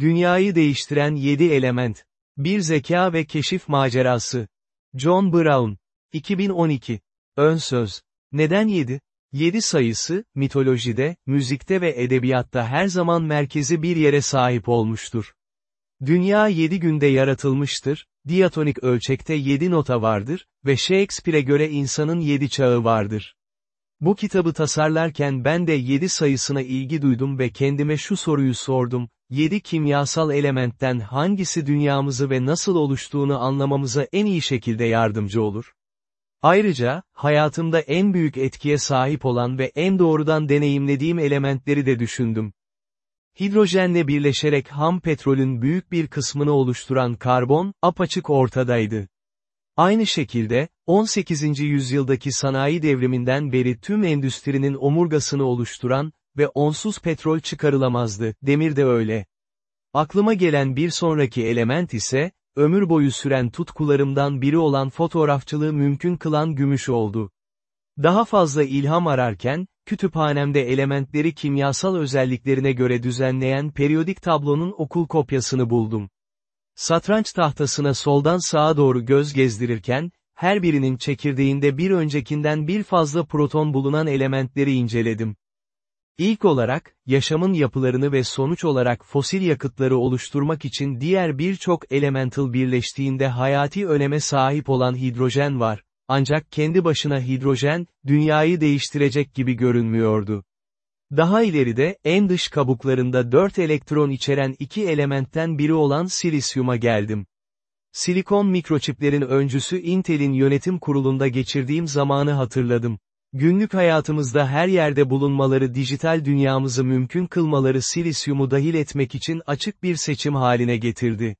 Dünyayı değiştiren 7 element. Bir zeka ve keşif macerası. John Brown. 2012. Ön söz. Neden 7? 7 sayısı, mitolojide, müzikte ve edebiyatta her zaman merkezi bir yere sahip olmuştur. Dünya 7 günde yaratılmıştır, diatonik ölçekte 7 nota vardır ve Shakespeare'e göre insanın 7 çağı vardır. Bu kitabı tasarlarken ben de 7 sayısına ilgi duydum ve kendime şu soruyu sordum, 7 kimyasal elementten hangisi dünyamızı ve nasıl oluştuğunu anlamamıza en iyi şekilde yardımcı olur? Ayrıca, hayatımda en büyük etkiye sahip olan ve en doğrudan deneyimlediğim elementleri de düşündüm. Hidrojenle birleşerek ham petrolün büyük bir kısmını oluşturan karbon, apaçık ortadaydı. Aynı şekilde, 18. yüzyıldaki sanayi devriminden beri tüm endüstrinin omurgasını oluşturan ve onsuz petrol çıkarılamazdı, demir de öyle. Aklıma gelen bir sonraki element ise, ömür boyu süren tutkularımdan biri olan fotoğrafçılığı mümkün kılan gümüş oldu. Daha fazla ilham ararken, kütüphanemde elementleri kimyasal özelliklerine göre düzenleyen periyodik tablonun okul kopyasını buldum. Satranç tahtasına soldan sağa doğru göz gezdirirken, her birinin çekirdeğinde bir öncekinden bir fazla proton bulunan elementleri inceledim. İlk olarak, yaşamın yapılarını ve sonuç olarak fosil yakıtları oluşturmak için diğer birçok elemental birleştiğinde hayati öneme sahip olan hidrojen var, ancak kendi başına hidrojen, dünyayı değiştirecek gibi görünmüyordu. Daha ileride, en dış kabuklarında 4 elektron içeren iki elementten biri olan silisyuma geldim. Silikon mikroçiplerin öncüsü Intel'in yönetim kurulunda geçirdiğim zamanı hatırladım. Günlük hayatımızda her yerde bulunmaları dijital dünyamızı mümkün kılmaları silisyumu dahil etmek için açık bir seçim haline getirdi.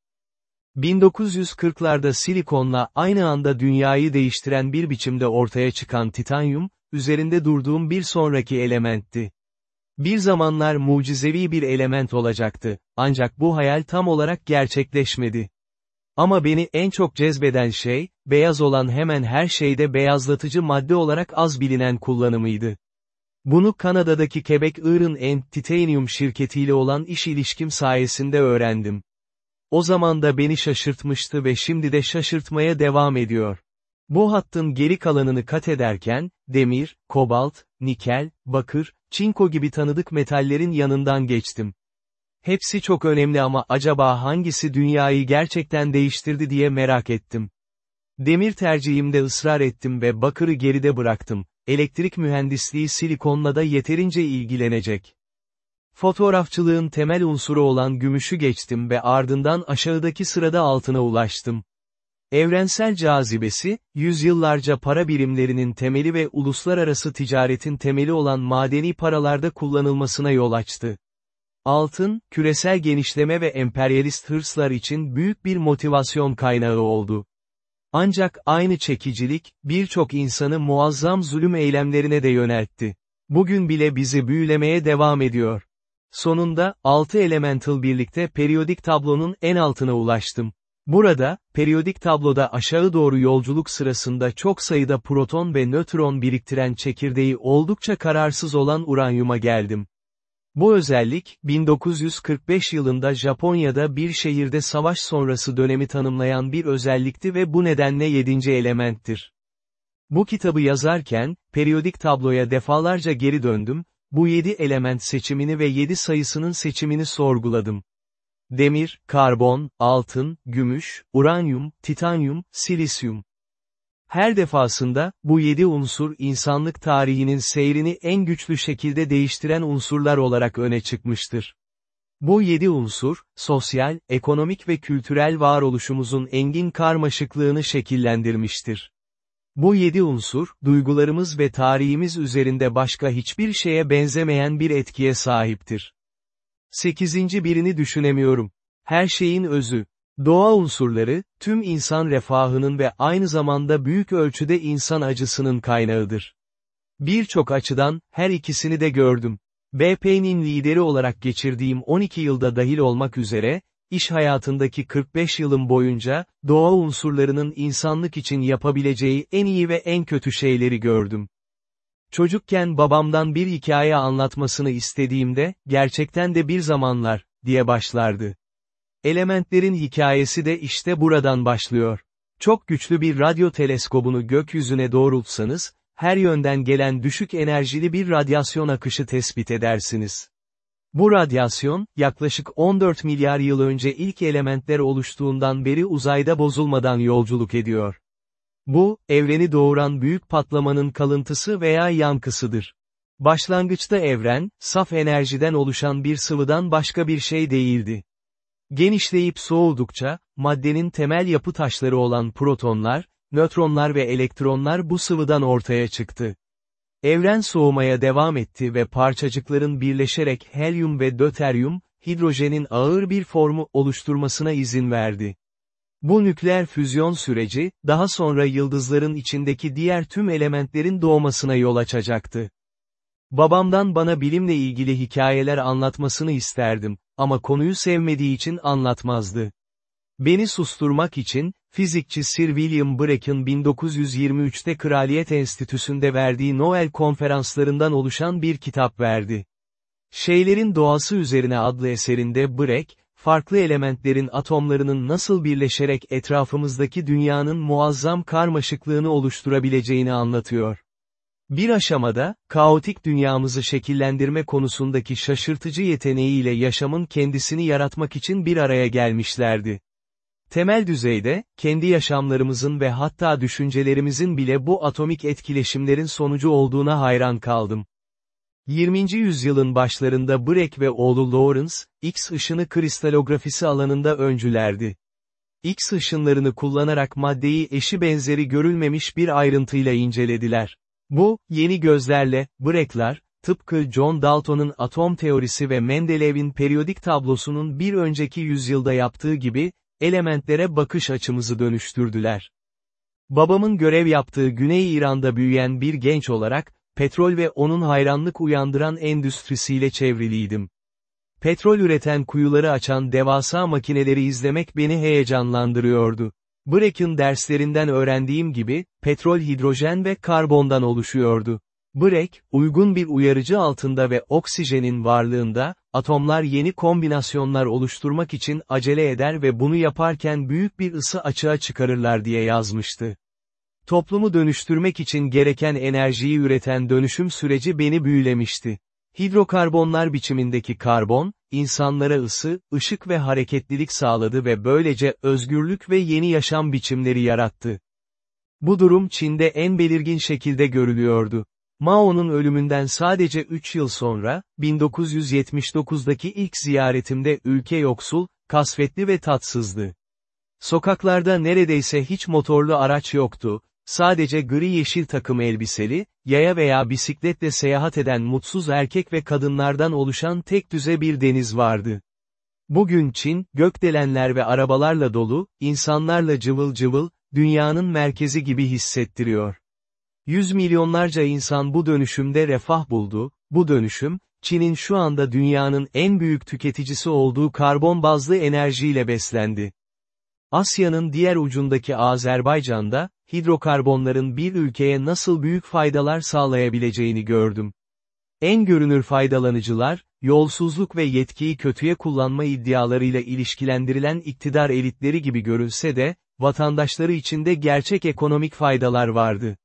1940'larda silikonla aynı anda dünyayı değiştiren bir biçimde ortaya çıkan titanyum, üzerinde durduğum bir sonraki elementti. Bir zamanlar mucizevi bir element olacaktı, ancak bu hayal tam olarak gerçekleşmedi. Ama beni en çok cezbeden şey, beyaz olan hemen her şeyde beyazlatıcı madde olarak az bilinen kullanımıydı. Bunu Kanada'daki Quebec Iron and Titanium şirketiyle olan iş ilişkim sayesinde öğrendim. O zaman da beni şaşırtmıştı ve şimdi de şaşırtmaya devam ediyor. Bu hattın geri kalanını kat ederken, demir, kobalt, nikel, bakır, çinko gibi tanıdık metallerin yanından geçtim. Hepsi çok önemli ama acaba hangisi dünyayı gerçekten değiştirdi diye merak ettim. Demir tercihimde ısrar ettim ve bakırı geride bıraktım. Elektrik mühendisliği silikonla da yeterince ilgilenecek. Fotoğrafçılığın temel unsuru olan gümüşü geçtim ve ardından aşağıdaki sırada altına ulaştım. Evrensel cazibesi, yüzyıllarca para birimlerinin temeli ve uluslararası ticaretin temeli olan madeni paralarda kullanılmasına yol açtı. Altın, küresel genişleme ve emperyalist hırslar için büyük bir motivasyon kaynağı oldu. Ancak aynı çekicilik, birçok insanı muazzam zulüm eylemlerine de yöneltti. Bugün bile bizi büyülemeye devam ediyor. Sonunda, altı elemental birlikte periyodik tablonun en altına ulaştım. Burada, periyodik tabloda aşağı doğru yolculuk sırasında çok sayıda proton ve nötron biriktiren çekirdeği oldukça kararsız olan uranyuma geldim. Bu özellik, 1945 yılında Japonya'da bir şehirde savaş sonrası dönemi tanımlayan bir özellikti ve bu nedenle yedinci elementtir. Bu kitabı yazarken, periyodik tabloya defalarca geri döndüm, bu yedi element seçimini ve yedi sayısının seçimini sorguladım. Demir, karbon, altın, gümüş, uranyum, titanyum, silisyum. Her defasında, bu yedi unsur insanlık tarihinin seyrini en güçlü şekilde değiştiren unsurlar olarak öne çıkmıştır. Bu yedi unsur, sosyal, ekonomik ve kültürel varoluşumuzun engin karmaşıklığını şekillendirmiştir. Bu yedi unsur, duygularımız ve tarihimiz üzerinde başka hiçbir şeye benzemeyen bir etkiye sahiptir. Sekizinci birini düşünemiyorum. Her şeyin özü. Doğa unsurları, tüm insan refahının ve aynı zamanda büyük ölçüde insan acısının kaynağıdır. Birçok açıdan, her ikisini de gördüm. BP'nin lideri olarak geçirdiğim 12 yılda dahil olmak üzere, iş hayatındaki 45 yılım boyunca, doğa unsurlarının insanlık için yapabileceği en iyi ve en kötü şeyleri gördüm. Çocukken babamdan bir hikaye anlatmasını istediğimde, gerçekten de bir zamanlar, diye başlardı. Elementlerin hikayesi de işte buradan başlıyor. Çok güçlü bir radyo teleskobunu gökyüzüne doğrultsanız, her yönden gelen düşük enerjili bir radyasyon akışı tespit edersiniz. Bu radyasyon, yaklaşık 14 milyar yıl önce ilk elementler oluştuğundan beri uzayda bozulmadan yolculuk ediyor. Bu, evreni doğuran büyük patlamanın kalıntısı veya yankısıdır. Başlangıçta evren, saf enerjiden oluşan bir sıvıdan başka bir şey değildi. Genişleyip soğudukça, maddenin temel yapı taşları olan protonlar, nötronlar ve elektronlar bu sıvıdan ortaya çıktı. Evren soğumaya devam etti ve parçacıkların birleşerek helyum ve döteryum, hidrojenin ağır bir formu oluşturmasına izin verdi. Bu nükleer füzyon süreci, daha sonra yıldızların içindeki diğer tüm elementlerin doğmasına yol açacaktı. Babamdan bana bilimle ilgili hikayeler anlatmasını isterdim, ama konuyu sevmediği için anlatmazdı. Beni susturmak için, fizikçi Sir William Brake'ın 1923'te Kraliyet Enstitüsü'nde verdiği Noel konferanslarından oluşan bir kitap verdi. Şeylerin Doğası Üzerine adlı eserinde Brake, farklı elementlerin atomlarının nasıl birleşerek etrafımızdaki dünyanın muazzam karmaşıklığını oluşturabileceğini anlatıyor. Bir aşamada, kaotik dünyamızı şekillendirme konusundaki şaşırtıcı yeteneğiyle yaşamın kendisini yaratmak için bir araya gelmişlerdi. Temel düzeyde, kendi yaşamlarımızın ve hatta düşüncelerimizin bile bu atomik etkileşimlerin sonucu olduğuna hayran kaldım. 20. yüzyılın başlarında Bragg ve oğlu Lawrence, X ışını kristalografisi alanında öncülerdi. X ışınlarını kullanarak maddeyi eşi benzeri görülmemiş bir ayrıntıyla incelediler. Bu, yeni gözlerle, Bragg'lar, tıpkı John Dalton'ın atom teorisi ve Mendelev'in periyodik tablosunun bir önceki yüzyılda yaptığı gibi, elementlere bakış açımızı dönüştürdüler. Babamın görev yaptığı Güney İran'da büyüyen bir genç olarak, petrol ve onun hayranlık uyandıran endüstrisiyle çevriliydim. Petrol üreten kuyuları açan devasa makineleri izlemek beni heyecanlandırıyordu. Breck'in derslerinden öğrendiğim gibi, petrol hidrojen ve karbondan oluşuyordu. Breck, uygun bir uyarıcı altında ve oksijenin varlığında, atomlar yeni kombinasyonlar oluşturmak için acele eder ve bunu yaparken büyük bir ısı açığa çıkarırlar diye yazmıştı. Toplumu dönüştürmek için gereken enerjiyi üreten dönüşüm süreci beni büyülemişti. Hidrokarbonlar biçimindeki karbon, insanlara ısı, ışık ve hareketlilik sağladı ve böylece özgürlük ve yeni yaşam biçimleri yarattı. Bu durum Çin'de en belirgin şekilde görülüyordu. Mao'nun ölümünden sadece 3 yıl sonra, 1979'daki ilk ziyaretimde ülke yoksul, kasvetli ve tatsızdı. Sokaklarda neredeyse hiç motorlu araç yoktu, sadece gri yeşil takım elbiseli, yaya veya bisikletle seyahat eden mutsuz erkek ve kadınlardan oluşan tek düze bir deniz vardı. Bugün Çin, gökdelenler ve arabalarla dolu, insanlarla cıvıl cıvıl, dünyanın merkezi gibi hissettiriyor. Yüz milyonlarca insan bu dönüşümde refah buldu, bu dönüşüm, Çin'in şu anda dünyanın en büyük tüketicisi olduğu karbon bazlı enerjiyle beslendi. Asya'nın diğer ucundaki Azerbaycan'da, hidrokarbonların bir ülkeye nasıl büyük faydalar sağlayabileceğini gördüm. En görünür faydalanıcılar, yolsuzluk ve yetkiyi kötüye kullanma iddialarıyla ilişkilendirilen iktidar elitleri gibi görülse de, vatandaşları içinde gerçek ekonomik faydalar vardı.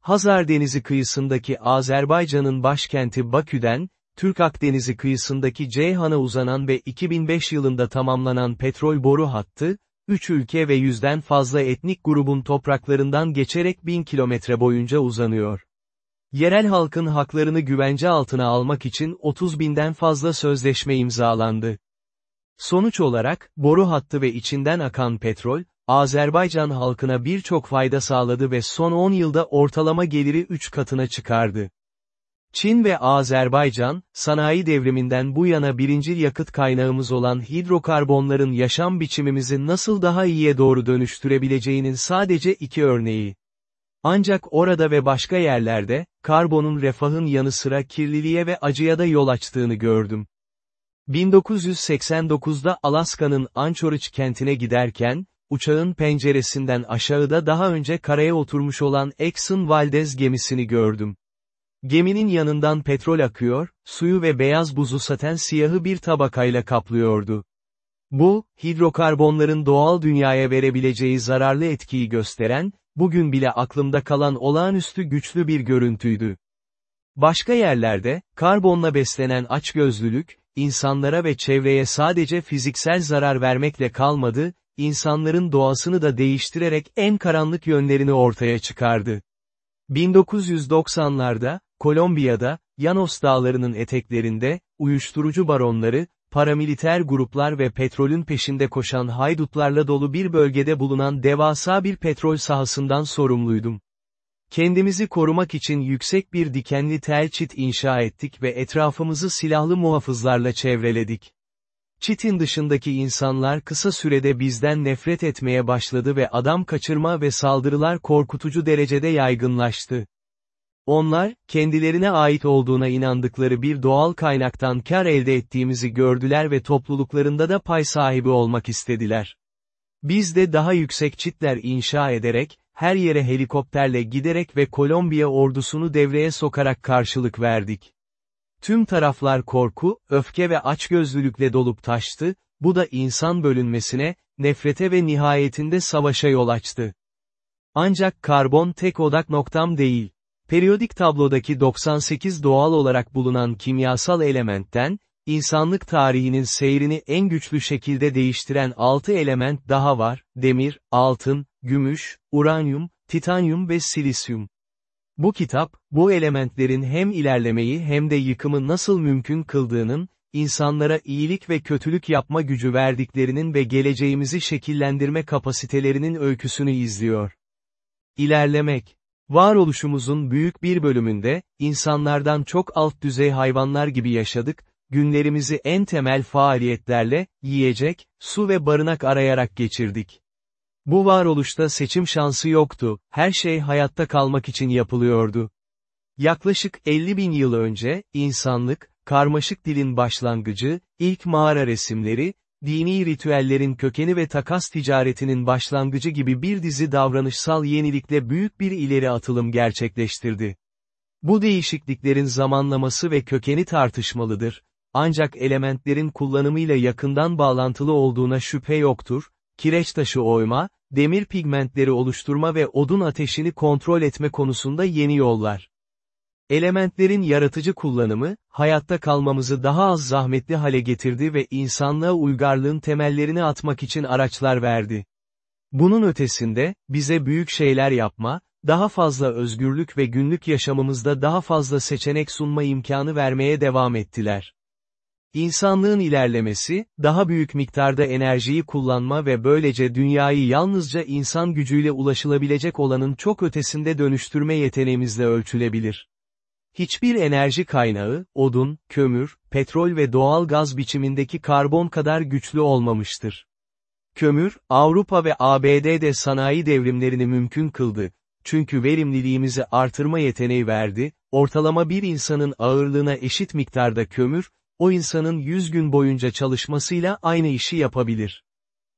Hazar Denizi kıyısındaki Azerbaycan'ın başkenti Bakü'den, Türk Akdenizi kıyısındaki Ceyhan'a uzanan ve 2005 yılında tamamlanan petrol boru hattı, 3 ülke ve yüzden fazla etnik grubun topraklarından geçerek 1000 kilometre boyunca uzanıyor. Yerel halkın haklarını güvence altına almak için 30 binden fazla sözleşme imzalandı. Sonuç olarak, boru hattı ve içinden akan petrol, Azerbaycan halkına birçok fayda sağladı ve son 10 yılda ortalama geliri 3 katına çıkardı. Çin ve Azerbaycan, sanayi devriminden bu yana birincil yakıt kaynağımız olan hidrokarbonların yaşam biçimimizi nasıl daha iyiye doğru dönüştürebileceğinin sadece iki örneği. Ancak orada ve başka yerlerde, karbonun refahın yanı sıra kirliliğe ve acıya da yol açtığını gördüm. 1989'da Alaska'nın Anchorage kentine giderken, uçağın penceresinden aşağıda daha önce karaya oturmuş olan Exxon Valdez gemisini gördüm. Geminin yanından petrol akıyor, suyu ve beyaz buzu saten siyahı bir tabakayla kaplıyordu. Bu, hidrokarbonların doğal dünyaya verebileceği zararlı etkiyi gösteren, bugün bile aklımda kalan olağanüstü güçlü bir görüntüydü. Başka yerlerde, karbonla beslenen açgözlülük, insanlara ve çevreye sadece fiziksel zarar vermekle kalmadı, insanların doğasını da değiştirerek en karanlık yönlerini ortaya çıkardı. 1990'larda, Kolombiya'da, Yanos dağlarının eteklerinde, uyuşturucu baronları, paramiliter gruplar ve petrolün peşinde koşan haydutlarla dolu bir bölgede bulunan devasa bir petrol sahasından sorumluydum. Kendimizi korumak için yüksek bir dikenli tel çit inşa ettik ve etrafımızı silahlı muhafızlarla çevreledik. Çitin dışındaki insanlar kısa sürede bizden nefret etmeye başladı ve adam kaçırma ve saldırılar korkutucu derecede yaygınlaştı. Onlar, kendilerine ait olduğuna inandıkları bir doğal kaynaktan kar elde ettiğimizi gördüler ve topluluklarında da pay sahibi olmak istediler. Biz de daha yüksek çitler inşa ederek, her yere helikopterle giderek ve Kolombiya ordusunu devreye sokarak karşılık verdik. Tüm taraflar korku, öfke ve açgözlülükle dolup taştı, bu da insan bölünmesine, nefrete ve nihayetinde savaşa yol açtı. Ancak karbon tek odak noktam değil. Periyodik tablodaki 98 doğal olarak bulunan kimyasal elementten, insanlık tarihinin seyrini en güçlü şekilde değiştiren 6 element daha var, demir, altın, gümüş, uranyum, titanyum ve silisyum. Bu kitap, bu elementlerin hem ilerlemeyi hem de yıkımı nasıl mümkün kıldığının, insanlara iyilik ve kötülük yapma gücü verdiklerinin ve geleceğimizi şekillendirme kapasitelerinin öyküsünü izliyor. İlerlemek Varoluşumuzun büyük bir bölümünde, insanlardan çok alt düzey hayvanlar gibi yaşadık, günlerimizi en temel faaliyetlerle, yiyecek, su ve barınak arayarak geçirdik. Bu varoluşta seçim şansı yoktu, her şey hayatta kalmak için yapılıyordu. Yaklaşık 50 bin yıl önce, insanlık, karmaşık dilin başlangıcı, ilk mağara resimleri, dini ritüellerin kökeni ve takas ticaretinin başlangıcı gibi bir dizi davranışsal yenilikle büyük bir ileri atılım gerçekleştirdi. Bu değişikliklerin zamanlaması ve kökeni tartışmalıdır, ancak elementlerin kullanımıyla yakından bağlantılı olduğuna şüphe yoktur, kireç taşı oyma, demir pigmentleri oluşturma ve odun ateşini kontrol etme konusunda yeni yollar. Elementlerin yaratıcı kullanımı, hayatta kalmamızı daha az zahmetli hale getirdi ve insanlığa uygarlığın temellerini atmak için araçlar verdi. Bunun ötesinde, bize büyük şeyler yapma, daha fazla özgürlük ve günlük yaşamımızda daha fazla seçenek sunma imkanı vermeye devam ettiler. İnsanlığın ilerlemesi, daha büyük miktarda enerjiyi kullanma ve böylece dünyayı yalnızca insan gücüyle ulaşılabilecek olanın çok ötesinde dönüştürme yeteneğimizle ölçülebilir. Hiçbir enerji kaynağı, odun, kömür, petrol ve doğal gaz biçimindeki karbon kadar güçlü olmamıştır. Kömür, Avrupa ve ABD'de sanayi devrimlerini mümkün kıldı, çünkü verimliliğimizi artırma yeteneği verdi, ortalama bir insanın ağırlığına eşit miktarda kömür, o insanın 100 gün boyunca çalışmasıyla aynı işi yapabilir.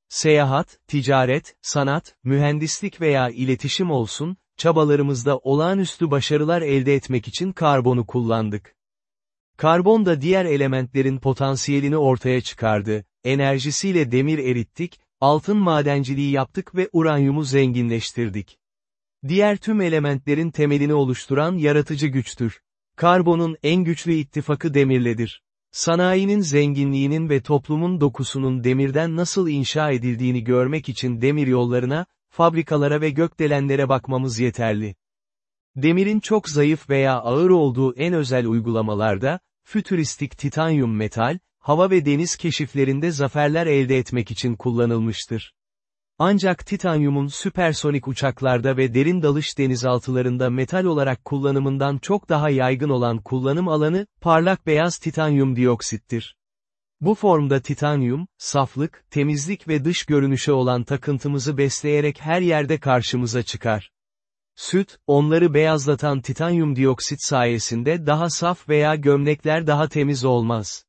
Seyahat, ticaret, sanat, mühendislik veya iletişim olsun, çabalarımızda olağanüstü başarılar elde etmek için karbonu kullandık. Karbon da diğer elementlerin potansiyelini ortaya çıkardı, enerjisiyle demir erittik, altın madenciliği yaptık ve uranyumu zenginleştirdik. Diğer tüm elementlerin temelini oluşturan yaratıcı güçtür. Karbonun en güçlü ittifakı demirledir. Sanayinin zenginliğinin ve toplumun dokusunun demirden nasıl inşa edildiğini görmek için demir yollarına, fabrikalara ve gökdelenlere bakmamız yeterli. Demirin çok zayıf veya ağır olduğu en özel uygulamalarda, fütüristik titanyum metal, hava ve deniz keşiflerinde zaferler elde etmek için kullanılmıştır. Ancak titanyumun süpersonik uçaklarda ve derin dalış denizaltılarında metal olarak kullanımından çok daha yaygın olan kullanım alanı, parlak beyaz titanyum dioksittir. Bu formda titanyum, saflık, temizlik ve dış görünüşe olan takıntımızı besleyerek her yerde karşımıza çıkar. Süt, onları beyazlatan titanyum dioksit sayesinde daha saf veya gömlekler daha temiz olmaz.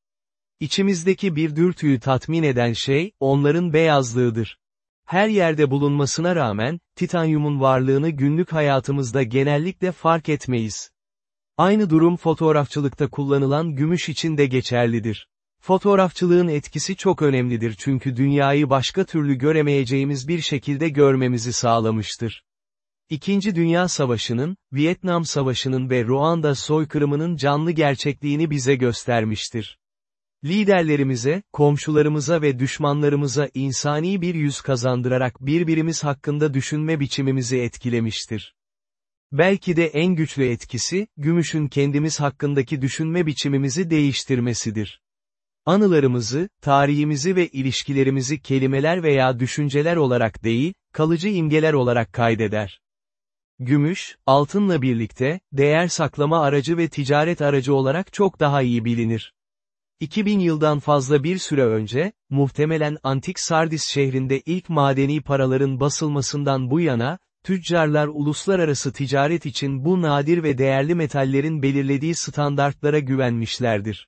İçimizdeki bir dürtüyü tatmin eden şey, onların beyazlığıdır. Her yerde bulunmasına rağmen, titanyumun varlığını günlük hayatımızda genellikle fark etmeyiz. Aynı durum fotoğrafçılıkta kullanılan gümüş için de geçerlidir. Fotoğrafçılığın etkisi çok önemlidir çünkü dünyayı başka türlü göremeyeceğimiz bir şekilde görmemizi sağlamıştır. İkinci Dünya Savaşı'nın, Vietnam Savaşı'nın ve Ruanda soykırımının canlı gerçekliğini bize göstermiştir. Liderlerimize, komşularımıza ve düşmanlarımıza insani bir yüz kazandırarak birbirimiz hakkında düşünme biçimimizi etkilemiştir. Belki de en güçlü etkisi, gümüşün kendimiz hakkındaki düşünme biçimimizi değiştirmesidir. Anılarımızı, tarihimizi ve ilişkilerimizi kelimeler veya düşünceler olarak değil, kalıcı imgeler olarak kaydeder. Gümüş, altınla birlikte, değer saklama aracı ve ticaret aracı olarak çok daha iyi bilinir. 2000 yıldan fazla bir süre önce, muhtemelen antik Sardis şehrinde ilk madeni paraların basılmasından bu yana, tüccarlar uluslararası ticaret için bu nadir ve değerli metallerin belirlediği standartlara güvenmişlerdir.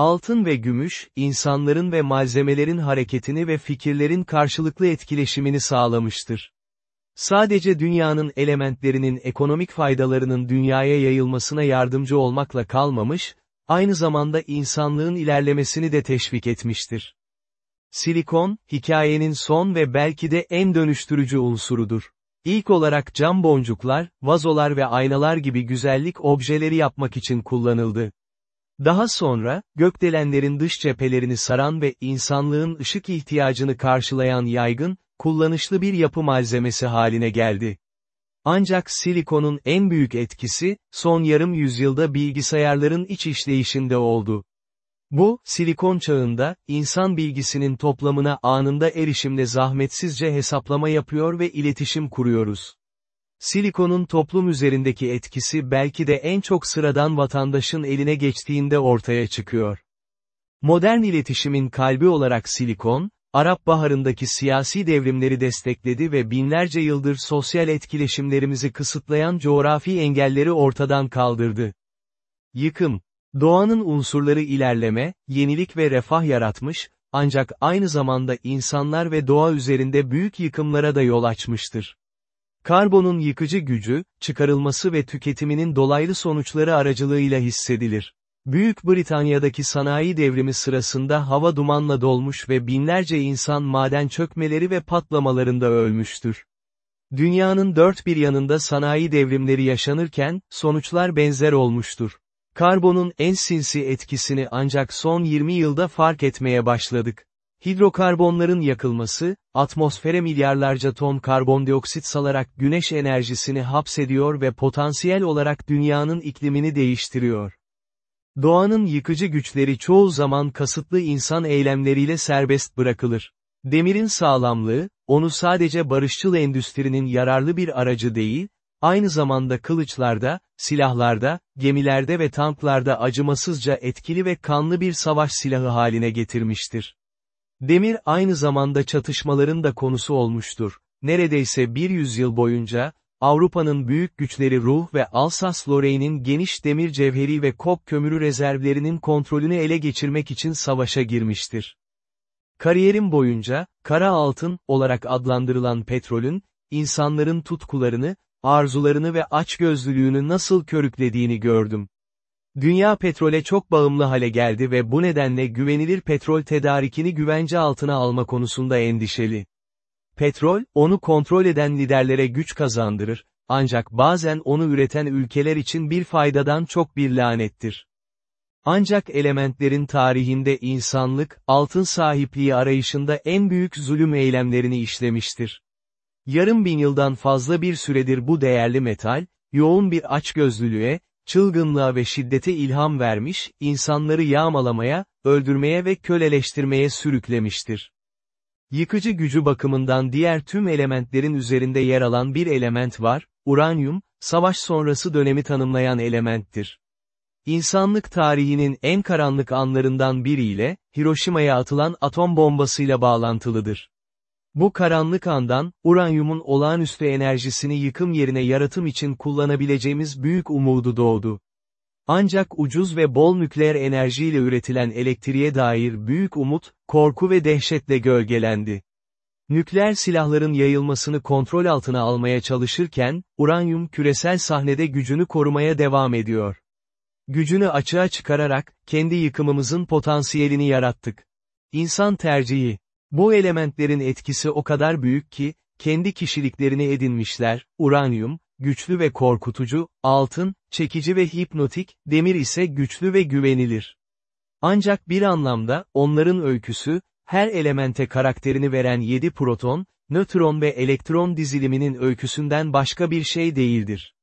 Altın ve gümüş, insanların ve malzemelerin hareketini ve fikirlerin karşılıklı etkileşimini sağlamıştır. Sadece dünyanın elementlerinin ekonomik faydalarının dünyaya yayılmasına yardımcı olmakla kalmamış, aynı zamanda insanlığın ilerlemesini de teşvik etmiştir. Silikon, hikayenin son ve belki de en dönüştürücü unsurudur. İlk olarak cam boncuklar, vazolar ve aynalar gibi güzellik objeleri yapmak için kullanıldı. Daha sonra, gökdelenlerin dış cephelerini saran ve insanlığın ışık ihtiyacını karşılayan yaygın, kullanışlı bir yapı malzemesi haline geldi. Ancak silikonun en büyük etkisi, son yarım yüzyılda bilgisayarların iç işleyişinde oldu. Bu, silikon çağında, insan bilgisinin toplamına anında erişimle zahmetsizce hesaplama yapıyor ve iletişim kuruyoruz. Silikonun toplum üzerindeki etkisi belki de en çok sıradan vatandaşın eline geçtiğinde ortaya çıkıyor. Modern iletişimin kalbi olarak silikon, Arap Baharı'ndaki siyasi devrimleri destekledi ve binlerce yıldır sosyal etkileşimlerimizi kısıtlayan coğrafi engelleri ortadan kaldırdı. Yıkım, doğanın unsurları ilerleme, yenilik ve refah yaratmış, ancak aynı zamanda insanlar ve doğa üzerinde büyük yıkımlara da yol açmıştır. Karbonun yıkıcı gücü, çıkarılması ve tüketiminin dolaylı sonuçları aracılığıyla hissedilir. Büyük Britanya'daki sanayi devrimi sırasında hava dumanla dolmuş ve binlerce insan maden çökmeleri ve patlamalarında ölmüştür. Dünyanın dört bir yanında sanayi devrimleri yaşanırken, sonuçlar benzer olmuştur. Karbonun en sinsi etkisini ancak son 20 yılda fark etmeye başladık. Hidrokarbonların yakılması, atmosfere milyarlarca ton karbondioksit salarak güneş enerjisini hapsediyor ve potansiyel olarak dünyanın iklimini değiştiriyor. Doğanın yıkıcı güçleri çoğu zaman kasıtlı insan eylemleriyle serbest bırakılır. Demirin sağlamlığı, onu sadece barışçıl endüstrinin yararlı bir aracı değil, aynı zamanda kılıçlarda, silahlarda, gemilerde ve tanklarda acımasızca etkili ve kanlı bir savaş silahı haline getirmiştir. Demir aynı zamanda çatışmaların da konusu olmuştur. Neredeyse bir yüzyıl boyunca, Avrupa'nın büyük güçleri Ruh ve Alsas-Lorraine'in geniş demir cevheri ve kok kömürü rezervlerinin kontrolünü ele geçirmek için savaşa girmiştir. Kariyerim boyunca, kara altın, olarak adlandırılan petrolün, insanların tutkularını, arzularını ve açgözlülüğünü nasıl körüklediğini gördüm. Dünya petrole çok bağımlı hale geldi ve bu nedenle güvenilir petrol tedarikini güvence altına alma konusunda endişeli. Petrol, onu kontrol eden liderlere güç kazandırır, ancak bazen onu üreten ülkeler için bir faydadan çok bir lanettir. Ancak elementlerin tarihinde insanlık, altın sahipliği arayışında en büyük zulüm eylemlerini işlemiştir. Yarım bin yıldan fazla bir süredir bu değerli metal, yoğun bir açgözlülüğe, çılgınlığa ve şiddete ilham vermiş, insanları yağmalamaya, öldürmeye ve köleleştirmeye sürüklemiştir. Yıkıcı gücü bakımından diğer tüm elementlerin üzerinde yer alan bir element var, uranyum, savaş sonrası dönemi tanımlayan elementtir. İnsanlık tarihinin en karanlık anlarından biriyle, Hiroşima'ya atılan atom bombasıyla bağlantılıdır. Bu karanlık andan, uranyumun olağanüstü enerjisini yıkım yerine yaratım için kullanabileceğimiz büyük umudu doğdu. Ancak ucuz ve bol nükleer enerjiyle üretilen elektriğe dair büyük umut, korku ve dehşetle gölgelendi. Nükleer silahların yayılmasını kontrol altına almaya çalışırken, uranyum küresel sahnede gücünü korumaya devam ediyor. Gücünü açığa çıkararak, kendi yıkımımızın potansiyelini yarattık. İnsan tercihi. Bu elementlerin etkisi o kadar büyük ki, kendi kişiliklerini edinmişler, uranyum, güçlü ve korkutucu, altın, çekici ve hipnotik, demir ise güçlü ve güvenilir. Ancak bir anlamda, onların öyküsü, her elemente karakterini veren 7 proton, nötron ve elektron diziliminin öyküsünden başka bir şey değildir.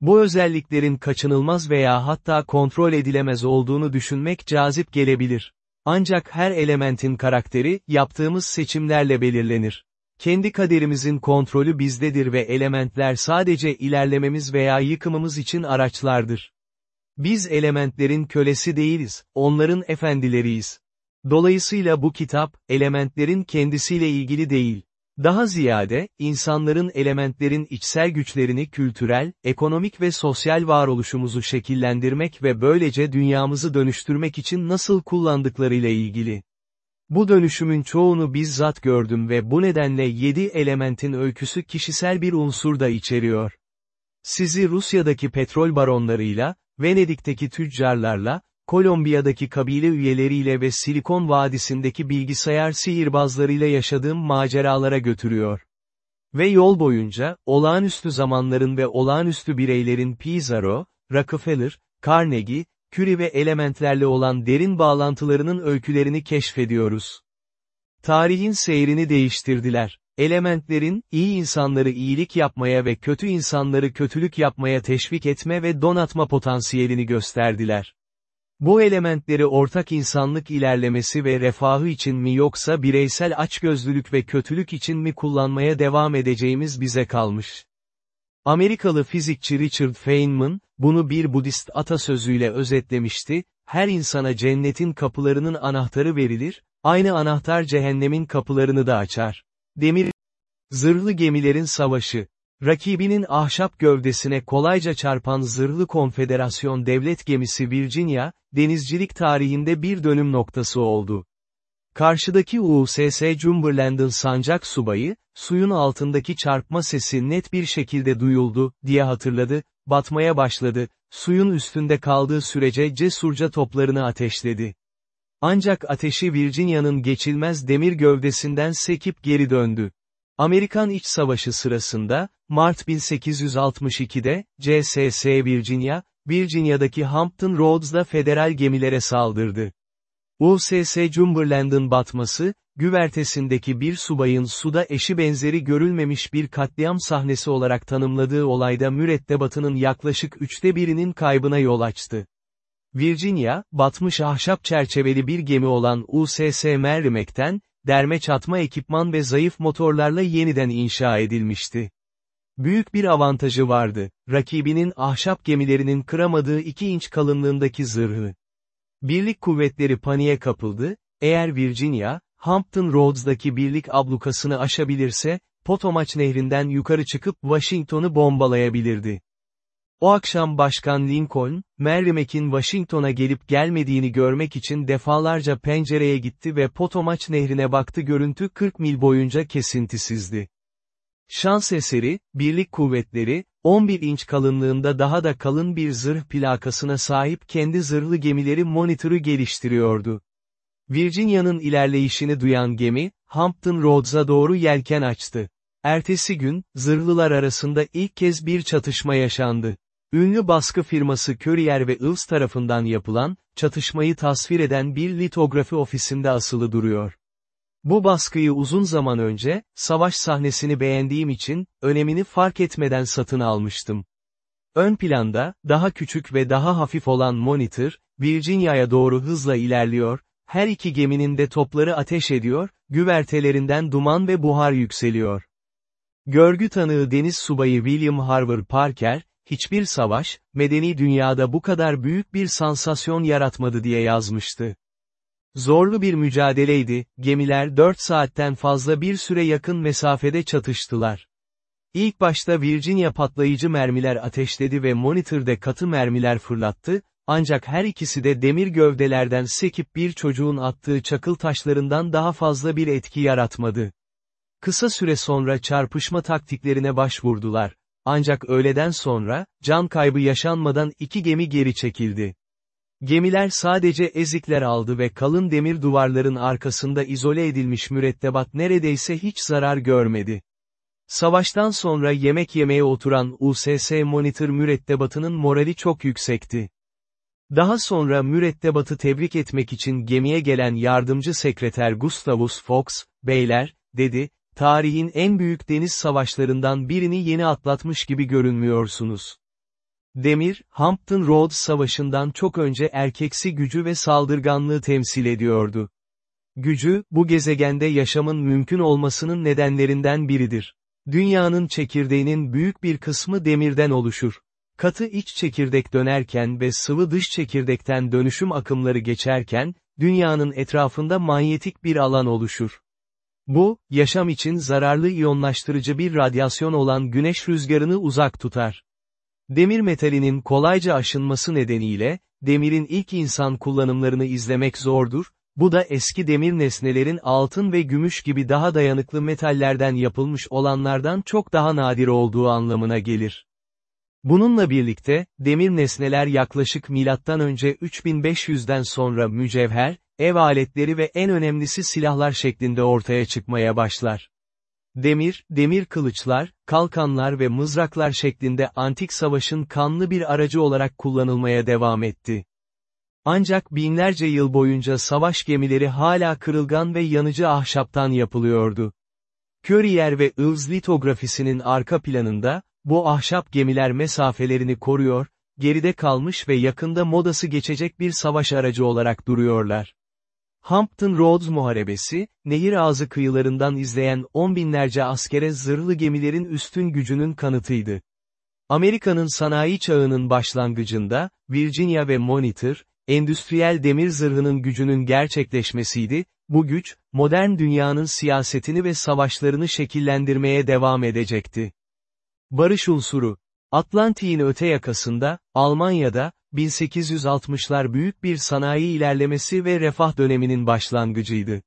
Bu özelliklerin kaçınılmaz veya hatta kontrol edilemez olduğunu düşünmek cazip gelebilir. Ancak her elementin karakteri, yaptığımız seçimlerle belirlenir. Kendi kaderimizin kontrolü bizdedir ve elementler sadece ilerlememiz veya yıkımımız için araçlardır. Biz elementlerin kölesi değiliz, onların efendileriyiz. Dolayısıyla bu kitap, elementlerin kendisiyle ilgili değil. Daha ziyade, insanların elementlerin içsel güçlerini kültürel, ekonomik ve sosyal varoluşumuzu şekillendirmek ve böylece dünyamızı dönüştürmek için nasıl kullandıklarıyla ilgili. Bu dönüşümün çoğunu bizzat gördüm ve bu nedenle yedi elementin öyküsü kişisel bir unsur da içeriyor. Sizi Rusya'daki petrol baronlarıyla, Venedik'teki tüccarlarla, Kolombiya'daki kabile üyeleriyle ve Silikon Vadisi'ndeki bilgisayar sihirbazlarıyla yaşadığım maceralara götürüyor. Ve yol boyunca, olağanüstü zamanların ve olağanüstü bireylerin Pizarro, Rockefeller, Carnegie, Curie ve elementlerle olan derin bağlantılarının öykülerini keşfediyoruz. Tarihin seyrini değiştirdiler. Elementlerin, iyi insanları iyilik yapmaya ve kötü insanları kötülük yapmaya teşvik etme ve donatma potansiyelini gösterdiler. Bu elementleri ortak insanlık ilerlemesi ve refahı için mi yoksa bireysel açgözlülük ve kötülük için mi kullanmaya devam edeceğimiz bize kalmış. Amerikalı fizikçi Richard Feynman, bunu bir Budist atasözüyle özetlemişti, her insana cennetin kapılarının anahtarı verilir, aynı anahtar cehennemin kapılarını da açar. Demir Zırhlı gemilerin savaşı Rakibinin ahşap gövdesine kolayca çarpan zırhlı konfederasyon devlet gemisi Virginia, denizcilik tarihinde bir dönüm noktası oldu. Karşıdaki USS Cumberland'ın sancak subayı, suyun altındaki çarpma sesi net bir şekilde duyuldu, diye hatırladı, batmaya başladı, suyun üstünde kaldığı sürece cesurca toplarını ateşledi. Ancak ateşi Virginia'nın geçilmez demir gövdesinden sekip geri döndü. Amerikan İç Savaşı sırasında, Mart 1862'de, CSS Virginia, Virginia'daki Hampton Roads'da federal gemilere saldırdı. USS Cumberland'ın batması, güvertesindeki bir subayın suda eşi benzeri görülmemiş bir katliam sahnesi olarak tanımladığı olayda mürettebatının yaklaşık üçte birinin kaybına yol açtı. Virginia, batmış ahşap çerçeveli bir gemi olan USS Merrimack'ten, derme çatma ekipman ve zayıf motorlarla yeniden inşa edilmişti. Büyük bir avantajı vardı, rakibinin ahşap gemilerinin kıramadığı 2 inç kalınlığındaki zırhı. Birlik kuvvetleri paniğe kapıldı, eğer Virginia, Hampton Roads'daki birlik ablukasını aşabilirse, Potomac nehrinden yukarı çıkıp Washington'u bombalayabilirdi. O akşam Başkan Lincoln, Merrimack'in Washington'a gelip gelmediğini görmek için defalarca pencereye gitti ve Potomac nehrine baktı görüntü 40 mil boyunca kesintisizdi. Şans eseri, birlik kuvvetleri, 11 inç kalınlığında daha da kalın bir zırh plakasına sahip kendi zırhlı gemileri monitörü geliştiriyordu. Virginia'nın ilerleyişini duyan gemi, Hampton Roads'a doğru yelken açtı. Ertesi gün, zırhlılar arasında ilk kez bir çatışma yaşandı. Ünlü baskı firması Courier ve Ives tarafından yapılan, çatışmayı tasvir eden bir litografi ofisinde asılı duruyor. Bu baskıyı uzun zaman önce, savaş sahnesini beğendiğim için, önemini fark etmeden satın almıştım. Ön planda, daha küçük ve daha hafif olan monitör, Virginia'ya doğru hızla ilerliyor, her iki geminin de topları ateş ediyor, güvertelerinden duman ve buhar yükseliyor. Görgü tanığı deniz subayı William Harvard Parker, hiçbir savaş, medeni dünyada bu kadar büyük bir sansasyon yaratmadı diye yazmıştı. Zorlu bir mücadeleydi, gemiler 4 saatten fazla bir süre yakın mesafede çatıştılar. İlk başta Virginia patlayıcı mermiler ateşledi ve monitörde katı mermiler fırlattı, ancak her ikisi de demir gövdelerden sekip bir çocuğun attığı çakıl taşlarından daha fazla bir etki yaratmadı. Kısa süre sonra çarpışma taktiklerine başvurdular. Ancak öğleden sonra, can kaybı yaşanmadan iki gemi geri çekildi. Gemiler sadece ezikler aldı ve kalın demir duvarların arkasında izole edilmiş mürettebat neredeyse hiç zarar görmedi. Savaştan sonra yemek yemeye oturan USS Monitor mürettebatının morali çok yüksekti. Daha sonra mürettebatı tebrik etmek için gemiye gelen yardımcı sekreter Gustavus Fox, beyler, dedi, tarihin en büyük deniz savaşlarından birini yeni atlatmış gibi görünmüyorsunuz. Demir, Hampton Roads Savaşı'ndan çok önce erkeksi gücü ve saldırganlığı temsil ediyordu. Gücü, bu gezegende yaşamın mümkün olmasının nedenlerinden biridir. Dünyanın çekirdeğinin büyük bir kısmı demirden oluşur. Katı iç çekirdek dönerken ve sıvı dış çekirdekten dönüşüm akımları geçerken, dünyanın etrafında manyetik bir alan oluşur. Bu, yaşam için zararlı iyonlaştırıcı bir radyasyon olan güneş rüzgarını uzak tutar. Demir metalinin kolayca aşınması nedeniyle, demirin ilk insan kullanımlarını izlemek zordur, bu da eski demir nesnelerin altın ve gümüş gibi daha dayanıklı metallerden yapılmış olanlardan çok daha nadir olduğu anlamına gelir. Bununla birlikte, demir nesneler yaklaşık önce 3500'den sonra mücevher, ev aletleri ve en önemlisi silahlar şeklinde ortaya çıkmaya başlar. Demir, demir kılıçlar, kalkanlar ve mızraklar şeklinde antik savaşın kanlı bir aracı olarak kullanılmaya devam etti. Ancak binlerce yıl boyunca savaş gemileri hala kırılgan ve yanıcı ahşaptan yapılıyordu. Currier ve Ives litografisinin arka planında, bu ahşap gemiler mesafelerini koruyor, geride kalmış ve yakında modası geçecek bir savaş aracı olarak duruyorlar. Hampton Roads Muharebesi, nehir ağzı kıyılarından izleyen on binlerce askere zırhlı gemilerin üstün gücünün kanıtıydı. Amerika'nın sanayi çağının başlangıcında, Virginia ve Monitor, endüstriyel demir zırhının gücünün gerçekleşmesiydi, bu güç, modern dünyanın siyasetini ve savaşlarını şekillendirmeye devam edecekti. Barış unsuru Atlantik'in öte yakasında, Almanya'da, 1860'lar büyük bir sanayi ilerlemesi ve refah döneminin başlangıcıydı.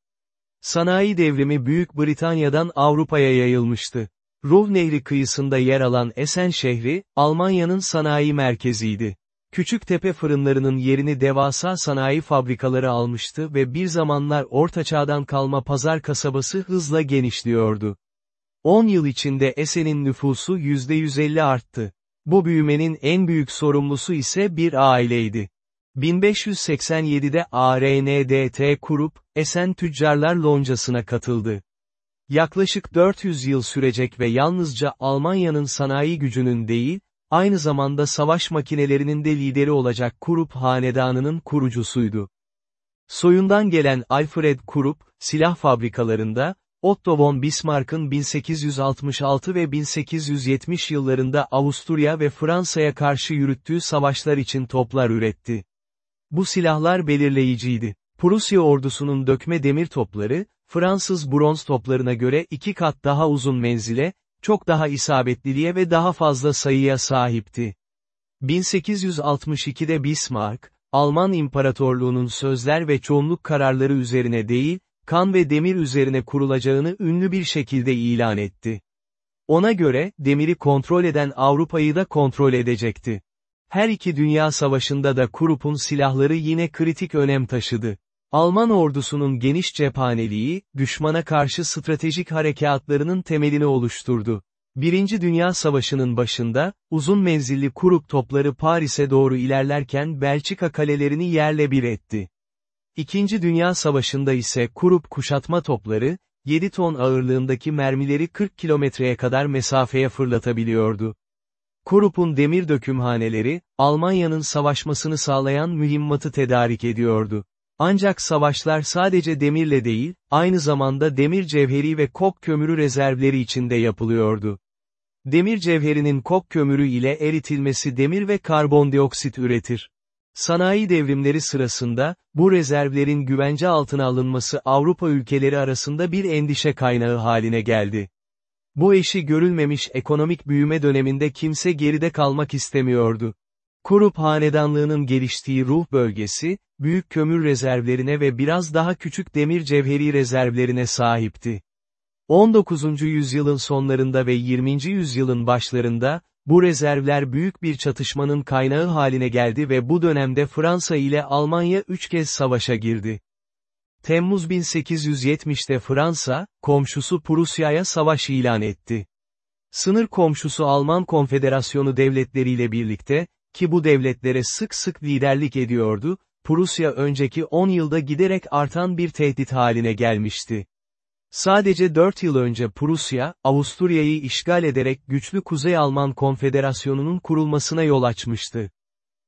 Sanayi devrimi Büyük Britanya'dan Avrupa'ya yayılmıştı. Ruhr Nehri kıyısında yer alan Essen şehri, Almanya'nın sanayi merkeziydi. Küçük tepe fırınlarının yerini devasa sanayi fabrikaları almıştı ve bir zamanlar Orta Çağ'dan kalma pazar kasabası hızla genişliyordu. 10 yıl içinde Essen'in nüfusu %150 arttı. Bu büyümenin en büyük sorumlusu ise bir aileydi. 1587'de ARNDT kurup, Esen Tüccarlar Loncası'na katıldı. Yaklaşık 400 yıl sürecek ve yalnızca Almanya'nın sanayi gücünün değil, aynı zamanda savaş makinelerinin de lideri olacak Kurup hanedanının kurucusuydu. Soyundan gelen Alfred Kurup, silah fabrikalarında, Otto von Bismarck'ın 1866 ve 1870 yıllarında Avusturya ve Fransa'ya karşı yürüttüğü savaşlar için toplar üretti. Bu silahlar belirleyiciydi. Prusya ordusunun dökme demir topları, Fransız bronz toplarına göre iki kat daha uzun menzile, çok daha isabetliliğe ve daha fazla sayıya sahipti. 1862'de Bismarck, Alman İmparatorluğu'nun sözler ve çoğunluk kararları üzerine değil, kan ve demir üzerine kurulacağını ünlü bir şekilde ilan etti. Ona göre, demiri kontrol eden Avrupa'yı da kontrol edecekti. Her iki dünya savaşında da Krup'un silahları yine kritik önem taşıdı. Alman ordusunun geniş cephaneliği, düşmana karşı stratejik harekatlarının temelini oluşturdu. Birinci Dünya Savaşı'nın başında, uzun menzilli Krupp topları Paris'e doğru ilerlerken Belçika kalelerini yerle bir etti. İkinci Dünya Savaşı'nda ise Krupp kuşatma topları, 7 ton ağırlığındaki mermileri 40 kilometreye kadar mesafeye fırlatabiliyordu. Krupp'un demir dökümhaneleri, Almanya'nın savaşmasını sağlayan mühimmatı tedarik ediyordu. Ancak savaşlar sadece demirle değil, aynı zamanda demir cevheri ve kok kömürü rezervleri içinde yapılıyordu. Demir cevherinin kok kömürü ile eritilmesi demir ve karbondioksit üretir. Sanayi devrimleri sırasında, bu rezervlerin güvence altına alınması Avrupa ülkeleri arasında bir endişe kaynağı haline geldi. Bu eşi görülmemiş ekonomik büyüme döneminde kimse geride kalmak istemiyordu. Kurup hanedanlığının geliştiği ruh bölgesi, büyük kömür rezervlerine ve biraz daha küçük demir cevheri rezervlerine sahipti. 19. yüzyılın sonlarında ve 20. yüzyılın başlarında, Bu rezervler büyük bir çatışmanın kaynağı haline geldi ve bu dönemde Fransa ile Almanya üç kez savaşa girdi. Temmuz 1870'te Fransa, komşusu Prusya'ya savaş ilan etti. Sınır komşusu Alman Konfederasyonu devletleriyle birlikte, ki bu devletlere sık sık liderlik ediyordu, Prusya önceki 10 yılda giderek artan bir tehdit haline gelmişti. Sadece 4 yıl önce Prusya, Avusturya'yı işgal ederek güçlü Kuzey Alman Konfederasyonu'nun kurulmasına yol açmıştı.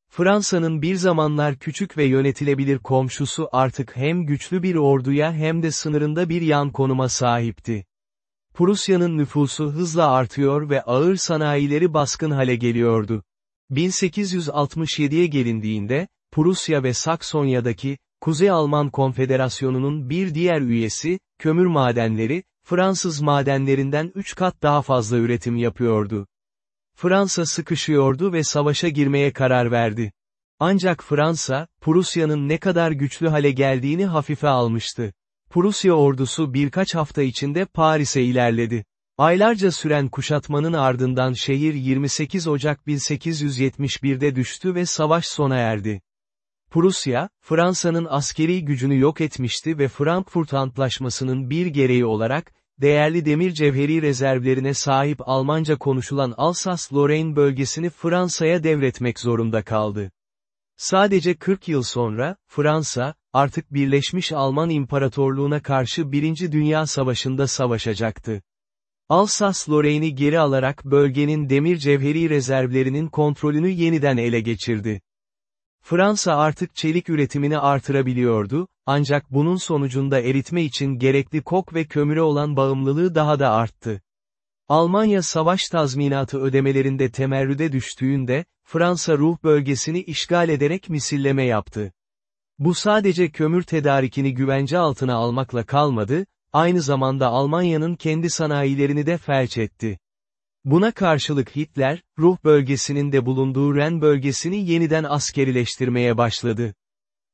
Fransa'nın bir zamanlar küçük ve yönetilebilir komşusu artık hem güçlü bir orduya hem de sınırında bir yan konuma sahipti. Prusya'nın nüfusu hızla artıyor ve ağır sanayileri baskın hale geliyordu. 1867'ye gelindiğinde, Prusya ve Saksonya'daki, Kuzey Alman Konfederasyonu'nun bir diğer üyesi, kömür madenleri, Fransız madenlerinden 3 kat daha fazla üretim yapıyordu. Fransa sıkışıyordu ve savaşa girmeye karar verdi. Ancak Fransa, Prusya'nın ne kadar güçlü hale geldiğini hafife almıştı. Prusya ordusu birkaç hafta içinde Paris'e ilerledi. Aylarca süren kuşatmanın ardından şehir 28 Ocak 1871'de düştü ve savaş sona erdi. Prusya, Fransa'nın askeri gücünü yok etmişti ve Frankfurt Antlaşması'nın bir gereği olarak, değerli demir cevheri rezervlerine sahip Almanca konuşulan Alsas-Lorraine bölgesini Fransa'ya devretmek zorunda kaldı. Sadece 40 yıl sonra, Fransa, artık Birleşmiş Alman İmparatorluğuna karşı Birinci Dünya Savaşı'nda savaşacaktı. Alsas-Lorraine'i geri alarak bölgenin demir cevheri rezervlerinin kontrolünü yeniden ele geçirdi. Fransa artık çelik üretimini artırabiliyordu, ancak bunun sonucunda eritme için gerekli kok ve kömüre olan bağımlılığı daha da arttı. Almanya savaş tazminatı ödemelerinde temerrüde düştüğünde, Fransa Ruh bölgesini işgal ederek misilleme yaptı. Bu sadece kömür tedarikini güvence altına almakla kalmadı, aynı zamanda Almanya'nın kendi sanayilerini de felç etti. Buna karşılık Hitler, Ruh bölgesinin de bulunduğu Ren bölgesini yeniden askerileştirmeye başladı.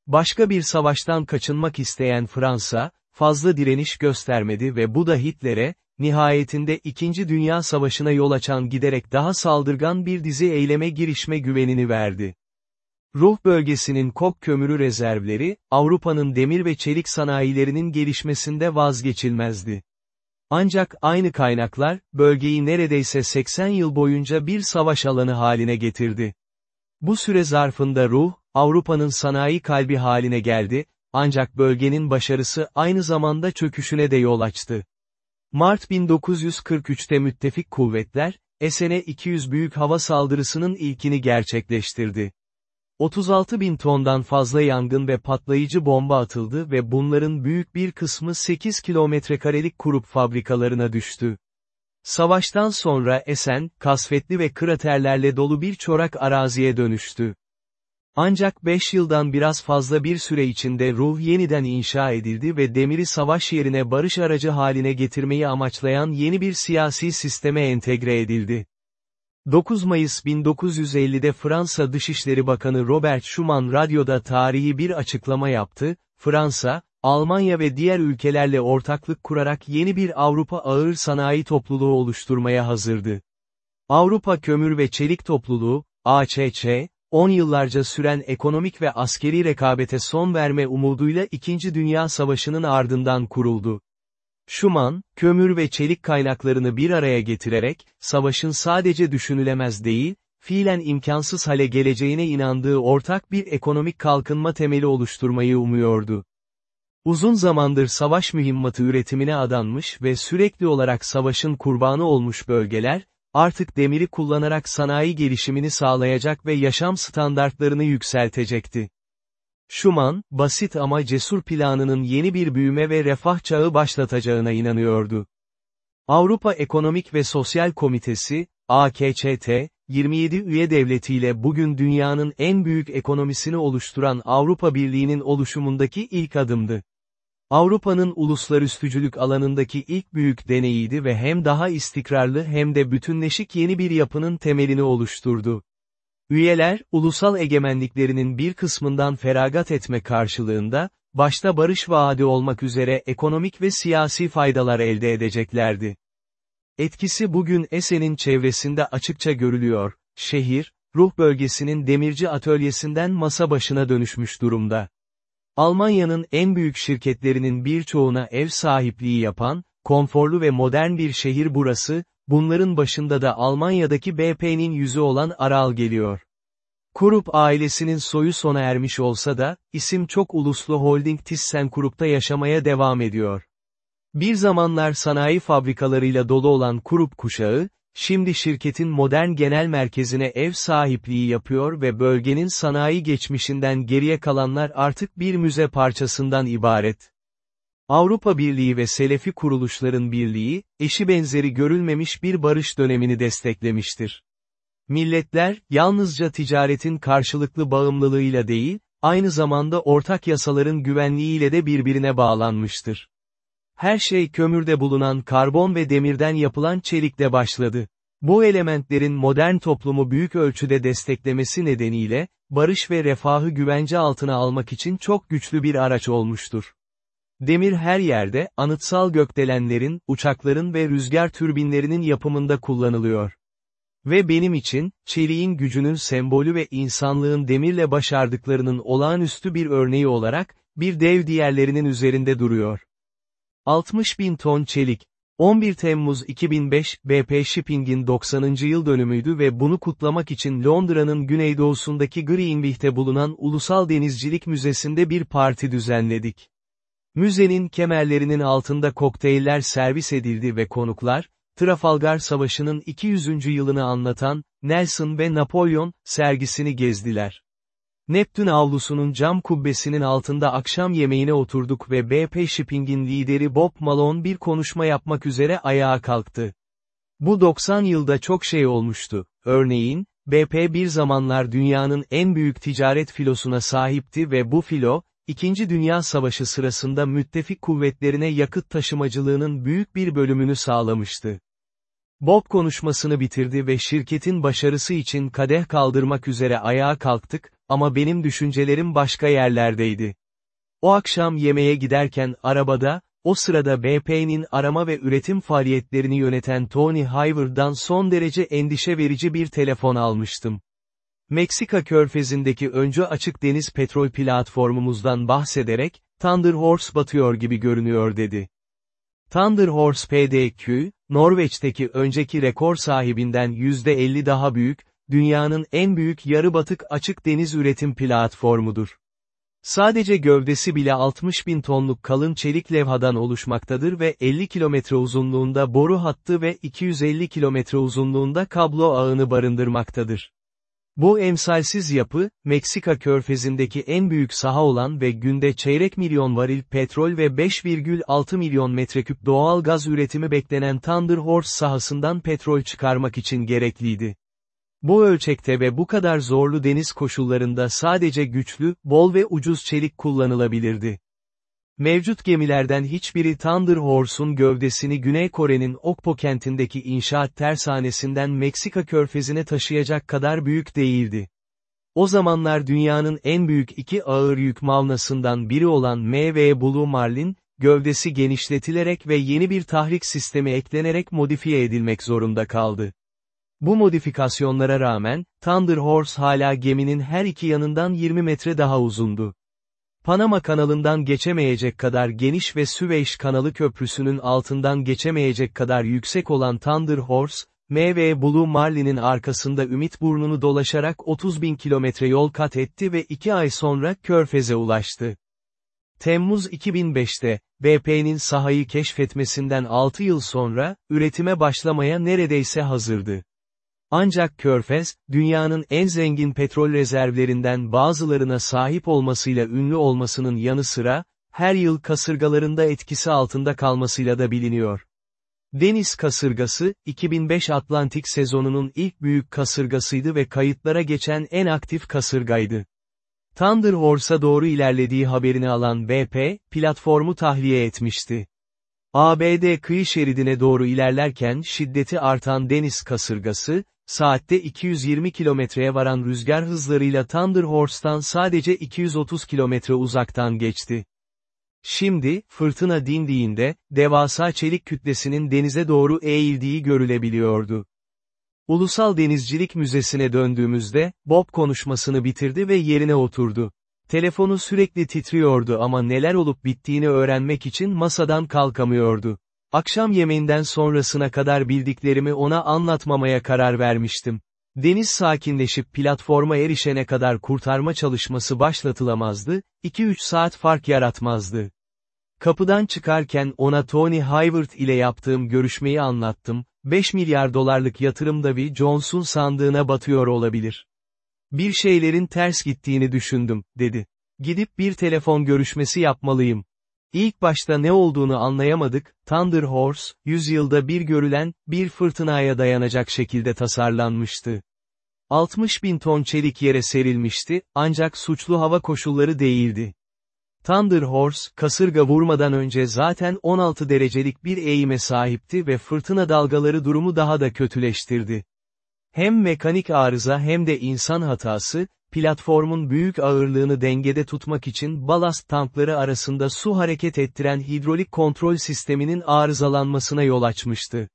Başka bir savaştan kaçınmak isteyen Fransa, fazla direniş göstermedi ve bu da Hitler'e, nihayetinde İkinci Dünya Savaşı'na yol açan giderek daha saldırgan bir dizi eyleme girişme güvenini verdi. Ruh bölgesinin kok kömürü rezervleri, Avrupa'nın demir ve çelik sanayilerinin gelişmesinde vazgeçilmezdi. Ancak aynı kaynaklar, bölgeyi neredeyse 80 yıl boyunca bir savaş alanı haline getirdi. Bu süre zarfında Ruh, Avrupa'nın sanayi kalbi haline geldi, ancak bölgenin başarısı aynı zamanda çöküşüne de yol açtı. Mart 1943'te müttefik kuvvetler, Esen'e 200 büyük hava saldırısının ilkini gerçekleştirdi. 36 bin tondan fazla yangın ve patlayıcı bomba atıldı ve bunların büyük bir kısmı 8 kilometrekarelik kurup fabrikalarına düştü. Savaştan sonra Esen, kasvetli ve kraterlerle dolu bir çorak araziye dönüştü. Ancak 5 yıldan biraz fazla bir süre içinde ruh yeniden inşa edildi ve demiri savaş yerine barış aracı haline getirmeyi amaçlayan yeni bir siyasi sisteme entegre edildi. 9 Mayıs 1950'de Fransa Dışişleri Bakanı Robert Schuman radyoda tarihi bir açıklama yaptı, Fransa, Almanya ve diğer ülkelerle ortaklık kurarak yeni bir Avrupa ağır sanayi topluluğu oluşturmaya hazırdı. Avrupa Kömür ve Çelik Topluluğu, AÇÇ, 10 yıllarca süren ekonomik ve askeri rekabete son verme umuduyla İkinci Dünya Savaşı'nın ardından kuruldu. Schumann, kömür ve çelik kaynaklarını bir araya getirerek, savaşın sadece düşünülemez değil, fiilen imkansız hale geleceğine inandığı ortak bir ekonomik kalkınma temeli oluşturmayı umuyordu. Uzun zamandır savaş mühimmatı üretimine adanmış ve sürekli olarak savaşın kurbanı olmuş bölgeler, artık demiri kullanarak sanayi gelişimini sağlayacak ve yaşam standartlarını yükseltecekti. Schumann, basit ama cesur planının yeni bir büyüme ve refah çağı başlatacağına inanıyordu. Avrupa Ekonomik ve Sosyal Komitesi, AKÇT, 27 üye devletiyle bugün dünyanın en büyük ekonomisini oluşturan Avrupa Birliği'nin oluşumundaki ilk adımdı. Avrupa'nın uluslarüstücülük alanındaki ilk büyük deneyiydi ve hem daha istikrarlı hem de bütünleşik yeni bir yapının temelini oluşturdu. Üyeler, ulusal egemenliklerinin bir kısmından feragat etme karşılığında, başta barış vaadi olmak üzere ekonomik ve siyasi faydalar elde edeceklerdi. Etkisi bugün Esen'in çevresinde açıkça görülüyor, şehir, ruh bölgesinin demirci atölyesinden masa başına dönüşmüş durumda. Almanya'nın en büyük şirketlerinin birçoğuna ev sahipliği yapan, konforlu ve modern bir şehir burası, bunların başında da Almanya'daki BP'nin yüzü olan Aral geliyor. Kurup ailesinin soyu sona ermiş olsa da, isim çok uluslu holding ThyssenKrupp'ta yaşamaya devam ediyor. Bir zamanlar sanayi fabrikalarıyla dolu olan Kurup kuşağı, şimdi şirketin modern genel merkezine ev sahipliği yapıyor ve bölgenin sanayi geçmişinden geriye kalanlar artık bir müze parçasından ibaret. Avrupa Birliği ve Selefi kuruluşların birliği, eşi benzeri görülmemiş bir barış dönemini desteklemiştir. Milletler, yalnızca ticaretin karşılıklı bağımlılığıyla değil, aynı zamanda ortak yasaların güvenliğiyle de birbirine bağlanmıştır. Her şey kömürde bulunan karbon ve demirden yapılan çelikle başladı. Bu elementlerin modern toplumu büyük ölçüde desteklemesi nedeniyle, barış ve refahı güvence altına almak için çok güçlü bir araç olmuştur. Demir her yerde, anıtsal gökdelenlerin, uçakların ve rüzgar türbinlerinin yapımında kullanılıyor. Ve benim için, çeliğin gücünün sembolü ve insanlığın demirle başardıklarının olağanüstü bir örneği olarak, bir dev diğerlerinin üzerinde duruyor. 60 bin ton çelik. 11 Temmuz 2005, BP Shipping'in 90. yıl dönümüydü ve bunu kutlamak için Londra'nın güneydoğusundaki Greenwich'te bulunan Ulusal Denizcilik Müzesi'nde bir parti düzenledik. Müzenin kemerlerinin altında kokteyller servis edildi ve konuklar, Trafalgar Savaşı'nın 200. yılını anlatan, Nelson ve Napolyon, sergisini gezdiler. Neptün avlusunun cam kubbesinin altında akşam yemeğine oturduk ve BP Shipping'in lideri Bob Malone bir konuşma yapmak üzere ayağa kalktı. Bu 90 yılda çok şey olmuştu. Örneğin, BP bir zamanlar dünyanın en büyük ticaret filosuna sahipti ve bu filo, İkinci Dünya Savaşı sırasında müttefik kuvvetlerine yakıt taşımacılığının büyük bir bölümünü sağlamıştı. Bob konuşmasını bitirdi ve şirketin başarısı için kadeh kaldırmak üzere ayağa kalktık, ama benim düşüncelerim başka yerlerdeydi. O akşam yemeğe giderken arabada, o sırada BP'nin arama ve üretim faaliyetlerini yöneten Tony Hayward'dan son derece endişe verici bir telefon almıştım. Meksika körfezindeki öncü açık deniz petrol platformumuzdan bahsederek, Thunder Horse batıyor gibi görünüyor dedi. Thunder Horse PDQ, Norveç'teki önceki rekor sahibinden %50 daha büyük, dünyanın en büyük yarı batık açık deniz üretim platformudur. Sadece gövdesi bile 60 bin tonluk kalın çelik levhadan oluşmaktadır ve 50 kilometre uzunluğunda boru hattı ve 250 kilometre uzunluğunda kablo ağını barındırmaktadır. Bu emsalsiz yapı, Meksika körfezindeki en büyük saha olan ve günde çeyrek milyon varil petrol ve 5,6 milyon metreküp doğal gaz üretimi beklenen Thunder Horse sahasından petrol çıkarmak için gerekliydi. Bu ölçekte ve bu kadar zorlu deniz koşullarında sadece güçlü, bol ve ucuz çelik kullanılabilirdi. Mevcut gemilerden hiçbiri Thunder Horse'un gövdesini Güney Kore'nin Okpo kentindeki inşaat tersanesinden Meksika körfezine taşıyacak kadar büyük değildi. O zamanlar dünyanın en büyük iki ağır yük mavnasından biri olan MV Blue Marlin, gövdesi genişletilerek ve yeni bir tahrik sistemi eklenerek modifiye edilmek zorunda kaldı. Bu modifikasyonlara rağmen, Thunder Horse hala geminin her iki yanından 20 metre daha uzundu. Panama kanalından geçemeyecek kadar geniş ve Süveyş kanalı köprüsünün altından geçemeyecek kadar yüksek olan Thunder Horse, MV Blue Marlin'in arkasında Ümit burnunu dolaşarak 30 bin kilometre yol kat etti ve 2 ay sonra Körfez'e ulaştı. Temmuz 2005'te, BP'nin sahayı keşfetmesinden 6 yıl sonra, üretime başlamaya neredeyse hazırdı. Ancak Körfez, dünyanın en zengin petrol rezervlerinden bazılarına sahip olmasıyla ünlü olmasının yanı sıra, her yıl kasırgalarında etkisi altında kalmasıyla da biliniyor. Deniz kasırgası, 2005 Atlantik sezonunun ilk büyük kasırgasıydı ve kayıtlara geçen en aktif kasırgaydı. Thunder Horse'a doğru ilerlediği haberini alan BP, platformu tahliye etmişti. ABD kıyı şeridine doğru ilerlerken şiddeti artan deniz kasırgası, saatte 220 kilometreye varan rüzgar hızlarıyla Thunder Horse'tan sadece 230 kilometre uzaktan geçti. Şimdi, fırtına dindiğinde, devasa çelik kütlesinin denize doğru eğildiği görülebiliyordu. Ulusal Denizcilik Müzesi'ne döndüğümüzde, Bob konuşmasını bitirdi ve yerine oturdu. Telefonu sürekli titriyordu ama neler olup bittiğini öğrenmek için masadan kalkamıyordu. Akşam yemeğinden sonrasına kadar bildiklerimi ona anlatmamaya karar vermiştim. Deniz sakinleşip platforma erişene kadar kurtarma çalışması başlatılamazdı, 2-3 saat fark yaratmazdı. Kapıdan çıkarken ona Tony Hayward ile yaptığım görüşmeyi anlattım, 5 milyar dolarlık yatırım Davy Jones'un sandığına batıyor olabilir. Bir şeylerin ters gittiğini düşündüm, dedi. Gidip bir telefon görüşmesi yapmalıyım. İlk başta ne olduğunu anlayamadık, Thunder Horse, yüzyılda bir görülen, bir fırtınaya dayanacak şekilde tasarlanmıştı. 60 bin ton çelik yere serilmişti, ancak suçlu hava koşulları değildi. Thunder Horse, kasırga vurmadan önce zaten 16 derecelik bir eğime sahipti ve fırtına dalgaları durumu daha da kötüleştirdi. Hem mekanik arıza hem de insan hatası, platformun büyük ağırlığını dengede tutmak için balast tankları arasında su hareket ettiren hidrolik kontrol sisteminin arızalanmasına yol açmıştı.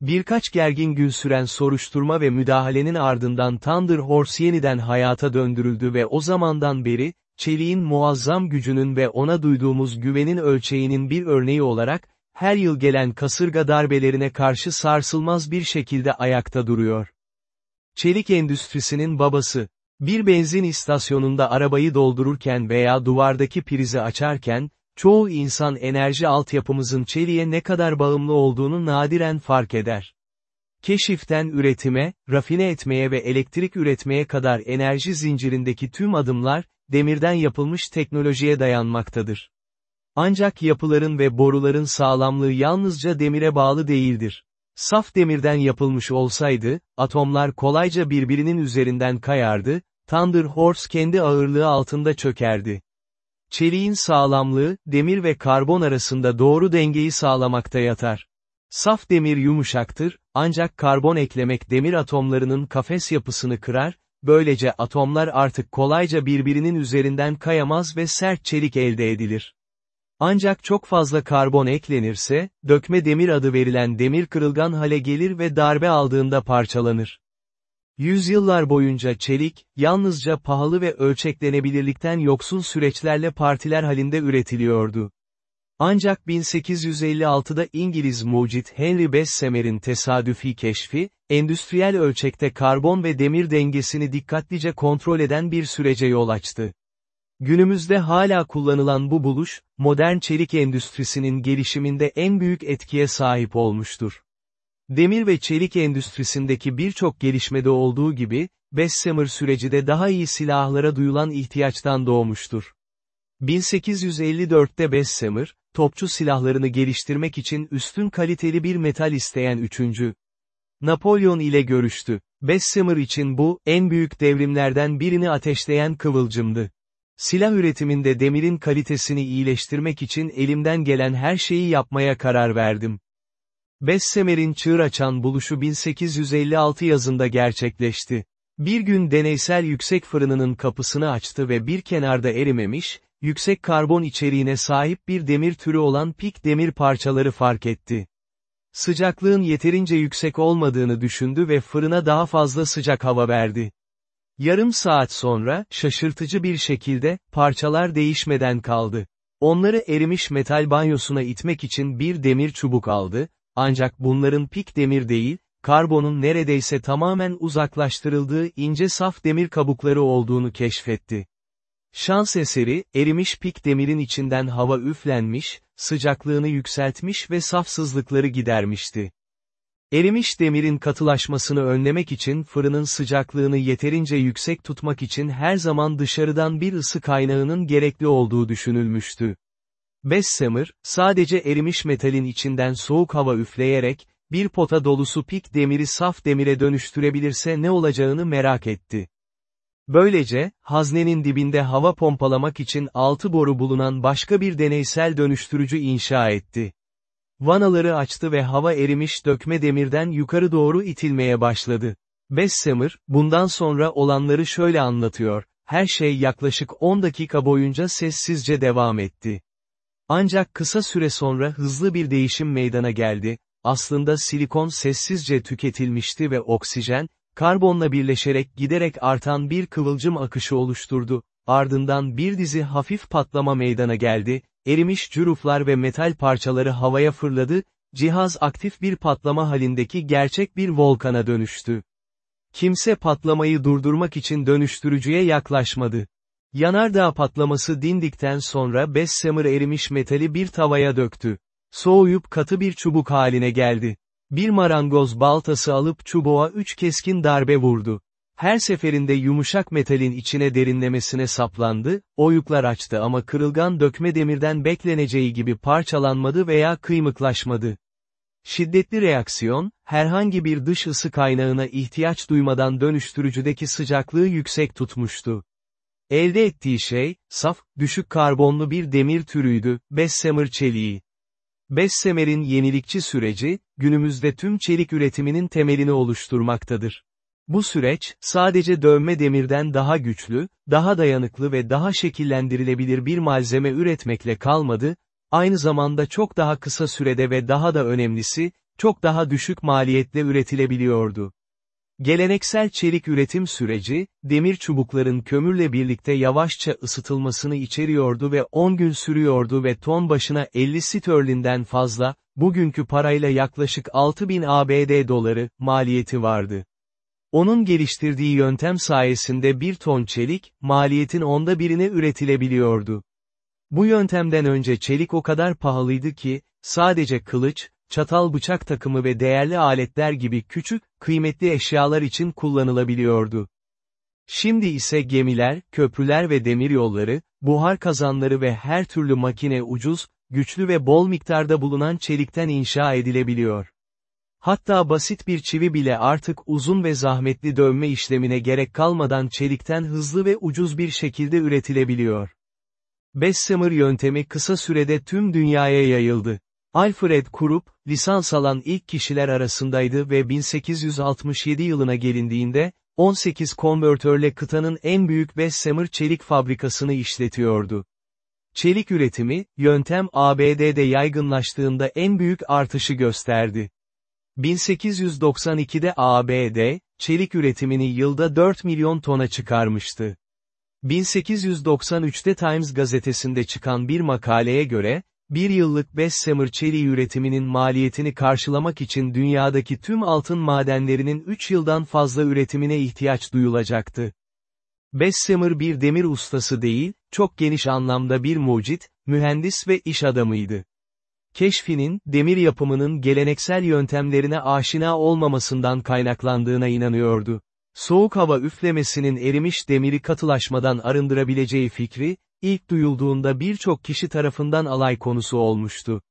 Birkaç gergin gün süren soruşturma ve müdahalenin ardından Thunder Horse yeniden hayata döndürüldü ve o zamandan beri, çeliğin muazzam gücünün ve ona duyduğumuz güvenin ölçeğinin bir örneği olarak, her yıl gelen kasırga darbelerine karşı sarsılmaz bir şekilde ayakta duruyor. Çelik endüstrisinin babası, bir benzin istasyonunda arabayı doldururken veya duvardaki prizi açarken, çoğu insan enerji altyapımızın çeliğe ne kadar bağımlı olduğunu nadiren fark eder. Keşiften üretime, rafine etmeye ve elektrik üretmeye kadar enerji zincirindeki tüm adımlar, demirden yapılmış teknolojiye dayanmaktadır. Ancak yapıların ve boruların sağlamlığı yalnızca demire bağlı değildir. Saf demirden yapılmış olsaydı, atomlar kolayca birbirinin üzerinden kayardı, Thunder Horse kendi ağırlığı altında çökerdi. Çeliğin sağlamlığı, demir ve karbon arasında doğru dengeyi sağlamakta yatar. Saf demir yumuşaktır, ancak karbon eklemek demir atomlarının kafes yapısını kırar, böylece atomlar artık kolayca birbirinin üzerinden kayamaz ve sert çelik elde edilir. Ancak çok fazla karbon eklenirse, dökme demir adı verilen demir kırılgan hale gelir ve darbe aldığında parçalanır. Yüzyıllar boyunca çelik, yalnızca pahalı ve ölçeklenebilirlikten yoksun süreçlerle partiler halinde üretiliyordu. Ancak 1856'da İngiliz mucit Henry Bessemer'in tesadüfi keşfi, endüstriyel ölçekte karbon ve demir dengesini dikkatlice kontrol eden bir sürece yol açtı. Günümüzde hala kullanılan bu buluş, modern çelik endüstrisinin gelişiminde en büyük etkiye sahip olmuştur. Demir ve çelik endüstrisindeki birçok gelişmede olduğu gibi, Bessemer süreci de daha iyi silahlara duyulan ihtiyaçtan doğmuştur. 1854'te Bessemer, topçu silahlarını geliştirmek için üstün kaliteli bir metal isteyen üçüncü. Napolyon ile görüştü. Bessemer için bu, en büyük devrimlerden birini ateşleyen kıvılcımdı. Silah üretiminde demirin kalitesini iyileştirmek için elimden gelen her şeyi yapmaya karar verdim. Bessemer'in çığır açan buluşu 1856 yazında gerçekleşti. Bir gün deneysel yüksek fırınının kapısını açtı ve bir kenarda erimemiş, yüksek karbon içeriğine sahip bir demir türü olan pik demir parçaları fark etti. Sıcaklığın yeterince yüksek olmadığını düşündü ve fırına daha fazla sıcak hava verdi. Yarım saat sonra, şaşırtıcı bir şekilde, parçalar değişmeden kaldı. Onları erimiş metal banyosuna itmek için bir demir çubuk aldı, ancak bunların pik demir değil, karbonun neredeyse tamamen uzaklaştırıldığı ince saf demir kabukları olduğunu keşfetti. Şans eseri, erimiş pik demirin içinden hava üflenmiş, sıcaklığını yükseltmiş ve safsızlıkları gidermişti. Erimiş demirin katılaşmasını önlemek için fırının sıcaklığını yeterince yüksek tutmak için her zaman dışarıdan bir ısı kaynağının gerekli olduğu düşünülmüştü. Bessemer, sadece erimiş metalin içinden soğuk hava üfleyerek, bir pota dolusu pik demiri saf demire dönüştürebilirse ne olacağını merak etti. Böylece, haznenin dibinde hava pompalamak için altı boru bulunan başka bir deneysel dönüştürücü inşa etti. Vanaları açtı ve hava erimiş dökme demirden yukarı doğru itilmeye başladı. Bessemer, bundan sonra olanları şöyle anlatıyor, her şey yaklaşık 10 dakika boyunca sessizce devam etti. Ancak kısa süre sonra hızlı bir değişim meydana geldi, aslında silikon sessizce tüketilmişti ve oksijen, karbonla birleşerek giderek artan bir kıvılcım akışı oluşturdu, ardından bir dizi hafif patlama meydana geldi, erimiş cüruflar ve metal parçaları havaya fırladı, cihaz aktif bir patlama halindeki gerçek bir volkana dönüştü. Kimse patlamayı durdurmak için dönüştürücüye yaklaşmadı. Yanardağ patlaması dindikten sonra Bessemer erimiş metali bir tavaya döktü. Soğuyup katı bir çubuk haline geldi. Bir marangoz baltası alıp çubuğa üç keskin darbe vurdu. Her seferinde yumuşak metalin içine derinlemesine saplandı, oyuklar açtı ama kırılgan dökme demirden bekleneceği gibi parçalanmadı veya kıymıklaşmadı. Şiddetli reaksiyon, herhangi bir dış ısı kaynağına ihtiyaç duymadan dönüştürücüdeki sıcaklığı yüksek tutmuştu. Elde ettiği şey, saf, düşük karbonlu bir demir türüydü, Bessemer çeliği. Bessemer'in yenilikçi süreci, günümüzde tüm çelik üretiminin temelini oluşturmaktadır. Bu süreç, sadece dövme demirden daha güçlü, daha dayanıklı ve daha şekillendirilebilir bir malzeme üretmekle kalmadı, aynı zamanda çok daha kısa sürede ve daha da önemlisi, çok daha düşük maliyetle üretilebiliyordu. Geleneksel çelik üretim süreci, demir çubukların kömürle birlikte yavaşça ısıtılmasını içeriyordu ve 10 gün sürüyordu ve ton başına 50 sterlinden fazla, bugünkü parayla yaklaşık 6000 ABD doları, maliyeti vardı. Onun geliştirdiği yöntem sayesinde bir ton çelik, maliyetin onda birine üretilebiliyordu. Bu yöntemden önce çelik o kadar pahalıydı ki, sadece kılıç, çatal bıçak takımı ve değerli aletler gibi küçük, kıymetli eşyalar için kullanılabiliyordu. Şimdi ise gemiler, köprüler ve demiryolları, buhar kazanları ve her türlü makine ucuz, güçlü ve bol miktarda bulunan çelikten inşa edilebiliyor. Hatta basit bir çivi bile artık uzun ve zahmetli dövme işlemine gerek kalmadan çelikten hızlı ve ucuz bir şekilde üretilebiliyor. Bessemer yöntemi kısa sürede tüm dünyaya yayıldı. Alfred Krupp, lisans alan ilk kişiler arasındaydı ve 1867 yılına gelindiğinde, 18 konvertörle kıtanın en büyük Bessemer çelik fabrikasını işletiyordu. Çelik üretimi, yöntem ABD'de yaygınlaştığında en büyük artışı gösterdi. 1892'de ABD, çelik üretimini yılda 4 milyon tona çıkarmıştı. 1893'te Times gazetesinde çıkan bir makaleye göre, bir yıllık Bessemer çeliği üretiminin maliyetini karşılamak için dünyadaki tüm altın madenlerinin 3 yıldan fazla üretimine ihtiyaç duyulacaktı. Bessemer bir demir ustası değil, çok geniş anlamda bir mucit, mühendis ve iş adamıydı. Keşfinin, demir yapımının geleneksel yöntemlerine aşina olmamasından kaynaklandığına inanıyordu. Soğuk hava üflemesinin erimiş demiri katılaşmadan arındırabileceği fikri, ilk duyulduğunda birçok kişi tarafından alay konusu olmuştu.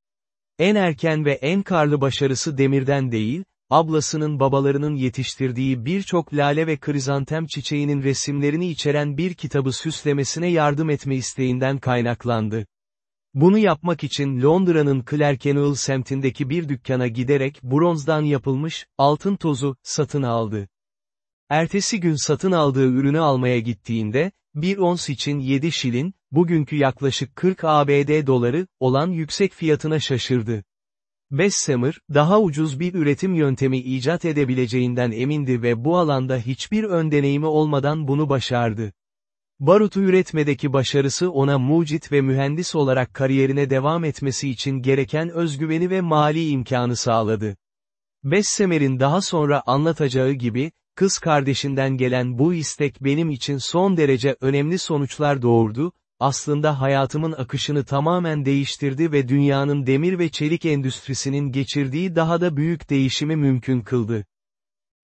En erken ve en karlı başarısı demirden değil, ablasının babalarının yetiştirdiği birçok lale ve krizantem çiçeğinin resimlerini içeren bir kitabı süslemesine yardım etme isteğinden kaynaklandı. Bunu yapmak için Londra'nın Clerkenwell semtindeki bir dükkana giderek bronzdan yapılmış, altın tozu, satın aldı. Ertesi gün satın aldığı ürünü almaya gittiğinde, bir ons için 7 şilin, bugünkü yaklaşık 40 ABD doları, olan yüksek fiyatına şaşırdı. Bessemer, daha ucuz bir üretim yöntemi icat edebileceğinden emindi ve bu alanda hiçbir ön deneyimi olmadan bunu başardı. Barutu üretmedeki başarısı ona mucit ve mühendis olarak kariyerine devam etmesi için gereken özgüveni ve mali imkanı sağladı. Bessemer'in daha sonra anlatacağı gibi, kız kardeşinden gelen bu istek benim için son derece önemli sonuçlar doğurdu, aslında hayatımın akışını tamamen değiştirdi ve dünyanın demir ve çelik endüstrisinin geçirdiği daha da büyük değişimi mümkün kıldı.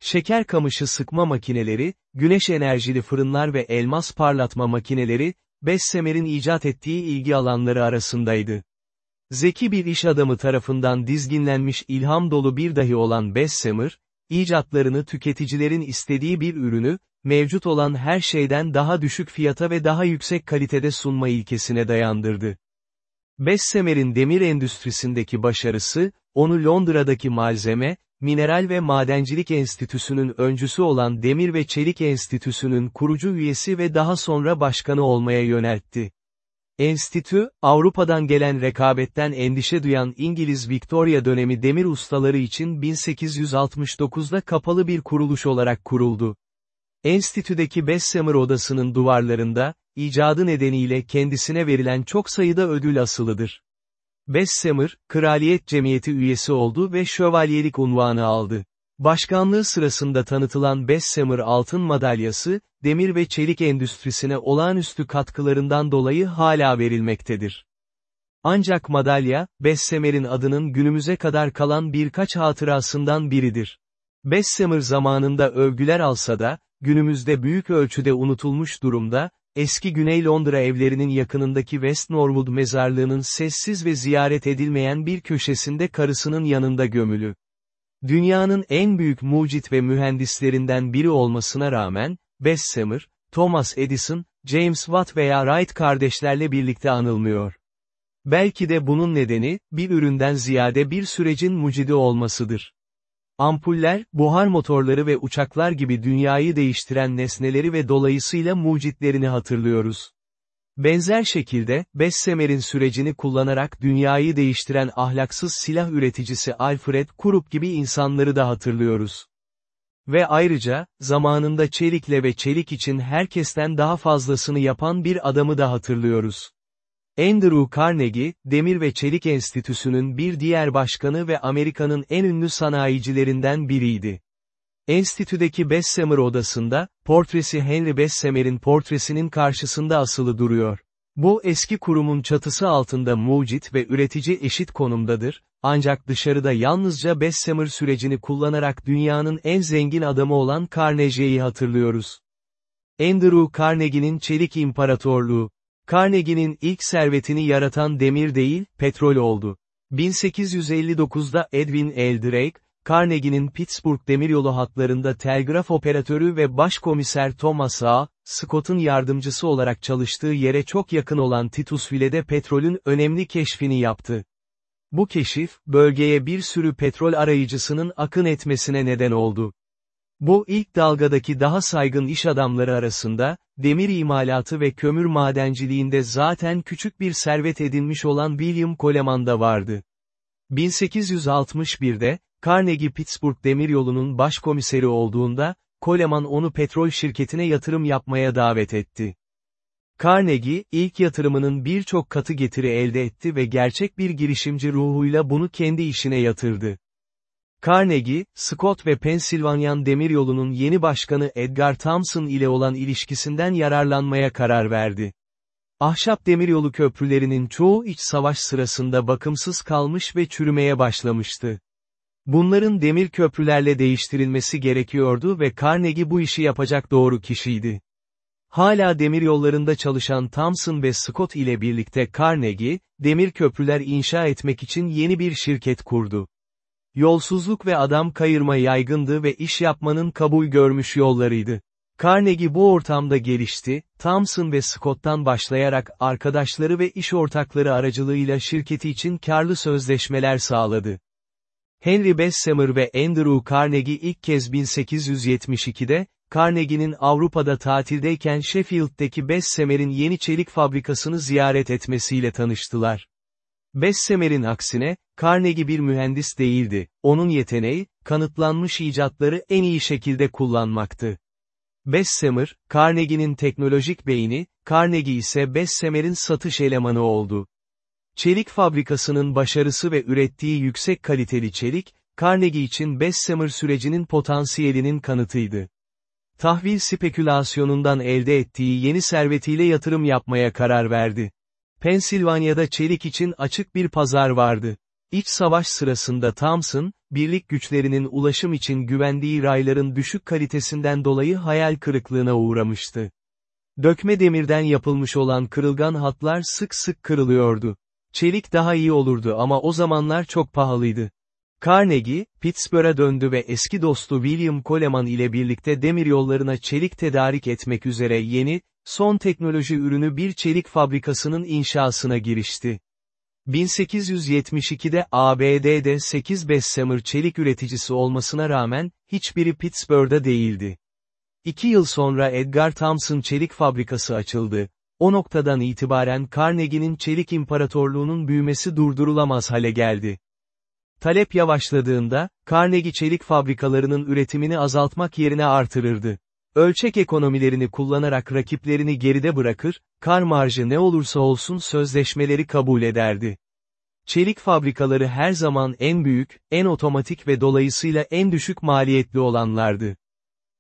Şeker kamışı sıkma makineleri, güneş enerjili fırınlar ve elmas parlatma makineleri, Bessemer'in icat ettiği ilgi alanları arasındaydı. Zeki bir iş adamı tarafından dizginlenmiş ilham dolu bir dahi olan Bessemer, icatlarını tüketicilerin istediği bir ürünü, mevcut olan her şeyden daha düşük fiyata ve daha yüksek kalitede sunma ilkesine dayandırdı. Bessemer'in demir endüstrisindeki başarısı, onu Londra'daki malzeme, Mineral ve Madencilik Enstitüsü'nün öncüsü olan Demir ve Çelik Enstitüsü'nün kurucu üyesi ve daha sonra başkanı olmaya yöneltti. Enstitü, Avrupa'dan gelen rekabetten endişe duyan İngiliz Victoria dönemi demir ustaları için 1869'da kapalı bir kuruluş olarak kuruldu. Enstitüdeki Bessemer odasının duvarlarında, icadı nedeniyle kendisine verilen çok sayıda ödül asılıdır. Bessemer, Kraliyet Cemiyeti üyesi oldu ve şövalyelik unvanı aldı. Başkanlığı sırasında tanıtılan Bessemer Altın Madalyası, demir ve çelik endüstrisine olağanüstü katkılarından dolayı hala verilmektedir. Ancak madalya, Bessemer'in adının günümüze kadar kalan birkaç hatırasından biridir. Bessemer zamanında övgüler alsa da, günümüzde büyük ölçüde unutulmuş durumda, eski Güney Londra evlerinin yakınındaki West Norwood mezarlığının sessiz ve ziyaret edilmeyen bir köşesinde karısının yanında gömülü. Dünyanın en büyük mucit ve mühendislerinden biri olmasına rağmen, Bessemer, Thomas Edison, James Watt veya Wright kardeşlerle birlikte anılmıyor. Belki de bunun nedeni, bir üründen ziyade bir sürecin mucidi olmasıdır. Ampuller, buhar motorları ve uçaklar gibi dünyayı değiştiren nesneleri ve dolayısıyla mucitlerini hatırlıyoruz. Benzer şekilde, Bessemer'in sürecini kullanarak dünyayı değiştiren ahlaksız silah üreticisi Alfred Krupp gibi insanları da hatırlıyoruz. Ve ayrıca, zamanında çelikle ve çelik için herkesten daha fazlasını yapan bir adamı da hatırlıyoruz. Andrew Carnegie, Demir ve Çelik Enstitüsü'nün bir diğer başkanı ve Amerika'nın en ünlü sanayicilerinden biriydi. Enstitüdeki Bessemer odasında, portresi Henry Bessemer'in portresinin karşısında asılı duruyor. Bu eski kurumun çatısı altında mucit ve üretici eşit konumdadır, ancak dışarıda yalnızca Bessemer sürecini kullanarak dünyanın en zengin adamı olan Carnegie'yi hatırlıyoruz. Andrew Carnegie'nin Çelik İmparatorluğu. Carnegie'nin ilk servetini yaratan demir değil, petrol oldu. 1859'da Edwin L. Drake, Carnegie'nin Pittsburgh demiryolu hatlarında telgraf operatörü ve başkomiser Thomas A. Scott'un yardımcısı olarak çalıştığı yere çok yakın olan Titusville'de petrolün önemli keşfini yaptı. Bu keşif, bölgeye bir sürü petrol arayıcısının akın etmesine neden oldu. Bu ilk dalgadaki daha saygın iş adamları arasında, demir imalatı ve kömür madenciliğinde zaten küçük bir servet edinmiş olan William Coleman da vardı. 1861'de, Carnegie Pittsburgh Demiryolu'nun başkomiseri olduğunda, Coleman onu petrol şirketine yatırım yapmaya davet etti. Carnegie, ilk yatırımının birçok katı getiri elde etti ve gerçek bir girişimci ruhuyla bunu kendi işine yatırdı. Carnegie, Scott ve Pensilvanyan Demiryolu'nun yeni başkanı Edgar Thompson ile olan ilişkisinden yararlanmaya karar verdi. Ahşap demiryolu köprülerinin çoğu iç savaş sırasında bakımsız kalmış ve çürümeye başlamıştı. Bunların demir köprülerle değiştirilmesi gerekiyordu ve Carnegie bu işi yapacak doğru kişiydi. Hala demiryollarında çalışan Thompson ve Scott ile birlikte Carnegie, demir köprüler inşa etmek için yeni bir şirket kurdu. Yolsuzluk ve adam kayırma yaygındı ve iş yapmanın kabul görmüş yollarıydı. Carnegie bu ortamda gelişti, Thompson ve Scott'tan başlayarak arkadaşları ve iş ortakları aracılığıyla şirketi için karlı sözleşmeler sağladı. Henry Bessemer ve Andrew Carnegie ilk kez 1872'de, Carnegie'nin Avrupa'da tatildeyken Sheffield'deki Bessemer'in yeni çelik fabrikasını ziyaret etmesiyle tanıştılar. Bessemer'in aksine, Carnegie bir mühendis değildi, onun yeteneği, kanıtlanmış icatları en iyi şekilde kullanmaktı. Bessemer, Carnegie'nin teknolojik beyni, Carnegie ise Bessemer'in satış elemanı oldu. Çelik fabrikasının başarısı ve ürettiği yüksek kaliteli çelik, Carnegie için Bessemer sürecinin potansiyelinin kanıtıydı. Tahvil spekülasyonundan elde ettiği yeni servetiyle yatırım yapmaya karar verdi. Pensilvanya'da çelik için açık bir pazar vardı. İç savaş sırasında Thompson, birlik güçlerinin ulaşım için güvendiği rayların düşük kalitesinden dolayı hayal kırıklığına uğramıştı. Dökme demirden yapılmış olan kırılgan hatlar sık sık kırılıyordu. Çelik daha iyi olurdu ama o zamanlar çok pahalıydı. Carnegie, Pittsburgh'a döndü ve eski dostu William Coleman ile birlikte demiryollarına çelik tedarik etmek üzere yeni, son teknoloji ürünü bir çelik fabrikasının inşasına girişti. 1872'de ABD'de 8 Bessemer çelik üreticisi olmasına rağmen, hiçbiri Pittsburgh'da değildi. İki yıl sonra Edgar Thompson çelik fabrikası açıldı. O noktadan itibaren Carnegie'nin çelik imparatorluğunun büyümesi durdurulamaz hale geldi. Talep yavaşladığında, Carnegie çelik fabrikalarının üretimini azaltmak yerine artırırdı. Ölçek ekonomilerini kullanarak rakiplerini geride bırakır, kar marjı ne olursa olsun sözleşmeleri kabul ederdi. Çelik fabrikaları her zaman en büyük, en otomatik ve dolayısıyla en düşük maliyetli olanlardı.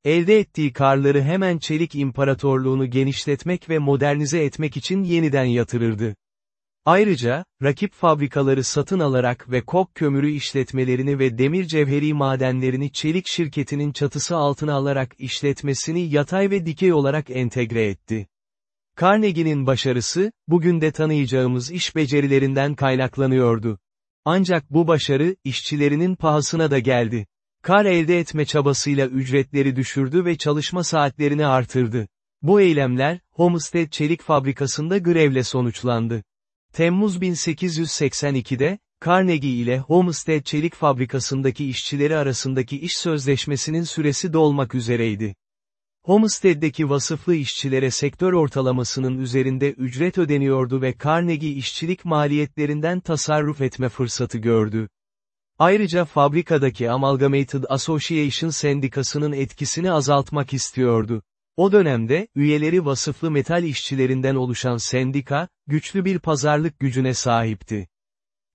Elde ettiği karları hemen çelik imparatorluğunu genişletmek ve modernize etmek için yeniden yatırırdı. Ayrıca, rakip fabrikaları satın alarak ve kok kömürü işletmelerini ve demir cevheri madenlerini çelik şirketinin çatısı altına alarak işletmesini yatay ve dikey olarak entegre etti. Carnegie'nin başarısı, bugün de tanıyacağımız iş becerilerinden kaynaklanıyordu. Ancak bu başarı, işçilerinin pahasına da geldi. Kar elde etme çabasıyla ücretleri düşürdü ve çalışma saatlerini artırdı. Bu eylemler, Homestead Çelik Fabrikası'nda grevle sonuçlandı. Temmuz 1882'de, Carnegie ile Homestead Çelik Fabrikası'ndaki işçileri arasındaki iş sözleşmesinin süresi dolmak üzereydi. Homestead'deki vasıflı işçilere sektör ortalamasının üzerinde ücret ödeniyordu ve Carnegie işçilik maliyetlerinden tasarruf etme fırsatı gördü. Ayrıca fabrikadaki Amalgamated Association sendikasının etkisini azaltmak istiyordu. O dönemde, üyeleri vasıflı metal işçilerinden oluşan sendika, güçlü bir pazarlık gücüne sahipti.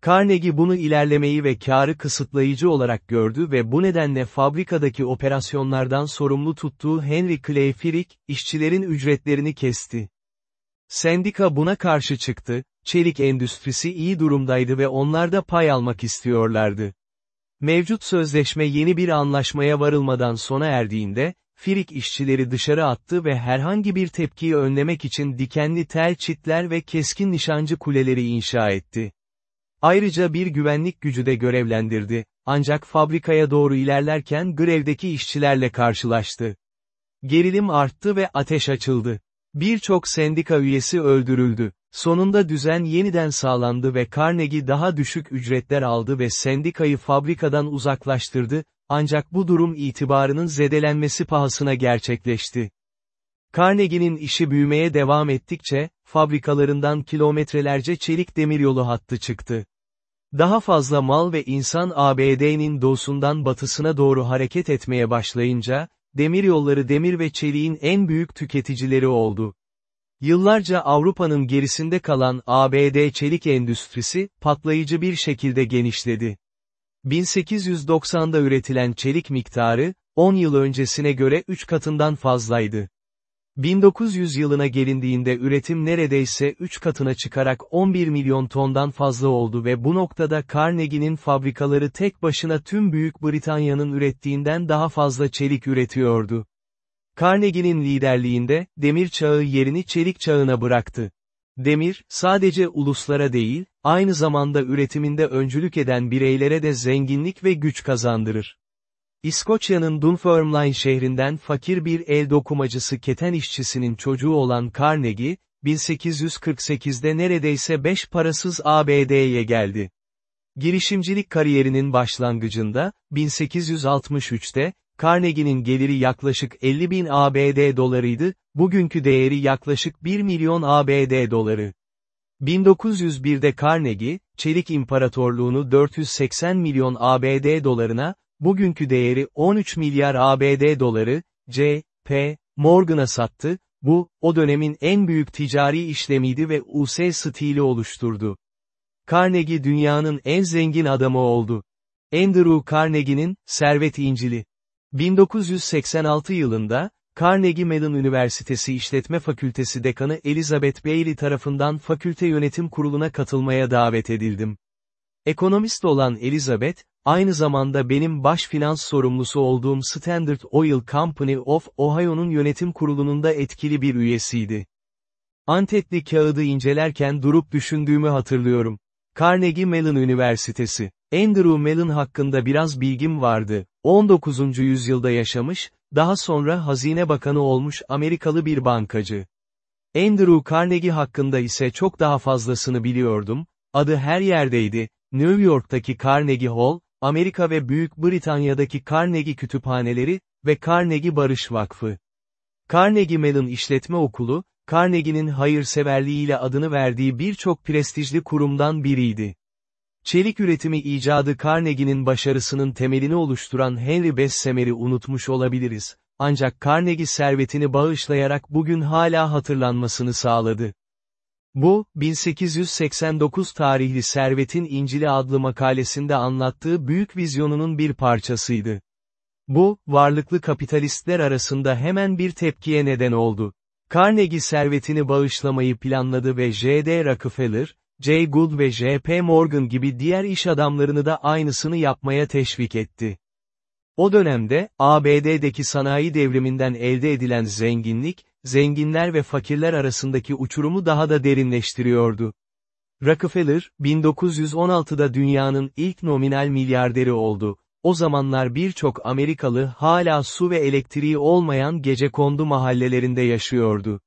Carnegie bunu ilerlemeyi ve karı kısıtlayıcı olarak gördü ve bu nedenle fabrikadaki operasyonlardan sorumlu tuttuğu Henry Clay Frick, işçilerin ücretlerini kesti. Sendika buna karşı çıktı, çelik endüstrisi iyi durumdaydı ve onlar da pay almak istiyorlardı. Mevcut sözleşme yeni bir anlaşmaya varılmadan sona erdiğinde, Firik işçileri dışarı attı ve herhangi bir tepkiyi önlemek için dikenli tel çitler ve keskin nişancı kuleleri inşa etti. Ayrıca bir güvenlik gücü de görevlendirdi, ancak fabrikaya doğru ilerlerken grevdeki işçilerle karşılaştı. Gerilim arttı ve ateş açıldı. Birçok sendika üyesi öldürüldü. Sonunda düzen yeniden sağlandı ve Carnegie daha düşük ücretler aldı ve sendikayı fabrikadan uzaklaştırdı, ancak bu durum itibarının zedelenmesi pahasına gerçekleşti. Carnegie'nin işi büyümeye devam ettikçe, fabrikalarından kilometrelerce çelik demiryolu hattı çıktı. Daha fazla mal ve insan ABD'nin doğusundan batısına doğru hareket etmeye başlayınca, demiryolları demir ve çeliğin en büyük tüketicileri oldu. Yıllarca Avrupa'nın gerisinde kalan ABD çelik endüstrisi, patlayıcı bir şekilde genişledi. 1890'da üretilen çelik miktarı, 10 yıl öncesine göre 3 katından fazlaydı. 1900 yılına gelindiğinde üretim neredeyse 3 katına çıkarak 11 milyon tondan fazla oldu ve bu noktada Carnegie'nin fabrikaları tek başına tüm Büyük Britanya'nın ürettiğinden daha fazla çelik üretiyordu. Carnegie'nin liderliğinde, demir çağı yerini çelik çağına bıraktı. Demir, sadece uluslara değil, aynı zamanda üretiminde öncülük eden bireylere de zenginlik ve güç kazandırır. İskoçya'nın Dunfermline şehrinden fakir bir el dokumacısı keten işçisinin çocuğu olan Carnegie, 1848'de neredeyse beş parasız ABD'ye geldi. Girişimcilik kariyerinin başlangıcında, 1863'te, Carnegie'nin geliri yaklaşık 50 bin ABD dolarıydı, bugünkü değeri yaklaşık 1 milyon ABD doları. 1901'de Carnegie, Çelik İmparatorluğunu 480 milyon ABD dolarına, bugünkü değeri 13 milyar ABD doları, C. Morgan'a sattı, bu, o dönemin en büyük ticari işlemiydi ve US stili oluşturdu. Carnegie dünyanın en zengin adamı oldu. Andrew Carnegie'nin, Servet İncili. 1986 yılında, Carnegie Mellon Üniversitesi İşletme Fakültesi Dekanı Elizabeth Bailey tarafından fakülte yönetim kuruluna katılmaya davet edildim. Ekonomist olan Elizabeth, aynı zamanda benim baş finans sorumlusu olduğum Standard Oil Company of Ohio'nun yönetim kurulunun da etkili bir üyesiydi. Antetli kağıdı incelerken durup düşündüğümü hatırlıyorum. Carnegie Mellon Üniversitesi. Andrew Mellon hakkında biraz bilgim vardı. 19. yüzyılda yaşamış, daha sonra Hazine Bakanı olmuş Amerikalı bir bankacı. Andrew Carnegie hakkında ise çok daha fazlasını biliyordum, adı her yerdeydi, New York'taki Carnegie Hall, Amerika ve Büyük Britanya'daki Carnegie Kütüphaneleri ve Carnegie Barış Vakfı. Carnegie Mellon İşletme Okulu, Carnegie'nin hayırseverliğiyle adını verdiği birçok prestijli kurumdan biriydi. Çelik üretimi icadı Carnegie'nin başarısının temelini oluşturan Henry Bessemer'i unutmuş olabiliriz. Ancak Carnegie servetini bağışlayarak bugün hala hatırlanmasını sağladı. Bu, 1889 tarihli Servetin İncili adlı makalesinde anlattığı büyük vizyonunun bir parçasıydı. Bu, varlıklı kapitalistler arasında hemen bir tepkiye neden oldu. Carnegie servetini bağışlamayı planladı ve J.D. Rockefeller, J. Gould ve J.P. Morgan gibi diğer iş adamlarını da aynısını yapmaya teşvik etti. O dönemde, ABD'deki sanayi devriminden elde edilen zenginlik, zenginler ve fakirler arasındaki uçurumu daha da derinleştiriyordu. Rockefeller, 1916'da dünyanın ilk nominal milyarderi oldu. O zamanlar birçok Amerikalı hala su ve elektriği olmayan gecekondu mahallelerinde yaşıyordu.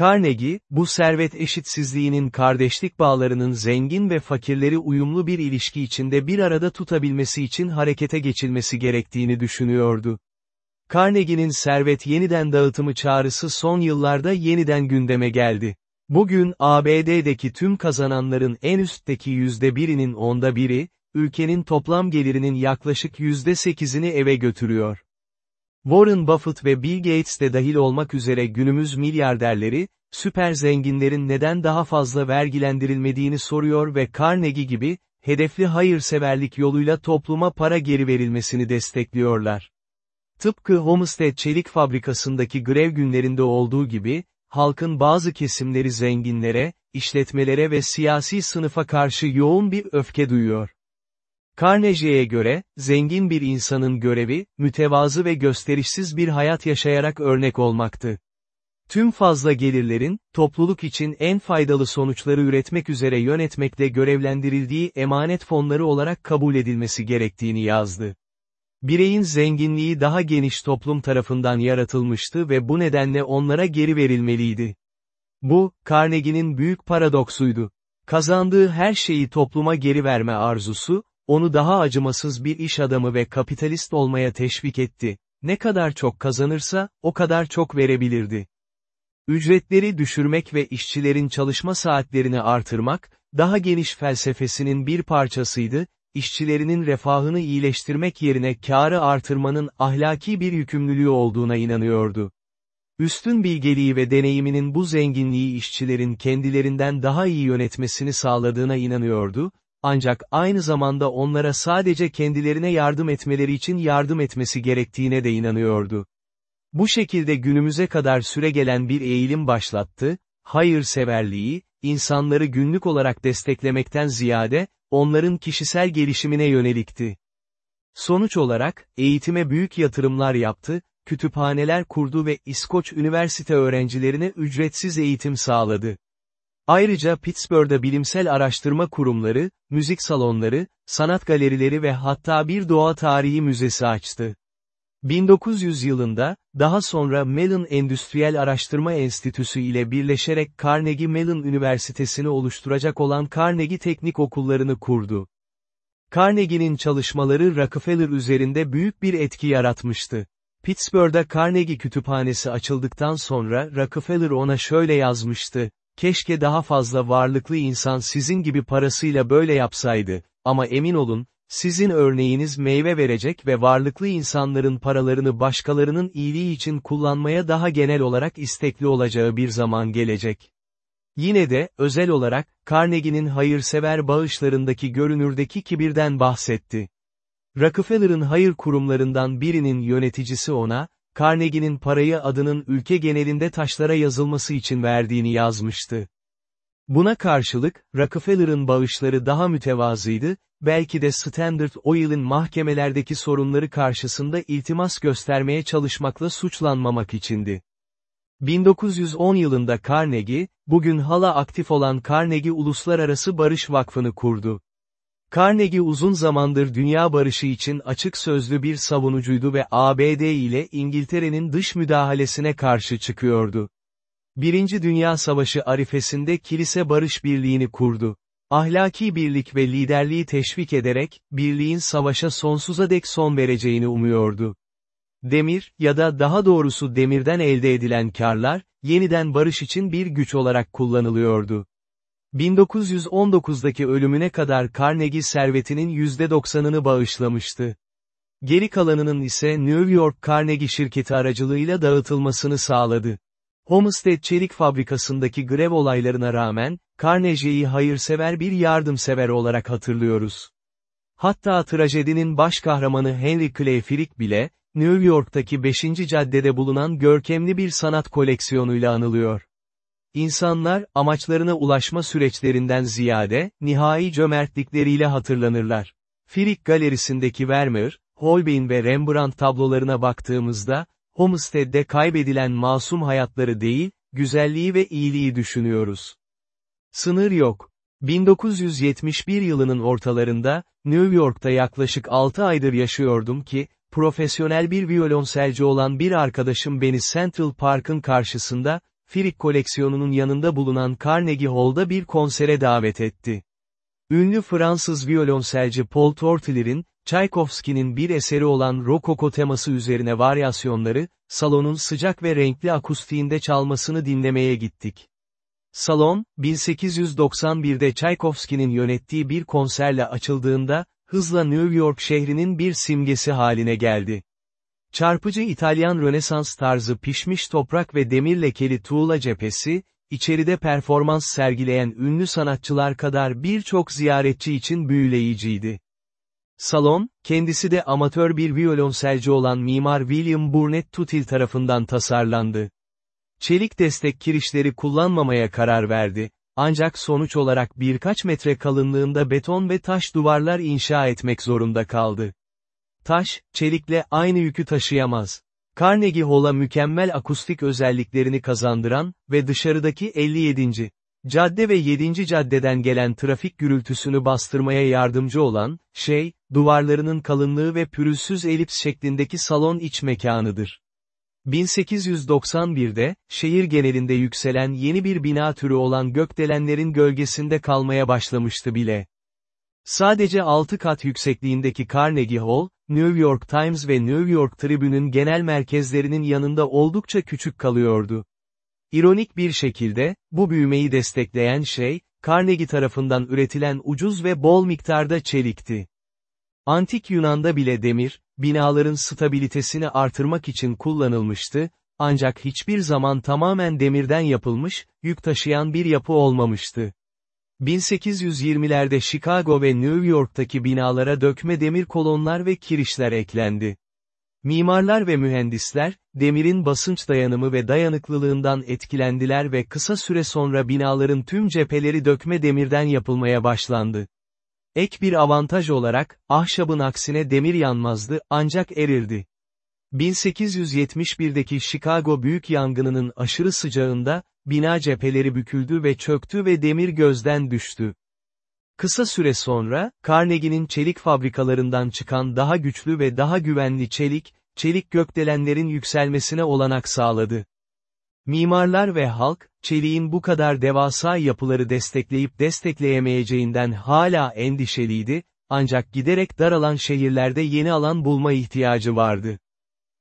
Carnegie, bu servet eşitsizliğinin kardeşlik bağlarının zengin ve fakirleri uyumlu bir ilişki içinde bir arada tutabilmesi için harekete geçilmesi gerektiğini düşünüyordu. Carnegie'nin servet yeniden dağıtımı çağrısı son yıllarda yeniden gündeme geldi. Bugün ABD'deki tüm kazananların en üstteki yüzde birinin onda biri, ülkenin toplam gelirinin yaklaşık yüzde sekizini eve götürüyor. Warren Buffett ve Bill Gates de dahil olmak üzere günümüz milyarderleri, süper zenginlerin neden daha fazla vergilendirilmediğini soruyor ve Carnegie gibi, hedefli hayırseverlik yoluyla topluma para geri verilmesini destekliyorlar. Tıpkı Homestead Çelik Fabrikası'ndaki grev günlerinde olduğu gibi, halkın bazı kesimleri zenginlere, işletmelere ve siyasi sınıfa karşı yoğun bir öfke duyuyor. Carnegie'ye göre, zengin bir insanın görevi, mütevazı ve gösterişsiz bir hayat yaşayarak örnek olmaktı. Tüm fazla gelirlerin, topluluk için en faydalı sonuçları üretmek üzere yönetmekle görevlendirildiği emanet fonları olarak kabul edilmesi gerektiğini yazdı. Bireyin zenginliği daha geniş toplum tarafından yaratılmıştı ve bu nedenle onlara geri verilmeliydi. Bu, Carnegie'nin büyük paradoksuydu. Kazandığı her şeyi topluma geri verme arzusu, onu daha acımasız bir iş adamı ve kapitalist olmaya teşvik etti. Ne kadar çok kazanırsa, o kadar çok verebilirdi. Ücretleri düşürmek ve işçilerin çalışma saatlerini artırmak, daha geniş felsefesinin bir parçasıydı, işçilerinin refahını iyileştirmek yerine kârı artırmanın ahlaki bir yükümlülüğü olduğuna inanıyordu. Üstün bilgeliği ve deneyiminin bu zenginliği işçilerin kendilerinden daha iyi yönetmesini sağladığına inanıyordu, ancak aynı zamanda onlara sadece kendilerine yardım etmeleri için yardım etmesi gerektiğine de inanıyordu. Bu şekilde günümüze kadar süregelen bir eğilim başlattı, hayırseverliği, insanları günlük olarak desteklemekten ziyade, onların kişisel gelişimine yönelikti. Sonuç olarak, eğitime büyük yatırımlar yaptı, kütüphaneler kurdu ve İskoç üniversite öğrencilerine ücretsiz eğitim sağladı. Ayrıca Pittsburgh'da bilimsel araştırma kurumları, müzik salonları, sanat galerileri ve hatta bir doğa tarihi müzesi açtı. 1900 yılında, daha sonra Mellon Endüstriyel Araştırma Enstitüsü ile birleşerek Carnegie Mellon Üniversitesi'ni oluşturacak olan Carnegie Teknik Okullarını kurdu. Carnegie'nin çalışmaları Rockefeller üzerinde büyük bir etki yaratmıştı. Pittsburgh'da Carnegie Kütüphanesi açıldıktan sonra Rockefeller ona şöyle yazmıştı, keşke daha fazla varlıklı insan sizin gibi parasıyla böyle yapsaydı, ama emin olun, sizin örneğiniz meyve verecek ve varlıklı insanların paralarını başkalarının iyiliği için kullanmaya daha genel olarak istekli olacağı bir zaman gelecek. Yine de, özel olarak, Carnegie'nin hayırsever bağışlarındaki görünürdeki kibirden bahsetti. Rockefeller'ın hayır kurumlarından birinin yöneticisi ona, Carnegie'nin parayı adının ülke genelinde taşlara yazılması için verdiğini yazmıştı. Buna karşılık, Rockefeller'ın bağışları daha mütevazıydı, belki de Standard Oil'in mahkemelerdeki sorunları karşısında iltimas göstermeye çalışmakla suçlanmamak içindi. 1910 yılında Carnegie, bugün hala aktif olan Carnegie Uluslararası Barış Vakfı'nı kurdu. Carnegie uzun zamandır dünya barışı için açık sözlü bir savunucuydu ve ABD ile İngiltere'nin dış müdahalesine karşı çıkıyordu. Birinci Dünya Savaşı arifesinde kilise barış birliğini kurdu. Ahlaki birlik ve liderliği teşvik ederek, birliğin savaşa sonsuza dek son vereceğini umuyordu. Demir, ya da daha doğrusu demirden elde edilen karlar, yeniden barış için bir güç olarak kullanılıyordu. 1919'daki ölümüne kadar Carnegie servetinin %90'ını bağışlamıştı. Geri kalanının ise New York Carnegie şirketi aracılığıyla dağıtılmasını sağladı. Homestead Çelik Fabrikası'ndaki grev olaylarına rağmen, Carnegie'yi hayırsever bir yardımsever olarak hatırlıyoruz. Hatta trajedinin baş kahramanı Henry Clay Frick bile, New York'taki 5. caddede bulunan görkemli bir sanat koleksiyonuyla anılıyor. İnsanlar, amaçlarına ulaşma süreçlerinden ziyade, nihai cömertlikleriyle hatırlanırlar. Frick galerisindeki Vermeer, Holbein ve Rembrandt tablolarına baktığımızda, Homestead'de kaybedilen masum hayatları değil, güzelliği ve iyiliği düşünüyoruz. Sınır yok. 1971 yılının ortalarında, New York'ta yaklaşık 6 aydır yaşıyordum ki, profesyonel bir violonselci olan bir arkadaşım beni Central Park'ın karşısında, Frick koleksiyonunun yanında bulunan Carnegie Hall'da bir konsere davet etti. Ünlü Fransız violonselci Paul Tortiller'in, Tchaikovsky'nin bir eseri olan Rokoko teması üzerine varyasyonları, salonun sıcak ve renkli akustiğinde çalmasını dinlemeye gittik. Salon, 1891'de Tchaikovsky'nin yönettiği bir konserle açıldığında, hızla New York şehrinin bir simgesi haline geldi. Çarpıcı İtalyan Rönesans tarzı pişmiş toprak ve demir lekeli tuğla cephesi, içeride performans sergileyen ünlü sanatçılar kadar birçok ziyaretçi için büyüleyiciydi. Salon, kendisi de amatör bir violonselci olan mimar William Burnett Tutil tarafından tasarlandı. Çelik destek kirişleri kullanmamaya karar verdi, ancak sonuç olarak birkaç metre kalınlığında beton ve taş duvarlar inşa etmek zorunda kaldı. Taş, çelikle aynı yükü taşıyamaz. Carnegie Hall'a mükemmel akustik özelliklerini kazandıran ve dışarıdaki 57. cadde ve 7. caddeden gelen trafik gürültüsünü bastırmaya yardımcı olan, şey, duvarlarının kalınlığı ve pürüzsüz elips şeklindeki salon iç mekanıdır. 1891'de, şehir genelinde yükselen yeni bir bina türü olan gökdelenlerin gölgesinde kalmaya başlamıştı bile. Sadece 6 kat yüksekliğindeki Carnegie Hall, New York Times ve New York Tribune'ün genel merkezlerinin yanında oldukça küçük kalıyordu. İronik bir şekilde, bu büyümeyi destekleyen şey, Carnegie tarafından üretilen ucuz ve bol miktarda çelikti. Antik Yunan'da bile demir, binaların stabilitesini artırmak için kullanılmıştı, ancak hiçbir zaman tamamen demirden yapılmış, yük taşıyan bir yapı olmamıştı. 1820'lerde Chicago ve New York'taki binalara dökme demir kolonlar ve kirişler eklendi. Mimarlar ve mühendisler, demirin basınç dayanımı ve dayanıklılığından etkilendiler ve kısa süre sonra binaların tüm cepheleri dökme demirden yapılmaya başlandı. Ek bir avantaj olarak, ahşabın aksine demir yanmazdı, ancak erirdi. 1871'deki Chicago büyük yangınının aşırı sıcağında, bina cepheleri büküldü ve çöktü ve demir gözden düştü. Kısa süre sonra, Carnegie'nin çelik fabrikalarından çıkan daha güçlü ve daha güvenli çelik, çelik gökdelenlerin yükselmesine olanak sağladı. Mimarlar ve halk, çeliğin bu kadar devasa yapıları destekleyip destekleyemeyeceğinden hala endişeliydi, ancak giderek daralan şehirlerde yeni alan bulma ihtiyacı vardı.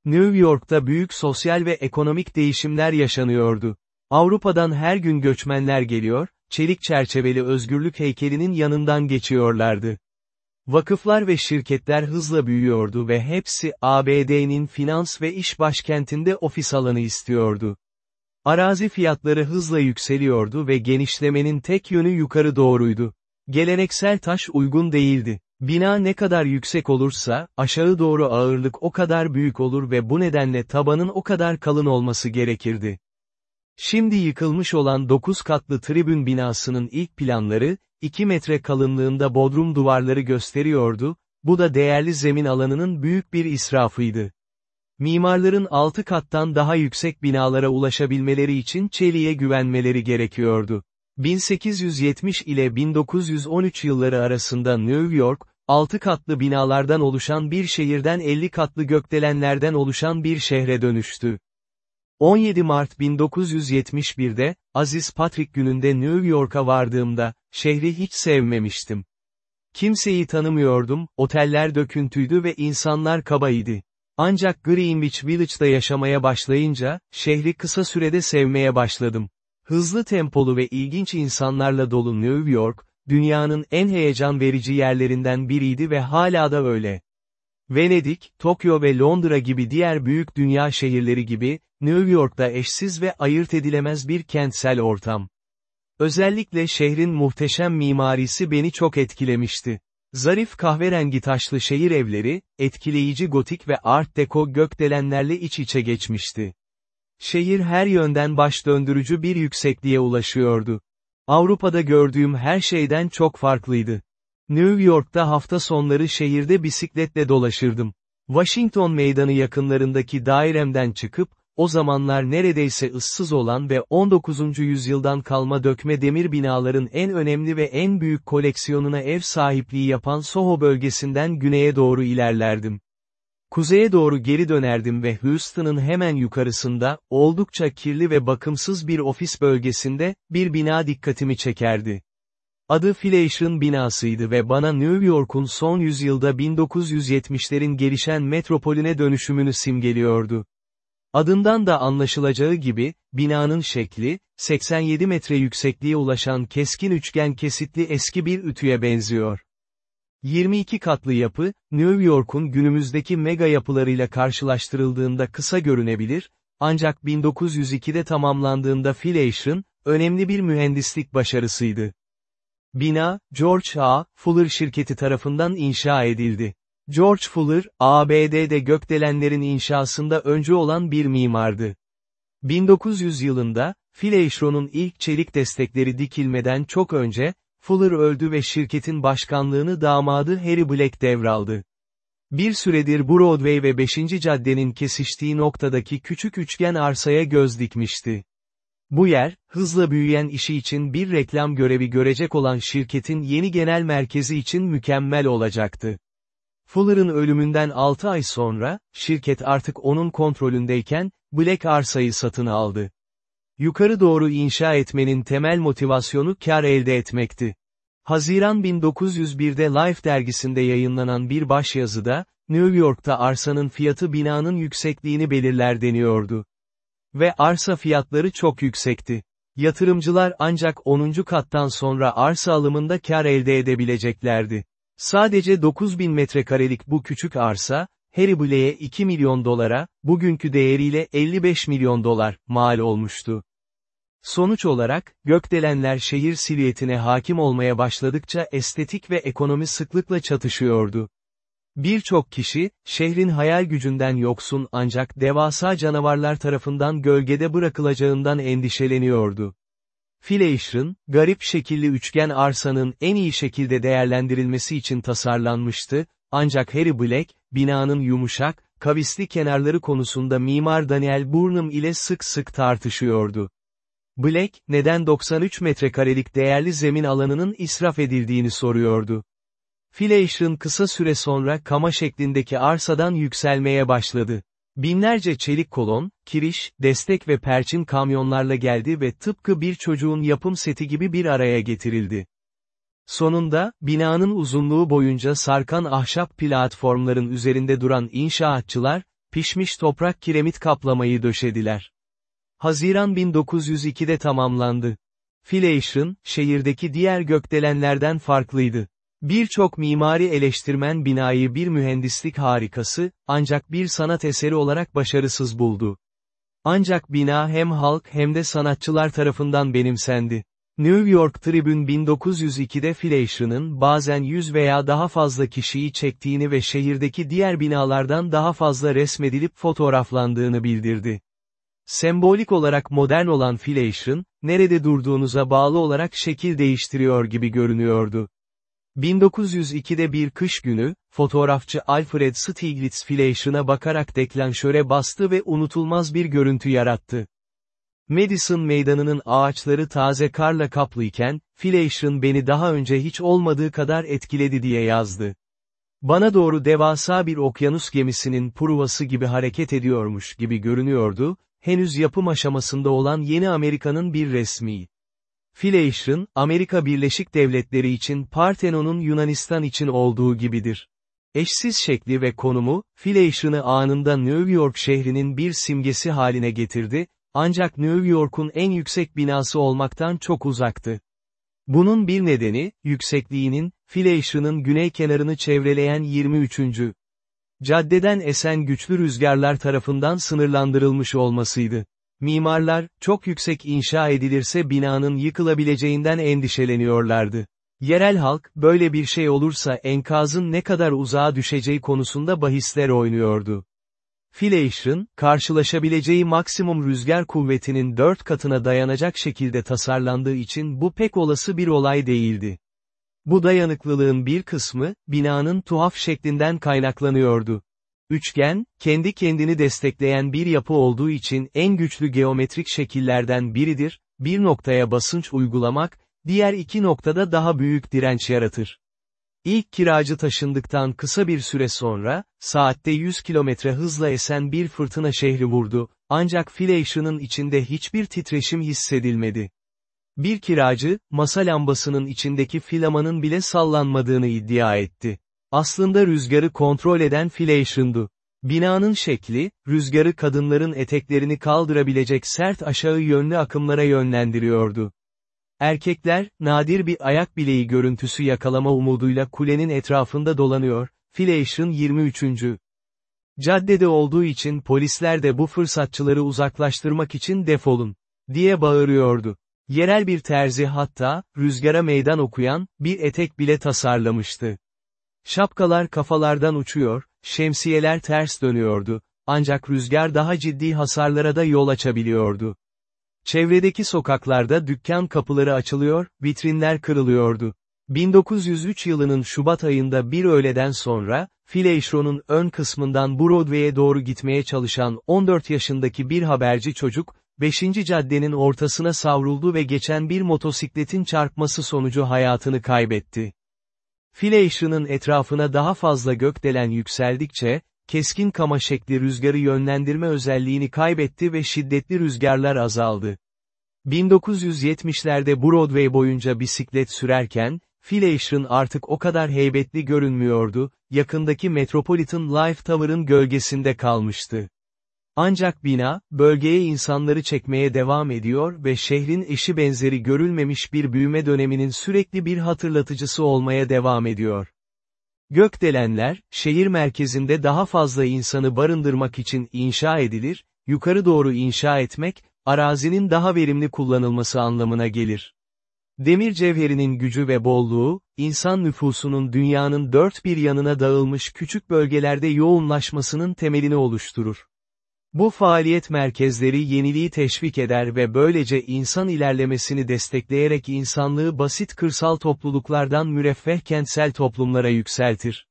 New York'ta büyük sosyal ve ekonomik değişimler yaşanıyordu. Avrupa'dan her gün göçmenler geliyor, çelik çerçeveli özgürlük heykelinin yanından geçiyorlardı. Vakıflar ve şirketler hızla büyüyordu ve hepsi ABD'nin finans ve iş başkentinde ofis alanı istiyordu. Arazi fiyatları hızla yükseliyordu ve genişlemenin tek yönü yukarı doğruydu. Geleneksel taş uygun değildi. Bina ne kadar yüksek olursa, aşağı doğru ağırlık o kadar büyük olur ve bu nedenle tabanın o kadar kalın olması gerekirdi. Şimdi yıkılmış olan 9 katlı tribün binasının ilk planları, 2 metre kalınlığında bodrum duvarları gösteriyordu, bu da değerli zemin alanının büyük bir israfıydı. Mimarların 6 kattan daha yüksek binalara ulaşabilmeleri için çeliğe güvenmeleri gerekiyordu. 1870 ile 1913 yılları arasında New York, 6 katlı binalardan oluşan bir şehirden 50 katlı gökdelenlerden oluşan bir şehre dönüştü. 17 Mart 1971'de, Aziz Patrick gününde New York'a vardığımda, şehri hiç sevmemiştim. Kimseyi tanımıyordum, oteller döküntüydü ve insanlar kabaydı. Ancak Greenwich Village'da yaşamaya başlayınca, şehri kısa sürede sevmeye başladım. Hızlı tempolu ve ilginç insanlarla dolu New York, dünyanın en heyecan verici yerlerinden biriydi ve hala da öyle. Venedik, Tokyo ve Londra gibi diğer büyük dünya şehirleri gibi, New York'ta eşsiz ve ayırt edilemez bir kentsel ortam. Özellikle şehrin muhteşem mimarisi beni çok etkilemişti. Zarif kahverengi taşlı şehir evleri, etkileyici gotik ve art deco gökdelenlerle iç içe geçmişti. Şehir her yönden baş döndürücü bir yüksekliğe ulaşıyordu. Avrupa'da gördüğüm her şeyden çok farklıydı. New York'ta hafta sonları şehirde bisikletle dolaşırdım. Washington meydanı yakınlarındaki dairemden çıkıp, o zamanlar neredeyse ıssız olan ve 19. yüzyıldan kalma dökme demir binaların en önemli ve en büyük koleksiyonuna ev sahipliği yapan Soho bölgesinden güneye doğru ilerlerdim. Kuzeye doğru geri dönerdim ve Houston'ın hemen yukarısında, oldukça kirli ve bakımsız bir ofis bölgesinde, bir bina dikkatimi çekerdi. Adı Flation binasıydı ve bana New York'un son yüzyılda 1970'lerin gelişen metropolüne dönüşümünü simgeliyordu. Adından da anlaşılacağı gibi, binanın şekli, 87 metre yüksekliğe ulaşan keskin üçgen kesitli eski bir ütüye benziyor. 22 katlı yapı, New York'un günümüzdeki mega yapılarıyla karşılaştırıldığında kısa görünebilir, ancak 1902'de tamamlandığında Flation, önemli bir mühendislik başarısıydı. Bina, George A. Fuller şirketi tarafından inşa edildi. George Fuller, ABD'de gökdelenlerin inşasında öncü olan bir mimardı. 1900 yılında, Fleishron'un ilk çelik destekleri dikilmeden çok önce, Fuller öldü ve şirketin başkanlığını damadı Harry Black devraldı. Bir süredir Broadway ve 5. caddenin kesiştiği noktadaki küçük üçgen arsaya göz dikmişti. Bu yer, hızla büyüyen işi için bir reklam görevi görecek olan şirketin yeni genel merkezi için mükemmel olacaktı. Fuller'ın ölümünden 6 ay sonra, şirket artık onun kontrolündeyken, Black arsayı satın aldı. Yukarı doğru inşa etmenin temel motivasyonu kar elde etmekti. Haziran 1901'de Life dergisinde yayınlanan bir başyazıda, New York'ta arsanın fiyatı binanın yüksekliğini belirler deniyordu. Ve arsa fiyatları çok yüksekti. Yatırımcılar ancak 10. kattan sonra arsa alımında kar elde edebileceklerdi. Sadece 9000 metrekarelik bu küçük arsa, Harry Blake'e 2 milyon dolara, bugünkü değeriyle 55 milyon dolar, mal olmuştu. Sonuç olarak, gökdelenler şehir silüetine hakim olmaya başladıkça estetik ve ekonomi sıklıkla çatışıyordu. Birçok kişi, şehrin hayal gücünden yoksun ancak devasa canavarlar tarafından gölgede bırakılacağından endişeleniyordu. Fleischer'ın, garip şekilli üçgen arsanın en iyi şekilde değerlendirilmesi için tasarlanmıştı, ancak Harry Black, binanın yumuşak, kavisli kenarları konusunda mimar Daniel Burnham ile sık sık tartışıyordu. Black, neden 93 metrekarelik değerli zemin alanının israf edildiğini soruyordu. Fleischer'ın kısa süre sonra kama şeklindeki arsadan yükselmeye başladı. Binlerce çelik kolon, kiriş, destek ve perçin kamyonlarla geldi ve tıpkı bir çocuğun yapım seti gibi bir araya getirildi. Sonunda, binanın uzunluğu boyunca sarkan ahşap platformların üzerinde duran inşaatçılar, pişmiş toprak kiremit kaplamayı döşediler. Haziran 1902'de tamamlandı. Fleischer'ın, şehirdeki diğer gökdelenlerden farklıydı. Birçok mimari eleştirmen binayı bir mühendislik harikası, ancak bir sanat eseri olarak başarısız buldu. Ancak bina hem halk hem de sanatçılar tarafından benimsendi. New York Tribune 1902'de Fleischer'ın bazen 100 veya daha fazla kişiyi çektiğini ve şehirdeki diğer binalardan daha fazla resmedilip fotoğraflandığını bildirdi. Sembolik olarak modern olan Fleischer'ın, nerede durduğunuza bağlı olarak şekil değiştiriyor gibi görünüyordu. 1902'de bir kış günü, fotoğrafçı Alfred Stieglitz Fleischer'a bakarak deklanşöre bastı ve unutulmaz bir görüntü yarattı. Madison meydanının ağaçları taze karla kaplıyken, Fleischer beni daha önce hiç olmadığı kadar etkiledi diye yazdı. Bana doğru devasa bir okyanus gemisinin pruvası gibi hareket ediyormuş gibi görünüyordu, henüz yapım aşamasında olan yeni Amerika'nın bir resmi. Fleischer'ın, Amerika Birleşik Devletleri için Partenon'un Yunanistan için olduğu gibidir. Eşsiz şekli ve konumu, file ışını anında New York şehrinin bir simgesi haline getirdi, ancak New York'un en yüksek binası olmaktan çok uzaktı. Bunun bir nedeni, yüksekliğinin, file ışının güney kenarını çevreleyen 23. caddeden esen güçlü rüzgarlar tarafından sınırlandırılmış olmasıydı. Mimarlar, çok yüksek inşa edilirse binanın yıkılabileceğinden endişeleniyorlardı. Yerel halk, böyle bir şey olursa enkazın ne kadar uzağa düşeceği konusunda bahisler oynuyordu. Fleischer'ın, karşılaşabileceği maksimum rüzgar kuvvetinin dört katına dayanacak şekilde tasarlandığı için bu pek olası bir olay değildi. Bu dayanıklılığın bir kısmı, binanın tuhaf şeklinden kaynaklanıyordu. Üçgen, kendi kendini destekleyen bir yapı olduğu için en güçlü geometrik şekillerden biridir, bir noktaya basınç uygulamak, diğer iki noktada daha büyük direnç yaratır. İlk kiracı taşındıktan kısa bir süre sonra, saatte 100 kilometre hızla esen bir fırtına şehri vurdu, ancak file ışının içinde hiçbir titreşim hissedilmedi. Bir kiracı, masa lambasının içindeki filamanın bile sallanmadığını iddia etti. Aslında rüzgarı kontrol eden ışındı. Binanın şekli, rüzgarı kadınların eteklerini kaldırabilecek sert aşağı yönlü akımlara yönlendiriyordu. Erkekler, nadir bir ayak bileği görüntüsü yakalama umuduyla kulenin etrafında dolanıyor, Fleish'in 23. Caddede olduğu için polisler de bu fırsatçıları uzaklaştırmak için defolun, diye bağırıyordu. Yerel bir terzi hatta, rüzgara meydan okuyan, bir etek bile tasarlamıştı. Şapkalar kafalardan uçuyor, şemsiyeler ters dönüyordu, ancak rüzgar daha ciddi hasarlara da yol açabiliyordu. Çevredeki sokaklarda dükkan kapıları açılıyor, vitrinler kırılıyordu. 1903 yılının Şubat ayında bir öğleden sonra, Fleishro'nun ön kısmından Broadway'e doğru gitmeye çalışan 14 yaşındaki bir haberci çocuk, 5. caddenin ortasına savruldu ve geçen bir motosikletin çarpması sonucu hayatını kaybetti. Fleishro'nun etrafına daha fazla gökdelen yükseldikçe, keskin kama şekli rüzgarı yönlendirme özelliğini kaybetti ve şiddetli rüzgarlar azaldı. 1970'lerde Broadway boyunca bisiklet sürerken, Fleischer'ın artık o kadar heybetli görünmüyordu, yakındaki Metropolitan Life Tower'ın gölgesinde kalmıştı. Ancak bina, bölgeye insanları çekmeye devam ediyor ve şehrin eşi benzeri görülmemiş bir büyüme döneminin sürekli bir hatırlatıcısı olmaya devam ediyor. Gökdelenler, şehir merkezinde daha fazla insanı barındırmak için inşa edilir, yukarı doğru inşa etmek, arazinin daha verimli kullanılması anlamına gelir. Demir cevherinin gücü ve bolluğu, insan nüfusunun dünyanın dört bir yanına dağılmış küçük bölgelerde yoğunlaşmasının temelini oluşturur. Bu faaliyet merkezleri yeniliği teşvik eder ve böylece insan ilerlemesini destekleyerek insanlığı basit kırsal topluluklardan müreffeh kentsel toplumlara yükseltir.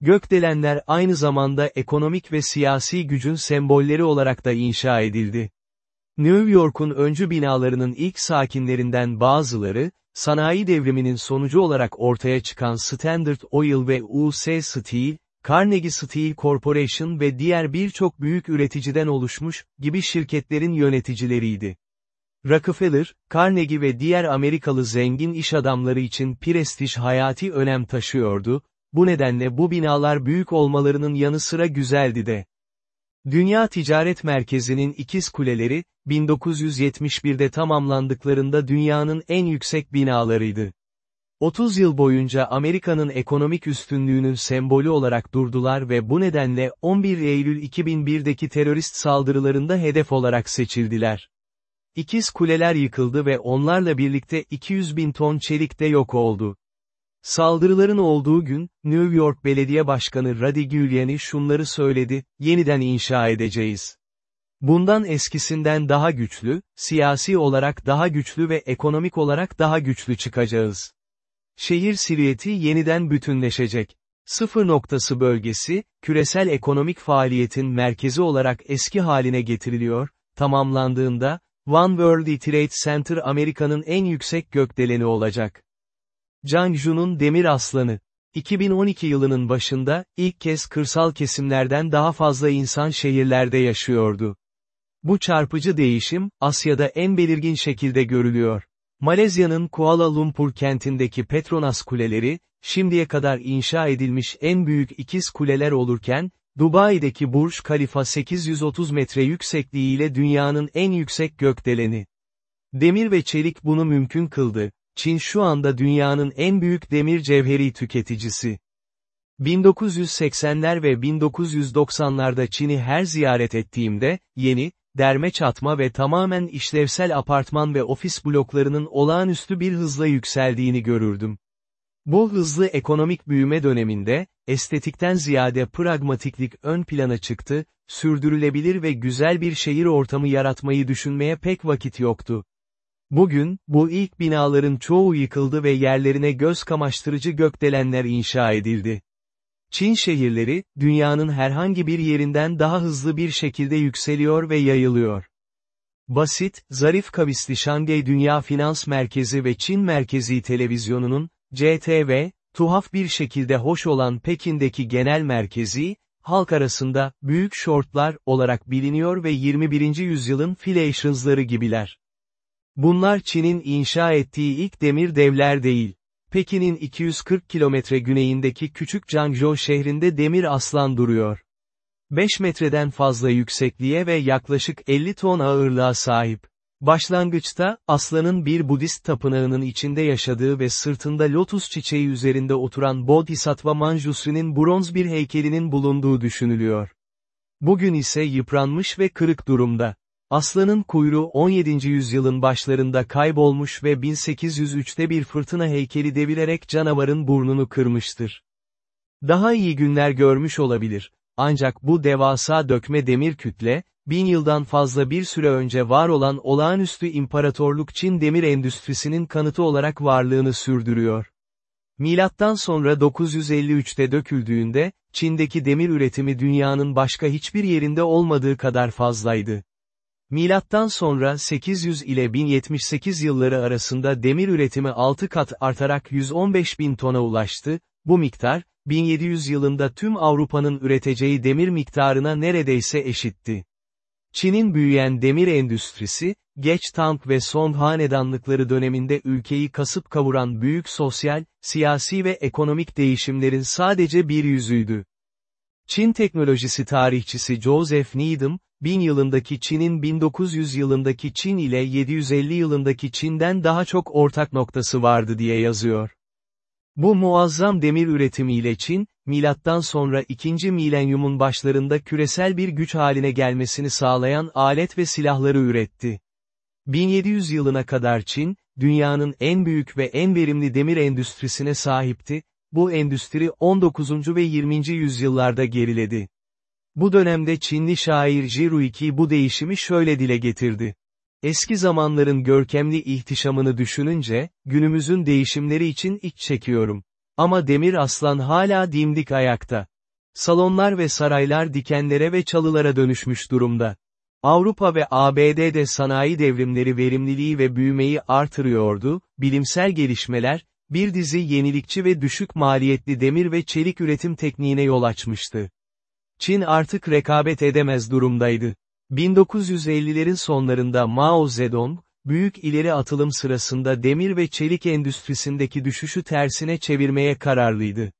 Gökdelenler aynı zamanda ekonomik ve siyasi gücün sembolleri olarak da inşa edildi. New York'un öncü binalarının ilk sakinlerinden bazıları, sanayi devriminin sonucu olarak ortaya çıkan Standard Oil ve US Steel, Carnegie Steel Corporation ve diğer birçok büyük üreticiden oluşmuş, gibi şirketlerin yöneticileriydi. Rockefeller, Carnegie ve diğer Amerikalı zengin iş adamları için prestij hayati önem taşıyordu, bu nedenle bu binalar büyük olmalarının yanı sıra güzeldi de. Dünya Ticaret Merkezi'nin ikiz kuleleri, 1971'de tamamlandıklarında dünyanın en yüksek binalarıydı. 30 yıl boyunca Amerika'nın ekonomik üstünlüğünün sembolü olarak durdular ve bu nedenle 11 Eylül 2001'deki terörist saldırılarında hedef olarak seçildiler. İkiz kuleler yıkıldı ve onlarla birlikte 200 bin ton çelik de yok oldu. Saldırıların olduğu gün, New York Belediye Başkanı Rudy Giuliani şunları söyledi, yeniden inşa edeceğiz. Bundan eskisinden daha güçlü, siyasi olarak daha güçlü ve ekonomik olarak daha güçlü çıkacağız. Şehir silüeti yeniden bütünleşecek. Sıfır noktası bölgesi, küresel ekonomik faaliyetin merkezi olarak eski haline getiriliyor, tamamlandığında, One World Trade Center Amerika'nın en yüksek gökdeleni olacak. Canju'nun Demir Aslanı 2012 yılının başında, ilk kez kırsal kesimlerden daha fazla insan şehirlerde yaşıyordu. Bu çarpıcı değişim, Asya'da en belirgin şekilde görülüyor. Malezya'nın Kuala Lumpur kentindeki Petronas kuleleri, şimdiye kadar inşa edilmiş en büyük ikiz kuleler olurken, Dubai'deki Burj Khalifa 830 metre yüksekliğiyle dünyanın en yüksek gökdeleni. Demir ve çelik bunu mümkün kıldı. Çin şu anda dünyanın en büyük demir cevheri tüketicisi. 1980'ler ve 1990'larda Çin'i her ziyaret ettiğimde, yeni, derme çatma ve tamamen işlevsel apartman ve ofis bloklarının olağanüstü bir hızla yükseldiğini görürdüm. Bu hızlı ekonomik büyüme döneminde, estetikten ziyade pragmatiklik ön plana çıktı, sürdürülebilir ve güzel bir şehir ortamı yaratmayı düşünmeye pek vakit yoktu. Bugün, bu ilk binaların çoğu yıkıldı ve yerlerine göz kamaştırıcı gökdelenler inşa edildi. Çin şehirleri, dünyanın herhangi bir yerinden daha hızlı bir şekilde yükseliyor ve yayılıyor. Basit, zarif kavisli Şangay Dünya Finans Merkezi ve Çin Merkezi Televizyonu'nun, CTV, tuhaf bir şekilde hoş olan Pekin'deki genel merkezi, halk arasında, büyük şortlar olarak biliniyor ve 21. yüzyılın Filations gibiler. Bunlar Çin'in inşa ettiği ilk demir devler değil. Pekin'in 240 kilometre güneyindeki küçük Zhangzhou şehrinde demir aslan duruyor. 5 metreden fazla yüksekliğe ve yaklaşık 50 ton ağırlığa sahip. Başlangıçta, aslanın bir Budist tapınağının içinde yaşadığı ve sırtında lotus çiçeği üzerinde oturan Bodhisattva Manjushri'nin bronz bir heykelinin bulunduğu düşünülüyor. Bugün ise yıpranmış ve kırık durumda. Aslanın kuyruğu 17. yüzyılın başlarında kaybolmuş ve 1803'te bir fırtına heykeli devirerek canavarın burnunu kırmıştır. Daha iyi günler görmüş olabilir. Ancak bu devasa dökme demir kütle, bin yıldan fazla bir süre önce var olan olağanüstü imparatorluk Çin demir endüstrisinin kanıtı olarak varlığını sürdürüyor. Milattan sonra 953'te döküldüğünde, Çin'deki demir üretimi dünyanın başka hiçbir yerinde olmadığı kadar fazlaydı. Milattan sonra 800 ile 1078 yılları arasında demir üretimi 6 kat artarak 115 bin tona ulaştı, bu miktar, 1700 yılında tüm Avrupa'nın üreteceği demir miktarına neredeyse eşitti. Çin'in büyüyen demir endüstrisi, geç Tang ve Song hanedanlıkları döneminde ülkeyi kasıp kavuran büyük sosyal, siyasi ve ekonomik değişimlerin sadece bir yüzüydü. Çin teknolojisi tarihçisi Joseph Needham, 1000 yılındaki Çin'in 1900 yılındaki Çin ile 750 yılındaki Çin'den daha çok ortak noktası vardı diye yazıyor. Bu muazzam demir üretimiyle Çin, milattan sonra 2. milenyumun başlarında küresel bir güç haline gelmesini sağlayan alet ve silahları üretti. 1700 yılına kadar Çin, dünyanın en büyük ve en verimli demir endüstrisine sahipti, bu endüstri 19. ve 20. yüzyıllarda geriledi. Bu dönemde Çinli şair Jiruiki bu değişimi şöyle dile getirdi. Eski zamanların görkemli ihtişamını düşününce, günümüzün değişimleri için iç çekiyorum. Ama demir aslan hala dimdik ayakta. Salonlar ve saraylar dikenlere ve çalılara dönüşmüş durumda. Avrupa ve ABD'de sanayi devrimleri verimliliği ve büyümeyi artırıyordu, bilimsel gelişmeler, bir dizi yenilikçi ve düşük maliyetli demir ve çelik üretim tekniğine yol açmıştı. Çin artık rekabet edemez durumdaydı. 1950'lerin sonlarında Mao Zedong, büyük ileri atılım sırasında demir ve çelik endüstrisindeki düşüşü tersine çevirmeye kararlıydı.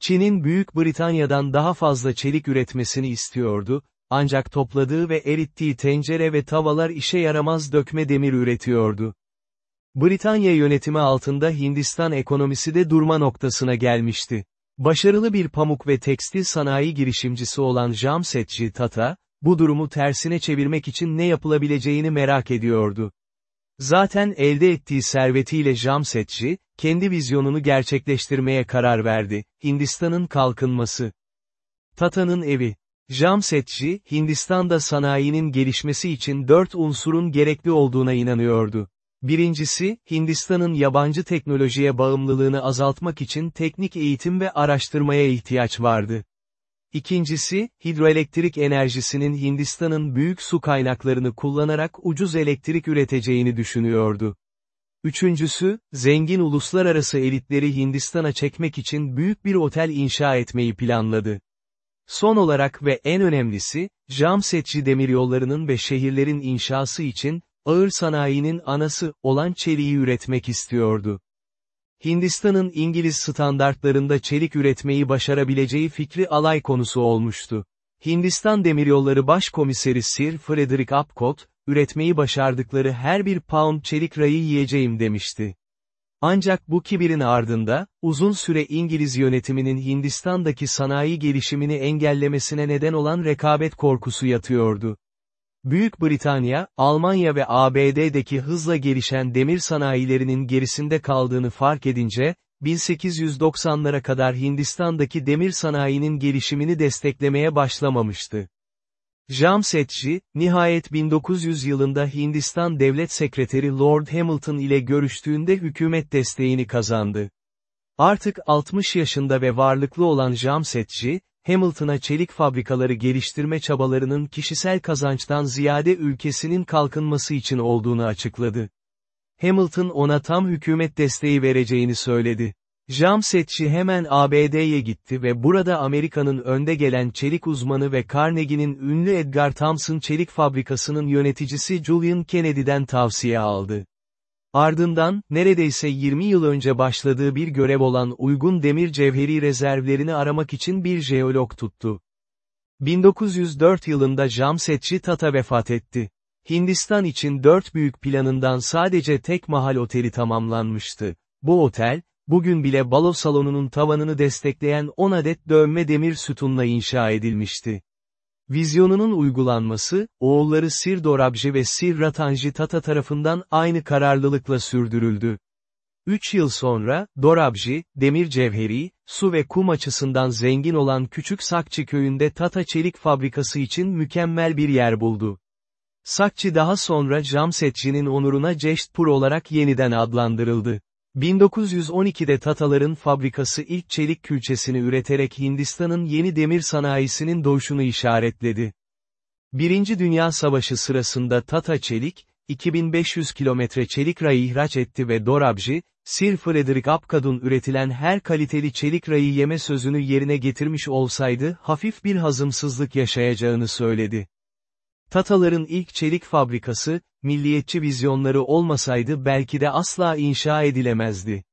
Çin'in Büyük Britanya'dan daha fazla çelik üretmesini istiyordu, ancak topladığı ve erittiği tencere ve tavalar işe yaramaz dökme demir üretiyordu. Britanya yönetimi altında Hindistan ekonomisi de durma noktasına gelmişti. Başarılı bir pamuk ve tekstil sanayi girişimcisi olan Jamsetji Tata, bu durumu tersine çevirmek için ne yapılabileceğini merak ediyordu. Zaten elde ettiği servetiyle Jamsetji, kendi vizyonunu gerçekleştirmeye karar verdi, Hindistan'ın kalkınması. Tata'nın evi. Jamsetji, Hindistan'da sanayinin gelişmesi için dört unsurun gerekli olduğuna inanıyordu. Birincisi, Hindistan'ın yabancı teknolojiye bağımlılığını azaltmak için teknik eğitim ve araştırmaya ihtiyaç vardı. İkincisi, hidroelektrik enerjisinin Hindistan'ın büyük su kaynaklarını kullanarak ucuz elektrik üreteceğini düşünüyordu. Üçüncüsü, zengin uluslararası elitleri Hindistan'a çekmek için büyük bir otel inşa etmeyi planladı. Son olarak ve en önemlisi, Jamsetçi demiryollarının ve şehirlerin inşası için, ağır sanayinin anası olan çeliği üretmek istiyordu. Hindistan'ın İngiliz standartlarında çelik üretmeyi başarabileceği fikri alay konusu olmuştu. Hindistan Demiryolları Başkomiseri Sir Frederick Apcott, üretmeyi başardıkları her bir pound çelik rayı yiyeceğim demişti. Ancak bu kibirin ardında, uzun süre İngiliz yönetiminin Hindistan'daki sanayi gelişimini engellemesine neden olan rekabet korkusu yatıyordu. Büyük Britanya, Almanya ve ABD'deki hızla gelişen demir sanayilerinin gerisinde kaldığını fark edince, 1890'lara kadar Hindistan'daki demir sanayinin gelişimini desteklemeye başlamamıştı. Jamsetji, nihayet 1900 yılında Hindistan Devlet Sekreteri Lord Hamilton ile görüştüğünde hükümet desteğini kazandı. Artık 60 yaşında ve varlıklı olan Jamsetji, Hamilton'a çelik fabrikaları geliştirme çabalarının kişisel kazançtan ziyade ülkesinin kalkınması için olduğunu açıkladı. Hamilton ona tam hükümet desteği vereceğini söyledi. Jamsetçi hemen ABD'ye gitti ve burada Amerika'nın önde gelen çelik uzmanı ve Carnegie'nin ünlü Edgar Thompson çelik fabrikasının yöneticisi Julian Kennedy'den tavsiye aldı. Ardından, neredeyse 20 yıl önce başladığı bir görev olan uygun demir cevheri rezervlerini aramak için bir jeolog tuttu. 1904 yılında Jamsetçi Tata vefat etti. Hindistan için dört büyük planından sadece tek mahal oteli tamamlanmıştı. Bu otel, bugün bile balo salonunun tavanını destekleyen 10 adet dövme demir sütunla inşa edilmişti. Vizyonunun uygulanması, oğulları Sir Dorabji ve Sir Ratanji Tata tarafından aynı kararlılıkla sürdürüldü. Üç yıl sonra, Dorabji, demir cevheri, su ve kum açısından zengin olan Küçük Sakçı köyünde Tata Çelik Fabrikası için mükemmel bir yer buldu. Sakçı daha sonra Jamsetçi'nin onuruna Ceştpur olarak yeniden adlandırıldı. 1912'de Tataların fabrikası ilk çelik külçesini üreterek Hindistan'ın yeni demir sanayisinin doğuşunu işaretledi. Birinci Dünya Savaşı sırasında Tata Çelik, 2500 kilometre çelik rayı ihraç etti ve Dorabji, Sir Frederick Apcad'un üretilen her kaliteli çelik rayı yeme sözünü yerine getirmiş olsaydı hafif bir hazımsızlık yaşayacağını söyledi. Tataların ilk çelik fabrikası, milliyetçi vizyonları olmasaydı belki de asla inşa edilemezdi.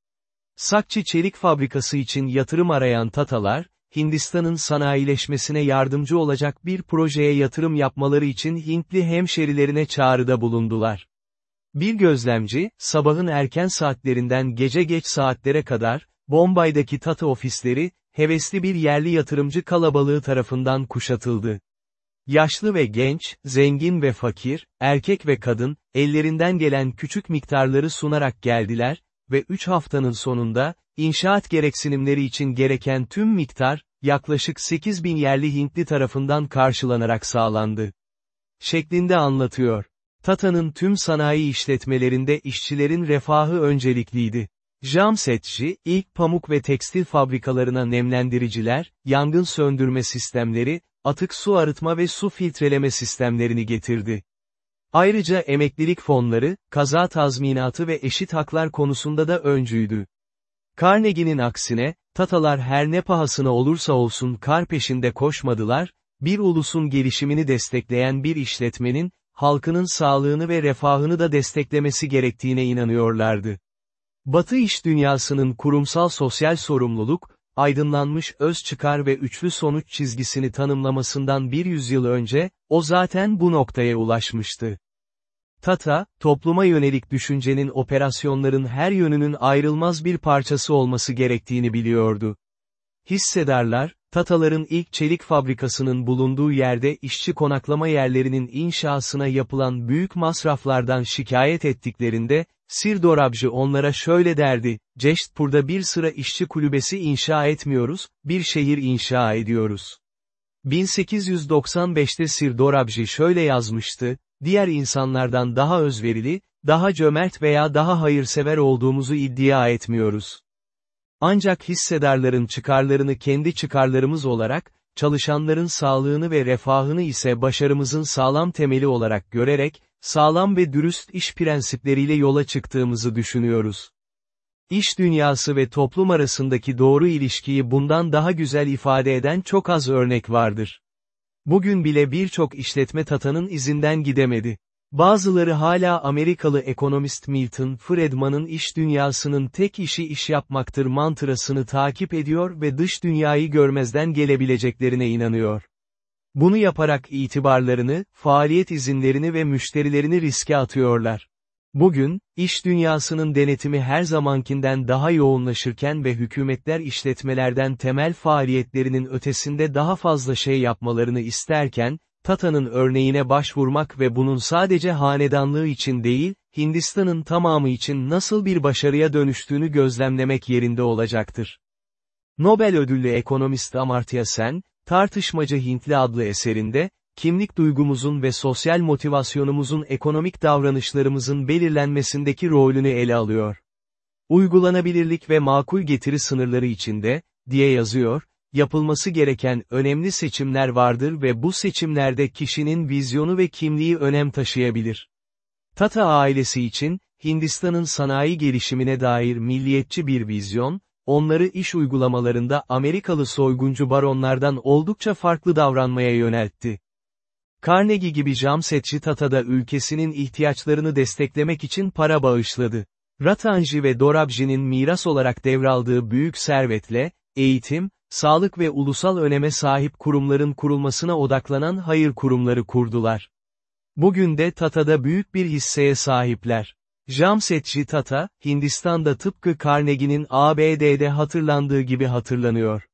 Sakçı Çelik Fabrikası için yatırım arayan Tatalar, Hindistan'ın sanayileşmesine yardımcı olacak bir projeye yatırım yapmaları için Hintli hemşerilerine çağrıda bulundular. Bir gözlemci, sabahın erken saatlerinden gece geç saatlere kadar, Bombay'daki Tata ofisleri, hevesli bir yerli yatırımcı kalabalığı tarafından kuşatıldı. Yaşlı ve genç, zengin ve fakir, erkek ve kadın, ellerinden gelen küçük miktarları sunarak geldiler ve üç haftanın sonunda, inşaat gereksinimleri için gereken tüm miktar, yaklaşık 8 bin yerli Hintli tarafından karşılanarak sağlandı. Şeklinde anlatıyor. Tata'nın tüm sanayi işletmelerinde işçilerin refahı öncelikliydi. Jamsetji, ilk pamuk ve tekstil fabrikalarına nemlendiriciler, yangın söndürme sistemleri, atık su arıtma ve su filtreleme sistemlerini getirdi. Ayrıca emeklilik fonları, kaza tazminatı ve eşit haklar konusunda da öncüydü. Carnegie'nin aksine, Tatalar her ne pahasına olursa olsun kar peşinde koşmadılar, bir ulusun gelişimini destekleyen bir işletmenin, halkının sağlığını ve refahını da desteklemesi gerektiğine inanıyorlardı. Batı iş dünyasının kurumsal sosyal sorumluluk, aydınlanmış öz çıkar ve üçlü sonuç çizgisini tanımlamasından bir yüzyıl önce, o zaten bu noktaya ulaşmıştı. Tata, topluma yönelik düşüncenin operasyonların her yönünün ayrılmaz bir parçası olması gerektiğini biliyordu. Hissedarlar, Tataların ilk çelik fabrikasının bulunduğu yerde işçi konaklama yerlerinin inşasına yapılan büyük masraflardan şikayet ettiklerinde, Sir Dorabji onlara şöyle derdi, Ceştpur'da bir sıra işçi kulübesi inşa etmiyoruz, bir şehir inşa ediyoruz. 1895'te Sir Dorabji şöyle yazmıştı, diğer insanlardan daha özverili, daha cömert veya daha hayırsever olduğumuzu iddia etmiyoruz. Ancak hissedarların çıkarlarını kendi çıkarlarımız olarak, çalışanların sağlığını ve refahını ise başarımızın sağlam temeli olarak görerek, sağlam ve dürüst iş prensipleriyle yola çıktığımızı düşünüyoruz. İş dünyası ve toplum arasındaki doğru ilişkiyi bundan daha güzel ifade eden çok az örnek vardır. Bugün bile birçok işletme Tata'nın izinden gidemedi. Bazıları hala Amerikalı ekonomist Milton Friedman'ın iş dünyasının tek işi iş yapmaktır mantırasını takip ediyor ve dış dünyayı görmezden gelebileceklerine inanıyor. Bunu yaparak itibarlarını, faaliyet izinlerini ve müşterilerini riske atıyorlar. Bugün, iş dünyasının denetimi her zamankinden daha yoğunlaşırken ve hükümetler işletmelerden temel faaliyetlerinin ötesinde daha fazla şey yapmalarını isterken, Tata'nın örneğine başvurmak ve bunun sadece hanedanlığı için değil, Hindistan'ın tamamı için nasıl bir başarıya dönüştüğünü gözlemlemek yerinde olacaktır. Nobel ödüllü ekonomist Amartya Sen, Tartışmacı Hintli adlı eserinde, kimlik duygumuzun ve sosyal motivasyonumuzun ekonomik davranışlarımızın belirlenmesindeki rolünü ele alıyor. Uygulanabilirlik ve makul getiri sınırları içinde, diye yazıyor, yapılması gereken önemli seçimler vardır ve bu seçimlerde kişinin vizyonu ve kimliği önem taşıyabilir. Tata ailesi için, Hindistan'ın sanayi gelişimine dair milliyetçi bir vizyon, onları iş uygulamalarında Amerikalı soyguncu baronlardan oldukça farklı davranmaya yöneltti. Carnegie gibi Jamsetji Tata da ülkesinin ihtiyaçlarını desteklemek için para bağışladı. Ratanji ve Dorabji'nin miras olarak devraldığı büyük servetle, eğitim, sağlık ve ulusal öneme sahip kurumların kurulmasına odaklanan hayır kurumları kurdular. Bugün de Tata'da büyük bir hisseye sahipler. Jamsetji Tata, Hindistan'da tıpkı Carnegie'nin ABD'de hatırlandığı gibi hatırlanıyor.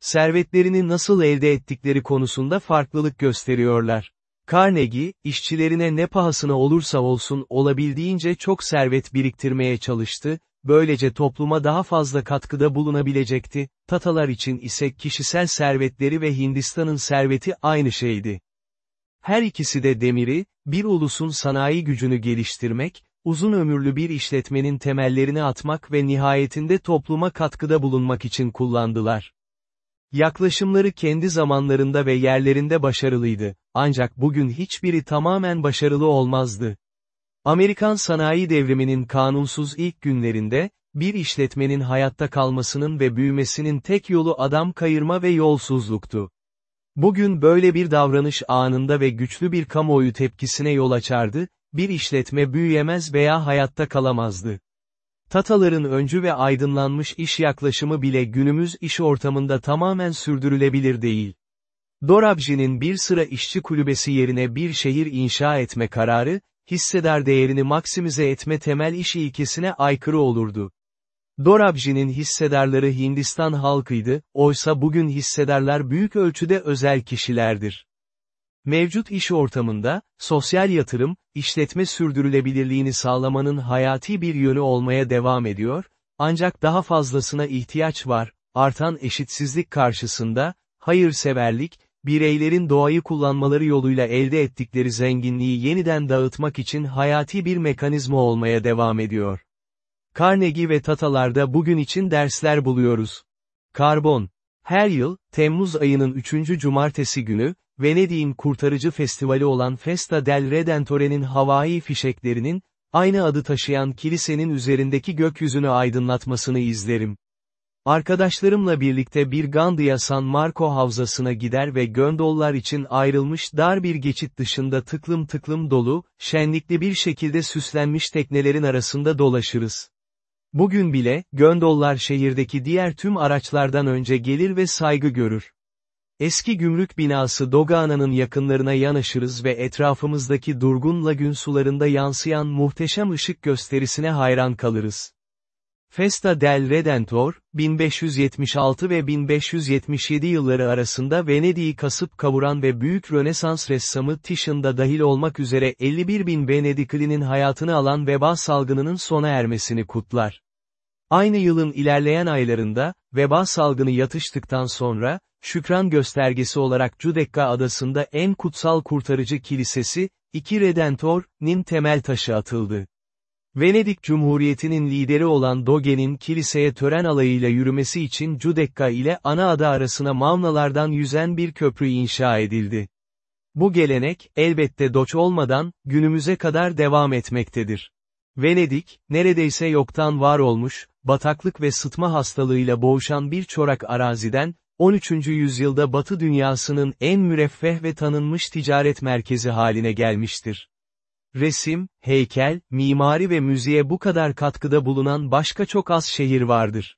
Servetlerini nasıl elde ettikleri konusunda farklılık gösteriyorlar. Carnegie, işçilerine ne pahasına olursa olsun olabildiğince çok servet biriktirmeye çalıştı, böylece topluma daha fazla katkıda bulunabilecekti, Tatalar için ise kişisel servetleri ve Hindistan'ın serveti aynı şeydi. Her ikisi de demiri, bir ulusun sanayi gücünü geliştirmek, uzun ömürlü bir işletmenin temellerini atmak ve nihayetinde topluma katkıda bulunmak için kullandılar. Yaklaşımları kendi zamanlarında ve yerlerinde başarılıydı, ancak bugün hiçbiri tamamen başarılı olmazdı. Amerikan sanayi devriminin kanunsuz ilk günlerinde, bir işletmenin hayatta kalmasının ve büyümesinin tek yolu adam kayırma ve yolsuzluktu. Bugün böyle bir davranış anında ve güçlü bir kamuoyu tepkisine yol açardı, bir işletme büyüyemez veya hayatta kalamazdı. Tataların öncü ve aydınlanmış iş yaklaşımı bile günümüz iş ortamında tamamen sürdürülebilir değil. Dorabji'nin bir sıra işçi kulübesi yerine bir şehir inşa etme kararı, hissedar değerini maksimize etme temel iş ilkesine aykırı olurdu. Dorabji'nin hissedarları Hindistan halkıydı, oysa bugün hissedarlar büyük ölçüde özel kişilerdir. Mevcut iş ortamında, sosyal yatırım, işletme sürdürülebilirliğini sağlamanın hayati bir yönü olmaya devam ediyor, ancak daha fazlasına ihtiyaç var, artan eşitsizlik karşısında, hayırseverlik, bireylerin doğayı kullanmaları yoluyla elde ettikleri zenginliği yeniden dağıtmak için hayati bir mekanizma olmaya devam ediyor. Carnegie ve Tatalarda bugün için dersler buluyoruz. Karbon. Her yıl, Temmuz ayının 3. cumartesi günü, Venedik'in kurtarıcı festivali olan Festa del Redentore'nin havai fişeklerinin, aynı adı taşıyan kilisenin üzerindeki gökyüzünü aydınlatmasını izlerim. Arkadaşlarımla birlikte bir Gandia San Marco havzasına gider ve göndollar için ayrılmış dar bir geçit dışında tıklım tıklım dolu, şenlikli bir şekilde süslenmiş teknelerin arasında dolaşırız. Bugün bile, göndollar şehirdeki diğer tüm araçlardan önce gelir ve saygı görür. Eski gümrük binası Dogana'nın yakınlarına yanaşırız ve etrafımızdaki durgun lagün sularında yansıyan muhteşem ışık gösterisine hayran kalırız. Festa del Redentor, 1576 ve 1577 yılları arasında Venedik'i kasıp kavuran ve büyük Rönesans ressamı Titian da dahil olmak üzere 51 bin Venediklinin hayatını alan veba salgınının sona ermesini kutlar. Aynı yılın ilerleyen aylarında, veba salgını yatıştıktan sonra, şükran göstergesi olarak Giudecca adasında en kutsal kurtarıcı kilisesi, iki Redentor'nin temel taşı atıldı. Venedik Cumhuriyeti'nin lideri olan Doge'nin kiliseye tören alayıyla yürümesi için Giudecca ile ana ada arasına Mavnalardan yüzen bir köprü inşa edildi. Bu gelenek, elbette doç olmadan, günümüze kadar devam etmektedir. Venedik, neredeyse yoktan var olmuş, bataklık ve sıtma hastalığıyla boğuşan bir çorak araziden, 13. yüzyılda Batı dünyasının en müreffeh ve tanınmış ticaret merkezi haline gelmiştir. Resim, heykel, mimari ve müziğe bu kadar katkıda bulunan başka çok az şehir vardır.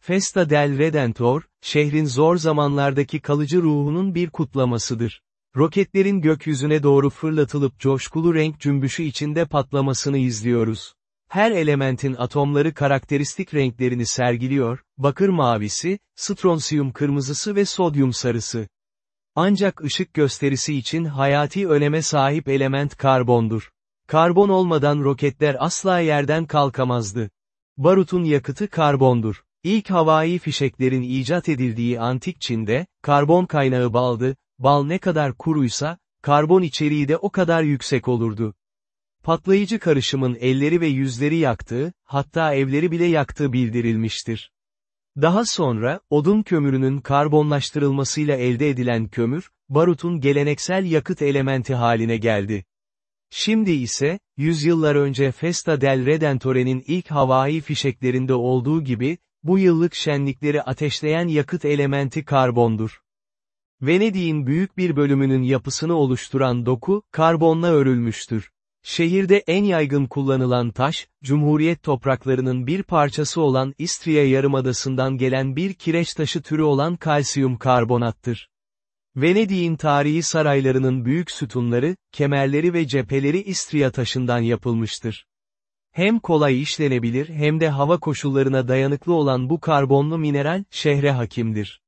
Festa del Redentor, şehrin zor zamanlardaki kalıcı ruhunun bir kutlamasıdır. Roketlerin gökyüzüne doğru fırlatılıp coşkulu renk cümbüşü içinde patlamasını izliyoruz. Her elementin atomları karakteristik renklerini sergiliyor, bakır mavisi, stronsiyum kırmızısı ve sodyum sarısı. Ancak ışık gösterisi için hayati öneme sahip element karbondur. Karbon olmadan roketler asla yerden kalkamazdı. Barutun yakıtı karbondur. İlk havai fişeklerin icat edildiği antik Çin'de, karbon kaynağı baldı, bal ne kadar kuruysa, karbon içeriği de o kadar yüksek olurdu. Patlayıcı karışımın elleri ve yüzleri yaktığı, hatta evleri bile yaktığı bildirilmiştir. Daha sonra, odun kömürünün karbonlaştırılmasıyla elde edilen kömür, barutun geleneksel yakıt elementi haline geldi. Şimdi ise, yüzyıllar önce Festa del Redentore'nin ilk havai fişeklerinde olduğu gibi, bu yıllık şenlikleri ateşleyen yakıt elementi karbondur. Venedik'in büyük bir bölümünün yapısını oluşturan doku, karbonla örülmüştür. Şehirde en yaygın kullanılan taş, Cumhuriyet topraklarının bir parçası olan İstriya Yarımadası'ndan gelen bir kireç taşı türü olan kalsiyum karbonattır. Venedik'in tarihi saraylarının büyük sütunları, kemerleri ve cepheleri İstriya taşından yapılmıştır. Hem kolay işlenebilir hem de hava koşullarına dayanıklı olan bu karbonlu mineral, şehre hakimdir.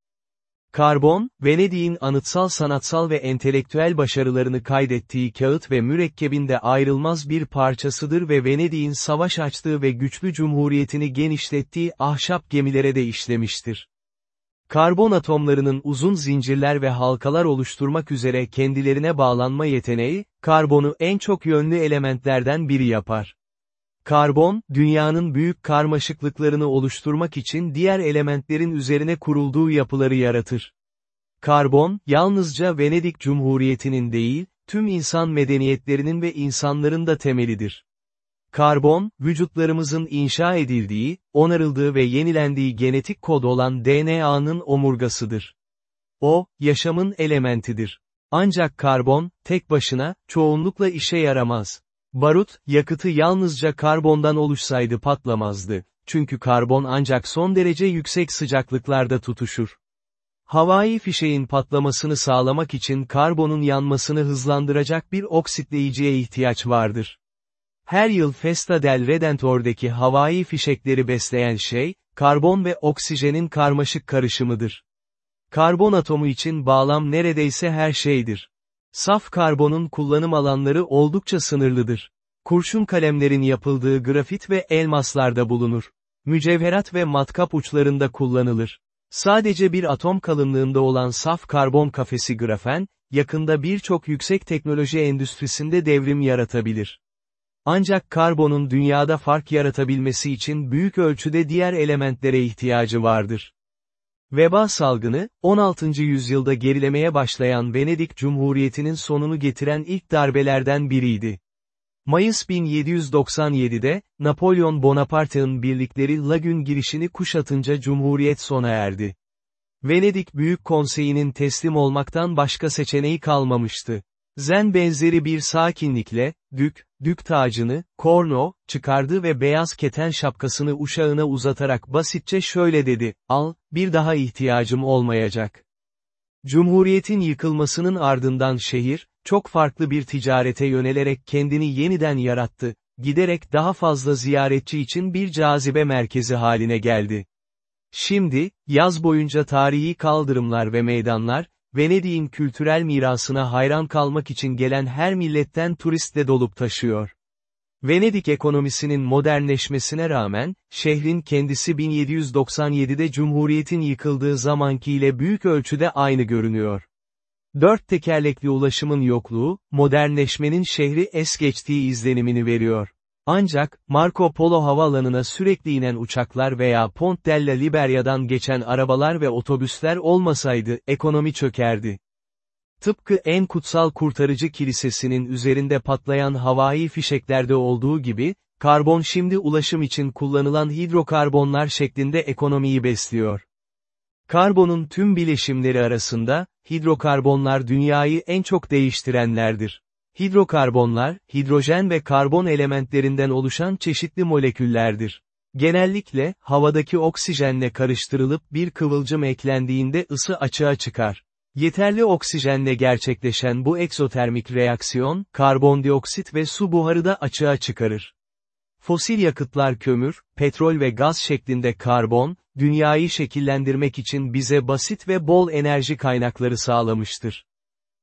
Karbon, Venedik'in anıtsal sanatsal ve entelektüel başarılarını kaydettiği kağıt ve mürekkebin de ayrılmaz bir parçasıdır ve Venedik'in savaş açtığı ve güçlü cumhuriyetini genişlettiği ahşap gemilere de işlemiştir. Karbon atomlarının uzun zincirler ve halkalar oluşturmak üzere kendilerine bağlanma yeteneği, karbonu en çok yönlü elementlerden biri yapar. Karbon, dünyanın büyük karmaşıklıklarını oluşturmak için diğer elementlerin üzerine kurulduğu yapıları yaratır. Karbon, yalnızca Venedik Cumhuriyeti'nin değil, tüm insan medeniyetlerinin ve insanların da temelidir. Karbon, vücutlarımızın inşa edildiği, onarıldığı ve yenilendiği genetik kod olan DNA'nın omurgasıdır. O, yaşamın elementidir. Ancak karbon, tek başına, çoğunlukla işe yaramaz. Barut, yakıtı yalnızca karbondan oluşsaydı patlamazdı. Çünkü karbon ancak son derece yüksek sıcaklıklarda tutuşur. Havai fişeğin patlamasını sağlamak için karbonun yanmasını hızlandıracak bir oksitleyiciye ihtiyaç vardır. Her yıl Festa del Redentor'daki havai fişekleri besleyen şey, karbon ve oksijenin karmaşık karışımıdır. Karbon atomu için bağlam neredeyse her şeydir. Saf karbonun kullanım alanları oldukça sınırlıdır. Kurşun kalemlerin yapıldığı grafit ve elmaslarda bulunur. Mücevherat ve matkap uçlarında kullanılır. Sadece bir atom kalınlığında olan saf karbon kafesi grafen, yakında birçok yüksek teknoloji endüstrisinde devrim yaratabilir. Ancak karbonun dünyada fark yaratabilmesi için büyük ölçüde diğer elementlere ihtiyacı vardır. Veba salgını, 16. yüzyılda gerilemeye başlayan Venedik Cumhuriyeti'nin sonunu getiren ilk darbelerden biriydi. Mayıs 1797'de, Napolyon Bonaparte'ın birlikleri Lagün girişini kuşatınca Cumhuriyet sona erdi. Venedik Büyük Konseyi'nin teslim olmaktan başka seçeneği kalmamıştı. Zen benzeri bir sakinlikle, dük, dük tacını, korno, çıkardı ve beyaz keten şapkasını uşağına uzatarak basitçe şöyle dedi, al, bir daha ihtiyacım olmayacak. Cumhuriyetin yıkılmasının ardından şehir, çok farklı bir ticarete yönelerek kendini yeniden yarattı, giderek daha fazla ziyaretçi için bir cazibe merkezi haline geldi. Şimdi, yaz boyunca tarihi kaldırımlar ve meydanlar, Venedik'in kültürel mirasına hayran kalmak için gelen her milletten turistle dolup taşıyor. Venedik ekonomisinin modernleşmesine rağmen, şehrin kendisi 1797'de Cumhuriyet'in yıkıldığı zamankiyle büyük ölçüde aynı görünüyor. Dört tekerlekli ulaşımın yokluğu, modernleşmenin şehri es geçtiği izlenimini veriyor. Ancak, Marco Polo havaalanına sürekli inen uçaklar veya Pont della Liberia'dan geçen arabalar ve otobüsler olmasaydı, ekonomi çökerdi. Tıpkı en kutsal kurtarıcı kilisesinin üzerinde patlayan havai fişeklerde olduğu gibi, karbon şimdi ulaşım için kullanılan hidrokarbonlar şeklinde ekonomiyi besliyor. Karbonun tüm bileşimleri arasında, hidrokarbonlar dünyayı en çok değiştirenlerdir. Hidrokarbonlar, hidrojen ve karbon elementlerinden oluşan çeşitli moleküllerdir. Genellikle, havadaki oksijenle karıştırılıp bir kıvılcım eklendiğinde ısı açığa çıkar. Yeterli oksijenle gerçekleşen bu egzotermik reaksiyon, karbondioksit ve su buharı da açığa çıkarır. Fosil yakıtlar kömür, petrol ve gaz şeklinde karbon, dünyayı şekillendirmek için bize basit ve bol enerji kaynakları sağlamıştır.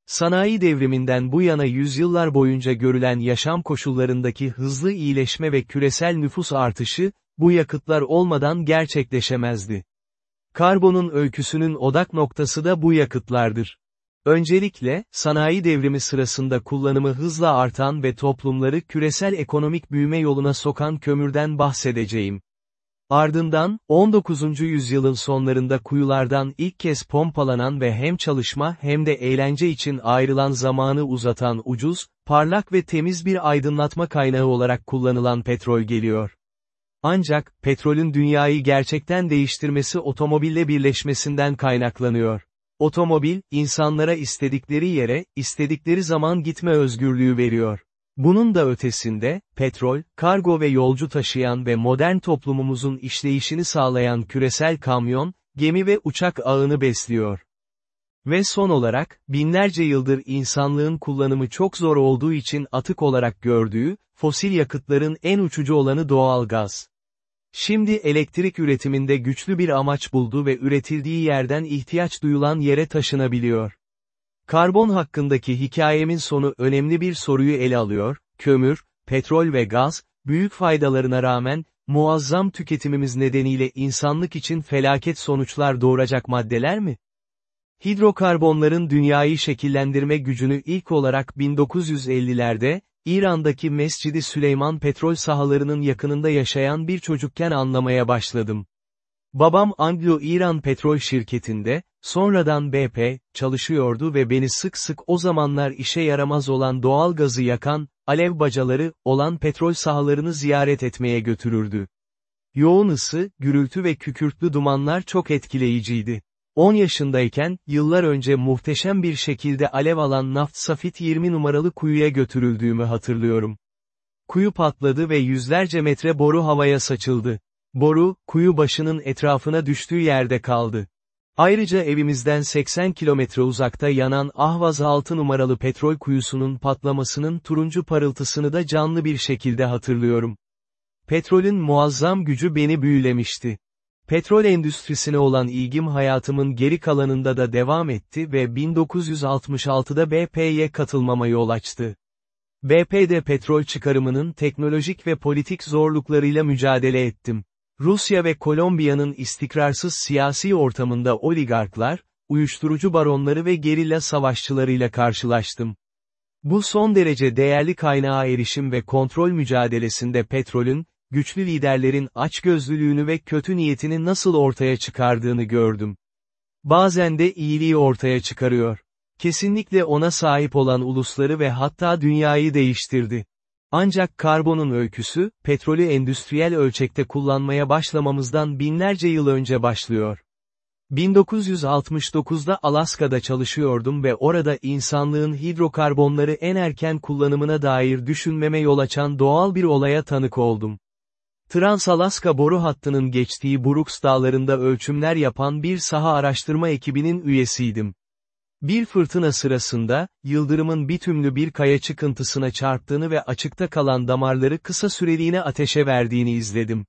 Sanayi devriminden bu yana yüzyıllar boyunca görülen yaşam koşullarındaki hızlı iyileşme ve küresel nüfus artışı, bu yakıtlar olmadan gerçekleşemezdi. Karbonun öyküsünün odak noktası da bu yakıtlardır. Öncelikle, sanayi devrimi sırasında kullanımı hızla artan ve toplumları küresel ekonomik büyüme yoluna sokan kömürden bahsedeceğim. Ardından, 19. yüzyılın sonlarında kuyulardan ilk kez pompalanan ve hem çalışma hem de eğlence için ayrılan zamanı uzatan ucuz, parlak ve temiz bir aydınlatma kaynağı olarak kullanılan petrol geliyor. Ancak, petrolün dünyayı gerçekten değiştirmesi otomobille birleşmesinden kaynaklanıyor. Otomobil, insanlara istedikleri yere, istedikleri zaman gitme özgürlüğü veriyor. Bunun da ötesinde, petrol, kargo ve yolcu taşıyan ve modern toplumumuzun işleyişini sağlayan küresel kamyon, gemi ve uçak ağını besliyor. Ve son olarak, binlerce yıldır insanlığın kullanımı çok zor olduğu için atık olarak gördüğü, fosil yakıtların en uçucu olanı doğal gaz. Şimdi elektrik üretiminde güçlü bir amaç buldu ve üretildiği yerden ihtiyaç duyulan yere taşınabiliyor. Karbon hakkındaki hikayemin sonu önemli bir soruyu ele alıyor, kömür, petrol ve gaz, büyük faydalarına rağmen, muazzam tüketimimiz nedeniyle insanlık için felaket sonuçlar doğuracak maddeler mi? Hidrokarbonların dünyayı şekillendirme gücünü ilk olarak 1950'lerde, İran'daki Mescidi Süleyman petrol sahalarının yakınında yaşayan bir çocukken anlamaya başladım. Babam Anglo-İran Petrol Şirketi'nde, sonradan BP, çalışıyordu ve beni sık sık o zamanlar işe yaramaz olan doğal gazı yakan, alev bacaları, olan petrol sahalarını ziyaret etmeye götürürdü. Yoğun ısı, gürültü ve kükürtlü dumanlar çok etkileyiciydi. 10 yaşındayken, yıllar önce muhteşem bir şekilde alev alan Naft Safit 20 numaralı kuyuya götürüldüğümü hatırlıyorum. Kuyu patladı ve yüzlerce metre boru havaya saçıldı. Boru, kuyu başının etrafına düştüğü yerde kaldı. Ayrıca evimizden 80 kilometre uzakta yanan Ahvaz 6 numaralı petrol kuyusunun patlamasının turuncu parıltısını da canlı bir şekilde hatırlıyorum. Petrolün muazzam gücü beni büyülemişti. Petrol endüstrisine olan ilgim hayatımın geri kalanında da devam etti ve 1966'da BP'ye katılmama yol açtı. BP'de petrol çıkarımının teknolojik ve politik zorluklarıyla mücadele ettim. Rusya ve Kolombiya'nın istikrarsız siyasi ortamında oligarklar, uyuşturucu baronları ve gerilla savaşçılarıyla karşılaştım. Bu son derece değerli kaynağa erişim ve kontrol mücadelesinde petrolün, güçlü liderlerin açgözlülüğünü ve kötü niyetini nasıl ortaya çıkardığını gördüm. Bazen de iyiliği ortaya çıkarıyor. Kesinlikle ona sahip olan ulusları ve hatta dünyayı değiştirdi. Ancak karbonun öyküsü, petrolü endüstriyel ölçekte kullanmaya başlamamızdan binlerce yıl önce başlıyor. 1969'da Alaska'da çalışıyordum ve orada insanlığın hidrokarbonları en erken kullanımına dair düşünmeme yol açan doğal bir olaya tanık oldum. Trans-Alaska boru hattının geçtiği Brooks dağlarında ölçümler yapan bir saha araştırma ekibinin üyesiydim. Bir fırtına sırasında, yıldırımın bitümlü bir kaya çıkıntısına çarptığını ve açıkta kalan damarları kısa süreliğine ateşe verdiğini izledim.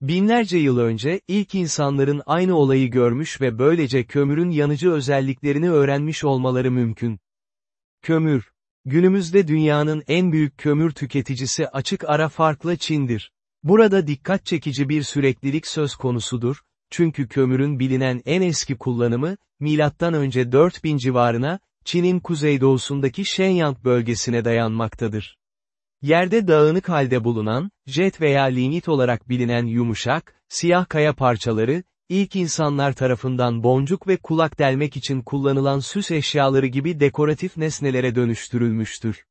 Binlerce yıl önce, ilk insanların aynı olayı görmüş ve böylece kömürün yanıcı özelliklerini öğrenmiş olmaları mümkün. Kömür. Günümüzde dünyanın en büyük kömür tüketicisi açık ara farklı Çin'dir. Burada dikkat çekici bir süreklilik söz konusudur, çünkü kömürün bilinen en eski kullanımı, önce 4000 civarına, Çin'in kuzeydoğusundaki Shenyang bölgesine dayanmaktadır. Yerde dağınık halde bulunan, jet veya lignit olarak bilinen yumuşak, siyah kaya parçaları, ilk insanlar tarafından boncuk ve kulak delmek için kullanılan süs eşyaları gibi dekoratif nesnelere dönüştürülmüştür.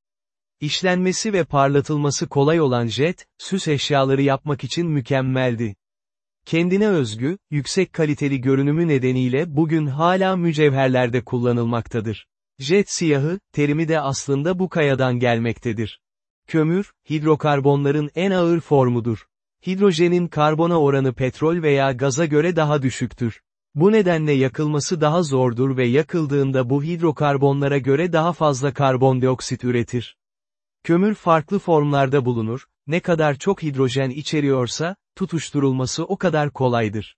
İşlenmesi ve parlatılması kolay olan jet, süs eşyaları yapmak için mükemmeldi. Kendine özgü, yüksek kaliteli görünümü nedeniyle bugün hala mücevherlerde kullanılmaktadır. Jet siyahı, terimi de aslında bu kayadan gelmektedir. Kömür, hidrokarbonların en ağır formudur. Hidrojenin karbona oranı petrol veya gaza göre daha düşüktür. Bu nedenle yakılması daha zordur ve yakıldığında bu hidrokarbonlara göre daha fazla karbondioksit üretir. Kömür farklı formlarda bulunur, ne kadar çok hidrojen içeriyorsa, tutuşturulması o kadar kolaydır.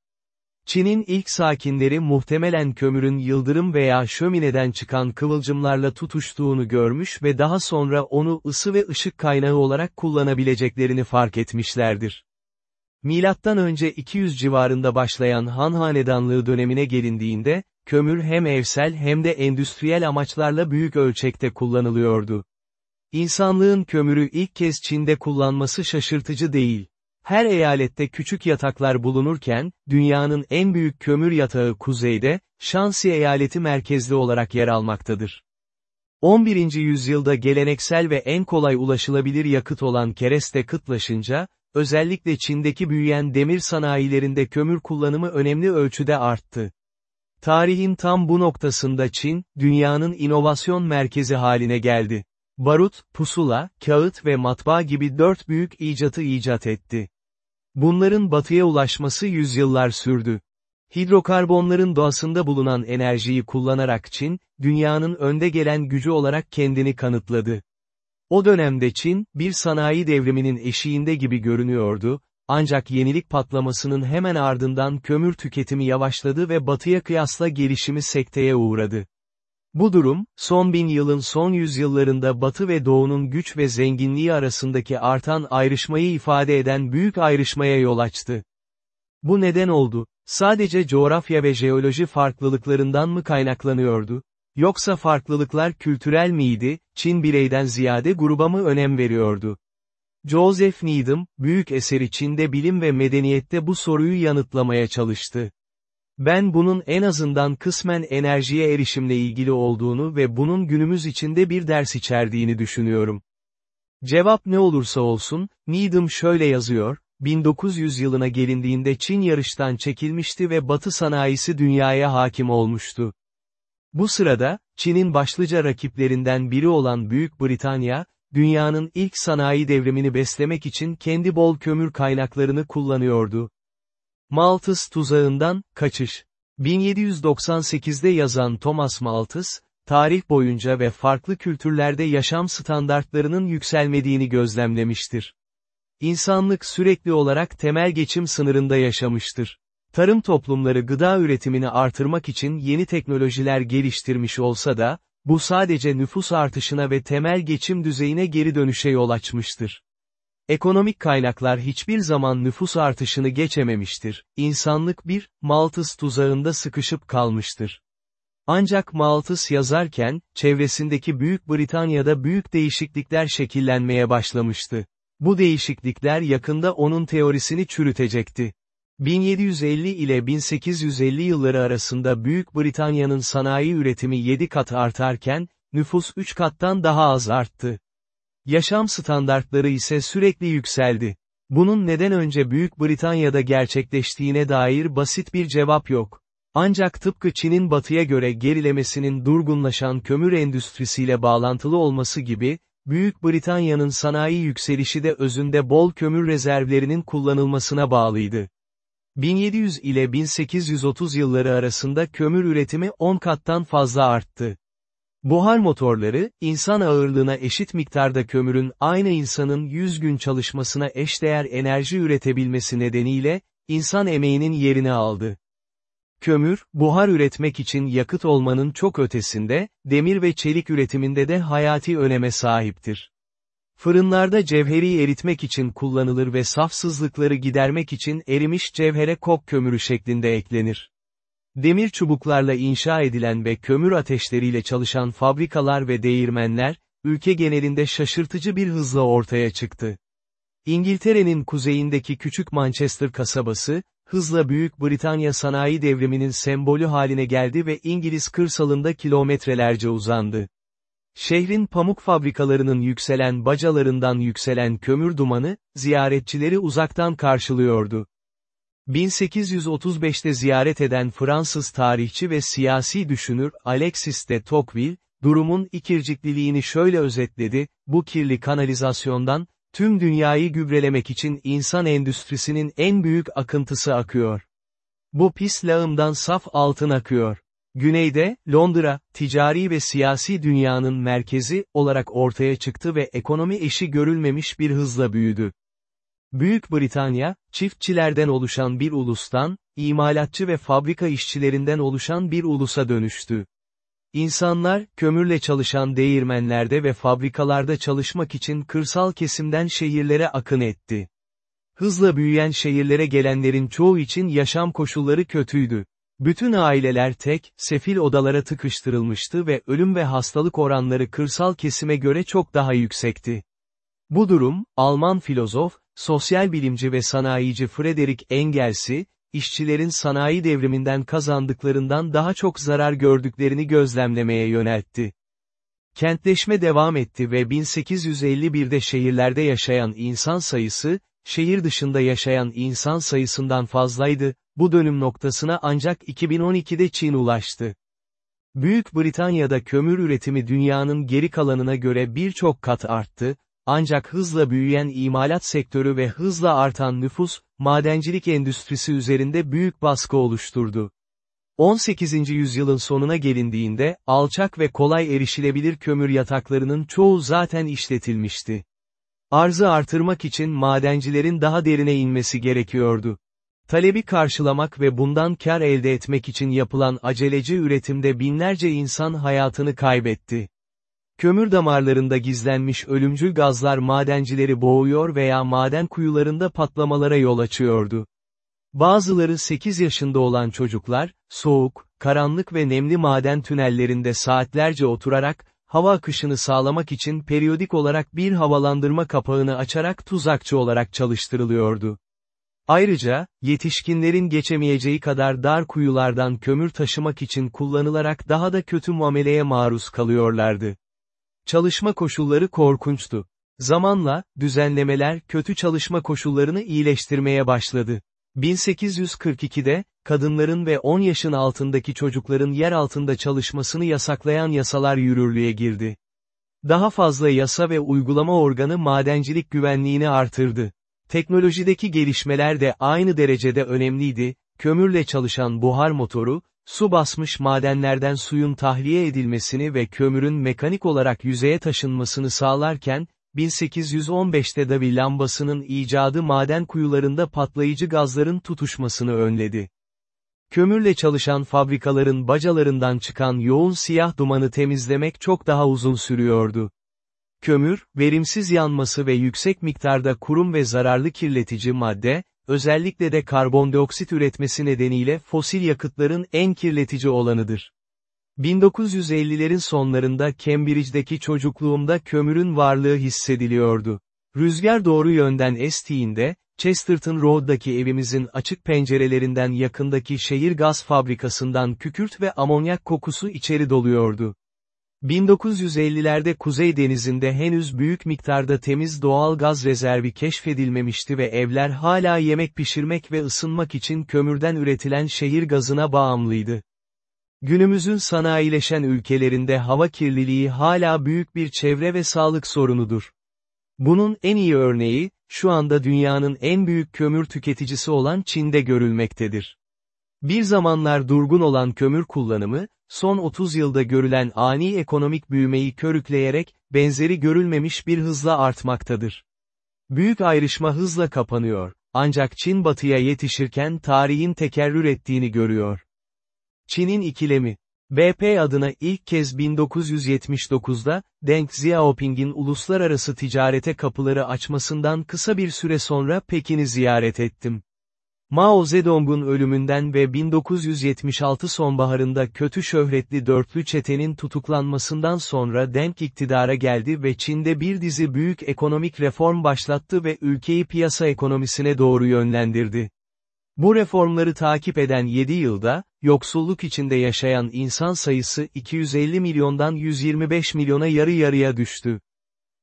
Çin'in ilk sakinleri muhtemelen kömürün yıldırım veya şömineden çıkan kıvılcımlarla tutuştuğunu görmüş ve daha sonra onu ısı ve ışık kaynağı olarak kullanabileceklerini fark etmişlerdir. Milattan önce 200 civarında başlayan Han Hanedanlığı dönemine gelindiğinde, kömür hem evsel hem de endüstriyel amaçlarla büyük ölçekte kullanılıyordu. İnsanlığın kömürü ilk kez Çin'de kullanması şaşırtıcı değil. Her eyalette küçük yataklar bulunurken, dünyanın en büyük kömür yatağı kuzeyde, Shanxi eyaleti merkezli olarak yer almaktadır. 11. yüzyılda geleneksel ve en kolay ulaşılabilir yakıt olan kereste kıtlaşınca, özellikle Çin'deki büyüyen demir sanayilerinde kömür kullanımı önemli ölçüde arttı. Tarihin tam bu noktasında Çin, dünyanın inovasyon merkezi haline geldi. Barut, pusula, kağıt ve matbaa gibi dört büyük icatı icat etti. Bunların batıya ulaşması yüzyıllar sürdü. Hidrokarbonların doğasında bulunan enerjiyi kullanarak Çin, dünyanın önde gelen gücü olarak kendini kanıtladı. O dönemde Çin, bir sanayi devriminin eşiğinde gibi görünüyordu, ancak yenilik patlamasının hemen ardından kömür tüketimi yavaşladı ve batıya kıyasla gelişimi sekteye uğradı. Bu durum, son bin yılın son yüzyıllarında Batı ve Doğu'nun güç ve zenginliği arasındaki artan ayrışmayı ifade eden büyük ayrışmaya yol açtı. Bu neden oldu? Sadece coğrafya ve jeoloji farklılıklarından mı kaynaklanıyordu? Yoksa farklılıklar kültürel miydi, Çin bireyden ziyade gruba mı önem veriyordu? Joseph Needham, büyük eseri Çin'de bilim ve medeniyette bu soruyu yanıtlamaya çalıştı. Ben bunun en azından kısmen enerjiye erişimle ilgili olduğunu ve bunun günümüz içinde bir ders içerdiğini düşünüyorum. Cevap ne olursa olsun, Needham şöyle yazıyor, 1900 yılına gelindiğinde Çin yarıştan çekilmişti ve Batı sanayisi dünyaya hakim olmuştu. Bu sırada, Çin'in başlıca rakiplerinden biri olan Büyük Britanya, dünyanın ilk sanayi devrimini beslemek için kendi bol kömür kaynaklarını kullanıyordu. Malthus tuzağından, kaçış. 1798'de yazan Thomas Malthus, tarih boyunca ve farklı kültürlerde yaşam standartlarının yükselmediğini gözlemlemiştir. İnsanlık sürekli olarak temel geçim sınırında yaşamıştır. Tarım toplumları gıda üretimini artırmak için yeni teknolojiler geliştirmiş olsa da, bu sadece nüfus artışına ve temel geçim düzeyine geri dönüşe yol açmıştır. Ekonomik kaynaklar hiçbir zaman nüfus artışını geçememiştir. İnsanlık bir, Malthus tuzağında sıkışıp kalmıştır. Ancak Malthus yazarken, çevresindeki Büyük Britanya'da büyük değişiklikler şekillenmeye başlamıştı. Bu değişiklikler yakında onun teorisini çürütecekti. 1750 ile 1850 yılları arasında Büyük Britanya'nın sanayi üretimi 7 kat artarken, nüfus 3 kattan daha az arttı. Yaşam standartları ise sürekli yükseldi. Bunun neden önce Büyük Britanya'da gerçekleştiğine dair basit bir cevap yok. Ancak tıpkı Çin'in batıya göre gerilemesinin durgunlaşan kömür endüstrisiyle bağlantılı olması gibi, Büyük Britanya'nın sanayi yükselişi de özünde bol kömür rezervlerinin kullanılmasına bağlıydı. 1700 ile 1830 yılları arasında kömür üretimi 10 kattan fazla arttı. Buhar motorları, insan ağırlığına eşit miktarda kömürün aynı insanın 100 gün çalışmasına eşdeğer enerji üretebilmesi nedeniyle, insan emeğinin yerini aldı. Kömür, buhar üretmek için yakıt olmanın çok ötesinde, demir ve çelik üretiminde de hayati öneme sahiptir. Fırınlarda cevheri eritmek için kullanılır ve safsızlıkları gidermek için erimiş cevhere kok kömürü şeklinde eklenir. Demir çubuklarla inşa edilen ve kömür ateşleriyle çalışan fabrikalar ve değirmenler, ülke genelinde şaşırtıcı bir hızla ortaya çıktı. İngiltere'nin kuzeyindeki küçük Manchester kasabası, hızla Büyük Britanya sanayi devriminin sembolü haline geldi ve İngiliz kırsalında kilometrelerce uzandı. Şehrin pamuk fabrikalarının yükselen bacalarından yükselen kömür dumanı, ziyaretçileri uzaktan karşılıyordu. 1835'te ziyaret eden Fransız tarihçi ve siyasi düşünür Alexis de Tocqueville, durumun ikircikliliğini şöyle özetledi, bu kirli kanalizasyondan, tüm dünyayı gübrelemek için insan endüstrisinin en büyük akıntısı akıyor. Bu pis lağımdan saf altın akıyor. Güneyde, Londra, ticari ve siyasi dünyanın merkezi olarak ortaya çıktı ve ekonomi eşi görülmemiş bir hızla büyüdü. Büyük Britanya, çiftçilerden oluşan bir ulustan, imalatçı ve fabrika işçilerinden oluşan bir ulusa dönüştü. İnsanlar, kömürle çalışan değirmenlerde ve fabrikalarda çalışmak için kırsal kesimden şehirlere akın etti. Hızla büyüyen şehirlere gelenlerin çoğu için yaşam koşulları kötüydü. Bütün aileler tek, sefil odalara tıkıştırılmıştı ve ölüm ve hastalık oranları kırsal kesime göre çok daha yüksekti. Bu durum, Alman filozof, sosyal bilimci ve sanayici Friedrich Engels'i, işçilerin sanayi devriminden kazandıklarından daha çok zarar gördüklerini gözlemlemeye yöneltti. Kentleşme devam etti ve 1851'de şehirlerde yaşayan insan sayısı, şehir dışında yaşayan insan sayısından fazlaydı, bu dönüm noktasına ancak 2012'de Çin ulaştı. Büyük Britanya'da kömür üretimi dünyanın geri kalanına göre birçok kat arttı, ancak hızla büyüyen imalat sektörü ve hızla artan nüfus, madencilik endüstrisi üzerinde büyük baskı oluşturdu. 18. yüzyılın sonuna gelindiğinde, alçak ve kolay erişilebilir kömür yataklarının çoğu zaten işletilmişti. Arzı artırmak için madencilerin daha derine inmesi gerekiyordu. Talebi karşılamak ve bundan kar elde etmek için yapılan aceleci üretimde binlerce insan hayatını kaybetti. Kömür damarlarında gizlenmiş ölümcül gazlar madencileri boğuyor veya maden kuyularında patlamalara yol açıyordu. Bazıları 8 yaşında olan çocuklar, soğuk, karanlık ve nemli maden tünellerinde saatlerce oturarak, hava akışını sağlamak için periyodik olarak bir havalandırma kapağını açarak tuzakçı olarak çalıştırılıyordu. Ayrıca, yetişkinlerin geçemeyeceği kadar dar kuyulardan kömür taşımak için kullanılarak daha da kötü muameleye maruz kalıyorlardı. Çalışma koşulları korkunçtu. Zamanla, düzenlemeler kötü çalışma koşullarını iyileştirmeye başladı. 1842'de, kadınların ve 10 yaşın altındaki çocukların yer altında çalışmasını yasaklayan yasalar yürürlüğe girdi. Daha fazla yasa ve uygulama organı madencilik güvenliğini artırdı. Teknolojideki gelişmeler de aynı derecede önemliydi, kömürle çalışan buhar motoru, su basmış madenlerden suyun tahliye edilmesini ve kömürün mekanik olarak yüzeye taşınmasını sağlarken, 1815'te Davi lambasının icadı maden kuyularında patlayıcı gazların tutuşmasını önledi. Kömürle çalışan fabrikaların bacalarından çıkan yoğun siyah dumanı temizlemek çok daha uzun sürüyordu. Kömür, verimsiz yanması ve yüksek miktarda kurum ve zararlı kirletici madde, özellikle de karbondioksit üretmesi nedeniyle fosil yakıtların en kirletici olanıdır. 1950'lerin sonlarında Cambridge'deki çocukluğumda kömürün varlığı hissediliyordu. Rüzgar doğru yönden estiğinde, Chesterton Road'daki evimizin açık pencerelerinden yakındaki şehir gaz fabrikasından kükürt ve amonyak kokusu içeri doluyordu. 1950'lerde Kuzey Denizi'nde henüz büyük miktarda temiz doğal gaz rezervi keşfedilmemişti ve evler hala yemek pişirmek ve ısınmak için kömürden üretilen şehir gazına bağımlıydı. Günümüzün sanayileşen ülkelerinde hava kirliliği hala büyük bir çevre ve sağlık sorunudur. Bunun en iyi örneği, şu anda dünyanın en büyük kömür tüketicisi olan Çin'de görülmektedir. Bir zamanlar durgun olan kömür kullanımı, son 30 yılda görülen ani ekonomik büyümeyi körükleyerek, benzeri görülmemiş bir hızla artmaktadır. Büyük ayrışma hızla kapanıyor, ancak Çin batıya yetişirken tarihin tekerrür ettiğini görüyor. Çin'in ikilemi BP adına ilk kez 1979'da, Deng Xiaoping'in uluslararası ticarete kapıları açmasından kısa bir süre sonra Pekin'i ziyaret ettim. Mao Zedong'un ölümünden ve 1976 sonbaharında kötü şöhretli dörtlü çetenin tutuklanmasından sonra Deng iktidara geldi ve Çin'de bir dizi büyük ekonomik reform başlattı ve ülkeyi piyasa ekonomisine doğru yönlendirdi. Bu reformları takip eden 7 yılda, yoksulluk içinde yaşayan insan sayısı 250 milyondan 125 milyona yarı yarıya düştü.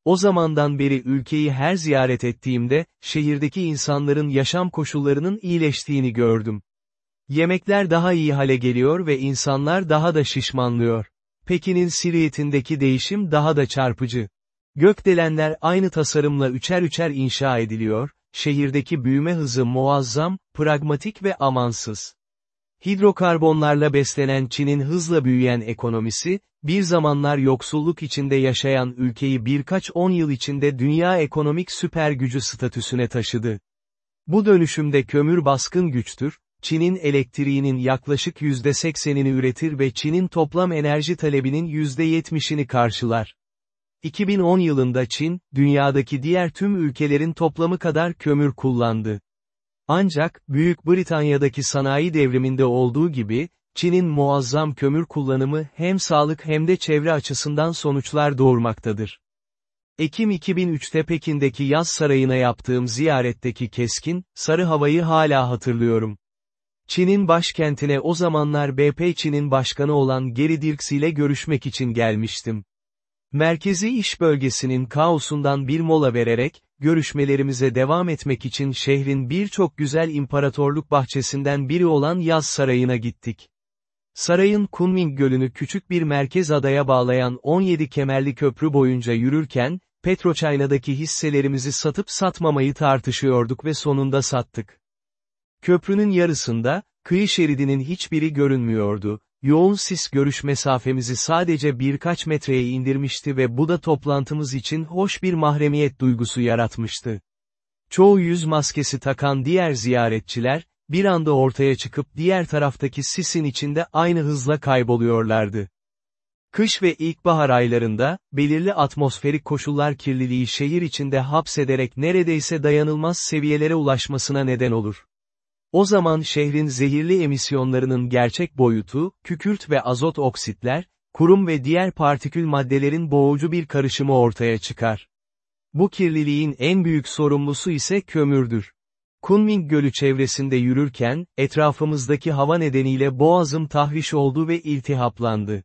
O zamandan beri ülkeyi her ziyaret ettiğimde, şehirdeki insanların yaşam koşullarının iyileştiğini gördüm. Yemekler daha iyi hale geliyor ve insanlar daha da şişmanlıyor. Pekin'in silüetindeki değişim daha da çarpıcı. Gökdelenler aynı tasarımla üçer üçer inşa ediliyor, şehirdeki büyüme hızı muazzam, pragmatik ve amansız. Hidrokarbonlarla beslenen Çin'in hızla büyüyen ekonomisi, bir zamanlar yoksulluk içinde yaşayan ülkeyi birkaç on yıl içinde dünya ekonomik süper gücü statüsüne taşıdı. Bu dönüşümde kömür baskın güçtür, Çin'in elektriğinin yaklaşık %80'ini üretir ve Çin'in toplam enerji talebinin %70'ini karşılar. 2010 yılında Çin, dünyadaki diğer tüm ülkelerin toplamı kadar kömür kullandı. Ancak, Büyük Britanya'daki sanayi devriminde olduğu gibi, Çin'in muazzam kömür kullanımı hem sağlık hem de çevre açısından sonuçlar doğurmaktadır. Ekim 2003'te Pekin'deki yaz sarayına yaptığım ziyaretteki keskin, sarı havayı hala hatırlıyorum. Çin'in başkentine o zamanlar BP Çin'in başkanı olan Geri Dirks ile görüşmek için gelmiştim. Merkezi iş bölgesinin kaosundan bir mola vererek, görüşmelerimize devam etmek için şehrin birçok güzel imparatorluk bahçesinden biri olan Yaz Sarayı'na gittik. Sarayın Kunming Gölü'nü küçük bir merkez adaya bağlayan 17 kemerli köprü boyunca yürürken, Petroçayna'daki hisselerimizi satıp satmamayı tartışıyorduk ve sonunda sattık. Köprünün yarısında, kıyı şeridinin hiçbiri görünmüyordu, yoğun sis görüş mesafemizi sadece birkaç metreye indirmişti ve bu da toplantımız için hoş bir mahremiyet duygusu yaratmıştı. Çoğu yüz maskesi takan diğer ziyaretçiler, bir anda ortaya çıkıp diğer taraftaki sisin içinde aynı hızla kayboluyorlardı. Kış ve ilkbahar aylarında, belirli atmosferik koşullar kirliliği şehir içinde hapsederek neredeyse dayanılmaz seviyelere ulaşmasına neden olur. O zaman şehrin zehirli emisyonlarının gerçek boyutu, kükürt ve azot oksitler, kurum ve diğer partikül maddelerin boğucu bir karışımı ortaya çıkar. Bu kirliliğin en büyük sorumlusu ise kömürdür. Kunming Gölü çevresinde yürürken, etrafımızdaki hava nedeniyle boğazım tahriş oldu ve iltihaplandı.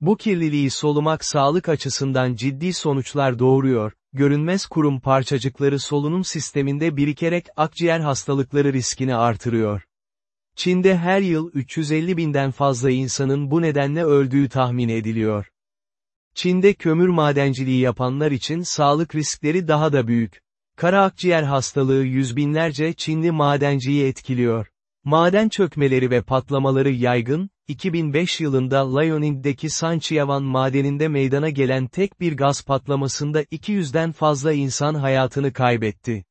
Bu kirliliği solumak sağlık açısından ciddi sonuçlar doğuruyor, görünmez kurum parçacıkları solunum sisteminde birikerek akciğer hastalıkları riskini artırıyor. Çin'de her yıl 350 binden fazla insanın bu nedenle öldüğü tahmin ediliyor. Çin'de kömür madenciliği yapanlar için sağlık riskleri daha da büyük. Kara akciğer hastalığı yüz binlerce Çinli madenciyi etkiliyor. Maden çökmeleri ve patlamaları yaygın, 2005 yılında Liaoning'deki Sanchiavan madeninde meydana gelen tek bir gaz patlamasında 200'den fazla insan hayatını kaybetti.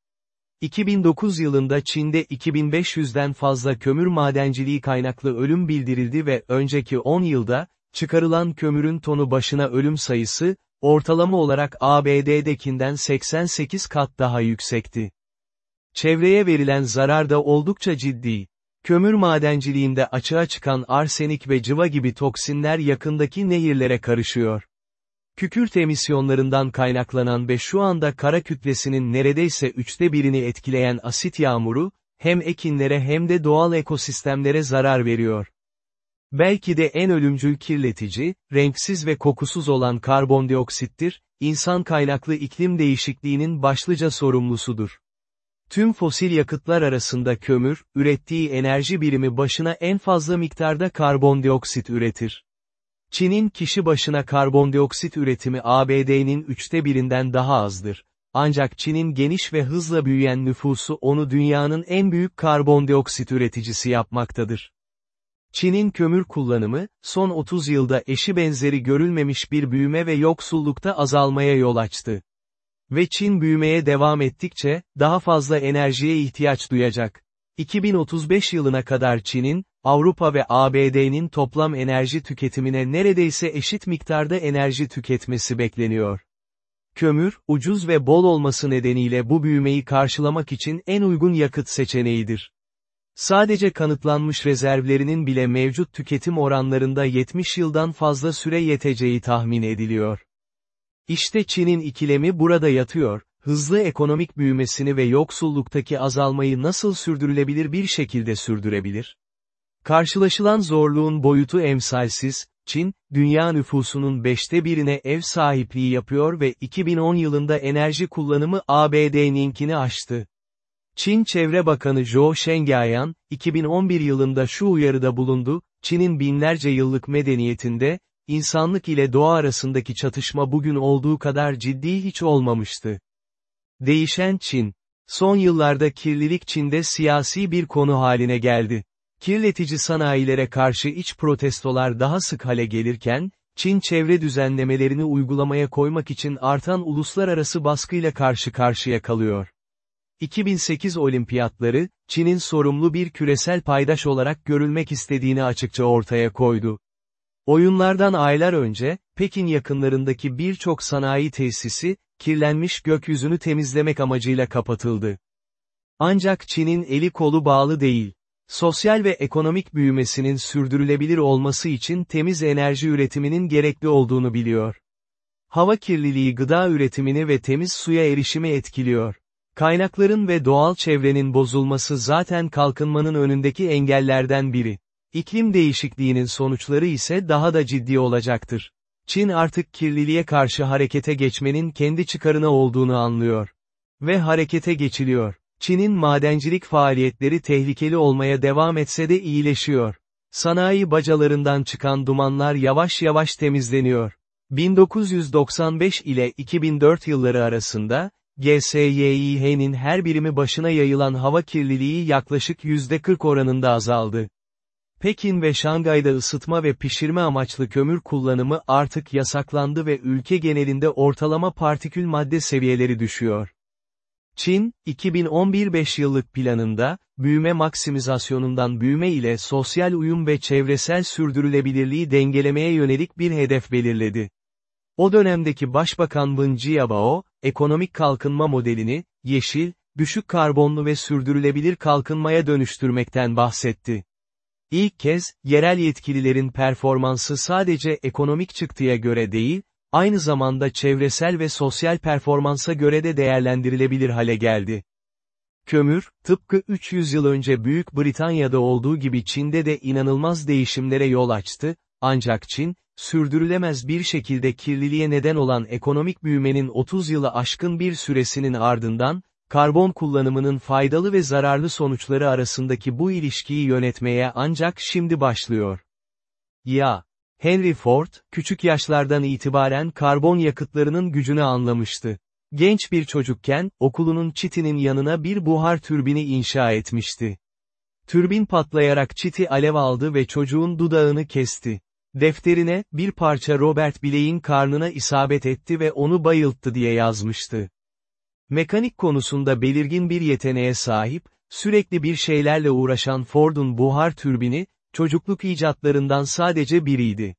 2009 yılında Çin'de 2500'den fazla kömür madenciliği kaynaklı ölüm bildirildi ve önceki 10 yılda, çıkarılan kömürün tonu başına ölüm sayısı, ortalama olarak ABD'dekinden 88 kat daha yüksekti. Çevreye verilen zarar da oldukça ciddi. Kömür madenciliğinde açığa çıkan arsenik ve cıva gibi toksinler yakındaki nehirlere karışıyor. Kükürt emisyonlarından kaynaklanan ve şu anda kara kütlesinin neredeyse üçte birini etkileyen asit yağmuru, hem ekinlere hem de doğal ekosistemlere zarar veriyor. Belki de en ölümcül kirletici, renksiz ve kokusuz olan karbondioksittir, insan kaynaklı iklim değişikliğinin başlıca sorumlusudur. Tüm fosil yakıtlar arasında kömür, ürettiği enerji birimi başına en fazla miktarda karbondioksit üretir. Çin'in kişi başına karbondioksit üretimi ABD'nin üçte birinden daha azdır. Ancak Çin'in geniş ve hızla büyüyen nüfusu onu dünyanın en büyük karbondioksit üreticisi yapmaktadır. Çin'in kömür kullanımı, son 30 yılda eşi benzeri görülmemiş bir büyüme ve yoksullukta azalmaya yol açtı. Ve Çin büyümeye devam ettikçe, daha fazla enerjiye ihtiyaç duyacak. 2035 yılına kadar Çin'in, Avrupa ve ABD'nin toplam enerji tüketimine neredeyse eşit miktarda enerji tüketmesi bekleniyor. Kömür, ucuz ve bol olması nedeniyle bu büyümeyi karşılamak için en uygun yakıt seçeneğidir. Sadece kanıtlanmış rezervlerinin bile mevcut tüketim oranlarında 70 yıldan fazla süre yeteceği tahmin ediliyor. İşte Çin'in ikilemi burada yatıyor, hızlı ekonomik büyümesini ve yoksulluktaki azalmayı nasıl sürdürülebilir bir şekilde sürdürebilir? Karşılaşılan zorluğun boyutu emsalsiz, Çin, dünya nüfusunun beşte birine ev sahipliği yapıyor ve 2010 yılında enerji kullanımı ABD'ninkini aştı. Çin Çevre Bakanı Zhou Shengyang, 2011 yılında şu uyarıda bulundu, Çin'in binlerce yıllık medeniyetinde, insanlık ile doğa arasındaki çatışma bugün olduğu kadar ciddi hiç olmamıştı. Değişen Çin. Son yıllarda kirlilik Çin'de siyasi bir konu haline geldi. Kirletici sanayilere karşı iç protestolar daha sık hale gelirken, Çin çevre düzenlemelerini uygulamaya koymak için artan uluslararası baskıyla karşı karşıya kalıyor. 2008 olimpiyatları, Çin'in sorumlu bir küresel paydaş olarak görülmek istediğini açıkça ortaya koydu. Oyunlardan aylar önce, Pekin yakınlarındaki birçok sanayi tesisi, kirlenmiş gökyüzünü temizlemek amacıyla kapatıldı. Ancak Çin'in eli kolu bağlı değil. Sosyal ve ekonomik büyümesinin sürdürülebilir olması için temiz enerji üretiminin gerekli olduğunu biliyor. Hava kirliliği gıda üretimini ve temiz suya erişimi etkiliyor. Kaynakların ve doğal çevrenin bozulması zaten kalkınmanın önündeki engellerden biri. İklim değişikliğinin sonuçları ise daha da ciddi olacaktır. Çin artık kirliliğe karşı harekete geçmenin kendi çıkarına olduğunu anlıyor. Ve harekete geçiliyor. Çin'in madencilik faaliyetleri tehlikeli olmaya devam etse de iyileşiyor. Sanayi bacalarından çıkan dumanlar yavaş yavaş temizleniyor. 1995 ile 2004 yılları arasında, GSYİH'nin her birimi başına yayılan hava kirliliği yaklaşık %40 oranında azaldı. Pekin ve Şangay'da ısıtma ve pişirme amaçlı kömür kullanımı artık yasaklandı ve ülke genelinde ortalama partikül madde seviyeleri düşüyor. Çin, 2011-5 yıllık planında, büyüme maksimizasyonundan büyüme ile sosyal uyum ve çevresel sürdürülebilirliği dengelemeye yönelik bir hedef belirledi. O dönemdeki Başbakan Wen Jiabao, ekonomik kalkınma modelini, yeşil, düşük karbonlu ve sürdürülebilir kalkınmaya dönüştürmekten bahsetti. İlk kez, yerel yetkililerin performansı sadece ekonomik çıktıya göre değil, aynı zamanda çevresel ve sosyal performansa göre de değerlendirilebilir hale geldi. Kömür, tıpkı 300 yıl önce Büyük Britanya'da olduğu gibi Çin'de de inanılmaz değişimlere yol açtı, ancak Çin, sürdürülemez bir şekilde kirliliğe neden olan ekonomik büyümenin 30 yılı aşkın bir süresinin ardından, karbon kullanımının faydalı ve zararlı sonuçları arasındaki bu ilişkiyi yönetmeye ancak şimdi başlıyor. Ya, Henry Ford, küçük yaşlardan itibaren karbon yakıtlarının gücünü anlamıştı. Genç bir çocukken, okulunun çitinin yanına bir buhar türbini inşa etmişti. Türbin patlayarak çiti alev aldı ve çocuğun dudağını kesti. Defterine, bir parça Robert bileğin karnına isabet etti ve onu bayılttı diye yazmıştı. Mekanik konusunda belirgin bir yeteneğe sahip, sürekli bir şeylerle uğraşan Ford'un buhar türbini, çocukluk icatlarından sadece biriydi.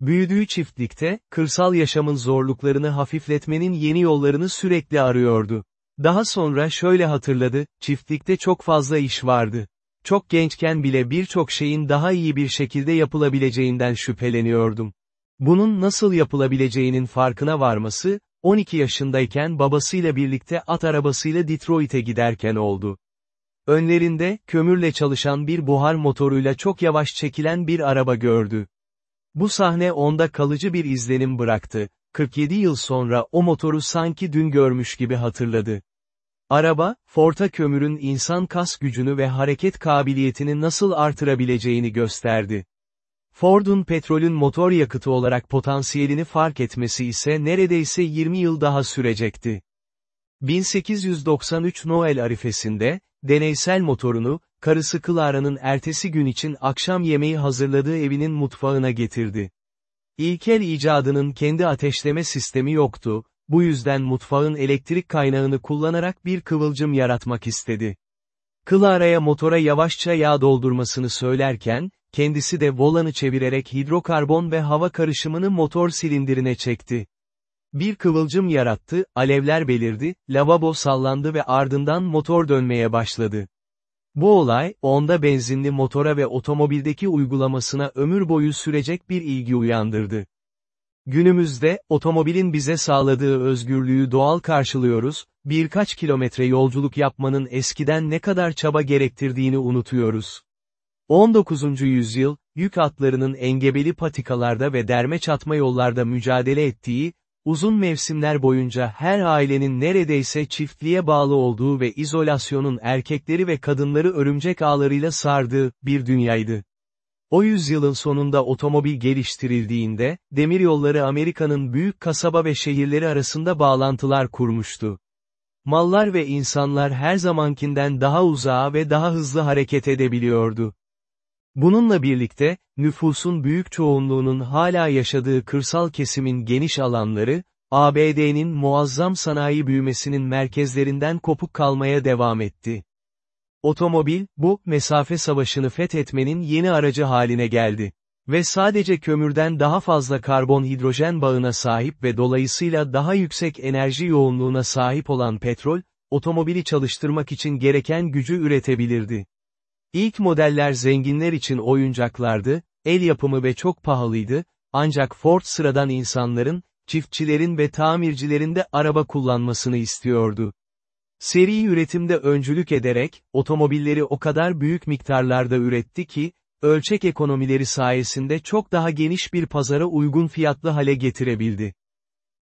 Büyüdüğü çiftlikte, kırsal yaşamın zorluklarını hafifletmenin yeni yollarını sürekli arıyordu. Daha sonra şöyle hatırladı, çiftlikte çok fazla iş vardı. Çok gençken bile birçok şeyin daha iyi bir şekilde yapılabileceğinden şüpheleniyordum. Bunun nasıl yapılabileceğinin farkına varması, 12 yaşındayken babasıyla birlikte at arabasıyla Detroit'e giderken oldu. Önlerinde, kömürle çalışan bir buhar motoruyla çok yavaş çekilen bir araba gördü. Bu sahne onda kalıcı bir izlenim bıraktı. 47 yıl sonra o motoru sanki dün görmüş gibi hatırladı. Araba, Forta kömürün insan kas gücünü ve hareket kabiliyetini nasıl artırabileceğini gösterdi. Ford'un petrolün motor yakıtı olarak potansiyelini fark etmesi ise neredeyse 20 yıl daha sürecekti. 1893 Noel arifesinde, deneysel motorunu, karısı Clara'nın ertesi gün için akşam yemeği hazırladığı evinin mutfağına getirdi. İlkel icadının kendi ateşleme sistemi yoktu, bu yüzden mutfağın elektrik kaynağını kullanarak bir kıvılcım yaratmak istedi. Clara'ya motora yavaşça yağ doldurmasını söylerken, kendisi de volanı çevirerek hidrokarbon ve hava karışımını motor silindirine çekti. Bir kıvılcım yarattı, alevler belirdi, lavabo sallandı ve ardından motor dönmeye başladı. Bu olay, onda benzinli motora ve otomobildeki uygulamasına ömür boyu sürecek bir ilgi uyandırdı. Günümüzde, otomobilin bize sağladığı özgürlüğü doğal karşılıyoruz, birkaç kilometre yolculuk yapmanın eskiden ne kadar çaba gerektirdiğini unutuyoruz. 19. yüzyıl, yük atlarının engebeli patikalarda ve derme çatma yollarda mücadele ettiği, uzun mevsimler boyunca her ailenin neredeyse çiftliğe bağlı olduğu ve izolasyonun erkekleri ve kadınları örümcek ağlarıyla sardığı, bir dünyaydı. O yüzyılın sonunda otomobil geliştirildiğinde, demiryolları Amerika'nın büyük kasaba ve şehirleri arasında bağlantılar kurmuştu. Mallar ve insanlar her zamankinden daha uzağa ve daha hızlı hareket edebiliyordu. Bununla birlikte, nüfusun büyük çoğunluğunun hala yaşadığı kırsal kesimin geniş alanları, ABD'nin muazzam sanayi büyümesinin merkezlerinden kopuk kalmaya devam etti. Otomobil, bu, mesafe savaşını fethetmenin yeni aracı haline geldi. Ve sadece kömürden daha fazla karbon-hidrojen bağına sahip ve dolayısıyla daha yüksek enerji yoğunluğuna sahip olan petrol, otomobili çalıştırmak için gereken gücü üretebilirdi. İlk modeller zenginler için oyuncaklardı, el yapımı ve çok pahalıydı, ancak Ford sıradan insanların, çiftçilerin ve tamircilerin de araba kullanmasını istiyordu. Seri üretimde öncülük ederek, otomobilleri o kadar büyük miktarlarda üretti ki, ölçek ekonomileri sayesinde çok daha geniş bir pazara uygun fiyatlı hale getirebildi.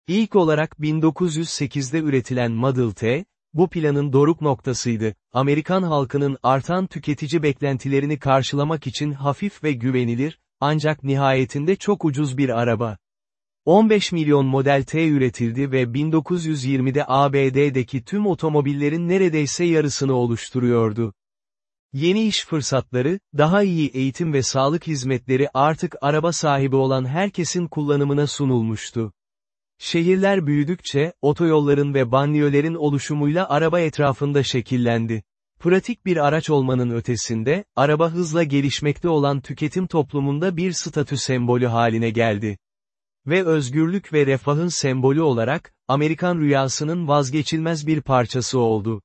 İlk olarak 1908'de üretilen Model T, bu planın doruk noktasıydı, Amerikan halkının artan tüketici beklentilerini karşılamak için hafif ve güvenilir, ancak nihayetinde çok ucuz bir araba. 15 milyon Model T üretildi ve 1920'de ABD'deki tüm otomobillerin neredeyse yarısını oluşturuyordu. Yeni iş fırsatları, daha iyi eğitim ve sağlık hizmetleri artık araba sahibi olan herkesin kullanımına sunulmuştu. Şehirler büyüdükçe, otoyolların ve banliyölerin oluşumuyla araba etrafında şekillendi. Pratik bir araç olmanın ötesinde, araba hızla gelişmekte olan tüketim toplumunda bir statü sembolü haline geldi. Ve özgürlük ve refahın sembolü olarak, Amerikan rüyasının vazgeçilmez bir parçası oldu.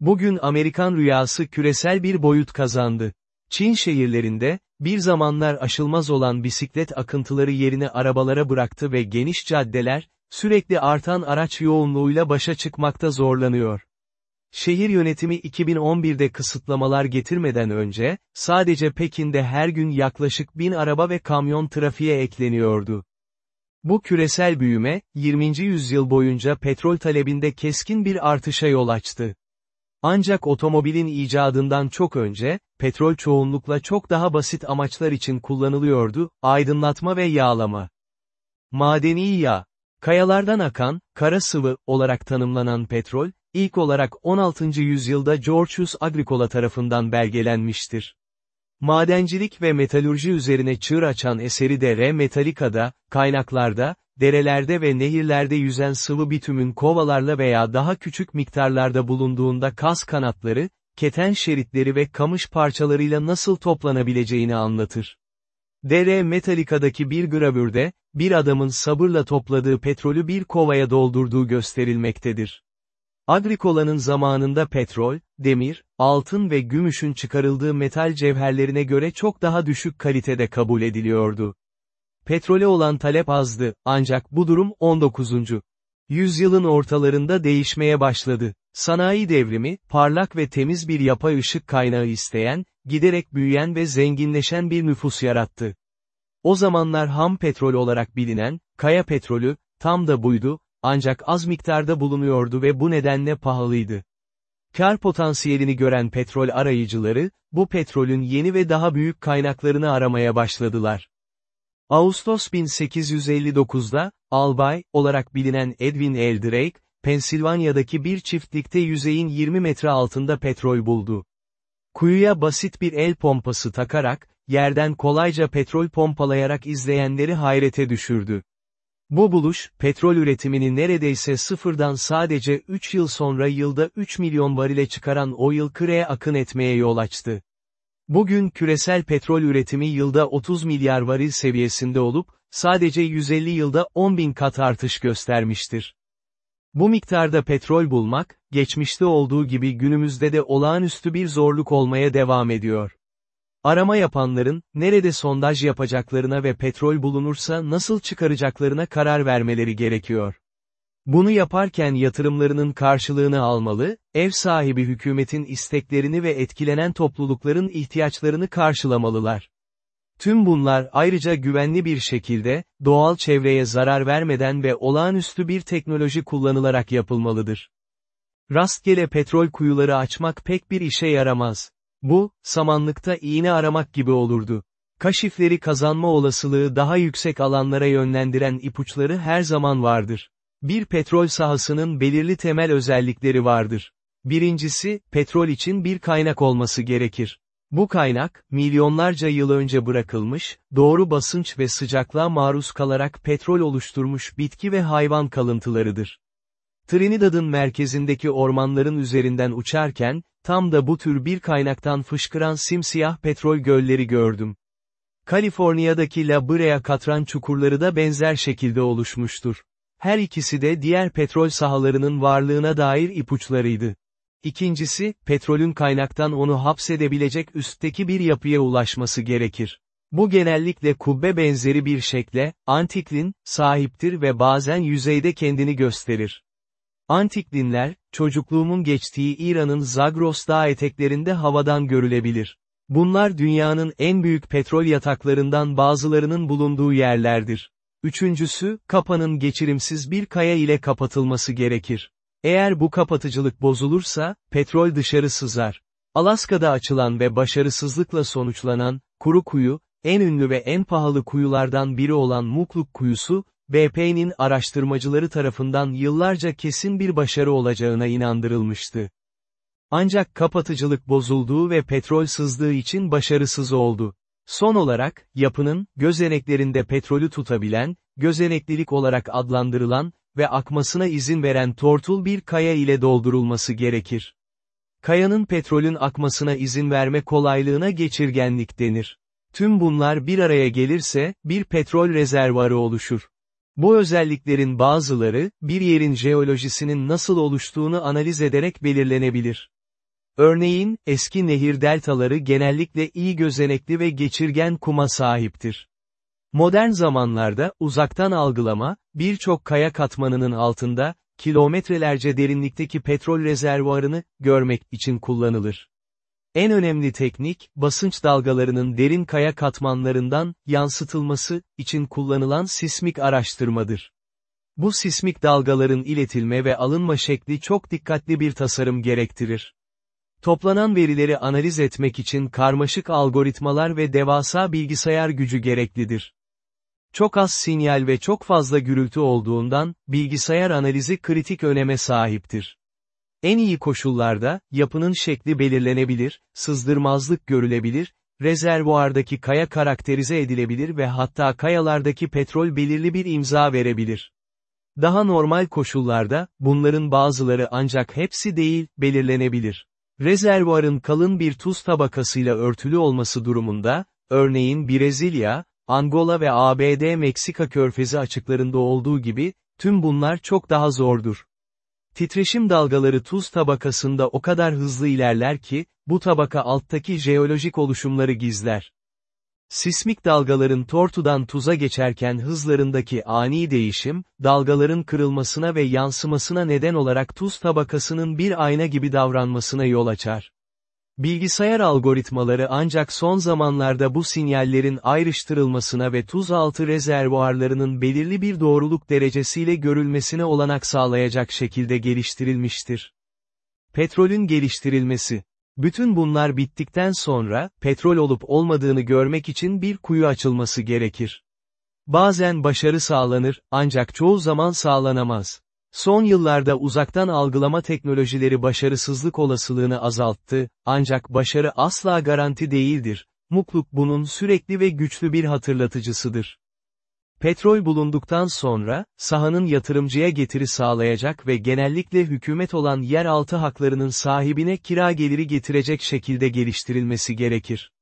Bugün Amerikan rüyası küresel bir boyut kazandı. Çin şehirlerinde, bir zamanlar aşılmaz olan bisiklet akıntıları yerini arabalara bıraktı ve geniş caddeler, sürekli artan araç yoğunluğuyla başa çıkmakta zorlanıyor. Şehir yönetimi 2011'de kısıtlamalar getirmeden önce, sadece Pekin'de her gün yaklaşık bin araba ve kamyon trafiğe ekleniyordu. Bu küresel büyüme, 20. yüzyıl boyunca petrol talebinde keskin bir artışa yol açtı. Ancak otomobilin icadından çok önce, petrol çoğunlukla çok daha basit amaçlar için kullanılıyordu, aydınlatma ve yağlama. Madeni yağ, kayalardan akan, kara sıvı olarak tanımlanan petrol, ilk olarak 16. yüzyılda Georgius Agricola tarafından belgelenmiştir. Madencilik ve metalurji üzerine çığır açan eseri de Re Metallica'da, kaynaklarda, derelerde ve nehirlerde yüzen sıvı bitümün kovalarla veya daha küçük miktarlarda bulunduğunda kas kanatları, keten şeritleri ve kamış parçalarıyla nasıl toplanabileceğini anlatır. Dere Metallica'daki bir gravürde, bir adamın sabırla topladığı petrolü bir kovaya doldurduğu gösterilmektedir. Agrikola'nın zamanında petrol, demir, altın ve gümüşün çıkarıldığı metal cevherlerine göre çok daha düşük kalitede kabul ediliyordu. Petrole olan talep azdı, ancak bu durum 19. yüzyılın ortalarında değişmeye başladı. Sanayi devrimi, parlak ve temiz bir yapay ışık kaynağı isteyen, giderek büyüyen ve zenginleşen bir nüfus yarattı. O zamanlar ham petrol olarak bilinen, kaya petrolü, tam da buydu, ancak az miktarda bulunuyordu ve bu nedenle pahalıydı. Kar potansiyelini gören petrol arayıcıları, bu petrolün yeni ve daha büyük kaynaklarını aramaya başladılar. Ağustos 1859'da, albay, olarak bilinen Edwin L. Drake, Pensilvanya'daki bir çiftlikte yüzeyin 20 metre altında petrol buldu. Kuyuya basit bir el pompası takarak, yerden kolayca petrol pompalayarak izleyenleri hayrete düşürdü. Bu buluş, petrol üretimini neredeyse sıfırdan sadece 3 yıl sonra yılda 3 milyon varile çıkaran Oil Cre'ye akın etmeye yol açtı. Bugün küresel petrol üretimi yılda 30 milyar varil seviyesinde olup, sadece 150 yılda 10 bin kat artış göstermiştir. Bu miktarda petrol bulmak, geçmişte olduğu gibi günümüzde de olağanüstü bir zorluk olmaya devam ediyor. Arama yapanların, nerede sondaj yapacaklarına ve petrol bulunursa nasıl çıkaracaklarına karar vermeleri gerekiyor. Bunu yaparken yatırımlarının karşılığını almalı, ev sahibi hükümetin isteklerini ve etkilenen toplulukların ihtiyaçlarını karşılamalılar. Tüm bunlar ayrıca güvenli bir şekilde, doğal çevreye zarar vermeden ve olağanüstü bir teknoloji kullanılarak yapılmalıdır. Rastgele petrol kuyuları açmak pek bir işe yaramaz. Bu, samanlıkta iğne aramak gibi olurdu. Kaşifleri kazanma olasılığı daha yüksek alanlara yönlendiren ipuçları her zaman vardır. Bir petrol sahasının belirli temel özellikleri vardır. Birincisi, petrol için bir kaynak olması gerekir. Bu kaynak, milyonlarca yıl önce bırakılmış, doğru basınç ve sıcaklığa maruz kalarak petrol oluşturmuş bitki ve hayvan kalıntılarıdır. Trinidad'ın merkezindeki ormanların üzerinden uçarken, tam da bu tür bir kaynaktan fışkıran simsiyah petrol gölleri gördüm. Kaliforniya'daki La Brea katran çukurları da benzer şekilde oluşmuştur. Her ikisi de diğer petrol sahalarının varlığına dair ipuçlarıydı. İkincisi, petrolün kaynaktan onu hapsedebilecek üstteki bir yapıya ulaşması gerekir. Bu genellikle kubbe benzeri bir şekle, antiklin, sahiptir ve bazen yüzeyde kendini gösterir. Antiklinler, çocukluğumun geçtiği İran'ın Zagros dağ eteklerinde havadan görülebilir. Bunlar dünyanın en büyük petrol yataklarından bazılarının bulunduğu yerlerdir. Üçüncüsü, kapanın geçirimsiz bir kaya ile kapatılması gerekir. Eğer bu kapatıcılık bozulursa, petrol dışarı sızar. Alaska'da açılan ve başarısızlıkla sonuçlanan, kuru kuyu, en ünlü ve en pahalı kuyulardan biri olan Mukluk kuyusu, BP'nin araştırmacıları tarafından yıllarca kesin bir başarı olacağına inandırılmıştı. Ancak kapatıcılık bozulduğu ve petrol sızdığı için başarısız oldu. Son olarak, yapının, gözeneklerinde petrolü tutabilen, gözeneklilik olarak adlandırılan ve akmasına izin veren tortul bir kaya ile doldurulması gerekir. Kayanın petrolün akmasına izin verme kolaylığına geçirgenlik denir. Tüm bunlar bir araya gelirse, bir petrol rezervarı oluşur. Bu özelliklerin bazıları, bir yerin jeolojisinin nasıl oluştuğunu analiz ederek belirlenebilir. Örneğin, eski nehir deltaları genellikle iyi gözenekli ve geçirgen kuma sahiptir. Modern zamanlarda, uzaktan algılama, birçok kaya katmanının altında, kilometrelerce derinlikteki petrol rezervuarını, görmek için kullanılır. En önemli teknik, basınç dalgalarının derin kaya katmanlarından, yansıtılması, için kullanılan sismik araştırmadır. Bu sismik dalgaların iletilme ve alınma şekli çok dikkatli bir tasarım gerektirir. Toplanan verileri analiz etmek için karmaşık algoritmalar ve devasa bilgisayar gücü gereklidir. Çok az sinyal ve çok fazla gürültü olduğundan, bilgisayar analizi kritik öneme sahiptir. En iyi koşullarda, yapının şekli belirlenebilir, sızdırmazlık görülebilir, rezervuardaki kaya karakterize edilebilir ve hatta kayalardaki petrol belirli bir imza verebilir. Daha normal koşullarda, bunların bazıları ancak hepsi değil, belirlenebilir. Rezervuarın kalın bir tuz tabakasıyla örtülü olması durumunda, örneğin Brezilya, Angola ve ABD-Meksika körfezi açıklarında olduğu gibi, tüm bunlar çok daha zordur. Titreşim dalgaları tuz tabakasında o kadar hızlı ilerler ki, bu tabaka alttaki jeolojik oluşumları gizler. Sismik dalgaların tortudan tuza geçerken hızlarındaki ani değişim, dalgaların kırılmasına ve yansımasına neden olarak tuz tabakasının bir ayna gibi davranmasına yol açar. Bilgisayar algoritmaları ancak son zamanlarda bu sinyallerin ayrıştırılmasına ve tuz altı rezervuarlarının belirli bir doğruluk derecesiyle görülmesine olanak sağlayacak şekilde geliştirilmiştir. Petrolün geliştirilmesi bütün bunlar bittikten sonra, petrol olup olmadığını görmek için bir kuyu açılması gerekir. Bazen başarı sağlanır, ancak çoğu zaman sağlanamaz. Son yıllarda uzaktan algılama teknolojileri başarısızlık olasılığını azalttı, ancak başarı asla garanti değildir. Mukluk bunun sürekli ve güçlü bir hatırlatıcısıdır. Petrol bulunduktan sonra, sahanın yatırımcıya getiri sağlayacak ve genellikle hükümet olan yeraltı haklarının sahibine kira geliri getirecek şekilde geliştirilmesi gerekir.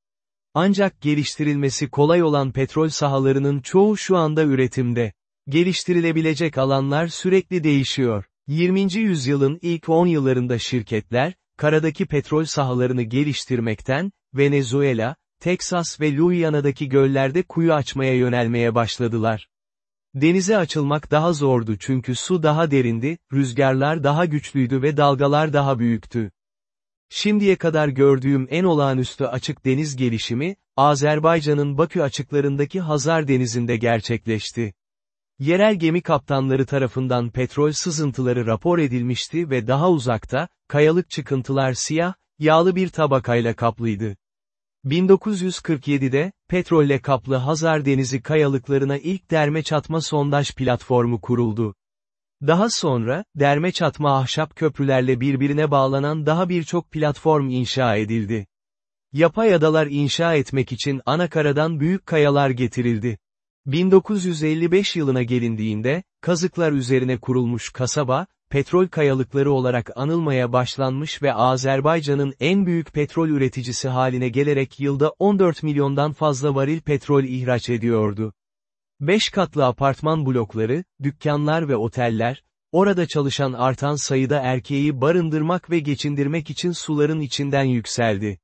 Ancak geliştirilmesi kolay olan petrol sahalarının çoğu şu anda üretimde. Geliştirilebilecek alanlar sürekli değişiyor. 20. yüzyılın ilk 10 yıllarında şirketler, karadaki petrol sahalarını geliştirmekten, Venezuela, Teksas ve Louisiana'daki göllerde kuyu açmaya yönelmeye başladılar. Denize açılmak daha zordu çünkü su daha derindi, rüzgarlar daha güçlüydü ve dalgalar daha büyüktü. Şimdiye kadar gördüğüm en olağanüstü açık deniz gelişimi, Azerbaycan'ın Bakü açıklarındaki Hazar Denizi'nde gerçekleşti. Yerel gemi kaptanları tarafından petrol sızıntıları rapor edilmişti ve daha uzakta, kayalık çıkıntılar siyah, yağlı bir tabakayla kaplıydı. 1947'de, petrolle kaplı Hazar Denizi kayalıklarına ilk derme çatma sondaj platformu kuruldu. Daha sonra, derme çatma ahşap köprülerle birbirine bağlanan daha birçok platform inşa edildi. Yapay adalar inşa etmek için anakaradan büyük kayalar getirildi. 1955 yılına gelindiğinde, kazıklar üzerine kurulmuş kasaba, petrol kayalıkları olarak anılmaya başlanmış ve Azerbaycan'ın en büyük petrol üreticisi haline gelerek yılda 14 milyondan fazla varil petrol ihraç ediyordu. Beş katlı apartman blokları, dükkanlar ve oteller, orada çalışan artan sayıda erkeği barındırmak ve geçindirmek için suların içinden yükseldi.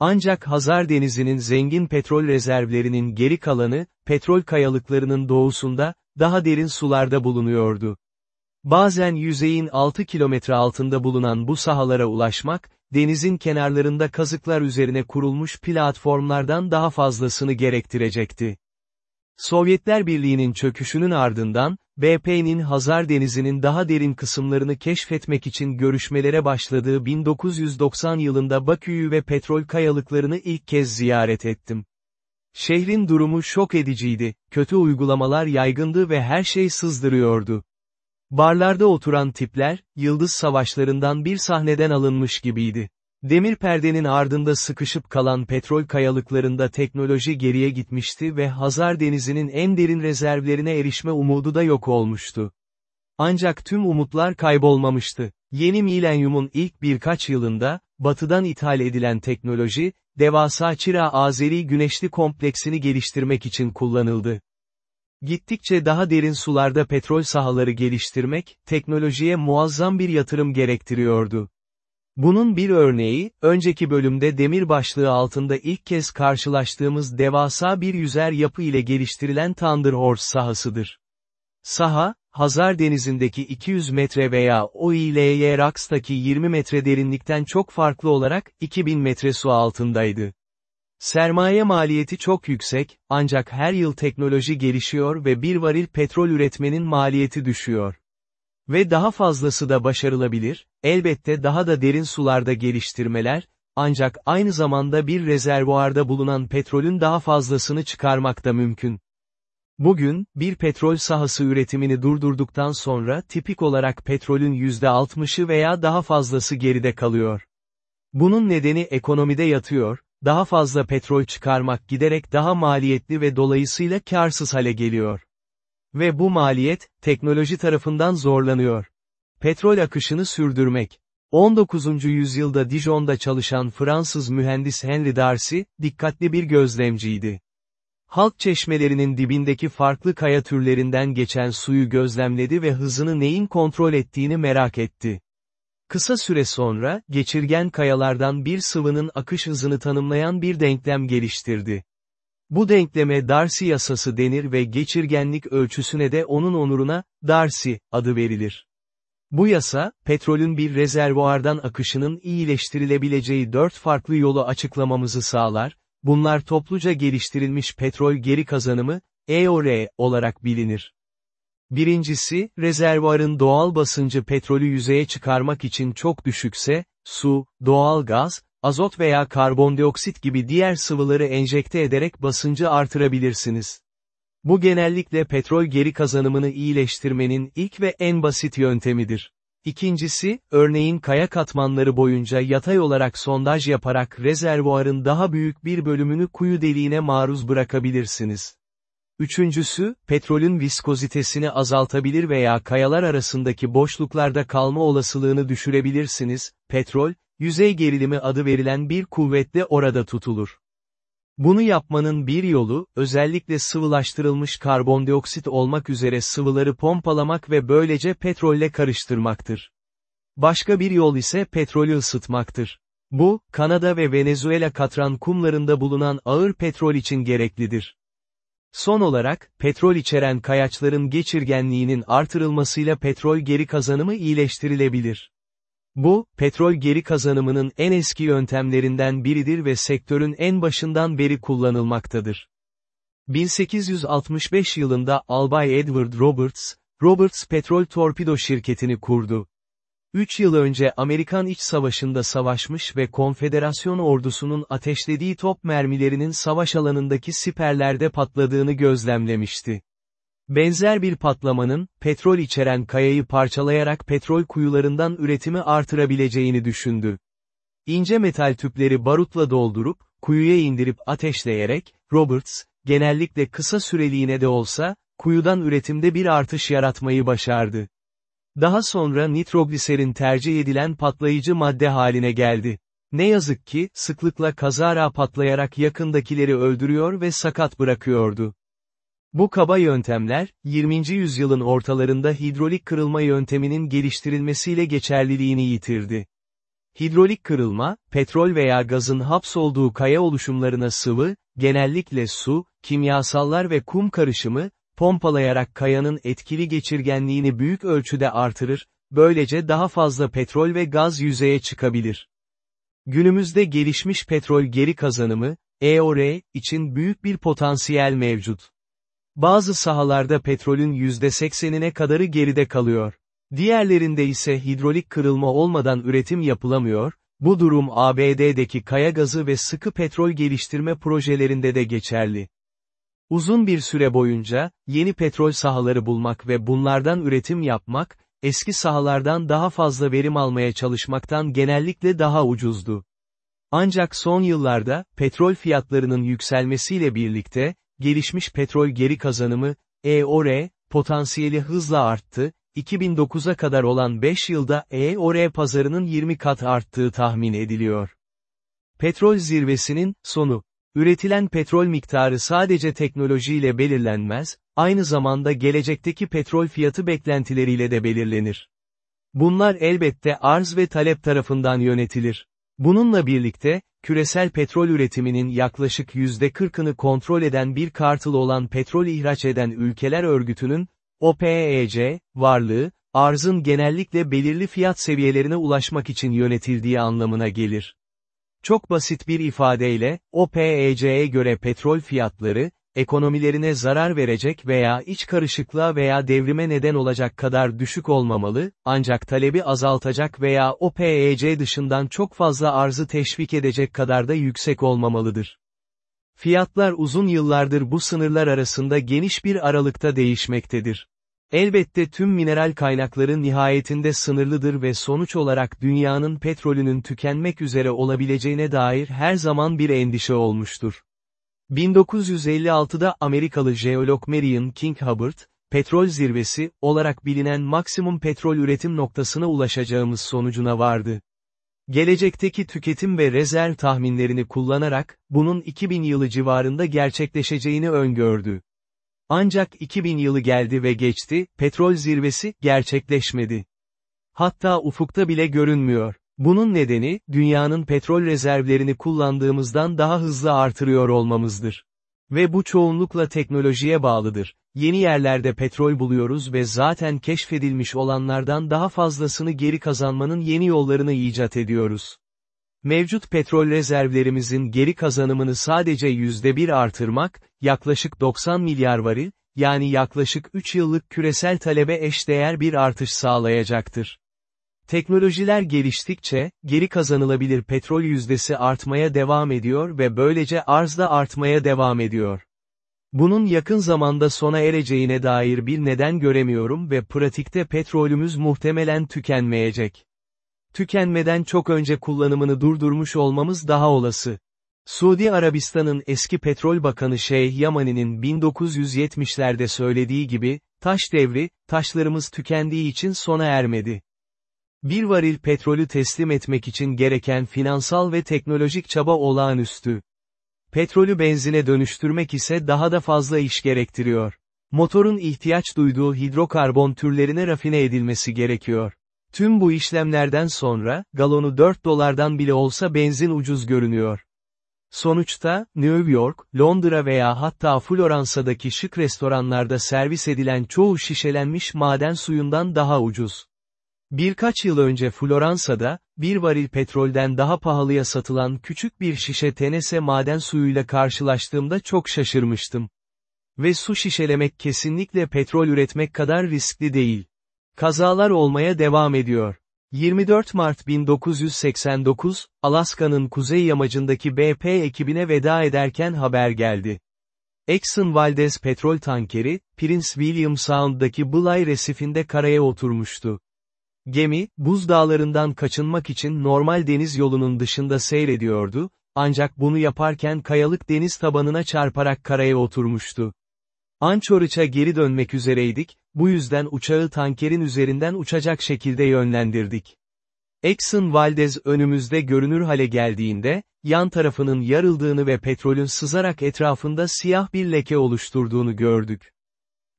Ancak Hazar Denizi'nin zengin petrol rezervlerinin geri kalanı, petrol kayalıklarının doğusunda, daha derin sularda bulunuyordu. Bazen yüzeyin 6 kilometre altında bulunan bu sahalara ulaşmak, denizin kenarlarında kazıklar üzerine kurulmuş platformlardan daha fazlasını gerektirecekti. Sovyetler Birliği'nin çöküşünün ardından, BP'nin Hazar Denizi'nin daha derin kısımlarını keşfetmek için görüşmelere başladığı 1990 yılında Bakü'yü ve petrol kayalıklarını ilk kez ziyaret ettim. Şehrin durumu şok ediciydi, kötü uygulamalar yaygındı ve her şey sızdırıyordu. Barlarda oturan tipler, yıldız savaşlarından bir sahneden alınmış gibiydi. Demir perdenin ardında sıkışıp kalan petrol kayalıklarında teknoloji geriye gitmişti ve Hazar Denizi'nin en derin rezervlerine erişme umudu da yok olmuştu. Ancak tüm umutlar kaybolmamıştı. Yeni milenyumun ilk birkaç yılında, batıdan ithal edilen teknoloji, devasa Çira Azeri güneşli kompleksini geliştirmek için kullanıldı. Gittikçe daha derin sularda petrol sahaları geliştirmek, teknolojiye muazzam bir yatırım gerektiriyordu. Bunun bir örneği, önceki bölümde demir başlığı altında ilk kez karşılaştığımız devasa bir yüzer yapı ile geliştirilen Thunder Horse sahasıdır. Saha, Hazar Denizi'ndeki 200 metre veya OİLY Raks'taki 20 metre derinlikten çok farklı olarak, 2000 metre su altındaydı. Sermaye maliyeti çok yüksek, ancak her yıl teknoloji gelişiyor ve bir varil petrol üretmenin maliyeti düşüyor. Ve daha fazlası da başarılabilir, elbette daha da derin sularda geliştirmeler, ancak aynı zamanda bir rezervuarda bulunan petrolün daha fazlasını çıkarmak da mümkün. Bugün, bir petrol sahası üretimini durdurduktan sonra tipik olarak petrolün %60'ı veya daha fazlası geride kalıyor. Bunun nedeni ekonomide yatıyor, daha fazla petrol çıkarmak giderek daha maliyetli ve dolayısıyla karsız hale geliyor. Ve bu maliyet, teknoloji tarafından zorlanıyor. Petrol akışını sürdürmek. 19. yüzyılda Dijon'da çalışan Fransız mühendis Henry Darcy, dikkatli bir gözlemciydi. Halk çeşmelerinin dibindeki farklı kaya türlerinden geçen suyu gözlemledi ve hızını neyin kontrol ettiğini merak etti. Kısa süre sonra, geçirgen kayalardan bir sıvının akış hızını tanımlayan bir denklem geliştirdi. Bu denkleme Darcy yasası denir ve geçirgenlik ölçüsüne de onun onuruna, Darcy, adı verilir. Bu yasa, petrolün bir rezervuardan akışının iyileştirilebileceği dört farklı yolu açıklamamızı sağlar, bunlar topluca geliştirilmiş petrol geri kazanımı, EOR, olarak bilinir. Birincisi, rezervuarın doğal basıncı petrolü yüzeye çıkarmak için çok düşükse, su, doğal gaz, azot veya karbondioksit gibi diğer sıvıları enjekte ederek basıncı artırabilirsiniz. Bu genellikle petrol geri kazanımını iyileştirmenin ilk ve en basit yöntemidir. İkincisi, örneğin kaya katmanları boyunca yatay olarak sondaj yaparak rezervuarın daha büyük bir bölümünü kuyu deliğine maruz bırakabilirsiniz. Üçüncüsü, petrolün viskozitesini azaltabilir veya kayalar arasındaki boşluklarda kalma olasılığını düşürebilirsiniz, petrol, yüzey gerilimi adı verilen bir kuvvetle orada tutulur. Bunu yapmanın bir yolu, özellikle sıvılaştırılmış karbondioksit olmak üzere sıvıları pompalamak ve böylece petrolle karıştırmaktır. Başka bir yol ise petrolü ısıtmaktır. Bu, Kanada ve Venezuela katran kumlarında bulunan ağır petrol için gereklidir. Son olarak, petrol içeren kayaçların geçirgenliğinin artırılmasıyla petrol geri kazanımı iyileştirilebilir. Bu, petrol geri kazanımının en eski yöntemlerinden biridir ve sektörün en başından beri kullanılmaktadır. 1865 yılında Albay Edward Roberts, Roberts Petrol Torpido şirketini kurdu. Üç yıl önce Amerikan İç Savaşı'nda savaşmış ve konfederasyon ordusunun ateşlediği top mermilerinin savaş alanındaki siperlerde patladığını gözlemlemişti. Benzer bir patlamanın, petrol içeren kayayı parçalayarak petrol kuyularından üretimi artırabileceğini düşündü. İnce metal tüpleri barutla doldurup, kuyuya indirip ateşleyerek, Roberts, genellikle kısa süreliğine de olsa, kuyudan üretimde bir artış yaratmayı başardı. Daha sonra nitrogliserin tercih edilen patlayıcı madde haline geldi. Ne yazık ki, sıklıkla kazara patlayarak yakındakileri öldürüyor ve sakat bırakıyordu. Bu kaba yöntemler, 20. yüzyılın ortalarında hidrolik kırılma yönteminin geliştirilmesiyle geçerliliğini yitirdi. Hidrolik kırılma, petrol veya gazın hapsolduğu kaya oluşumlarına sıvı, genellikle su, kimyasallar ve kum karışımı, pompalayarak kayanın etkili geçirgenliğini büyük ölçüde artırır, böylece daha fazla petrol ve gaz yüzeye çıkabilir. Günümüzde gelişmiş petrol geri kazanımı, EOR, için büyük bir potansiyel mevcut. Bazı sahalarda petrolün %80'ine kadarı geride kalıyor. Diğerlerinde ise hidrolik kırılma olmadan üretim yapılamıyor, bu durum ABD'deki kaya gazı ve sıkı petrol geliştirme projelerinde de geçerli. Uzun bir süre boyunca, yeni petrol sahaları bulmak ve bunlardan üretim yapmak, eski sahalardan daha fazla verim almaya çalışmaktan genellikle daha ucuzdu. Ancak son yıllarda, petrol fiyatlarının yükselmesiyle birlikte, gelişmiş petrol geri kazanımı, EOR, potansiyeli hızla arttı, 2009'a kadar olan 5 yılda EOR pazarının 20 kat arttığı tahmin ediliyor. Petrol zirvesinin, sonu. Üretilen petrol miktarı sadece teknolojiyle belirlenmez, aynı zamanda gelecekteki petrol fiyatı beklentileriyle de belirlenir. Bunlar elbette arz ve talep tarafından yönetilir. Bununla birlikte, küresel petrol üretiminin yaklaşık %40'ını kontrol eden bir kartıl olan petrol ihraç eden ülkeler örgütünün, OPEC, varlığı, arzın genellikle belirli fiyat seviyelerine ulaşmak için yönetildiği anlamına gelir. Çok basit bir ifadeyle, OPEC'ye göre petrol fiyatları, ekonomilerine zarar verecek veya iç karışıklığa veya devrime neden olacak kadar düşük olmamalı, ancak talebi azaltacak veya OPEC dışından çok fazla arzı teşvik edecek kadar da yüksek olmamalıdır. Fiyatlar uzun yıllardır bu sınırlar arasında geniş bir aralıkta değişmektedir. Elbette tüm mineral kaynakları nihayetinde sınırlıdır ve sonuç olarak dünyanın petrolünün tükenmek üzere olabileceğine dair her zaman bir endişe olmuştur. 1956'da Amerikalı jeolog Marion King Hubbard, petrol zirvesi, olarak bilinen maksimum petrol üretim noktasına ulaşacağımız sonucuna vardı. Gelecekteki tüketim ve rezerv tahminlerini kullanarak, bunun 2000 yılı civarında gerçekleşeceğini öngördü. Ancak 2000 yılı geldi ve geçti, petrol zirvesi, gerçekleşmedi. Hatta ufukta bile görünmüyor. Bunun nedeni, dünyanın petrol rezervlerini kullandığımızdan daha hızlı artırıyor olmamızdır. Ve bu çoğunlukla teknolojiye bağlıdır. Yeni yerlerde petrol buluyoruz ve zaten keşfedilmiş olanlardan daha fazlasını geri kazanmanın yeni yollarını icat ediyoruz. Mevcut petrol rezervlerimizin geri kazanımını sadece %1 artırmak, yaklaşık 90 milyar varil, yani yaklaşık 3 yıllık küresel talebe eşdeğer bir artış sağlayacaktır. Teknolojiler geliştikçe, geri kazanılabilir petrol yüzdesi artmaya devam ediyor ve böylece arz da artmaya devam ediyor. Bunun yakın zamanda sona ereceğine dair bir neden göremiyorum ve pratikte petrolümüz muhtemelen tükenmeyecek. Tükenmeden çok önce kullanımını durdurmuş olmamız daha olası. Suudi Arabistan'ın eski petrol bakanı Şeyh Yamani'nin 1970'lerde söylediği gibi, taş devri, taşlarımız tükendiği için sona ermedi. Bir varil petrolü teslim etmek için gereken finansal ve teknolojik çaba olağanüstü. Petrolü benzine dönüştürmek ise daha da fazla iş gerektiriyor. Motorun ihtiyaç duyduğu hidrokarbon türlerine rafine edilmesi gerekiyor. Tüm bu işlemlerden sonra, galonu 4 dolardan bile olsa benzin ucuz görünüyor. Sonuçta, New York, Londra veya hatta Floransa'daki şık restoranlarda servis edilen çoğu şişelenmiş maden suyundan daha ucuz. Birkaç yıl önce Floransa'da, bir varil petrolden daha pahalıya satılan küçük bir şişe tenese maden suyuyla karşılaştığımda çok şaşırmıştım. Ve su şişelemek kesinlikle petrol üretmek kadar riskli değil. Kazalar olmaya devam ediyor. 24 Mart 1989, Alaska'nın kuzey yamacındaki BP ekibine veda ederken haber geldi. Exxon Valdez petrol tankeri, Prince William Sound'daki Bly resifinde karaya oturmuştu. Gemi, buz dağlarından kaçınmak için normal deniz yolunun dışında seyrediyordu, ancak bunu yaparken kayalık deniz tabanına çarparak karaya oturmuştu. Anchorage'a geri dönmek üzereydik, bu yüzden uçağı tankerin üzerinden uçacak şekilde yönlendirdik. Exxon Valdez önümüzde görünür hale geldiğinde, yan tarafının yarıldığını ve petrolün sızarak etrafında siyah bir leke oluşturduğunu gördük.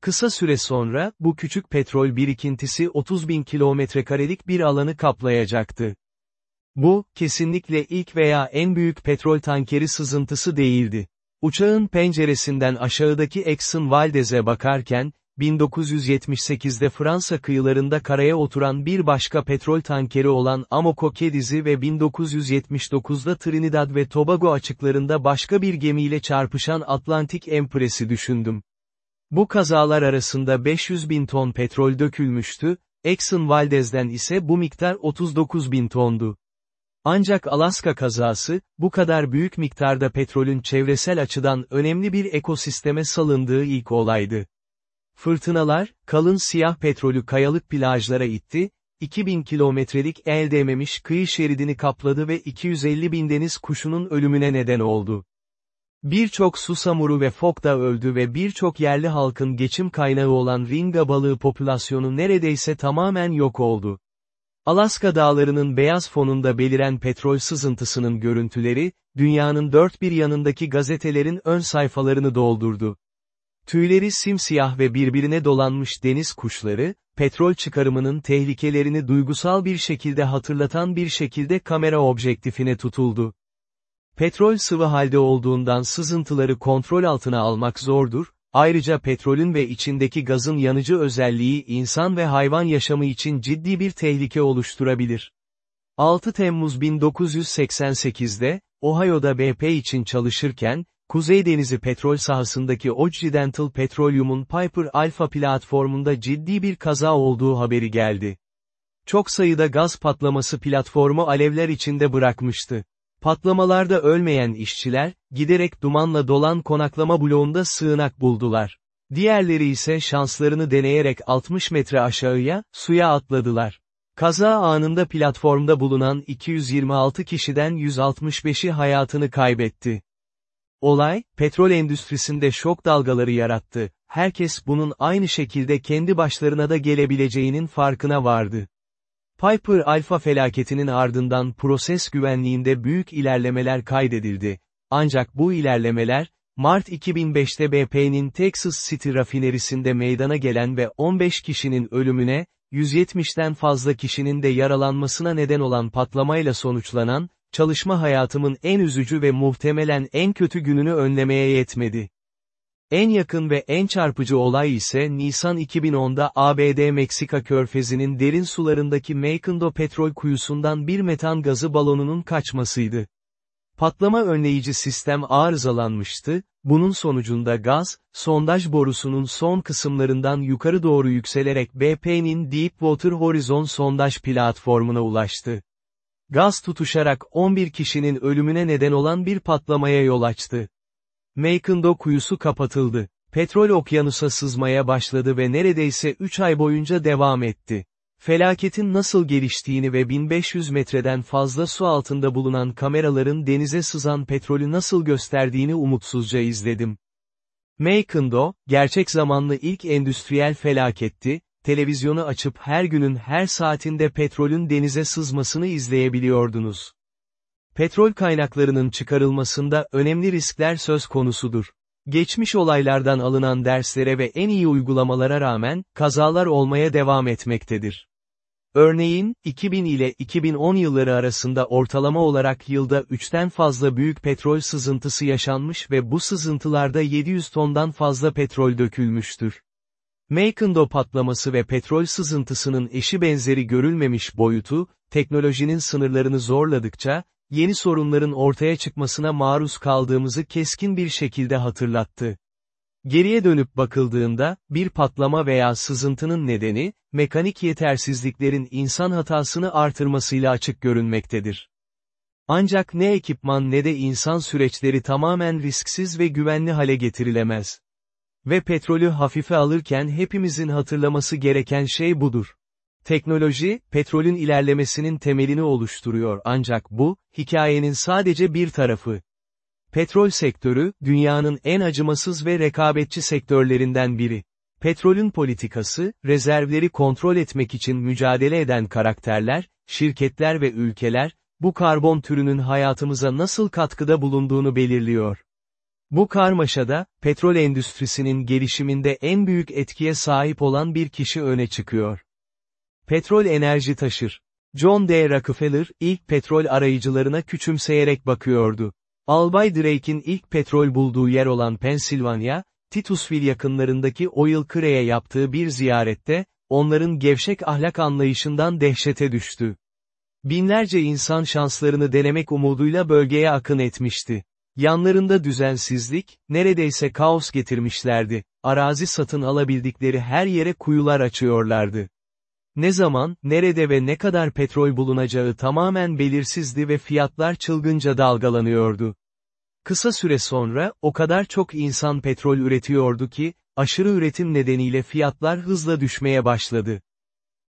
Kısa süre sonra, bu küçük petrol birikintisi 30 bin kilometrekarelik bir alanı kaplayacaktı. Bu, kesinlikle ilk veya en büyük petrol tankeri sızıntısı değildi. Uçağın penceresinden aşağıdaki Exxon Valdez'e bakarken, 1978'de Fransa kıyılarında karaya oturan bir başka petrol tankeri olan Amoco Kediz'i ve 1979'da Trinidad ve Tobago açıklarında başka bir gemiyle çarpışan Atlantik Empress'i düşündüm. Bu kazalar arasında 500 bin ton petrol dökülmüştü, Exxon Valdez'den ise bu miktar 39 bin tondu. Ancak Alaska kazası, bu kadar büyük miktarda petrolün çevresel açıdan önemli bir ekosisteme salındığı ilk olaydı. Fırtınalar, kalın siyah petrolü kayalık plajlara itti, 2000 kilometrelik el değmemiş kıyı şeridini kapladı ve 250 bin deniz kuşunun ölümüne neden oldu. Birçok susamuru ve fok da öldü ve birçok yerli halkın geçim kaynağı olan ringa balığı popülasyonu neredeyse tamamen yok oldu. Alaska dağlarının beyaz fonunda beliren petrol sızıntısının görüntüleri, dünyanın dört bir yanındaki gazetelerin ön sayfalarını doldurdu. Tüyleri simsiyah ve birbirine dolanmış deniz kuşları, petrol çıkarımının tehlikelerini duygusal bir şekilde hatırlatan bir şekilde kamera objektifine tutuldu. Petrol sıvı halde olduğundan sızıntıları kontrol altına almak zordur, ayrıca petrolün ve içindeki gazın yanıcı özelliği insan ve hayvan yaşamı için ciddi bir tehlike oluşturabilir. 6 Temmuz 1988'de, Ohio'da BP için çalışırken, Kuzey Denizi petrol sahasındaki Occidental Petroleum'un Piper Alpha platformunda ciddi bir kaza olduğu haberi geldi. Çok sayıda gaz patlaması platformu alevler içinde bırakmıştı. Patlamalarda ölmeyen işçiler, giderek dumanla dolan konaklama bloğunda sığınak buldular. Diğerleri ise şanslarını deneyerek 60 metre aşağıya, suya atladılar. Kaza anında platformda bulunan 226 kişiden 165'i hayatını kaybetti. Olay, petrol endüstrisinde şok dalgaları yarattı, herkes bunun aynı şekilde kendi başlarına da gelebileceğinin farkına vardı. Piper Alpha felaketinin ardından proses güvenliğinde büyük ilerlemeler kaydedildi, ancak bu ilerlemeler, Mart 2005'te BP'nin Texas City rafinerisinde meydana gelen ve 15 kişinin ölümüne, 170'ten fazla kişinin de yaralanmasına neden olan patlamayla sonuçlanan, çalışma hayatımın en üzücü ve muhtemelen en kötü gününü önlemeye yetmedi. En yakın ve en çarpıcı olay ise Nisan 2010'da ABD Meksika körfezinin derin sularındaki Macondo petrol kuyusundan bir metan gazı balonunun kaçmasıydı. Patlama önleyici sistem arızalanmıştı, bunun sonucunda gaz, sondaj borusunun son kısımlarından yukarı doğru yükselerek BP'nin Deepwater Horizon sondaj platformuna ulaştı. Gaz tutuşarak 11 kişinin ölümüne neden olan bir patlamaya yol açtı. Macondo kuyusu kapatıldı. Petrol okyanusa sızmaya başladı ve neredeyse 3 ay boyunca devam etti. Felaketin nasıl geliştiğini ve 1500 metreden fazla su altında bulunan kameraların denize sızan petrolü nasıl gösterdiğini umutsuzca izledim. Macondo, gerçek zamanlı ilk endüstriyel felaketti, televizyonu açıp her günün her saatinde petrolün denize sızmasını izleyebiliyordunuz. Petrol kaynaklarının çıkarılmasında önemli riskler söz konusudur. Geçmiş olaylardan alınan derslere ve en iyi uygulamalara rağmen, kazalar olmaya devam etmektedir. Örneğin, 2000 ile 2010 yılları arasında ortalama olarak yılda 3'ten fazla büyük petrol sızıntısı yaşanmış ve bu sızıntılarda 700 tondan fazla petrol dökülmüştür. Macondo patlaması ve petrol sızıntısının eşi benzeri görülmemiş boyutu, teknolojinin sınırlarını zorladıkça, yeni sorunların ortaya çıkmasına maruz kaldığımızı keskin bir şekilde hatırlattı. Geriye dönüp bakıldığında, bir patlama veya sızıntının nedeni, mekanik yetersizliklerin insan hatasını artırmasıyla açık görünmektedir. Ancak ne ekipman ne de insan süreçleri tamamen risksiz ve güvenli hale getirilemez. Ve petrolü hafife alırken hepimizin hatırlaması gereken şey budur. Teknoloji, petrolün ilerlemesinin temelini oluşturuyor ancak bu, hikayenin sadece bir tarafı. Petrol sektörü, dünyanın en acımasız ve rekabetçi sektörlerinden biri. Petrolün politikası, rezervleri kontrol etmek için mücadele eden karakterler, şirketler ve ülkeler, bu karbon türünün hayatımıza nasıl katkıda bulunduğunu belirliyor. Bu karmaşada, petrol endüstrisinin gelişiminde en büyük etkiye sahip olan bir kişi öne çıkıyor. Petrol enerji taşır. John D. Rockefeller, ilk petrol arayıcılarına küçümseyerek bakıyordu. Albay Drake'in ilk petrol bulduğu yer olan Pennsylvania, Titusville yakınlarındaki Oil Creek'e yaptığı bir ziyarette, onların gevşek ahlak anlayışından dehşete düştü. Binlerce insan şanslarını denemek umuduyla bölgeye akın etmişti. Yanlarında düzensizlik, neredeyse kaos getirmişlerdi, arazi satın alabildikleri her yere kuyular açıyorlardı. Ne zaman, nerede ve ne kadar petrol bulunacağı tamamen belirsizdi ve fiyatlar çılgınca dalgalanıyordu. Kısa süre sonra, o kadar çok insan petrol üretiyordu ki, aşırı üretim nedeniyle fiyatlar hızla düşmeye başladı.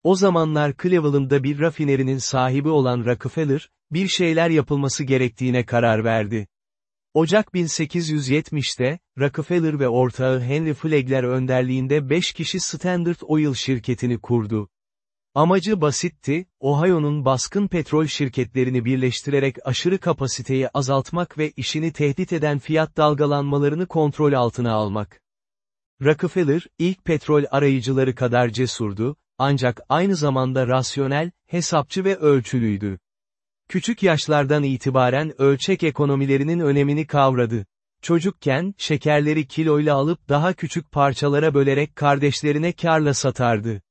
O zamanlar Cleveland'da bir rafinerinin sahibi olan Rockefeller, bir şeyler yapılması gerektiğine karar verdi. Ocak 1870'te, Rockefeller ve ortağı Henry Flagler önderliğinde 5 kişi Standard Oil şirketini kurdu. Amacı basitti, Ohio'nun baskın petrol şirketlerini birleştirerek aşırı kapasiteyi azaltmak ve işini tehdit eden fiyat dalgalanmalarını kontrol altına almak. Rockefeller, ilk petrol arayıcıları kadar cesurdu, ancak aynı zamanda rasyonel, hesapçı ve ölçülüydü. Küçük yaşlardan itibaren ölçek ekonomilerinin önemini kavradı. Çocukken, şekerleri kiloyla alıp daha küçük parçalara bölerek kardeşlerine karla satardı.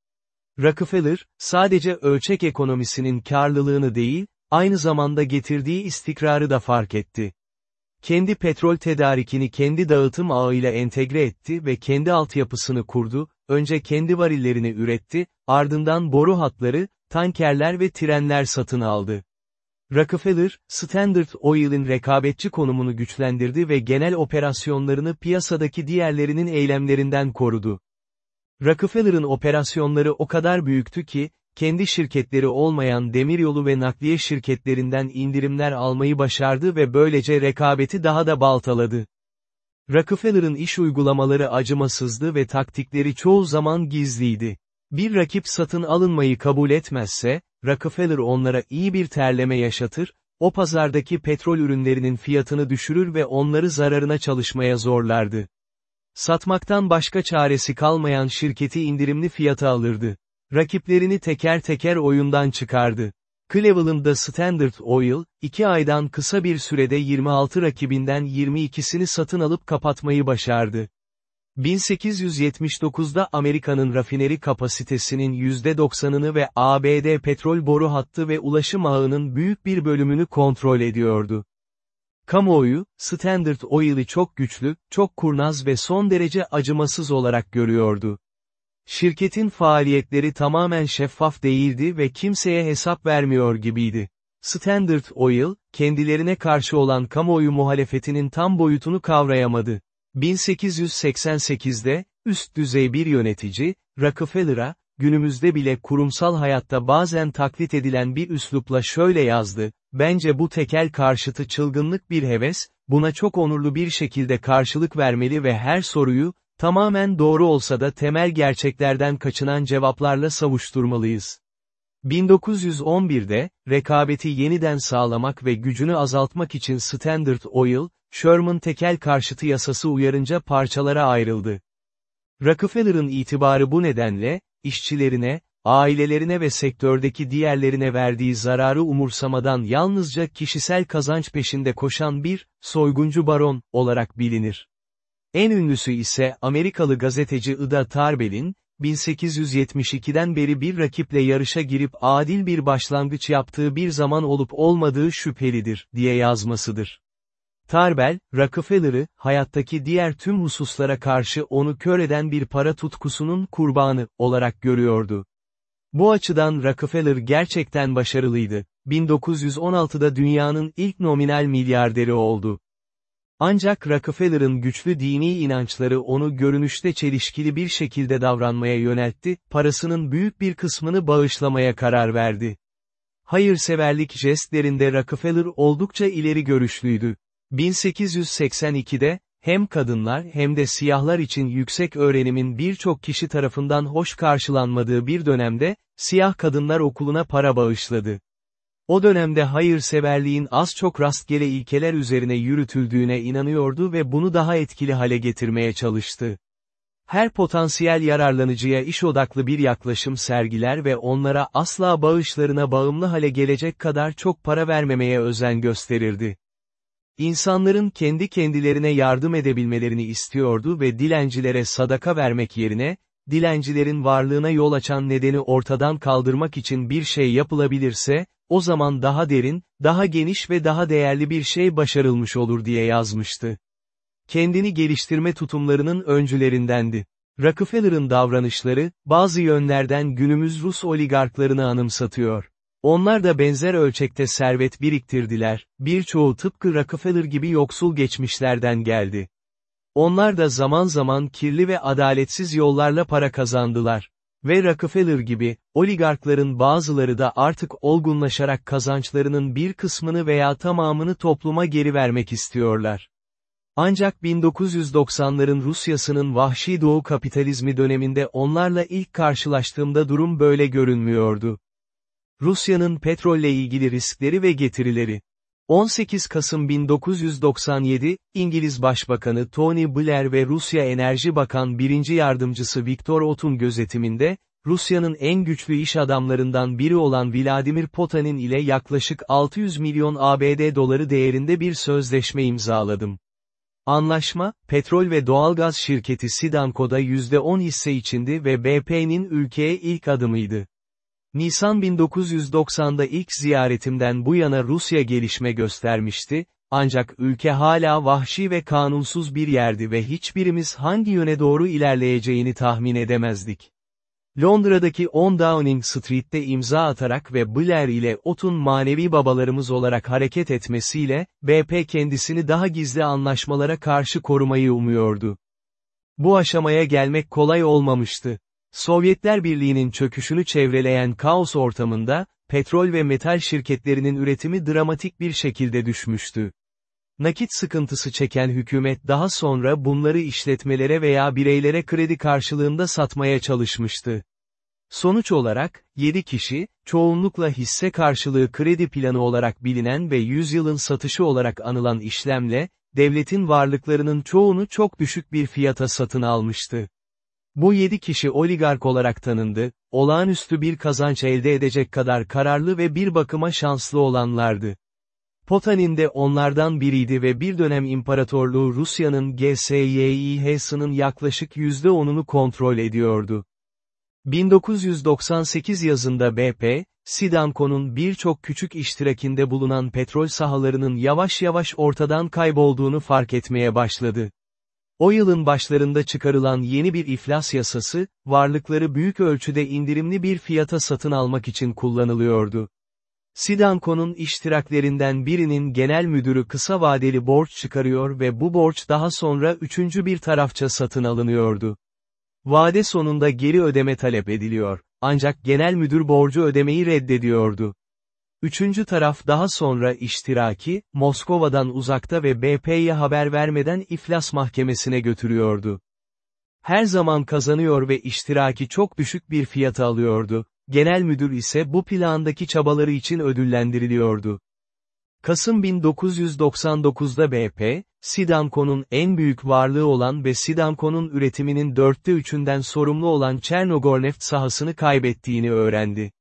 Rockefeller, sadece ölçek ekonomisinin karlılığını değil, aynı zamanda getirdiği istikrarı da fark etti. Kendi petrol tedarikini kendi dağıtım ağıyla entegre etti ve kendi altyapısını kurdu, önce kendi varillerini üretti, ardından boru hatları, tankerler ve trenler satın aldı. Rockefeller, Standard Oil'in rekabetçi konumunu güçlendirdi ve genel operasyonlarını piyasadaki diğerlerinin eylemlerinden korudu. Rockefeller'ın operasyonları o kadar büyüktü ki, kendi şirketleri olmayan demiryolu ve nakliye şirketlerinden indirimler almayı başardı ve böylece rekabeti daha da baltaladı. Rockefeller'ın iş uygulamaları acımasızdı ve taktikleri çoğu zaman gizliydi. Bir rakip satın alınmayı kabul etmezse, Rockefeller onlara iyi bir terleme yaşatır, o pazardaki petrol ürünlerinin fiyatını düşürür ve onları zararına çalışmaya zorlardı. Satmaktan başka çaresi kalmayan şirketi indirimli fiyata alırdı. Rakiplerini teker teker oyundan çıkardı. Cleveland'da Standard Oil, iki aydan kısa bir sürede 26 rakibinden 22'sini satın alıp kapatmayı başardı. 1879'da Amerika'nın rafineri kapasitesinin %90'ını ve ABD petrol boru hattı ve ulaşım ağının büyük bir bölümünü kontrol ediyordu. Kamuoyu, Standard Oil'i çok güçlü, çok kurnaz ve son derece acımasız olarak görüyordu. Şirketin faaliyetleri tamamen şeffaf değildi ve kimseye hesap vermiyor gibiydi. Standard Oil, kendilerine karşı olan kamuoyu muhalefetinin tam boyutunu kavrayamadı. 1888'de, üst düzey bir yönetici, Rockefeller'a, günümüzde bile kurumsal hayatta bazen taklit edilen bir üslupla şöyle yazdı, bence bu tekel karşıtı çılgınlık bir heves, buna çok onurlu bir şekilde karşılık vermeli ve her soruyu, tamamen doğru olsa da temel gerçeklerden kaçınan cevaplarla savuşturmalıyız. 1911'de, rekabeti yeniden sağlamak ve gücünü azaltmak için Standard Oil, Sherman tekel karşıtı yasası uyarınca parçalara ayrıldı. Rockefeller'ın itibarı bu nedenle, işçilerine, ailelerine ve sektördeki diğerlerine verdiği zararı umursamadan yalnızca kişisel kazanç peşinde koşan bir, soyguncu baron, olarak bilinir. En ünlüsü ise Amerikalı gazeteci Ida Tarbell'in, 1872'den beri bir rakiple yarışa girip adil bir başlangıç yaptığı bir zaman olup olmadığı şüphelidir, diye yazmasıdır. Tarbell, Rockefeller'ı, hayattaki diğer tüm hususlara karşı onu kör eden bir para tutkusunun kurbanı, olarak görüyordu. Bu açıdan Rockefeller gerçekten başarılıydı. 1916'da dünyanın ilk nominal milyarderi oldu. Ancak Rockefeller'ın güçlü dini inançları onu görünüşte çelişkili bir şekilde davranmaya yöneltti, parasının büyük bir kısmını bağışlamaya karar verdi. Hayırseverlik jestlerinde Rockefeller oldukça ileri görüşlüydü. 1882'de, hem kadınlar hem de siyahlar için yüksek öğrenimin birçok kişi tarafından hoş karşılanmadığı bir dönemde, siyah kadınlar okuluna para bağışladı. O dönemde hayırseverliğin az çok rastgele ilkeler üzerine yürütüldüğüne inanıyordu ve bunu daha etkili hale getirmeye çalıştı. Her potansiyel yararlanıcıya iş odaklı bir yaklaşım sergiler ve onlara asla bağışlarına bağımlı hale gelecek kadar çok para vermemeye özen gösterirdi. İnsanların kendi kendilerine yardım edebilmelerini istiyordu ve dilencilere sadaka vermek yerine, dilencilerin varlığına yol açan nedeni ortadan kaldırmak için bir şey yapılabilirse, o zaman daha derin, daha geniş ve daha değerli bir şey başarılmış olur diye yazmıştı. Kendini geliştirme tutumlarının öncülerindendi. Rockefeller'ın davranışları, bazı yönlerden günümüz Rus oligarklarını anımsatıyor. Onlar da benzer ölçekte servet biriktirdiler, birçoğu tıpkı Rockefeller gibi yoksul geçmişlerden geldi. Onlar da zaman zaman kirli ve adaletsiz yollarla para kazandılar. Ve Rockefeller gibi, oligarkların bazıları da artık olgunlaşarak kazançlarının bir kısmını veya tamamını topluma geri vermek istiyorlar. Ancak 1990'ların Rusyasının vahşi doğu kapitalizmi döneminde onlarla ilk karşılaştığımda durum böyle görünmüyordu. Rusya'nın petrolle ilgili riskleri ve getirileri. 18 Kasım 1997, İngiliz Başbakanı Tony Blair ve Rusya Enerji Bakan 1. Yardımcısı Viktor Otun gözetiminde, Rusya'nın en güçlü iş adamlarından biri olan Vladimir Potanin ile yaklaşık 600 milyon ABD doları değerinde bir sözleşme imzaladım. Anlaşma, petrol ve doğalgaz şirketi Sidanko'da %10 hisse içindi ve BP'nin ülkeye ilk adımıydı. Nisan 1990'da ilk ziyaretimden bu yana Rusya gelişme göstermişti, ancak ülke hala vahşi ve kanunsuz bir yerdi ve hiçbirimiz hangi yöne doğru ilerleyeceğini tahmin edemezdik. Londra'daki 10 Downing Street'te imza atarak ve Blair ile Ot'un manevi babalarımız olarak hareket etmesiyle, BP kendisini daha gizli anlaşmalara karşı korumayı umuyordu. Bu aşamaya gelmek kolay olmamıştı. Sovyetler Birliği'nin çöküşünü çevreleyen kaos ortamında, petrol ve metal şirketlerinin üretimi dramatik bir şekilde düşmüştü. Nakit sıkıntısı çeken hükümet daha sonra bunları işletmelere veya bireylere kredi karşılığında satmaya çalışmıştı. Sonuç olarak, 7 kişi, çoğunlukla hisse karşılığı kredi planı olarak bilinen ve yüzyılın satışı olarak anılan işlemle, devletin varlıklarının çoğunu çok düşük bir fiyata satın almıştı. Bu yedi kişi oligark olarak tanındı, olağanüstü bir kazanç elde edecek kadar kararlı ve bir bakıma şanslı olanlardı. Potanin de onlardan biriydi ve bir dönem imparatorluğu Rusya'nın GSYİH'sının yaklaşık %10'unu kontrol ediyordu. 1998 yazında BP, Sidanko'nun birçok küçük iştirakinde bulunan petrol sahalarının yavaş yavaş ortadan kaybolduğunu fark etmeye başladı. O yılın başlarında çıkarılan yeni bir iflas yasası, varlıkları büyük ölçüde indirimli bir fiyata satın almak için kullanılıyordu. Sidanko'nun iştiraklerinden birinin genel müdürü kısa vadeli borç çıkarıyor ve bu borç daha sonra üçüncü bir tarafça satın alınıyordu. Vade sonunda geri ödeme talep ediliyor, ancak genel müdür borcu ödemeyi reddediyordu. Üçüncü taraf daha sonra iştiraki, Moskova'dan uzakta ve BP'ye haber vermeden iflas mahkemesine götürüyordu. Her zaman kazanıyor ve iştiraki çok düşük bir fiyata alıyordu, genel müdür ise bu plandaki çabaları için ödüllendiriliyordu. Kasım 1999'da BP, Sidanko'nun en büyük varlığı olan ve Sidanko'nun üretiminin dörtte üçünden sorumlu olan Chernogorneft sahasını kaybettiğini öğrendi.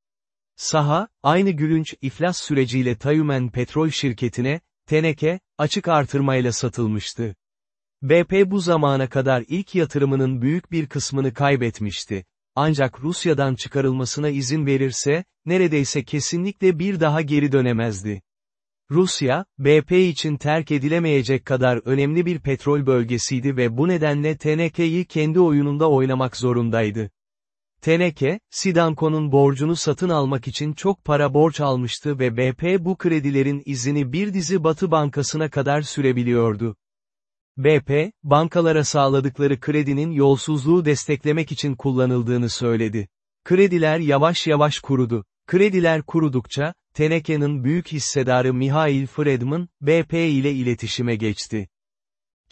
Saha, aynı gülünç iflas süreciyle Tayumen Petrol Şirketi'ne, teneke, açık artırmayla satılmıştı. BP bu zamana kadar ilk yatırımının büyük bir kısmını kaybetmişti. Ancak Rusya'dan çıkarılmasına izin verirse, neredeyse kesinlikle bir daha geri dönemezdi. Rusya, BP için terk edilemeyecek kadar önemli bir petrol bölgesiydi ve bu nedenle Teneke'yi kendi oyununda oynamak zorundaydı. Teneke, Sidanko'nun borcunu satın almak için çok para borç almıştı ve BP bu kredilerin izini bir dizi Batı Bankası'na kadar sürebiliyordu. BP, bankalara sağladıkları kredinin yolsuzluğu desteklemek için kullanıldığını söyledi. Krediler yavaş yavaş kurudu. Krediler kurudukça, Teneke'nin büyük hissedarı Mihail Friedman, BP ile iletişime geçti.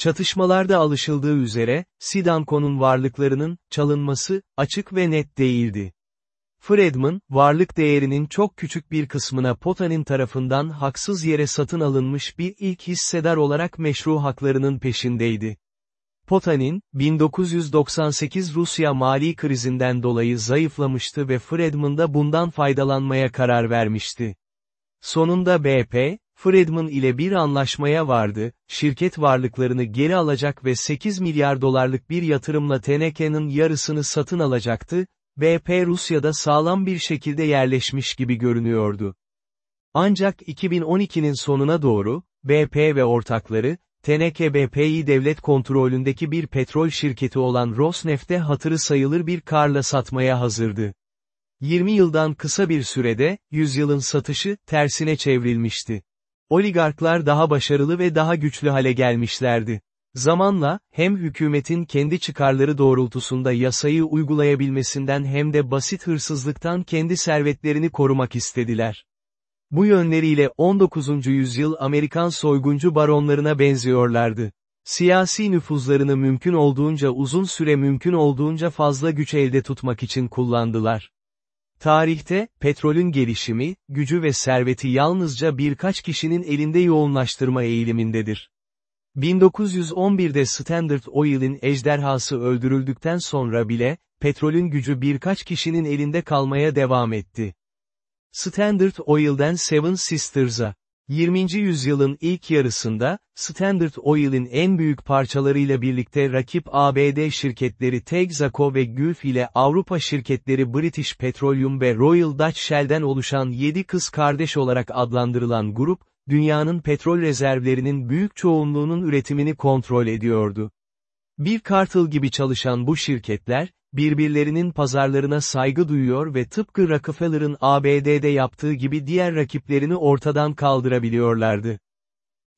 Çatışmalarda alışıldığı üzere, Sidanko'nun varlıklarının, çalınması, açık ve net değildi. Friedman, varlık değerinin çok küçük bir kısmına Potanin tarafından haksız yere satın alınmış bir ilk hissedar olarak meşru haklarının peşindeydi. Potanin, 1998 Rusya mali krizinden dolayı zayıflamıştı ve Friedman da bundan faydalanmaya karar vermişti. Sonunda BP, Friedman ile bir anlaşmaya vardı, şirket varlıklarını geri alacak ve 8 milyar dolarlık bir yatırımla Teneke'nin yarısını satın alacaktı, BP Rusya'da sağlam bir şekilde yerleşmiş gibi görünüyordu. Ancak 2012'nin sonuna doğru, BP ve ortakları, Teneke BP'yi devlet kontrolündeki bir petrol şirketi olan Rosneft'e hatırı sayılır bir karla satmaya hazırdı. 20 yıldan kısa bir sürede, yüzyılın satışı, tersine çevrilmişti. Oligarklar daha başarılı ve daha güçlü hale gelmişlerdi. Zamanla, hem hükümetin kendi çıkarları doğrultusunda yasayı uygulayabilmesinden hem de basit hırsızlıktan kendi servetlerini korumak istediler. Bu yönleriyle 19. yüzyıl Amerikan soyguncu baronlarına benziyorlardı. Siyasi nüfuzlarını mümkün olduğunca uzun süre mümkün olduğunca fazla güç elde tutmak için kullandılar. Tarihte, petrolün gelişimi, gücü ve serveti yalnızca birkaç kişinin elinde yoğunlaştırma eğilimindedir. 1911'de Standard Oil'in ejderhası öldürüldükten sonra bile, petrolün gücü birkaç kişinin elinde kalmaya devam etti. Standard Oil'den Seven Sisters'a, 20. yüzyılın ilk yarısında, Standard Oil'in en büyük parçalarıyla birlikte rakip ABD şirketleri Texaco ve Gulf ile Avrupa şirketleri British Petroleum ve Royal Dutch Shell'den oluşan 7 kız kardeş olarak adlandırılan grup, dünyanın petrol rezervlerinin büyük çoğunluğunun üretimini kontrol ediyordu. Bir kartıl gibi çalışan bu şirketler, birbirlerinin pazarlarına saygı duyuyor ve tıpkı Rockefeller'ın ABD'de yaptığı gibi diğer rakiplerini ortadan kaldırabiliyorlardı.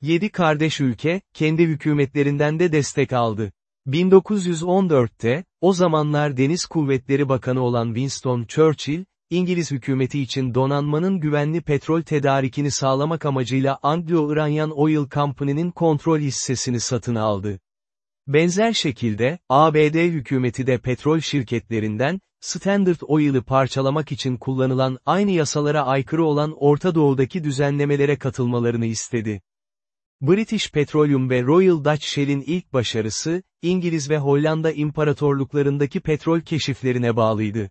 Yedi kardeş ülke, kendi hükümetlerinden de destek aldı. 1914'te, o zamanlar Deniz Kuvvetleri Bakanı olan Winston Churchill, İngiliz hükümeti için donanmanın güvenli petrol tedarikini sağlamak amacıyla Anglo-Iranian Oil Company'nin kontrol hissesini satın aldı. Benzer şekilde, ABD hükümeti de petrol şirketlerinden, Standard Oil'ı parçalamak için kullanılan aynı yasalara aykırı olan Orta Doğu'daki düzenlemelere katılmalarını istedi. British Petroleum ve Royal Dutch Shell'in ilk başarısı, İngiliz ve Hollanda imparatorluklarındaki petrol keşiflerine bağlıydı.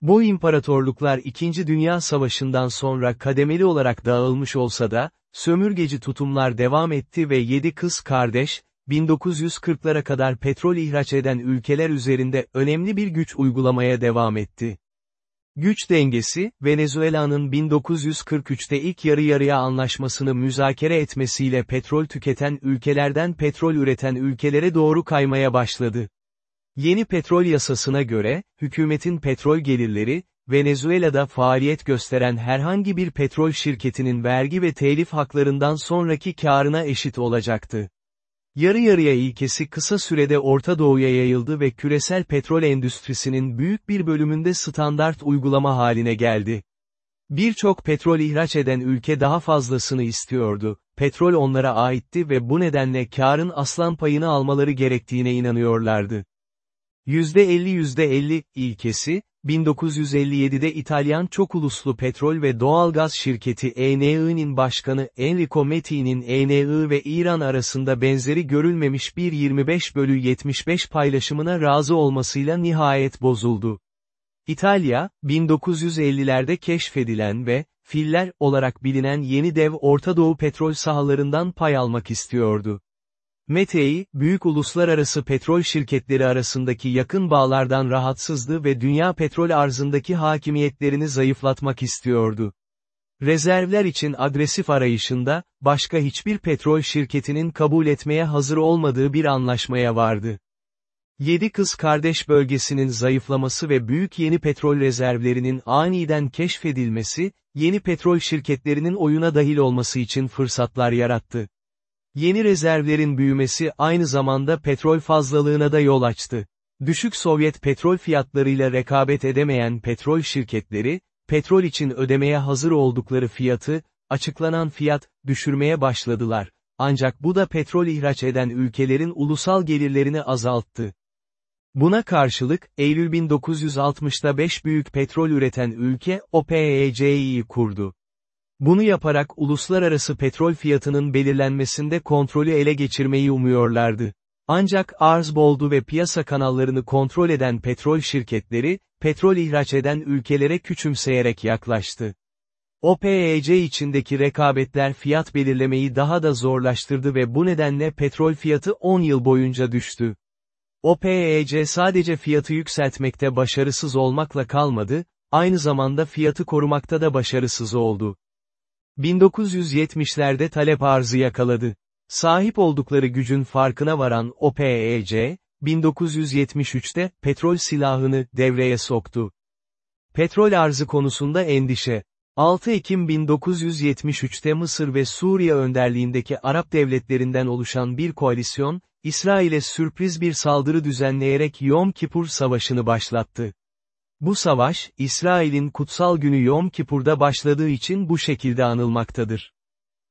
Bu imparatorluklar İkinci Dünya Savaşı'ndan sonra kademeli olarak dağılmış olsa da, sömürgeci tutumlar devam etti ve yedi kız kardeş, 1940'lara kadar petrol ihraç eden ülkeler üzerinde önemli bir güç uygulamaya devam etti. Güç dengesi, Venezuela'nın 1943'te ilk yarı yarıya anlaşmasını müzakere etmesiyle petrol tüketen ülkelerden petrol üreten ülkelere doğru kaymaya başladı. Yeni petrol yasasına göre, hükümetin petrol gelirleri, Venezuela'da faaliyet gösteren herhangi bir petrol şirketinin vergi ve telif haklarından sonraki karına eşit olacaktı. Yarı yarıya ilkesi kısa sürede Orta Doğu'ya yayıldı ve küresel petrol endüstrisinin büyük bir bölümünde standart uygulama haline geldi. Birçok petrol ihraç eden ülke daha fazlasını istiyordu, petrol onlara aitti ve bu nedenle karın aslan payını almaları gerektiğine inanıyorlardı. %50-%50 ilkesi, 1957'de İtalyan çok uluslu petrol ve doğalgaz şirketi ENI'nin başkanı Enrico Metti'nin ENI ve İran arasında benzeri görülmemiş bir 25 bölü 75 paylaşımına razı olmasıyla nihayet bozuldu. İtalya, 1950'lerde keşfedilen ve, filler olarak bilinen yeni dev Orta Doğu petrol sahalarından pay almak istiyordu. Metei, büyük uluslararası petrol şirketleri arasındaki yakın bağlardan rahatsızdı ve dünya petrol arzındaki hakimiyetlerini zayıflatmak istiyordu. Rezervler için agresif arayışında, başka hiçbir petrol şirketinin kabul etmeye hazır olmadığı bir anlaşmaya vardı. Yedi Kız Kardeş bölgesinin zayıflaması ve büyük yeni petrol rezervlerinin aniden keşfedilmesi, yeni petrol şirketlerinin oyuna dahil olması için fırsatlar yarattı. Yeni rezervlerin büyümesi aynı zamanda petrol fazlalığına da yol açtı. Düşük Sovyet petrol fiyatlarıyla rekabet edemeyen petrol şirketleri, petrol için ödemeye hazır oldukları fiyatı, açıklanan fiyat, düşürmeye başladılar. Ancak bu da petrol ihraç eden ülkelerin ulusal gelirlerini azalttı. Buna karşılık, Eylül 1960'da 5 büyük petrol üreten ülke, OPEC'yi kurdu. Bunu yaparak uluslararası petrol fiyatının belirlenmesinde kontrolü ele geçirmeyi umuyorlardı. Ancak arz boldu ve piyasa kanallarını kontrol eden petrol şirketleri, petrol ihraç eden ülkelere küçümseyerek yaklaştı. OPEC içindeki rekabetler fiyat belirlemeyi daha da zorlaştırdı ve bu nedenle petrol fiyatı 10 yıl boyunca düştü. OPEC sadece fiyatı yükseltmekte başarısız olmakla kalmadı, aynı zamanda fiyatı korumakta da başarısız oldu. 1970'lerde talep arzı yakaladı. Sahip oldukları gücün farkına varan OPEC, 1973'te petrol silahını devreye soktu. Petrol arzı konusunda endişe. 6 Ekim 1973'te Mısır ve Suriye önderliğindeki Arap devletlerinden oluşan bir koalisyon, İsrail'e sürpriz bir saldırı düzenleyerek Yom Kipur Savaşı'nı başlattı. Bu savaş, İsrail'in kutsal günü Yom Kipur'da başladığı için bu şekilde anılmaktadır.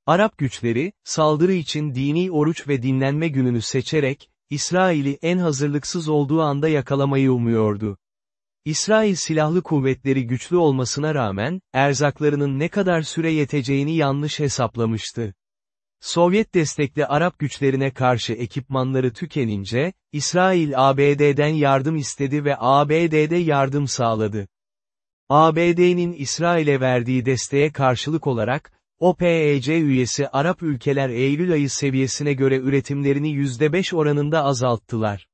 Arap güçleri, saldırı için dini oruç ve dinlenme gününü seçerek, İsrail'i en hazırlıksız olduğu anda yakalamayı umuyordu. İsrail silahlı kuvvetleri güçlü olmasına rağmen, erzaklarının ne kadar süre yeteceğini yanlış hesaplamıştı. Sovyet destekli Arap güçlerine karşı ekipmanları tükenince, İsrail ABD'den yardım istedi ve ABD'de yardım sağladı. ABD'nin İsrail'e verdiği desteğe karşılık olarak, OPEC üyesi Arap ülkeler Eylül ayı seviyesine göre üretimlerini %5 oranında azalttılar.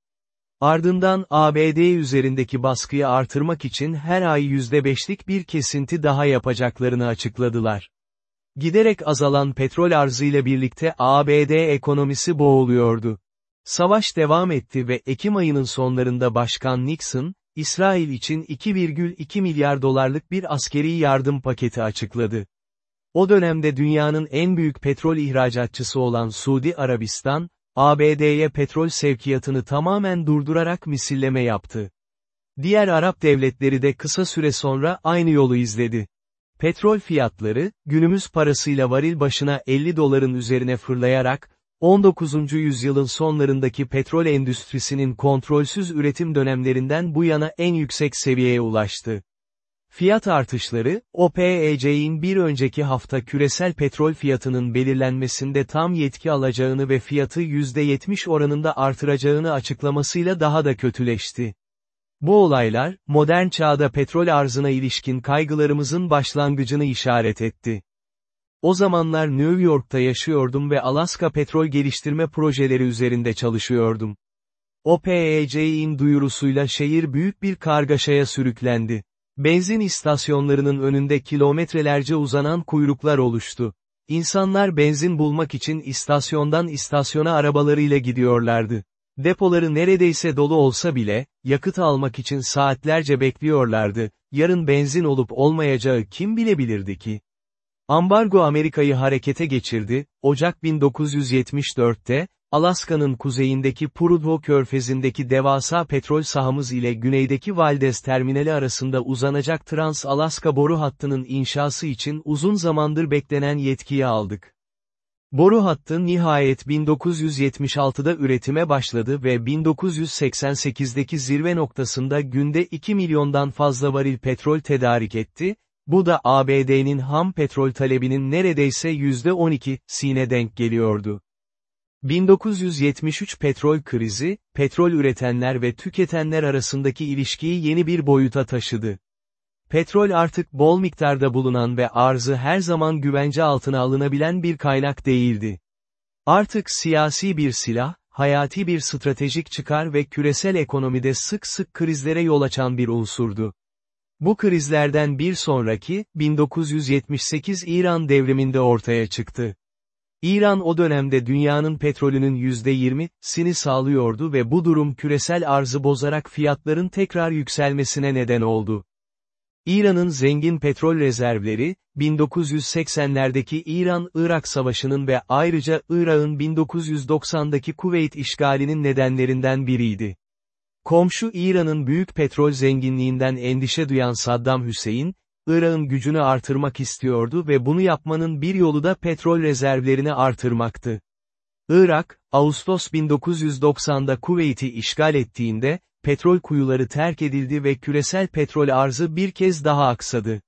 Ardından ABD üzerindeki baskıyı artırmak için her ay %5'lik bir kesinti daha yapacaklarını açıkladılar. Giderek azalan petrol arzıyla birlikte ABD ekonomisi boğuluyordu. Savaş devam etti ve Ekim ayının sonlarında Başkan Nixon, İsrail için 2,2 milyar dolarlık bir askeri yardım paketi açıkladı. O dönemde dünyanın en büyük petrol ihracatçısı olan Suudi Arabistan, ABD'ye petrol sevkiyatını tamamen durdurarak misilleme yaptı. Diğer Arap devletleri de kısa süre sonra aynı yolu izledi. Petrol fiyatları, günümüz parasıyla varil başına 50 doların üzerine fırlayarak, 19. yüzyılın sonlarındaki petrol endüstrisinin kontrolsüz üretim dönemlerinden bu yana en yüksek seviyeye ulaştı. Fiyat artışları, OPEC'in bir önceki hafta küresel petrol fiyatının belirlenmesinde tam yetki alacağını ve fiyatı %70 oranında artıracağını açıklamasıyla daha da kötüleşti. Bu olaylar, modern çağda petrol arzına ilişkin kaygılarımızın başlangıcını işaret etti. O zamanlar New York'ta yaşıyordum ve Alaska petrol geliştirme projeleri üzerinde çalışıyordum. OPEC'in duyurusuyla şehir büyük bir kargaşaya sürüklendi. Benzin istasyonlarının önünde kilometrelerce uzanan kuyruklar oluştu. İnsanlar benzin bulmak için istasyondan istasyona arabalarıyla gidiyorlardı. Depoları neredeyse dolu olsa bile, yakıt almak için saatlerce bekliyorlardı, yarın benzin olup olmayacağı kim bilebilirdi ki? Ambargo Amerika'yı harekete geçirdi, Ocak 1974'te, Alaska'nın kuzeyindeki Prudhoe körfezindeki devasa petrol sahamız ile güneydeki Valdez terminali arasında uzanacak Trans-Alaska boru hattının inşası için uzun zamandır beklenen yetkiyi aldık. Boru hattı nihayet 1976'da üretime başladı ve 1988'deki zirve noktasında günde 2 milyondan fazla varil petrol tedarik etti, bu da ABD'nin ham petrol talebinin neredeyse %12'sine denk geliyordu. 1973 petrol krizi, petrol üretenler ve tüketenler arasındaki ilişkiyi yeni bir boyuta taşıdı. Petrol artık bol miktarda bulunan ve arzı her zaman güvence altına alınabilen bir kaynak değildi. Artık siyasi bir silah, hayati bir stratejik çıkar ve küresel ekonomide sık sık krizlere yol açan bir unsurdu. Bu krizlerden bir sonraki, 1978 İran devriminde ortaya çıktı. İran o dönemde dünyanın petrolünün %20'sini sağlıyordu ve bu durum küresel arzı bozarak fiyatların tekrar yükselmesine neden oldu. İran'ın zengin petrol rezervleri, 1980'lerdeki İran-Irak Savaşı'nın ve ayrıca Irak'ın 1990'daki Kuveyt işgalinin nedenlerinden biriydi. Komşu İran'ın büyük petrol zenginliğinden endişe duyan Saddam Hüseyin, Irak'ın gücünü artırmak istiyordu ve bunu yapmanın bir yolu da petrol rezervlerini artırmaktı. Irak, Ağustos 1990'da Kuveyt'i işgal ettiğinde, petrol kuyuları terk edildi ve küresel petrol arzı bir kez daha aksadı.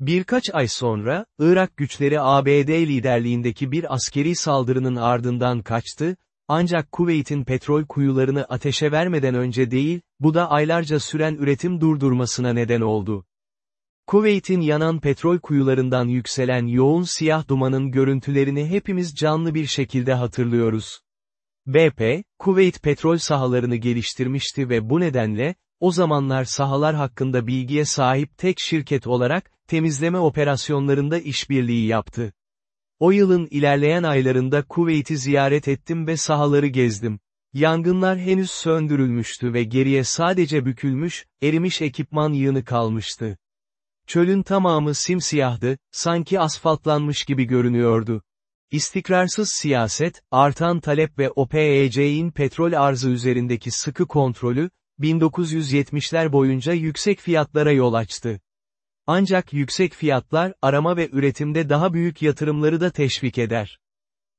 Birkaç ay sonra, Irak güçleri ABD liderliğindeki bir askeri saldırının ardından kaçtı, ancak Kuveyt'in petrol kuyularını ateşe vermeden önce değil, bu da aylarca süren üretim durdurmasına neden oldu. Kuveyt'in yanan petrol kuyularından yükselen yoğun siyah dumanın görüntülerini hepimiz canlı bir şekilde hatırlıyoruz. BP, Kuveyt petrol sahalarını geliştirmişti ve bu nedenle, o zamanlar sahalar hakkında bilgiye sahip tek şirket olarak, temizleme operasyonlarında işbirliği yaptı. O yılın ilerleyen aylarında Kuveyt'i ziyaret ettim ve sahaları gezdim. Yangınlar henüz söndürülmüştü ve geriye sadece bükülmüş, erimiş ekipman yığını kalmıştı. Çölün tamamı simsiyahdı, sanki asfaltlanmış gibi görünüyordu. İstikrarsız siyaset, artan talep ve OPEC'in petrol arzı üzerindeki sıkı kontrolü, 1970'ler boyunca yüksek fiyatlara yol açtı. Ancak yüksek fiyatlar, arama ve üretimde daha büyük yatırımları da teşvik eder.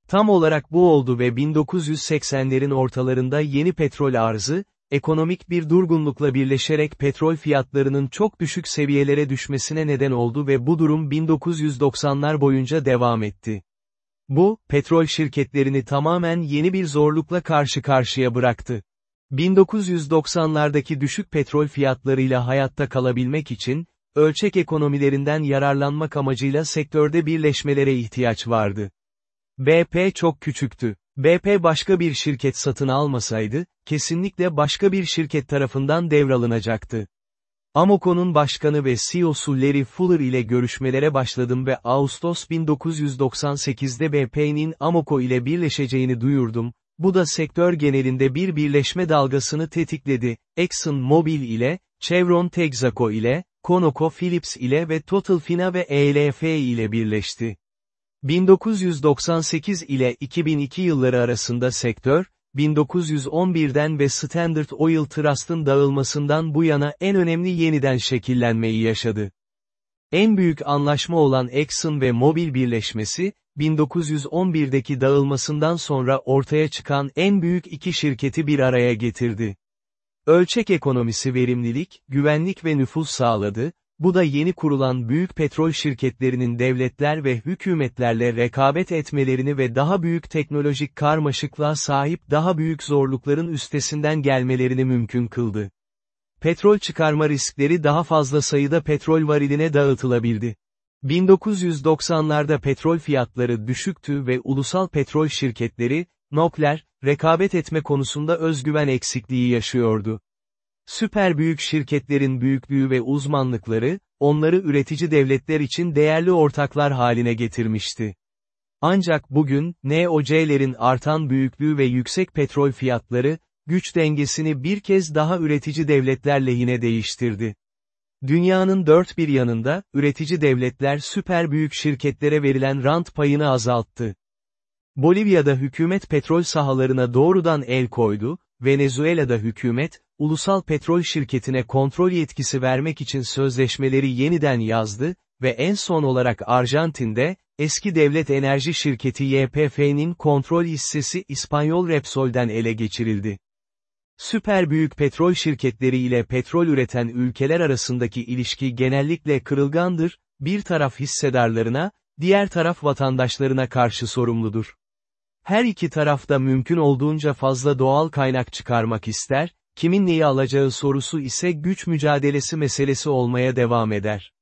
Tam olarak bu oldu ve 1980'lerin ortalarında yeni petrol arzı, ekonomik bir durgunlukla birleşerek petrol fiyatlarının çok düşük seviyelere düşmesine neden oldu ve bu durum 1990'lar boyunca devam etti. Bu, petrol şirketlerini tamamen yeni bir zorlukla karşı karşıya bıraktı. 1990'lardaki düşük petrol fiyatlarıyla hayatta kalabilmek için, ölçek ekonomilerinden yararlanmak amacıyla sektörde birleşmelere ihtiyaç vardı. BP çok küçüktü. BP başka bir şirket satın almasaydı, kesinlikle başka bir şirket tarafından devralınacaktı. Amoco'nun başkanı ve CEO'su Larry Fuller ile görüşmelere başladım ve Ağustos 1998'de BP'nin Amoco ile birleşeceğini duyurdum, bu da sektör genelinde bir birleşme dalgasını tetikledi, Exxon Mobil ile, Chevron Texaco ile, ConocoPhillips ile ve Total Fina ve ELF ile birleşti. 1998 ile 2002 yılları arasında sektör, 1911'den ve Standard Oil Trust'ın dağılmasından bu yana en önemli yeniden şekillenmeyi yaşadı. En büyük anlaşma olan Exxon ve Mobil birleşmesi, 1911'deki dağılmasından sonra ortaya çıkan en büyük iki şirketi bir araya getirdi. Ölçek ekonomisi verimlilik, güvenlik ve nüfus sağladı, bu da yeni kurulan büyük petrol şirketlerinin devletler ve hükümetlerle rekabet etmelerini ve daha büyük teknolojik karmaşıklığa sahip daha büyük zorlukların üstesinden gelmelerini mümkün kıldı. Petrol çıkarma riskleri daha fazla sayıda petrol variline dağıtılabildi. 1990'larda petrol fiyatları düşüktü ve ulusal petrol şirketleri, NOK'ler, rekabet etme konusunda özgüven eksikliği yaşıyordu. Süper büyük şirketlerin büyüklüğü ve uzmanlıkları, onları üretici devletler için değerli ortaklar haline getirmişti. Ancak bugün, NOC'lerin artan büyüklüğü ve yüksek petrol fiyatları, güç dengesini bir kez daha üretici devletler lehine değiştirdi. Dünyanın dört bir yanında, üretici devletler süper büyük şirketlere verilen rant payını azalttı. Bolivya'da hükümet petrol sahalarına doğrudan el koydu, Venezuela'da hükümet, ulusal petrol şirketine kontrol yetkisi vermek için sözleşmeleri yeniden yazdı ve en son olarak Arjantin'de, eski devlet enerji şirketi YPF'nin kontrol hissesi İspanyol Repsol'den ele geçirildi. Süper büyük petrol şirketleri ile petrol üreten ülkeler arasındaki ilişki genellikle kırılgandır, bir taraf hissedarlarına, diğer taraf vatandaşlarına karşı sorumludur. Her iki tarafta mümkün olduğunca fazla doğal kaynak çıkarmak ister, kimin neyi alacağı sorusu ise güç mücadelesi meselesi olmaya devam eder.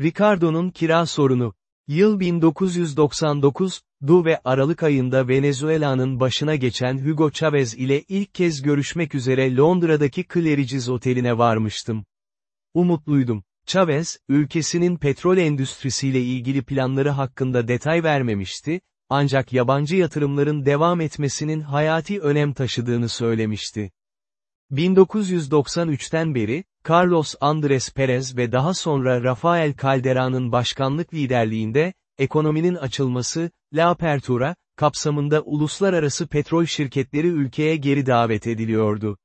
Ricardo'nun kira sorunu. Yıl 1999, Du ve Aralık ayında Venezuela'nın başına geçen Hugo Chavez ile ilk kez görüşmek üzere Londra'daki Claridge's Oteli'ne varmıştım. Umutluydum. Chavez, ülkesinin petrol endüstrisiyle ilgili planları hakkında detay vermemişti, ancak yabancı yatırımların devam etmesinin hayati önem taşıdığını söylemişti. 1993'ten beri, Carlos Andrés Perez ve daha sonra Rafael Caldera'nın başkanlık liderliğinde, ekonominin açılması, La Apertura, kapsamında uluslararası petrol şirketleri ülkeye geri davet ediliyordu.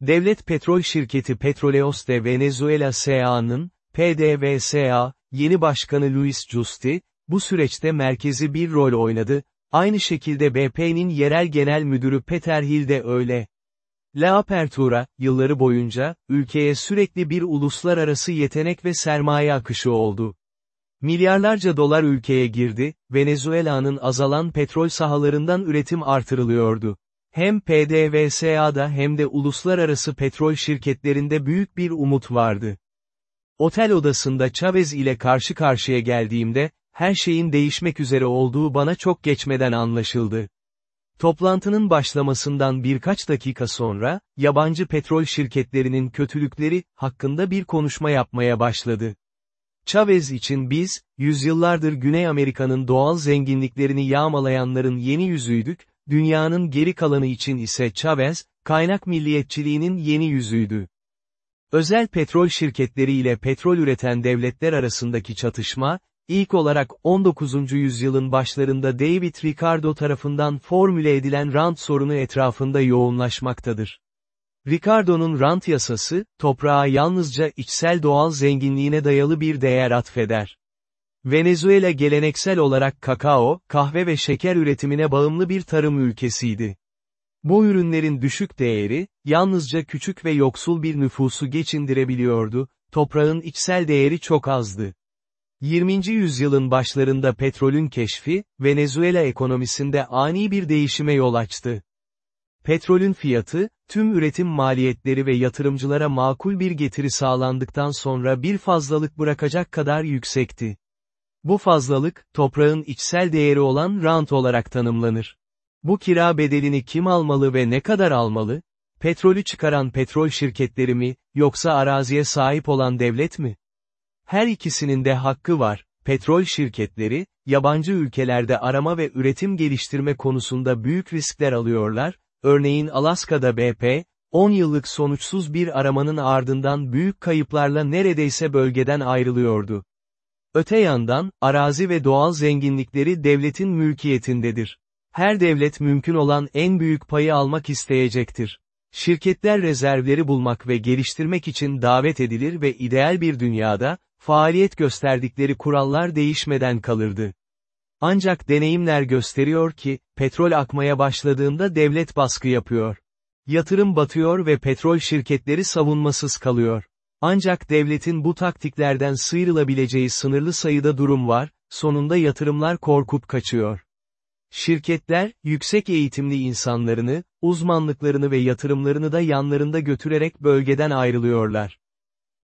Devlet petrol şirketi Petroleos de Venezuela S.A.'nın, PDVSA, yeni başkanı Luis Justi, bu süreçte merkezi bir rol oynadı, aynı şekilde BP'nin yerel genel müdürü Peter Hill de öyle. La Apertura, yılları boyunca, ülkeye sürekli bir uluslararası yetenek ve sermaye akışı oldu. Milyarlarca dolar ülkeye girdi, Venezuela'nın azalan petrol sahalarından üretim artırılıyordu. Hem PDVSA'da hem de uluslararası petrol şirketlerinde büyük bir umut vardı. Otel odasında Chavez ile karşı karşıya geldiğimde, her şeyin değişmek üzere olduğu bana çok geçmeden anlaşıldı. Toplantının başlamasından birkaç dakika sonra, yabancı petrol şirketlerinin kötülükleri, hakkında bir konuşma yapmaya başladı. Chavez için biz, yüzyıllardır Güney Amerika'nın doğal zenginliklerini yağmalayanların yeni yüzüydük, dünyanın geri kalanı için ise Chavez, kaynak milliyetçiliğinin yeni yüzüydü. Özel petrol şirketleri ile petrol üreten devletler arasındaki çatışma, ilk olarak 19. yüzyılın başlarında David Ricardo tarafından formüle edilen rant sorunu etrafında yoğunlaşmaktadır. Ricardo'nun rant yasası, toprağa yalnızca içsel doğal zenginliğine dayalı bir değer atfeder. Venezuela geleneksel olarak kakao, kahve ve şeker üretimine bağımlı bir tarım ülkesiydi. Bu ürünlerin düşük değeri, yalnızca küçük ve yoksul bir nüfusu geçindirebiliyordu, toprağın içsel değeri çok azdı. 20. yüzyılın başlarında petrolün keşfi, Venezuela ekonomisinde ani bir değişime yol açtı. Petrolün fiyatı, tüm üretim maliyetleri ve yatırımcılara makul bir getiri sağlandıktan sonra bir fazlalık bırakacak kadar yüksekti. Bu fazlalık, toprağın içsel değeri olan rant olarak tanımlanır. Bu kira bedelini kim almalı ve ne kadar almalı? Petrolü çıkaran petrol şirketleri mi, yoksa araziye sahip olan devlet mi? Her ikisinin de hakkı var. Petrol şirketleri, yabancı ülkelerde arama ve üretim geliştirme konusunda büyük riskler alıyorlar, örneğin Alaska'da BP, 10 yıllık sonuçsuz bir aramanın ardından büyük kayıplarla neredeyse bölgeden ayrılıyordu. Öte yandan, arazi ve doğal zenginlikleri devletin mülkiyetindedir. Her devlet mümkün olan en büyük payı almak isteyecektir. Şirketler rezervleri bulmak ve geliştirmek için davet edilir ve ideal bir dünyada, faaliyet gösterdikleri kurallar değişmeden kalırdı. Ancak deneyimler gösteriyor ki, petrol akmaya başladığında devlet baskı yapıyor. Yatırım batıyor ve petrol şirketleri savunmasız kalıyor. Ancak devletin bu taktiklerden sıyrılabileceği sınırlı sayıda durum var, sonunda yatırımlar korkup kaçıyor. Şirketler, yüksek eğitimli insanlarını, uzmanlıklarını ve yatırımlarını da yanlarında götürerek bölgeden ayrılıyorlar.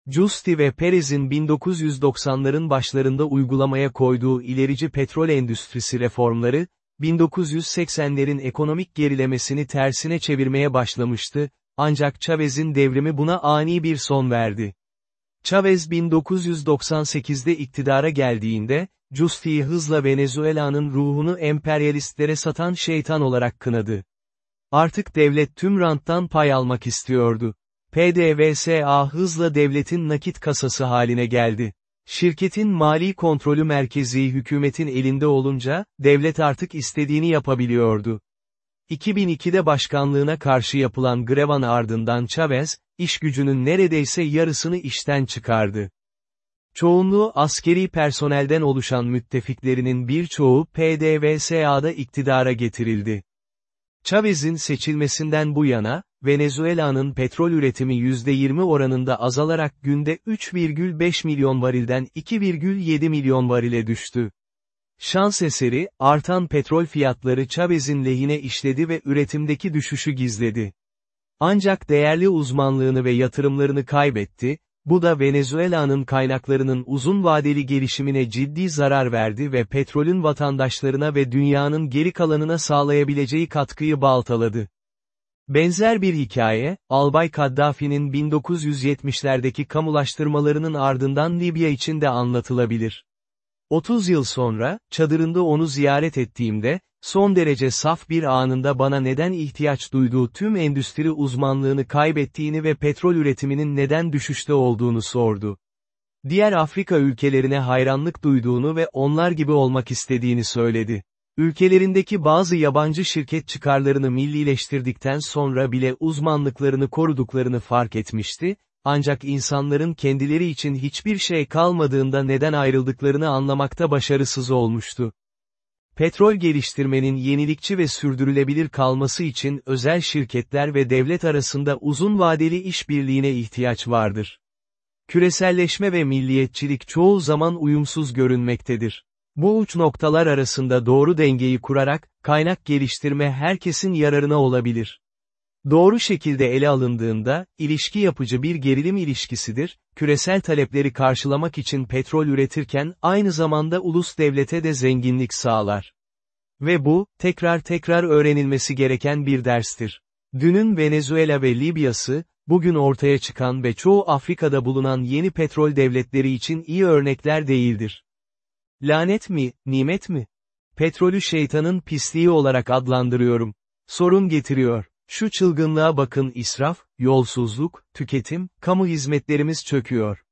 Justi ve Perez'in 1990'ların başlarında uygulamaya koyduğu ilerici petrol endüstrisi reformları, 1980'lerin ekonomik gerilemesini tersine çevirmeye başlamıştı, ancak Chavez'in devrimi buna ani bir son verdi. Chavez 1998'de iktidara geldiğinde, Justi'yi hızla Venezuela'nın ruhunu emperyalistlere satan şeytan olarak kınadı. Artık devlet tüm ranttan pay almak istiyordu. PDVSA hızla devletin nakit kasası haline geldi. Şirketin mali kontrolü merkezi hükümetin elinde olunca, devlet artık istediğini yapabiliyordu. 2002'de başkanlığına karşı yapılan grevan ardından Chavez, iş gücünün neredeyse yarısını işten çıkardı. Çoğunluğu askeri personelden oluşan müttefiklerinin birçoğu PDVSA'da iktidara getirildi. Chavez'in seçilmesinden bu yana, Venezuela'nın petrol üretimi %20 oranında azalarak günde 3,5 milyon varilden 2,7 milyon varile düştü. Şans eseri, artan petrol fiyatları Chavez'in lehine işledi ve üretimdeki düşüşü gizledi. Ancak değerli uzmanlığını ve yatırımlarını kaybetti, bu da Venezuela'nın kaynaklarının uzun vadeli gelişimine ciddi zarar verdi ve petrolün vatandaşlarına ve dünyanın geri kalanına sağlayabileceği katkıyı baltaladı. Benzer bir hikaye, Albay Kaddafi'nin 1970'lerdeki kamulaştırmalarının ardından Libya için de anlatılabilir. 30 yıl sonra, çadırında onu ziyaret ettiğimde, son derece saf bir anında bana neden ihtiyaç duyduğu tüm endüstri uzmanlığını kaybettiğini ve petrol üretiminin neden düşüşte olduğunu sordu. Diğer Afrika ülkelerine hayranlık duyduğunu ve onlar gibi olmak istediğini söyledi. Ülkelerindeki bazı yabancı şirket çıkarlarını millileştirdikten sonra bile uzmanlıklarını koruduklarını fark etmişti, ancak insanların kendileri için hiçbir şey kalmadığında neden ayrıldıklarını anlamakta başarısız olmuştu. Petrol geliştirmenin yenilikçi ve sürdürülebilir kalması için özel şirketler ve devlet arasında uzun vadeli işbirliğine ihtiyaç vardır. Küreselleşme ve milliyetçilik çoğu zaman uyumsuz görünmektedir. Bu uç noktalar arasında doğru dengeyi kurarak, kaynak geliştirme herkesin yararına olabilir. Doğru şekilde ele alındığında, ilişki yapıcı bir gerilim ilişkisidir, küresel talepleri karşılamak için petrol üretirken aynı zamanda ulus devlete de zenginlik sağlar. Ve bu, tekrar tekrar öğrenilmesi gereken bir derstir. Dünün Venezuela ve Libya'sı, bugün ortaya çıkan ve çoğu Afrika'da bulunan yeni petrol devletleri için iyi örnekler değildir. Lanet mi, nimet mi? Petrolü şeytanın pisliği olarak adlandırıyorum. Sorun getiriyor. Şu çılgınlığa bakın israf, yolsuzluk, tüketim, kamu hizmetlerimiz çöküyor.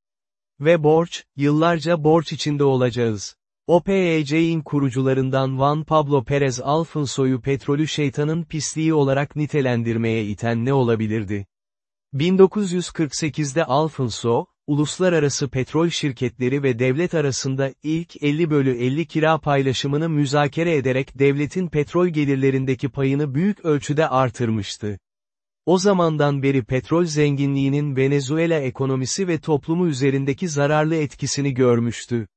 Ve borç, yıllarca borç içinde olacağız. OPEC'in kurucularından Juan Pablo Perez Alfonso'yu petrolü şeytanın pisliği olarak nitelendirmeye iten ne olabilirdi? 1948'de Alfonso, uluslararası petrol şirketleri ve devlet arasında ilk 50 bölü 50 kira paylaşımını müzakere ederek devletin petrol gelirlerindeki payını büyük ölçüde artırmıştı. O zamandan beri petrol zenginliğinin Venezuela ekonomisi ve toplumu üzerindeki zararlı etkisini görmüştü.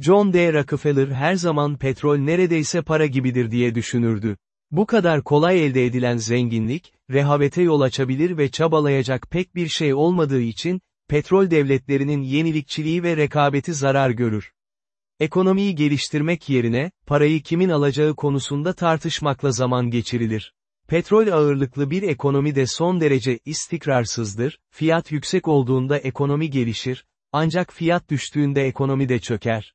John D. Rockefeller her zaman petrol neredeyse para gibidir diye düşünürdü. Bu kadar kolay elde edilen zenginlik, rehavete yol açabilir ve çabalayacak pek bir şey olmadığı için, petrol devletlerinin yenilikçiliği ve rekabeti zarar görür. Ekonomiyi geliştirmek yerine, parayı kimin alacağı konusunda tartışmakla zaman geçirilir. Petrol ağırlıklı bir ekonomi de son derece istikrarsızdır, fiyat yüksek olduğunda ekonomi gelişir, ancak fiyat düştüğünde ekonomi de çöker.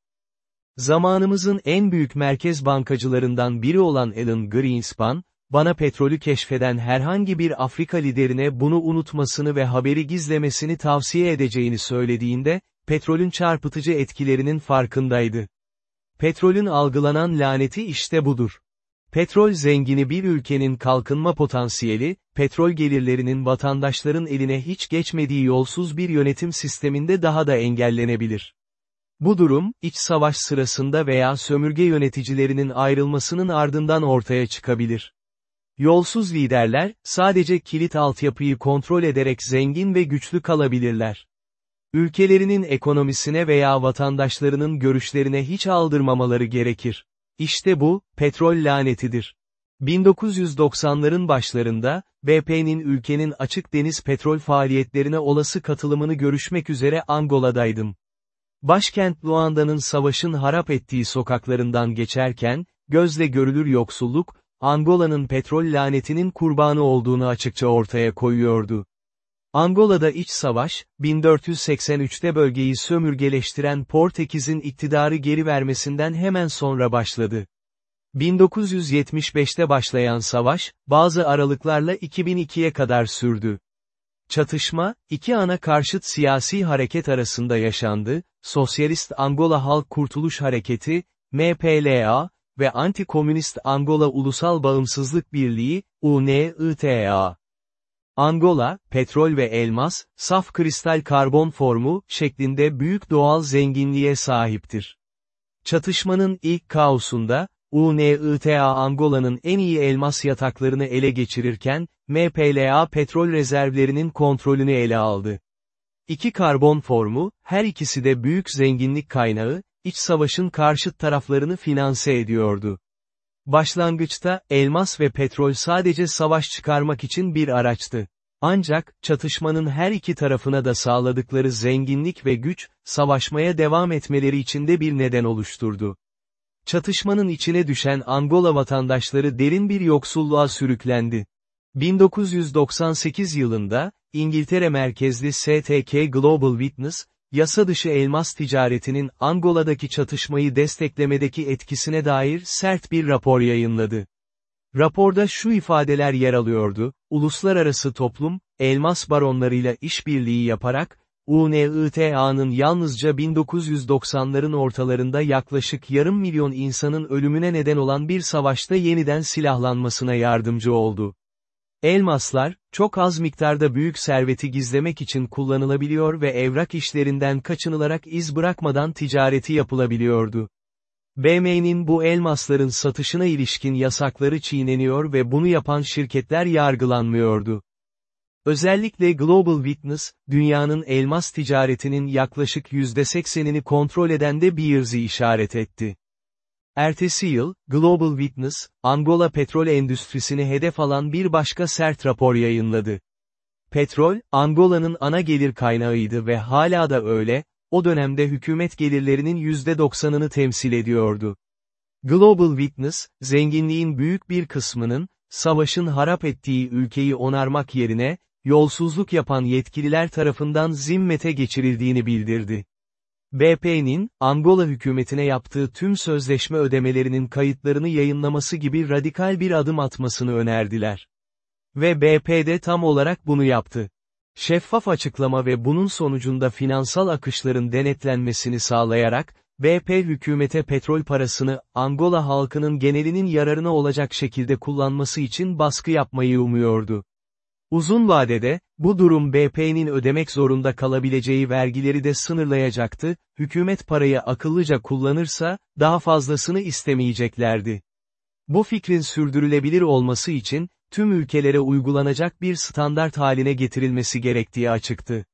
Zamanımızın en büyük merkez bankacılarından biri olan Alan Greenspan, bana petrolü keşfeden herhangi bir Afrika liderine bunu unutmasını ve haberi gizlemesini tavsiye edeceğini söylediğinde, petrolün çarpıtıcı etkilerinin farkındaydı. Petrolün algılanan laneti işte budur. Petrol zengini bir ülkenin kalkınma potansiyeli, petrol gelirlerinin vatandaşların eline hiç geçmediği yolsuz bir yönetim sisteminde daha da engellenebilir. Bu durum, iç savaş sırasında veya sömürge yöneticilerinin ayrılmasının ardından ortaya çıkabilir. Yolsuz liderler, sadece kilit altyapıyı kontrol ederek zengin ve güçlü kalabilirler. Ülkelerinin ekonomisine veya vatandaşlarının görüşlerine hiç aldırmamaları gerekir. İşte bu, petrol lanetidir. 1990'ların başlarında, BP'nin ülkenin açık deniz petrol faaliyetlerine olası katılımını görüşmek üzere Angola'daydım. Başkent Luanda'nın savaşın harap ettiği sokaklarından geçerken, gözle görülür yoksulluk, Angola'nın petrol lanetinin kurbanı olduğunu açıkça ortaya koyuyordu. Angola'da iç savaş, 1483'te bölgeyi sömürgeleştiren Portekiz'in iktidarı geri vermesinden hemen sonra başladı. 1975'te başlayan savaş, bazı aralıklarla 2002'ye kadar sürdü. Çatışma, iki ana karşıt siyasi hareket arasında yaşandı, Sosyalist Angola Halk Kurtuluş Hareketi, MPLA, ve Anti-Komünist Angola Ulusal Bağımsızlık Birliği, UNITA. Angola, petrol ve elmas, saf kristal karbon formu, şeklinde büyük doğal zenginliğe sahiptir. Çatışmanın ilk kaosunda, UNITA Angola'nın en iyi elmas yataklarını ele geçirirken, MPLA petrol rezervlerinin kontrolünü ele aldı. İki karbon formu, her ikisi de büyük zenginlik kaynağı, iç savaşın karşıt taraflarını finanse ediyordu. Başlangıçta, elmas ve petrol sadece savaş çıkarmak için bir araçtı. Ancak, çatışmanın her iki tarafına da sağladıkları zenginlik ve güç, savaşmaya devam etmeleri için de bir neden oluşturdu. Çatışmanın içine düşen Angola vatandaşları derin bir yoksulluğa sürüklendi. 1998 yılında, İngiltere merkezli STK Global Witness, yasa dışı elmas ticaretinin Angola'daki çatışmayı desteklemedeki etkisine dair sert bir rapor yayınladı. Raporda şu ifadeler yer alıyordu, uluslararası toplum, elmas baronlarıyla işbirliği yaparak, UNITA'nın yalnızca 1990'ların ortalarında yaklaşık yarım milyon insanın ölümüne neden olan bir savaşta yeniden silahlanmasına yardımcı oldu. Elmaslar, çok az miktarda büyük serveti gizlemek için kullanılabiliyor ve evrak işlerinden kaçınılarak iz bırakmadan ticareti yapılabiliyordu. BM'nin bu elmasların satışına ilişkin yasakları çiğneniyor ve bunu yapan şirketler yargılanmıyordu. Özellikle Global Witness, dünyanın elmas ticaretinin yaklaşık %80'ini kontrol eden de Beers'i işaret etti. Ertesi yıl, Global Witness, Angola petrol endüstrisini hedef alan bir başka sert rapor yayınladı. Petrol, Angola'nın ana gelir kaynağıydı ve hala da öyle, o dönemde hükümet gelirlerinin %90'ını temsil ediyordu. Global Witness, zenginliğin büyük bir kısmının, savaşın harap ettiği ülkeyi onarmak yerine, yolsuzluk yapan yetkililer tarafından zimmete geçirildiğini bildirdi. BP'nin, Angola hükümetine yaptığı tüm sözleşme ödemelerinin kayıtlarını yayınlaması gibi radikal bir adım atmasını önerdiler. Ve BP de tam olarak bunu yaptı. Şeffaf açıklama ve bunun sonucunda finansal akışların denetlenmesini sağlayarak, BP hükümete petrol parasını, Angola halkının genelinin yararına olacak şekilde kullanması için baskı yapmayı umuyordu. Uzun vadede, bu durum BP'nin ödemek zorunda kalabileceği vergileri de sınırlayacaktı, hükümet parayı akıllıca kullanırsa, daha fazlasını istemeyeceklerdi. Bu fikrin sürdürülebilir olması için, tüm ülkelere uygulanacak bir standart haline getirilmesi gerektiği açıktı.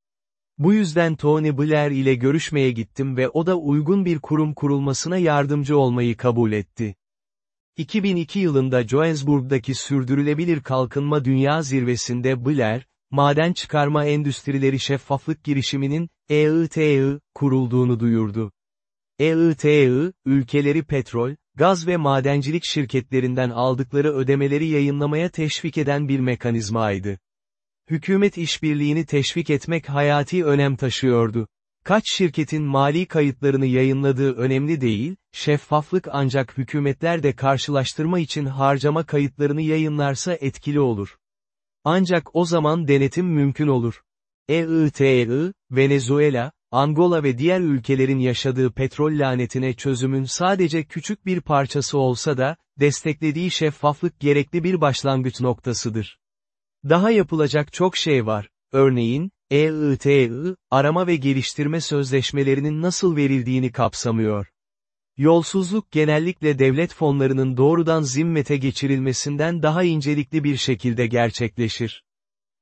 Bu yüzden Tony Blair ile görüşmeye gittim ve o da uygun bir kurum kurulmasına yardımcı olmayı kabul etti. 2002 yılında Johannesburg'daki Sürdürülebilir Kalkınma Dünya Zirvesi'nde Blair, maden çıkarma endüstrileri şeffaflık girişiminin, EITI, kurulduğunu duyurdu. EITI, ülkeleri petrol, gaz ve madencilik şirketlerinden aldıkları ödemeleri yayınlamaya teşvik eden bir mekanizmaydı. Hükümet işbirliğini teşvik etmek hayati önem taşıyordu. Kaç şirketin mali kayıtlarını yayınladığı önemli değil, şeffaflık ancak hükümetler de karşılaştırma için harcama kayıtlarını yayınlarsa etkili olur. Ancak o zaman denetim mümkün olur. EITI, Venezuela, Angola ve diğer ülkelerin yaşadığı petrol lanetine çözümün sadece küçük bir parçası olsa da, desteklediği şeffaflık gerekli bir başlangıç noktasıdır. Daha yapılacak çok şey var. Örneğin, EITI, arama ve geliştirme sözleşmelerinin nasıl verildiğini kapsamıyor. Yolsuzluk genellikle devlet fonlarının doğrudan zimmete geçirilmesinden daha incelikli bir şekilde gerçekleşir.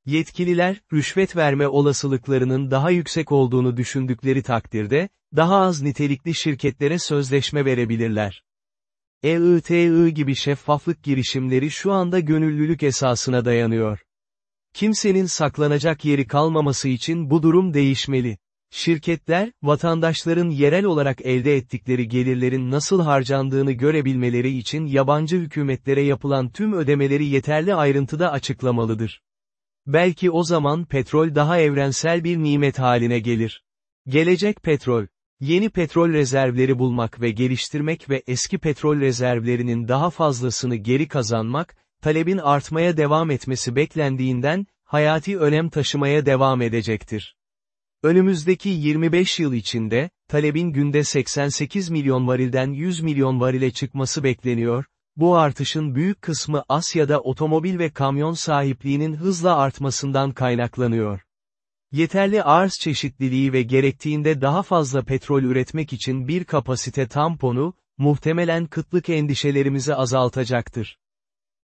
Yetkililer, rüşvet verme olasılıklarının daha yüksek olduğunu düşündükleri takdirde, daha az nitelikli şirketlere sözleşme verebilirler. EITI gibi şeffaflık girişimleri şu anda gönüllülük esasına dayanıyor. Kimsenin saklanacak yeri kalmaması için bu durum değişmeli. Şirketler, vatandaşların yerel olarak elde ettikleri gelirlerin nasıl harcandığını görebilmeleri için yabancı hükümetlere yapılan tüm ödemeleri yeterli ayrıntıda açıklamalıdır. Belki o zaman petrol daha evrensel bir nimet haline gelir. Gelecek petrol. Yeni petrol rezervleri bulmak ve geliştirmek ve eski petrol rezervlerinin daha fazlasını geri kazanmak, talebin artmaya devam etmesi beklendiğinden, hayati önem taşımaya devam edecektir. Önümüzdeki 25 yıl içinde, talebin günde 88 milyon varilden 100 milyon varile çıkması bekleniyor, bu artışın büyük kısmı Asya'da otomobil ve kamyon sahipliğinin hızla artmasından kaynaklanıyor. Yeterli arz çeşitliliği ve gerektiğinde daha fazla petrol üretmek için bir kapasite tamponu, muhtemelen kıtlık endişelerimizi azaltacaktır.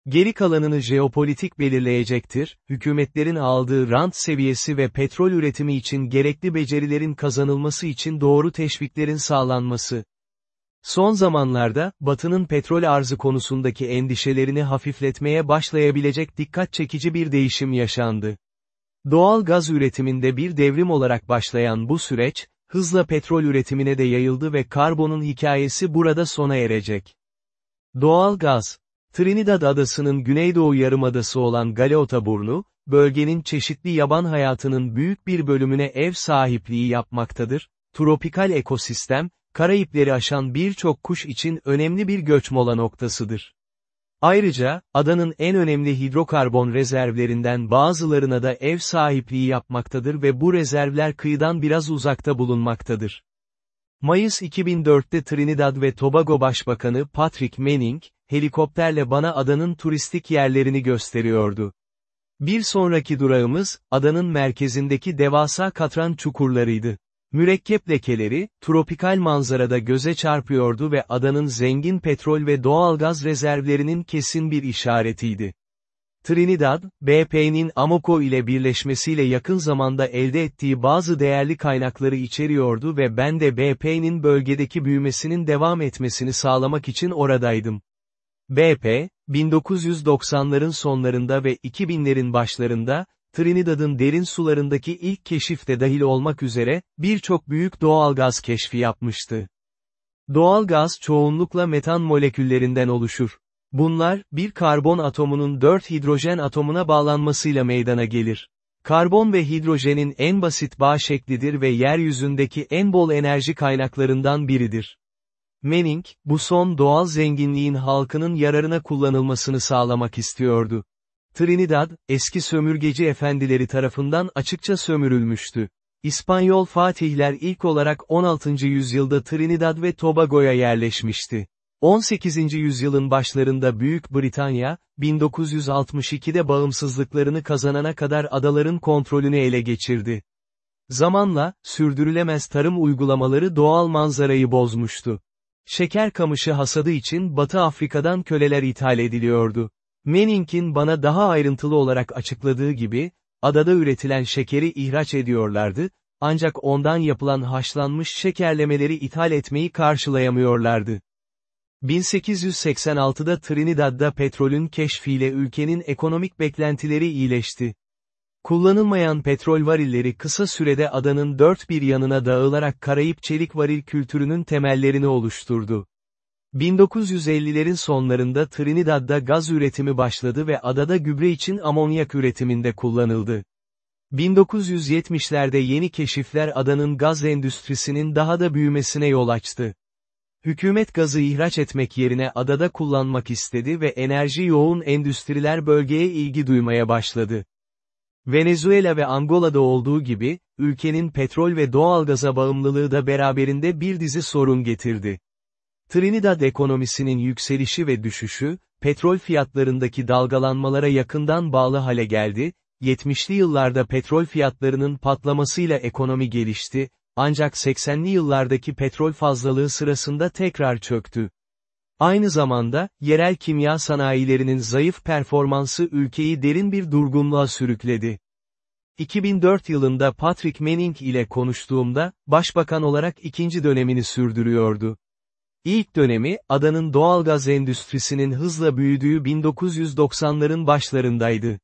Geri kalanını jeopolitik belirleyecektir, hükümetlerin aldığı rant seviyesi ve petrol üretimi için gerekli becerilerin kazanılması için doğru teşviklerin sağlanması. Son zamanlarda, Batı'nın petrol arzı konusundaki endişelerini hafifletmeye başlayabilecek dikkat çekici bir değişim yaşandı. Doğal gaz üretiminde bir devrim olarak başlayan bu süreç, hızla petrol üretimine de yayıldı ve karbonun hikayesi burada sona erecek. Doğal gaz Trinidad adasının güneydoğu yarımadası olan Galeota Burnu, bölgenin çeşitli yaban hayatının büyük bir bölümüne ev sahipliği yapmaktadır, tropikal ekosistem, Karayipleri aşan birçok kuş için önemli bir göç mola noktasıdır. Ayrıca, adanın en önemli hidrokarbon rezervlerinden bazılarına da ev sahipliği yapmaktadır ve bu rezervler kıyıdan biraz uzakta bulunmaktadır. Mayıs 2004'te Trinidad ve Tobago Başbakanı Patrick Manning, helikopterle bana adanın turistik yerlerini gösteriyordu. Bir sonraki durağımız, adanın merkezindeki devasa katran çukurlarıydı. Mürekkep lekeleri, tropikal manzarada göze çarpıyordu ve adanın zengin petrol ve doğalgaz rezervlerinin kesin bir işaretiydi. Trinidad, BP'nin Amoco ile birleşmesiyle yakın zamanda elde ettiği bazı değerli kaynakları içeriyordu ve ben de BP'nin bölgedeki büyümesinin devam etmesini sağlamak için oradaydım. BP, 1990'ların sonlarında ve 2000'lerin başlarında, Trinidad'ın derin sularındaki ilk keşifte dahil olmak üzere, birçok büyük doğal gaz keşfi yapmıştı. Doğal gaz çoğunlukla metan moleküllerinden oluşur. Bunlar, bir karbon atomunun dört hidrojen atomuna bağlanmasıyla meydana gelir. Karbon ve hidrojenin en basit bağ şeklidir ve yeryüzündeki en bol enerji kaynaklarından biridir. Manning, bu son doğal zenginliğin halkının yararına kullanılmasını sağlamak istiyordu. Trinidad, eski sömürgeci efendileri tarafından açıkça sömürülmüştü. İspanyol fatihler ilk olarak 16. yüzyılda Trinidad ve Tobago'ya yerleşmişti. 18. yüzyılın başlarında Büyük Britanya, 1962'de bağımsızlıklarını kazanana kadar adaların kontrolünü ele geçirdi. Zamanla, sürdürülemez tarım uygulamaları doğal manzarayı bozmuştu. Şeker kamışı hasadı için Batı Afrika'dan köleler ithal ediliyordu. Manning'in bana daha ayrıntılı olarak açıkladığı gibi, adada üretilen şekeri ihraç ediyorlardı, ancak ondan yapılan haşlanmış şekerlemeleri ithal etmeyi karşılayamıyorlardı. 1886'da Trinidad'da petrolün keşfiyle ülkenin ekonomik beklentileri iyileşti. Kullanılmayan petrol varilleri kısa sürede adanın dört bir yanına dağılarak Karayip çelik varil kültürünün temellerini oluşturdu. 1950'lerin sonlarında Trinidad'da gaz üretimi başladı ve adada gübre için amonyak üretiminde kullanıldı. 1970'lerde yeni keşifler adanın gaz endüstrisinin daha da büyümesine yol açtı. Hükümet gazı ihraç etmek yerine adada kullanmak istedi ve enerji yoğun endüstriler bölgeye ilgi duymaya başladı. Venezuela ve Angola'da olduğu gibi, ülkenin petrol ve doğalgaza bağımlılığı da beraberinde bir dizi sorun getirdi. Trinidad ekonomisinin yükselişi ve düşüşü, petrol fiyatlarındaki dalgalanmalara yakından bağlı hale geldi, 70'li yıllarda petrol fiyatlarının patlamasıyla ekonomi gelişti, ancak 80'li yıllardaki petrol fazlalığı sırasında tekrar çöktü. Aynı zamanda, yerel kimya sanayilerinin zayıf performansı ülkeyi derin bir durgunluğa sürükledi. 2004 yılında Patrick Manning ile konuştuğumda, başbakan olarak ikinci dönemini sürdürüyordu. İlk dönemi, adanın doğalgaz endüstrisinin hızla büyüdüğü 1990'ların başlarındaydı.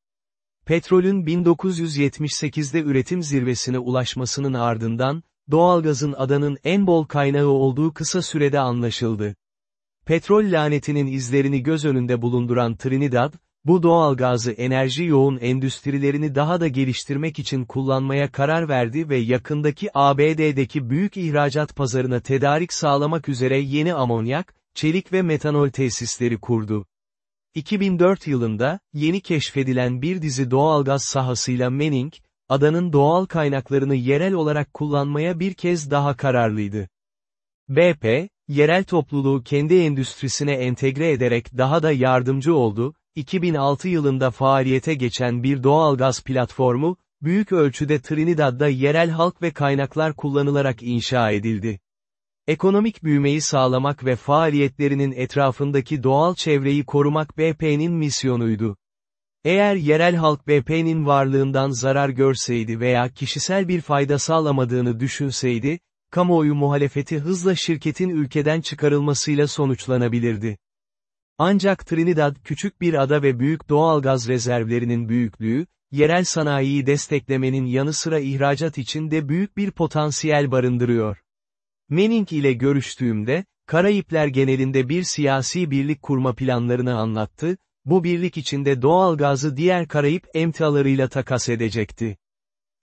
Petrolün 1978'de üretim zirvesine ulaşmasının ardından, doğalgazın adanın en bol kaynağı olduğu kısa sürede anlaşıldı. Petrol lanetinin izlerini göz önünde bulunduran Trinidad, bu doğalgazı enerji yoğun endüstrilerini daha da geliştirmek için kullanmaya karar verdi ve yakındaki ABD'deki büyük ihracat pazarına tedarik sağlamak üzere yeni amonyak, çelik ve metanol tesisleri kurdu. 2004 yılında, yeni keşfedilen bir dizi doğalgaz sahasıyla Manning, adanın doğal kaynaklarını yerel olarak kullanmaya bir kez daha kararlıydı. BP, yerel topluluğu kendi endüstrisine entegre ederek daha da yardımcı oldu, 2006 yılında faaliyete geçen bir doğalgaz platformu, büyük ölçüde Trinidad'da yerel halk ve kaynaklar kullanılarak inşa edildi. Ekonomik büyümeyi sağlamak ve faaliyetlerinin etrafındaki doğal çevreyi korumak BP'nin misyonuydu. Eğer yerel halk BP'nin varlığından zarar görseydi veya kişisel bir fayda sağlamadığını düşünseydi, kamuoyu muhalefeti hızla şirketin ülkeden çıkarılmasıyla sonuçlanabilirdi. Ancak Trinidad küçük bir ada ve büyük doğalgaz rezervlerinin büyüklüğü, yerel sanayiyi desteklemenin yanı sıra ihracat için de büyük bir potansiyel barındırıyor. Manning ile görüştüğümde, Karayipler genelinde bir siyasi birlik kurma planlarını anlattı, bu birlik içinde doğalgazı diğer Karayip emtialarıyla takas edecekti.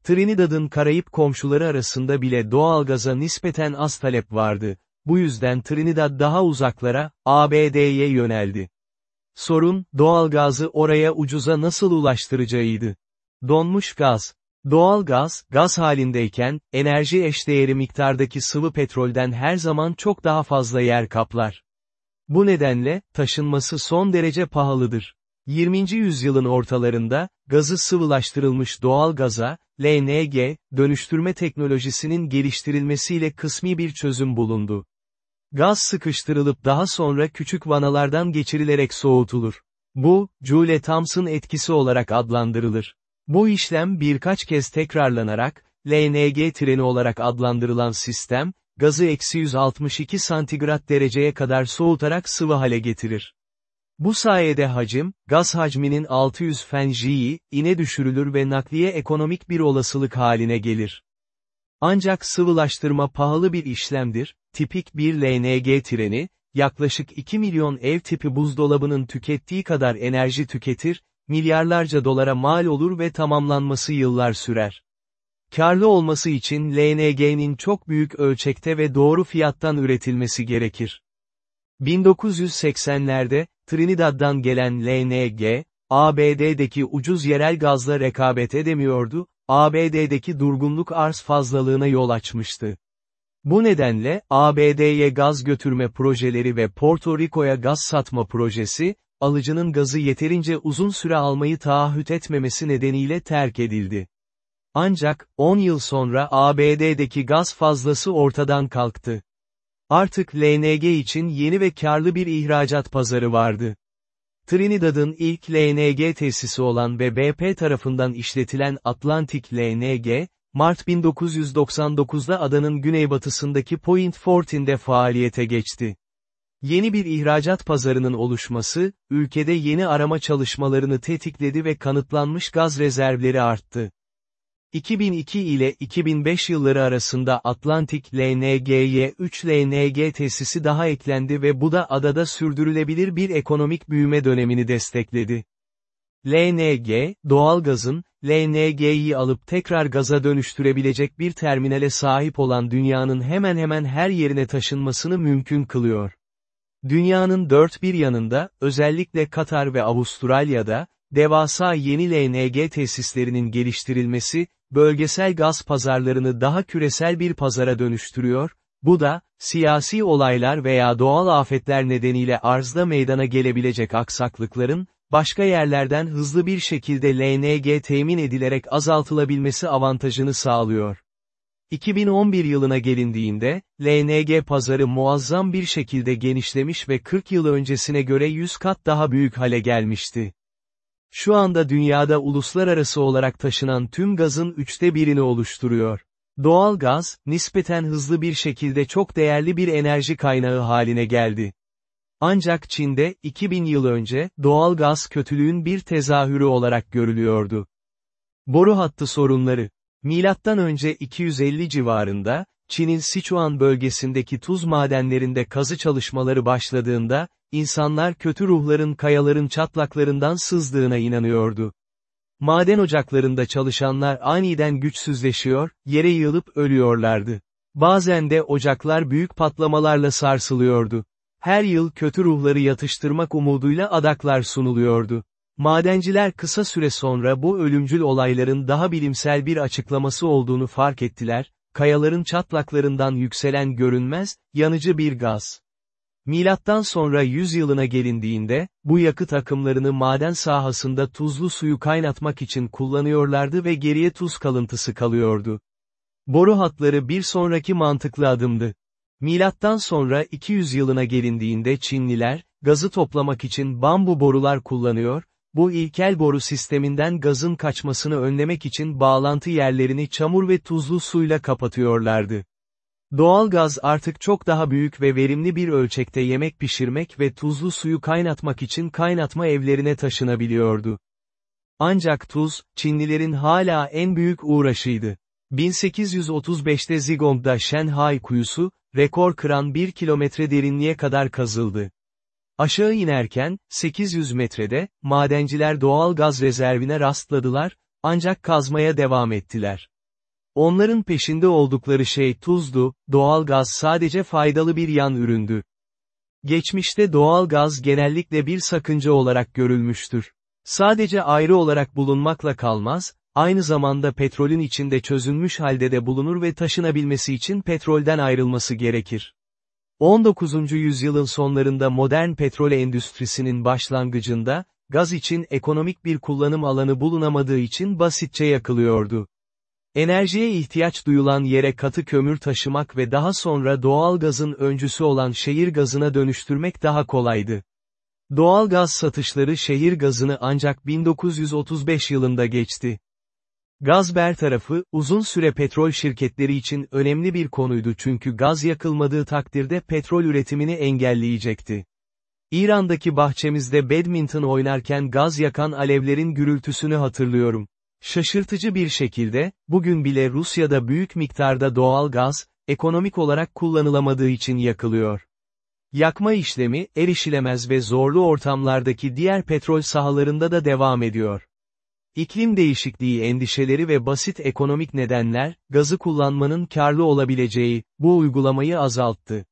Trinidad'ın Karayip komşuları arasında bile doğalgaza nispeten az talep vardı, bu yüzden Trinidad daha uzaklara, ABD'ye yöneldi. Sorun, doğalgazı oraya ucuza nasıl ulaştıracağıydı. Donmuş gaz. Doğal gaz, gaz halindeyken, enerji eşdeğeri miktardaki sıvı petrolden her zaman çok daha fazla yer kaplar. Bu nedenle, taşınması son derece pahalıdır. 20. yüzyılın ortalarında, gazı sıvılaştırılmış doğal gaza, LNG, dönüştürme teknolojisinin geliştirilmesiyle kısmi bir çözüm bulundu. Gaz sıkıştırılıp daha sonra küçük vanalardan geçirilerek soğutulur. Bu, Joule-Thomson etkisi olarak adlandırılır. Bu işlem birkaç kez tekrarlanarak, LNG treni olarak adlandırılan sistem, gazı eksi 162 santigrat dereceye kadar soğutarak sıvı hale getirir. Bu sayede hacim, gaz hacminin 600 fenjiyi, ine düşürülür ve nakliye ekonomik bir olasılık haline gelir. Ancak sıvılaştırma pahalı bir işlemdir, tipik bir LNG treni, yaklaşık 2 milyon ev tipi buzdolabının tükettiği kadar enerji tüketir, milyarlarca dolara mal olur ve tamamlanması yıllar sürer. Karlı olması için LNG'nin çok büyük ölçekte ve doğru fiyattan üretilmesi gerekir. 1980'lerde, Trinidad'dan gelen LNG, ABD'deki ucuz yerel gazla rekabet edemiyordu, ABD'deki durgunluk arz fazlalığına yol açmıştı. Bu nedenle, ABD'ye gaz götürme projeleri ve Porto Rico'ya gaz satma projesi, alıcının gazı yeterince uzun süre almayı taahhüt etmemesi nedeniyle terk edildi. Ancak, 10 yıl sonra ABD'deki gaz fazlası ortadan kalktı. Artık LNG için yeni ve karlı bir ihracat pazarı vardı. Trinidad'ın ilk LNG tesisi olan ve BP tarafından işletilen Atlantic LNG, Mart 1999'da adanın güneybatısındaki Point Fortin'de faaliyete geçti. Yeni bir ihracat pazarının oluşması, ülkede yeni arama çalışmalarını tetikledi ve kanıtlanmış gaz rezervleri arttı. 2002 ile 2005 yılları arasında Atlantik LNG'ye 3 LNG tesisi daha eklendi ve bu da adada sürdürülebilir bir ekonomik büyüme dönemini destekledi. LNG, doğalgazın, LNG'yi alıp tekrar gaza dönüştürebilecek bir terminale sahip olan dünyanın hemen hemen her yerine taşınmasını mümkün kılıyor. Dünyanın dört bir yanında, özellikle Katar ve Avustralya'da, devasa yeni LNG tesislerinin geliştirilmesi, bölgesel gaz pazarlarını daha küresel bir pazara dönüştürüyor, bu da, siyasi olaylar veya doğal afetler nedeniyle arzda meydana gelebilecek aksaklıkların, başka yerlerden hızlı bir şekilde LNG temin edilerek azaltılabilmesi avantajını sağlıyor. 2011 yılına gelindiğinde, LNG pazarı muazzam bir şekilde genişlemiş ve 40 yıl öncesine göre 100 kat daha büyük hale gelmişti. Şu anda dünyada uluslararası olarak taşınan tüm gazın üçte birini oluşturuyor. Doğal gaz, nispeten hızlı bir şekilde çok değerli bir enerji kaynağı haline geldi. Ancak Çin'de, 2000 yıl önce, doğal gaz kötülüğün bir tezahürü olarak görülüyordu. Boru hattı sorunları. Milattan önce 250 civarında, Çin'in Sichuan bölgesindeki tuz madenlerinde kazı çalışmaları başladığında, insanlar kötü ruhların kayaların çatlaklarından sızdığına inanıyordu. Maden ocaklarında çalışanlar aniden güçsüzleşiyor, yere yığılıp ölüyorlardı. Bazen de ocaklar büyük patlamalarla sarsılıyordu. Her yıl kötü ruhları yatıştırmak umuduyla adaklar sunuluyordu. Madenciler kısa süre sonra bu ölümcül olayların daha bilimsel bir açıklaması olduğunu fark ettiler, kayaların çatlaklarından yükselen görünmez, yanıcı bir gaz. Milattan sonra 100 yılına gelindiğinde, bu yakıt akımlarını maden sahasında tuzlu suyu kaynatmak için kullanıyorlardı ve geriye tuz kalıntısı kalıyordu. Boru hatları bir sonraki mantıklı adımdı. Milattan sonra 200 yılına gelindiğinde Çinliler, gazı toplamak için bambu borular kullanıyor, bu ilkel boru sisteminden gazın kaçmasını önlemek için bağlantı yerlerini çamur ve tuzlu suyla kapatıyorlardı. Doğal gaz artık çok daha büyük ve verimli bir ölçekte yemek pişirmek ve tuzlu suyu kaynatmak için kaynatma evlerine taşınabiliyordu. Ancak tuz, Çinlilerin hala en büyük uğraşıydı. 1835'te Zigong'da Shenhai kuyusu, rekor kıran 1 kilometre derinliğe kadar kazıldı. Aşağı inerken, 800 metrede, madenciler doğal gaz rezervine rastladılar, ancak kazmaya devam ettiler. Onların peşinde oldukları şey tuzdu, doğal gaz sadece faydalı bir yan üründü. Geçmişte doğal gaz genellikle bir sakınca olarak görülmüştür. Sadece ayrı olarak bulunmakla kalmaz, aynı zamanda petrolün içinde çözünmüş halde de bulunur ve taşınabilmesi için petrolden ayrılması gerekir. 19. yüzyılın sonlarında modern petrol endüstrisinin başlangıcında, gaz için ekonomik bir kullanım alanı bulunamadığı için basitçe yakılıyordu. Enerjiye ihtiyaç duyulan yere katı kömür taşımak ve daha sonra doğal gazın öncüsü olan şehir gazına dönüştürmek daha kolaydı. Doğal gaz satışları şehir gazını ancak 1935 yılında geçti. Gaz bertarafı, uzun süre petrol şirketleri için önemli bir konuydu çünkü gaz yakılmadığı takdirde petrol üretimini engelleyecekti. İran'daki bahçemizde badminton oynarken gaz yakan alevlerin gürültüsünü hatırlıyorum. Şaşırtıcı bir şekilde, bugün bile Rusya'da büyük miktarda doğal gaz, ekonomik olarak kullanılamadığı için yakılıyor. Yakma işlemi, erişilemez ve zorlu ortamlardaki diğer petrol sahalarında da devam ediyor. İklim değişikliği endişeleri ve basit ekonomik nedenler, gazı kullanmanın karlı olabileceği, bu uygulamayı azalttı.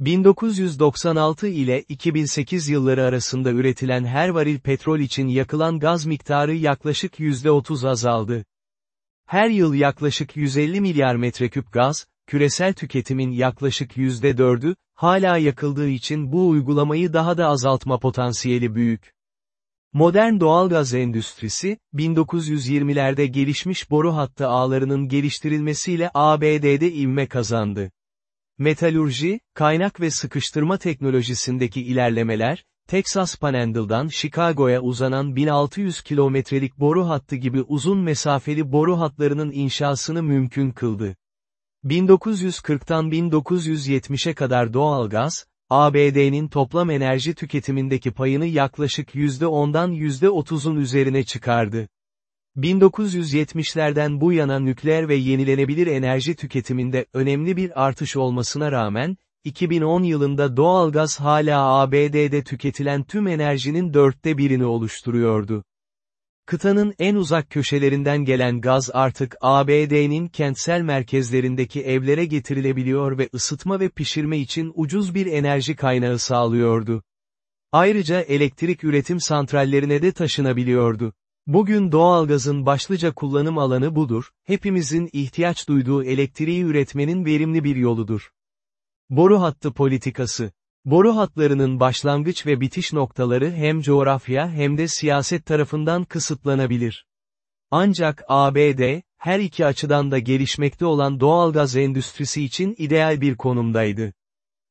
1996 ile 2008 yılları arasında üretilen her varil petrol için yakılan gaz miktarı yaklaşık %30 azaldı. Her yıl yaklaşık 150 milyar metreküp gaz, küresel tüketimin yaklaşık %4'ü, hala yakıldığı için bu uygulamayı daha da azaltma potansiyeli büyük. Modern doğalgaz endüstrisi, 1920'lerde gelişmiş boru hattı ağlarının geliştirilmesiyle ABD'de ivme kazandı. Metalurji, kaynak ve sıkıştırma teknolojisindeki ilerlemeler, Texas Panhandle'dan Chicago'ya uzanan 1600 kilometrelik boru hattı gibi uzun mesafeli boru hatlarının inşasını mümkün kıldı. 1940'tan 1970'e kadar doğalgaz, ABD'nin toplam enerji tüketimindeki payını yaklaşık %10'dan %30'un üzerine çıkardı. 1970'lerden bu yana nükleer ve yenilenebilir enerji tüketiminde önemli bir artış olmasına rağmen, 2010 yılında doğalgaz hala ABD'de tüketilen tüm enerjinin dörtte birini oluşturuyordu. Kıtanın en uzak köşelerinden gelen gaz artık ABD'nin kentsel merkezlerindeki evlere getirilebiliyor ve ısıtma ve pişirme için ucuz bir enerji kaynağı sağlıyordu. Ayrıca elektrik üretim santrallerine de taşınabiliyordu. Bugün doğalgazın başlıca kullanım alanı budur, hepimizin ihtiyaç duyduğu elektriği üretmenin verimli bir yoludur. Boru hattı politikası Boru hatlarının başlangıç ve bitiş noktaları hem coğrafya hem de siyaset tarafından kısıtlanabilir. Ancak ABD, her iki açıdan da gelişmekte olan doğalgaz endüstrisi için ideal bir konumdaydı.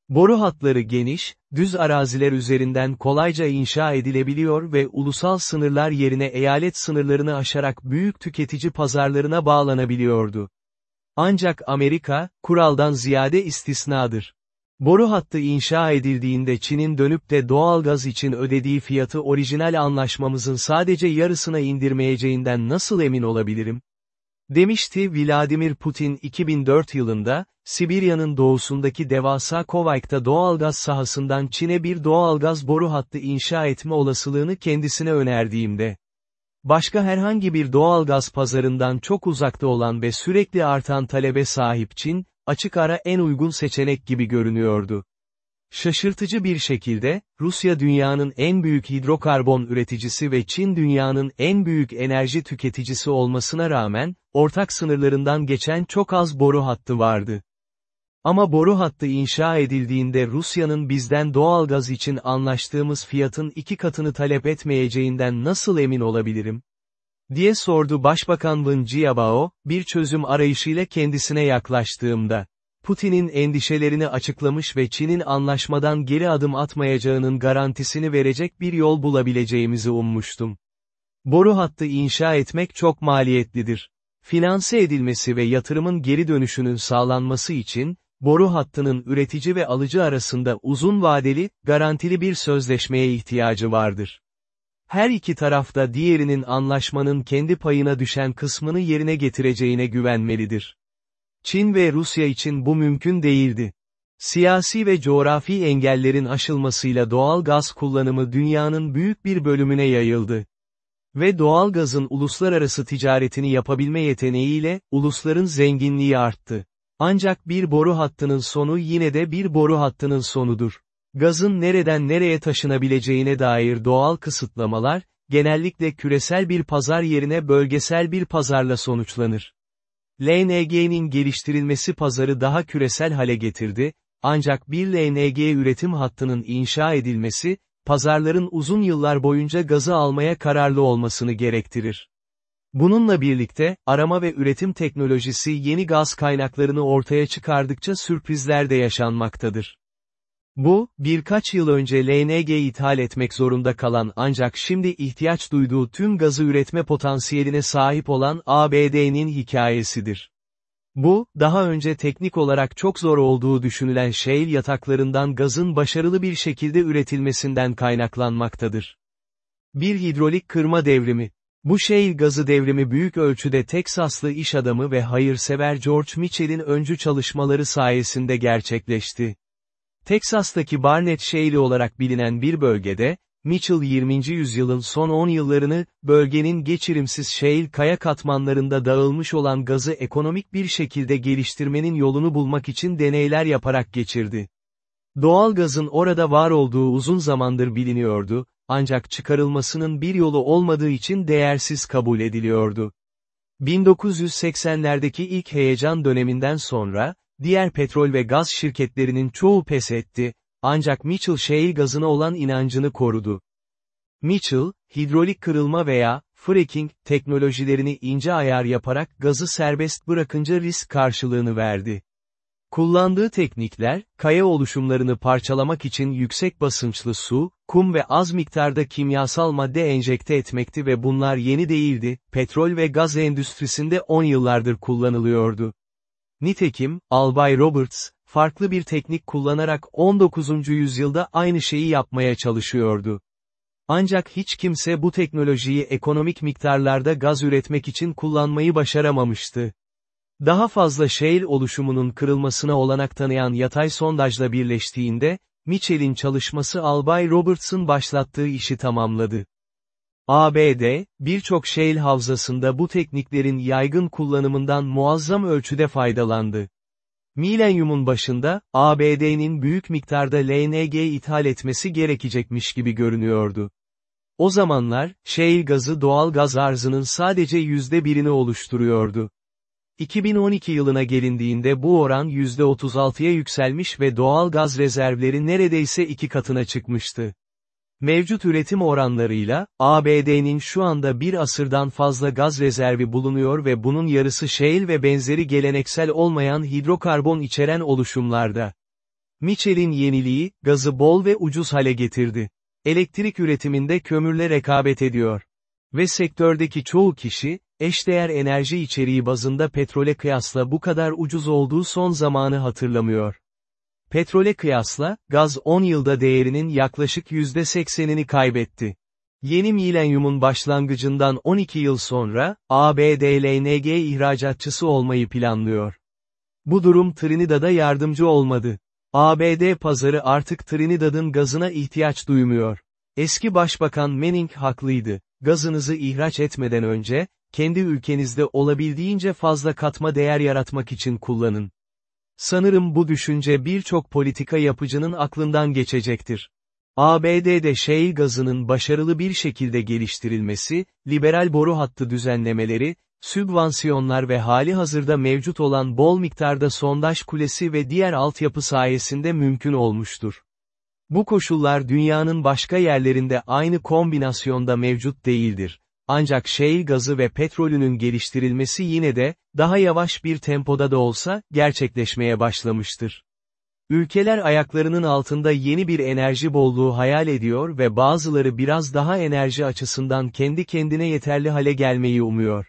Boru hatları geniş, düz araziler üzerinden kolayca inşa edilebiliyor ve ulusal sınırlar yerine eyalet sınırlarını aşarak büyük tüketici pazarlarına bağlanabiliyordu. Ancak Amerika, kuraldan ziyade istisnadır. Boru hattı inşa edildiğinde Çin'in dönüp de doğalgaz için ödediği fiyatı orijinal anlaşmamızın sadece yarısına indirmeyeceğinden nasıl emin olabilirim? Demişti Vladimir Putin 2004 yılında, Sibirya'nın doğusundaki devasa Kovayk'ta doğalgaz sahasından Çin'e bir doğalgaz boru hattı inşa etme olasılığını kendisine önerdiğimde. Başka herhangi bir doğalgaz pazarından çok uzakta olan ve sürekli artan talebe sahip Çin, açık ara en uygun seçenek gibi görünüyordu. Şaşırtıcı bir şekilde, Rusya dünyanın en büyük hidrokarbon üreticisi ve Çin dünyanın en büyük enerji tüketicisi olmasına rağmen, ortak sınırlarından geçen çok az boru hattı vardı. Ama boru hattı inşa edildiğinde Rusya'nın bizden doğalgaz için anlaştığımız fiyatın iki katını talep etmeyeceğinden nasıl emin olabilirim? Diye sordu Başbakan Wen Jiabao, bir çözüm arayışıyla kendisine yaklaştığımda. Putin'in endişelerini açıklamış ve Çin'in anlaşmadan geri adım atmayacağının garantisini verecek bir yol bulabileceğimizi ummuştum. Boru hattı inşa etmek çok maliyetlidir. Finanse edilmesi ve yatırımın geri dönüşünün sağlanması için, boru hattının üretici ve alıcı arasında uzun vadeli, garantili bir sözleşmeye ihtiyacı vardır. Her iki tarafta diğerinin anlaşmanın kendi payına düşen kısmını yerine getireceğine güvenmelidir. Çin ve Rusya için bu mümkün değildi. Siyasi ve coğrafi engellerin aşılmasıyla doğal gaz kullanımı dünyanın büyük bir bölümüne yayıldı. Ve doğal gazın uluslararası ticaretini yapabilme yeteneğiyle, ulusların zenginliği arttı. Ancak bir boru hattının sonu yine de bir boru hattının sonudur. Gazın nereden nereye taşınabileceğine dair doğal kısıtlamalar, genellikle küresel bir pazar yerine bölgesel bir pazarla sonuçlanır. LNG'nin geliştirilmesi pazarı daha küresel hale getirdi, ancak bir LNG üretim hattının inşa edilmesi, pazarların uzun yıllar boyunca gazı almaya kararlı olmasını gerektirir. Bununla birlikte, arama ve üretim teknolojisi yeni gaz kaynaklarını ortaya çıkardıkça sürprizler de yaşanmaktadır. Bu, birkaç yıl önce LNG ithal etmek zorunda kalan ancak şimdi ihtiyaç duyduğu tüm gazı üretme potansiyeline sahip olan ABD'nin hikayesidir. Bu, daha önce teknik olarak çok zor olduğu düşünülen shale yataklarından gazın başarılı bir şekilde üretilmesinden kaynaklanmaktadır. Bir hidrolik kırma devrimi. Bu shale gazı devrimi büyük ölçüde Teksaslı iş adamı ve hayırsever George Mitchell'in öncü çalışmaları sayesinde gerçekleşti. Teksas'taki Barnett Shale olarak bilinen bir bölgede, Mitchell 20. yüzyılın son 10 yıllarını, bölgenin geçirimsiz shale kaya katmanlarında dağılmış olan gazı ekonomik bir şekilde geliştirmenin yolunu bulmak için deneyler yaparak geçirdi. Doğal gazın orada var olduğu uzun zamandır biliniyordu, ancak çıkarılmasının bir yolu olmadığı için değersiz kabul ediliyordu. 1980'lerdeki ilk heyecan döneminden sonra, diğer petrol ve gaz şirketlerinin çoğu pes etti, ancak Mitchell shale gazına olan inancını korudu. Mitchell, hidrolik kırılma veya, fracking, teknolojilerini ince ayar yaparak gazı serbest bırakınca risk karşılığını verdi. Kullandığı teknikler, kaya oluşumlarını parçalamak için yüksek basınçlı su, kum ve az miktarda kimyasal madde enjekte etmekti ve bunlar yeni değildi, petrol ve gaz endüstrisinde 10 yıllardır kullanılıyordu. Nitekim, Albay Roberts, farklı bir teknik kullanarak 19. yüzyılda aynı şeyi yapmaya çalışıyordu. Ancak hiç kimse bu teknolojiyi ekonomik miktarlarda gaz üretmek için kullanmayı başaramamıştı. Daha fazla shale oluşumunun kırılmasına olanak tanıyan yatay sondajla birleştiğinde, Mitchell'in çalışması Albay Roberts'ın başlattığı işi tamamladı. ABD, birçok shale havzasında bu tekniklerin yaygın kullanımından muazzam ölçüde faydalandı. Milenyumun başında, ABD'nin büyük miktarda LNG ithal etmesi gerekecekmiş gibi görünüyordu. O zamanlar, shale gazı doğal gaz arzının sadece yüzde birini oluşturuyordu. 2012 yılına gelindiğinde bu oran %36'ya yükselmiş ve doğal gaz rezervleri neredeyse iki katına çıkmıştı. Mevcut üretim oranlarıyla, ABD'nin şu anda bir asırdan fazla gaz rezervi bulunuyor ve bunun yarısı shale ve benzeri geleneksel olmayan hidrokarbon içeren oluşumlarda. Mitchell'in yeniliği, gazı bol ve ucuz hale getirdi. Elektrik üretiminde kömürle rekabet ediyor. Ve sektördeki çoğu kişi, eşdeğer enerji içeriği bazında petrole kıyasla bu kadar ucuz olduğu son zamanı hatırlamıyor. Petrole kıyasla, gaz 10 yılda değerinin yaklaşık %80'ini kaybetti. Yeni milenyumun başlangıcından 12 yıl sonra, ABD LNG ihracatçısı olmayı planlıyor. Bu durum Trinidad'a yardımcı olmadı. ABD pazarı artık Trinidad'ın gazına ihtiyaç duymuyor. Eski Başbakan Manning haklıydı. Gazınızı ihraç etmeden önce, kendi ülkenizde olabildiğince fazla katma değer yaratmak için kullanın. Sanırım bu düşünce birçok politika yapıcının aklından geçecektir. ABD'de shale gazının başarılı bir şekilde geliştirilmesi, liberal boru hattı düzenlemeleri, sübvansiyonlar ve hali hazırda mevcut olan bol miktarda sondaj kulesi ve diğer altyapı sayesinde mümkün olmuştur. Bu koşullar dünyanın başka yerlerinde aynı kombinasyonda mevcut değildir. Ancak shale gazı ve petrolünün geliştirilmesi yine de, daha yavaş bir tempoda da olsa, gerçekleşmeye başlamıştır. Ülkeler ayaklarının altında yeni bir enerji bolluğu hayal ediyor ve bazıları biraz daha enerji açısından kendi kendine yeterli hale gelmeyi umuyor.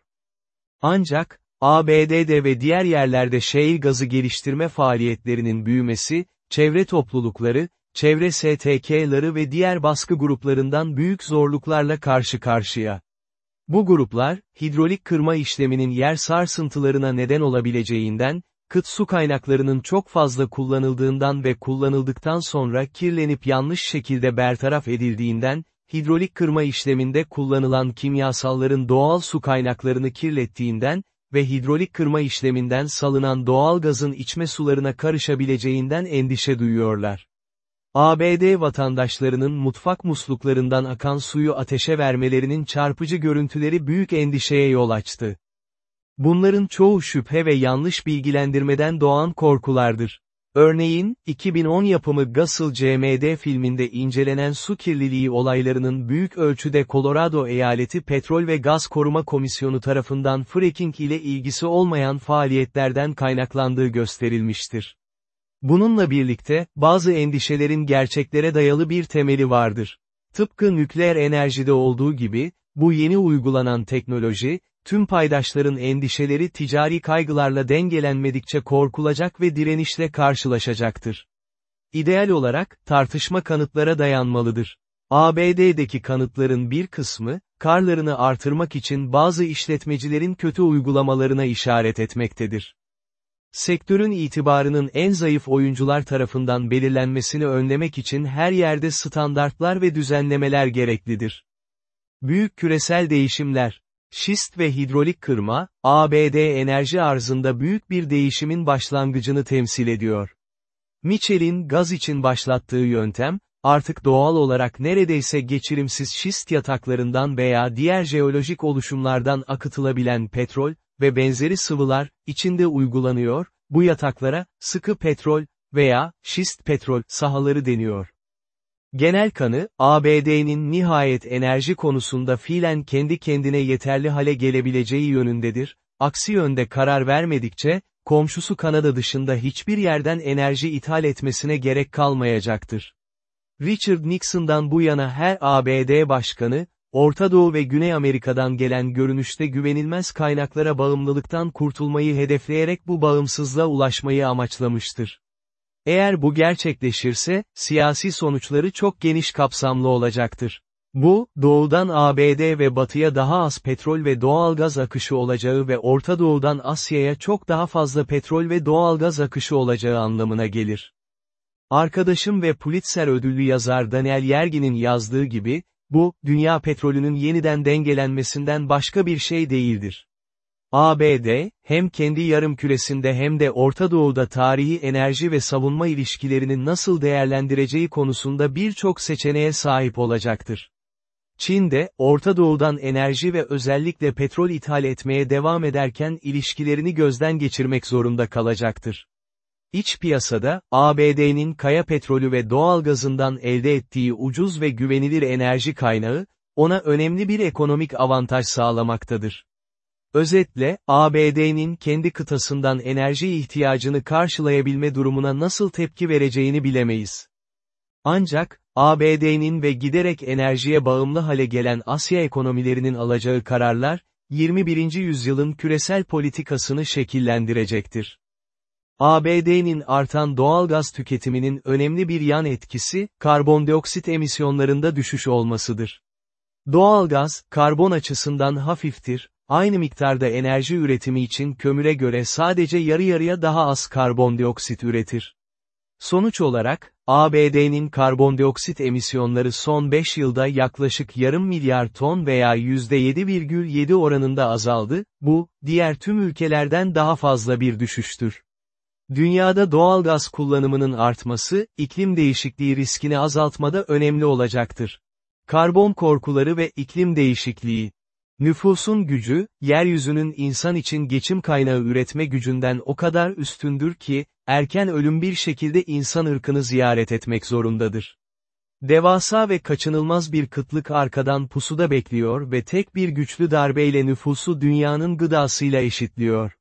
Ancak, ABD'de ve diğer yerlerde shale gazı geliştirme faaliyetlerinin büyümesi, çevre toplulukları, çevre STK'ları ve diğer baskı gruplarından büyük zorluklarla karşı karşıya. Bu gruplar, hidrolik kırma işleminin yer sarsıntılarına neden olabileceğinden, kıt su kaynaklarının çok fazla kullanıldığından ve kullanıldıktan sonra kirlenip yanlış şekilde bertaraf edildiğinden, hidrolik kırma işleminde kullanılan kimyasalların doğal su kaynaklarını kirlettiğinden ve hidrolik kırma işleminden salınan doğal gazın içme sularına karışabileceğinden endişe duyuyorlar. ABD vatandaşlarının mutfak musluklarından akan suyu ateşe vermelerinin çarpıcı görüntüleri büyük endişeye yol açtı. Bunların çoğu şüphe ve yanlış bilgilendirmeden doğan korkulardır. Örneğin, 2010 yapımı Gasıl CMD filminde incelenen su kirliliği olaylarının büyük ölçüde Colorado Eyaleti Petrol ve Gaz Koruma Komisyonu tarafından fracking ile ilgisi olmayan faaliyetlerden kaynaklandığı gösterilmiştir. Bununla birlikte, bazı endişelerin gerçeklere dayalı bir temeli vardır. Tıpkı nükleer enerjide olduğu gibi, bu yeni uygulanan teknoloji, tüm paydaşların endişeleri ticari kaygılarla dengelenmedikçe korkulacak ve direnişle karşılaşacaktır. İdeal olarak, tartışma kanıtlara dayanmalıdır. ABD'deki kanıtların bir kısmı, karlarını artırmak için bazı işletmecilerin kötü uygulamalarına işaret etmektedir. Sektörün itibarının en zayıf oyuncular tarafından belirlenmesini önlemek için her yerde standartlar ve düzenlemeler gereklidir. Büyük küresel değişimler, şist ve hidrolik kırma, ABD enerji arzında büyük bir değişimin başlangıcını temsil ediyor. Mitchell'in gaz için başlattığı yöntem, artık doğal olarak neredeyse geçirimsiz şist yataklarından veya diğer jeolojik oluşumlardan akıtılabilen petrol, ve benzeri sıvılar, içinde uygulanıyor, bu yataklara, sıkı petrol veya şist petrol sahaları deniyor. Genel kanı, ABD'nin nihayet enerji konusunda fiilen kendi kendine yeterli hale gelebileceği yönündedir, aksi yönde karar vermedikçe, komşusu Kanada dışında hiçbir yerden enerji ithal etmesine gerek kalmayacaktır. Richard Nixon'dan bu yana her ABD başkanı, Orta Doğu ve Güney Amerika'dan gelen görünüşte güvenilmez kaynaklara bağımlılıktan kurtulmayı hedefleyerek bu bağımsızlığa ulaşmayı amaçlamıştır. Eğer bu gerçekleşirse, siyasi sonuçları çok geniş kapsamlı olacaktır. Bu, doğudan ABD ve batıya daha az petrol ve doğalgaz akışı olacağı ve Orta Doğu'dan Asya'ya çok daha fazla petrol ve doğalgaz akışı olacağı anlamına gelir. Arkadaşım ve Pulitzer ödüllü yazar Daniel Yergin'in yazdığı gibi, bu, dünya petrolünün yeniden dengelenmesinden başka bir şey değildir. ABD, hem kendi yarım küresinde hem de Orta Doğu'da tarihi enerji ve savunma ilişkilerini nasıl değerlendireceği konusunda birçok seçeneğe sahip olacaktır. Çin de, Orta Doğu'dan enerji ve özellikle petrol ithal etmeye devam ederken ilişkilerini gözden geçirmek zorunda kalacaktır. İç piyasada, ABD'nin kaya petrolü ve doğalgazından elde ettiği ucuz ve güvenilir enerji kaynağı, ona önemli bir ekonomik avantaj sağlamaktadır. Özetle, ABD'nin kendi kıtasından enerji ihtiyacını karşılayabilme durumuna nasıl tepki vereceğini bilemeyiz. Ancak, ABD'nin ve giderek enerjiye bağımlı hale gelen Asya ekonomilerinin alacağı kararlar, 21. yüzyılın küresel politikasını şekillendirecektir. ABD'nin artan doğalgaz tüketiminin önemli bir yan etkisi, karbondioksit emisyonlarında düşüş olmasıdır. Doğalgaz, karbon açısından hafiftir, aynı miktarda enerji üretimi için kömüre göre sadece yarı yarıya daha az karbondioksit üretir. Sonuç olarak, ABD'nin karbondioksit emisyonları son 5 yılda yaklaşık yarım milyar ton veya %7,7 oranında azaldı, bu, diğer tüm ülkelerden daha fazla bir düşüştür. Dünyada doğalgaz kullanımının artması, iklim değişikliği riskini azaltmada önemli olacaktır. Karbon korkuları ve iklim değişikliği. Nüfusun gücü, yeryüzünün insan için geçim kaynağı üretme gücünden o kadar üstündür ki, erken ölüm bir şekilde insan ırkını ziyaret etmek zorundadır. Devasa ve kaçınılmaz bir kıtlık arkadan pusuda bekliyor ve tek bir güçlü darbeyle nüfusu dünyanın gıdasıyla eşitliyor.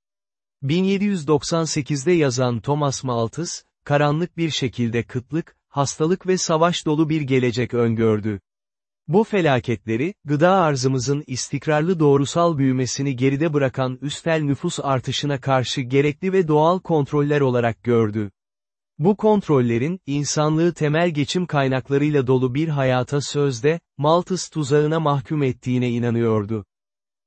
1798'de yazan Thomas Malthus, karanlık bir şekilde kıtlık, hastalık ve savaş dolu bir gelecek öngördü. Bu felaketleri, gıda arzımızın istikrarlı doğrusal büyümesini geride bırakan üstel nüfus artışına karşı gerekli ve doğal kontroller olarak gördü. Bu kontrollerin, insanlığı temel geçim kaynaklarıyla dolu bir hayata sözde, Malthus tuzağına mahkum ettiğine inanıyordu.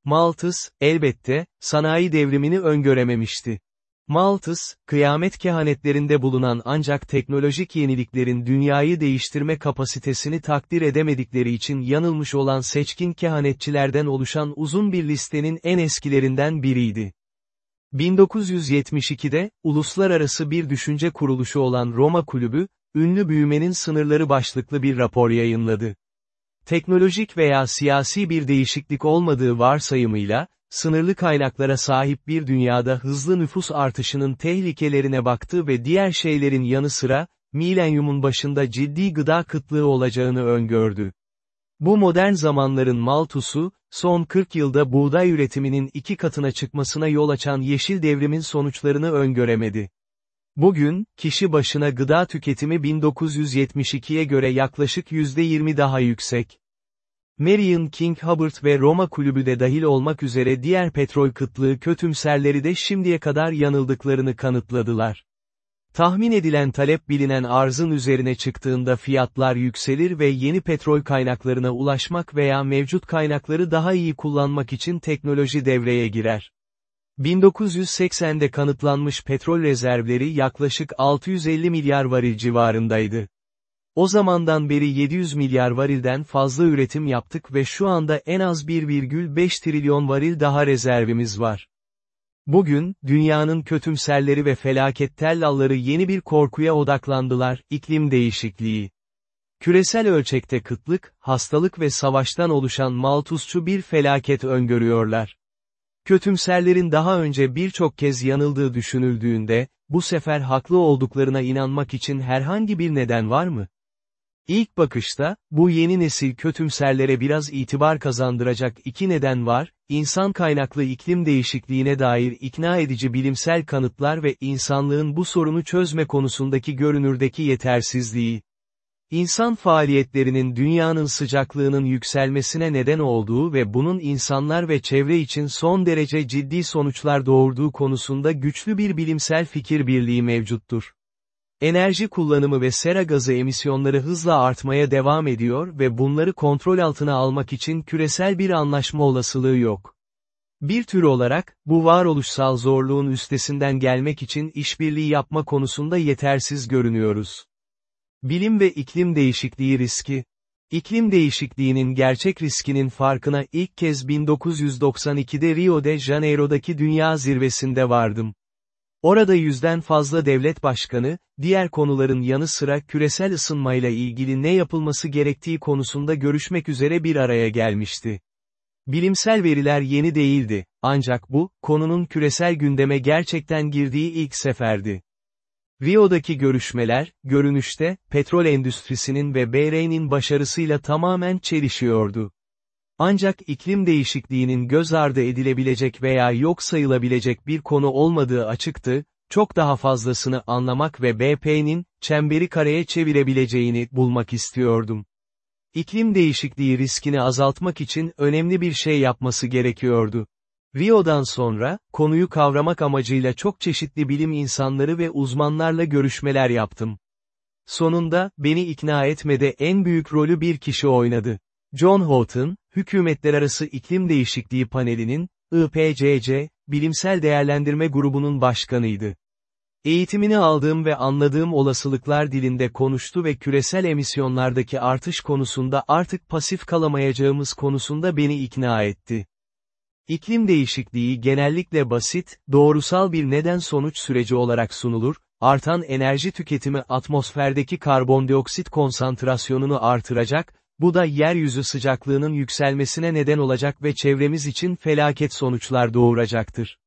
Malthus, elbette, sanayi devrimini öngörememişti. Malthus, kıyamet kehanetlerinde bulunan ancak teknolojik yeniliklerin dünyayı değiştirme kapasitesini takdir edemedikleri için yanılmış olan seçkin kehanetçilerden oluşan uzun bir listenin en eskilerinden biriydi. 1972'de, uluslararası bir düşünce kuruluşu olan Roma Kulübü, ünlü büyümenin sınırları başlıklı bir rapor yayınladı. Teknolojik veya siyasi bir değişiklik olmadığı varsayımıyla, sınırlı kaynaklara sahip bir dünyada hızlı nüfus artışının tehlikelerine baktı ve diğer şeylerin yanı sıra, milenyumun başında ciddi gıda kıtlığı olacağını öngördü. Bu modern zamanların Malthus'u, son 40 yılda buğday üretiminin iki katına çıkmasına yol açan yeşil devrimin sonuçlarını öngöremedi. Bugün, kişi başına gıda tüketimi 1972'ye göre yaklaşık %20 daha yüksek. Marion King Hubbard ve Roma Kulübü de dahil olmak üzere diğer petrol kıtlığı kötümserleri de şimdiye kadar yanıldıklarını kanıtladılar. Tahmin edilen talep bilinen arzın üzerine çıktığında fiyatlar yükselir ve yeni petrol kaynaklarına ulaşmak veya mevcut kaynakları daha iyi kullanmak için teknoloji devreye girer. 1980'de kanıtlanmış petrol rezervleri yaklaşık 650 milyar varil civarındaydı. O zamandan beri 700 milyar varilden fazla üretim yaptık ve şu anda en az 1,5 trilyon varil daha rezervimiz var. Bugün, dünyanın kötümserleri ve felaket tellalları yeni bir korkuya odaklandılar, iklim değişikliği. Küresel ölçekte kıtlık, hastalık ve savaştan oluşan Malthusçu bir felaket öngörüyorlar. Kötümserlerin daha önce birçok kez yanıldığı düşünüldüğünde, bu sefer haklı olduklarına inanmak için herhangi bir neden var mı? İlk bakışta, bu yeni nesil kötümserlere biraz itibar kazandıracak iki neden var, insan kaynaklı iklim değişikliğine dair ikna edici bilimsel kanıtlar ve insanlığın bu sorunu çözme konusundaki görünürdeki yetersizliği. İnsan faaliyetlerinin dünyanın sıcaklığının yükselmesine neden olduğu ve bunun insanlar ve çevre için son derece ciddi sonuçlar doğurduğu konusunda güçlü bir bilimsel fikir birliği mevcuttur. Enerji kullanımı ve sera gazı emisyonları hızla artmaya devam ediyor ve bunları kontrol altına almak için küresel bir anlaşma olasılığı yok. Bir tür olarak, bu varoluşsal zorluğun üstesinden gelmek için işbirliği yapma konusunda yetersiz görünüyoruz. Bilim ve iklim değişikliği riski. İklim değişikliğinin gerçek riskinin farkına ilk kez 1992'de Rio de Janeiro'daki dünya zirvesinde vardım. Orada yüzden fazla devlet başkanı, diğer konuların yanı sıra küresel ısınmayla ilgili ne yapılması gerektiği konusunda görüşmek üzere bir araya gelmişti. Bilimsel veriler yeni değildi, ancak bu, konunun küresel gündeme gerçekten girdiği ilk seferdi. Rio'daki görüşmeler, görünüşte, petrol endüstrisinin ve BR'nin başarısıyla tamamen çelişiyordu. Ancak iklim değişikliğinin göz ardı edilebilecek veya yok sayılabilecek bir konu olmadığı açıktı, çok daha fazlasını anlamak ve BP'nin, çemberi kareye çevirebileceğini bulmak istiyordum. İklim değişikliği riskini azaltmak için önemli bir şey yapması gerekiyordu. Rio'dan sonra, konuyu kavramak amacıyla çok çeşitli bilim insanları ve uzmanlarla görüşmeler yaptım. Sonunda, beni ikna etmede en büyük rolü bir kişi oynadı. John Houghton, Hükümetler Arası İklim Değişikliği Paneli'nin, IPCC, Bilimsel Değerlendirme Grubu'nun başkanıydı. Eğitimini aldığım ve anladığım olasılıklar dilinde konuştu ve küresel emisyonlardaki artış konusunda artık pasif kalamayacağımız konusunda beni ikna etti. İklim değişikliği genellikle basit, doğrusal bir neden-sonuç süreci olarak sunulur, artan enerji tüketimi atmosferdeki karbondioksit konsantrasyonunu artıracak, bu da yeryüzü sıcaklığının yükselmesine neden olacak ve çevremiz için felaket sonuçlar doğuracaktır.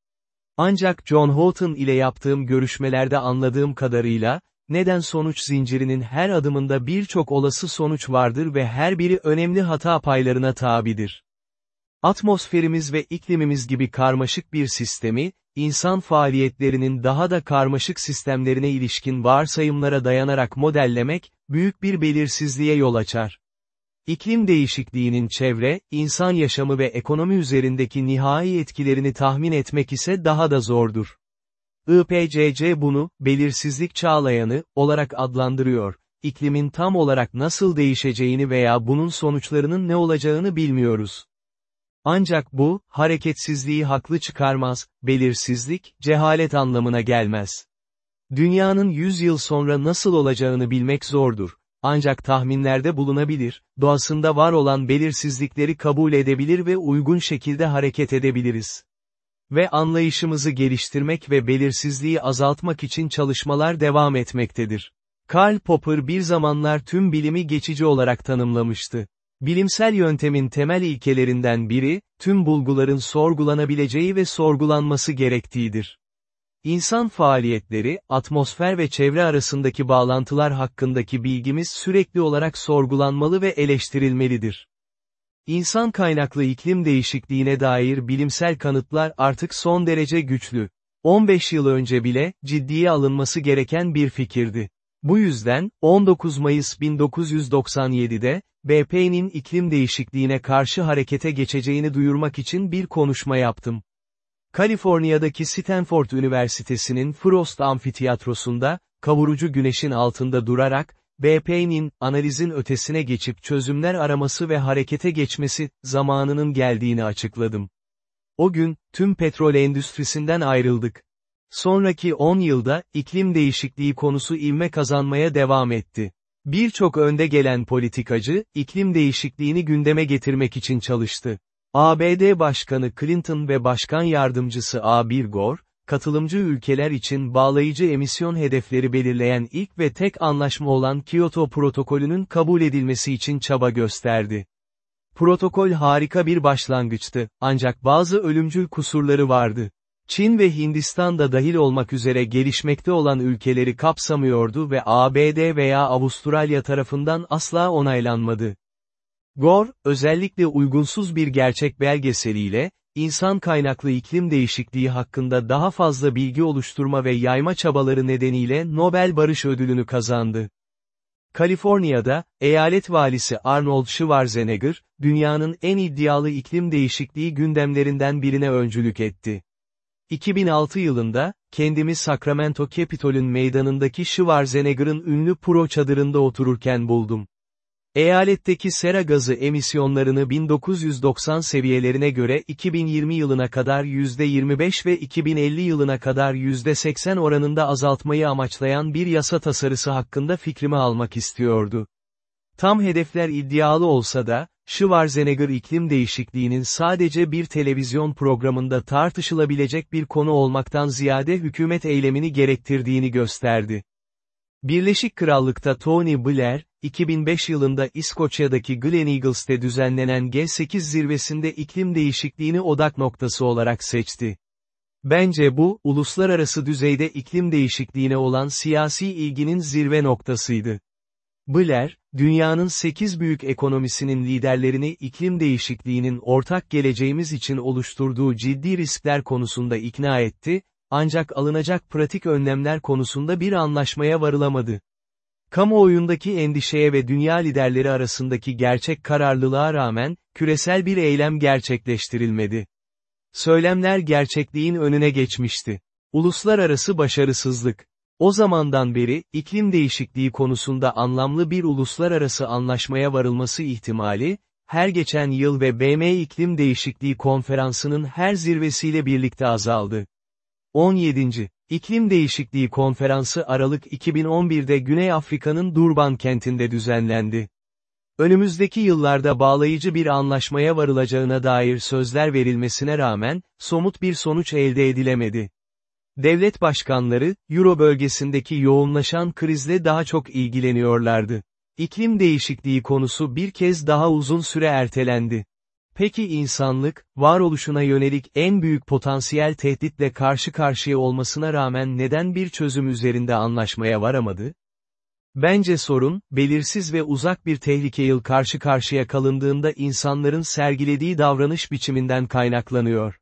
Ancak John Houghton ile yaptığım görüşmelerde anladığım kadarıyla, neden sonuç zincirinin her adımında birçok olası sonuç vardır ve her biri önemli hata paylarına tabidir. Atmosferimiz ve iklimimiz gibi karmaşık bir sistemi, insan faaliyetlerinin daha da karmaşık sistemlerine ilişkin varsayımlara dayanarak modellemek, büyük bir belirsizliğe yol açar. İklim değişikliğinin çevre, insan yaşamı ve ekonomi üzerindeki nihai etkilerini tahmin etmek ise daha da zordur. IPCC bunu, belirsizlik çağlayanı, olarak adlandırıyor. İklimin tam olarak nasıl değişeceğini veya bunun sonuçlarının ne olacağını bilmiyoruz. Ancak bu, hareketsizliği haklı çıkarmaz, belirsizlik, cehalet anlamına gelmez. Dünyanın 100 yıl sonra nasıl olacağını bilmek zordur. Ancak tahminlerde bulunabilir, doğasında var olan belirsizlikleri kabul edebilir ve uygun şekilde hareket edebiliriz. Ve anlayışımızı geliştirmek ve belirsizliği azaltmak için çalışmalar devam etmektedir. Karl Popper bir zamanlar tüm bilimi geçici olarak tanımlamıştı. Bilimsel yöntemin temel ilkelerinden biri, tüm bulguların sorgulanabileceği ve sorgulanması gerektiğidir. İnsan faaliyetleri, atmosfer ve çevre arasındaki bağlantılar hakkındaki bilgimiz sürekli olarak sorgulanmalı ve eleştirilmelidir. İnsan kaynaklı iklim değişikliğine dair bilimsel kanıtlar artık son derece güçlü. 15 yıl önce bile, ciddiye alınması gereken bir fikirdi. Bu yüzden, 19 Mayıs 1997'de, BP'nin iklim değişikliğine karşı harekete geçeceğini duyurmak için bir konuşma yaptım. Kaliforniya'daki Stanford Üniversitesi'nin Frost Amfiteyatrosu'nda, kavurucu güneşin altında durarak, BP'nin, analizin ötesine geçip çözümler araması ve harekete geçmesi, zamanının geldiğini açıkladım. O gün, tüm petrol endüstrisinden ayrıldık. Sonraki 10 yılda, iklim değişikliği konusu ivme kazanmaya devam etti. Birçok önde gelen politikacı, iklim değişikliğini gündeme getirmek için çalıştı. ABD Başkanı Clinton ve Başkan Yardımcısı A. Gore, katılımcı ülkeler için bağlayıcı emisyon hedefleri belirleyen ilk ve tek anlaşma olan Kyoto protokolünün kabul edilmesi için çaba gösterdi. Protokol harika bir başlangıçtı, ancak bazı ölümcül kusurları vardı. Çin ve Hindistan da dahil olmak üzere gelişmekte olan ülkeleri kapsamıyordu ve ABD veya Avustralya tarafından asla onaylanmadı. Gore, özellikle uygunsuz bir gerçek belgeseliyle, insan kaynaklı iklim değişikliği hakkında daha fazla bilgi oluşturma ve yayma çabaları nedeniyle Nobel Barış Ödülünü kazandı. Kaliforniya'da, eyalet valisi Arnold Schwarzenegger, dünyanın en iddialı iklim değişikliği gündemlerinden birine öncülük etti. 2006 yılında, kendimi Sacramento Capitol'ün meydanındaki Schwarzenegger'ın ünlü pro çadırında otururken buldum. Eyaletteki sera gazı emisyonlarını 1990 seviyelerine göre 2020 yılına kadar %25 ve 2050 yılına kadar %80 oranında azaltmayı amaçlayan bir yasa tasarısı hakkında fikrimi almak istiyordu. Tam hedefler iddialı olsa da, Schwarzenegger iklim değişikliğinin sadece bir televizyon programında tartışılabilecek bir konu olmaktan ziyade hükümet eylemini gerektirdiğini gösterdi. Birleşik Krallık'ta Tony Blair, 2005 yılında İskoçya'daki Gleneagles'te düzenlenen G8 zirvesinde iklim değişikliğini odak noktası olarak seçti. Bence bu, uluslararası düzeyde iklim değişikliğine olan siyasi ilginin zirve noktasıydı. Blair, dünyanın 8 büyük ekonomisinin liderlerini iklim değişikliğinin ortak geleceğimiz için oluşturduğu ciddi riskler konusunda ikna etti, ancak alınacak pratik önlemler konusunda bir anlaşmaya varılamadı. Kamuoyundaki endişeye ve dünya liderleri arasındaki gerçek kararlılığa rağmen, küresel bir eylem gerçekleştirilmedi. Söylemler gerçekliğin önüne geçmişti. Uluslararası başarısızlık. O zamandan beri, iklim değişikliği konusunda anlamlı bir uluslararası anlaşmaya varılması ihtimali, her geçen yıl ve BM İklim Değişikliği Konferansı'nın her zirvesiyle birlikte azaldı. 17. İklim Değişikliği Konferansı Aralık 2011'de Güney Afrika'nın Durban kentinde düzenlendi. Önümüzdeki yıllarda bağlayıcı bir anlaşmaya varılacağına dair sözler verilmesine rağmen, somut bir sonuç elde edilemedi. Devlet başkanları, Euro bölgesindeki yoğunlaşan krizle daha çok ilgileniyorlardı. İklim değişikliği konusu bir kez daha uzun süre ertelendi. Peki insanlık, varoluşuna yönelik en büyük potansiyel tehditle karşı karşıya olmasına rağmen neden bir çözüm üzerinde anlaşmaya varamadı? Bence sorun, belirsiz ve uzak bir tehlike yıl karşı karşıya kalındığında insanların sergilediği davranış biçiminden kaynaklanıyor.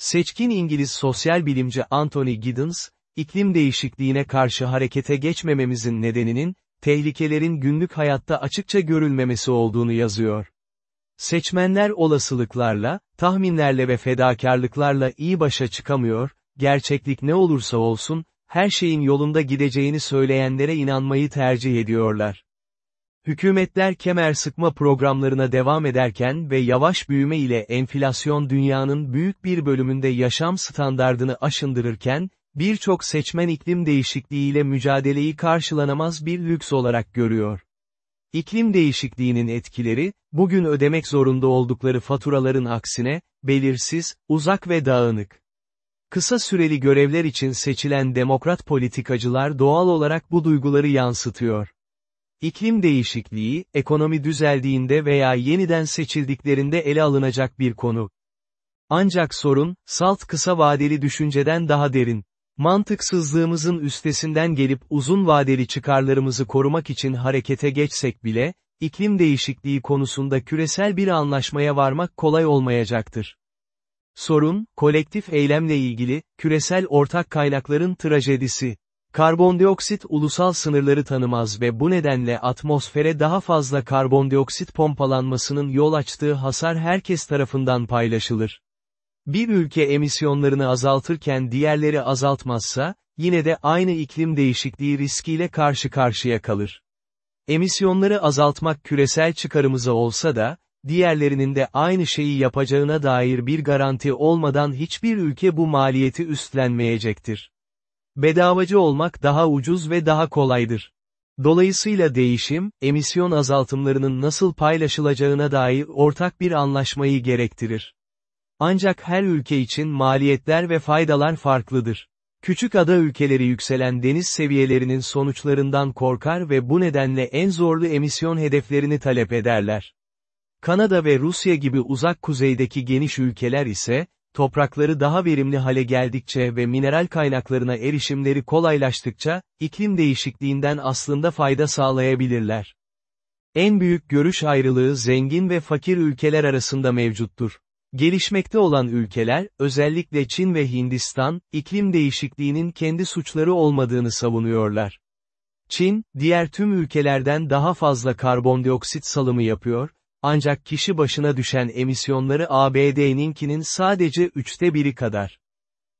Seçkin İngiliz sosyal bilimci Anthony Giddens, iklim değişikliğine karşı harekete geçmememizin nedeninin, tehlikelerin günlük hayatta açıkça görülmemesi olduğunu yazıyor. Seçmenler olasılıklarla, tahminlerle ve fedakarlıklarla iyi başa çıkamıyor, gerçeklik ne olursa olsun, her şeyin yolunda gideceğini söyleyenlere inanmayı tercih ediyorlar. Hükümetler kemer sıkma programlarına devam ederken ve yavaş büyüme ile enflasyon dünyanın büyük bir bölümünde yaşam standardını aşındırırken, birçok seçmen iklim değişikliğiyle mücadeleyi karşılanamaz bir lüks olarak görüyor. İklim değişikliğinin etkileri, bugün ödemek zorunda oldukları faturaların aksine, belirsiz, uzak ve dağınık. Kısa süreli görevler için seçilen demokrat politikacılar doğal olarak bu duyguları yansıtıyor. İklim değişikliği, ekonomi düzeldiğinde veya yeniden seçildiklerinde ele alınacak bir konu. Ancak sorun, salt kısa vadeli düşünceden daha derin. Mantıksızlığımızın üstesinden gelip uzun vadeli çıkarlarımızı korumak için harekete geçsek bile, iklim değişikliği konusunda küresel bir anlaşmaya varmak kolay olmayacaktır. Sorun, kolektif eylemle ilgili, küresel ortak kaynakların trajedisi. Karbondioksit ulusal sınırları tanımaz ve bu nedenle atmosfere daha fazla karbondioksit pompalanmasının yol açtığı hasar herkes tarafından paylaşılır. Bir ülke emisyonlarını azaltırken diğerleri azaltmazsa, yine de aynı iklim değişikliği riskiyle karşı karşıya kalır. Emisyonları azaltmak küresel çıkarımıza olsa da, diğerlerinin de aynı şeyi yapacağına dair bir garanti olmadan hiçbir ülke bu maliyeti üstlenmeyecektir. Bedavacı olmak daha ucuz ve daha kolaydır. Dolayısıyla değişim, emisyon azaltımlarının nasıl paylaşılacağına dair ortak bir anlaşmayı gerektirir. Ancak her ülke için maliyetler ve faydalar farklıdır. Küçük ada ülkeleri yükselen deniz seviyelerinin sonuçlarından korkar ve bu nedenle en zorlu emisyon hedeflerini talep ederler. Kanada ve Rusya gibi uzak kuzeydeki geniş ülkeler ise, toprakları daha verimli hale geldikçe ve mineral kaynaklarına erişimleri kolaylaştıkça, iklim değişikliğinden aslında fayda sağlayabilirler. En büyük görüş ayrılığı zengin ve fakir ülkeler arasında mevcuttur. Gelişmekte olan ülkeler, özellikle Çin ve Hindistan, iklim değişikliğinin kendi suçları olmadığını savunuyorlar. Çin, diğer tüm ülkelerden daha fazla karbondioksit salımı yapıyor, ancak kişi başına düşen emisyonları ABD'ninkinin sadece üçte biri kadar.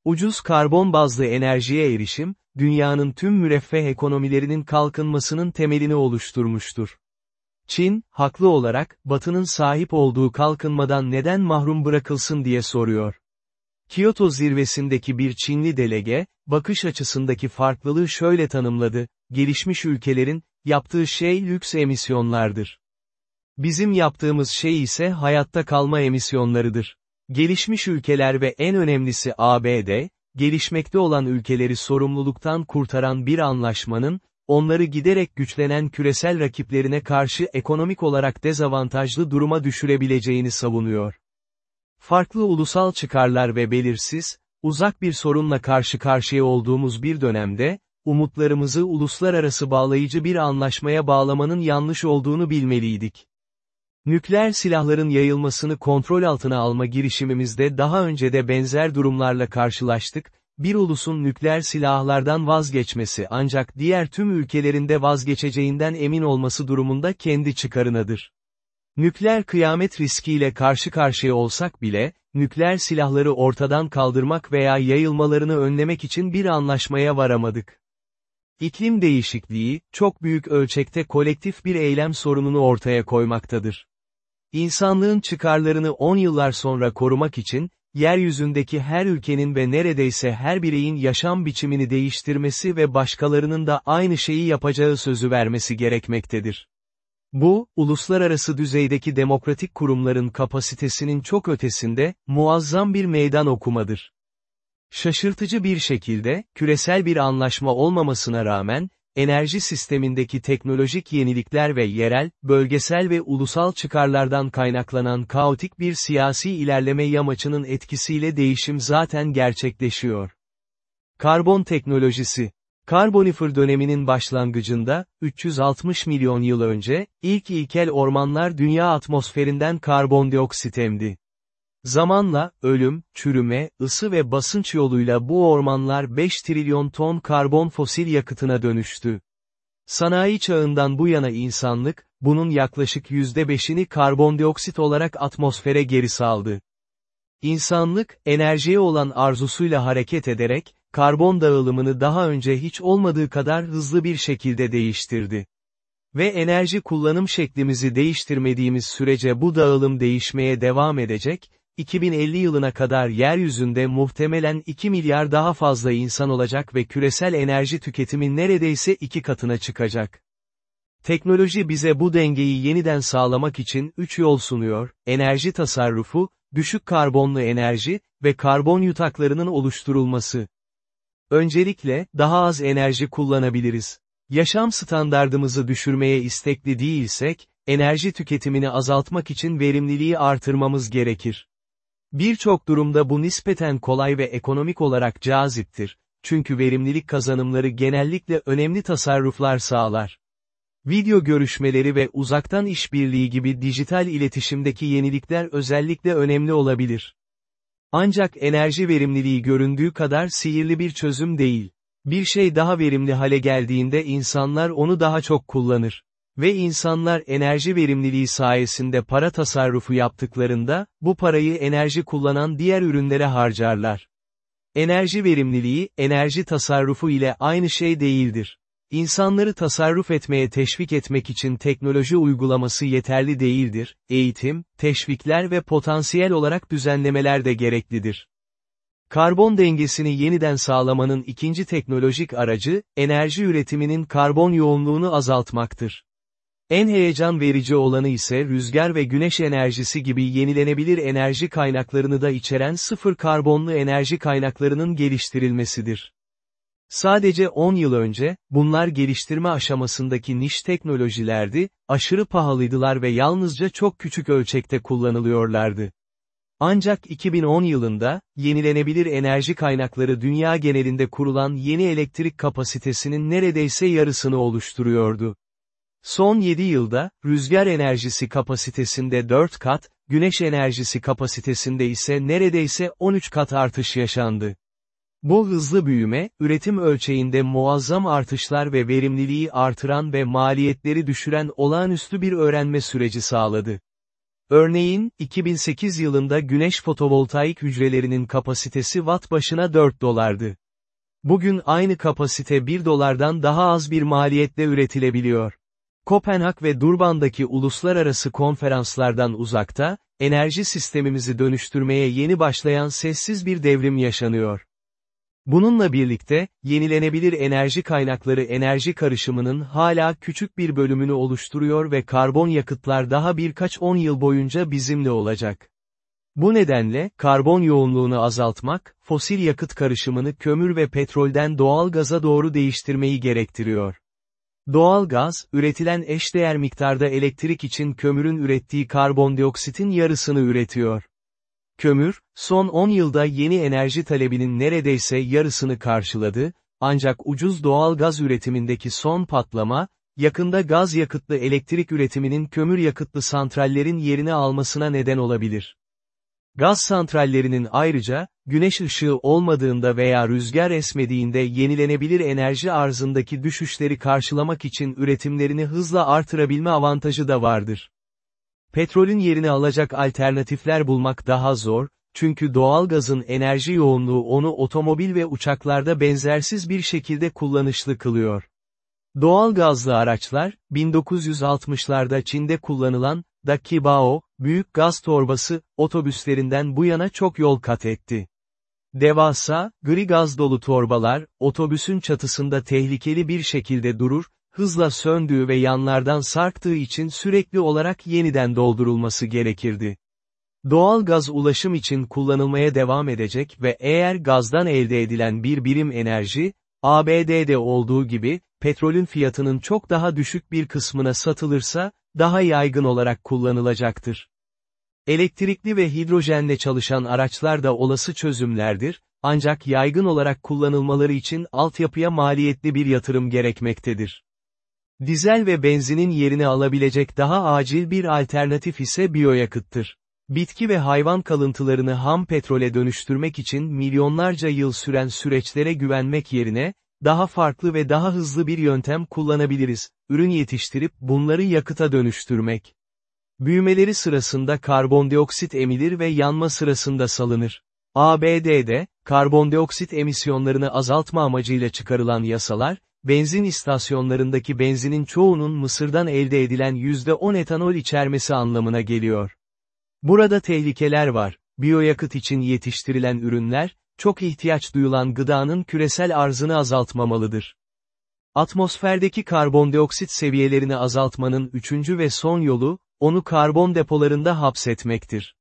Ucuz karbon bazlı enerjiye erişim, dünyanın tüm müreffeh ekonomilerinin kalkınmasının temelini oluşturmuştur. Çin, haklı olarak, Batı'nın sahip olduğu kalkınmadan neden mahrum bırakılsın diye soruyor. Kyoto zirvesindeki bir Çinli delege, bakış açısındaki farklılığı şöyle tanımladı, gelişmiş ülkelerin, yaptığı şey lüks emisyonlardır. Bizim yaptığımız şey ise hayatta kalma emisyonlarıdır. Gelişmiş ülkeler ve en önemlisi ABD, gelişmekte olan ülkeleri sorumluluktan kurtaran bir anlaşmanın, onları giderek güçlenen küresel rakiplerine karşı ekonomik olarak dezavantajlı duruma düşürebileceğini savunuyor. Farklı ulusal çıkarlar ve belirsiz, uzak bir sorunla karşı karşıya olduğumuz bir dönemde, umutlarımızı uluslararası bağlayıcı bir anlaşmaya bağlamanın yanlış olduğunu bilmeliydik. Nükleer silahların yayılmasını kontrol altına alma girişimimizde daha önce de benzer durumlarla karşılaştık, bir ulusun nükleer silahlardan vazgeçmesi ancak diğer tüm ülkelerinde vazgeçeceğinden emin olması durumunda kendi çıkarınadır. Nükleer kıyamet riskiyle karşı karşıya olsak bile, nükleer silahları ortadan kaldırmak veya yayılmalarını önlemek için bir anlaşmaya varamadık. İklim değişikliği, çok büyük ölçekte kolektif bir eylem sorununu ortaya koymaktadır. İnsanlığın çıkarlarını 10 yıllar sonra korumak için, yeryüzündeki her ülkenin ve neredeyse her bireyin yaşam biçimini değiştirmesi ve başkalarının da aynı şeyi yapacağı sözü vermesi gerekmektedir. Bu, uluslararası düzeydeki demokratik kurumların kapasitesinin çok ötesinde, muazzam bir meydan okumadır. Şaşırtıcı bir şekilde, küresel bir anlaşma olmamasına rağmen, enerji sistemindeki teknolojik yenilikler ve yerel, bölgesel ve ulusal çıkarlardan kaynaklanan kaotik bir siyasi ilerleme yamaçının etkisiyle değişim zaten gerçekleşiyor. Karbon teknolojisi Karbonifer döneminin başlangıcında, 360 milyon yıl önce, ilk ilkel ormanlar dünya atmosferinden karbondioksit emdi. Zamanla, ölüm, çürüme, ısı ve basınç yoluyla bu ormanlar 5 trilyon ton karbon fosil yakıtına dönüştü. Sanayi çağından bu yana insanlık, bunun yaklaşık %5'ini karbondioksit olarak atmosfere geri saldı. İnsanlık, enerjiye olan arzusuyla hareket ederek, karbon dağılımını daha önce hiç olmadığı kadar hızlı bir şekilde değiştirdi. Ve enerji kullanım şeklimizi değiştirmediğimiz sürece bu dağılım değişmeye devam edecek, 2050 yılına kadar yeryüzünde muhtemelen 2 milyar daha fazla insan olacak ve küresel enerji tüketimi neredeyse iki katına çıkacak. Teknoloji bize bu dengeyi yeniden sağlamak için 3 yol sunuyor, enerji tasarrufu, düşük karbonlu enerji ve karbon yutaklarının oluşturulması. Öncelikle, daha az enerji kullanabiliriz. Yaşam standardımızı düşürmeye istekli değilsek, enerji tüketimini azaltmak için verimliliği artırmamız gerekir. Birçok durumda bu nispeten kolay ve ekonomik olarak caziptir, çünkü verimlilik kazanımları genellikle önemli tasarruflar sağlar. Video görüşmeleri ve uzaktan işbirliği gibi dijital iletişimdeki yenilikler özellikle önemli olabilir. Ancak enerji verimliliği göründüğü kadar sihirli bir çözüm değil. Bir şey daha verimli hale geldiğinde insanlar onu daha çok kullanır. Ve insanlar enerji verimliliği sayesinde para tasarrufu yaptıklarında, bu parayı enerji kullanan diğer ürünlere harcarlar. Enerji verimliliği, enerji tasarrufu ile aynı şey değildir. İnsanları tasarruf etmeye teşvik etmek için teknoloji uygulaması yeterli değildir, eğitim, teşvikler ve potansiyel olarak düzenlemeler de gereklidir. Karbon dengesini yeniden sağlamanın ikinci teknolojik aracı, enerji üretiminin karbon yoğunluğunu azaltmaktır. En heyecan verici olanı ise rüzgar ve güneş enerjisi gibi yenilenebilir enerji kaynaklarını da içeren sıfır karbonlu enerji kaynaklarının geliştirilmesidir. Sadece 10 yıl önce, bunlar geliştirme aşamasındaki niş teknolojilerdi, aşırı pahalıydılar ve yalnızca çok küçük ölçekte kullanılıyorlardı. Ancak 2010 yılında, yenilenebilir enerji kaynakları dünya genelinde kurulan yeni elektrik kapasitesinin neredeyse yarısını oluşturuyordu. Son 7 yılda, rüzgar enerjisi kapasitesinde 4 kat, güneş enerjisi kapasitesinde ise neredeyse 13 kat artış yaşandı. Bu hızlı büyüme, üretim ölçeğinde muazzam artışlar ve verimliliği artıran ve maliyetleri düşüren olağanüstü bir öğrenme süreci sağladı. Örneğin, 2008 yılında güneş fotovoltaik hücrelerinin kapasitesi watt başına 4 dolardı. Bugün aynı kapasite 1 dolardan daha az bir maliyetle üretilebiliyor. Kopenhag ve Durban'daki uluslararası konferanslardan uzakta, enerji sistemimizi dönüştürmeye yeni başlayan sessiz bir devrim yaşanıyor. Bununla birlikte, yenilenebilir enerji kaynakları enerji karışımının hala küçük bir bölümünü oluşturuyor ve karbon yakıtlar daha birkaç on yıl boyunca bizimle olacak. Bu nedenle, karbon yoğunluğunu azaltmak, fosil yakıt karışımını kömür ve petrolden doğal gaza doğru değiştirmeyi gerektiriyor. Doğal gaz, üretilen eşdeğer miktarda elektrik için kömürün ürettiği karbondioksitin yarısını üretiyor. Kömür, son 10 yılda yeni enerji talebinin neredeyse yarısını karşıladı, ancak ucuz doğal gaz üretimindeki son patlama, yakında gaz yakıtlı elektrik üretiminin kömür yakıtlı santrallerin yerini almasına neden olabilir. Gaz santrallerinin ayrıca, güneş ışığı olmadığında veya rüzgar esmediğinde yenilenebilir enerji arzındaki düşüşleri karşılamak için üretimlerini hızla artırabilme avantajı da vardır. Petrolün yerini alacak alternatifler bulmak daha zor, çünkü doğalgazın enerji yoğunluğu onu otomobil ve uçaklarda benzersiz bir şekilde kullanışlı kılıyor. Doğalgazlı araçlar, 1960'larda Çin'de kullanılan, Dakibao, büyük gaz torbası, otobüslerinden bu yana çok yol kat etti. Devasa, gri gaz dolu torbalar, otobüsün çatısında tehlikeli bir şekilde durur, hızla söndüğü ve yanlardan sarktığı için sürekli olarak yeniden doldurulması gerekirdi. Doğal gaz ulaşım için kullanılmaya devam edecek ve eğer gazdan elde edilen bir birim enerji, ABD'de olduğu gibi, petrolün fiyatının çok daha düşük bir kısmına satılırsa, daha yaygın olarak kullanılacaktır. Elektrikli ve hidrojenle çalışan araçlar da olası çözümlerdir, ancak yaygın olarak kullanılmaları için altyapıya maliyetli bir yatırım gerekmektedir. Dizel ve benzinin yerini alabilecek daha acil bir alternatif ise biyoyakıttır. Bitki ve hayvan kalıntılarını ham petrole dönüştürmek için milyonlarca yıl süren süreçlere güvenmek yerine, daha farklı ve daha hızlı bir yöntem kullanabiliriz, ürün yetiştirip bunları yakıta dönüştürmek. Büyümeleri sırasında karbondioksit emilir ve yanma sırasında salınır. ABD'de, karbondioksit emisyonlarını azaltma amacıyla çıkarılan yasalar, benzin istasyonlarındaki benzinin çoğunun Mısır'dan elde edilen %10 etanol içermesi anlamına geliyor. Burada tehlikeler var. Biyoyakıt için yetiştirilen ürünler, çok ihtiyaç duyulan gıdanın küresel arzını azaltmamalıdır. Atmosferdeki karbondioksit seviyelerini azaltmanın üçüncü ve son yolu, onu karbon depolarında hapsetmektir.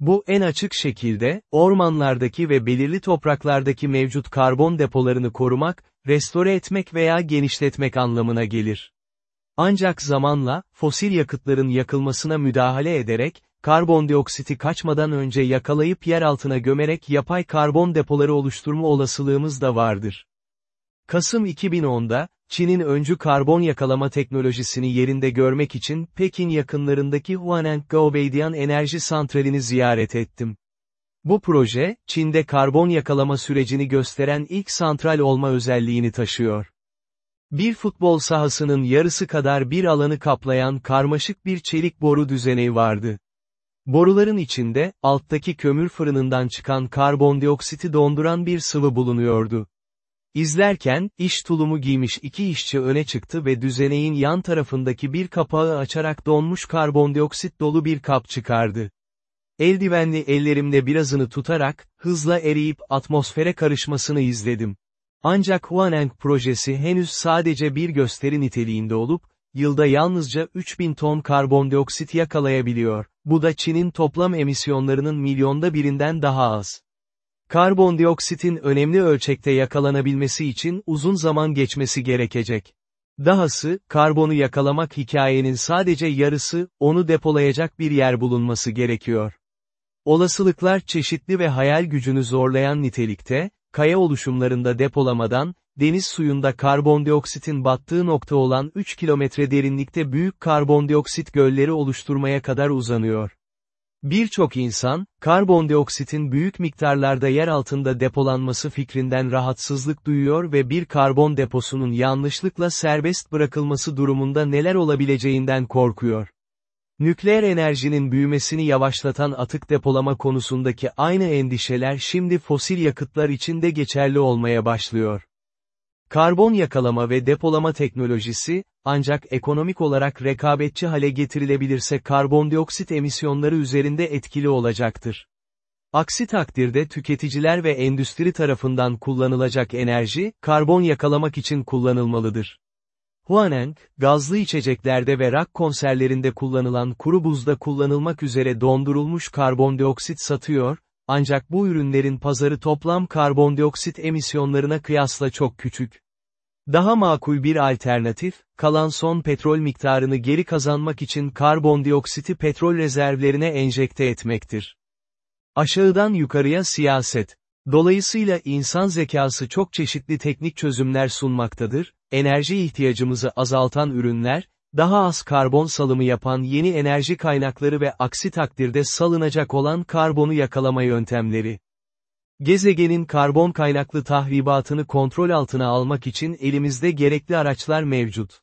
Bu en açık şekilde, ormanlardaki ve belirli topraklardaki mevcut karbon depolarını korumak, restore etmek veya genişletmek anlamına gelir. Ancak zamanla, fosil yakıtların yakılmasına müdahale ederek, karbondioksiti kaçmadan önce yakalayıp yer altına gömerek yapay karbon depoları oluşturma olasılığımız da vardır. Kasım 2010'da, Çin'in öncü karbon yakalama teknolojisini yerinde görmek için Pekin yakınlarındaki Huaneng Gaobeidian Enerji Santrali'ni ziyaret ettim. Bu proje, Çin'de karbon yakalama sürecini gösteren ilk santral olma özelliğini taşıyor. Bir futbol sahasının yarısı kadar bir alanı kaplayan karmaşık bir çelik boru düzeneği vardı. Boruların içinde, alttaki kömür fırınından çıkan karbondioksiti donduran bir sıvı bulunuyordu. İzlerken, iş tulumu giymiş iki işçi öne çıktı ve düzeneğin yan tarafındaki bir kapağı açarak donmuş karbondioksit dolu bir kap çıkardı. Eldivenli ellerimle birazını tutarak, hızla eriyip atmosfere karışmasını izledim. Ancak Huaneng projesi henüz sadece bir gösteri niteliğinde olup, yılda yalnızca 3000 ton karbondioksit yakalayabiliyor. Bu da Çin'in toplam emisyonlarının milyonda birinden daha az. Karbondioksitin önemli ölçekte yakalanabilmesi için uzun zaman geçmesi gerekecek. Dahası, karbonu yakalamak hikayenin sadece yarısı, onu depolayacak bir yer bulunması gerekiyor. Olasılıklar çeşitli ve hayal gücünü zorlayan nitelikte, kaya oluşumlarında depolamadan, deniz suyunda karbondioksitin battığı nokta olan 3 kilometre derinlikte büyük karbondioksit gölleri oluşturmaya kadar uzanıyor. Birçok insan, karbondioksitin büyük miktarlarda yer altında depolanması fikrinden rahatsızlık duyuyor ve bir karbon deposunun yanlışlıkla serbest bırakılması durumunda neler olabileceğinden korkuyor. Nükleer enerjinin büyümesini yavaşlatan atık depolama konusundaki aynı endişeler şimdi fosil yakıtlar için de geçerli olmaya başlıyor. Karbon yakalama ve depolama teknolojisi, ancak ekonomik olarak rekabetçi hale getirilebilirse karbondioksit emisyonları üzerinde etkili olacaktır. Aksi takdirde tüketiciler ve endüstri tarafından kullanılacak enerji, karbon yakalamak için kullanılmalıdır. Huaneng, gazlı içeceklerde ve rak konserlerinde kullanılan kuru buzda kullanılmak üzere dondurulmuş karbondioksit satıyor, ancak bu ürünlerin pazarı toplam karbondioksit emisyonlarına kıyasla çok küçük. Daha makul bir alternatif, kalan son petrol miktarını geri kazanmak için karbondioksiti petrol rezervlerine enjekte etmektir. Aşağıdan yukarıya siyaset. Dolayısıyla insan zekası çok çeşitli teknik çözümler sunmaktadır, enerji ihtiyacımızı azaltan ürünler, daha az karbon salımı yapan yeni enerji kaynakları ve aksi takdirde salınacak olan karbonu yakalama yöntemleri. Gezegenin karbon kaynaklı tahribatını kontrol altına almak için elimizde gerekli araçlar mevcut.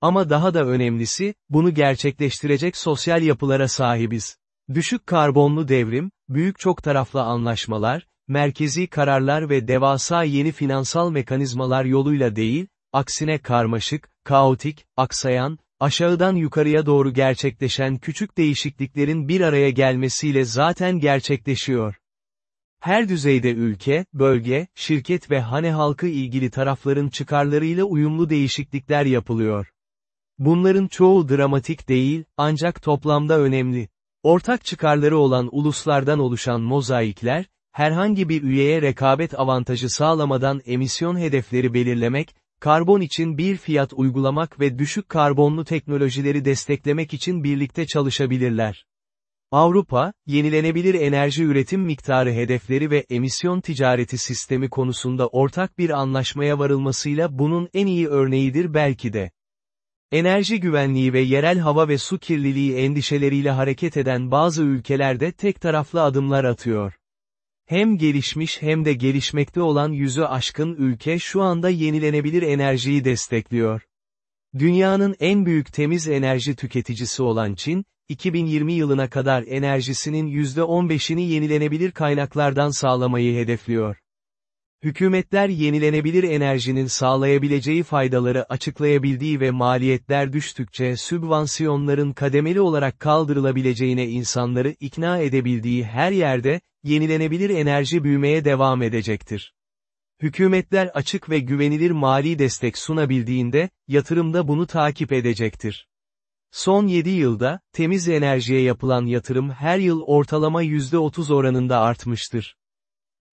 Ama daha da önemlisi, bunu gerçekleştirecek sosyal yapılara sahibiz. Düşük karbonlu devrim, büyük çok taraflı anlaşmalar, merkezi kararlar ve devasa yeni finansal mekanizmalar yoluyla değil, aksine karmaşık, kaotik, aksayan, aşağıdan yukarıya doğru gerçekleşen küçük değişikliklerin bir araya gelmesiyle zaten gerçekleşiyor. Her düzeyde ülke, bölge, şirket ve hane halkı ilgili tarafların çıkarlarıyla uyumlu değişiklikler yapılıyor. Bunların çoğu dramatik değil, ancak toplamda önemli. Ortak çıkarları olan uluslardan oluşan mozaikler, herhangi bir üyeye rekabet avantajı sağlamadan emisyon hedefleri belirlemek, karbon için bir fiyat uygulamak ve düşük karbonlu teknolojileri desteklemek için birlikte çalışabilirler. Avrupa, yenilenebilir enerji üretim miktarı hedefleri ve emisyon ticareti sistemi konusunda ortak bir anlaşmaya varılmasıyla bunun en iyi örneğidir belki de. Enerji güvenliği ve yerel hava ve su kirliliği endişeleriyle hareket eden bazı ülkelerde tek taraflı adımlar atıyor. Hem gelişmiş hem de gelişmekte olan yüzü aşkın ülke şu anda yenilenebilir enerjiyi destekliyor. Dünyanın en büyük temiz enerji tüketicisi olan Çin, 2020 yılına kadar enerjisinin %15'ini yenilenebilir kaynaklardan sağlamayı hedefliyor. Hükümetler yenilenebilir enerjinin sağlayabileceği faydaları açıklayabildiği ve maliyetler düştükçe sübvansiyonların kademeli olarak kaldırılabileceğine insanları ikna edebildiği her yerde, yenilenebilir enerji büyümeye devam edecektir. Hükümetler açık ve güvenilir mali destek sunabildiğinde, yatırımda bunu takip edecektir. Son 7 yılda, temiz enerjiye yapılan yatırım her yıl ortalama %30 oranında artmıştır.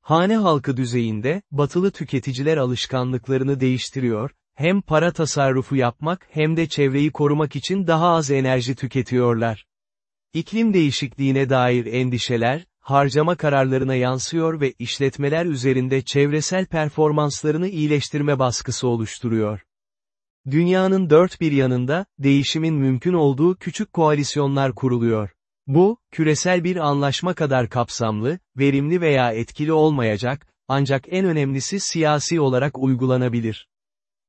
Hane halkı düzeyinde, batılı tüketiciler alışkanlıklarını değiştiriyor, hem para tasarrufu yapmak hem de çevreyi korumak için daha az enerji tüketiyorlar. İklim değişikliğine dair endişeler, harcama kararlarına yansıyor ve işletmeler üzerinde çevresel performanslarını iyileştirme baskısı oluşturuyor. Dünyanın dört bir yanında, değişimin mümkün olduğu küçük koalisyonlar kuruluyor. Bu, küresel bir anlaşma kadar kapsamlı, verimli veya etkili olmayacak, ancak en önemlisi siyasi olarak uygulanabilir.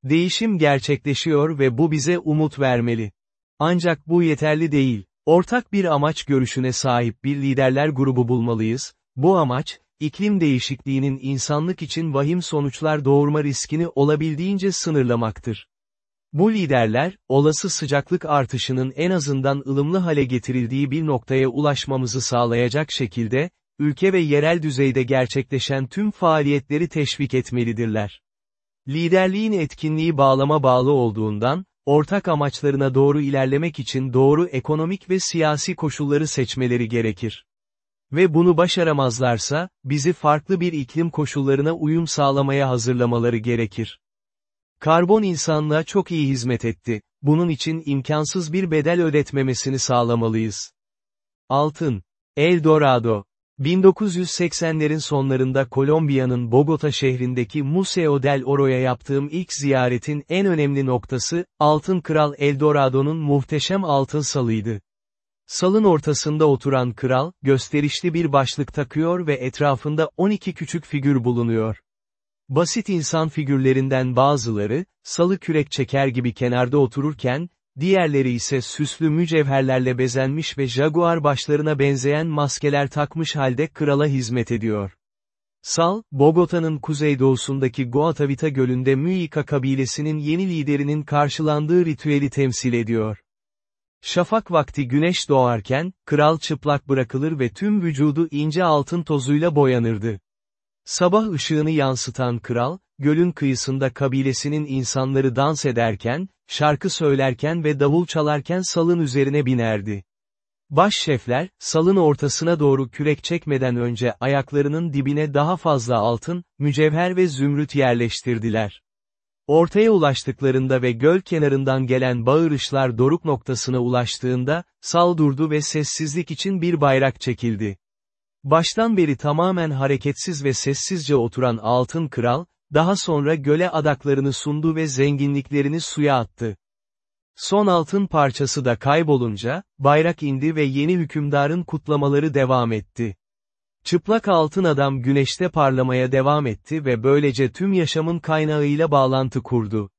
Değişim gerçekleşiyor ve bu bize umut vermeli. Ancak bu yeterli değil. Ortak bir amaç görüşüne sahip bir liderler grubu bulmalıyız, bu amaç, iklim değişikliğinin insanlık için vahim sonuçlar doğurma riskini olabildiğince sınırlamaktır. Bu liderler, olası sıcaklık artışının en azından ılımlı hale getirildiği bir noktaya ulaşmamızı sağlayacak şekilde, ülke ve yerel düzeyde gerçekleşen tüm faaliyetleri teşvik etmelidirler. Liderliğin etkinliği bağlama bağlı olduğundan, ortak amaçlarına doğru ilerlemek için doğru ekonomik ve siyasi koşulları seçmeleri gerekir. Ve bunu başaramazlarsa, bizi farklı bir iklim koşullarına uyum sağlamaya hazırlamaları gerekir. Karbon insanlığa çok iyi hizmet etti, bunun için imkansız bir bedel ödetmemesini sağlamalıyız. Altın. El Dorado. 1980'lerin sonlarında Kolombiya'nın Bogota şehrindeki Museo del Oro'ya yaptığım ilk ziyaretin en önemli noktası, Altın Kral Eldorado'nun muhteşem altın salıydı. Salın ortasında oturan kral, gösterişli bir başlık takıyor ve etrafında 12 küçük figür bulunuyor. Basit insan figürlerinden bazıları, salı kürek çeker gibi kenarda otururken, diğerleri ise süslü mücevherlerle bezenmiş ve jaguar başlarına benzeyen maskeler takmış halde krala hizmet ediyor. Sal, Bogota'nın kuzeydoğusundaki Guatavita Gölü'nde Müika kabilesinin yeni liderinin karşılandığı ritüeli temsil ediyor. Şafak vakti güneş doğarken, kral çıplak bırakılır ve tüm vücudu ince altın tozuyla boyanırdı. Sabah ışığını yansıtan kral, gölün kıyısında kabilesinin insanları dans ederken, şarkı söylerken ve davul çalarken salın üzerine binerdi. Baş şefler, salın ortasına doğru kürek çekmeden önce ayaklarının dibine daha fazla altın, mücevher ve zümrüt yerleştirdiler. Ortaya ulaştıklarında ve göl kenarından gelen bağırışlar doruk noktasına ulaştığında, sal durdu ve sessizlik için bir bayrak çekildi. Baştan beri tamamen hareketsiz ve sessizce oturan altın kral, daha sonra göle adaklarını sundu ve zenginliklerini suya attı. Son altın parçası da kaybolunca, bayrak indi ve yeni hükümdarın kutlamaları devam etti. Çıplak altın adam güneşte parlamaya devam etti ve böylece tüm yaşamın kaynağıyla bağlantı kurdu.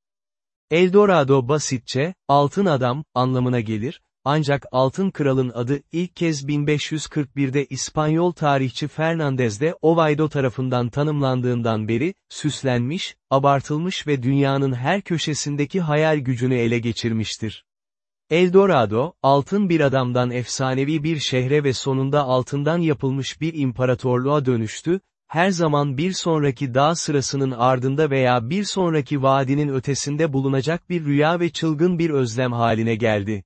Eldorado basitçe, altın adam, anlamına gelir, ancak Altın Kral'ın adı ilk kez 1541'de İspanyol tarihçi Fernandez de Oviedo tarafından tanımlandığından beri, süslenmiş, abartılmış ve dünyanın her köşesindeki hayal gücünü ele geçirmiştir. Eldorado, altın bir adamdan efsanevi bir şehre ve sonunda altından yapılmış bir imparatorluğa dönüştü, her zaman bir sonraki dağ sırasının ardında veya bir sonraki vadinin ötesinde bulunacak bir rüya ve çılgın bir özlem haline geldi.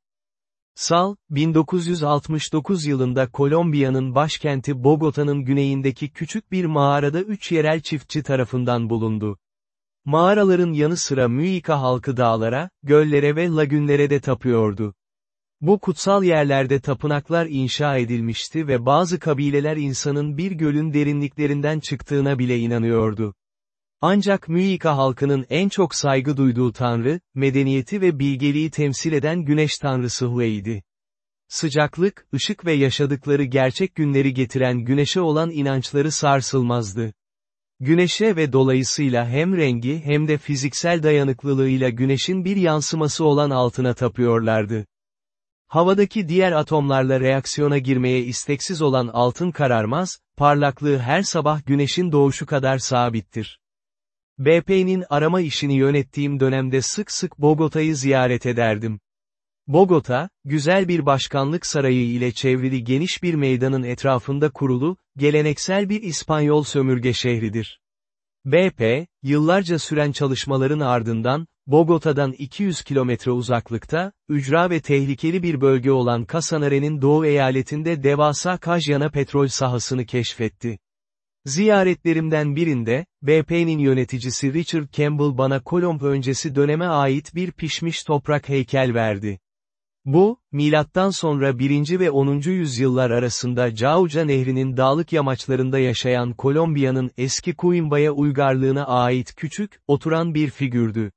Sal, 1969 yılında Kolombiya'nın başkenti Bogota'nın güneyindeki küçük bir mağarada üç yerel çiftçi tarafından bulundu. Mağaraların yanı sıra Müika halkı dağlara, göllere ve lagünlere de tapıyordu. Bu kutsal yerlerde tapınaklar inşa edilmişti ve bazı kabileler insanın bir gölün derinliklerinden çıktığına bile inanıyordu. Ancak Müika halkının en çok saygı duyduğu tanrı, medeniyeti ve bilgeliği temsil eden güneş tanrısı Hue'ydi. Sıcaklık, ışık ve yaşadıkları gerçek günleri getiren güneşe olan inançları sarsılmazdı. Güneşe ve dolayısıyla hem rengi hem de fiziksel dayanıklılığıyla güneşin bir yansıması olan altına tapıyorlardı. Havadaki diğer atomlarla reaksiyona girmeye isteksiz olan altın kararmaz, parlaklığı her sabah güneşin doğuşu kadar sabittir. BP'nin arama işini yönettiğim dönemde sık sık Bogota'yı ziyaret ederdim. Bogota, güzel bir başkanlık sarayı ile çevrili geniş bir meydanın etrafında kurulu, geleneksel bir İspanyol sömürge şehridir. BP, yıllarca süren çalışmaların ardından, Bogota'dan 200 kilometre uzaklıkta, ücra ve tehlikeli bir bölge olan Casanare'nin doğu eyaletinde devasa Kajyana petrol sahasını keşfetti. Ziyaretlerimden birinde, BP'nin yöneticisi Richard Campbell bana Kolomb öncesi döneme ait bir pişmiş toprak heykel verdi. Bu, milattan sonra 1. ve 10. yüzyıllar arasında Cauca Nehri'nin dağlık yamaçlarında yaşayan Kolombiya'nın eski Kuimbaya uygarlığına ait küçük, oturan bir figürdü.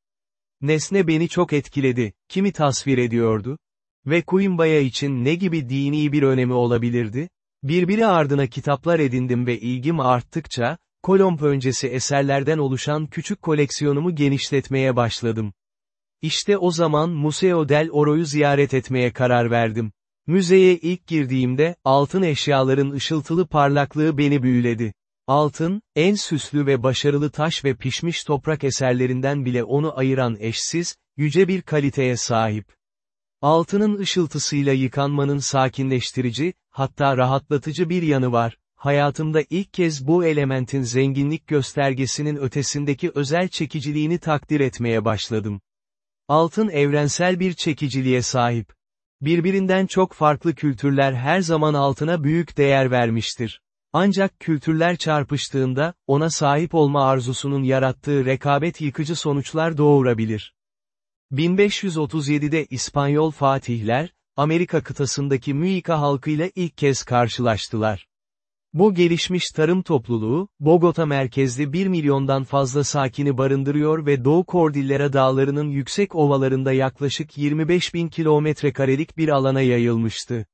Nesne beni çok etkiledi, kimi tasvir ediyordu? Ve Kuimbaya için ne gibi dini bir önemi olabilirdi? Birbiri ardına kitaplar edindim ve ilgim arttıkça, Kolomb öncesi eserlerden oluşan küçük koleksiyonumu genişletmeye başladım. İşte o zaman Museo del Oro'yu ziyaret etmeye karar verdim. Müzeye ilk girdiğimde, altın eşyaların ışıltılı parlaklığı beni büyüledi. Altın, en süslü ve başarılı taş ve pişmiş toprak eserlerinden bile onu ayıran eşsiz, yüce bir kaliteye sahip. Altının ışıltısıyla yıkanmanın sakinleştirici, hatta rahatlatıcı bir yanı var. Hayatımda ilk kez bu elementin zenginlik göstergesinin ötesindeki özel çekiciliğini takdir etmeye başladım. Altın evrensel bir çekiciliğe sahip. Birbirinden çok farklı kültürler her zaman altına büyük değer vermiştir. Ancak kültürler çarpıştığında, ona sahip olma arzusunun yarattığı rekabet yıkıcı sonuçlar doğurabilir. 1537'de İspanyol fatihler, Amerika kıtasındaki Muica halkıyla ilk kez karşılaştılar. Bu gelişmiş tarım topluluğu, Bogota merkezli 1 milyondan fazla sakini barındırıyor ve Doğu Kordillera dağlarının yüksek ovalarında yaklaşık 25 bin kilometre karelik bir alana yayılmıştı.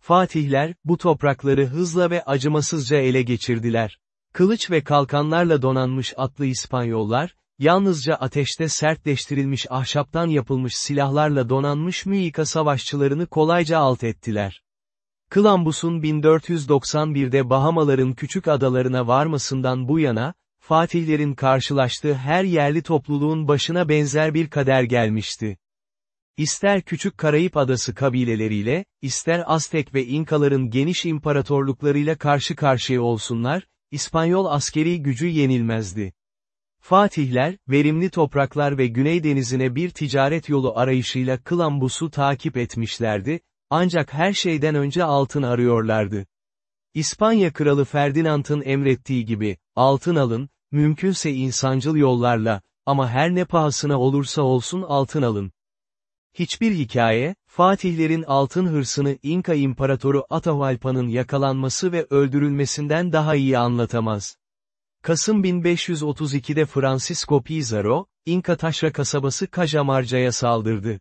Fatihler, bu toprakları hızla ve acımasızca ele geçirdiler. Kılıç ve kalkanlarla donanmış atlı İspanyollar, yalnızca ateşte sertleştirilmiş ahşaptan yapılmış silahlarla donanmış Müika savaşçılarını kolayca alt ettiler. Columbus'un 1491'de Bahamaların küçük adalarına varmasından bu yana, Fatihlerin karşılaştığı her yerli topluluğun başına benzer bir kader gelmişti. İster küçük Karayip adası kabileleriyle, ister Aztek ve İnkaların geniş imparatorluklarıyla karşı karşıya olsunlar, İspanyol askeri gücü yenilmezdi. Fatihler, verimli topraklar ve Güney denizine bir ticaret yolu arayışıyla Columbus'u takip etmişlerdi, ancak her şeyden önce altın arıyorlardı. İspanya Kralı Ferdinand'ın emrettiği gibi, altın alın, mümkünse insancıl yollarla, ama her ne pahasına olursa olsun altın alın. Hiçbir hikaye, Fatihlerin altın hırsını İnka İmparatoru Atahualpa'nın yakalanması ve öldürülmesinden daha iyi anlatamaz. Kasım 1532'de Francisco Pizarro, İnka taşra kasabası Cajamarca'ya saldırdı.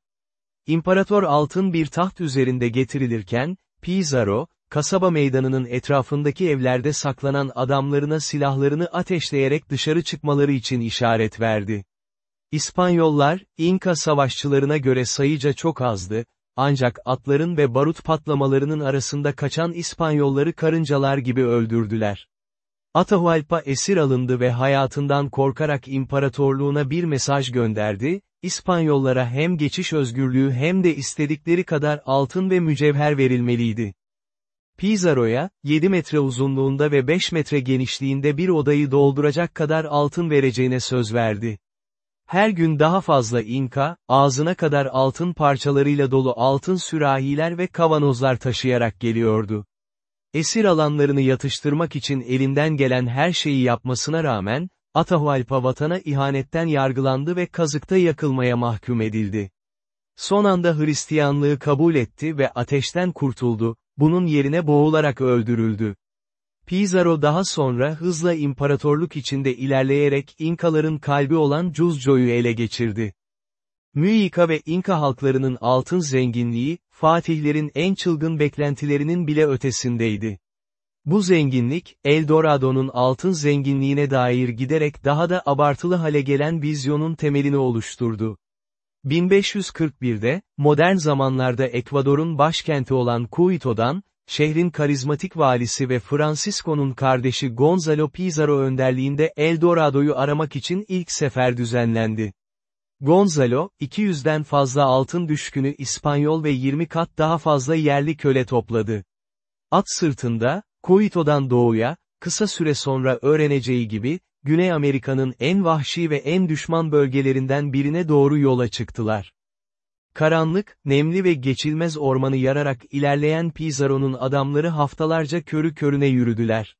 İmparator altın bir taht üzerinde getirilirken, Pizarro, kasaba meydanının etrafındaki evlerde saklanan adamlarına silahlarını ateşleyerek dışarı çıkmaları için işaret verdi. İspanyollar, İnka savaşçılarına göre sayıca çok azdı, ancak atların ve barut patlamalarının arasında kaçan İspanyolları karıncalar gibi öldürdüler. Atahualpa esir alındı ve hayatından korkarak imparatorluğuna bir mesaj gönderdi, İspanyollara hem geçiş özgürlüğü hem de istedikleri kadar altın ve mücevher verilmeliydi. Pizarro'ya, 7 metre uzunluğunda ve 5 metre genişliğinde bir odayı dolduracak kadar altın vereceğine söz verdi. Her gün daha fazla inka, ağzına kadar altın parçalarıyla dolu altın sürahiler ve kavanozlar taşıyarak geliyordu. Esir alanlarını yatıştırmak için elinden gelen her şeyi yapmasına rağmen, Atahualpa vatana ihanetten yargılandı ve kazıkta yakılmaya mahkum edildi. Son anda Hristiyanlığı kabul etti ve ateşten kurtuldu, bunun yerine boğularak öldürüldü. Pizarro daha sonra hızla imparatorluk içinde ilerleyerek İnkaların kalbi olan Cuzco'yu ele geçirdi. Müika ve İnka halklarının altın zenginliği, Fatihlerin en çılgın beklentilerinin bile ötesindeydi. Bu zenginlik, Eldorado'nun altın zenginliğine dair giderek daha da abartılı hale gelen vizyonun temelini oluşturdu. 1541'de, modern zamanlarda Ekvador'un başkenti olan Quito'dan, şehrin karizmatik valisi ve Francisco'nun kardeşi Gonzalo Pizarro önderliğinde El Dorado'yu aramak için ilk sefer düzenlendi. Gonzalo, 200'den fazla altın düşkünü İspanyol ve 20 kat daha fazla yerli köle topladı. At sırtında, Coito'dan doğuya, kısa süre sonra öğreneceği gibi, Güney Amerika'nın en vahşi ve en düşman bölgelerinden birine doğru yola çıktılar. Karanlık, nemli ve geçilmez ormanı yararak ilerleyen Pizarro'nun adamları haftalarca körü körüne yürüdüler.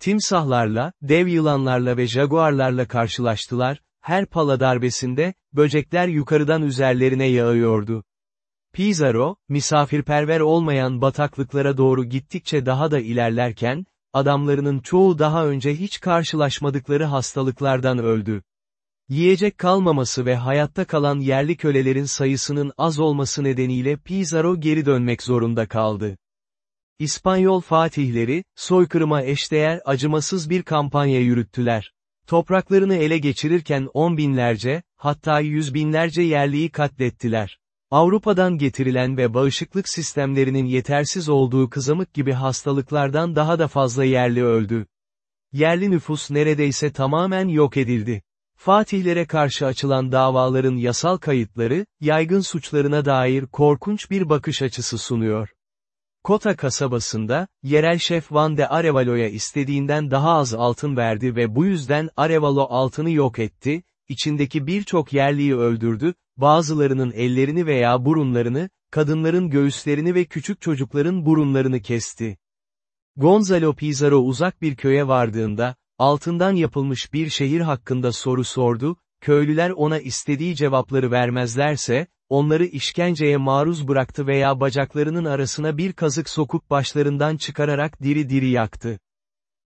Timsahlarla, dev yılanlarla ve jaguarlarla karşılaştılar, her pala darbesinde, böcekler yukarıdan üzerlerine yağıyordu. Pizarro, misafirperver olmayan bataklıklara doğru gittikçe daha da ilerlerken, adamlarının çoğu daha önce hiç karşılaşmadıkları hastalıklardan öldü. Yiyecek kalmaması ve hayatta kalan yerli kölelerin sayısının az olması nedeniyle Pizarro geri dönmek zorunda kaldı. İspanyol fatihleri, soykırıma eşdeğer acımasız bir kampanya yürüttüler. Topraklarını ele geçirirken on binlerce, hatta yüz binlerce yerliyi katlettiler. Avrupa'dan getirilen ve bağışıklık sistemlerinin yetersiz olduğu kızamık gibi hastalıklardan daha da fazla yerli öldü. Yerli nüfus neredeyse tamamen yok edildi. Fatihlere karşı açılan davaların yasal kayıtları, yaygın suçlarına dair korkunç bir bakış açısı sunuyor. Kota kasabasında, yerel şef Van de Arevalo'ya istediğinden daha az altın verdi ve bu yüzden Arevalo altını yok etti, içindeki birçok yerliyi öldürdü, bazılarının ellerini veya burunlarını, kadınların göğüslerini ve küçük çocukların burunlarını kesti. Gonzalo Pizarro uzak bir köye vardığında, altından yapılmış bir şehir hakkında soru sordu, köylüler ona istediği cevapları vermezlerse, onları işkenceye maruz bıraktı veya bacaklarının arasına bir kazık sokup başlarından çıkararak diri diri yaktı.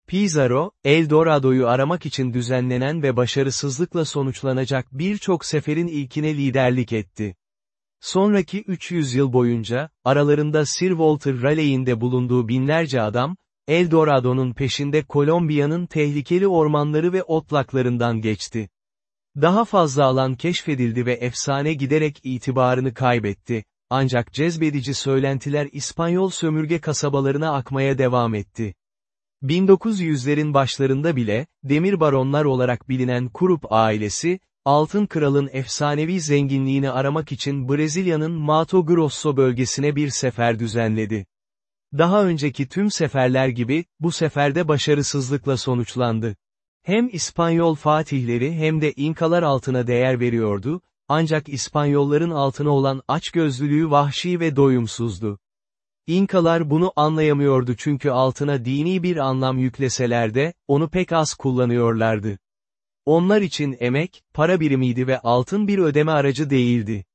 Pizarro, El Dorado'yu aramak için düzenlenen ve başarısızlıkla sonuçlanacak birçok seferin ilkine liderlik etti. Sonraki 300 yıl boyunca, aralarında Sir Walter Raleigh'in de bulunduğu binlerce adam, El Dorado'nun peşinde Kolombiya'nın tehlikeli ormanları ve otlaklarından geçti. Daha fazla alan keşfedildi ve efsane giderek itibarını kaybetti, ancak cezbedici söylentiler İspanyol sömürge kasabalarına akmaya devam etti. 1900'lerin başlarında bile, demir baronlar olarak bilinen Kurup ailesi, Altın Kral'ın efsanevi zenginliğini aramak için Brezilya'nın Mato Grosso bölgesine bir sefer düzenledi. Daha önceki tüm seferler gibi, bu seferde başarısızlıkla sonuçlandı. Hem İspanyol fatihleri hem de İnkalar altına değer veriyordu, ancak İspanyolların altına olan açgözlülüğü vahşi ve doyumsuzdu. İnkalar bunu anlayamıyordu çünkü altına dini bir anlam yükleseler de, onu pek az kullanıyorlardı. Onlar için emek, para birimiydi ve altın bir ödeme aracı değildi.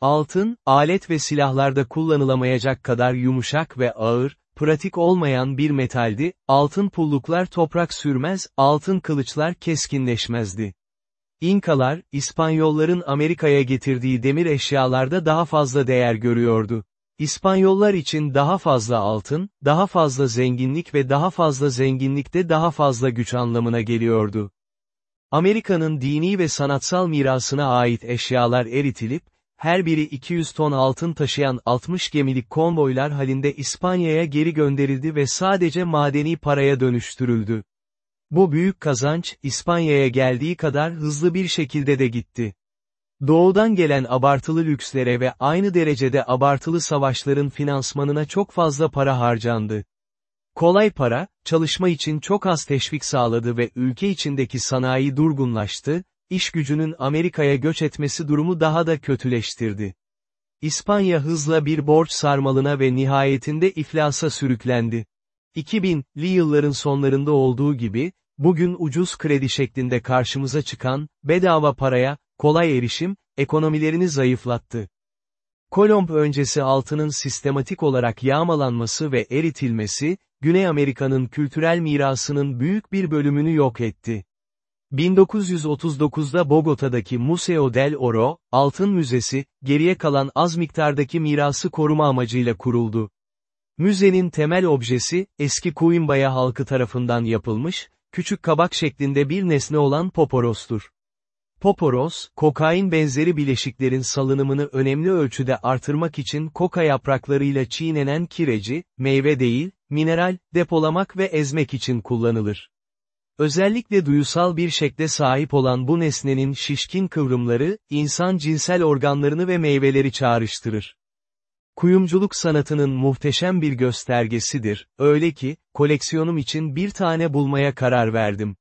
Altın, alet ve silahlarda kullanılamayacak kadar yumuşak ve ağır, pratik olmayan bir metaldi, altın pulluklar toprak sürmez, altın kılıçlar keskinleşmezdi. İnkalar, İspanyolların Amerika'ya getirdiği demir eşyalarda daha fazla değer görüyordu. İspanyollar için daha fazla altın, daha fazla zenginlik ve daha fazla zenginlikte daha fazla güç anlamına geliyordu. Amerika'nın dini ve sanatsal mirasına ait eşyalar eritilip, her biri 200 ton altın taşıyan 60 gemilik konvoylar halinde İspanya'ya geri gönderildi ve sadece madeni paraya dönüştürüldü. Bu büyük kazanç, İspanya'ya geldiği kadar hızlı bir şekilde de gitti. Doğudan gelen abartılı lükslere ve aynı derecede abartılı savaşların finansmanına çok fazla para harcandı. Kolay para, çalışma için çok az teşvik sağladı ve ülke içindeki sanayi durgunlaştı, iş gücünün Amerika'ya göç etmesi durumu daha da kötüleştirdi. İspanya hızla bir borç sarmalına ve nihayetinde iflasa sürüklendi. 2000'li yılların sonlarında olduğu gibi, bugün ucuz kredi şeklinde karşımıza çıkan, bedava paraya, kolay erişim, ekonomilerini zayıflattı. Kolomb öncesi altının sistematik olarak yağmalanması ve eritilmesi, Güney Amerika'nın kültürel mirasının büyük bir bölümünü yok etti. 1939'da Bogota'daki Museo del Oro, Altın Müzesi, geriye kalan az miktardaki mirası koruma amacıyla kuruldu. Müzenin temel objesi, eski Kuimbaya halkı tarafından yapılmış, küçük kabak şeklinde bir nesne olan Poporos'tur. Poporos, kokain benzeri bileşiklerin salınımını önemli ölçüde artırmak için koka yapraklarıyla çiğnenen kireci, meyve değil, mineral, depolamak ve ezmek için kullanılır. Özellikle duyusal bir şekle sahip olan bu nesnenin şişkin kıvrımları, insan cinsel organlarını ve meyveleri çağrıştırır. Kuyumculuk sanatının muhteşem bir göstergesidir, öyle ki, koleksiyonum için bir tane bulmaya karar verdim.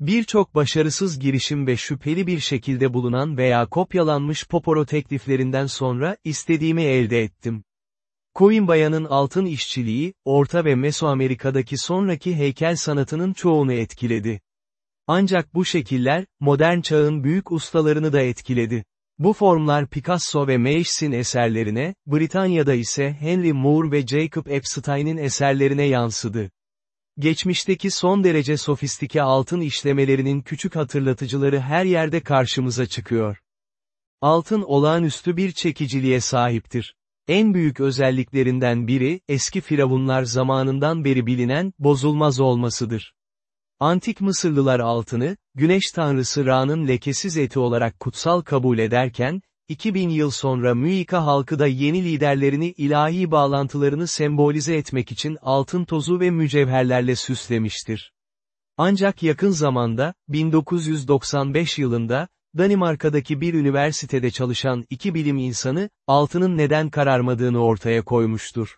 Birçok başarısız girişim ve şüpheli bir şekilde bulunan veya kopyalanmış poporo tekliflerinden sonra istediğimi elde ettim. Coimbaya'nın altın işçiliği, Orta ve Mesoamerika'daki sonraki heykel sanatının çoğunu etkiledi. Ancak bu şekiller, modern çağın büyük ustalarını da etkiledi. Bu formlar Picasso ve Maish'in eserlerine, Britanya'da ise Henry Moore ve Jacob Epstein'in eserlerine yansıdı. Geçmişteki son derece sofistike altın işlemelerinin küçük hatırlatıcıları her yerde karşımıza çıkıyor. Altın olağanüstü bir çekiciliğe sahiptir. En büyük özelliklerinden biri, eski firavunlar zamanından beri bilinen, bozulmaz olmasıdır. Antik Mısırlılar altını, güneş tanrısı Ra'nın lekesiz eti olarak kutsal kabul ederken, 2000 yıl sonra Müika halkı da yeni liderlerini ilahi bağlantılarını sembolize etmek için altın tozu ve mücevherlerle süslemiştir. Ancak yakın zamanda, 1995 yılında, Danimarka'daki bir üniversitede çalışan iki bilim insanı, altının neden kararmadığını ortaya koymuştur.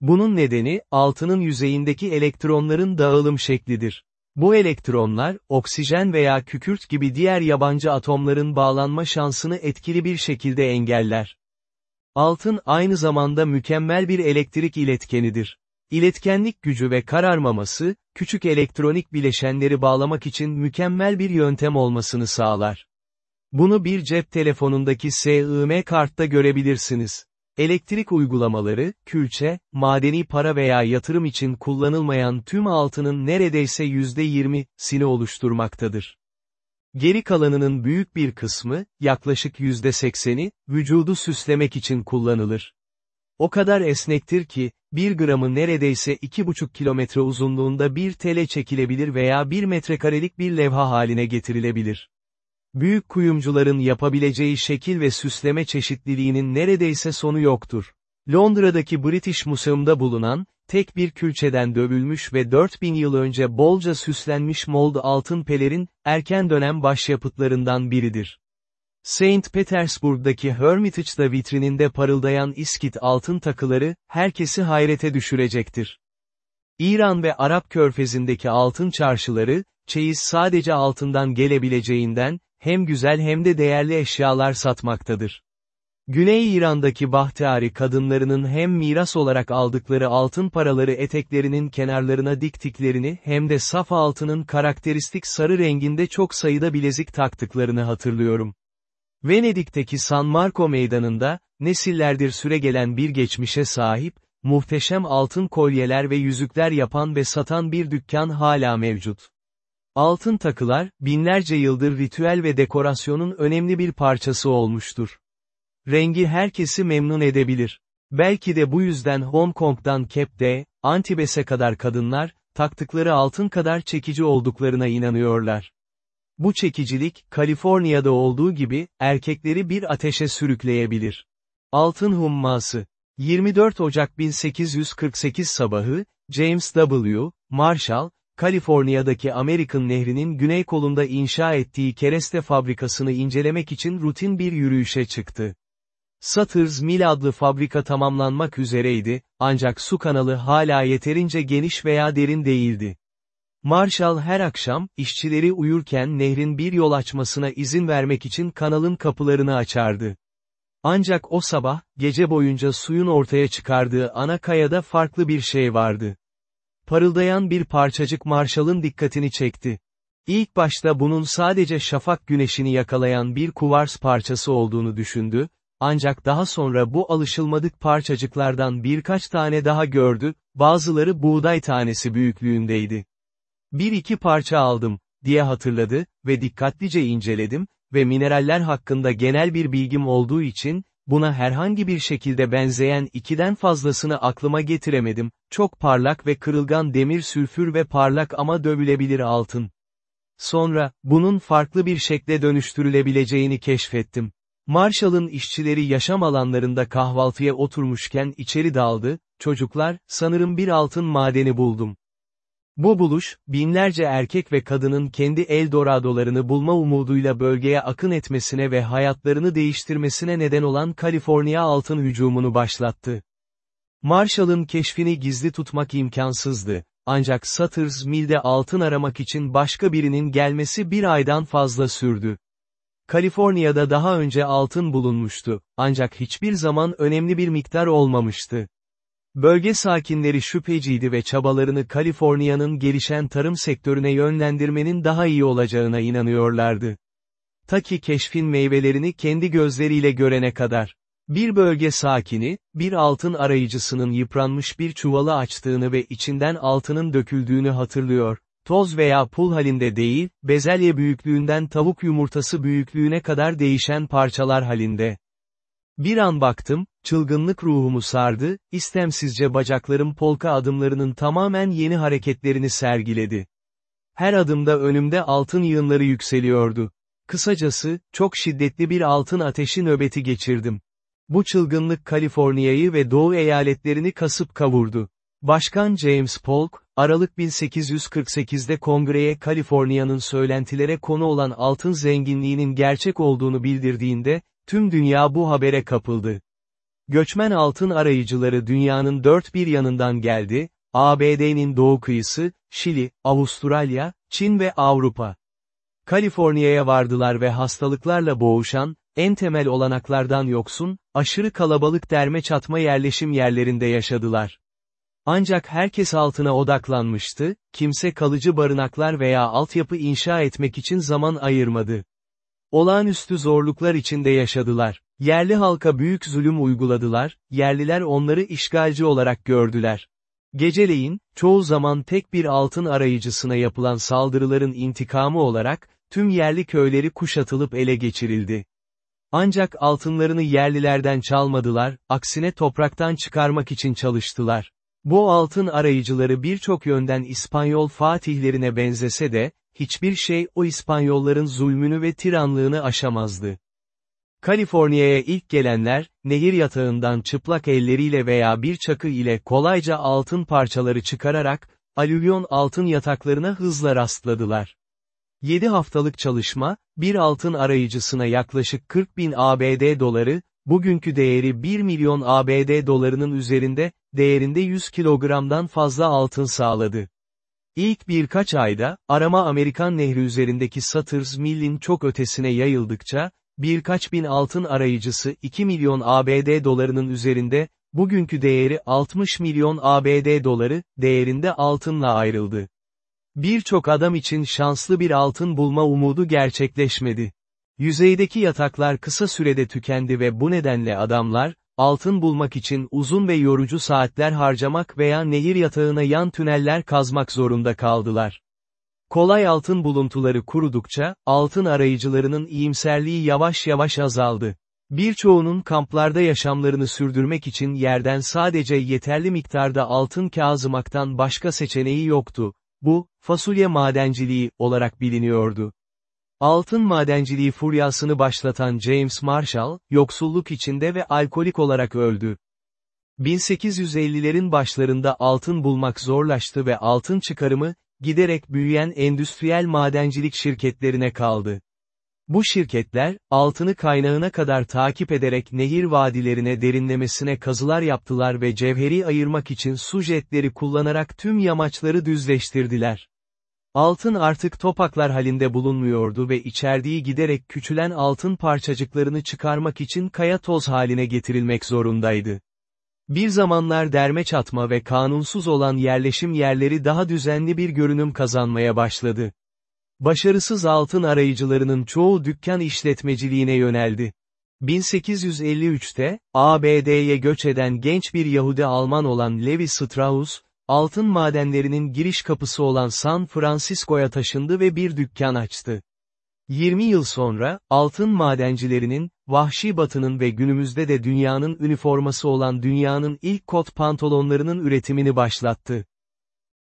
Bunun nedeni, altının yüzeyindeki elektronların dağılım şeklidir. Bu elektronlar, oksijen veya kükürt gibi diğer yabancı atomların bağlanma şansını etkili bir şekilde engeller. Altın aynı zamanda mükemmel bir elektrik iletkenidir. İletkenlik gücü ve kararmaması, küçük elektronik bileşenleri bağlamak için mükemmel bir yöntem olmasını sağlar. Bunu bir cep telefonundaki SIM kartta görebilirsiniz. Elektrik uygulamaları, külçe, madeni para veya yatırım için kullanılmayan tüm altının neredeyse %20'sini oluşturmaktadır. Geri kalanının büyük bir kısmı, yaklaşık %80'i, vücudu süslemek için kullanılır. O kadar esnektir ki, bir gramı neredeyse 2,5 kilometre uzunluğunda bir tele çekilebilir veya bir metrekarelik bir levha haline getirilebilir. Büyük kuyumcuların yapabileceği şekil ve süsleme çeşitliliğinin neredeyse sonu yoktur. Londra'daki British Museum'da bulunan, tek bir külçeden dövülmüş ve 4000 yıl önce bolca süslenmiş mold altın pelerin, erken dönem başyapıtlarından biridir. Saint Petersburg'daki Hermitage'da vitrininde parıldayan iskit altın takıları, herkesi hayrete düşürecektir. İran ve Arap körfezindeki altın çarşıları, çeyiz sadece altından gelebileceğinden, hem güzel hem de değerli eşyalar satmaktadır. Güney İran'daki Bahtiyari kadınlarının hem miras olarak aldıkları altın paraları eteklerinin kenarlarına diktiklerini hem de saf altının karakteristik sarı renginde çok sayıda bilezik taktıklarını hatırlıyorum. Venedik'teki San Marco meydanında, nesillerdir süregelen bir geçmişe sahip, muhteşem altın kolyeler ve yüzükler yapan ve satan bir dükkan hala mevcut. Altın takılar, binlerce yıldır ritüel ve dekorasyonun önemli bir parçası olmuştur. Rengi herkesi memnun edebilir. Belki de bu yüzden Hong Kong'dan Cape Antibes'e kadar kadınlar, taktıkları altın kadar çekici olduklarına inanıyorlar. Bu çekicilik, Kaliforniya'da olduğu gibi, erkekleri bir ateşe sürükleyebilir. Altın humması 24 Ocak 1848 sabahı, James W. Marshall, Kaliforniya'daki American Nehri'nin güney kolunda inşa ettiği kereste fabrikasını incelemek için rutin bir yürüyüşe çıktı. Sutter's Mill adlı fabrika tamamlanmak üzereydi, ancak su kanalı hala yeterince geniş veya derin değildi. Marshall her akşam, işçileri uyurken nehrin bir yol açmasına izin vermek için kanalın kapılarını açardı. Ancak o sabah, gece boyunca suyun ortaya çıkardığı ana kayada farklı bir şey vardı. Parıldayan bir parçacık Marshall'ın dikkatini çekti. İlk başta bunun sadece şafak güneşini yakalayan bir kuvars parçası olduğunu düşündü, ancak daha sonra bu alışılmadık parçacıklardan birkaç tane daha gördü, bazıları buğday tanesi büyüklüğündeydi. Bir iki parça aldım, diye hatırladı ve dikkatlice inceledim ve mineraller hakkında genel bir bilgim olduğu için, Buna herhangi bir şekilde benzeyen ikiden fazlasını aklıma getiremedim, çok parlak ve kırılgan demir sülfür ve parlak ama dövülebilir altın. Sonra, bunun farklı bir şekle dönüştürülebileceğini keşfettim. Marshall'ın işçileri yaşam alanlarında kahvaltıya oturmuşken içeri daldı, çocuklar, sanırım bir altın madeni buldum. Bu buluş, binlerce erkek ve kadının kendi Eldoradolarını bulma umuduyla bölgeye akın etmesine ve hayatlarını değiştirmesine neden olan Kaliforniya altın hücumunu başlattı. Marshall'ın keşfini gizli tutmak imkansızdı, ancak Sutter's Mill'de altın aramak için başka birinin gelmesi bir aydan fazla sürdü. Kaliforniya'da daha önce altın bulunmuştu, ancak hiçbir zaman önemli bir miktar olmamıştı. Bölge sakinleri şüpheciydi ve çabalarını Kaliforniya'nın gelişen tarım sektörüne yönlendirmenin daha iyi olacağına inanıyorlardı. Ta ki keşfin meyvelerini kendi gözleriyle görene kadar. Bir bölge sakini, bir altın arayıcısının yıpranmış bir çuvalı açtığını ve içinden altının döküldüğünü hatırlıyor. Toz veya pul halinde değil, bezelye büyüklüğünden tavuk yumurtası büyüklüğüne kadar değişen parçalar halinde. Bir an baktım, çılgınlık ruhumu sardı, istemsizce bacaklarım polka adımlarının tamamen yeni hareketlerini sergiledi. Her adımda önümde altın yığınları yükseliyordu. Kısacası, çok şiddetli bir altın ateşi nöbeti geçirdim. Bu çılgınlık Kaliforniya'yı ve Doğu eyaletlerini kasıp kavurdu. Başkan James Polk, Aralık 1848'de kongreye Kaliforniya'nın söylentilere konu olan altın zenginliğinin gerçek olduğunu bildirdiğinde, tüm dünya bu habere kapıldı. Göçmen altın arayıcıları dünyanın dört bir yanından geldi, ABD'nin doğu kıyısı, Şili, Avustralya, Çin ve Avrupa. Kaliforniya'ya vardılar ve hastalıklarla boğuşan, en temel olanaklardan yoksun, aşırı kalabalık derme çatma yerleşim yerlerinde yaşadılar. Ancak herkes altına odaklanmıştı, kimse kalıcı barınaklar veya altyapı inşa etmek için zaman ayırmadı. Olağanüstü zorluklar içinde yaşadılar. Yerli halka büyük zulüm uyguladılar, yerliler onları işgalci olarak gördüler. Geceleyin, çoğu zaman tek bir altın arayıcısına yapılan saldırıların intikamı olarak, tüm yerli köyleri kuşatılıp ele geçirildi. Ancak altınlarını yerlilerden çalmadılar, aksine topraktan çıkarmak için çalıştılar. Bu altın arayıcıları birçok yönden İspanyol fatihlerine benzese de, hiçbir şey o İspanyolların zulmünü ve tiranlığını aşamazdı. Kaliforniya'ya ilk gelenler, nehir yatağından çıplak elleriyle veya bir çakı ile kolayca altın parçaları çıkararak, alüvyon altın yataklarına hızla rastladılar. 7 haftalık çalışma, bir altın arayıcısına yaklaşık 40 bin ABD doları, bugünkü değeri 1 milyon ABD dolarının üzerinde, değerinde 100 kilogramdan fazla altın sağladı. İlk birkaç ayda, arama Amerikan Nehri üzerindeki Sutter's Mill'in çok ötesine yayıldıkça, birkaç bin altın arayıcısı 2 milyon ABD dolarının üzerinde, bugünkü değeri 60 milyon ABD doları, değerinde altınla ayrıldı. Birçok adam için şanslı bir altın bulma umudu gerçekleşmedi. Yüzeydeki yataklar kısa sürede tükendi ve bu nedenle adamlar, altın bulmak için uzun ve yorucu saatler harcamak veya nehir yatağına yan tüneller kazmak zorunda kaldılar. Kolay altın buluntuları kurudukça, altın arayıcılarının iyimserliği yavaş yavaş azaldı. Birçoğunun kamplarda yaşamlarını sürdürmek için yerden sadece yeterli miktarda altın kazımaktan başka seçeneği yoktu. Bu, fasulye madenciliği, olarak biliniyordu. Altın madenciliği furyasını başlatan James Marshall, yoksulluk içinde ve alkolik olarak öldü. 1850'lerin başlarında altın bulmak zorlaştı ve altın çıkarımı, giderek büyüyen endüstriyel madencilik şirketlerine kaldı. Bu şirketler, altını kaynağına kadar takip ederek nehir vadilerine derinlemesine kazılar yaptılar ve cevheri ayırmak için su jetleri kullanarak tüm yamaçları düzleştirdiler. Altın artık topaklar halinde bulunmuyordu ve içerdiği giderek küçülen altın parçacıklarını çıkarmak için kaya toz haline getirilmek zorundaydı. Bir zamanlar derme çatma ve kanunsuz olan yerleşim yerleri daha düzenli bir görünüm kazanmaya başladı. Başarısız altın arayıcılarının çoğu dükkan işletmeciliğine yöneldi. 1853'te, ABD'ye göç eden genç bir Yahudi Alman olan Levi Strauss, altın madenlerinin giriş kapısı olan San Francisco'ya taşındı ve bir dükkan açtı. 20 yıl sonra, altın madencilerinin, vahşi batının ve günümüzde de dünyanın üniforması olan dünyanın ilk kot pantolonlarının üretimini başlattı.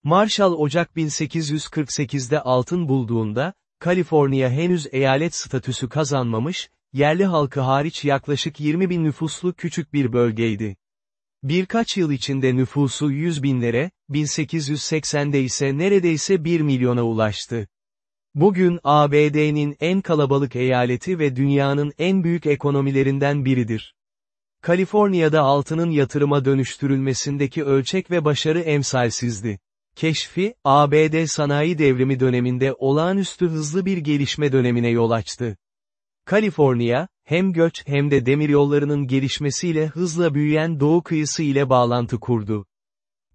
Marshall Ocak 1848'de altın bulduğunda, Kaliforniya henüz eyalet statüsü kazanmamış, yerli halkı hariç yaklaşık 20 bin nüfuslu küçük bir bölgeydi. Birkaç yıl içinde nüfusu 100 binlere, 1880'de ise neredeyse 1 milyona ulaştı. Bugün ABD'nin en kalabalık eyaleti ve dünyanın en büyük ekonomilerinden biridir. Kaliforniya'da altının yatırıma dönüştürülmesindeki ölçek ve başarı emsalsizdi. Keşfi, ABD sanayi devrimi döneminde olağanüstü hızlı bir gelişme dönemine yol açtı. Kaliforniya, hem göç hem de demiryollarının gelişmesiyle hızla büyüyen doğu kıyısı ile bağlantı kurdu.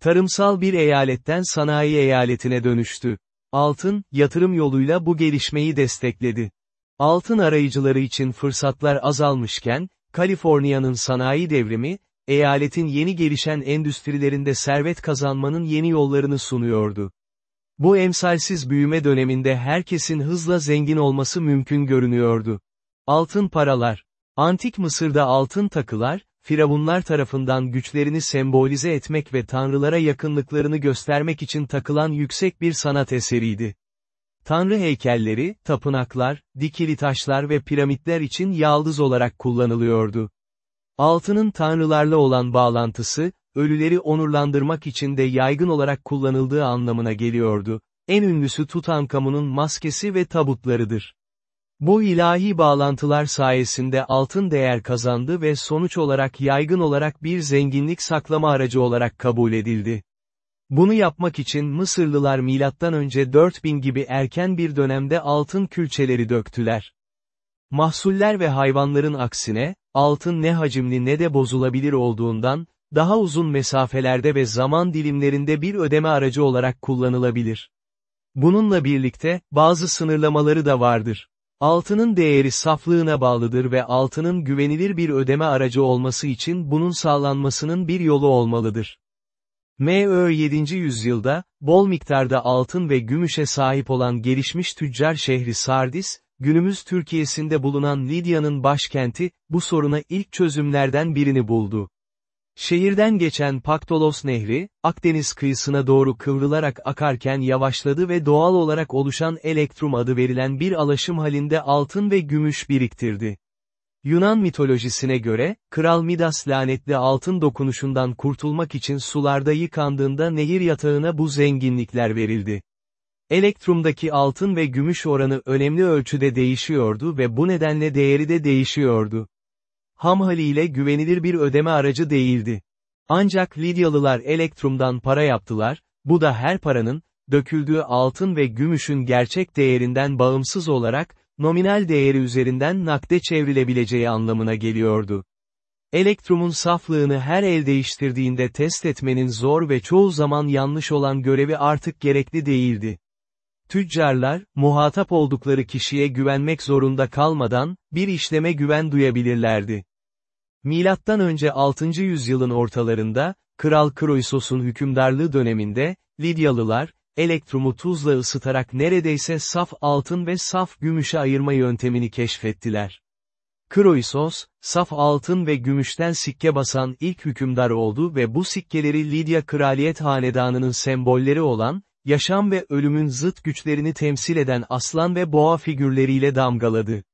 Tarımsal bir eyaletten sanayi eyaletine dönüştü. Altın, yatırım yoluyla bu gelişmeyi destekledi. Altın arayıcıları için fırsatlar azalmışken, Kaliforniya'nın sanayi devrimi, eyaletin yeni gelişen endüstrilerinde servet kazanmanın yeni yollarını sunuyordu. Bu emsalsiz büyüme döneminde herkesin hızla zengin olması mümkün görünüyordu. Altın paralar. Antik Mısır'da altın takılar, firavunlar tarafından güçlerini sembolize etmek ve tanrılara yakınlıklarını göstermek için takılan yüksek bir sanat eseriydi. Tanrı heykelleri, tapınaklar, dikili taşlar ve piramitler için yaldız olarak kullanılıyordu. Altının tanrılarla olan bağlantısı, ölüleri onurlandırmak için de yaygın olarak kullanıldığı anlamına geliyordu. En ünlüsü Tutankamun'un maskesi ve tabutlarıdır. Bu ilahi bağlantılar sayesinde altın değer kazandı ve sonuç olarak yaygın olarak bir zenginlik saklama aracı olarak kabul edildi. Bunu yapmak için Mısırlılar M.Ö. 4000 gibi erken bir dönemde altın külçeleri döktüler. Mahsuller ve hayvanların aksine, altın ne hacimli ne de bozulabilir olduğundan, daha uzun mesafelerde ve zaman dilimlerinde bir ödeme aracı olarak kullanılabilir. Bununla birlikte, bazı sınırlamaları da vardır. Altının değeri saflığına bağlıdır ve altının güvenilir bir ödeme aracı olması için bunun sağlanmasının bir yolu olmalıdır. M.Ö. 7. yüzyılda, bol miktarda altın ve gümüşe sahip olan gelişmiş tüccar şehri Sardis, günümüz Türkiye'sinde bulunan Lidya'nın başkenti, bu soruna ilk çözümlerden birini buldu. Şehirden geçen Paktolos Nehri, Akdeniz kıyısına doğru kıvrılarak akarken yavaşladı ve doğal olarak oluşan elektrum adı verilen bir alaşım halinde altın ve gümüş biriktirdi. Yunan mitolojisine göre, Kral Midas lanetli altın dokunuşundan kurtulmak için sularda yıkandığında nehir yatağına bu zenginlikler verildi. Elektrumdaki altın ve gümüş oranı önemli ölçüde değişiyordu ve bu nedenle değeri de değişiyordu. Ham haliyle güvenilir bir ödeme aracı değildi. Ancak Lidyalılar Elektrum'dan para yaptılar, bu da her paranın, döküldüğü altın ve gümüşün gerçek değerinden bağımsız olarak, nominal değeri üzerinden nakde çevrilebileceği anlamına geliyordu. Elektrumun saflığını her el değiştirdiğinde test etmenin zor ve çoğu zaman yanlış olan görevi artık gerekli değildi. Tüccarlar, muhatap oldukları kişiye güvenmek zorunda kalmadan, bir işleme güven duyabilirlerdi. Milattan önce 6. yüzyılın ortalarında, Kral Kroisos'un hükümdarlığı döneminde, Lidyalılar, elektrumu tuzla ısıtarak neredeyse saf altın ve saf gümüşe ayırma yöntemini keşfettiler. Kroisos, saf altın ve gümüşten sikke basan ilk hükümdar oldu ve bu sikkeleri Lidya kraliyet hanedanının sembolleri olan, yaşam ve ölümün zıt güçlerini temsil eden aslan ve boğa figürleriyle damgaladı.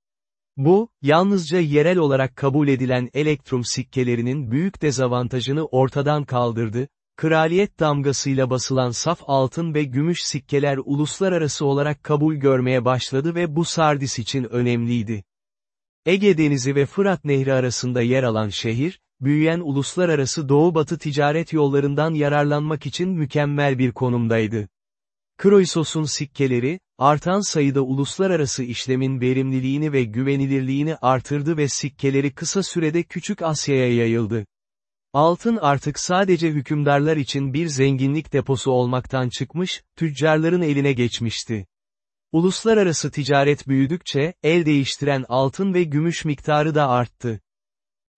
Bu, yalnızca yerel olarak kabul edilen elektrum sikkelerinin büyük dezavantajını ortadan kaldırdı, kraliyet damgasıyla basılan saf altın ve gümüş sikkeler uluslararası olarak kabul görmeye başladı ve bu Sardis için önemliydi. Ege Denizi ve Fırat Nehri arasında yer alan şehir, büyüyen uluslararası doğu-batı ticaret yollarından yararlanmak için mükemmel bir konumdaydı. Kroisos'un sikkeleri, artan sayıda uluslararası işlemin verimliliğini ve güvenilirliğini artırdı ve sikkeleri kısa sürede Küçük Asya'ya yayıldı. Altın artık sadece hükümdarlar için bir zenginlik deposu olmaktan çıkmış, tüccarların eline geçmişti. Uluslararası ticaret büyüdükçe, el değiştiren altın ve gümüş miktarı da arttı.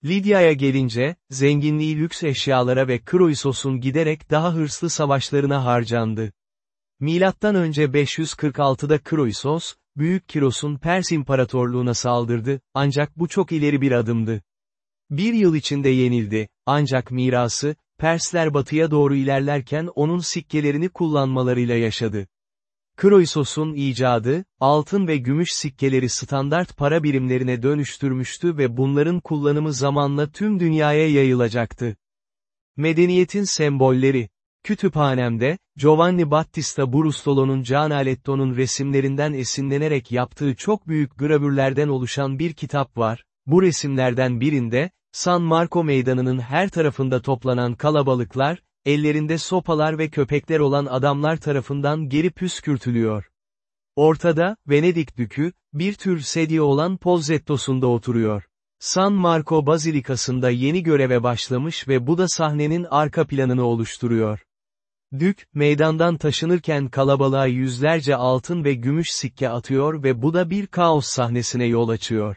Lidya'ya gelince, zenginliği lüks eşyalara ve Kroisos'un giderek daha hırslı savaşlarına harcandı. Milattan önce 546'da Kroisos, Büyük Kiros'un Pers İmparatorluğuna saldırdı, ancak bu çok ileri bir adımdı. Bir yıl içinde yenildi, ancak mirası, Persler batıya doğru ilerlerken onun sikkelerini kullanmalarıyla yaşadı. Kroisos'un icadı, altın ve gümüş sikkeleri standart para birimlerine dönüştürmüştü ve bunların kullanımı zamanla tüm dünyaya yayılacaktı. Medeniyetin sembolleri Kütüphanemde, Giovanni Battista Brustolo'nun Canaletto'nun resimlerinden esinlenerek yaptığı çok büyük gravürlerden oluşan bir kitap var. Bu resimlerden birinde, San Marco meydanının her tarafında toplanan kalabalıklar, ellerinde sopalar ve köpekler olan adamlar tarafından geri püskürtülüyor. Ortada, Venedik dükü, bir tür sedye olan Pozzetto'sunda oturuyor. San Marco Bazilikası'nda yeni göreve başlamış ve bu da sahnenin arka planını oluşturuyor. Dük, meydandan taşınırken kalabalığa yüzlerce altın ve gümüş sikke atıyor ve bu da bir kaos sahnesine yol açıyor.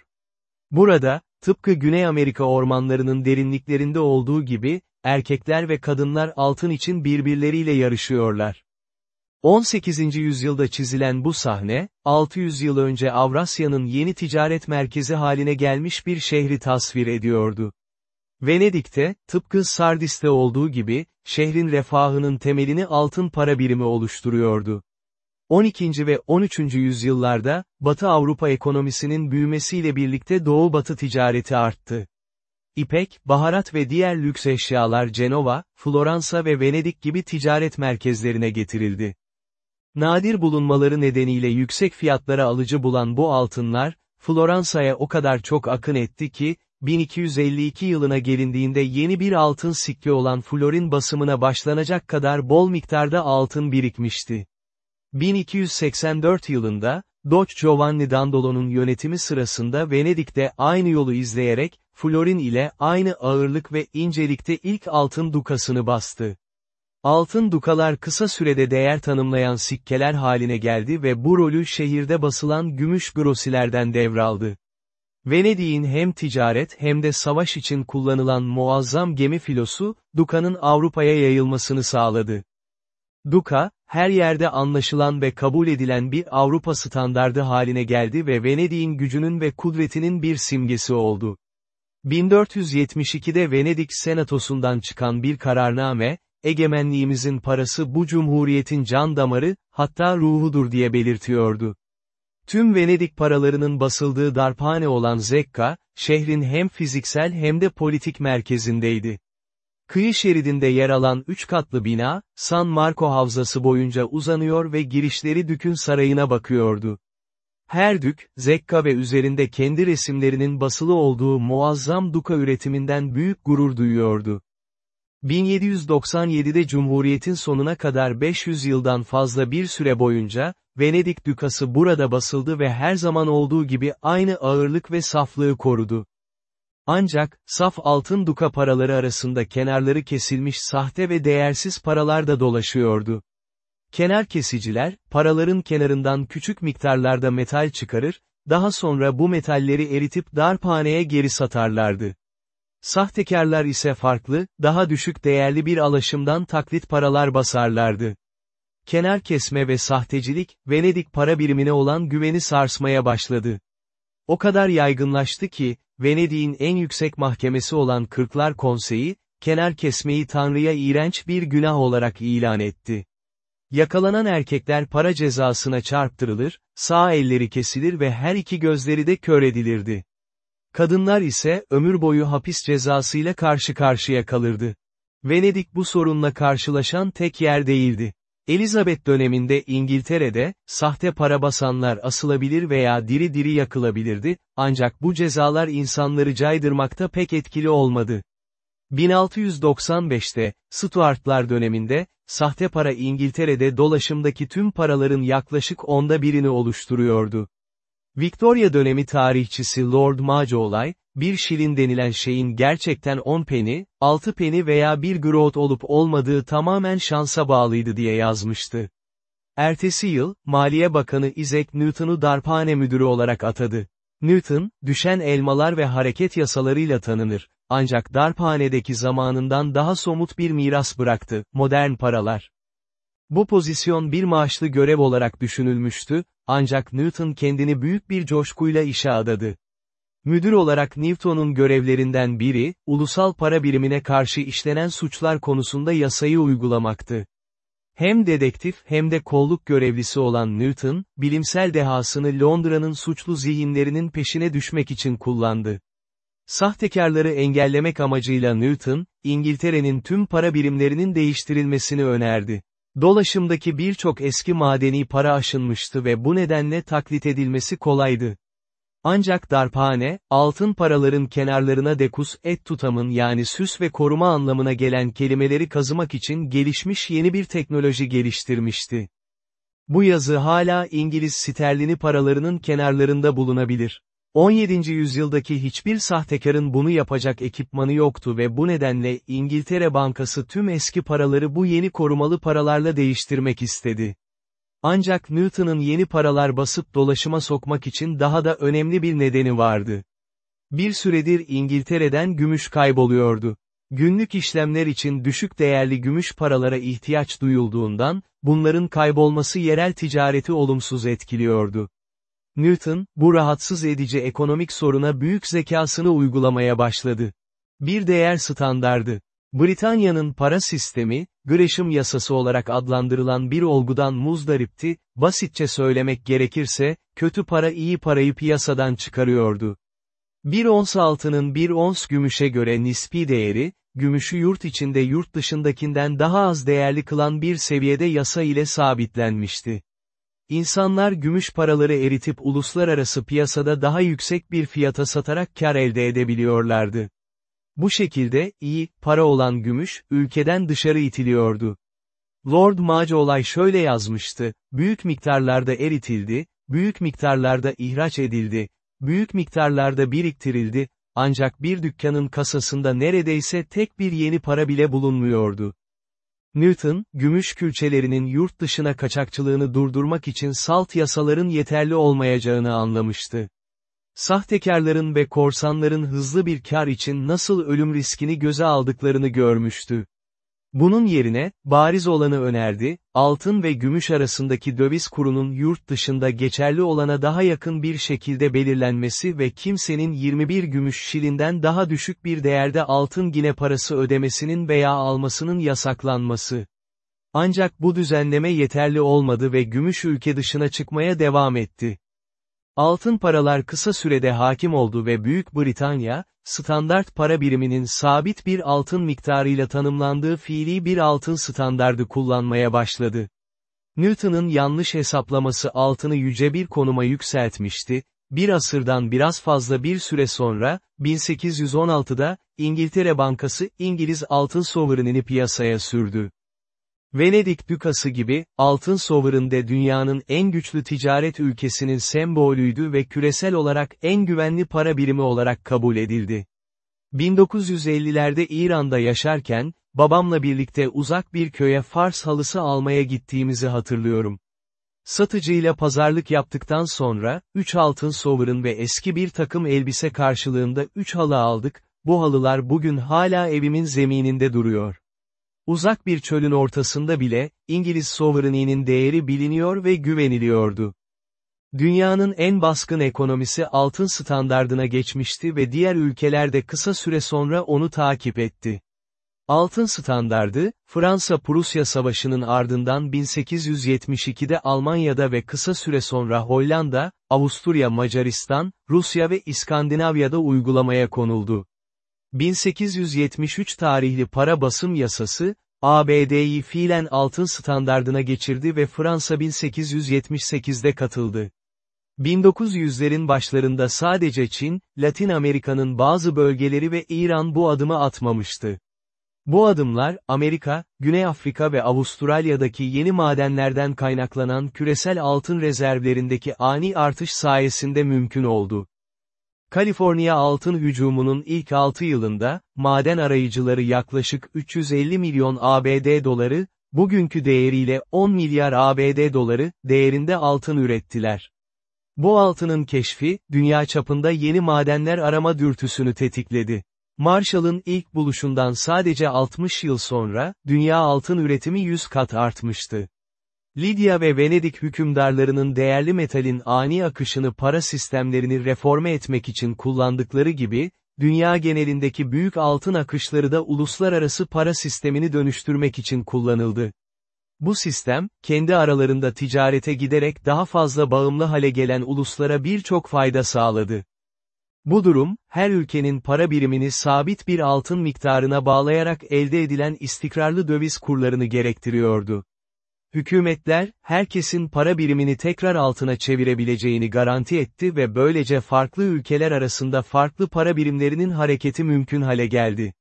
Burada, tıpkı Güney Amerika ormanlarının derinliklerinde olduğu gibi, erkekler ve kadınlar altın için birbirleriyle yarışıyorlar. 18. yüzyılda çizilen bu sahne, 600 yıl önce Avrasya'nın yeni ticaret merkezi haline gelmiş bir şehri tasvir ediyordu. Venedik'te, tıpkı Sardis'te olduğu gibi, şehrin refahının temelini altın para birimi oluşturuyordu. 12. ve 13. yüzyıllarda, Batı Avrupa ekonomisinin büyümesiyle birlikte Doğu-Batı ticareti arttı. İpek, baharat ve diğer lüks eşyalar Cenova, Floransa ve Venedik gibi ticaret merkezlerine getirildi. Nadir bulunmaları nedeniyle yüksek fiyatlara alıcı bulan bu altınlar, Floransa'ya o kadar çok akın etti ki, 1252 yılına gelindiğinde yeni bir altın sikke olan florin basımına başlanacak kadar bol miktarda altın birikmişti. 1284 yılında, Doç Giovanni Dandolo'nun yönetimi sırasında Venedik'te aynı yolu izleyerek, florin ile aynı ağırlık ve incelikte ilk altın dukasını bastı. Altın dukalar kısa sürede değer tanımlayan sikkeler haline geldi ve bu rolü şehirde basılan gümüş grosilerden devraldı. Venedik'in hem ticaret hem de savaş için kullanılan muazzam gemi filosu, Duka'nın Avrupa'ya yayılmasını sağladı. Duka, her yerde anlaşılan ve kabul edilen bir Avrupa standardı haline geldi ve Venedik'in gücünün ve kudretinin bir simgesi oldu. 1472'de Venedik Senatosu'ndan çıkan bir kararname, egemenliğimizin parası bu cumhuriyetin can damarı, hatta ruhudur diye belirtiyordu. Tüm Venedik paralarının basıldığı darphane olan Zekka, şehrin hem fiziksel hem de politik merkezindeydi. Kıyı şeridinde yer alan üç katlı bina, San Marco Havzası boyunca uzanıyor ve girişleri dükün sarayına bakıyordu. Her dük, Zekka ve üzerinde kendi resimlerinin basılı olduğu muazzam duka üretiminden büyük gurur duyuyordu. 1797'de Cumhuriyet'in sonuna kadar 500 yıldan fazla bir süre boyunca, Venedik Dükası burada basıldı ve her zaman olduğu gibi aynı ağırlık ve saflığı korudu. Ancak, saf altın duka paraları arasında kenarları kesilmiş sahte ve değersiz paralar da dolaşıyordu. Kenar kesiciler, paraların kenarından küçük miktarlarda metal çıkarır, daha sonra bu metalleri eritip darphaneye geri satarlardı. Sahtekarlar ise farklı, daha düşük değerli bir alaşımdan taklit paralar basarlardı. Kenar kesme ve sahtecilik, Venedik para birimine olan güveni sarsmaya başladı. O kadar yaygınlaştı ki, Venedik'in en yüksek mahkemesi olan Kırklar Konseyi, kenar kesmeyi Tanrı'ya iğrenç bir günah olarak ilan etti. Yakalanan erkekler para cezasına çarptırılır, sağ elleri kesilir ve her iki gözleri de kör edilirdi. Kadınlar ise ömür boyu hapis cezasıyla karşı karşıya kalırdı. Venedik bu sorunla karşılaşan tek yer değildi. Elizabeth döneminde İngiltere'de, sahte para basanlar asılabilir veya diri diri yakılabilirdi, ancak bu cezalar insanları caydırmakta pek etkili olmadı. 1695'te, Stuartlar döneminde, sahte para İngiltere'de dolaşımdaki tüm paraların yaklaşık onda birini oluşturuyordu. Victoria dönemi tarihçisi Lord Macaulay, bir şilin denilen şeyin gerçekten 10 peni, 6 peni veya bir groat olup olmadığı tamamen şansa bağlıydı diye yazmıştı. Ertesi yıl, Maliye Bakanı Isaac Newton'u darphane müdürü olarak atadı. Newton, düşen elmalar ve hareket yasalarıyla tanınır, ancak darphanedeki zamanından daha somut bir miras bıraktı, modern paralar. Bu pozisyon bir maaşlı görev olarak düşünülmüştü, ancak Newton kendini büyük bir coşkuyla işe adadı. Müdür olarak Newton'un görevlerinden biri, ulusal para birimine karşı işlenen suçlar konusunda yasayı uygulamaktı. Hem dedektif hem de kolluk görevlisi olan Newton, bilimsel dehasını Londra'nın suçlu zihinlerinin peşine düşmek için kullandı. Sahtekarları engellemek amacıyla Newton, İngiltere'nin tüm para birimlerinin değiştirilmesini önerdi. Dolaşımdaki birçok eski madeni para aşınmıştı ve bu nedenle taklit edilmesi kolaydı. Ancak darphane, altın paraların kenarlarına dekus et tutamın yani süs ve koruma anlamına gelen kelimeleri kazımak için gelişmiş yeni bir teknoloji geliştirmişti. Bu yazı hala İngiliz sterlini paralarının kenarlarında bulunabilir. 17. yüzyıldaki hiçbir sahtekarın bunu yapacak ekipmanı yoktu ve bu nedenle İngiltere Bankası tüm eski paraları bu yeni korumalı paralarla değiştirmek istedi. Ancak Newton'un yeni paralar basıp dolaşıma sokmak için daha da önemli bir nedeni vardı. Bir süredir İngiltere'den gümüş kayboluyordu. Günlük işlemler için düşük değerli gümüş paralara ihtiyaç duyulduğundan, bunların kaybolması yerel ticareti olumsuz etkiliyordu. Newton, bu rahatsız edici ekonomik soruna büyük zekasını uygulamaya başladı. Bir değer standardı. Britanya'nın para sistemi, Gresham yasası olarak adlandırılan bir olgudan muzdaripti, basitçe söylemek gerekirse, kötü para iyi parayı piyasadan çıkarıyordu. Bir ons altının bir ons gümüşe göre nispi değeri, gümüşü yurt içinde yurt dışındakinden daha az değerli kılan bir seviyede yasa ile sabitlenmişti. İnsanlar gümüş paraları eritip uluslararası piyasada daha yüksek bir fiyata satarak kar elde edebiliyorlardı. Bu şekilde, iyi, para olan gümüş, ülkeden dışarı itiliyordu. Lord Mage olay şöyle yazmıştı, büyük miktarlarda eritildi, büyük miktarlarda ihraç edildi, büyük miktarlarda biriktirildi, ancak bir dükkanın kasasında neredeyse tek bir yeni para bile bulunmuyordu. Newton, gümüş külçelerinin yurt dışına kaçakçılığını durdurmak için salt yasaların yeterli olmayacağını anlamıştı. Sahtekarların ve korsanların hızlı bir kar için nasıl ölüm riskini göze aldıklarını görmüştü. Bunun yerine, bariz olanı önerdi, altın ve gümüş arasındaki döviz kurunun yurt dışında geçerli olana daha yakın bir şekilde belirlenmesi ve kimsenin 21 gümüş şilinden daha düşük bir değerde altın gine parası ödemesinin veya almasının yasaklanması. Ancak bu düzenleme yeterli olmadı ve gümüş ülke dışına çıkmaya devam etti. Altın paralar kısa sürede hakim oldu ve Büyük Britanya, standart para biriminin sabit bir altın miktarıyla tanımlandığı fiili bir altın standardı kullanmaya başladı. Newton'un yanlış hesaplaması altını yüce bir konuma yükseltmişti, bir asırdan biraz fazla bir süre sonra, 1816'da, İngiltere Bankası İngiliz altın sovereign'ini piyasaya sürdü. Venedik Dükası gibi, altın sovereign'de dünyanın en güçlü ticaret ülkesinin sembolüydü ve küresel olarak en güvenli para birimi olarak kabul edildi. 1950'lerde İran'da yaşarken, babamla birlikte uzak bir köye Fars halısı almaya gittiğimizi hatırlıyorum. Satıcıyla pazarlık yaptıktan sonra, 3 altın sovereign ve eski bir takım elbise karşılığında 3 halı aldık, bu halılar bugün hala evimin zemininde duruyor. Uzak bir çölün ortasında bile, İngiliz sovereign'inin değeri biliniyor ve güveniliyordu. Dünyanın en baskın ekonomisi altın standardına geçmişti ve diğer ülkeler de kısa süre sonra onu takip etti. Altın standardı, Fransa-Prusya Savaşı'nın ardından 1872'de Almanya'da ve kısa süre sonra Hollanda, Avusturya Macaristan, Rusya ve İskandinavya'da uygulamaya konuldu. 1873 tarihli para basım yasası, ABD'yi fiilen altın standardına geçirdi ve Fransa 1878'de katıldı. 1900'lerin başlarında sadece Çin, Latin Amerika'nın bazı bölgeleri ve İran bu adımı atmamıştı. Bu adımlar, Amerika, Güney Afrika ve Avustralya'daki yeni madenlerden kaynaklanan küresel altın rezervlerindeki ani artış sayesinde mümkün oldu. Kaliforniya altın hücumunun ilk 6 yılında, maden arayıcıları yaklaşık 350 milyon ABD doları, bugünkü değeriyle 10 milyar ABD doları, değerinde altın ürettiler. Bu altının keşfi, dünya çapında yeni madenler arama dürtüsünü tetikledi. Marshall'ın ilk buluşundan sadece 60 yıl sonra, dünya altın üretimi 100 kat artmıştı. Lidya ve Venedik hükümdarlarının değerli metalin ani akışını para sistemlerini reforme etmek için kullandıkları gibi, dünya genelindeki büyük altın akışları da uluslararası para sistemini dönüştürmek için kullanıldı. Bu sistem, kendi aralarında ticarete giderek daha fazla bağımlı hale gelen uluslara birçok fayda sağladı. Bu durum, her ülkenin para birimini sabit bir altın miktarına bağlayarak elde edilen istikrarlı döviz kurlarını gerektiriyordu. Hükümetler, herkesin para birimini tekrar altına çevirebileceğini garanti etti ve böylece farklı ülkeler arasında farklı para birimlerinin hareketi mümkün hale geldi.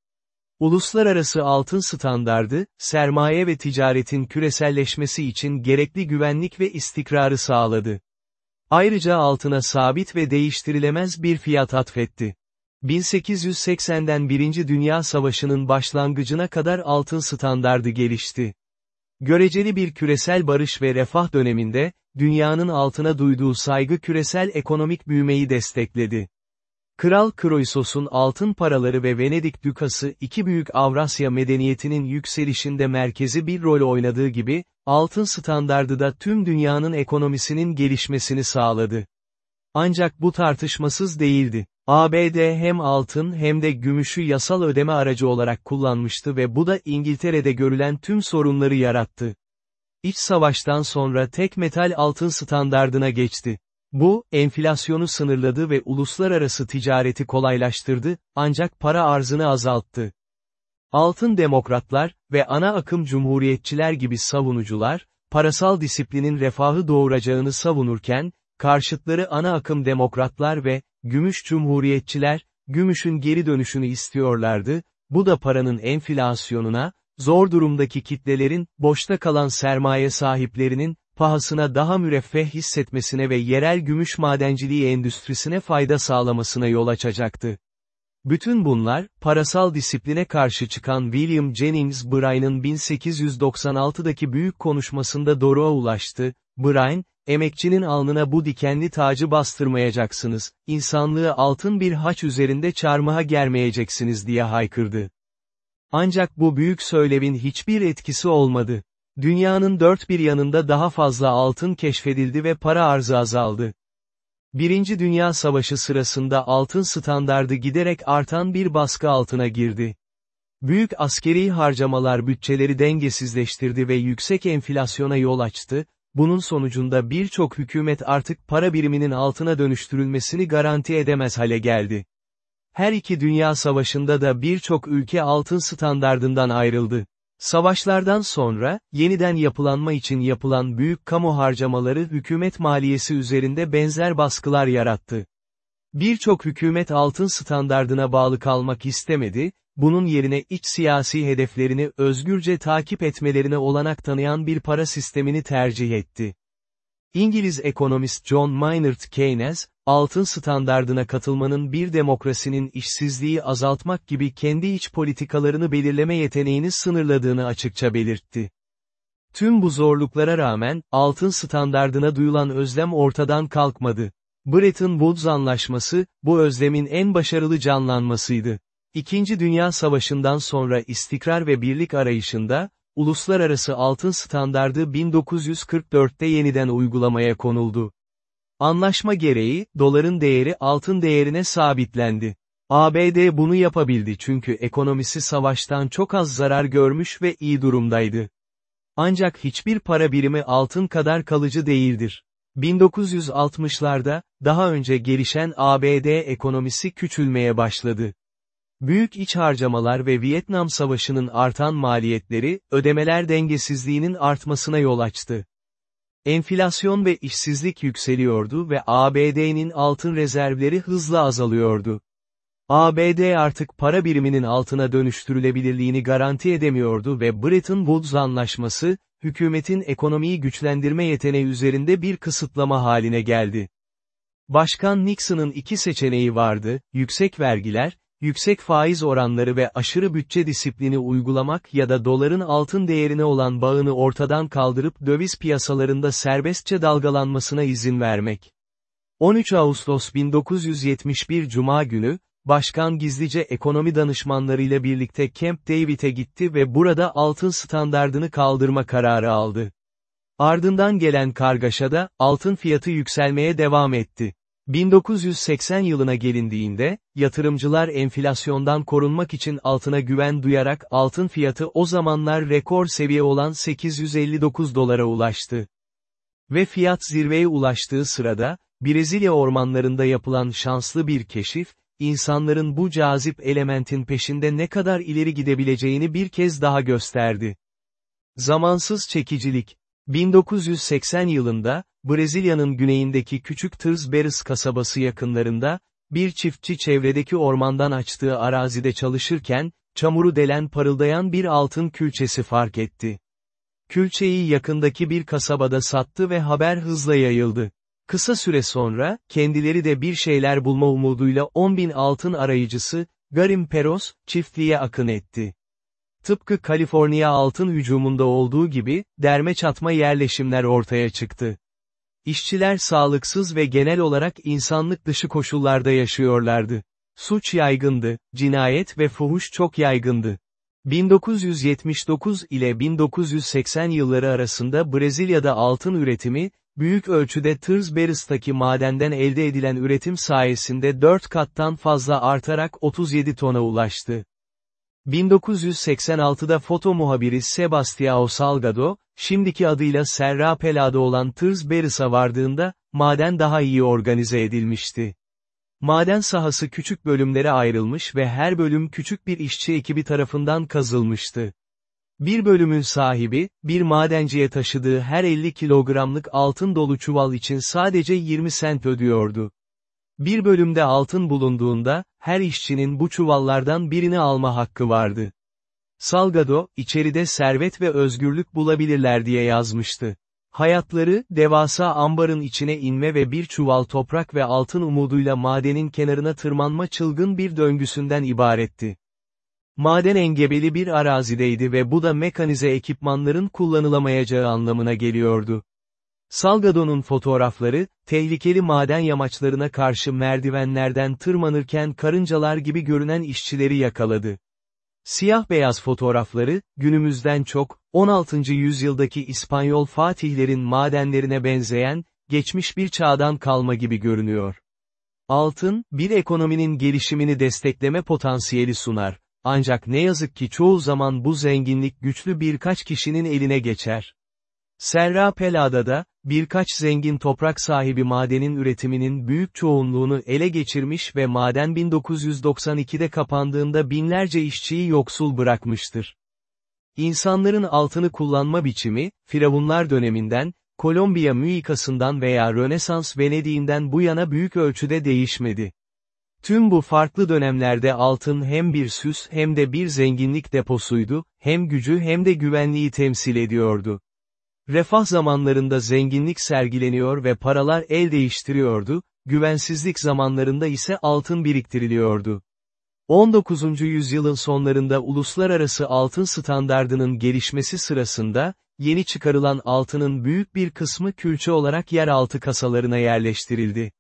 Uluslararası altın standardı, sermaye ve ticaretin küreselleşmesi için gerekli güvenlik ve istikrarı sağladı. Ayrıca altına sabit ve değiştirilemez bir fiyat atfetti. 1880'den Birinci Dünya Savaşı'nın başlangıcına kadar altın standardı gelişti. Göreceli bir küresel barış ve refah döneminde, dünyanın altına duyduğu saygı küresel ekonomik büyümeyi destekledi. Kral Kroisos'un altın paraları ve Venedik Dükası iki büyük Avrasya medeniyetinin yükselişinde merkezi bir rol oynadığı gibi, altın standardı da tüm dünyanın ekonomisinin gelişmesini sağladı. Ancak bu tartışmasız değildi. ABD hem altın hem de gümüşü yasal ödeme aracı olarak kullanmıştı ve bu da İngiltere'de görülen tüm sorunları yarattı. İç savaştan sonra tek metal altın standardına geçti. Bu, enflasyonu sınırladı ve uluslararası ticareti kolaylaştırdı, ancak para arzını azalttı. Altın demokratlar ve ana akım cumhuriyetçiler gibi savunucular, parasal disiplinin refahı doğuracağını savunurken, karşıtları ana akım demokratlar ve, gümüş cumhuriyetçiler, gümüşün geri dönüşünü istiyorlardı, bu da paranın enflasyonuna, zor durumdaki kitlelerin, boşta kalan sermaye sahiplerinin, pahasına daha müreffeh hissetmesine ve yerel gümüş madenciliği endüstrisine fayda sağlamasına yol açacaktı. Bütün bunlar, parasal disipline karşı çıkan William Jennings Bryan'ın 1896'daki büyük konuşmasında doruğa ulaştı, Bryan, emekçinin alnına bu dikenli tacı bastırmayacaksınız, insanlığı altın bir haç üzerinde çarmıha germeyeceksiniz diye haykırdı. Ancak bu büyük söylevin hiçbir etkisi olmadı. Dünyanın dört bir yanında daha fazla altın keşfedildi ve para arzı azaldı. Birinci Dünya Savaşı sırasında altın standardı giderek artan bir baskı altına girdi. Büyük askeri harcamalar bütçeleri dengesizleştirdi ve yüksek enflasyona yol açtı, bunun sonucunda birçok hükümet artık para biriminin altına dönüştürülmesini garanti edemez hale geldi. Her iki dünya savaşında da birçok ülke altın standardından ayrıldı. Savaşlardan sonra, yeniden yapılanma için yapılan büyük kamu harcamaları hükümet maliyesi üzerinde benzer baskılar yarattı. Birçok hükümet altın standardına bağlı kalmak istemedi, bunun yerine iç siyasi hedeflerini özgürce takip etmelerine olanak tanıyan bir para sistemini tercih etti. İngiliz ekonomist John Maynard Keynes, altın standardına katılmanın bir demokrasinin işsizliği azaltmak gibi kendi iç politikalarını belirleme yeteneğini sınırladığını açıkça belirtti. Tüm bu zorluklara rağmen, altın standardına duyulan özlem ortadan kalkmadı. Bretton Woods Anlaşması, bu özlemin en başarılı canlanmasıydı. İkinci Dünya Savaşı'ndan sonra istikrar ve birlik arayışında, uluslararası altın standardı 1944'te yeniden uygulamaya konuldu. Anlaşma gereği, doların değeri altın değerine sabitlendi. ABD bunu yapabildi çünkü ekonomisi savaştan çok az zarar görmüş ve iyi durumdaydı. Ancak hiçbir para birimi altın kadar kalıcı değildir. 1960'larda, daha önce gelişen ABD ekonomisi küçülmeye başladı. Büyük iç harcamalar ve Vietnam Savaşı'nın artan maliyetleri, ödemeler dengesizliğinin artmasına yol açtı. Enflasyon ve işsizlik yükseliyordu ve ABD'nin altın rezervleri hızla azalıyordu. ABD artık para biriminin altına dönüştürülebilirliğini garanti edemiyordu ve Bretton Woods Anlaşması, hükümetin ekonomiyi güçlendirme yeteneği üzerinde bir kısıtlama haline geldi. Başkan Nixon'ın iki seçeneği vardı, yüksek vergiler, yüksek faiz oranları ve aşırı bütçe disiplini uygulamak ya da doların altın değerine olan bağını ortadan kaldırıp döviz piyasalarında serbestçe dalgalanmasına izin vermek. 13 Ağustos 1971 Cuma günü, Başkan gizlice ekonomi danışmanlarıyla birlikte Camp David'e gitti ve burada altın standardını kaldırma kararı aldı. Ardından gelen kargaşada, altın fiyatı yükselmeye devam etti. 1980 yılına gelindiğinde, yatırımcılar enflasyondan korunmak için altına güven duyarak altın fiyatı o zamanlar rekor seviye olan 859 dolara ulaştı. Ve fiyat zirveye ulaştığı sırada, Brezilya ormanlarında yapılan şanslı bir keşif, insanların bu cazip elementin peşinde ne kadar ileri gidebileceğini bir kez daha gösterdi. Zamansız çekicilik 1980 yılında, Brezilya'nın güneyindeki küçük Tırzberis kasabası yakınlarında, bir çiftçi çevredeki ormandan açtığı arazide çalışırken, çamuru delen parıldayan bir altın külçesi fark etti. Külçeyi yakındaki bir kasabada sattı ve haber hızla yayıldı. Kısa süre sonra, kendileri de bir şeyler bulma umuduyla 10 bin altın arayıcısı, Garim Peros, çiftliğe akın etti. Tıpkı Kaliforniya altın hücumunda olduğu gibi, derme çatma yerleşimler ortaya çıktı. İşçiler sağlıksız ve genel olarak insanlık dışı koşullarda yaşıyorlardı. Suç yaygındı, cinayet ve fuhuş çok yaygındı. 1979 ile 1980 yılları arasında Brezilya'da altın üretimi, büyük ölçüde Tırzberis'taki madenden elde edilen üretim sayesinde 4 kattan fazla artarak 37 tona ulaştı. 1986'da foto muhabiri Sebastião Salgado, şimdiki adıyla Serra Pelado olan Tırzberis'a vardığında, maden daha iyi organize edilmişti. Maden sahası küçük bölümlere ayrılmış ve her bölüm küçük bir işçi ekibi tarafından kazılmıştı. Bir bölümün sahibi, bir madenciye taşıdığı her 50 kilogramlık altın dolu çuval için sadece 20 sent ödüyordu. Bir bölümde altın bulunduğunda, her işçinin bu çuvallardan birini alma hakkı vardı. Salgado, içeride servet ve özgürlük bulabilirler diye yazmıştı. Hayatları, devasa ambarın içine inme ve bir çuval toprak ve altın umuduyla madenin kenarına tırmanma çılgın bir döngüsünden ibaretti. Maden engebeli bir arazideydi ve bu da mekanize ekipmanların kullanılamayacağı anlamına geliyordu. Salgado'nun fotoğrafları, tehlikeli maden yamaçlarına karşı merdivenlerden tırmanırken karıncalar gibi görünen işçileri yakaladı. Siyah-beyaz fotoğrafları, günümüzden çok, 16. yüzyıldaki İspanyol fatihlerin madenlerine benzeyen, geçmiş bir çağdan kalma gibi görünüyor. Altın, bir ekonominin gelişimini destekleme potansiyeli sunar. Ancak ne yazık ki çoğu zaman bu zenginlik güçlü birkaç kişinin eline geçer. Serra Pelada'da, birkaç zengin toprak sahibi madenin üretiminin büyük çoğunluğunu ele geçirmiş ve maden 1992'de kapandığında binlerce işçiyi yoksul bırakmıştır. İnsanların altını kullanma biçimi, Firavunlar döneminden, Kolombiya müikasından veya Rönesans Venedik'inden bu yana büyük ölçüde değişmedi. Tüm bu farklı dönemlerde altın hem bir süs hem de bir zenginlik deposuydu, hem gücü hem de güvenliği temsil ediyordu. Refah zamanlarında zenginlik sergileniyor ve paralar el değiştiriyordu, güvensizlik zamanlarında ise altın biriktiriliyordu. 19. yüzyılın sonlarında uluslararası altın standardının gelişmesi sırasında, yeni çıkarılan altının büyük bir kısmı külçe olarak yeraltı kasalarına yerleştirildi.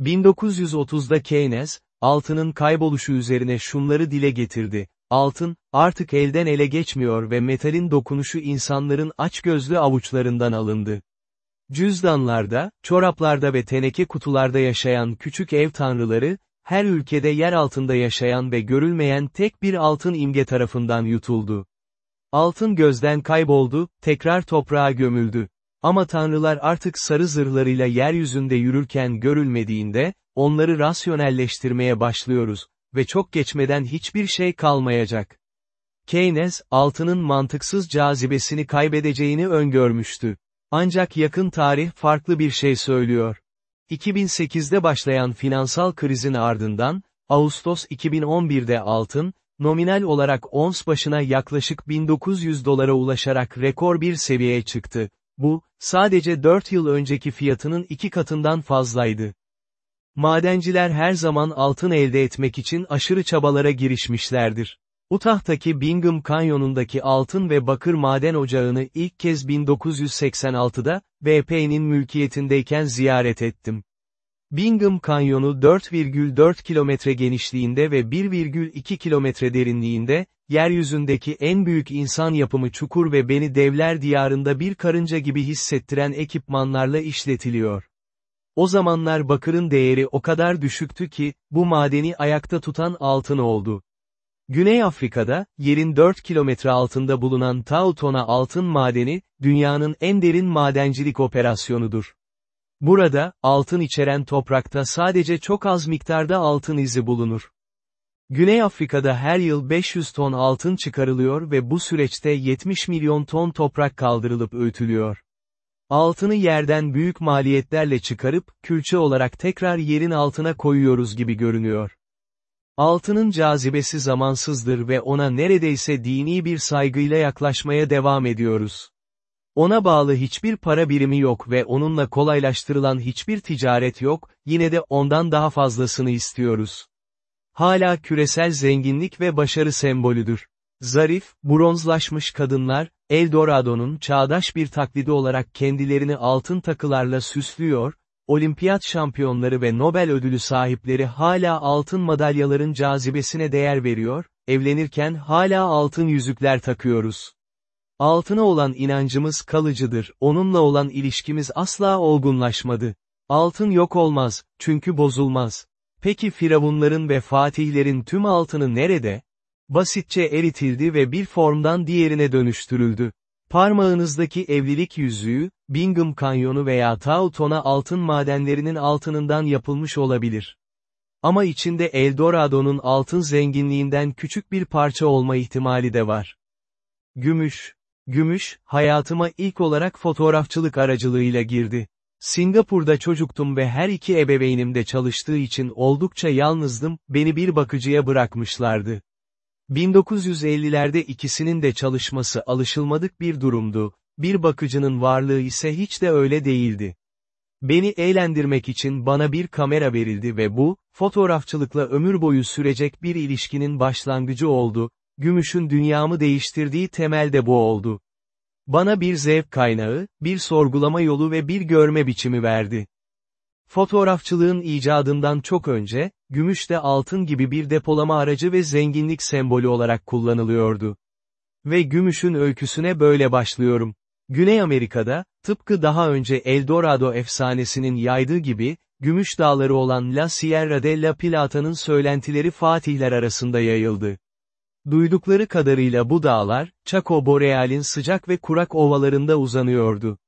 1930'da Keynes, altının kayboluşu üzerine şunları dile getirdi. Altın, artık elden ele geçmiyor ve metalin dokunuşu insanların açgözlü avuçlarından alındı. Cüzdanlarda, çoraplarda ve teneke kutularda yaşayan küçük ev tanrıları, her ülkede yer altında yaşayan ve görülmeyen tek bir altın imge tarafından yutuldu. Altın gözden kayboldu, tekrar toprağa gömüldü. Ama tanrılar artık sarı zırhlarıyla yeryüzünde yürürken görülmediğinde, onları rasyonelleştirmeye başlıyoruz ve çok geçmeden hiçbir şey kalmayacak. Keynes, altının mantıksız cazibesini kaybedeceğini öngörmüştü. Ancak yakın tarih farklı bir şey söylüyor. 2008'de başlayan finansal krizin ardından, Ağustos 2011'de altın, nominal olarak ons başına yaklaşık 1900 dolara ulaşarak rekor bir seviyeye çıktı. Bu, sadece 4 yıl önceki fiyatının iki katından fazlaydı. Madenciler her zaman altın elde etmek için aşırı çabalara girişmişlerdir. Utah'taki Bingham Kanyonu'ndaki altın ve bakır maden ocağını ilk kez 1986'da, BP'nin mülkiyetindeyken ziyaret ettim. Bingham Kanyonu 4,4 kilometre genişliğinde ve 1,2 kilometre derinliğinde, yeryüzündeki en büyük insan yapımı çukur ve beni devler diyarında bir karınca gibi hissettiren ekipmanlarla işletiliyor. O zamanlar bakırın değeri o kadar düşüktü ki, bu madeni ayakta tutan altın oldu. Güney Afrika'da, yerin 4 kilometre altında bulunan Tautona altın madeni, dünyanın en derin madencilik operasyonudur. Burada, altın içeren toprakta sadece çok az miktarda altın izi bulunur. Güney Afrika'da her yıl 500 ton altın çıkarılıyor ve bu süreçte 70 milyon ton toprak kaldırılıp öğütülüyor. Altını yerden büyük maliyetlerle çıkarıp, külçe olarak tekrar yerin altına koyuyoruz gibi görünüyor. Altının cazibesi zamansızdır ve ona neredeyse dini bir saygıyla yaklaşmaya devam ediyoruz. Ona bağlı hiçbir para birimi yok ve onunla kolaylaştırılan hiçbir ticaret yok, yine de ondan daha fazlasını istiyoruz. Hala küresel zenginlik ve başarı sembolüdür. Zarif, bronzlaşmış kadınlar, Eldorado'nun çağdaş bir taklidi olarak kendilerini altın takılarla süslüyor, olimpiyat şampiyonları ve Nobel ödülü sahipleri hala altın madalyaların cazibesine değer veriyor, evlenirken hala altın yüzükler takıyoruz. Altına olan inancımız kalıcıdır, onunla olan ilişkimiz asla olgunlaşmadı. Altın yok olmaz, çünkü bozulmaz. Peki firavunların ve fatihlerin tüm altını nerede? Basitçe eritildi ve bir formdan diğerine dönüştürüldü. Parmağınızdaki evlilik yüzüğü, Bingham Kanyonu veya Tautona altın madenlerinin altınından yapılmış olabilir. Ama içinde Eldorado'nun altın zenginliğinden küçük bir parça olma ihtimali de var. Gümüş. Gümüş, hayatıma ilk olarak fotoğrafçılık aracılığıyla girdi. Singapur'da çocuktum ve her iki ebeveynim de çalıştığı için oldukça yalnızdım, beni bir bakıcıya bırakmışlardı. 1950'lerde ikisinin de çalışması alışılmadık bir durumdu, bir bakıcının varlığı ise hiç de öyle değildi. Beni eğlendirmek için bana bir kamera verildi ve bu, fotoğrafçılıkla ömür boyu sürecek bir ilişkinin başlangıcı oldu, gümüşün dünyamı değiştirdiği temelde bu oldu. Bana bir zevk kaynağı, bir sorgulama yolu ve bir görme biçimi verdi. Fotoğrafçılığın icadından çok önce, gümüş de altın gibi bir depolama aracı ve zenginlik sembolü olarak kullanılıyordu. Ve gümüşün öyküsüne böyle başlıyorum. Güney Amerika'da, tıpkı daha önce Eldorado efsanesinin yaydığı gibi, gümüş dağları olan La Sierra de la Plata'nın söylentileri Fatihler arasında yayıldı. Duydukları kadarıyla bu dağlar, Chaco Boreal'in sıcak ve kurak ovalarında uzanıyordu.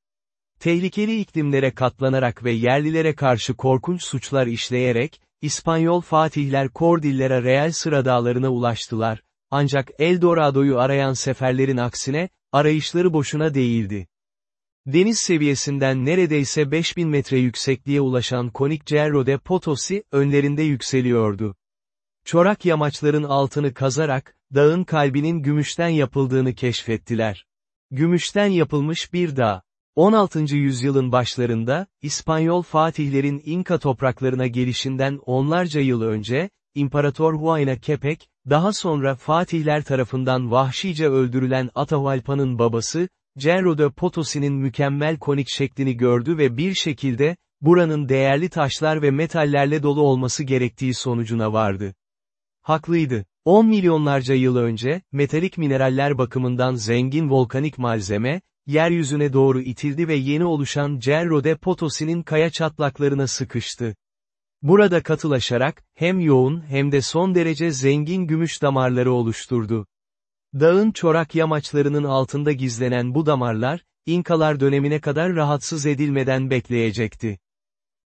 Tehlikeli iklimlere katlanarak ve yerlilere karşı korkunç suçlar işleyerek, İspanyol fatihler Cordillera Real sıra dağlarına ulaştılar, ancak Eldorado'yu arayan seferlerin aksine, arayışları boşuna değildi. Deniz seviyesinden neredeyse 5000 metre yüksekliğe ulaşan konik Cerro de Potosi, önlerinde yükseliyordu. Çorak yamaçların altını kazarak, dağın kalbinin gümüşten yapıldığını keşfettiler. Gümüşten yapılmış bir dağ. 16. yüzyılın başlarında, İspanyol fatihlerin İnka topraklarına gelişinden onlarca yıl önce, İmparator Huayna Kepek, daha sonra fatihler tarafından vahşice öldürülen Atahualpa'nın babası, Cerro de Potosi'nin mükemmel konik şeklini gördü ve bir şekilde, buranın değerli taşlar ve metallerle dolu olması gerektiği sonucuna vardı. Haklıydı. 10 milyonlarca yıl önce, metalik mineraller bakımından zengin volkanik malzeme, yeryüzüne doğru itildi ve yeni oluşan Cerro de Potosi'nin kaya çatlaklarına sıkıştı. Burada katılaşarak, hem yoğun hem de son derece zengin gümüş damarları oluşturdu. Dağın çorak yamaçlarının altında gizlenen bu damarlar, İnkalar dönemine kadar rahatsız edilmeden bekleyecekti.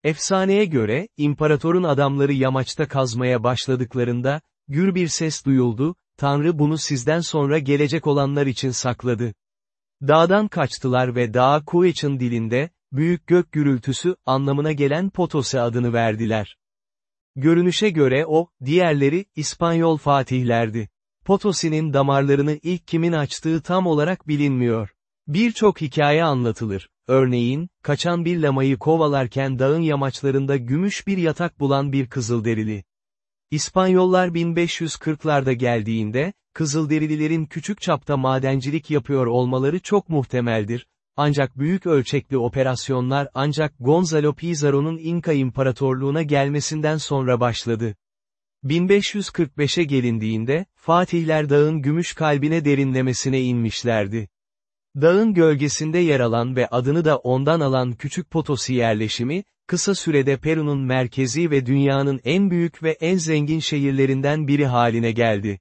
Efsaneye göre, imparatorun adamları yamaçta kazmaya başladıklarında, gür bir ses duyuldu, Tanrı bunu sizden sonra gelecek olanlar için sakladı. Dağdan kaçtılar ve dağa Kueç'in dilinde, büyük gök gürültüsü, anlamına gelen Potose adını verdiler. Görünüşe göre o, diğerleri, İspanyol fatihlerdi. Potosi'nin damarlarını ilk kimin açtığı tam olarak bilinmiyor. Birçok hikaye anlatılır. Örneğin, kaçan bir lamayı kovalarken dağın yamaçlarında gümüş bir yatak bulan bir kızılderili. İspanyollar 1540'larda geldiğinde, Kızılderililerin küçük çapta madencilik yapıyor olmaları çok muhtemeldir, ancak büyük ölçekli operasyonlar ancak Gonzalo Pizarro'nun İnka İmparatorluğuna gelmesinden sonra başladı. 1545'e gelindiğinde, Fatihler dağın gümüş kalbine derinlemesine inmişlerdi. Dağın gölgesinde yer alan ve adını da ondan alan Küçük Potosi yerleşimi, kısa sürede Peru'nun merkezi ve dünyanın en büyük ve en zengin şehirlerinden biri haline geldi.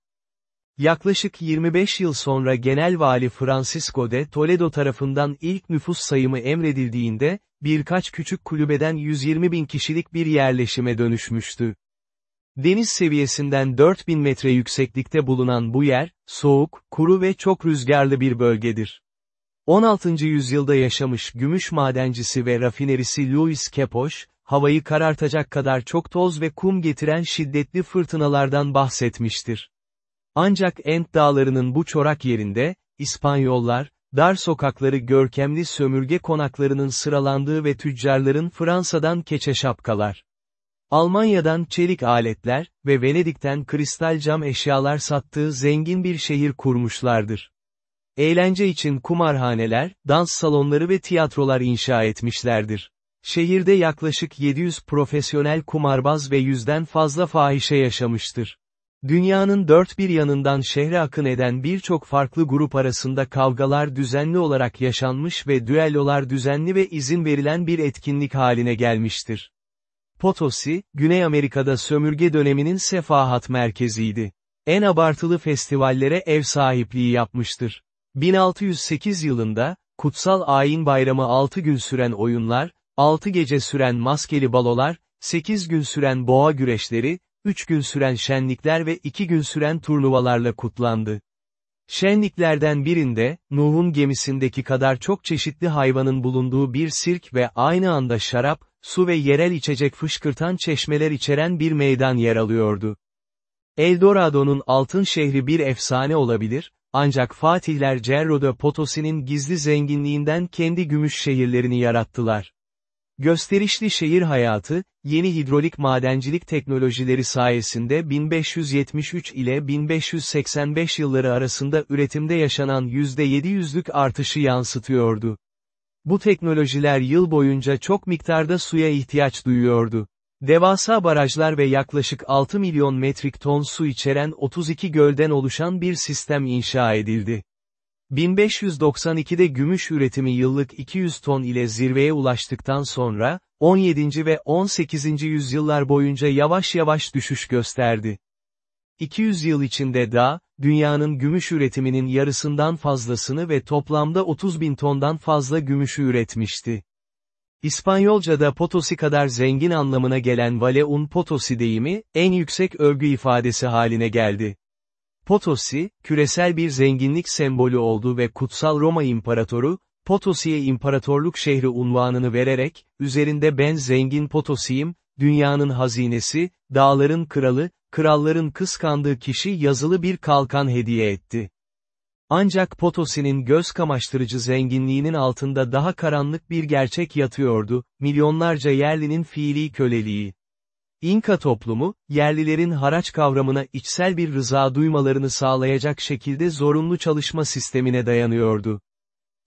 Yaklaşık 25 yıl sonra Genel Vali Francisco de Toledo tarafından ilk nüfus sayımı emredildiğinde, birkaç küçük kulübeden 120 bin kişilik bir yerleşime dönüşmüştü. Deniz seviyesinden 4000 metre yükseklikte bulunan bu yer, soğuk, kuru ve çok rüzgarlı bir bölgedir. 16. yüzyılda yaşamış gümüş madencisi ve rafinerisi Louis Kepoş, havayı karartacak kadar çok toz ve kum getiren şiddetli fırtınalardan bahsetmiştir. Ancak Ent dağlarının bu çorak yerinde, İspanyollar, dar sokakları görkemli sömürge konaklarının sıralandığı ve tüccarların Fransa'dan keçe şapkalar, Almanya'dan çelik aletler ve Venedik'ten kristal cam eşyalar sattığı zengin bir şehir kurmuşlardır. Eğlence için kumarhaneler, dans salonları ve tiyatrolar inşa etmişlerdir. Şehirde yaklaşık 700 profesyonel kumarbaz ve yüzden fazla fahişe yaşamıştır. Dünyanın dört bir yanından şehre akın eden birçok farklı grup arasında kavgalar düzenli olarak yaşanmış ve düellolar düzenli ve izin verilen bir etkinlik haline gelmiştir. Potosi, Güney Amerika'da sömürge döneminin sefahat merkeziydi. En abartılı festivallere ev sahipliği yapmıştır. 1608 yılında, Kutsal Ayin Bayramı 6 gün süren oyunlar, 6 gece süren maskeli balolar, 8 gün süren boğa güreşleri, 3 gün süren şenlikler ve 2 gün süren turnuvalarla kutlandı. Şenliklerden birinde, Nuh'un gemisindeki kadar çok çeşitli hayvanın bulunduğu bir sirk ve aynı anda şarap, su ve yerel içecek fışkırtan çeşmeler içeren bir meydan yer alıyordu. Eldorado'nun altın şehri bir efsane olabilir, ancak Fatihler Cerro de Potosi'nin gizli zenginliğinden kendi gümüş şehirlerini yarattılar. Gösterişli şehir hayatı, yeni hidrolik madencilik teknolojileri sayesinde 1573 ile 1585 yılları arasında üretimde yaşanan %700'lük artışı yansıtıyordu. Bu teknolojiler yıl boyunca çok miktarda suya ihtiyaç duyuyordu. Devasa barajlar ve yaklaşık 6 milyon metrik ton su içeren 32 gölden oluşan bir sistem inşa edildi. 1592'de gümüş üretimi yıllık 200 ton ile zirveye ulaştıktan sonra, 17. ve 18. yüzyıllar boyunca yavaş yavaş düşüş gösterdi. 200 yıl içinde da, dünyanın gümüş üretiminin yarısından fazlasını ve toplamda 30 bin tondan fazla gümüşü üretmişti. İspanyolca'da Potosi kadar zengin anlamına gelen Vale un Potosi deyimi, en yüksek övgü ifadesi haline geldi. Potosi, küresel bir zenginlik sembolü oldu ve Kutsal Roma İmparatoru, Potosi'ye imparatorluk şehri unvanını vererek, üzerinde ben zengin Potosi'yim, dünyanın hazinesi, dağların kralı, kralların kıskandığı kişi yazılı bir kalkan hediye etti. Ancak Potosi'nin göz kamaştırıcı zenginliğinin altında daha karanlık bir gerçek yatıyordu, milyonlarca yerlinin fiili köleliği. İnka toplumu, yerlilerin haraç kavramına içsel bir rıza duymalarını sağlayacak şekilde zorunlu çalışma sistemine dayanıyordu.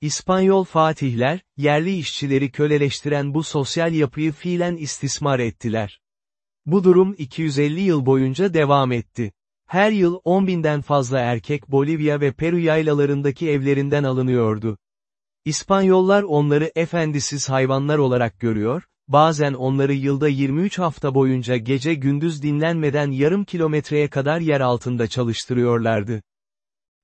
İspanyol fatihler, yerli işçileri köleleştiren bu sosyal yapıyı fiilen istismar ettiler. Bu durum 250 yıl boyunca devam etti. Her yıl 10 binden fazla erkek Bolivya ve Peru yaylalarındaki evlerinden alınıyordu. İspanyollar onları efendisiz hayvanlar olarak görüyor, bazen onları yılda 23 hafta boyunca gece gündüz dinlenmeden yarım kilometreye kadar yer altında çalıştırıyorlardı.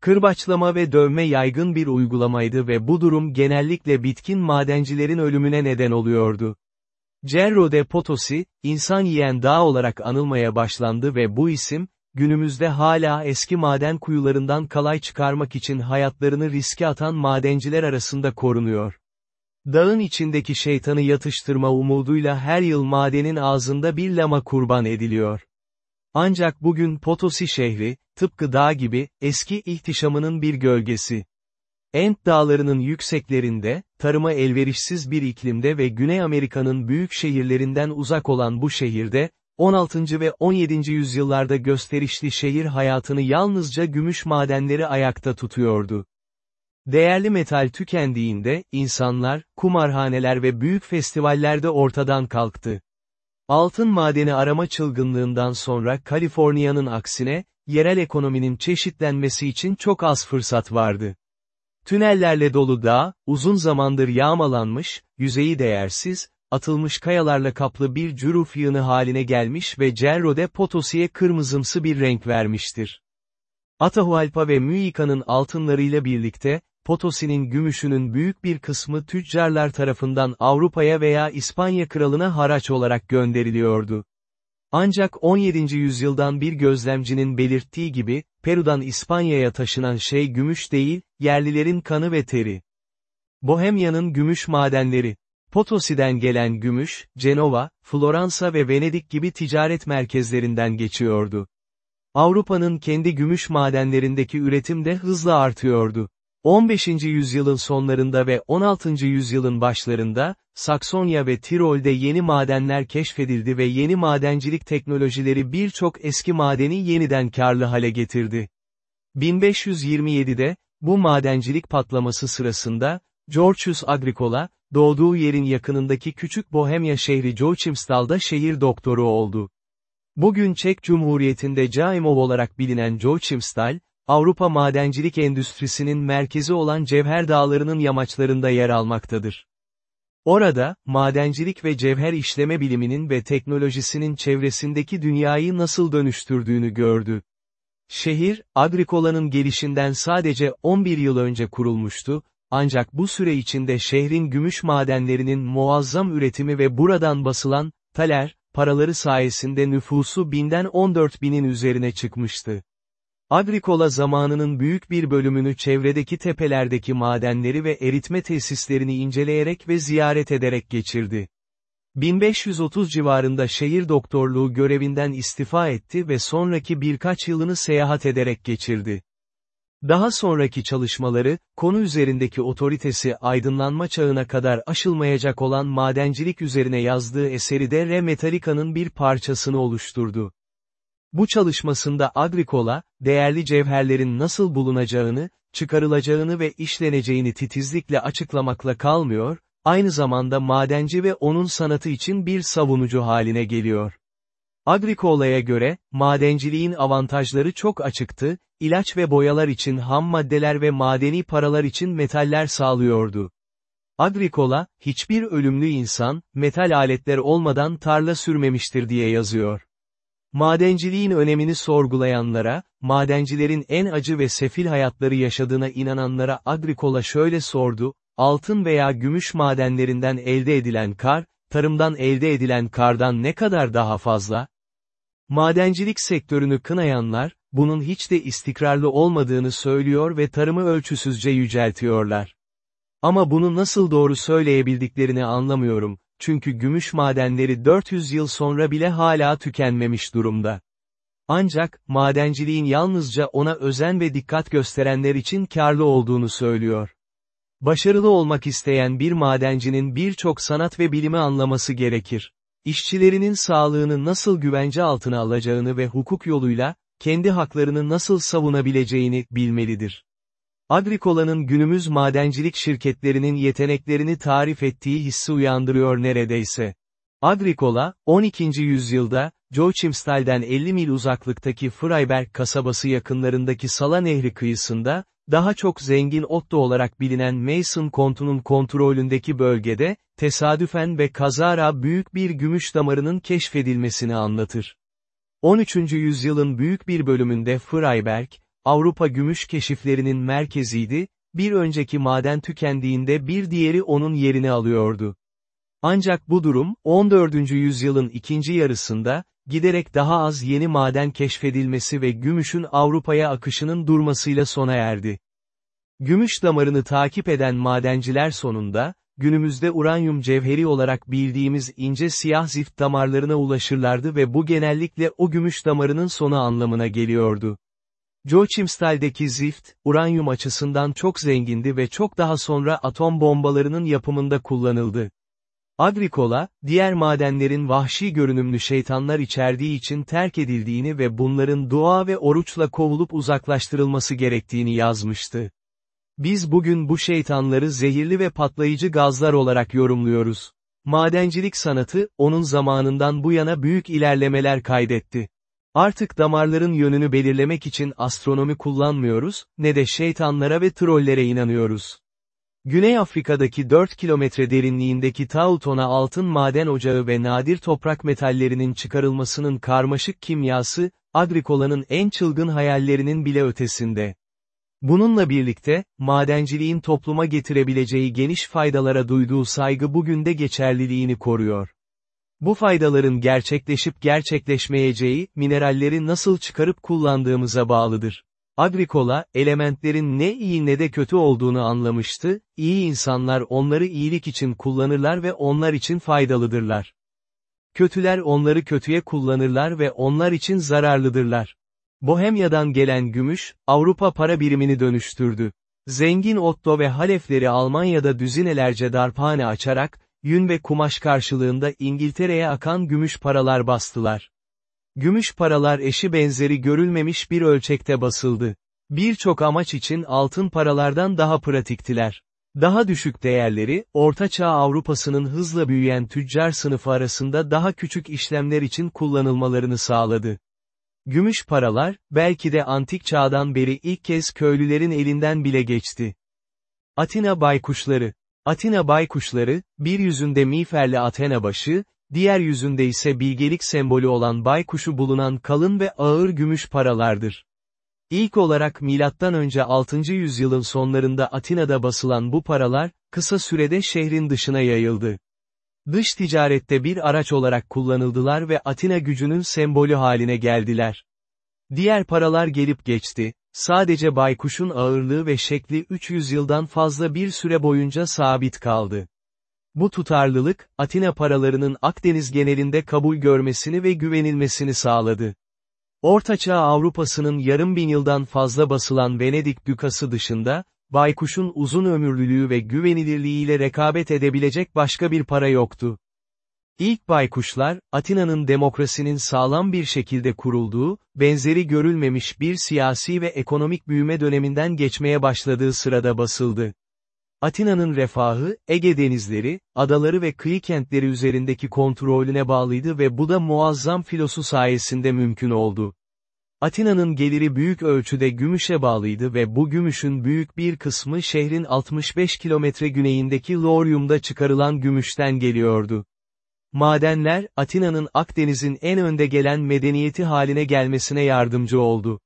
Kırbaçlama ve dövme yaygın bir uygulamaydı ve bu durum genellikle bitkin madencilerin ölümüne neden oluyordu. Cerro de Potosi, insan yiyen dağ olarak anılmaya başlandı ve bu isim, günümüzde hala eski maden kuyularından kalay çıkarmak için hayatlarını riske atan madenciler arasında korunuyor. Dağın içindeki şeytanı yatıştırma umuduyla her yıl madenin ağzında bir lama kurban ediliyor. Ancak bugün Potosi şehri, tıpkı dağ gibi, eski ihtişamının bir gölgesi. Ent dağlarının yükseklerinde, tarıma elverişsiz bir iklimde ve Güney Amerika'nın büyük şehirlerinden uzak olan bu şehirde, 16. ve 17. yüzyıllarda gösterişli şehir hayatını yalnızca gümüş madenleri ayakta tutuyordu. Değerli metal tükendiğinde, insanlar, kumarhaneler ve büyük festivallerde ortadan kalktı. Altın madeni arama çılgınlığından sonra Kaliforniya'nın aksine, yerel ekonominin çeşitlenmesi için çok az fırsat vardı. Tünellerle dolu dağ, uzun zamandır yağmalanmış, yüzeyi değersiz, atılmış kayalarla kaplı bir cüruf yığını haline gelmiş ve Cerro de Potosi'ye kırmızımsı bir renk vermiştir. Atahualpa ve Müika'nın altınlarıyla birlikte, Potosi'nin gümüşünün büyük bir kısmı tüccarlar tarafından Avrupa'ya veya İspanya kralına haraç olarak gönderiliyordu. Ancak 17. yüzyıldan bir gözlemcinin belirttiği gibi, Peru'dan İspanya'ya taşınan şey gümüş değil, yerlilerin kanı ve teri. Bohemya'nın gümüş madenleri. Potosi'den gelen gümüş, Cenova, Floransa ve Venedik gibi ticaret merkezlerinden geçiyordu. Avrupa'nın kendi gümüş madenlerindeki üretim de hızla artıyordu. 15. yüzyılın sonlarında ve 16. yüzyılın başlarında, Saksonya ve Tirol'de yeni madenler keşfedildi ve yeni madencilik teknolojileri birçok eski madeni yeniden karlı hale getirdi. 1527'de, bu madencilik patlaması sırasında, Georgius Agricola, doğduğu yerin yakınındaki küçük Bohemya şehri Joachimstal'da şehir doktoru oldu. Bugün Çek Cumhuriyeti'nde Caimov olarak bilinen Joachimstal, Avrupa madencilik endüstrisinin merkezi olan Cevher Dağları'nın yamaçlarında yer almaktadır. Orada, madencilik ve cevher işleme biliminin ve teknolojisinin çevresindeki dünyayı nasıl dönüştürdüğünü gördü. Şehir, Agrikola'nın gelişinden sadece 11 yıl önce kurulmuştu, ancak bu süre içinde şehrin gümüş madenlerinin muazzam üretimi ve buradan basılan, taler, paraları sayesinde nüfusu binden 14 binin üzerine çıkmıştı. Agricola zamanının büyük bir bölümünü çevredeki tepelerdeki madenleri ve eritme tesislerini inceleyerek ve ziyaret ederek geçirdi. 1530 civarında şehir doktorluğu görevinden istifa etti ve sonraki birkaç yılını seyahat ederek geçirdi. Daha sonraki çalışmaları, konu üzerindeki otoritesi aydınlanma çağına kadar aşılmayacak olan madencilik üzerine yazdığı eseri de Re Metallica'nın bir parçasını oluşturdu. Bu çalışmasında Agricola, değerli cevherlerin nasıl bulunacağını, çıkarılacağını ve işleneceğini titizlikle açıklamakla kalmıyor, aynı zamanda madenci ve onun sanatı için bir savunucu haline geliyor. Agricola'ya göre, madenciliğin avantajları çok açıktı, ilaç ve boyalar için ham maddeler ve madeni paralar için metaller sağlıyordu. Agricola, hiçbir ölümlü insan, metal aletler olmadan tarla sürmemiştir diye yazıyor. Madenciliğin önemini sorgulayanlara, madencilerin en acı ve sefil hayatları yaşadığına inananlara Agricola şöyle sordu, altın veya gümüş madenlerinden elde edilen kar, tarımdan elde edilen kardan ne kadar daha fazla? Madencilik sektörünü kınayanlar, bunun hiç de istikrarlı olmadığını söylüyor ve tarımı ölçüsüzce yüceltiyorlar. Ama bunu nasıl doğru söyleyebildiklerini anlamıyorum, çünkü gümüş madenleri 400 yıl sonra bile hala tükenmemiş durumda. Ancak, madenciliğin yalnızca ona özen ve dikkat gösterenler için karlı olduğunu söylüyor. Başarılı olmak isteyen bir madencinin birçok sanat ve bilimi anlaması gerekir. İşçilerinin sağlığını nasıl güvence altına alacağını ve hukuk yoluyla, kendi haklarını nasıl savunabileceğini bilmelidir. Agrikola'nın günümüz madencilik şirketlerinin yeteneklerini tarif ettiği hissi uyandırıyor neredeyse. Agrikola, 12. yüzyılda, Joachimstal'den 50 mil uzaklıktaki Freiberg kasabası yakınlarındaki Sala Nehri kıyısında, daha çok zengin Otto olarak bilinen Mason kontunun kontrolündeki bölgede, tesadüfen ve kazara büyük bir gümüş damarının keşfedilmesini anlatır. 13. yüzyılın büyük bir bölümünde Freiberg, Avrupa gümüş keşiflerinin merkeziydi, bir önceki maden tükendiğinde bir diğeri onun yerini alıyordu. Ancak bu durum, 14. yüzyılın ikinci yarısında, giderek daha az yeni maden keşfedilmesi ve gümüşün Avrupa'ya akışının durmasıyla sona erdi. Gümüş damarını takip eden madenciler sonunda, günümüzde uranyum cevheri olarak bildiğimiz ince siyah zift damarlarına ulaşırlardı ve bu genellikle o gümüş damarının sonu anlamına geliyordu. Joachimstal'deki zift, uranyum açısından çok zengindi ve çok daha sonra atom bombalarının yapımında kullanıldı. Agricola, diğer madenlerin vahşi görünümlü şeytanlar içerdiği için terk edildiğini ve bunların dua ve oruçla kovulup uzaklaştırılması gerektiğini yazmıştı. Biz bugün bu şeytanları zehirli ve patlayıcı gazlar olarak yorumluyoruz. Madencilik sanatı, onun zamanından bu yana büyük ilerlemeler kaydetti. Artık damarların yönünü belirlemek için astronomi kullanmıyoruz, ne de şeytanlara ve trollere inanıyoruz. Güney Afrika'daki 4 kilometre derinliğindeki Tautona altın maden ocağı ve nadir toprak metallerinin çıkarılmasının karmaşık kimyası, Agrikola'nın en çılgın hayallerinin bile ötesinde. Bununla birlikte, madenciliğin topluma getirebileceği geniş faydalara duyduğu saygı bugün de geçerliliğini koruyor. Bu faydaların gerçekleşip gerçekleşmeyeceği, mineralleri nasıl çıkarıp kullandığımıza bağlıdır. Agrikola, elementlerin ne iyi ne de kötü olduğunu anlamıştı, iyi insanlar onları iyilik için kullanırlar ve onlar için faydalıdırlar. Kötüler onları kötüye kullanırlar ve onlar için zararlıdırlar. Bohemya'dan gelen gümüş, Avrupa para birimini dönüştürdü. Zengin Otto ve halefleri Almanya'da düzinelerce darphane açarak, yün ve kumaş karşılığında İngiltere'ye akan gümüş paralar bastılar. Gümüş paralar eşi benzeri görülmemiş bir ölçekte basıldı. Birçok amaç için altın paralardan daha pratiktiler. Daha düşük değerleri, Ortaçağ Avrupa'sının hızla büyüyen tüccar sınıfı arasında daha küçük işlemler için kullanılmalarını sağladı. Gümüş paralar, belki de antik çağdan beri ilk kez köylülerin elinden bile geçti. Atina baykuşları Atina baykuşları, bir yüzünde miğferli Athena başı, diğer yüzünde ise bilgelik sembolü olan baykuşu bulunan kalın ve ağır gümüş paralardır. İlk olarak M.Ö. 6. yüzyılın sonlarında Atina'da basılan bu paralar, kısa sürede şehrin dışına yayıldı. Dış ticarette bir araç olarak kullanıldılar ve Atina gücünün sembolü haline geldiler. Diğer paralar gelip geçti, sadece baykuşun ağırlığı ve şekli 300 yıldan fazla bir süre boyunca sabit kaldı. Bu tutarlılık, Atina paralarının Akdeniz genelinde kabul görmesini ve güvenilmesini sağladı. Ortaçağ Avrupa'sının yarım bin yıldan fazla basılan Venedik Dükası dışında, Baykuş'un uzun ömürlülüğü ve güvenilirliğiyle rekabet edebilecek başka bir para yoktu. İlk baykuşlar, Atina'nın demokrasinin sağlam bir şekilde kurulduğu, benzeri görülmemiş bir siyasi ve ekonomik büyüme döneminden geçmeye başladığı sırada basıldı. Atina'nın refahı, Ege denizleri, adaları ve kıyı kentleri üzerindeki kontrolüne bağlıydı ve bu da muazzam filosu sayesinde mümkün oldu. Atina'nın geliri büyük ölçüde gümüşe bağlıydı ve bu gümüşün büyük bir kısmı şehrin 65 kilometre güneyindeki Lorium'da çıkarılan gümüşten geliyordu. Madenler, Atina'nın Akdeniz'in en önde gelen medeniyeti haline gelmesine yardımcı oldu.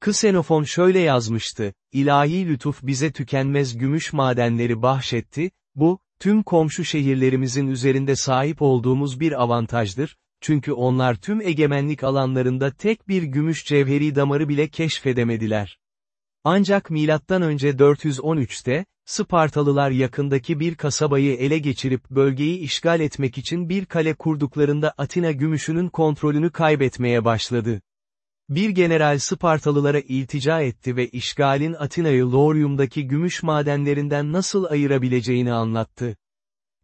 Ksenofon şöyle yazmıştı, ilahi lütuf bize tükenmez gümüş madenleri bahşetti, bu, tüm komşu şehirlerimizin üzerinde sahip olduğumuz bir avantajdır, çünkü onlar tüm egemenlik alanlarında tek bir gümüş cevheri damarı bile keşfedemediler. Ancak M.Ö. 413'te, Spartalılar yakındaki bir kasabayı ele geçirip bölgeyi işgal etmek için bir kale kurduklarında Atina gümüşünün kontrolünü kaybetmeye başladı. Bir general Spartalılara iltica etti ve işgalin Atina'yı Lorium'daki gümüş madenlerinden nasıl ayırabileceğini anlattı.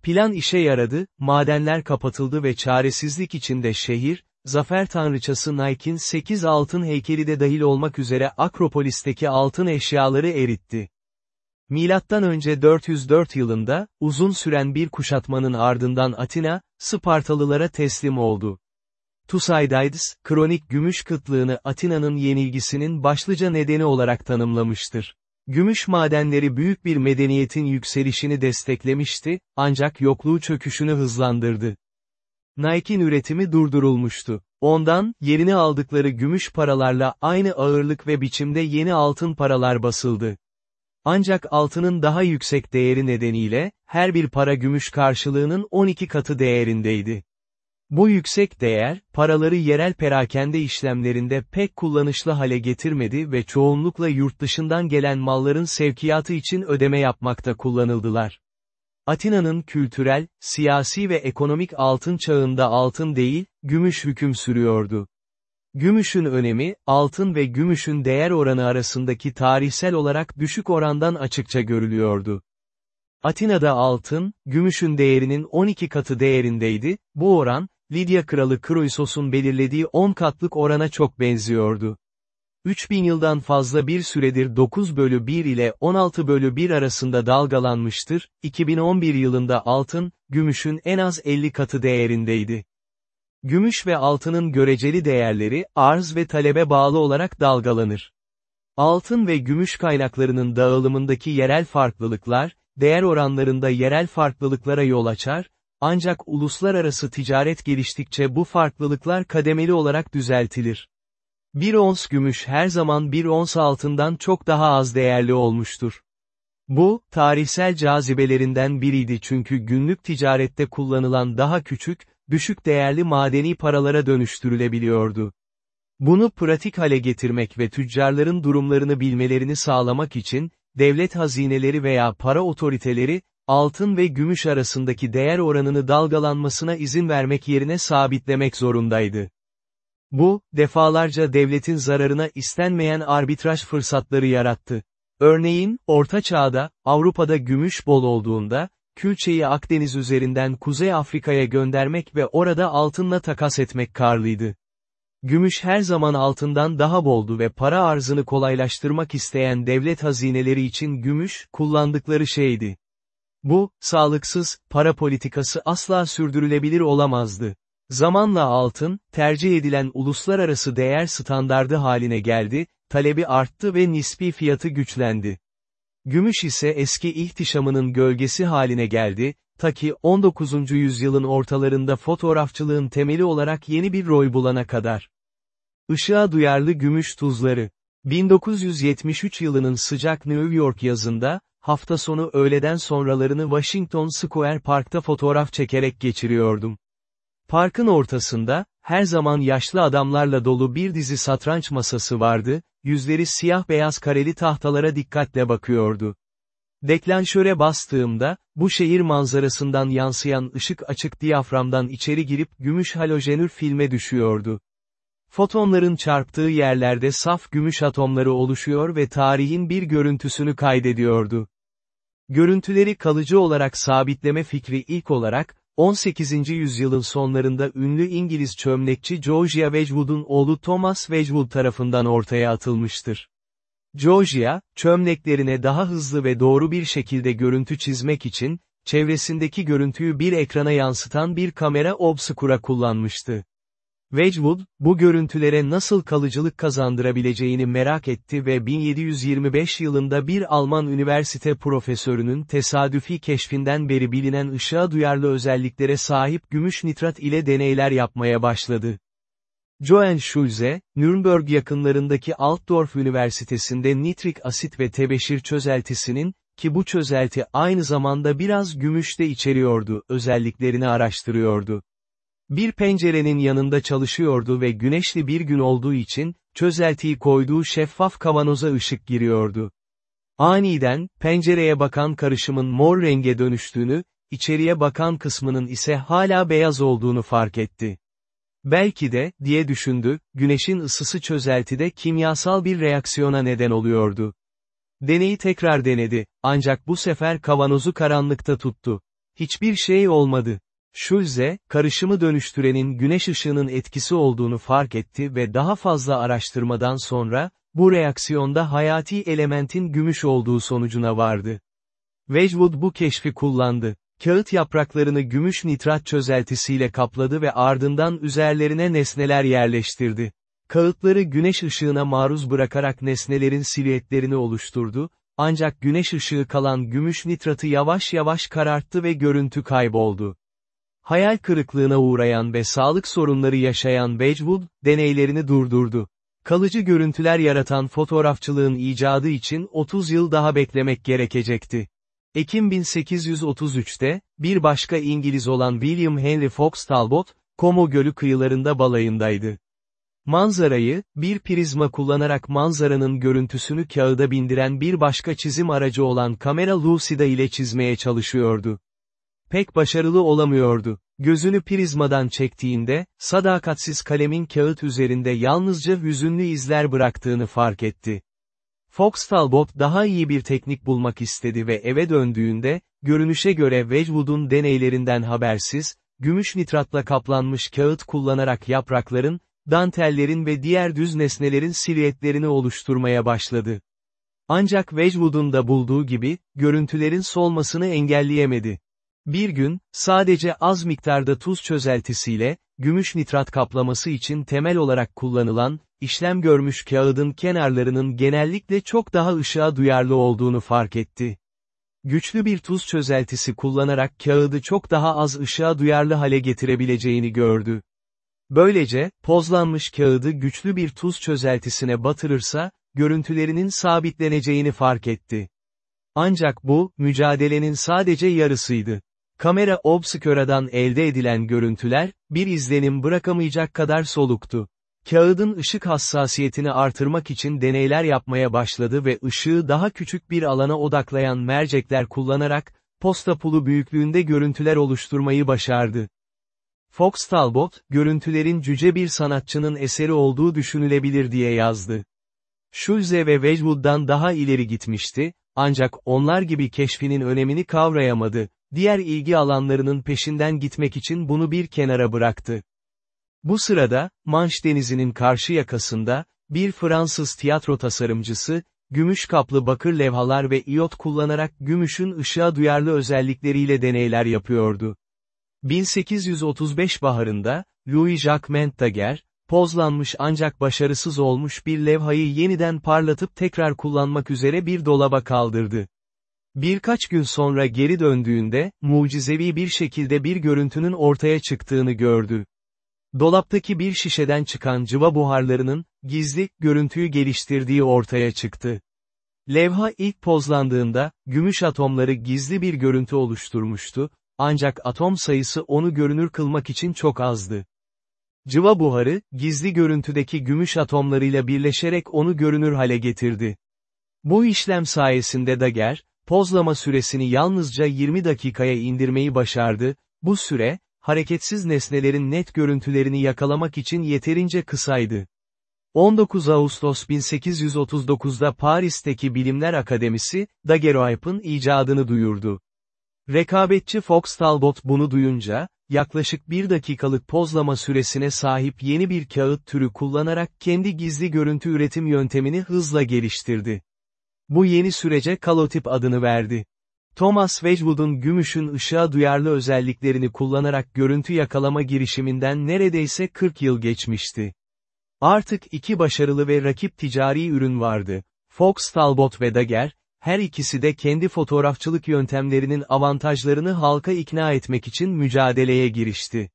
Plan işe yaradı, madenler kapatıldı ve çaresizlik içinde şehir, zafer tanrıçası Nike'in 8 altın heykeli de dahil olmak üzere Akropolis'teki altın eşyaları eritti. Önce 404 yılında, uzun süren bir kuşatmanın ardından Atina, Spartalılara teslim oldu. Thucydides, kronik gümüş kıtlığını Atina'nın yenilgisinin başlıca nedeni olarak tanımlamıştır. Gümüş madenleri büyük bir medeniyetin yükselişini desteklemişti, ancak yokluğu çöküşünü hızlandırdı. Nike'in üretimi durdurulmuştu. Ondan, yerini aldıkları gümüş paralarla aynı ağırlık ve biçimde yeni altın paralar basıldı. Ancak altının daha yüksek değeri nedeniyle, her bir para gümüş karşılığının 12 katı değerindeydi. Bu yüksek değer, paraları yerel perakende işlemlerinde pek kullanışlı hale getirmedi ve çoğunlukla yurt dışından gelen malların sevkiyatı için ödeme yapmakta kullanıldılar. Atina'nın kültürel, siyasi ve ekonomik altın çağında altın değil, gümüş hüküm sürüyordu. Gümüşün önemi, altın ve gümüşün değer oranı arasındaki tarihsel olarak düşük orandan açıkça görülüyordu. Atina'da altın, gümüşün değerinin 12 katı değerindeydi, bu oran, Lidya kralı Kroisos'un belirlediği 10 katlık orana çok benziyordu. 3000 yıldan fazla bir süredir 9 bölü 1 ile 16 bölü 1 arasında dalgalanmıştır, 2011 yılında altın, gümüşün en az 50 katı değerindeydi. Gümüş ve altının göreceli değerleri, arz ve talebe bağlı olarak dalgalanır. Altın ve gümüş kaynaklarının dağılımındaki yerel farklılıklar, değer oranlarında yerel farklılıklara yol açar, ancak uluslararası ticaret geliştikçe bu farklılıklar kademeli olarak düzeltilir. Bir ons gümüş her zaman bir ons altından çok daha az değerli olmuştur. Bu, tarihsel cazibelerinden biriydi çünkü günlük ticarette kullanılan daha küçük, düşük değerli madeni paralara dönüştürülebiliyordu. Bunu pratik hale getirmek ve tüccarların durumlarını bilmelerini sağlamak için, devlet hazineleri veya para otoriteleri, altın ve gümüş arasındaki değer oranını dalgalanmasına izin vermek yerine sabitlemek zorundaydı. Bu, defalarca devletin zararına istenmeyen arbitraj fırsatları yarattı. Örneğin, Orta Çağ'da, Avrupa'da gümüş bol olduğunda, külçeyi Akdeniz üzerinden Kuzey Afrika'ya göndermek ve orada altınla takas etmek karlıydı. Gümüş her zaman altından daha boldu ve para arzını kolaylaştırmak isteyen devlet hazineleri için gümüş, kullandıkları şeydi. Bu, sağlıksız, para politikası asla sürdürülebilir olamazdı. Zamanla altın, tercih edilen uluslararası değer standardı haline geldi, talebi arttı ve nispi fiyatı güçlendi. Gümüş ise eski ihtişamının gölgesi haline geldi, ta ki 19. yüzyılın ortalarında fotoğrafçılığın temeli olarak yeni bir rol bulana kadar. Işığa duyarlı gümüş tuzları. 1973 yılının sıcak New York yazında, hafta sonu öğleden sonralarını Washington Square Park'ta fotoğraf çekerek geçiriyordum. Parkın ortasında, her zaman yaşlı adamlarla dolu bir dizi satranç masası vardı, yüzleri siyah beyaz kareli tahtalara dikkatle bakıyordu. Deklanşöre bastığımda, bu şehir manzarasından yansıyan ışık açık diyaframdan içeri girip gümüş halojenür filme düşüyordu. Fotonların çarptığı yerlerde saf gümüş atomları oluşuyor ve tarihin bir görüntüsünü kaydediyordu. Görüntüleri kalıcı olarak sabitleme fikri ilk olarak, 18. yüzyılın sonlarında ünlü İngiliz çömlekçi Georgia Wedgwood'un oğlu Thomas Wedgwood tarafından ortaya atılmıştır. Georgia, çömleklerine daha hızlı ve doğru bir şekilde görüntü çizmek için, çevresindeki görüntüyü bir ekrana yansıtan bir kamera obscura kullanmıştı. Wedgwood, bu görüntülere nasıl kalıcılık kazandırabileceğini merak etti ve 1725 yılında bir Alman üniversite profesörünün tesadüfi keşfinden beri bilinen ışığa duyarlı özelliklere sahip gümüş nitrat ile deneyler yapmaya başladı. Johann Schulze, Nürnberg yakınlarındaki Altdorf Üniversitesi'nde nitrik asit ve tebeşir çözeltisinin, ki bu çözelti aynı zamanda biraz gümüş de içeriyordu, özelliklerini araştırıyordu. Bir pencerenin yanında çalışıyordu ve güneşli bir gün olduğu için, çözeltiyi koyduğu şeffaf kavanoza ışık giriyordu. Aniden, pencereye bakan karışımın mor renge dönüştüğünü, içeriye bakan kısmının ise hala beyaz olduğunu fark etti. Belki de, diye düşündü, güneşin ısısı çözeltide kimyasal bir reaksiyona neden oluyordu. Deneyi tekrar denedi, ancak bu sefer kavanozu karanlıkta tuttu. Hiçbir şey olmadı. Schulze, karışımı dönüştürenin güneş ışığının etkisi olduğunu fark etti ve daha fazla araştırmadan sonra, bu reaksiyonda hayati elementin gümüş olduğu sonucuna vardı. Wedgwood bu keşfi kullandı. Kağıt yapraklarını gümüş nitrat çözeltisiyle kapladı ve ardından üzerlerine nesneler yerleştirdi. Kağıtları güneş ışığına maruz bırakarak nesnelerin silüetlerini oluşturdu, ancak güneş ışığı kalan gümüş nitratı yavaş yavaş kararttı ve görüntü kayboldu. Hayal kırıklığına uğrayan ve sağlık sorunları yaşayan Wedgwood, deneylerini durdurdu. Kalıcı görüntüler yaratan fotoğrafçılığın icadı için 30 yıl daha beklemek gerekecekti. Ekim 1833'te, bir başka İngiliz olan William Henry Fox Talbot, Como Gölü kıyılarında balayındaydı. Manzarayı, bir prizma kullanarak manzaranın görüntüsünü kağıda bindiren bir başka çizim aracı olan kamera lucida ile çizmeye çalışıyordu pek başarılı olamıyordu. Gözünü prizmadan çektiğinde, sadakatsiz kalemin kağıt üzerinde yalnızca hüzünlü izler bıraktığını fark etti. Fox Talbot daha iyi bir teknik bulmak istedi ve eve döndüğünde, görünüşe göre Wedgwood'un deneylerinden habersiz, gümüş nitratla kaplanmış kağıt kullanarak yaprakların, dantellerin ve diğer düz nesnelerin silüetlerini oluşturmaya başladı. Ancak Wedgwood'un da bulduğu gibi, görüntülerin solmasını engelleyemedi. Bir gün, sadece az miktarda tuz çözeltisiyle, gümüş nitrat kaplaması için temel olarak kullanılan, işlem görmüş kağıdın kenarlarının genellikle çok daha ışığa duyarlı olduğunu fark etti. Güçlü bir tuz çözeltisi kullanarak kağıdı çok daha az ışığa duyarlı hale getirebileceğini gördü. Böylece, pozlanmış kağıdı güçlü bir tuz çözeltisine batırırsa, görüntülerinin sabitleneceğini fark etti. Ancak bu, mücadelenin sadece yarısıydı. Kamera obsküradan elde edilen görüntüler, bir izlenim bırakamayacak kadar soluktu. Kağıdın ışık hassasiyetini artırmak için deneyler yapmaya başladı ve ışığı daha küçük bir alana odaklayan mercekler kullanarak, posta pulu büyüklüğünde görüntüler oluşturmayı başardı. Fox Talbot, görüntülerin cüce bir sanatçının eseri olduğu düşünülebilir diye yazdı. Schulze ve Wedgwood'dan daha ileri gitmişti, ancak onlar gibi keşfinin önemini kavrayamadı, diğer ilgi alanlarının peşinden gitmek için bunu bir kenara bıraktı. Bu sırada, Manş Denizi'nin karşı yakasında, bir Fransız tiyatro tasarımcısı, gümüş kaplı bakır levhalar ve iyot kullanarak gümüşün ışığa duyarlı özellikleriyle deneyler yapıyordu. 1835 baharında, Louis-Jacques Mentagger, pozlanmış ancak başarısız olmuş bir levhayı yeniden parlatıp tekrar kullanmak üzere bir dolaba kaldırdı. Birkaç gün sonra geri döndüğünde, mucizevi bir şekilde bir görüntünün ortaya çıktığını gördü. Dolaptaki bir şişeden çıkan cıva buharlarının, gizli, görüntüyü geliştirdiği ortaya çıktı. Levha ilk pozlandığında, gümüş atomları gizli bir görüntü oluşturmuştu, ancak atom sayısı onu görünür kılmak için çok azdı. Cıva buharı, gizli görüntüdeki gümüş atomlarıyla birleşerek onu görünür hale getirdi. Bu işlem sayesinde Daguerre, pozlama süresini yalnızca 20 dakikaya indirmeyi başardı, bu süre, hareketsiz nesnelerin net görüntülerini yakalamak için yeterince kısaydı. 19 Ağustos 1839'da Paris'teki Bilimler Akademisi, Daguerreotype'ın icadını duyurdu. Rekabetçi Fox Talbot bunu duyunca, yaklaşık bir dakikalık pozlama süresine sahip yeni bir kağıt türü kullanarak kendi gizli görüntü üretim yöntemini hızla geliştirdi. Bu yeni sürece kalotip adını verdi. Thomas Wedgwood'un gümüşün ışığa duyarlı özelliklerini kullanarak görüntü yakalama girişiminden neredeyse 40 yıl geçmişti. Artık iki başarılı ve rakip ticari ürün vardı. Fox Talbot ve Daguerre, her ikisi de kendi fotoğrafçılık yöntemlerinin avantajlarını halka ikna etmek için mücadeleye girişti.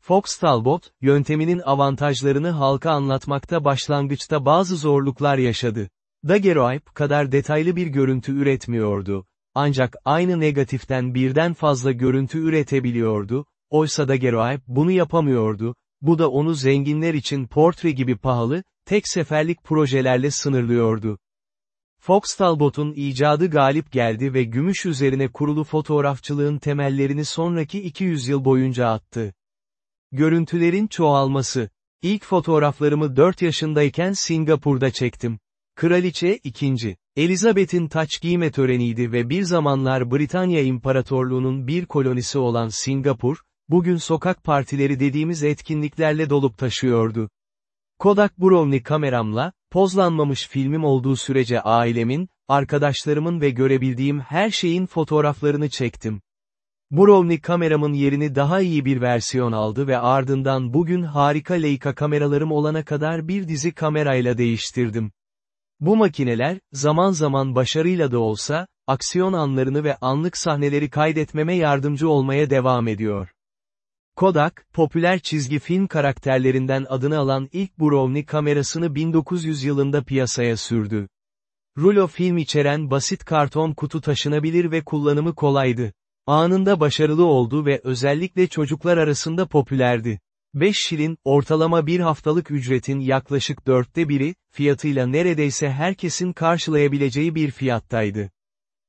Fox Talbot, yönteminin avantajlarını halka anlatmakta başlangıçta bazı zorluklar yaşadı. Daguerreotype kadar detaylı bir görüntü üretmiyordu. Ancak aynı negatiften birden fazla görüntü üretebiliyordu, oysa Daguerreotype bunu yapamıyordu, bu da onu zenginler için portre gibi pahalı, tek seferlik projelerle sınırlıyordu. Fox Talbot'un icadı galip geldi ve gümüş üzerine kurulu fotoğrafçılığın temellerini sonraki 200 yıl boyunca attı. Görüntülerin çoğalması. İlk fotoğraflarımı 4 yaşındayken Singapur'da çektim. Kraliçe 2. Elizabeth'in taç giyme töreniydi ve bir zamanlar Britanya İmparatorluğu'nun bir kolonisi olan Singapur, bugün sokak partileri dediğimiz etkinliklerle dolup taşıyordu. Kodak Brownie kameramla, pozlanmamış filmim olduğu sürece ailemin, arkadaşlarımın ve görebildiğim her şeyin fotoğraflarını çektim. Brownie kameramın yerini daha iyi bir versiyon aldı ve ardından bugün harika Leica kameralarım olana kadar bir dizi kamerayla değiştirdim. Bu makineler, zaman zaman başarıyla da olsa, aksiyon anlarını ve anlık sahneleri kaydetmeme yardımcı olmaya devam ediyor. Kodak, popüler çizgi film karakterlerinden adını alan ilk Brownie kamerasını 1900 yılında piyasaya sürdü. Rulo film içeren basit karton kutu taşınabilir ve kullanımı kolaydı. Anında başarılı oldu ve özellikle çocuklar arasında popülerdi. 5 şilin, ortalama bir haftalık ücretin yaklaşık dörtte biri, fiyatıyla neredeyse herkesin karşılayabileceği bir fiyattaydı.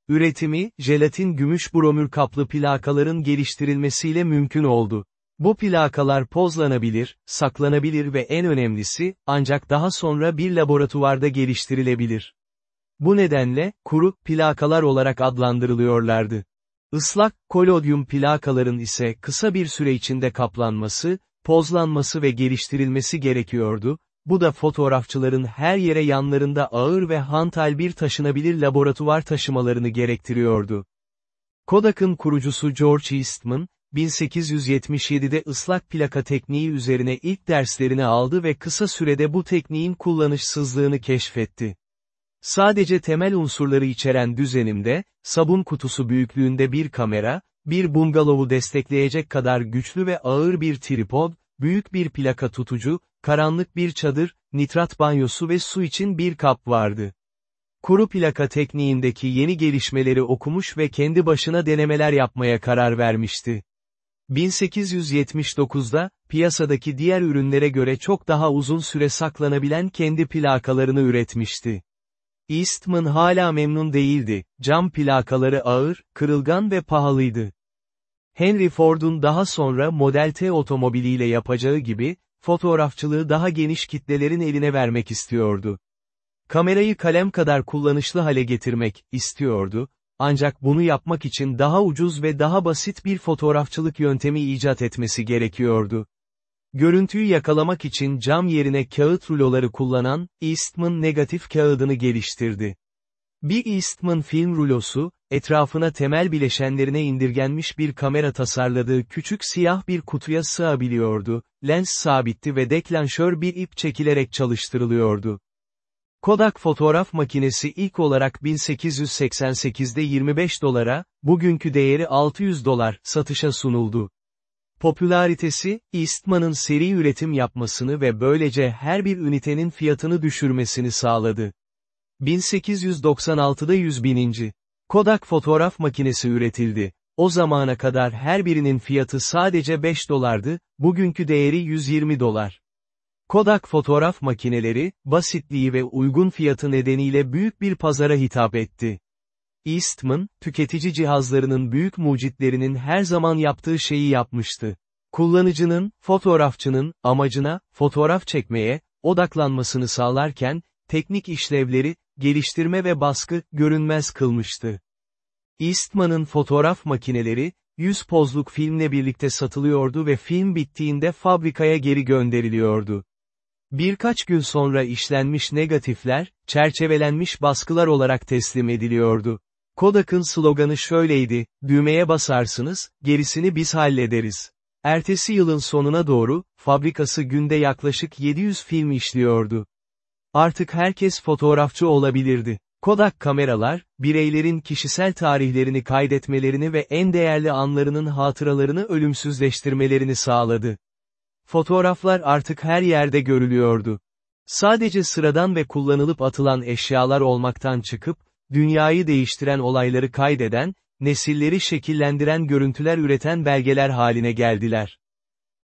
Üretimi, jelatin gümüş bromür kaplı plakaların geliştirilmesiyle mümkün oldu. Bu plakalar pozlanabilir, saklanabilir ve en önemlisi, ancak daha sonra bir laboratuvarda geliştirilebilir. Bu nedenle, kuru, plakalar olarak adlandırılıyorlardı. Islak, kolodyum plakaların ise kısa bir süre içinde kaplanması, pozlanması ve geliştirilmesi gerekiyordu, bu da fotoğrafçıların her yere yanlarında ağır ve hantal bir taşınabilir laboratuvar taşımalarını gerektiriyordu. Kodak'ın kurucusu George Eastman, 1877'de ıslak plaka tekniği üzerine ilk derslerini aldı ve kısa sürede bu tekniğin kullanışsızlığını keşfetti. Sadece temel unsurları içeren düzenimde, sabun kutusu büyüklüğünde bir kamera, bir bungalovu destekleyecek kadar güçlü ve ağır bir tripod, büyük bir plaka tutucu, karanlık bir çadır, nitrat banyosu ve su için bir kap vardı. Kuru plaka tekniğindeki yeni gelişmeleri okumuş ve kendi başına denemeler yapmaya karar vermişti. 1879'da, piyasadaki diğer ürünlere göre çok daha uzun süre saklanabilen kendi plakalarını üretmişti. Eastman hala memnun değildi, cam plakaları ağır, kırılgan ve pahalıydı. Henry Ford'un daha sonra Model T otomobiliyle yapacağı gibi, fotoğrafçılığı daha geniş kitlelerin eline vermek istiyordu. Kamerayı kalem kadar kullanışlı hale getirmek istiyordu, ancak bunu yapmak için daha ucuz ve daha basit bir fotoğrafçılık yöntemi icat etmesi gerekiyordu. Görüntüyü yakalamak için cam yerine kağıt ruloları kullanan, Eastman negatif kağıdını geliştirdi. Bir Eastman film rulosu, etrafına temel bileşenlerine indirgenmiş bir kamera tasarladığı küçük siyah bir kutuya sığabiliyordu, lens sabitti ve deklanşör bir ip çekilerek çalıştırılıyordu. Kodak fotoğraf makinesi ilk olarak 1888'de 25 dolara, bugünkü değeri 600 dolar, satışa sunuldu. Popülaritesi, Eastman'ın seri üretim yapmasını ve böylece her bir ünitenin fiyatını düşürmesini sağladı. 1896'da 100 bininci. Kodak fotoğraf makinesi üretildi. O zamana kadar her birinin fiyatı sadece 5 dolardı, bugünkü değeri 120 dolar. Kodak fotoğraf makineleri, basitliği ve uygun fiyatı nedeniyle büyük bir pazara hitap etti. Eastman, tüketici cihazlarının büyük mucitlerinin her zaman yaptığı şeyi yapmıştı. Kullanıcının, fotoğrafçının, amacına, fotoğraf çekmeye, odaklanmasını sağlarken, teknik işlevleri, geliştirme ve baskı, görünmez kılmıştı. Eastman'ın fotoğraf makineleri, 100 pozluk filmle birlikte satılıyordu ve film bittiğinde fabrikaya geri gönderiliyordu. Birkaç gün sonra işlenmiş negatifler, çerçevelenmiş baskılar olarak teslim ediliyordu. Kodak'ın sloganı şöyleydi, düğmeye basarsınız, gerisini biz hallederiz. Ertesi yılın sonuna doğru, fabrikası günde yaklaşık 700 film işliyordu. Artık herkes fotoğrafçı olabilirdi. Kodak kameralar, bireylerin kişisel tarihlerini kaydetmelerini ve en değerli anlarının hatıralarını ölümsüzleştirmelerini sağladı. Fotoğraflar artık her yerde görülüyordu. Sadece sıradan ve kullanılıp atılan eşyalar olmaktan çıkıp, dünyayı değiştiren olayları kaydeden, nesilleri şekillendiren görüntüler üreten belgeler haline geldiler.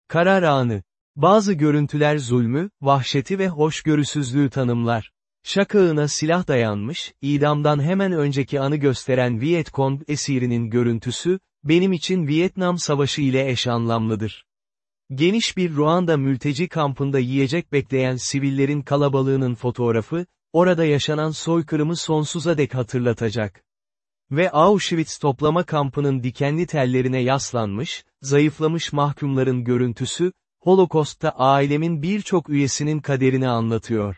Karar anı. Bazı görüntüler zulmü, vahşeti ve hoşgörüsüzlüğü tanımlar. Şakağına silah dayanmış, idamdan hemen önceki anı gösteren Vietcong esirinin görüntüsü, benim için Vietnam Savaşı ile eş anlamlıdır. Geniş bir Ruanda mülteci kampında yiyecek bekleyen sivillerin kalabalığının fotoğrafı, orada yaşanan soykırımı sonsuza dek hatırlatacak. Ve Auschwitz toplama kampının dikenli tellerine yaslanmış, zayıflamış mahkumların görüntüsü, Holokost'ta ailemin birçok üyesinin kaderini anlatıyor.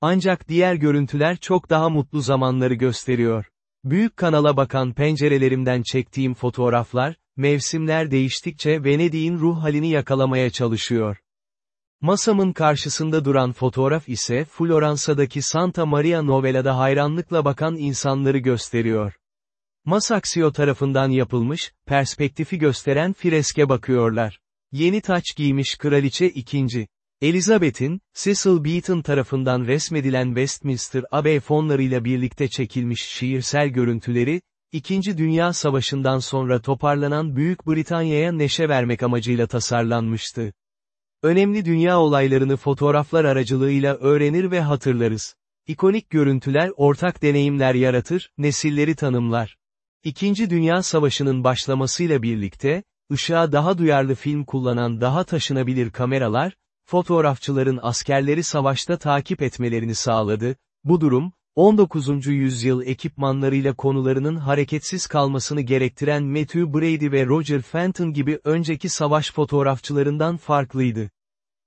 Ancak diğer görüntüler çok daha mutlu zamanları gösteriyor. Büyük kanala bakan pencerelerimden çektiğim fotoğraflar, mevsimler değiştikçe Venedik'in ruh halini yakalamaya çalışıyor. Masamın karşısında duran fotoğraf ise Floransa'daki Santa Maria Novella'da hayranlıkla bakan insanları gösteriyor. Masaksio tarafından yapılmış, perspektifi gösteren freske bakıyorlar. Yeni taç giymiş kraliçe ikinci. Elizabeth'in, Cecil Beaton tarafından resmedilen Westminster Abbey fonlarıyla birlikte çekilmiş şiirsel görüntüleri, İkinci Dünya Savaşı'ndan sonra toparlanan Büyük Britanya'ya neşe vermek amacıyla tasarlanmıştı. Önemli dünya olaylarını fotoğraflar aracılığıyla öğrenir ve hatırlarız. İkonik görüntüler ortak deneyimler yaratır, nesilleri tanımlar. İkinci Dünya Savaşı'nın başlamasıyla birlikte, ışığa daha duyarlı film kullanan daha taşınabilir kameralar, fotoğrafçıların askerleri savaşta takip etmelerini sağladı, bu durum, 19. yüzyıl ekipmanlarıyla konularının hareketsiz kalmasını gerektiren Matthew Brady ve Roger Fenton gibi önceki savaş fotoğrafçılarından farklıydı.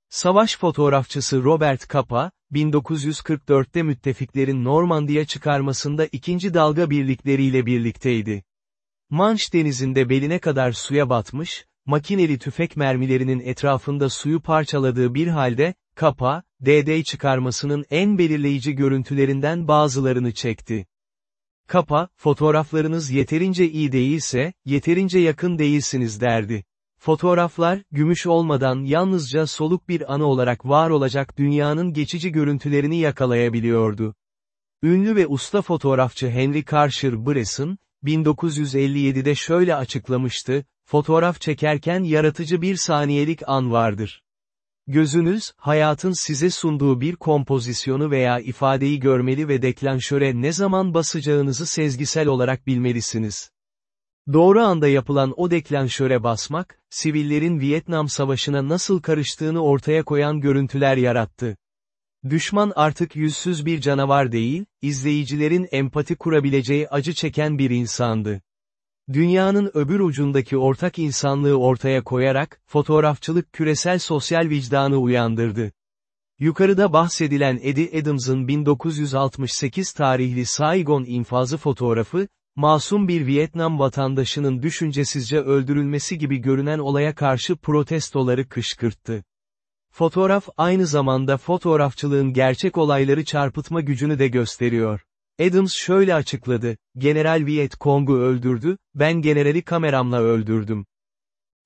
Savaş fotoğrafçısı Robert Capa, 1944'te müttefiklerin Normandiya çıkarmasında ikinci dalga birlikleriyle birlikteydi. Manş denizinde beline kadar suya batmış, makineli tüfek mermilerinin etrafında suyu parçaladığı bir halde, kapa, DD çıkarmasının en belirleyici görüntülerinden bazılarını çekti. Kapa, fotoğraflarınız yeterince iyi değilse, yeterince yakın değilsiniz derdi. Fotoğraflar, gümüş olmadan yalnızca soluk bir anı olarak var olacak dünyanın geçici görüntülerini yakalayabiliyordu. Ünlü ve usta fotoğrafçı Henry Karcher Bresson, 1957'de şöyle açıklamıştı, fotoğraf çekerken yaratıcı bir saniyelik an vardır. Gözünüz, hayatın size sunduğu bir kompozisyonu veya ifadeyi görmeli ve deklanşöre ne zaman basacağınızı sezgisel olarak bilmelisiniz. Doğru anda yapılan o deklanşöre basmak, sivillerin Vietnam Savaşı'na nasıl karıştığını ortaya koyan görüntüler yarattı. Düşman artık yüzsüz bir canavar değil, izleyicilerin empati kurabileceği acı çeken bir insandı. Dünyanın öbür ucundaki ortak insanlığı ortaya koyarak, fotoğrafçılık küresel sosyal vicdanı uyandırdı. Yukarıda bahsedilen Eddie Adams'ın 1968 tarihli Saigon infazı fotoğrafı, masum bir Vietnam vatandaşının düşüncesizce öldürülmesi gibi görünen olaya karşı protestoları kışkırttı. Fotoğraf aynı zamanda fotoğrafçılığın gerçek olayları çarpıtma gücünü de gösteriyor. Adams şöyle açıkladı, General Viet Cong'u öldürdü, ben generali kameramla öldürdüm.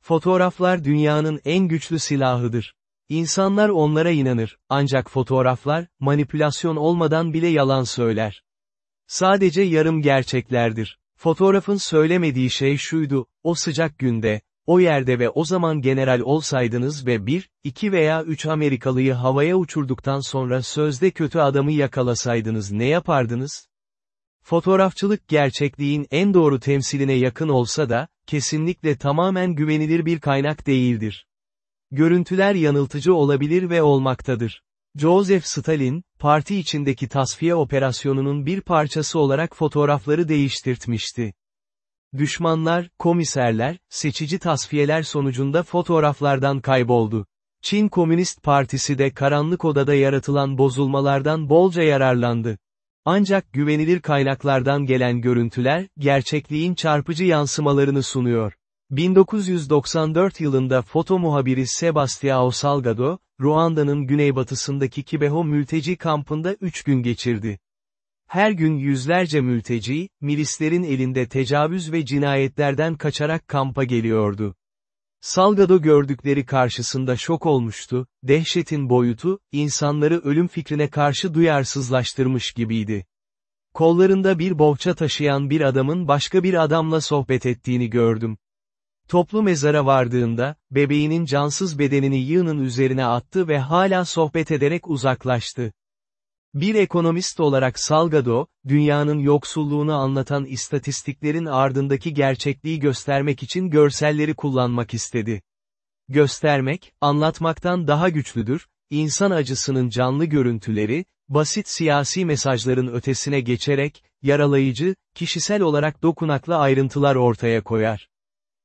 Fotoğraflar dünyanın en güçlü silahıdır. İnsanlar onlara inanır, ancak fotoğraflar, manipülasyon olmadan bile yalan söyler. Sadece yarım gerçeklerdir. Fotoğrafın söylemediği şey şuydu, o sıcak günde, o yerde ve o zaman general olsaydınız ve bir, iki veya üç Amerikalıyı havaya uçurduktan sonra sözde kötü adamı yakalasaydınız ne yapardınız? Fotoğrafçılık gerçekliğin en doğru temsiline yakın olsa da, kesinlikle tamamen güvenilir bir kaynak değildir. Görüntüler yanıltıcı olabilir ve olmaktadır. Joseph Stalin, parti içindeki tasfiye operasyonunun bir parçası olarak fotoğrafları değiştirtmişti. Düşmanlar, komiserler, seçici tasfiyeler sonucunda fotoğraflardan kayboldu. Çin Komünist Partisi de karanlık odada yaratılan bozulmalardan bolca yararlandı. Ancak güvenilir kaynaklardan gelen görüntüler, gerçekliğin çarpıcı yansımalarını sunuyor. 1994 yılında foto muhabiri Sebastião Salgado, Ruanda'nın güneybatısındaki Kibeho mülteci kampında 3 gün geçirdi. Her gün yüzlerce mülteci, milislerin elinde tecavüz ve cinayetlerden kaçarak kampa geliyordu. Salgado gördükleri karşısında şok olmuştu, dehşetin boyutu, insanları ölüm fikrine karşı duyarsızlaştırmış gibiydi. Kollarında bir bohça taşıyan bir adamın başka bir adamla sohbet ettiğini gördüm. Toplu mezara vardığında, bebeğinin cansız bedenini yığının üzerine attı ve hala sohbet ederek uzaklaştı. Bir ekonomist olarak Salgado, dünyanın yoksulluğunu anlatan istatistiklerin ardındaki gerçekliği göstermek için görselleri kullanmak istedi. Göstermek, anlatmaktan daha güçlüdür, insan acısının canlı görüntüleri, basit siyasi mesajların ötesine geçerek, yaralayıcı, kişisel olarak dokunaklı ayrıntılar ortaya koyar.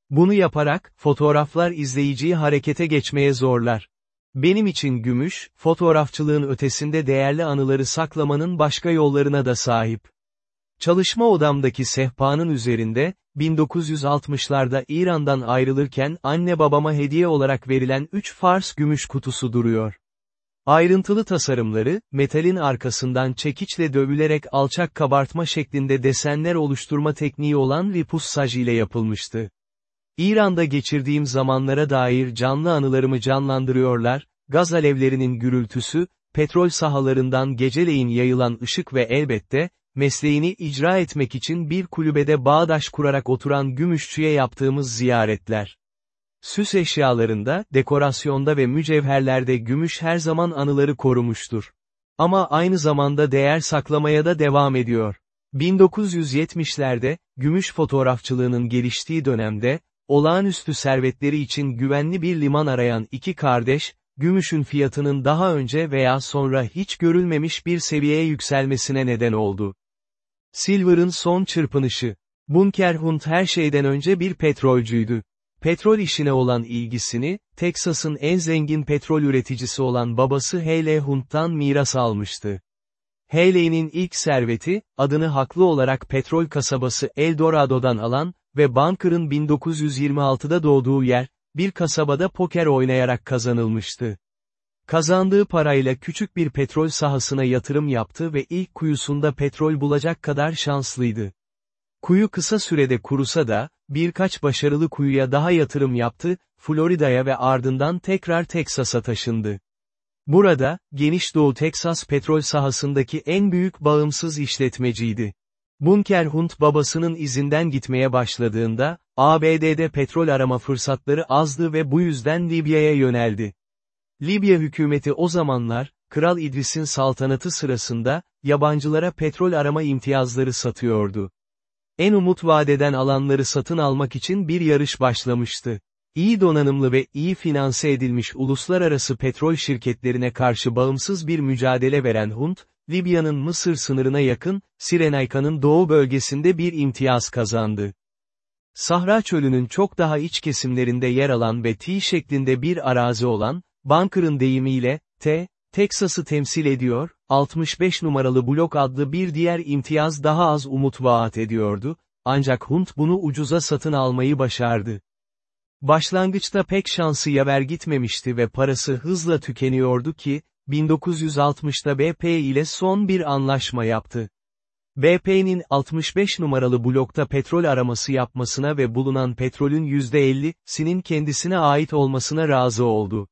Bunu yaparak, fotoğraflar izleyiciyi harekete geçmeye zorlar. Benim için gümüş, fotoğrafçılığın ötesinde değerli anıları saklamanın başka yollarına da sahip. Çalışma odamdaki sehpanın üzerinde, 1960'larda İran'dan ayrılırken anne babama hediye olarak verilen 3 Fars gümüş kutusu duruyor. Ayrıntılı tasarımları, metalin arkasından çekiçle dövülerek alçak kabartma şeklinde desenler oluşturma tekniği olan ripussaj ile yapılmıştı. İran'da geçirdiğim zamanlara dair canlı anılarımı canlandırıyorlar, gaz alevlerinin gürültüsü, petrol sahalarından geceleyin yayılan ışık ve elbette, mesleğini icra etmek için bir kulübede bağdaş kurarak oturan gümüşçüye yaptığımız ziyaretler. Süs eşyalarında, dekorasyonda ve mücevherlerde gümüş her zaman anıları korumuştur. Ama aynı zamanda değer saklamaya da devam ediyor. 1970'lerde, gümüş fotoğrafçılığının geliştiği dönemde, olağanüstü servetleri için güvenli bir liman arayan iki kardeş, gümüşün fiyatının daha önce veya sonra hiç görülmemiş bir seviyeye yükselmesine neden oldu. Silver'ın son çırpınışı. Bunker Hunt her şeyden önce bir petrolcüydü. Petrol işine olan ilgisini, Teksas'ın en zengin petrol üreticisi olan babası Haley Hunt'tan miras almıştı. Haley'nin ilk serveti, adını haklı olarak petrol kasabası El Dorado'dan alan, ve Bunker'ın 1926'da doğduğu yer, bir kasabada poker oynayarak kazanılmıştı. Kazandığı parayla küçük bir petrol sahasına yatırım yaptı ve ilk kuyusunda petrol bulacak kadar şanslıydı. Kuyu kısa sürede kurusa da, birkaç başarılı kuyuya daha yatırım yaptı, Florida'ya ve ardından tekrar Teksas'a taşındı. Burada, Geniş Doğu Teksas petrol sahasındaki en büyük bağımsız işletmeciydi. Bunker Hunt babasının izinden gitmeye başladığında, ABD'de petrol arama fırsatları azdı ve bu yüzden Libya'ya yöneldi. Libya hükümeti o zamanlar, Kral İdris'in saltanatı sırasında, yabancılara petrol arama imtiyazları satıyordu. En umut vadeden alanları satın almak için bir yarış başlamıştı. İyi donanımlı ve iyi finanse edilmiş uluslararası petrol şirketlerine karşı bağımsız bir mücadele veren Hunt, Libya'nın Mısır sınırına yakın, Sirenayka'nın doğu bölgesinde bir imtiyaz kazandı. Sahra çölünün çok daha iç kesimlerinde yer alan ve T şeklinde bir arazi olan, Bunker'ın deyimiyle, T, Teksas'ı temsil ediyor, 65 numaralı blok adlı bir diğer imtiyaz daha az umut vaat ediyordu, ancak Hunt bunu ucuza satın almayı başardı. Başlangıçta pek şansı yaver gitmemişti ve parası hızla tükeniyordu ki, 1960'da BP ile son bir anlaşma yaptı. BP'nin 65 numaralı blokta petrol araması yapmasına ve bulunan petrolün %50'sinin kendisine ait olmasına razı oldu.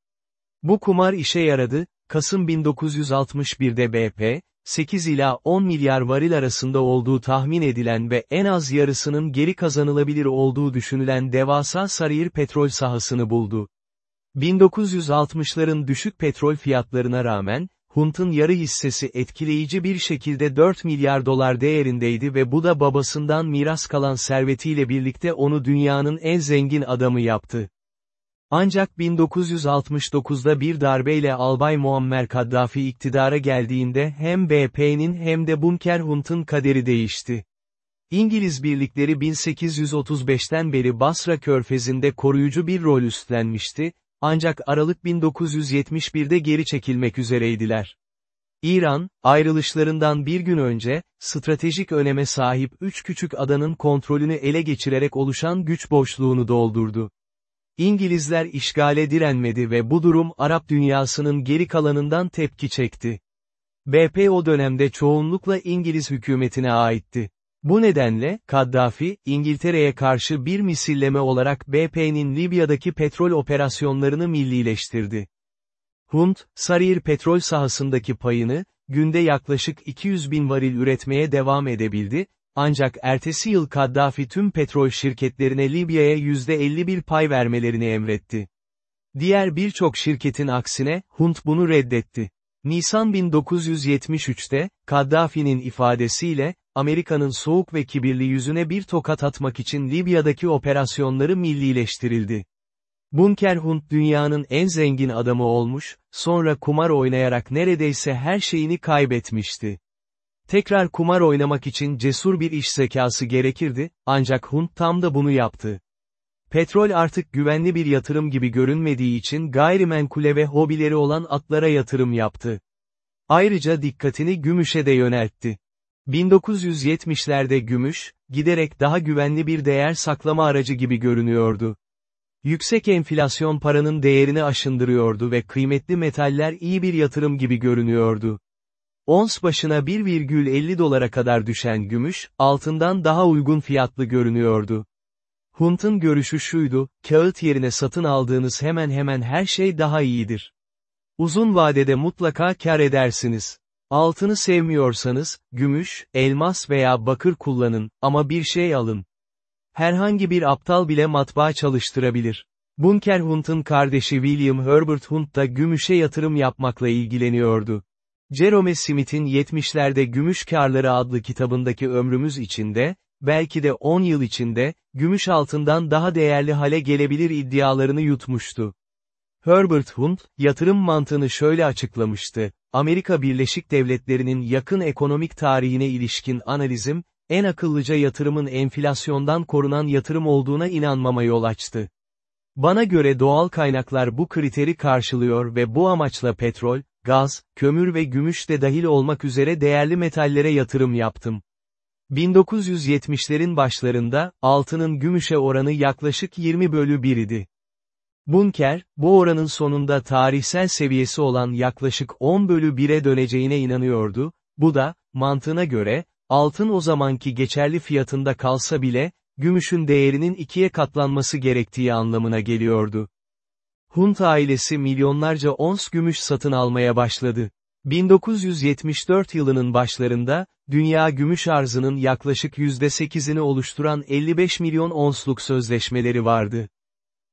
Bu kumar işe yaradı, Kasım 1961'de BP, 8 ila 10 milyar varil arasında olduğu tahmin edilen ve en az yarısının geri kazanılabilir olduğu düşünülen devasa Sarıyer petrol sahasını buldu. 1960'ların düşük petrol fiyatlarına rağmen, Hunt'ın yarı hissesi etkileyici bir şekilde 4 milyar dolar değerindeydi ve bu da babasından miras kalan servetiyle birlikte onu dünyanın en zengin adamı yaptı. Ancak 1969'da bir darbeyle Albay Muammer Kaddafi iktidara geldiğinde hem BP'nin hem de Bunker Hunt'ın kaderi değişti. İngiliz birlikleri 1835'ten beri Basra körfezinde koruyucu bir rol üstlenmişti, ancak Aralık 1971'de geri çekilmek üzereydiler. İran, ayrılışlarından bir gün önce, stratejik öneme sahip üç küçük adanın kontrolünü ele geçirerek oluşan güç boşluğunu doldurdu. İngilizler işgale direnmedi ve bu durum Arap dünyasının geri kalanından tepki çekti. BP o dönemde çoğunlukla İngiliz hükümetine aitti. Bu nedenle, Kaddafi, İngiltere'ye karşı bir misilleme olarak BP'nin Libya'daki petrol operasyonlarını millileştirdi. Hunt, Sarıyer petrol sahasındaki payını, günde yaklaşık 200 bin varil üretmeye devam edebildi, ancak ertesi yıl Kaddafi tüm petrol şirketlerine Libya'ya %51 pay vermelerini emretti. Diğer birçok şirketin aksine, Hunt bunu reddetti. Nisan 1973'te, Kaddafi'nin ifadesiyle, Amerika'nın soğuk ve kibirli yüzüne bir tokat atmak için Libya'daki operasyonları millileştirildi. Bunker Hunt dünyanın en zengin adamı olmuş, sonra kumar oynayarak neredeyse her şeyini kaybetmişti. Tekrar kumar oynamak için cesur bir iş zekası gerekirdi, ancak Hunt tam da bunu yaptı. Petrol artık güvenli bir yatırım gibi görünmediği için gayrimenkule ve hobileri olan atlara yatırım yaptı. Ayrıca dikkatini gümüşe de yöneltti. 1970'lerde gümüş, giderek daha güvenli bir değer saklama aracı gibi görünüyordu. Yüksek enflasyon paranın değerini aşındırıyordu ve kıymetli metaller iyi bir yatırım gibi görünüyordu. Ons başına 1,50 dolara kadar düşen gümüş, altından daha uygun fiyatlı görünüyordu. Hunt'ın görüşü şuydu, kağıt yerine satın aldığınız hemen hemen her şey daha iyidir. Uzun vadede mutlaka kar edersiniz. Altını sevmiyorsanız, gümüş, elmas veya bakır kullanın, ama bir şey alın. Herhangi bir aptal bile matbaa çalıştırabilir. Bunker Hunt'ın kardeşi William Herbert Hunt da gümüşe yatırım yapmakla ilgileniyordu. Jerome Smith'in 70'lerde Gümüş Karları adlı kitabındaki ömrümüz içinde, belki de 10 yıl içinde, gümüş altından daha değerli hale gelebilir iddialarını yutmuştu. Herbert Hunt, yatırım mantığını şöyle açıklamıştı, Amerika Birleşik Devletleri'nin yakın ekonomik tarihine ilişkin analizim, en akıllıca yatırımın enflasyondan korunan yatırım olduğuna inanmama yol açtı. Bana göre doğal kaynaklar bu kriteri karşılıyor ve bu amaçla petrol, gaz, kömür ve gümüş de dahil olmak üzere değerli metallere yatırım yaptım. 1970'lerin başlarında, altının gümüşe oranı yaklaşık 20 bölü 1 idi. Bunker, bu oranın sonunda tarihsel seviyesi olan yaklaşık 10 bölü 1'e döneceğine inanıyordu, bu da, mantığına göre, altın o zamanki geçerli fiyatında kalsa bile, gümüşün değerinin ikiye katlanması gerektiği anlamına geliyordu. Hunt ailesi milyonlarca ons gümüş satın almaya başladı. 1974 yılının başlarında, dünya gümüş arzının yaklaşık %8'ini oluşturan 55 milyon onsluk sözleşmeleri vardı.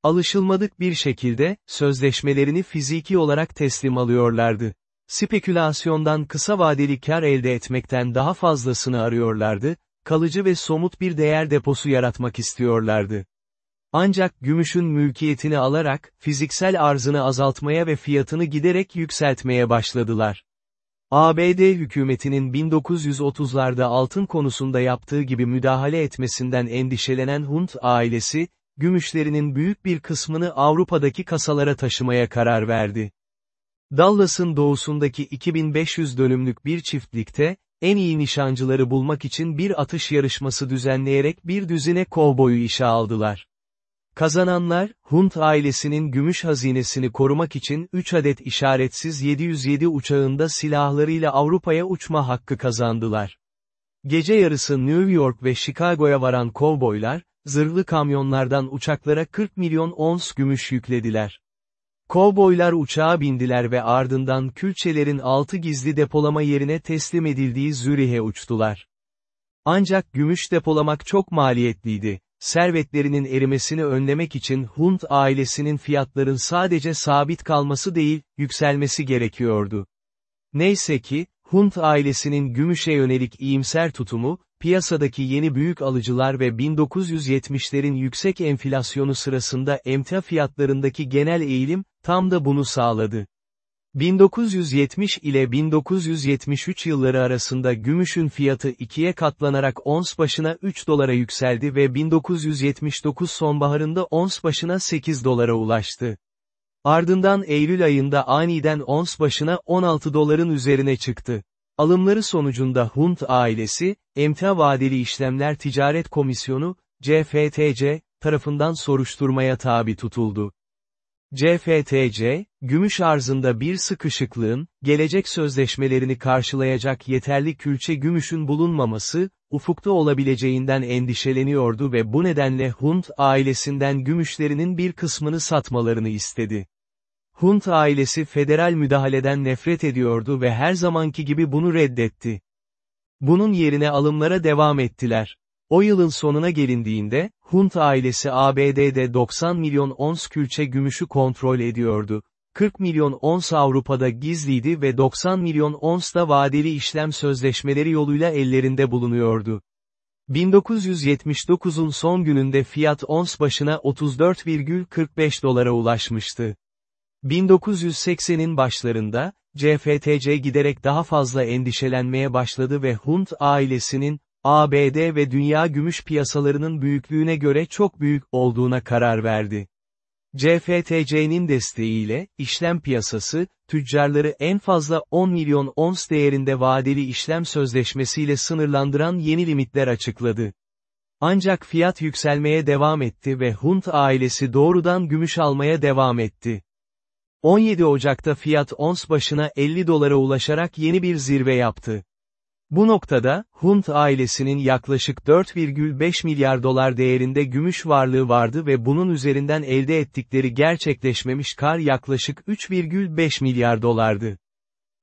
Alışılmadık bir şekilde, sözleşmelerini fiziki olarak teslim alıyorlardı. Spekülasyondan kısa vadeli kar elde etmekten daha fazlasını arıyorlardı, kalıcı ve somut bir değer deposu yaratmak istiyorlardı. Ancak gümüşün mülkiyetini alarak, fiziksel arzını azaltmaya ve fiyatını giderek yükseltmeye başladılar. ABD hükümetinin 1930'larda altın konusunda yaptığı gibi müdahale etmesinden endişelenen Hunt ailesi, gümüşlerinin büyük bir kısmını Avrupa'daki kasalara taşımaya karar verdi. Dallas'ın doğusundaki 2500 dönümlük bir çiftlikte, en iyi nişancıları bulmak için bir atış yarışması düzenleyerek bir düzine kovboyu işe aldılar. Kazananlar, Hunt ailesinin gümüş hazinesini korumak için 3 adet işaretsiz 707 uçağında silahlarıyla Avrupa'ya uçma hakkı kazandılar. Gece yarısı New York ve Chicago'ya varan kovboylar, zırhlı kamyonlardan uçaklara 40 milyon ons gümüş yüklediler. Kovboylar uçağa bindiler ve ardından külçelerin altı gizli depolama yerine teslim edildiği Zürih'e uçtular. Ancak gümüş depolamak çok maliyetliydi. Servetlerinin erimesini önlemek için Hunt ailesinin fiyatların sadece sabit kalması değil, yükselmesi gerekiyordu. Neyse ki, Hunt ailesinin gümüşe yönelik iyimser tutumu, piyasadaki yeni büyük alıcılar ve 1970'lerin yüksek enflasyonu sırasında emtia fiyatlarındaki genel eğilim, tam da bunu sağladı. 1970 ile 1973 yılları arasında gümüşün fiyatı ikiye katlanarak ons başına 3 dolara yükseldi ve 1979 sonbaharında ons başına 8 dolara ulaştı. Ardından Eylül ayında aniden ons başına 16 doların üzerine çıktı. Alımları sonucunda Hunt ailesi, Emtia Vadeli İşlemler Ticaret Komisyonu, CFTC, tarafından soruşturmaya tabi tutuldu. CFTC, gümüş arzında bir sıkışıklığın, gelecek sözleşmelerini karşılayacak yeterli külçe gümüşün bulunmaması, ufukta olabileceğinden endişeleniyordu ve bu nedenle Hunt ailesinden gümüşlerinin bir kısmını satmalarını istedi. Hunt ailesi federal müdahaleden nefret ediyordu ve her zamanki gibi bunu reddetti. Bunun yerine alımlara devam ettiler. O yılın sonuna gelindiğinde, Hunt ailesi ABD'de 90 milyon ons külçe gümüşü kontrol ediyordu. 40 milyon ons Avrupa'da gizliydi ve 90 on ons da vadeli işlem sözleşmeleri yoluyla ellerinde bulunuyordu. 1979'un son gününde fiyat ons başına 34,45 dolara ulaşmıştı. 1980'in başlarında, CFTC giderek daha fazla endişelenmeye başladı ve Hunt ailesinin, ABD ve dünya gümüş piyasalarının büyüklüğüne göre çok büyük olduğuna karar verdi. CFTC'nin desteğiyle, işlem piyasası, tüccarları en fazla 10 milyon ons değerinde vadeli işlem sözleşmesiyle sınırlandıran yeni limitler açıkladı. Ancak fiyat yükselmeye devam etti ve Hunt ailesi doğrudan gümüş almaya devam etti. 17 Ocak'ta fiyat ons başına 50 dolara ulaşarak yeni bir zirve yaptı. Bu noktada, Hunt ailesinin yaklaşık 4,5 milyar dolar değerinde gümüş varlığı vardı ve bunun üzerinden elde ettikleri gerçekleşmemiş kar yaklaşık 3,5 milyar dolardı.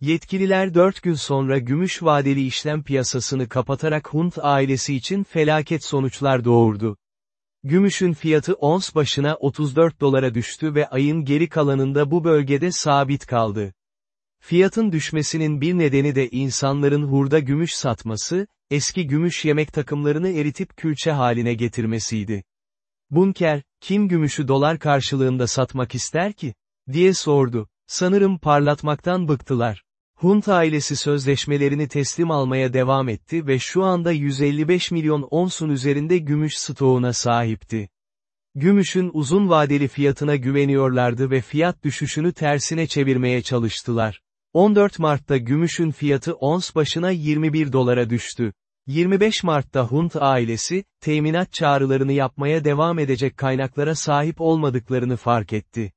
Yetkililer 4 gün sonra gümüş vadeli işlem piyasasını kapatarak Hunt ailesi için felaket sonuçlar doğurdu. Gümüşün fiyatı ons başına 34 dolara düştü ve ayın geri kalanında bu bölgede sabit kaldı. Fiyatın düşmesinin bir nedeni de insanların hurda gümüş satması, eski gümüş yemek takımlarını eritip külçe haline getirmesiydi. Bunker, kim gümüşü dolar karşılığında satmak ister ki? diye sordu. Sanırım parlatmaktan bıktılar. Hunt ailesi sözleşmelerini teslim almaya devam etti ve şu anda 155 milyon onsun üzerinde gümüş stoğuna sahipti. Gümüşün uzun vadeli fiyatına güveniyorlardı ve fiyat düşüşünü tersine çevirmeye çalıştılar. 14 Mart'ta gümüşün fiyatı ons başına 21 dolara düştü. 25 Mart'ta Hunt ailesi, teminat çağrılarını yapmaya devam edecek kaynaklara sahip olmadıklarını fark etti.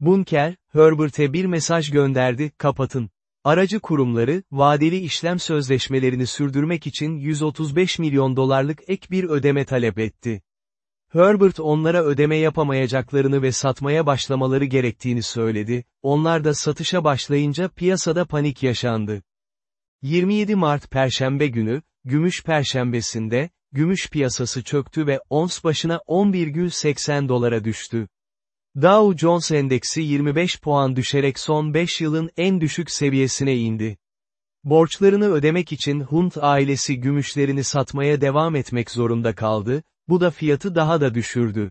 Bunker, Herbert'e bir mesaj gönderdi, kapatın. Aracı kurumları, vadeli işlem sözleşmelerini sürdürmek için 135 milyon dolarlık ek bir ödeme talep etti. Herbert onlara ödeme yapamayacaklarını ve satmaya başlamaları gerektiğini söyledi, onlar da satışa başlayınca piyasada panik yaşandı. 27 Mart Perşembe günü, Gümüş Perşembesinde, gümüş piyasası çöktü ve ons başına 11,80 dolara düştü. Dow Jones Endeksi 25 puan düşerek son 5 yılın en düşük seviyesine indi. Borçlarını ödemek için Hunt ailesi gümüşlerini satmaya devam etmek zorunda kaldı, bu da fiyatı daha da düşürdü.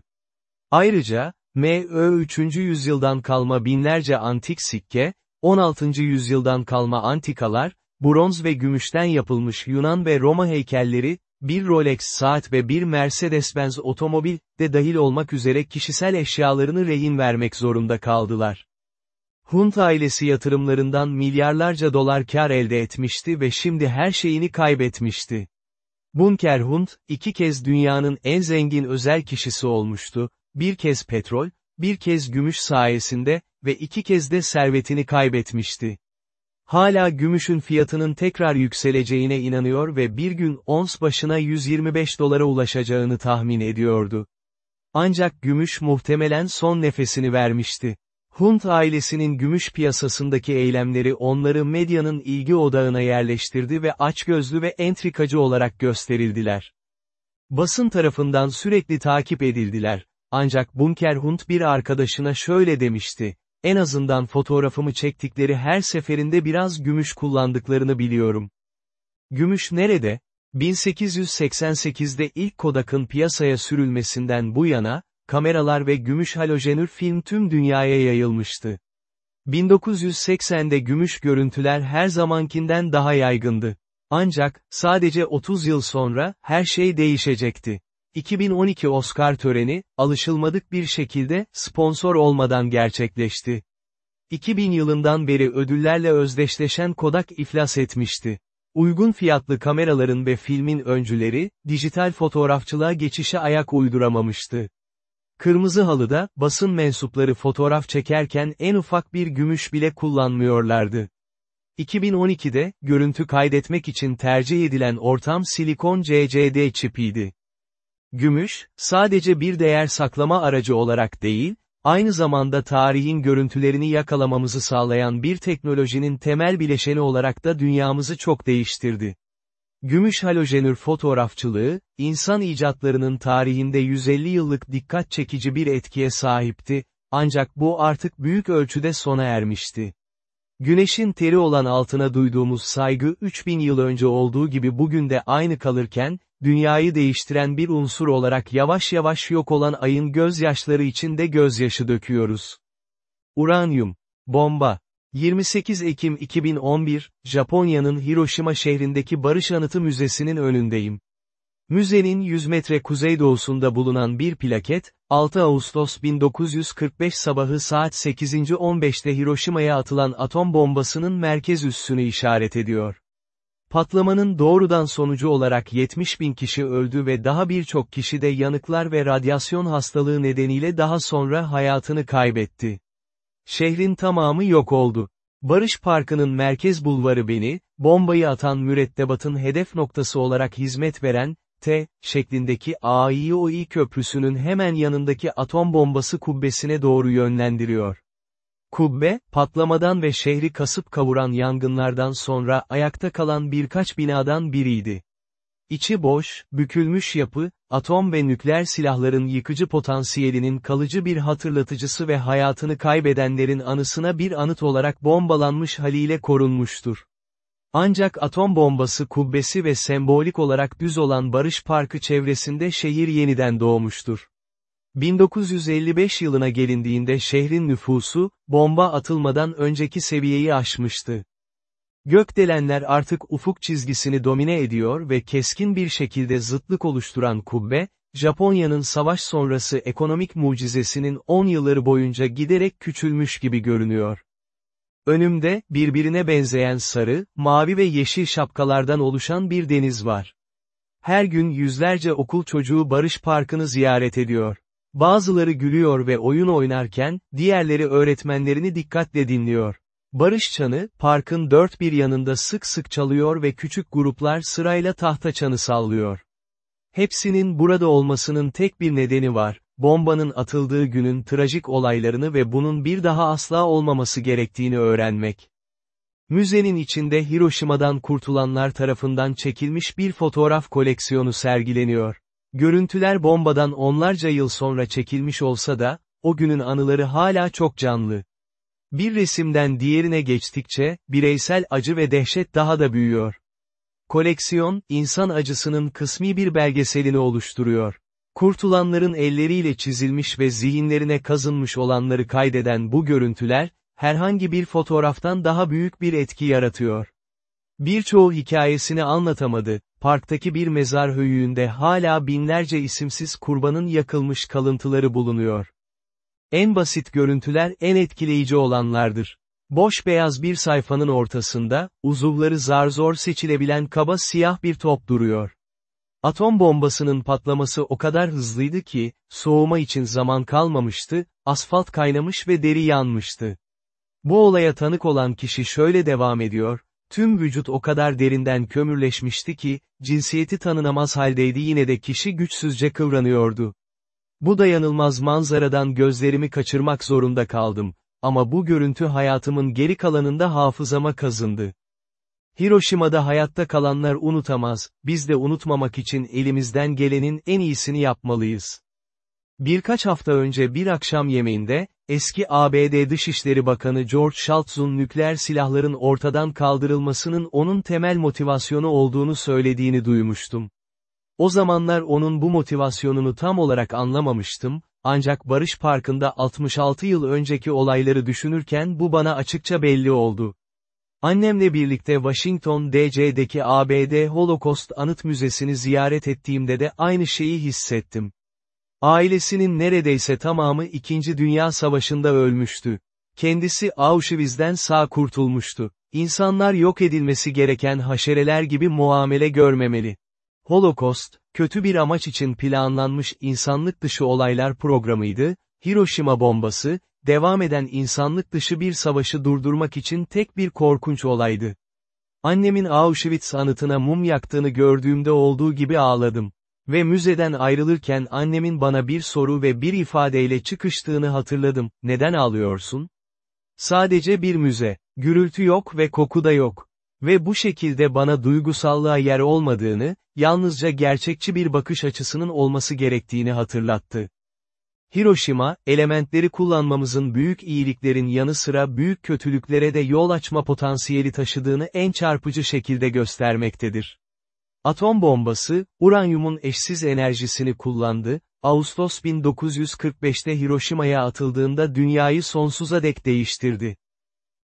Ayrıca, M.Ö. 3. yüzyıldan kalma binlerce antik sikke, 16. yüzyıldan kalma antikalar, bronz ve gümüşten yapılmış Yunan ve Roma heykelleri, bir Rolex saat ve bir Mercedes-Benz otomobil de dahil olmak üzere kişisel eşyalarını rehin vermek zorunda kaldılar. Hunt ailesi yatırımlarından milyarlarca dolar kar elde etmişti ve şimdi her şeyini kaybetmişti. Bunker Hunt, iki kez dünyanın en zengin özel kişisi olmuştu, bir kez petrol, bir kez gümüş sayesinde ve iki kez de servetini kaybetmişti. Hala gümüşün fiyatının tekrar yükseleceğine inanıyor ve bir gün ons başına 125 dolara ulaşacağını tahmin ediyordu. Ancak gümüş muhtemelen son nefesini vermişti. Hunt ailesinin gümüş piyasasındaki eylemleri onları medyanın ilgi odağına yerleştirdi ve açgözlü ve entrikacı olarak gösterildiler. Basın tarafından sürekli takip edildiler. Ancak Bunker Hunt bir arkadaşına şöyle demişti, en azından fotoğrafımı çektikleri her seferinde biraz gümüş kullandıklarını biliyorum. Gümüş nerede? 1888'de ilk Kodak'ın piyasaya sürülmesinden bu yana, kameralar ve gümüş halojenür film tüm dünyaya yayılmıştı. 1980'de gümüş görüntüler her zamankinden daha yaygındı. Ancak, sadece 30 yıl sonra, her şey değişecekti. 2012 Oscar töreni, alışılmadık bir şekilde, sponsor olmadan gerçekleşti. 2000 yılından beri ödüllerle özdeşleşen Kodak iflas etmişti. Uygun fiyatlı kameraların ve filmin öncüleri, dijital fotoğrafçılığa geçişe ayak uyduramamıştı. Kırmızı halıda, basın mensupları fotoğraf çekerken en ufak bir gümüş bile kullanmıyorlardı. 2012'de, görüntü kaydetmek için tercih edilen ortam silikon CCD çipiydi. Gümüş, sadece bir değer saklama aracı olarak değil, aynı zamanda tarihin görüntülerini yakalamamızı sağlayan bir teknolojinin temel bileşeni olarak da dünyamızı çok değiştirdi. Gümüş halojenür fotoğrafçılığı, insan icatlarının tarihinde 150 yıllık dikkat çekici bir etkiye sahipti, ancak bu artık büyük ölçüde sona ermişti. Güneşin teri olan altına duyduğumuz saygı 3000 yıl önce olduğu gibi bugün de aynı kalırken, dünyayı değiştiren bir unsur olarak yavaş yavaş yok olan ayın gözyaşları içinde gözyaşı döküyoruz. Uranyum. Bomba. 28 Ekim 2011, Japonya'nın Hiroşima şehrindeki Barış Anıtı Müzesi'nin önündeyim. Müzenin 100 metre kuzeydoğusunda bulunan bir plaket, 6 Ağustos 1945 sabahı saat 8.15'te Hiroşima'ya atılan atom bombasının merkez üssünü işaret ediyor. Patlamanın doğrudan sonucu olarak 70 bin kişi öldü ve daha birçok kişi de yanıklar ve radyasyon hastalığı nedeniyle daha sonra hayatını kaybetti. Şehrin tamamı yok oldu. Barış Parkı'nın merkez bulvarı beni, bombayı atan mürettebatın hedef noktası olarak hizmet veren, T, şeklindeki AIOI köprüsünün hemen yanındaki atom bombası kubbesine doğru yönlendiriyor. Kubbe, patlamadan ve şehri kasıp kavuran yangınlardan sonra ayakta kalan birkaç binadan biriydi. İçi boş, bükülmüş yapı, atom ve nükleer silahların yıkıcı potansiyelinin kalıcı bir hatırlatıcısı ve hayatını kaybedenlerin anısına bir anıt olarak bombalanmış haliyle korunmuştur. Ancak atom bombası kubbesi ve sembolik olarak düz olan Barış Parkı çevresinde şehir yeniden doğmuştur. 1955 yılına gelindiğinde şehrin nüfusu, bomba atılmadan önceki seviyeyi aşmıştı. Gökdelenler artık ufuk çizgisini domine ediyor ve keskin bir şekilde zıtlık oluşturan kubbe, Japonya'nın savaş sonrası ekonomik mucizesinin 10 yılları boyunca giderek küçülmüş gibi görünüyor. Önümde, birbirine benzeyen sarı, mavi ve yeşil şapkalardan oluşan bir deniz var. Her gün yüzlerce okul çocuğu Barış Parkı'nı ziyaret ediyor. Bazıları gülüyor ve oyun oynarken, diğerleri öğretmenlerini dikkatle dinliyor. Barış çanı, parkın dört bir yanında sık sık çalıyor ve küçük gruplar sırayla tahta çanı sallıyor. Hepsinin burada olmasının tek bir nedeni var, bombanın atıldığı günün trajik olaylarını ve bunun bir daha asla olmaması gerektiğini öğrenmek. Müzenin içinde Hiroşima'dan kurtulanlar tarafından çekilmiş bir fotoğraf koleksiyonu sergileniyor. Görüntüler bombadan onlarca yıl sonra çekilmiş olsa da, o günün anıları hala çok canlı. Bir resimden diğerine geçtikçe, bireysel acı ve dehşet daha da büyüyor. Koleksiyon, insan acısının kısmi bir belgeselini oluşturuyor. Kurtulanların elleriyle çizilmiş ve zihinlerine kazınmış olanları kaydeden bu görüntüler, herhangi bir fotoğraftan daha büyük bir etki yaratıyor. Birçoğu hikayesini anlatamadı, parktaki bir mezar höyüğünde hala binlerce isimsiz kurbanın yakılmış kalıntıları bulunuyor. En basit görüntüler en etkileyici olanlardır. Boş beyaz bir sayfanın ortasında, uzuvları zar zor seçilebilen kaba siyah bir top duruyor. Atom bombasının patlaması o kadar hızlıydı ki, soğuma için zaman kalmamıştı, asfalt kaynamış ve deri yanmıştı. Bu olaya tanık olan kişi şöyle devam ediyor, tüm vücut o kadar derinden kömürleşmişti ki, cinsiyeti tanınamaz haldeydi yine de kişi güçsüzce kıvranıyordu. Bu dayanılmaz manzaradan gözlerimi kaçırmak zorunda kaldım, ama bu görüntü hayatımın geri kalanında hafızama kazındı. Hiroşima'da hayatta kalanlar unutamaz, biz de unutmamak için elimizden gelenin en iyisini yapmalıyız. Birkaç hafta önce bir akşam yemeğinde, eski ABD Dışişleri Bakanı George Shultz'un nükleer silahların ortadan kaldırılmasının onun temel motivasyonu olduğunu söylediğini duymuştum. O zamanlar onun bu motivasyonunu tam olarak anlamamıştım, ancak Barış Parkı'nda 66 yıl önceki olayları düşünürken bu bana açıkça belli oldu. Annemle birlikte Washington DC'deki ABD Holocaust Anıt Müzesi'ni ziyaret ettiğimde de aynı şeyi hissettim. Ailesinin neredeyse tamamı İkinci Dünya Savaşı'nda ölmüştü. Kendisi Auschwitz'den sağ kurtulmuştu. İnsanlar yok edilmesi gereken haşereler gibi muamele görmemeli. Holocaust, kötü bir amaç için planlanmış insanlık dışı olaylar programıydı, Hiroşima bombası, devam eden insanlık dışı bir savaşı durdurmak için tek bir korkunç olaydı. Annemin Auschwitz anıtına mum yaktığını gördüğümde olduğu gibi ağladım. Ve müzeden ayrılırken annemin bana bir soru ve bir ifadeyle çıkıştığını hatırladım, neden ağlıyorsun? Sadece bir müze, gürültü yok ve koku da yok. Ve bu şekilde bana duygusallığa yer olmadığını, yalnızca gerçekçi bir bakış açısının olması gerektiğini hatırlattı. Hiroşima, elementleri kullanmamızın büyük iyiliklerin yanı sıra büyük kötülüklere de yol açma potansiyeli taşıdığını en çarpıcı şekilde göstermektedir. Atom bombası, uranyumun eşsiz enerjisini kullandı, Ağustos 1945'te Hiroşima'ya atıldığında dünyayı sonsuza dek değiştirdi.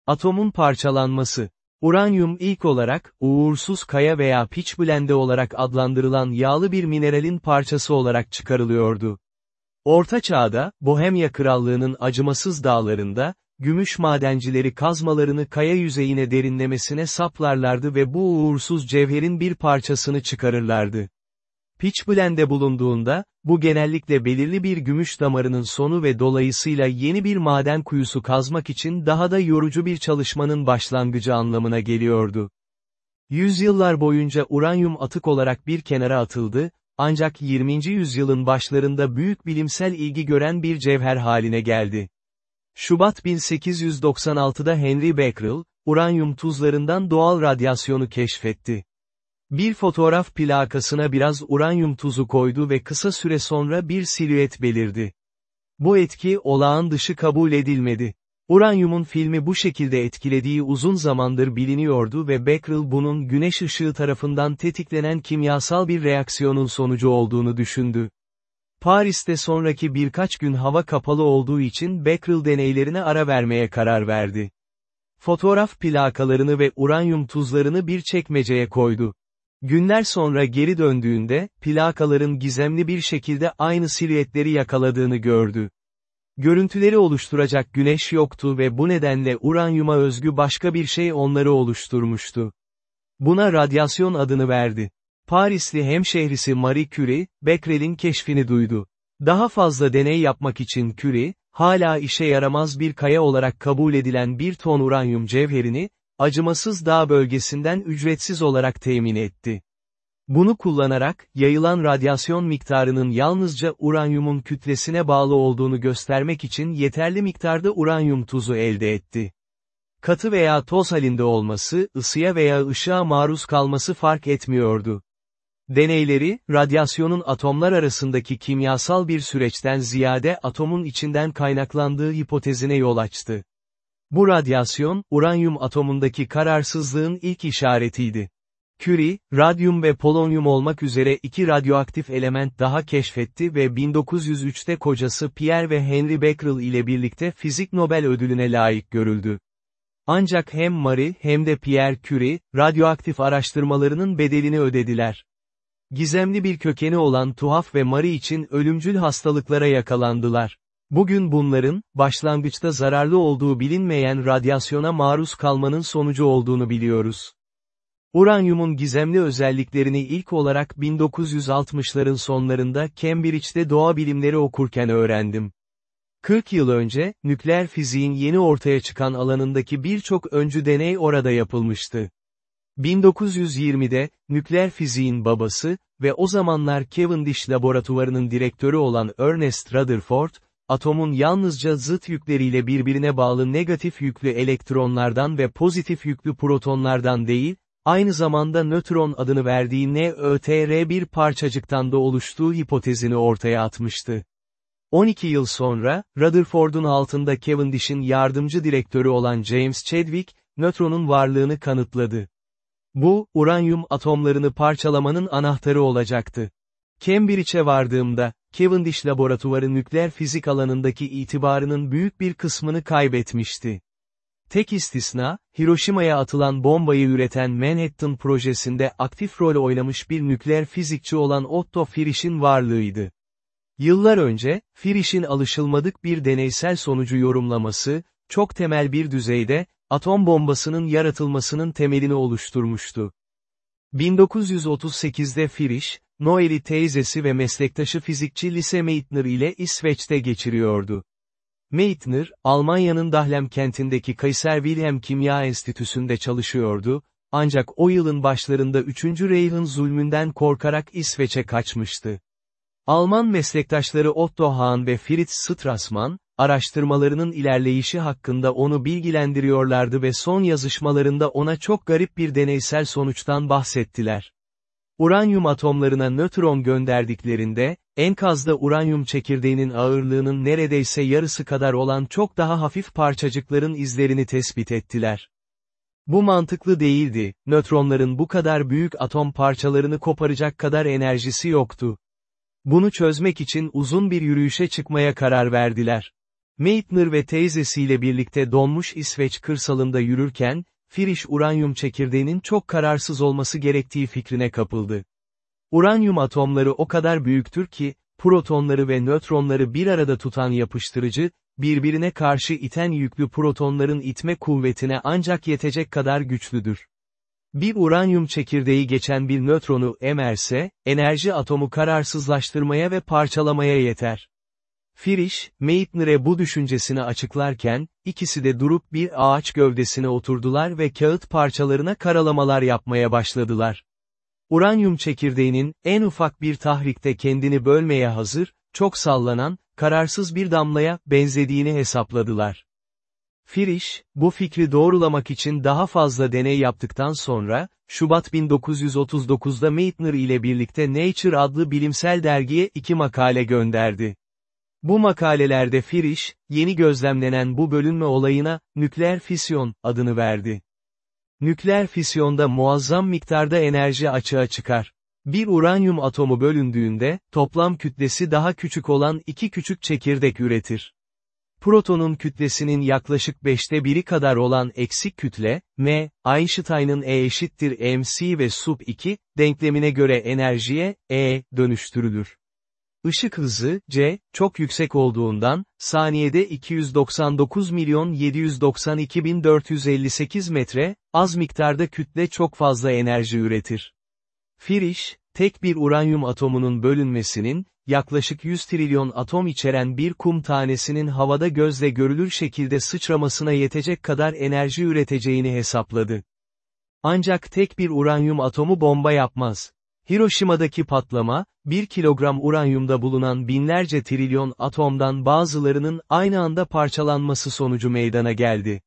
Atomun parçalanması, Uranyum ilk olarak, uğursuz kaya veya piçblende olarak adlandırılan yağlı bir mineralin parçası olarak çıkarılıyordu. Orta Çağ'da, Bohemya Krallığı'nın acımasız dağlarında, gümüş madencileri kazmalarını kaya yüzeyine derinlemesine saplarlardı ve bu uğursuz cevherin bir parçasını çıkarırlardı. Pitchblende bulunduğunda, bu genellikle belirli bir gümüş damarının sonu ve dolayısıyla yeni bir maden kuyusu kazmak için daha da yorucu bir çalışmanın başlangıcı anlamına geliyordu. Yüzyıllar boyunca uranyum atık olarak bir kenara atıldı, ancak 20. yüzyılın başlarında büyük bilimsel ilgi gören bir cevher haline geldi. Şubat 1896'da Henry Becquerel, uranyum tuzlarından doğal radyasyonu keşfetti. Bir fotoğraf plakasına biraz uranyum tuzu koydu ve kısa süre sonra bir silüet belirdi. Bu etki olağan dışı kabul edilmedi. Uranyumun filmi bu şekilde etkilediği uzun zamandır biliniyordu ve Becquerel bunun güneş ışığı tarafından tetiklenen kimyasal bir reaksiyonun sonucu olduğunu düşündü. Paris'te sonraki birkaç gün hava kapalı olduğu için Becquerel deneylerine ara vermeye karar verdi. Fotoğraf plakalarını ve uranyum tuzlarını bir çekmeceye koydu. Günler sonra geri döndüğünde, plakaların gizemli bir şekilde aynı silüetleri yakaladığını gördü. Görüntüleri oluşturacak güneş yoktu ve bu nedenle uranyuma özgü başka bir şey onları oluşturmuştu. Buna radyasyon adını verdi. Parisli hemşehrisi Marie Curie, Becquerel'in keşfini duydu. Daha fazla deney yapmak için Curie, hala işe yaramaz bir kaya olarak kabul edilen bir ton uranyum cevherini, acımasız dağ bölgesinden ücretsiz olarak temin etti. Bunu kullanarak, yayılan radyasyon miktarının yalnızca uranyumun kütlesine bağlı olduğunu göstermek için yeterli miktarda uranyum tuzu elde etti. Katı veya toz halinde olması, ısıya veya ışığa maruz kalması fark etmiyordu. Deneyleri, radyasyonun atomlar arasındaki kimyasal bir süreçten ziyade atomun içinden kaynaklandığı hipotezine yol açtı. Bu radyasyon, uranyum atomundaki kararsızlığın ilk işaretiydi. Curie, radyum ve polonyum olmak üzere iki radyoaktif element daha keşfetti ve 1903'te kocası Pierre ve Henry Becquerel ile birlikte Fizik Nobel ödülüne layık görüldü. Ancak hem Marie hem de Pierre Curie, radyoaktif araştırmalarının bedelini ödediler. Gizemli bir kökeni olan tuhaf ve Marie için ölümcül hastalıklara yakalandılar. Bugün bunların, başlangıçta zararlı olduğu bilinmeyen radyasyona maruz kalmanın sonucu olduğunu biliyoruz. Uranyumun gizemli özelliklerini ilk olarak 1960'ların sonlarında Cambridge'de doğa bilimleri okurken öğrendim. 40 yıl önce, nükleer fiziğin yeni ortaya çıkan alanındaki birçok öncü deney orada yapılmıştı. 1920'de, nükleer fiziğin babası ve o zamanlar Cavendish laboratuvarının direktörü olan Ernest Rutherford, atomun yalnızca zıt yükleriyle birbirine bağlı negatif yüklü elektronlardan ve pozitif yüklü protonlardan değil, aynı zamanda nötron adını verdiği NÖTR bir parçacıktan da oluştuğu hipotezini ortaya atmıştı. 12 yıl sonra, Rutherford'un altında Cavendish'in yardımcı direktörü olan James Chadwick, nötronun varlığını kanıtladı. Bu, uranyum atomlarını parçalamanın anahtarı olacaktı. Cambridge'e vardığımda, Cavendish laboratuvarı nükleer fizik alanındaki itibarının büyük bir kısmını kaybetmişti. Tek istisna, Hiroşima'ya atılan bombayı üreten Manhattan projesinde aktif rol oynamış bir nükleer fizikçi olan Otto Frisch'in varlığıydı. Yıllar önce, Frisch'in alışılmadık bir deneysel sonucu yorumlaması, çok temel bir düzeyde, atom bombasının yaratılmasının temelini oluşturmuştu. 1938'de Frisch, Noel'i teyzesi ve meslektaşı fizikçi Lise Meitner ile İsveç'te geçiriyordu. Meitner, Almanya'nın Dahlem kentindeki Kaiser Wilhelm Kimya Enstitüsü'nde çalışıyordu, ancak o yılın başlarında 3. Reich'in zulmünden korkarak İsveç'e kaçmıştı. Alman meslektaşları Otto Hahn ve Fritz Strassmann, araştırmalarının ilerleyişi hakkında onu bilgilendiriyorlardı ve son yazışmalarında ona çok garip bir deneysel sonuçtan bahsettiler. Uranyum atomlarına nötron gönderdiklerinde, enkazda uranyum çekirdeğinin ağırlığının neredeyse yarısı kadar olan çok daha hafif parçacıkların izlerini tespit ettiler. Bu mantıklı değildi, nötronların bu kadar büyük atom parçalarını koparacak kadar enerjisi yoktu. Bunu çözmek için uzun bir yürüyüşe çıkmaya karar verdiler. Meitner ve teyzesiyle birlikte donmuş İsveç kırsalında yürürken, Frisch uranyum çekirdeğinin çok kararsız olması gerektiği fikrine kapıldı. Uranyum atomları o kadar büyüktür ki, protonları ve nötronları bir arada tutan yapıştırıcı, birbirine karşı iten yüklü protonların itme kuvvetine ancak yetecek kadar güçlüdür. Bir uranyum çekirdeği geçen bir nötronu emerse, enerji atomu kararsızlaştırmaya ve parçalamaya yeter. Frisch, Meitner'e bu düşüncesini açıklarken, ikisi de durup bir ağaç gövdesine oturdular ve kağıt parçalarına karalamalar yapmaya başladılar. Uranyum çekirdeğinin, en ufak bir tahrikte kendini bölmeye hazır, çok sallanan, kararsız bir damlaya, benzediğini hesapladılar. Frisch, bu fikri doğrulamak için daha fazla deney yaptıktan sonra, Şubat 1939'da Meitner ile birlikte Nature adlı bilimsel dergiye iki makale gönderdi. Bu makalelerde Frisch, yeni gözlemlenen bu bölünme olayına, nükleer fisyon, adını verdi. Nükleer fisyonda muazzam miktarda enerji açığa çıkar. Bir uranyum atomu bölündüğünde, toplam kütlesi daha küçük olan iki küçük çekirdek üretir. Protonun kütlesinin yaklaşık beşte biri kadar olan eksik kütle, m, Einstein'ın E eşittir mc ve sub 2, denklemine göre enerjiye, E, dönüştürülür. Işık hızı, c, çok yüksek olduğundan, saniyede 299 milyon 792 bin 458 metre, az miktarda kütle çok fazla enerji üretir. Firish, tek bir uranyum atomunun bölünmesinin, yaklaşık 100 trilyon atom içeren bir kum tanesinin havada gözle görülür şekilde sıçramasına yetecek kadar enerji üreteceğini hesapladı. Ancak tek bir uranyum atomu bomba yapmaz. Hiroşima'daki patlama, 1 kilogram uranyumda bulunan binlerce trilyon atomdan bazılarının aynı anda parçalanması sonucu meydana geldi.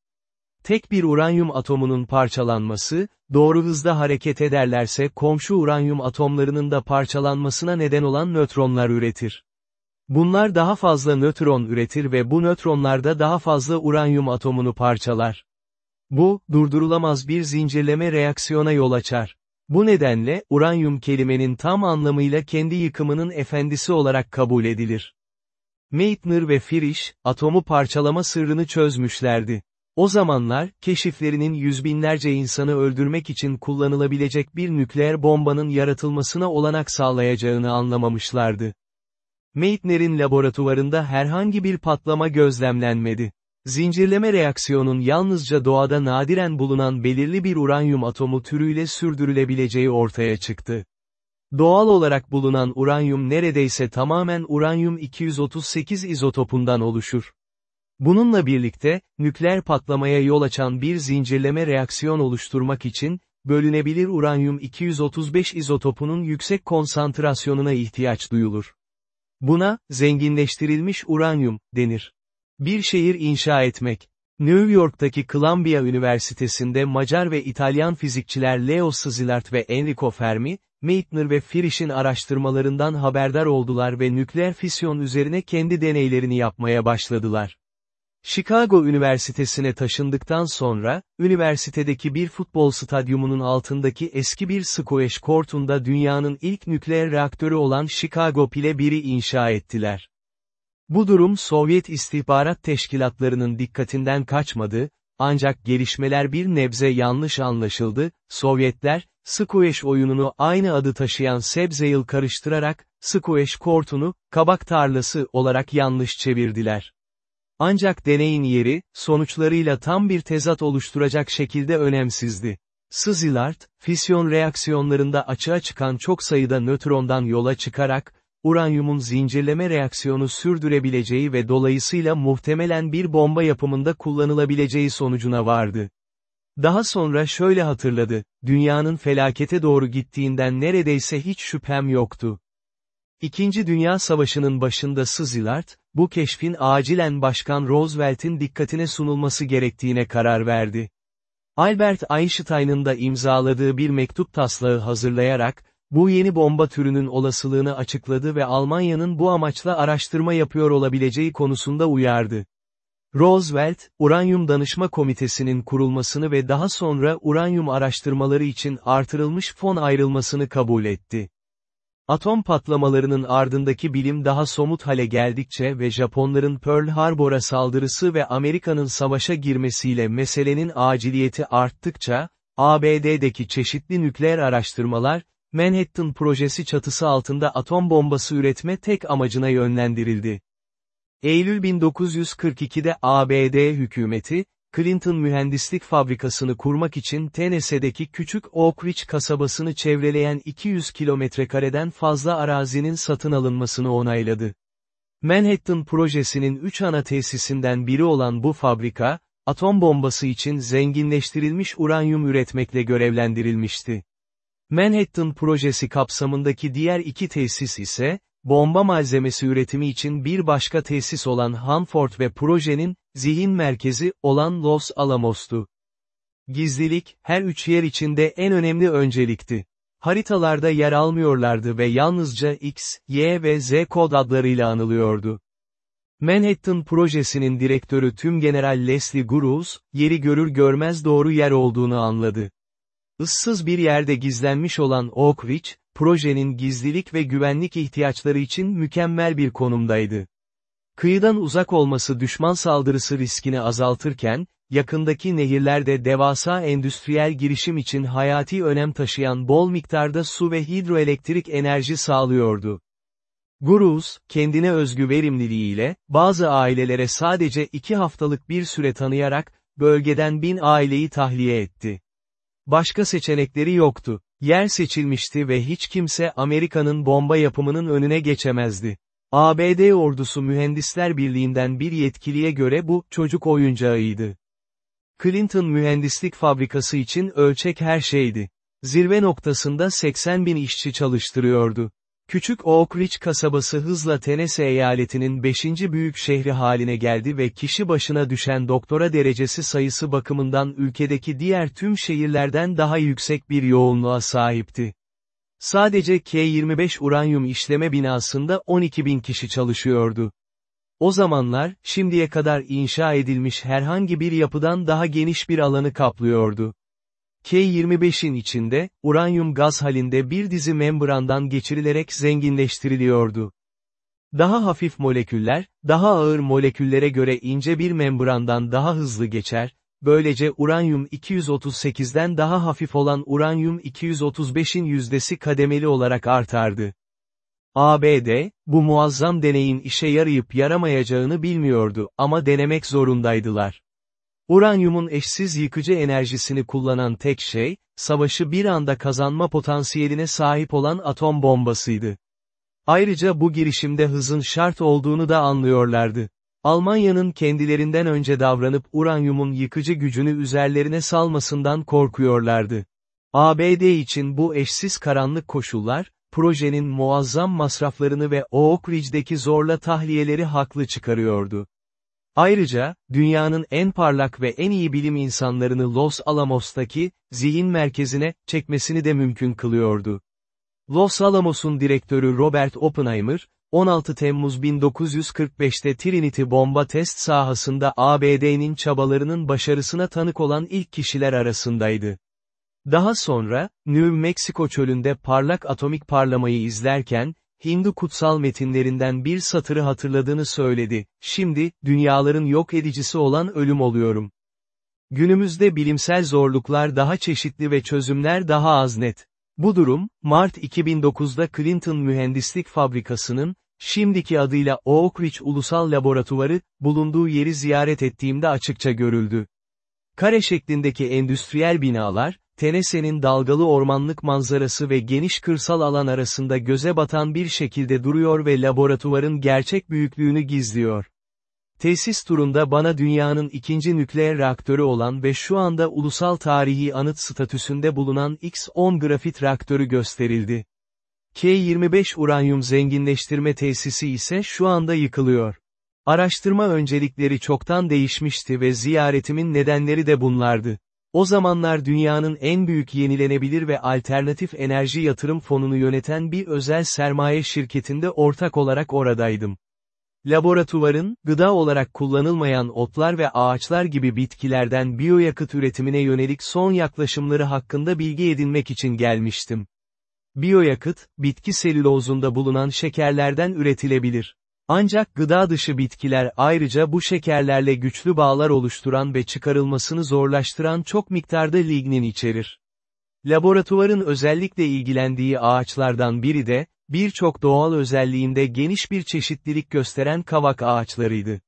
Tek bir uranyum atomunun parçalanması, doğru hızda hareket ederlerse komşu uranyum atomlarının da parçalanmasına neden olan nötronlar üretir. Bunlar daha fazla nötron üretir ve bu nötronlar da daha fazla uranyum atomunu parçalar. Bu, durdurulamaz bir zincirleme reaksiyona yol açar. Bu nedenle, uranyum kelimenin tam anlamıyla kendi yıkımının efendisi olarak kabul edilir. Meitner ve Frisch, atomu parçalama sırrını çözmüşlerdi. O zamanlar, keşiflerinin yüz binlerce insanı öldürmek için kullanılabilecek bir nükleer bombanın yaratılmasına olanak sağlayacağını anlamamışlardı. Meitner'in laboratuvarında herhangi bir patlama gözlemlenmedi. Zincirleme reaksiyonun yalnızca doğada nadiren bulunan belirli bir uranyum atomu türüyle sürdürülebileceği ortaya çıktı. Doğal olarak bulunan uranyum neredeyse tamamen uranyum 238 izotopundan oluşur. Bununla birlikte, nükleer patlamaya yol açan bir zincirleme reaksiyon oluşturmak için, bölünebilir uranyum 235 izotopunun yüksek konsantrasyonuna ihtiyaç duyulur. Buna, zenginleştirilmiş uranyum, denir. Bir şehir inşa etmek. New York'taki Columbia Üniversitesi'nde Macar ve İtalyan fizikçiler Leo Szilard ve Enrico Fermi, Meitner ve Frisch'in araştırmalarından haberdar oldular ve nükleer fisyon üzerine kendi deneylerini yapmaya başladılar. Chicago Üniversitesi'ne taşındıktan sonra, üniversitedeki bir futbol stadyumunun altındaki eski bir squash kortunda dünyanın ilk nükleer reaktörü olan Chicago Pile 1'i inşa ettiler. Bu durum Sovyet istihbarat teşkilatlarının dikkatinden kaçmadı, ancak gelişmeler bir nebze yanlış anlaşıldı, Sovyetler, squash oyununu aynı adı taşıyan Sebzeil karıştırarak, squash kortunu, kabak tarlası olarak yanlış çevirdiler. Ancak deneyin yeri, sonuçlarıyla tam bir tezat oluşturacak şekilde önemsizdi. Szilard, fisyon reaksiyonlarında açığa çıkan çok sayıda nötrondan yola çıkarak, uranyumun zincirleme reaksiyonu sürdürebileceği ve dolayısıyla muhtemelen bir bomba yapımında kullanılabileceği sonucuna vardı. Daha sonra şöyle hatırladı, dünyanın felakete doğru gittiğinden neredeyse hiç şüphem yoktu. İkinci Dünya Savaşı'nın başında Szilard, bu keşfin acilen Başkan Roosevelt'in dikkatine sunulması gerektiğine karar verdi. Albert Einstein'ın da imzaladığı bir mektup taslağı hazırlayarak, bu yeni bomba türünün olasılığını açıkladı ve Almanya'nın bu amaçla araştırma yapıyor olabileceği konusunda uyardı. Roosevelt, Uranyum Danışma Komitesi'nin kurulmasını ve daha sonra uranyum araştırmaları için artırılmış fon ayrılmasını kabul etti. Atom patlamalarının ardındaki bilim daha somut hale geldikçe ve Japonların Pearl Harbor'a saldırısı ve Amerika'nın savaşa girmesiyle meselenin aciliyeti arttıkça, ABD'deki çeşitli nükleer araştırmalar, Manhattan projesi çatısı altında atom bombası üretme tek amacına yönlendirildi. Eylül 1942'de ABD hükümeti, Clinton mühendislik fabrikasını kurmak için Tennessee'deki küçük Oak Ridge kasabasını çevreleyen 200 kilometrekareden fazla arazinin satın alınmasını onayladı. Manhattan projesinin üç ana tesisinden biri olan bu fabrika, atom bombası için zenginleştirilmiş uranyum üretmekle görevlendirilmişti. Manhattan projesi kapsamındaki diğer iki tesis ise, bomba malzemesi üretimi için bir başka tesis olan Hanford ve projenin, zihin merkezi, olan Los Alamos'tu. Gizlilik, her üç yer içinde en önemli öncelikti. Haritalarda yer almıyorlardı ve yalnızca X, Y ve Z kod adlarıyla anılıyordu. Manhattan projesinin direktörü Tüm General Leslie Groves, yeri görür görmez doğru yer olduğunu anladı. Issız bir yerde gizlenmiş olan Oak Ridge, projenin gizlilik ve güvenlik ihtiyaçları için mükemmel bir konumdaydı. Kıyıdan uzak olması düşman saldırısı riskini azaltırken, yakındaki nehirlerde devasa endüstriyel girişim için hayati önem taşıyan bol miktarda su ve hidroelektrik enerji sağlıyordu. Guruz, kendine özgü verimliliğiyle, bazı ailelere sadece iki haftalık bir süre tanıyarak, bölgeden bin aileyi tahliye etti. Başka seçenekleri yoktu. Yer seçilmişti ve hiç kimse Amerika'nın bomba yapımının önüne geçemezdi. ABD ordusu Mühendisler Birliği'nden bir yetkiliye göre bu, çocuk oyuncağıydı. Clinton mühendislik fabrikası için ölçek her şeydi. Zirve noktasında 80 bin işçi çalıştırıyordu. Küçük Oak Ridge kasabası hızla Tennessee eyaletinin 5. büyük şehri haline geldi ve kişi başına düşen doktora derecesi sayısı bakımından ülkedeki diğer tüm şehirlerden daha yüksek bir yoğunluğa sahipti. Sadece K-25 uranyum işleme binasında 12 bin kişi çalışıyordu. O zamanlar, şimdiye kadar inşa edilmiş herhangi bir yapıdan daha geniş bir alanı kaplıyordu. K-25'in içinde, uranyum gaz halinde bir dizi membrandan geçirilerek zenginleştiriliyordu. Daha hafif moleküller, daha ağır moleküllere göre ince bir membrandan daha hızlı geçer, böylece uranyum 238'den daha hafif olan uranyum 235'in yüzdesi kademeli olarak artardı. ABD, bu muazzam deneyin işe yarayıp yaramayacağını bilmiyordu ama denemek zorundaydılar. Uranyumun eşsiz yıkıcı enerjisini kullanan tek şey, savaşı bir anda kazanma potansiyeline sahip olan atom bombasıydı. Ayrıca bu girişimde hızın şart olduğunu da anlıyorlardı. Almanya'nın kendilerinden önce davranıp uranyumun yıkıcı gücünü üzerlerine salmasından korkuyorlardı. ABD için bu eşsiz karanlık koşullar, projenin muazzam masraflarını ve Oak Ridge'deki zorla tahliyeleri haklı çıkarıyordu. Ayrıca, dünyanın en parlak ve en iyi bilim insanlarını Los Alamos'taki, zihin merkezine, çekmesini de mümkün kılıyordu. Los Alamos'un direktörü Robert Oppenheimer, 16 Temmuz 1945'te Trinity bomba test sahasında ABD'nin çabalarının başarısına tanık olan ilk kişiler arasındaydı. Daha sonra, New Mexico çölünde parlak atomik parlamayı izlerken, Hindu kutsal metinlerinden bir satırı hatırladığını söyledi, şimdi, dünyaların yok edicisi olan ölüm oluyorum. Günümüzde bilimsel zorluklar daha çeşitli ve çözümler daha az net. Bu durum, Mart 2009'da Clinton Mühendislik Fabrikası'nın, şimdiki adıyla Oak Ridge Ulusal Laboratuvarı, bulunduğu yeri ziyaret ettiğimde açıkça görüldü. Kare şeklindeki endüstriyel binalar, Tennessee'nin dalgalı ormanlık manzarası ve geniş kırsal alan arasında göze batan bir şekilde duruyor ve laboratuvarın gerçek büyüklüğünü gizliyor. Tesis turunda bana dünyanın ikinci nükleer reaktörü olan ve şu anda ulusal tarihi anıt statüsünde bulunan X-10 grafit reaktörü gösterildi. K-25 uranyum zenginleştirme tesisi ise şu anda yıkılıyor. Araştırma öncelikleri çoktan değişmişti ve ziyaretimin nedenleri de bunlardı. O zamanlar dünyanın en büyük yenilenebilir ve alternatif enerji yatırım fonunu yöneten bir özel sermaye şirketinde ortak olarak oradaydım. Laboratuvarın, gıda olarak kullanılmayan otlar ve ağaçlar gibi bitkilerden biyoyakıt üretimine yönelik son yaklaşımları hakkında bilgi edinmek için gelmiştim. Biyoyakıt, bitki selülozunda bulunan şekerlerden üretilebilir. Ancak gıda dışı bitkiler ayrıca bu şekerlerle güçlü bağlar oluşturan ve çıkarılmasını zorlaştıran çok miktarda lignin içerir. Laboratuvarın özellikle ilgilendiği ağaçlardan biri de, birçok doğal özelliğinde geniş bir çeşitlilik gösteren kavak ağaçlarıydı.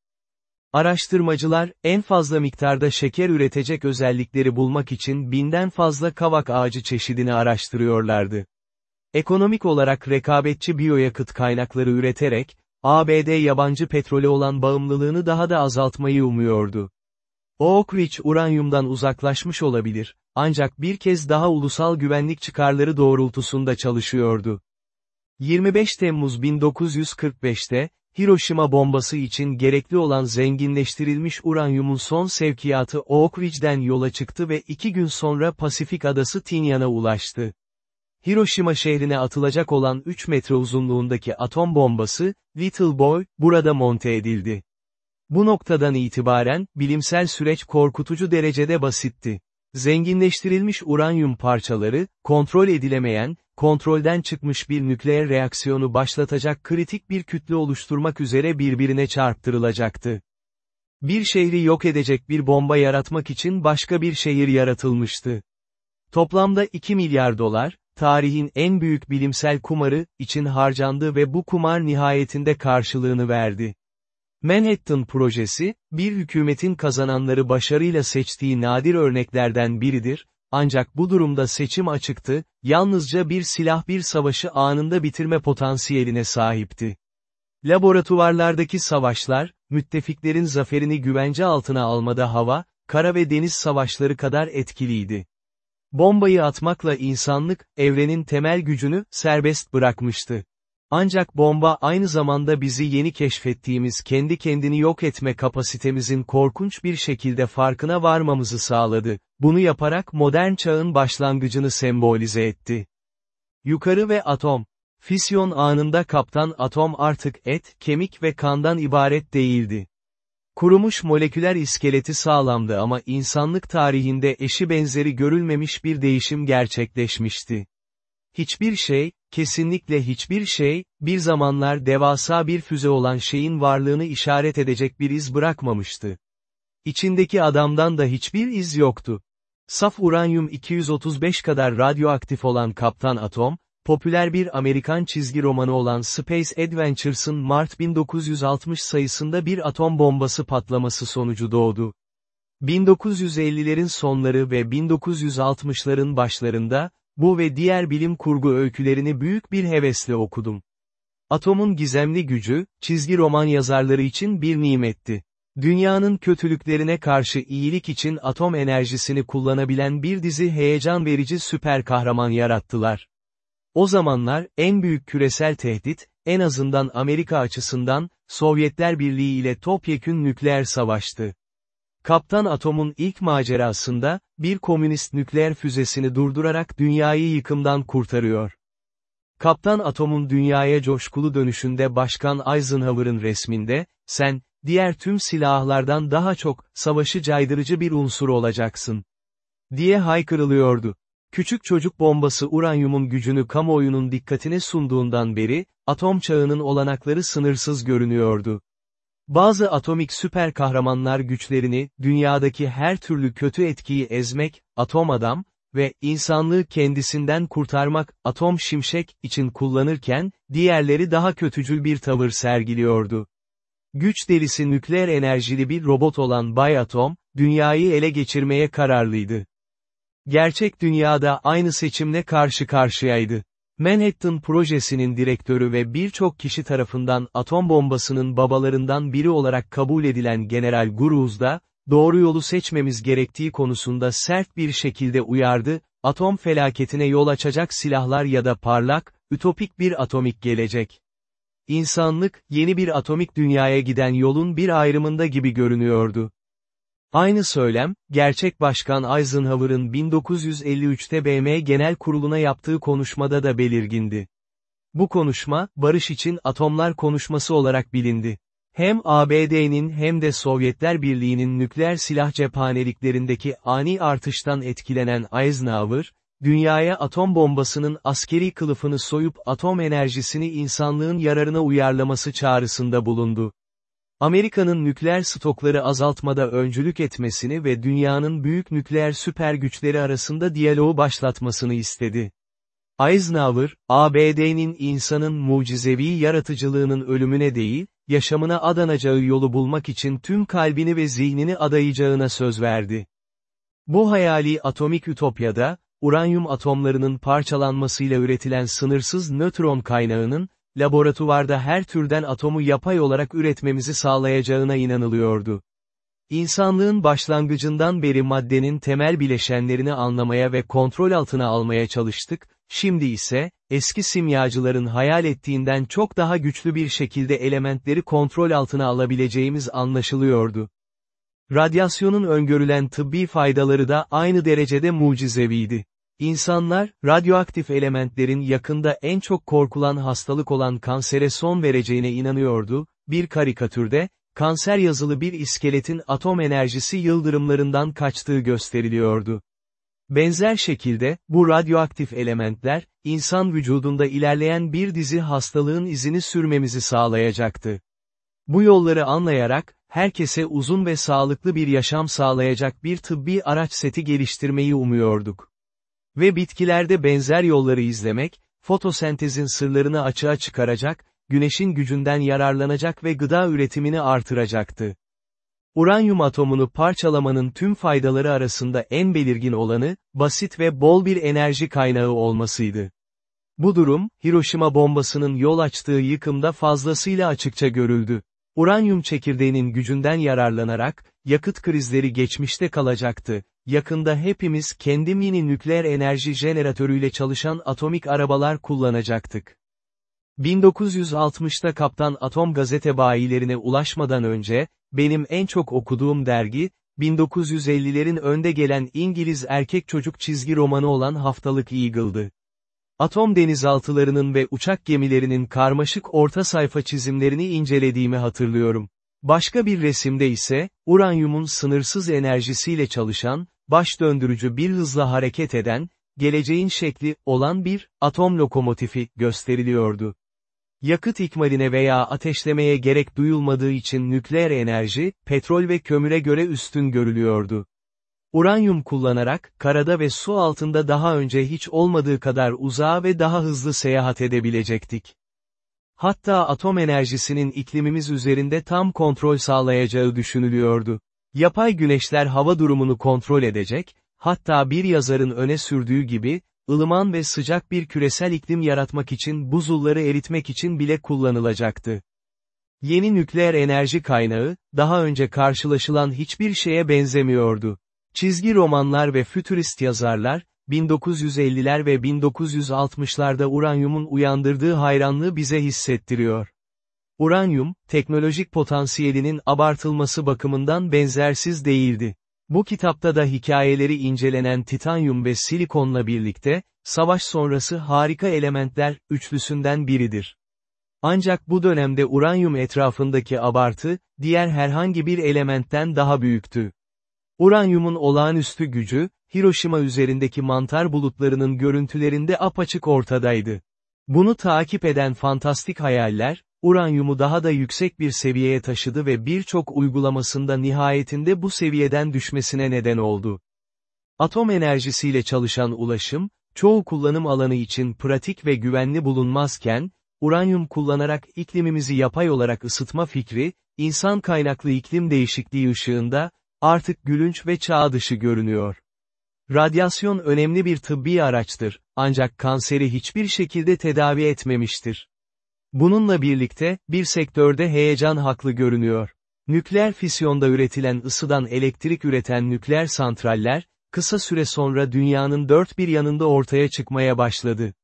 Araştırmacılar, en fazla miktarda şeker üretecek özellikleri bulmak için binden fazla kavak ağacı çeşidini araştırıyorlardı. Ekonomik olarak rekabetçi biyoyakıt kaynakları üreterek, ABD yabancı petrole olan bağımlılığını daha da azaltmayı umuyordu. Oak Ridge uranyumdan uzaklaşmış olabilir, ancak bir kez daha ulusal güvenlik çıkarları doğrultusunda çalışıyordu. 25 Temmuz 1945'te, Hiroşima bombası için gerekli olan zenginleştirilmiş uranyumun son sevkiyatı Oak Ridge'den yola çıktı ve iki gün sonra Pasifik adası Tinyan'a ulaştı. Hiroşima şehrine atılacak olan 3 metre uzunluğundaki atom bombası, Little Boy, burada monte edildi. Bu noktadan itibaren, bilimsel süreç korkutucu derecede basitti. Zenginleştirilmiş uranyum parçaları, kontrol edilemeyen, kontrolden çıkmış bir nükleer reaksiyonu başlatacak kritik bir kütle oluşturmak üzere birbirine çarptırılacaktı. Bir şehri yok edecek bir bomba yaratmak için başka bir şehir yaratılmıştı. Toplamda 2 milyar dolar, tarihin en büyük bilimsel kumarı, için harcandı ve bu kumar nihayetinde karşılığını verdi. Manhattan projesi, bir hükümetin kazananları başarıyla seçtiği nadir örneklerden biridir, ancak bu durumda seçim açıktı, yalnızca bir silah bir savaşı anında bitirme potansiyeline sahipti. Laboratuvarlardaki savaşlar, müttefiklerin zaferini güvence altına almada hava, kara ve deniz savaşları kadar etkiliydi. Bombayı atmakla insanlık, evrenin temel gücünü, serbest bırakmıştı. Ancak bomba aynı zamanda bizi yeni keşfettiğimiz kendi kendini yok etme kapasitemizin korkunç bir şekilde farkına varmamızı sağladı. Bunu yaparak modern çağın başlangıcını sembolize etti. Yukarı ve atom. Fisyon anında kaptan atom artık et, kemik ve kandan ibaret değildi. Kurumuş moleküler iskeleti sağlamdı ama insanlık tarihinde eşi benzeri görülmemiş bir değişim gerçekleşmişti. Hiçbir şey, kesinlikle hiçbir şey, bir zamanlar devasa bir füze olan şeyin varlığını işaret edecek bir iz bırakmamıştı. İçindeki adamdan da hiçbir iz yoktu. Saf uranyum 235 kadar radyoaktif olan Kaptan Atom, popüler bir Amerikan çizgi romanı olan Space Adventures'ın Mart 1960 sayısında bir atom bombası patlaması sonucu doğdu. 1950'lerin sonları ve 1960'ların başlarında, bu ve diğer bilim kurgu öykülerini büyük bir hevesle okudum. Atomun gizemli gücü, çizgi roman yazarları için bir nimetti. Dünyanın kötülüklerine karşı iyilik için atom enerjisini kullanabilen bir dizi heyecan verici süper kahraman yarattılar. O zamanlar, en büyük küresel tehdit, en azından Amerika açısından, Sovyetler Birliği ile topyekün nükleer savaştı. Kaptan Atom'un ilk macerasında, bir komünist nükleer füzesini durdurarak dünyayı yıkımdan kurtarıyor. Kaptan Atom'un dünyaya coşkulu dönüşünde Başkan Eisenhower'ın resminde, sen, diğer tüm silahlardan daha çok, savaşı caydırıcı bir unsur olacaksın. diye haykırılıyordu. Küçük çocuk bombası uranyumun gücünü kamuoyunun dikkatine sunduğundan beri, atom çağının olanakları sınırsız görünüyordu. Bazı atomik süper kahramanlar güçlerini, dünyadaki her türlü kötü etkiyi ezmek, atom adam, ve insanlığı kendisinden kurtarmak, atom şimşek, için kullanırken, diğerleri daha kötücül bir tavır sergiliyordu. Güç delisi nükleer enerjili bir robot olan Bay Atom, dünyayı ele geçirmeye kararlıydı. Gerçek dünyada aynı seçimle karşı karşıyaydı. Manhattan projesinin direktörü ve birçok kişi tarafından atom bombasının babalarından biri olarak kabul edilen General Guruz da, doğru yolu seçmemiz gerektiği konusunda sert bir şekilde uyardı, atom felaketine yol açacak silahlar ya da parlak, ütopik bir atomik gelecek. İnsanlık, yeni bir atomik dünyaya giden yolun bir ayrımında gibi görünüyordu. Aynı söylem, gerçek başkan Eisenhower'ın 1953'te BM Genel Kurulu'na yaptığı konuşmada da belirgindi. Bu konuşma, barış için atomlar konuşması olarak bilindi. Hem ABD'nin hem de Sovyetler Birliği'nin nükleer silah cephaneliklerindeki ani artıştan etkilenen Eisenhower, dünyaya atom bombasının askeri kılıfını soyup atom enerjisini insanlığın yararına uyarlaması çağrısında bulundu. Amerika'nın nükleer stokları azaltmada öncülük etmesini ve dünyanın büyük nükleer süper güçleri arasında diyaloğu başlatmasını istedi. Eisenhower, ABD'nin insanın mucizevi yaratıcılığının ölümüne değil, yaşamına adanacağı yolu bulmak için tüm kalbini ve zihnini adayacağına söz verdi. Bu hayali atomik ütopyada, uranyum atomlarının parçalanmasıyla üretilen sınırsız nötron kaynağının, laboratuvarda her türden atomu yapay olarak üretmemizi sağlayacağına inanılıyordu. İnsanlığın başlangıcından beri maddenin temel bileşenlerini anlamaya ve kontrol altına almaya çalıştık, şimdi ise, eski simyacıların hayal ettiğinden çok daha güçlü bir şekilde elementleri kontrol altına alabileceğimiz anlaşılıyordu. Radyasyonun öngörülen tıbbi faydaları da aynı derecede mucizeviydi. İnsanlar, radyoaktif elementlerin yakında en çok korkulan hastalık olan kansere son vereceğine inanıyordu, bir karikatürde, kanser yazılı bir iskeletin atom enerjisi yıldırımlarından kaçtığı gösteriliyordu. Benzer şekilde, bu radyoaktif elementler, insan vücudunda ilerleyen bir dizi hastalığın izini sürmemizi sağlayacaktı. Bu yolları anlayarak, herkese uzun ve sağlıklı bir yaşam sağlayacak bir tıbbi araç seti geliştirmeyi umuyorduk. Ve bitkilerde benzer yolları izlemek, fotosentezin sırlarını açığa çıkaracak, güneşin gücünden yararlanacak ve gıda üretimini artıracaktı. Uranyum atomunu parçalamanın tüm faydaları arasında en belirgin olanı, basit ve bol bir enerji kaynağı olmasıydı. Bu durum, Hiroşima bombasının yol açtığı yıkımda fazlasıyla açıkça görüldü. Uranyum çekirdeğinin gücünden yararlanarak, yakıt krizleri geçmişte kalacaktı. Yakında hepimiz kendi mini nükleer enerji jeneratörüyle çalışan atomik arabalar kullanacaktık. 1960'ta Kaptan Atom gazete bayilerine ulaşmadan önce, benim en çok okuduğum dergi, 1950'lerin önde gelen İngiliz erkek çocuk çizgi romanı olan Haftalık Eagle'dı. Atom denizaltılarının ve uçak gemilerinin karmaşık orta sayfa çizimlerini incelediğimi hatırlıyorum. Başka bir resimde ise, uranyumun sınırsız enerjisiyle çalışan, baş döndürücü bir hızla hareket eden, geleceğin şekli olan bir atom lokomotifi gösteriliyordu. Yakıt ikmaline veya ateşlemeye gerek duyulmadığı için nükleer enerji, petrol ve kömüre göre üstün görülüyordu. Uranyum kullanarak, karada ve su altında daha önce hiç olmadığı kadar uzağa ve daha hızlı seyahat edebilecektik. Hatta atom enerjisinin iklimimiz üzerinde tam kontrol sağlayacağı düşünülüyordu. Yapay güneşler hava durumunu kontrol edecek, hatta bir yazarın öne sürdüğü gibi, ılıman ve sıcak bir küresel iklim yaratmak için buzulları eritmek için bile kullanılacaktı. Yeni nükleer enerji kaynağı, daha önce karşılaşılan hiçbir şeye benzemiyordu. Çizgi romanlar ve fütürist yazarlar, 1950'ler ve 1960'larda uranyumun uyandırdığı hayranlığı bize hissettiriyor. Uranyum, teknolojik potansiyelinin abartılması bakımından benzersiz değildi. Bu kitapta da hikayeleri incelenen titanyum ve silikonla birlikte, savaş sonrası harika elementler, üçlüsünden biridir. Ancak bu dönemde uranyum etrafındaki abartı, diğer herhangi bir elementten daha büyüktü. Uranyumun olağanüstü gücü, Hiroşima üzerindeki mantar bulutlarının görüntülerinde apaçık ortadaydı. Bunu takip eden fantastik hayaller, uranyumu daha da yüksek bir seviyeye taşıdı ve birçok uygulamasında nihayetinde bu seviyeden düşmesine neden oldu. Atom enerjisiyle çalışan ulaşım, çoğu kullanım alanı için pratik ve güvenli bulunmazken, uranyum kullanarak iklimimizi yapay olarak ısıtma fikri, insan kaynaklı iklim değişikliği ışığında, artık gülünç ve çağ dışı görünüyor. Radyasyon önemli bir tıbbi araçtır, ancak kanseri hiçbir şekilde tedavi etmemiştir. Bununla birlikte, bir sektörde heyecan haklı görünüyor. Nükleer fisyonda üretilen ısıdan elektrik üreten nükleer santraller, kısa süre sonra dünyanın dört bir yanında ortaya çıkmaya başladı.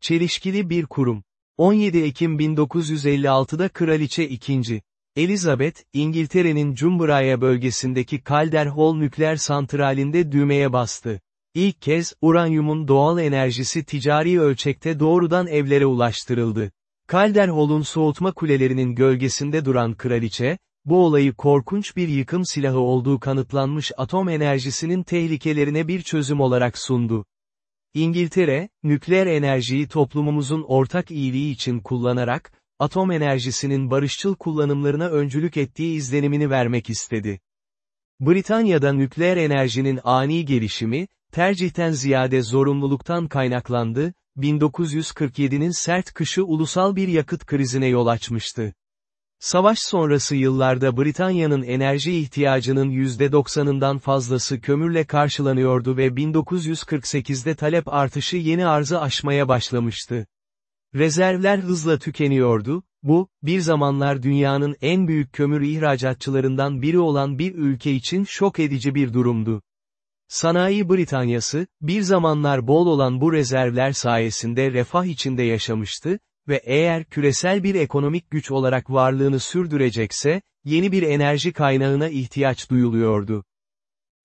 Çelişkili bir kurum. 17 Ekim 1956'da Kraliçe II. Elizabeth, İngiltere'nin Cumbraia bölgesindeki Calder Hall nükleer santralinde düğmeye bastı. İlk kez, uranyumun doğal enerjisi ticari ölçekte doğrudan evlere ulaştırıldı. Calder Hall'un soğutma kulelerinin gölgesinde duran kraliçe, bu olayı korkunç bir yıkım silahı olduğu kanıtlanmış atom enerjisinin tehlikelerine bir çözüm olarak sundu. İngiltere, nükleer enerjiyi toplumumuzun ortak iyiliği için kullanarak, atom enerjisinin barışçıl kullanımlarına öncülük ettiği izlenimini vermek istedi. Britanya'da nükleer enerjinin ani gelişimi, tercihten ziyade zorunluluktan kaynaklandı, 1947'nin sert kışı ulusal bir yakıt krizine yol açmıştı. Savaş sonrası yıllarda Britanya'nın enerji ihtiyacının %90'ından fazlası kömürle karşılanıyordu ve 1948'de talep artışı yeni arzı aşmaya başlamıştı. Rezervler hızla tükeniyordu, bu, bir zamanlar dünyanın en büyük kömür ihracatçılarından biri olan bir ülke için şok edici bir durumdu. Sanayi Britanyası, bir zamanlar bol olan bu rezervler sayesinde refah içinde yaşamıştı ve eğer küresel bir ekonomik güç olarak varlığını sürdürecekse, yeni bir enerji kaynağına ihtiyaç duyuluyordu.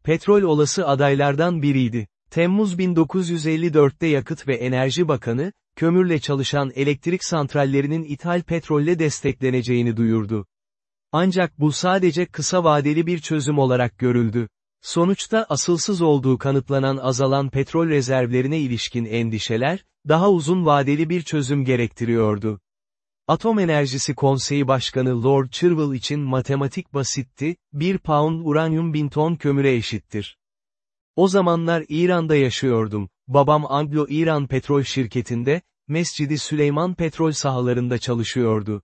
Petrol olası adaylardan biriydi. Temmuz 1954'te Yakıt ve Enerji Bakanı, kömürle çalışan elektrik santrallerinin ithal petrolle destekleneceğini duyurdu. Ancak bu sadece kısa vadeli bir çözüm olarak görüldü. Sonuçta asılsız olduğu kanıtlanan azalan petrol rezervlerine ilişkin endişeler, daha uzun vadeli bir çözüm gerektiriyordu. Atom Enerjisi Konseyi Başkanı Lord Cherwell için matematik basitti, 1 pound uranyum 1000 ton kömüre eşittir. O zamanlar İran'da yaşıyordum, babam Anglo-İran Petrol Şirketi'nde, Mescidi Süleyman petrol sahalarında çalışıyordu.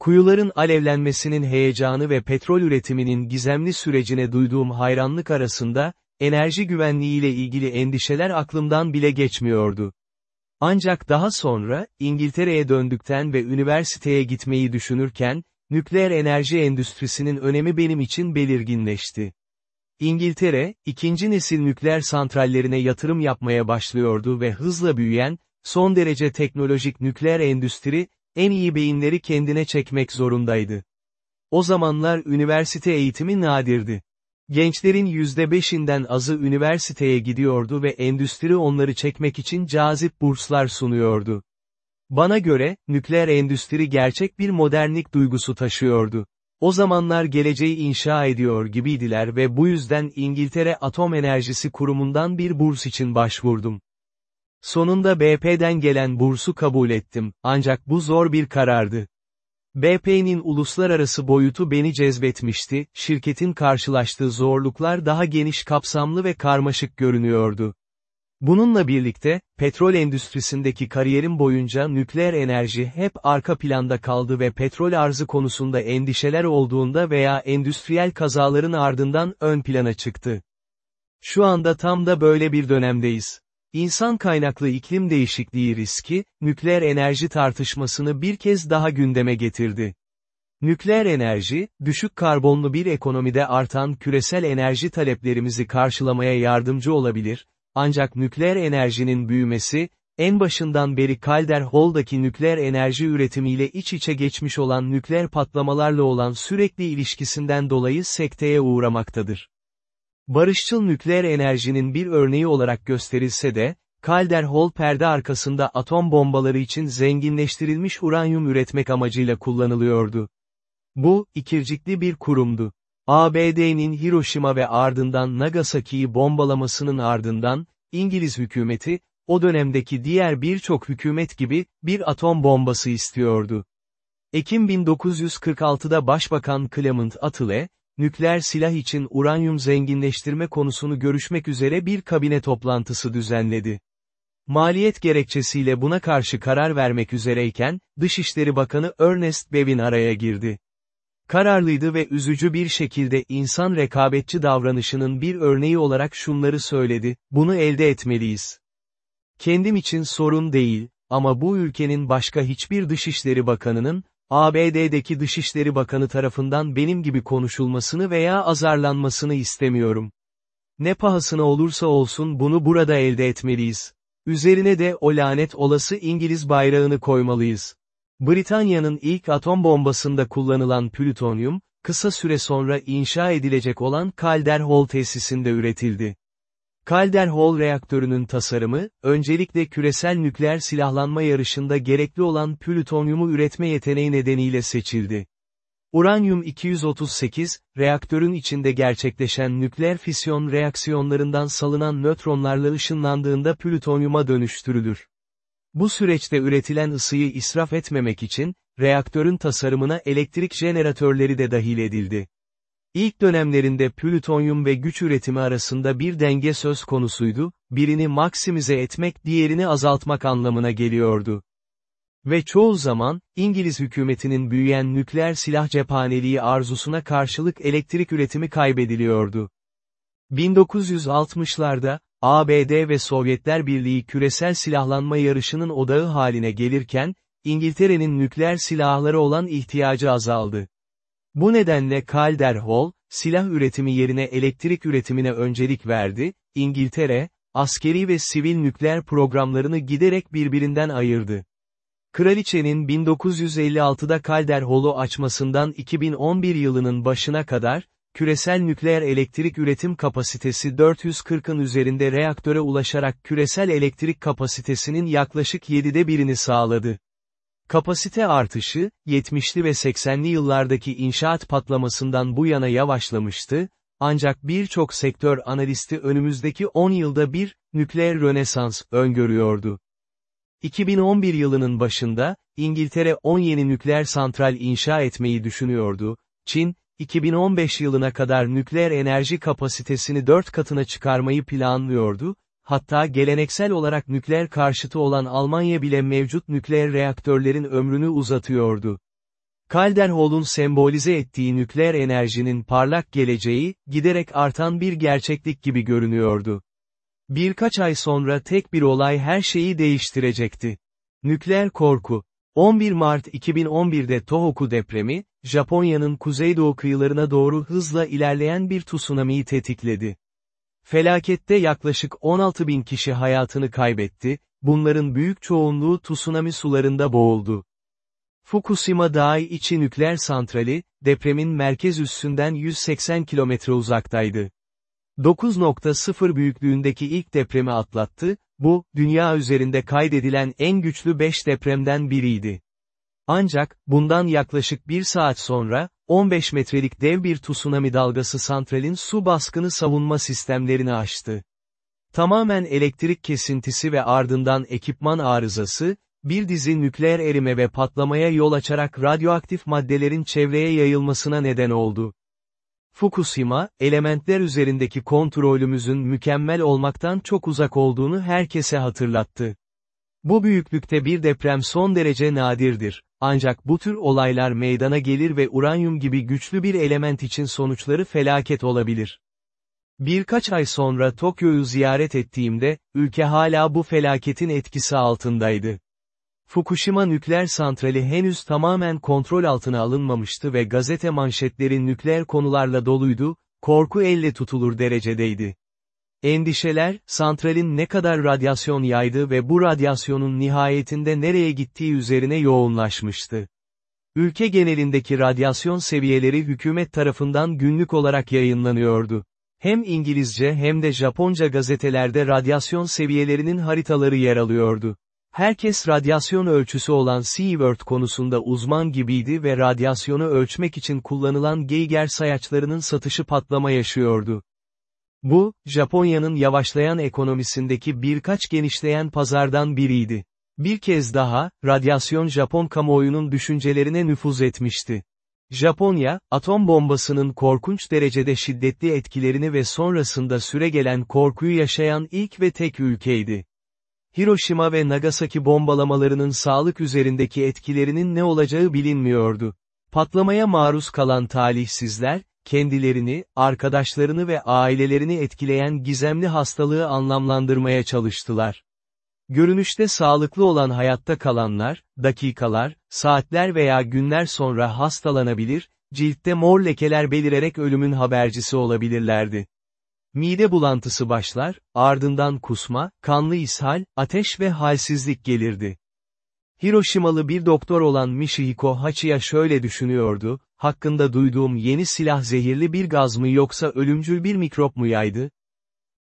Kuyuların alevlenmesinin heyecanı ve petrol üretiminin gizemli sürecine duyduğum hayranlık arasında, enerji güvenliğiyle ilgili endişeler aklımdan bile geçmiyordu. Ancak daha sonra, İngiltere'ye döndükten ve üniversiteye gitmeyi düşünürken, nükleer enerji endüstrisinin önemi benim için belirginleşti. İngiltere, ikinci nesil nükleer santrallerine yatırım yapmaya başlıyordu ve hızla büyüyen, son derece teknolojik nükleer endüstri, en iyi beyinleri kendine çekmek zorundaydı. O zamanlar üniversite eğitimi nadirdi. Gençlerin %5'inden azı üniversiteye gidiyordu ve endüstri onları çekmek için cazip burslar sunuyordu. Bana göre, nükleer endüstri gerçek bir modernlik duygusu taşıyordu. O zamanlar geleceği inşa ediyor gibiydiler ve bu yüzden İngiltere Atom Enerjisi Kurumu'ndan bir burs için başvurdum. Sonunda BP'den gelen bursu kabul ettim, ancak bu zor bir karardı. BP'nin uluslararası boyutu beni cezbetmişti, şirketin karşılaştığı zorluklar daha geniş kapsamlı ve karmaşık görünüyordu. Bununla birlikte, petrol endüstrisindeki kariyerim boyunca nükleer enerji hep arka planda kaldı ve petrol arzı konusunda endişeler olduğunda veya endüstriyel kazaların ardından ön plana çıktı. Şu anda tam da böyle bir dönemdeyiz. İnsan kaynaklı iklim değişikliği riski, nükleer enerji tartışmasını bir kez daha gündeme getirdi. Nükleer enerji, düşük karbonlu bir ekonomide artan küresel enerji taleplerimizi karşılamaya yardımcı olabilir, ancak nükleer enerjinin büyümesi, en başından beri Calder Hall'daki nükleer enerji üretimiyle iç içe geçmiş olan nükleer patlamalarla olan sürekli ilişkisinden dolayı sekteye uğramaktadır. Barışçıl nükleer enerjinin bir örneği olarak gösterilse de, Calder Hall perde arkasında atom bombaları için zenginleştirilmiş uranyum üretmek amacıyla kullanılıyordu. Bu, ikircikli bir kurumdu. ABD'nin Hiroşima ve ardından Nagasaki'yi bombalamasının ardından, İngiliz hükümeti, o dönemdeki diğer birçok hükümet gibi, bir atom bombası istiyordu. Ekim 1946'da Başbakan Clement Attlee, nükleer silah için uranyum zenginleştirme konusunu görüşmek üzere bir kabine toplantısı düzenledi. Maliyet gerekçesiyle buna karşı karar vermek üzereyken, Dışişleri Bakanı Ernest Bevin araya girdi. Kararlıydı ve üzücü bir şekilde insan rekabetçi davranışının bir örneği olarak şunları söyledi, bunu elde etmeliyiz. Kendim için sorun değil, ama bu ülkenin başka hiçbir Dışişleri Bakanının, ABD'deki Dışişleri Bakanı tarafından benim gibi konuşulmasını veya azarlanmasını istemiyorum. Ne pahasına olursa olsun bunu burada elde etmeliyiz. Üzerine de o lanet olası İngiliz bayrağını koymalıyız. Britanya'nın ilk atom bombasında kullanılan plütonyum, kısa süre sonra inşa edilecek olan Calder Hall tesisinde üretildi. Calder Hall reaktörünün tasarımı, öncelikle küresel nükleer silahlanma yarışında gerekli olan plütonyumu üretme yeteneği nedeniyle seçildi. Uranyum-238, reaktörün içinde gerçekleşen nükleer fisyon reaksiyonlarından salınan nötronlarla ışınlandığında plütonyuma dönüştürülür. Bu süreçte üretilen ısıyı israf etmemek için, reaktörün tasarımına elektrik jeneratörleri de dahil edildi. İlk dönemlerinde plütonyum ve güç üretimi arasında bir denge söz konusuydu, birini maksimize etmek diğerini azaltmak anlamına geliyordu. Ve çoğu zaman, İngiliz hükümetinin büyüyen nükleer silah cephaneliği arzusuna karşılık elektrik üretimi kaybediliyordu. 1960'larda, ABD ve Sovyetler Birliği küresel silahlanma yarışının odağı haline gelirken, İngiltere'nin nükleer silahları olan ihtiyacı azaldı. Bu nedenle Calder Hall, silah üretimi yerine elektrik üretimine öncelik verdi, İngiltere, askeri ve sivil nükleer programlarını giderek birbirinden ayırdı. Kraliçenin 1956'da Calder Hall'u açmasından 2011 yılının başına kadar, küresel nükleer elektrik üretim kapasitesi 440'ın üzerinde reaktöre ulaşarak küresel elektrik kapasitesinin yaklaşık 7'de birini sağladı. Kapasite artışı, 70'li ve 80'li yıllardaki inşaat patlamasından bu yana yavaşlamıştı, ancak birçok sektör analisti önümüzdeki 10 yılda bir, nükleer rönesans, öngörüyordu. 2011 yılının başında, İngiltere 10 yeni nükleer santral inşa etmeyi düşünüyordu, Çin, 2015 yılına kadar nükleer enerji kapasitesini 4 katına çıkarmayı planlıyordu, hatta geleneksel olarak nükleer karşıtı olan Almanya bile mevcut nükleer reaktörlerin ömrünü uzatıyordu. Calderhol'un sembolize ettiği nükleer enerjinin parlak geleceği, giderek artan bir gerçeklik gibi görünüyordu. Birkaç ay sonra tek bir olay her şeyi değiştirecekti. Nükleer korku. 11 Mart 2011'de Tohoku depremi, Japonya'nın kuzeydoğu kıyılarına doğru hızla ilerleyen bir tsunami'yi tetikledi. Felakette yaklaşık 16 bin kişi hayatını kaybetti, bunların büyük çoğunluğu tsunami sularında boğuldu. Fukushima Daiichi nükleer santrali, depremin merkez üssünden 180 kilometre uzaktaydı. 9.0 büyüklüğündeki ilk depremi atlattı, bu, dünya üzerinde kaydedilen en güçlü 5 depremden biriydi. Ancak, bundan yaklaşık bir saat sonra, 15 metrelik dev bir tsunami dalgası santralin su baskını savunma sistemlerini aştı. Tamamen elektrik kesintisi ve ardından ekipman arızası, bir dizi nükleer erime ve patlamaya yol açarak radyoaktif maddelerin çevreye yayılmasına neden oldu. Fukushima, elementler üzerindeki kontrolümüzün mükemmel olmaktan çok uzak olduğunu herkese hatırlattı. Bu büyüklükte bir deprem son derece nadirdir. Ancak bu tür olaylar meydana gelir ve uranyum gibi güçlü bir element için sonuçları felaket olabilir. Birkaç ay sonra Tokyo'yu ziyaret ettiğimde, ülke hala bu felaketin etkisi altındaydı. Fukushima nükleer santrali henüz tamamen kontrol altına alınmamıştı ve gazete manşetleri nükleer konularla doluydu, korku elle tutulur derecedeydi. Endişeler, santralin ne kadar radyasyon yaydı ve bu radyasyonun nihayetinde nereye gittiği üzerine yoğunlaşmıştı. Ülke genelindeki radyasyon seviyeleri hükümet tarafından günlük olarak yayınlanıyordu. Hem İngilizce hem de Japonca gazetelerde radyasyon seviyelerinin haritaları yer alıyordu. Herkes radyasyon ölçüsü olan Sievert konusunda uzman gibiydi ve radyasyonu ölçmek için kullanılan Geiger sayaçlarının satışı patlama yaşıyordu. Bu, Japonya'nın yavaşlayan ekonomisindeki birkaç genişleyen pazardan biriydi. Bir kez daha, radyasyon Japon kamuoyunun düşüncelerine nüfuz etmişti. Japonya, atom bombasının korkunç derecede şiddetli etkilerini ve sonrasında süregelen korkuyu yaşayan ilk ve tek ülkeydi. Hiroşima ve Nagasaki bombalamalarının sağlık üzerindeki etkilerinin ne olacağı bilinmiyordu. Patlamaya maruz kalan talihsizler, kendilerini, arkadaşlarını ve ailelerini etkileyen gizemli hastalığı anlamlandırmaya çalıştılar. Görünüşte sağlıklı olan hayatta kalanlar, dakikalar, saatler veya günler sonra hastalanabilir, ciltte mor lekeler belirerek ölümün habercisi olabilirlerdi. Mide bulantısı başlar, ardından kusma, kanlı ishal, ateş ve halsizlik gelirdi. Hiroşimalı bir doktor olan Michihiko Hachiya şöyle düşünüyordu, hakkında duyduğum yeni silah zehirli bir gaz mı yoksa ölümcül bir mikrop mu yaydı?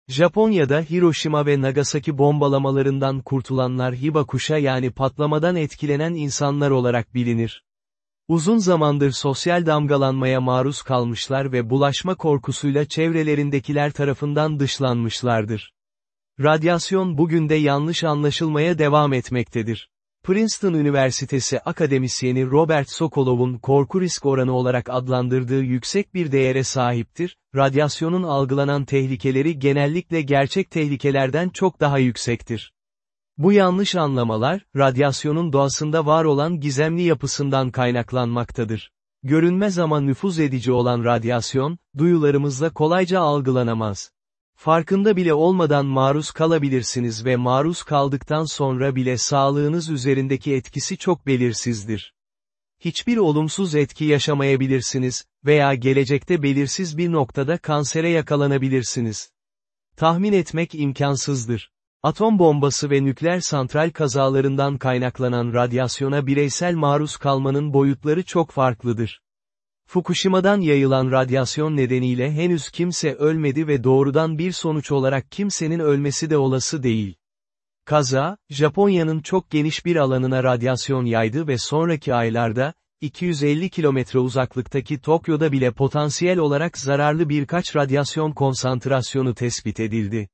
Japonya'da Hiroşima ve Nagasaki bombalamalarından kurtulanlar Hibakusha yani patlamadan etkilenen insanlar olarak bilinir. Uzun zamandır sosyal damgalanmaya maruz kalmışlar ve bulaşma korkusuyla çevrelerindekiler tarafından dışlanmışlardır. Radyasyon bugün de yanlış anlaşılmaya devam etmektedir. Princeton Üniversitesi akademisyeni Robert Sokolov'un korku risk oranı olarak adlandırdığı yüksek bir değere sahiptir, radyasyonun algılanan tehlikeleri genellikle gerçek tehlikelerden çok daha yüksektir. Bu yanlış anlamalar, radyasyonun doğasında var olan gizemli yapısından kaynaklanmaktadır. Görünmez ama nüfuz edici olan radyasyon, duyularımızla kolayca algılanamaz. Farkında bile olmadan maruz kalabilirsiniz ve maruz kaldıktan sonra bile sağlığınız üzerindeki etkisi çok belirsizdir. Hiçbir olumsuz etki yaşamayabilirsiniz veya gelecekte belirsiz bir noktada kansere yakalanabilirsiniz. Tahmin etmek imkansızdır. Atom bombası ve nükleer santral kazalarından kaynaklanan radyasyona bireysel maruz kalmanın boyutları çok farklıdır. Fukushima'dan yayılan radyasyon nedeniyle henüz kimse ölmedi ve doğrudan bir sonuç olarak kimsenin ölmesi de olası değil. Kaza, Japonya'nın çok geniş bir alanına radyasyon yaydı ve sonraki aylarda, 250 kilometre uzaklıktaki Tokyo'da bile potansiyel olarak zararlı birkaç radyasyon konsantrasyonu tespit edildi.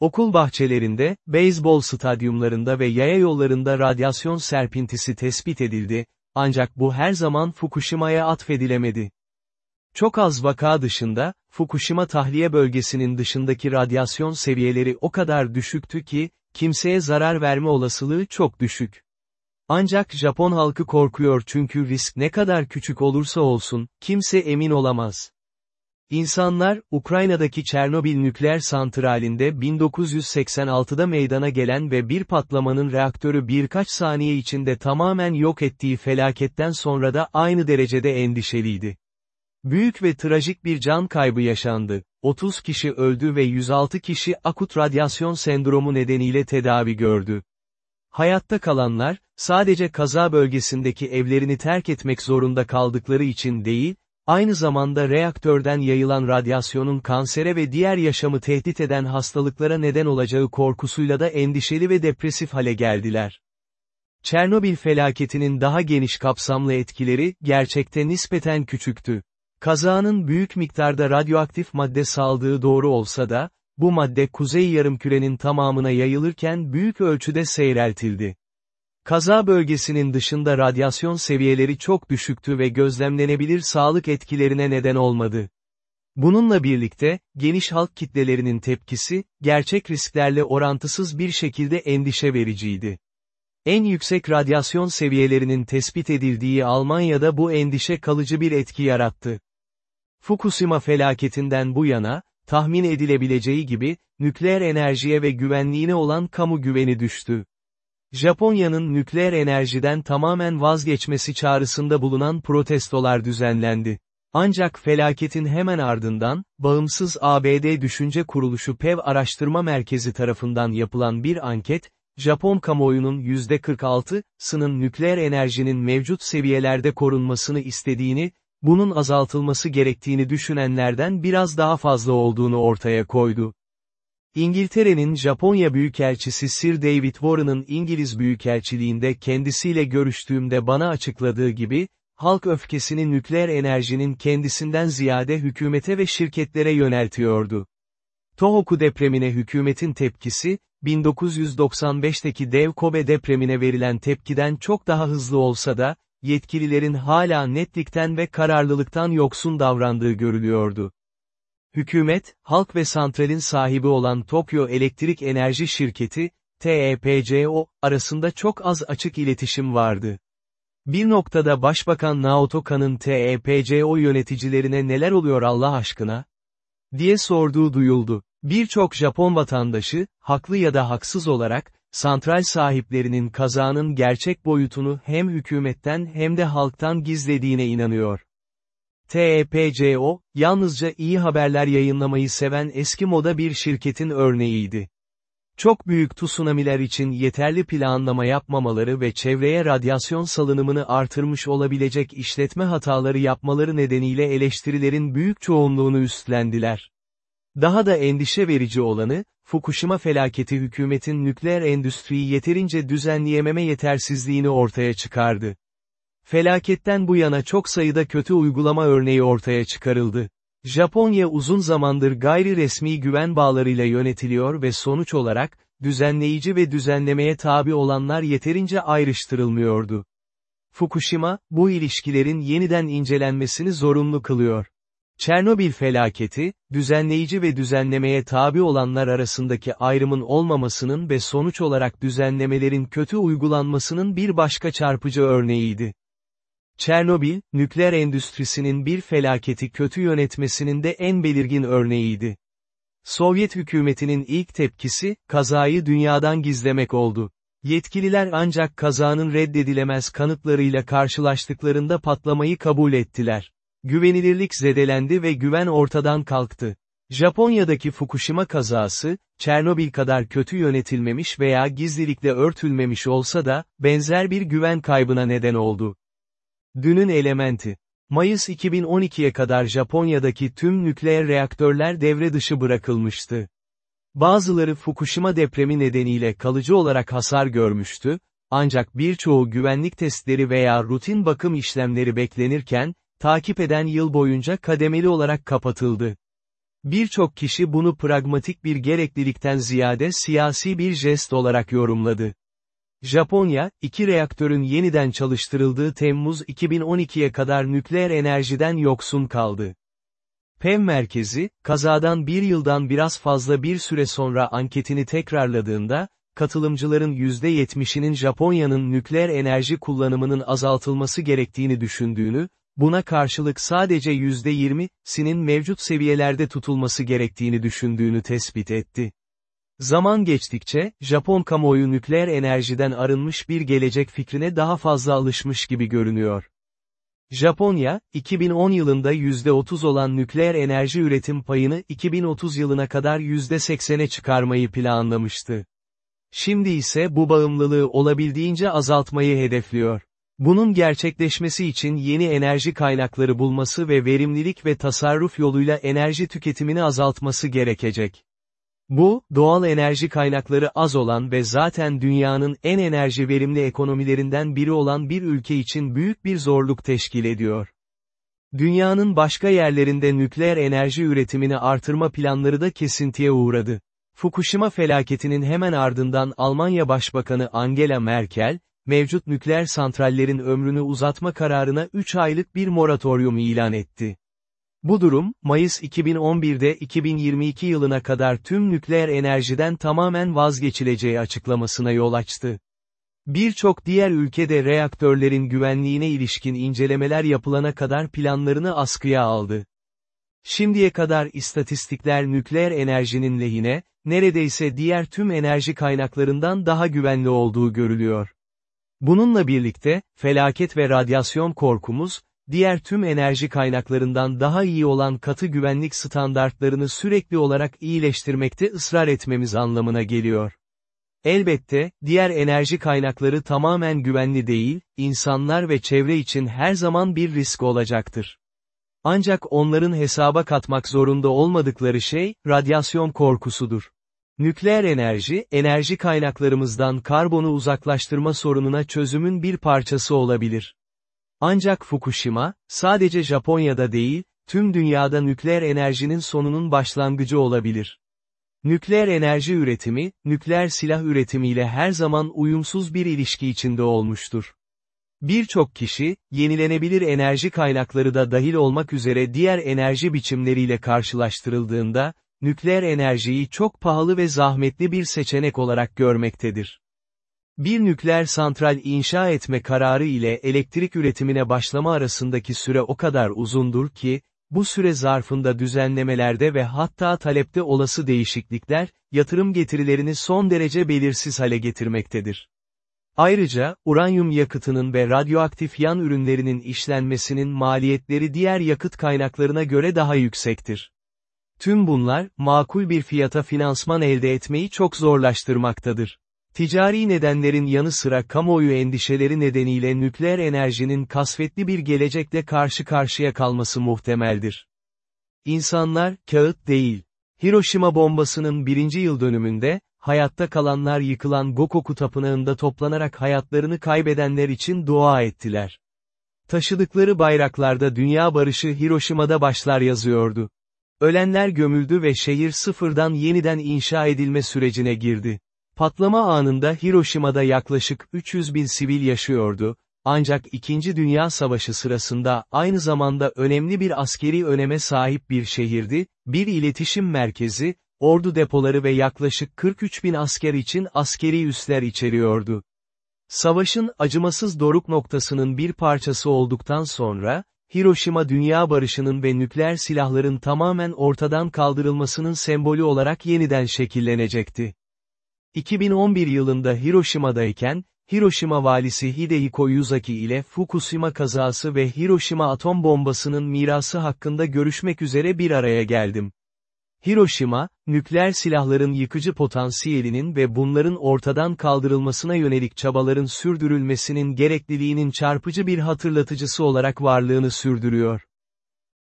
Okul bahçelerinde, beyzbol stadyumlarında ve yaya yollarında radyasyon serpintisi tespit edildi, ancak bu her zaman Fukushima'ya atfedilemedi. Çok az vaka dışında, Fukushima tahliye bölgesinin dışındaki radyasyon seviyeleri o kadar düşüktü ki, kimseye zarar verme olasılığı çok düşük. Ancak Japon halkı korkuyor çünkü risk ne kadar küçük olursa olsun, kimse emin olamaz. İnsanlar, Ukrayna'daki Çernobil nükleer santralinde 1986'da meydana gelen ve bir patlamanın reaktörü birkaç saniye içinde tamamen yok ettiği felaketten sonra da aynı derecede endişeliydi. Büyük ve trajik bir can kaybı yaşandı. 30 kişi öldü ve 106 kişi akut radyasyon sendromu nedeniyle tedavi gördü. Hayatta kalanlar, sadece kaza bölgesindeki evlerini terk etmek zorunda kaldıkları için değil, aynı zamanda reaktörden yayılan radyasyonun kansere ve diğer yaşamı tehdit eden hastalıklara neden olacağı korkusuyla da endişeli ve depresif hale geldiler. Çernobil felaketinin daha geniş kapsamlı etkileri, gerçekte nispeten küçüktü. Kazanın büyük miktarda radyoaktif madde saldığı doğru olsa da, bu madde kuzey yarımkürenin tamamına yayılırken büyük ölçüde seyreltildi. Kaza bölgesinin dışında radyasyon seviyeleri çok düşüktü ve gözlemlenebilir sağlık etkilerine neden olmadı. Bununla birlikte, geniş halk kitlelerinin tepkisi, gerçek risklerle orantısız bir şekilde endişe vericiydi. En yüksek radyasyon seviyelerinin tespit edildiği Almanya'da bu endişe kalıcı bir etki yarattı. Fukushima felaketinden bu yana, tahmin edilebileceği gibi, nükleer enerjiye ve güvenliğine olan kamu güveni düştü. Japonya'nın nükleer enerjiden tamamen vazgeçmesi çağrısında bulunan protestolar düzenlendi. Ancak felaketin hemen ardından, bağımsız ABD Düşünce Kuruluşu PEV Araştırma Merkezi tarafından yapılan bir anket, Japon kamuoyunun %46'sının nükleer enerjinin mevcut seviyelerde korunmasını istediğini, bunun azaltılması gerektiğini düşünenlerden biraz daha fazla olduğunu ortaya koydu. İngiltere'nin Japonya Büyükelçisi Sir David Warren'ın İngiliz Büyükelçiliğinde kendisiyle görüştüğümde bana açıkladığı gibi, halk öfkesini nükleer enerjinin kendisinden ziyade hükümete ve şirketlere yöneltiyordu. Tohoku depremine hükümetin tepkisi, 1995'teki dev Kobe depremine verilen tepkiden çok daha hızlı olsa da, yetkililerin hala netlikten ve kararlılıktan yoksun davrandığı görülüyordu. Hükümet, halk ve santralin sahibi olan Tokyo Elektrik Enerji Şirketi, TEPCO, arasında çok az açık iletişim vardı. Bir noktada Başbakan Naoto Kan'ın TEPCO yöneticilerine neler oluyor Allah aşkına? diye sorduğu duyuldu. Birçok Japon vatandaşı, haklı ya da haksız olarak, santral sahiplerinin kazanın gerçek boyutunu hem hükümetten hem de halktan gizlediğine inanıyor. TEPCO, yalnızca iyi haberler yayınlamayı seven eski moda bir şirketin örneğiydi. Çok büyük tsunamiler için yeterli planlama yapmamaları ve çevreye radyasyon salınımını artırmış olabilecek işletme hataları yapmaları nedeniyle eleştirilerin büyük çoğunluğunu üstlendiler. Daha da endişe verici olanı, Fukushima felaketi hükümetin nükleer endüstriyi yeterince düzenleyememe yetersizliğini ortaya çıkardı. Felaketten bu yana çok sayıda kötü uygulama örneği ortaya çıkarıldı. Japonya uzun zamandır gayri resmi güven bağlarıyla yönetiliyor ve sonuç olarak, düzenleyici ve düzenlemeye tabi olanlar yeterince ayrıştırılmıyordu. Fukushima, bu ilişkilerin yeniden incelenmesini zorunlu kılıyor. Çernobil felaketi, düzenleyici ve düzenlemeye tabi olanlar arasındaki ayrımın olmamasının ve sonuç olarak düzenlemelerin kötü uygulanmasının bir başka çarpıcı örneğiydi. Çernobil, nükleer endüstrisinin bir felaketi kötü yönetmesinin de en belirgin örneğiydi. Sovyet hükümetinin ilk tepkisi, kazayı dünyadan gizlemek oldu. Yetkililer ancak kazanın reddedilemez kanıtlarıyla karşılaştıklarında patlamayı kabul ettiler. Güvenilirlik zedelendi ve güven ortadan kalktı. Japonya'daki Fukushima kazası, Çernobil kadar kötü yönetilmemiş veya gizlilikle örtülmemiş olsa da, benzer bir güven kaybına neden oldu. Dünün elementi. Mayıs 2012'ye kadar Japonya'daki tüm nükleer reaktörler devre dışı bırakılmıştı. Bazıları Fukushima depremi nedeniyle kalıcı olarak hasar görmüştü, ancak birçoğu güvenlik testleri veya rutin bakım işlemleri beklenirken, takip eden yıl boyunca kademeli olarak kapatıldı. Birçok kişi bunu pragmatik bir gereklilikten ziyade siyasi bir jest olarak yorumladı. Japonya, iki reaktörün yeniden çalıştırıldığı Temmuz 2012'ye kadar nükleer enerjiden yoksun kaldı. PEV merkezi, kazadan bir yıldan biraz fazla bir süre sonra anketini tekrarladığında, katılımcıların %70'inin Japonya'nın nükleer enerji kullanımının azaltılması gerektiğini düşündüğünü, buna karşılık sadece %20'sinin mevcut seviyelerde tutulması gerektiğini düşündüğünü tespit etti. Zaman geçtikçe, Japon kamuoyu nükleer enerjiden arınmış bir gelecek fikrine daha fazla alışmış gibi görünüyor. Japonya, 2010 yılında %30 olan nükleer enerji üretim payını 2030 yılına kadar %80'e çıkarmayı planlamıştı. Şimdi ise bu bağımlılığı olabildiğince azaltmayı hedefliyor. Bunun gerçekleşmesi için yeni enerji kaynakları bulması ve verimlilik ve tasarruf yoluyla enerji tüketimini azaltması gerekecek. Bu, doğal enerji kaynakları az olan ve zaten dünyanın en enerji verimli ekonomilerinden biri olan bir ülke için büyük bir zorluk teşkil ediyor. Dünyanın başka yerlerinde nükleer enerji üretimini artırma planları da kesintiye uğradı. Fukushima felaketinin hemen ardından Almanya Başbakanı Angela Merkel, mevcut nükleer santrallerin ömrünü uzatma kararına 3 aylık bir moratorium ilan etti. Bu durum, Mayıs 2011'de 2022 yılına kadar tüm nükleer enerjiden tamamen vazgeçileceği açıklamasına yol açtı. Birçok diğer ülkede reaktörlerin güvenliğine ilişkin incelemeler yapılana kadar planlarını askıya aldı. Şimdiye kadar istatistikler nükleer enerjinin lehine, neredeyse diğer tüm enerji kaynaklarından daha güvenli olduğu görülüyor. Bununla birlikte, felaket ve radyasyon korkumuz, diğer tüm enerji kaynaklarından daha iyi olan katı güvenlik standartlarını sürekli olarak iyileştirmekte ısrar etmemiz anlamına geliyor. Elbette, diğer enerji kaynakları tamamen güvenli değil, insanlar ve çevre için her zaman bir risk olacaktır. Ancak onların hesaba katmak zorunda olmadıkları şey, radyasyon korkusudur. Nükleer enerji, enerji kaynaklarımızdan karbonu uzaklaştırma sorununa çözümün bir parçası olabilir. Ancak Fukushima, sadece Japonya'da değil, tüm dünyada nükleer enerjinin sonunun başlangıcı olabilir. Nükleer enerji üretimi, nükleer silah üretimiyle her zaman uyumsuz bir ilişki içinde olmuştur. Birçok kişi, yenilenebilir enerji kaynakları da dahil olmak üzere diğer enerji biçimleriyle karşılaştırıldığında, nükleer enerjiyi çok pahalı ve zahmetli bir seçenek olarak görmektedir. Bir nükleer santral inşa etme kararı ile elektrik üretimine başlama arasındaki süre o kadar uzundur ki, bu süre zarfında düzenlemelerde ve hatta talepte olası değişiklikler, yatırım getirilerini son derece belirsiz hale getirmektedir. Ayrıca, uranyum yakıtının ve radyoaktif yan ürünlerinin işlenmesinin maliyetleri diğer yakıt kaynaklarına göre daha yüksektir. Tüm bunlar, makul bir fiyata finansman elde etmeyi çok zorlaştırmaktadır. Ticari nedenlerin yanı sıra kamuoyu endişeleri nedeniyle nükleer enerjinin kasvetli bir gelecekle karşı karşıya kalması muhtemeldir. İnsanlar, kağıt değil. Hiroşima bombasının birinci yıl dönümünde, hayatta kalanlar yıkılan Gokoku tapınağında toplanarak hayatlarını kaybedenler için dua ettiler. Taşıdıkları bayraklarda dünya barışı Hiroşima'da başlar yazıyordu. Ölenler gömüldü ve şehir sıfırdan yeniden inşa edilme sürecine girdi. Patlama anında Hiroşima'da yaklaşık 300 bin sivil yaşıyordu, ancak İkinci Dünya Savaşı sırasında aynı zamanda önemli bir askeri öneme sahip bir şehirdi, bir iletişim merkezi, ordu depoları ve yaklaşık 43 bin asker için askeri üsler içeriyordu. Savaşın acımasız doruk noktasının bir parçası olduktan sonra, Hiroşima dünya barışının ve nükleer silahların tamamen ortadan kaldırılmasının sembolü olarak yeniden şekillenecekti. 2011 yılında Hiroşima'dayken, Hiroşima valisi Hidehiko Yuzaki ile Fukushima kazası ve Hiroşima atom bombasının mirası hakkında görüşmek üzere bir araya geldim. Hiroşima, nükleer silahların yıkıcı potansiyelinin ve bunların ortadan kaldırılmasına yönelik çabaların sürdürülmesinin gerekliliğinin çarpıcı bir hatırlatıcısı olarak varlığını sürdürüyor.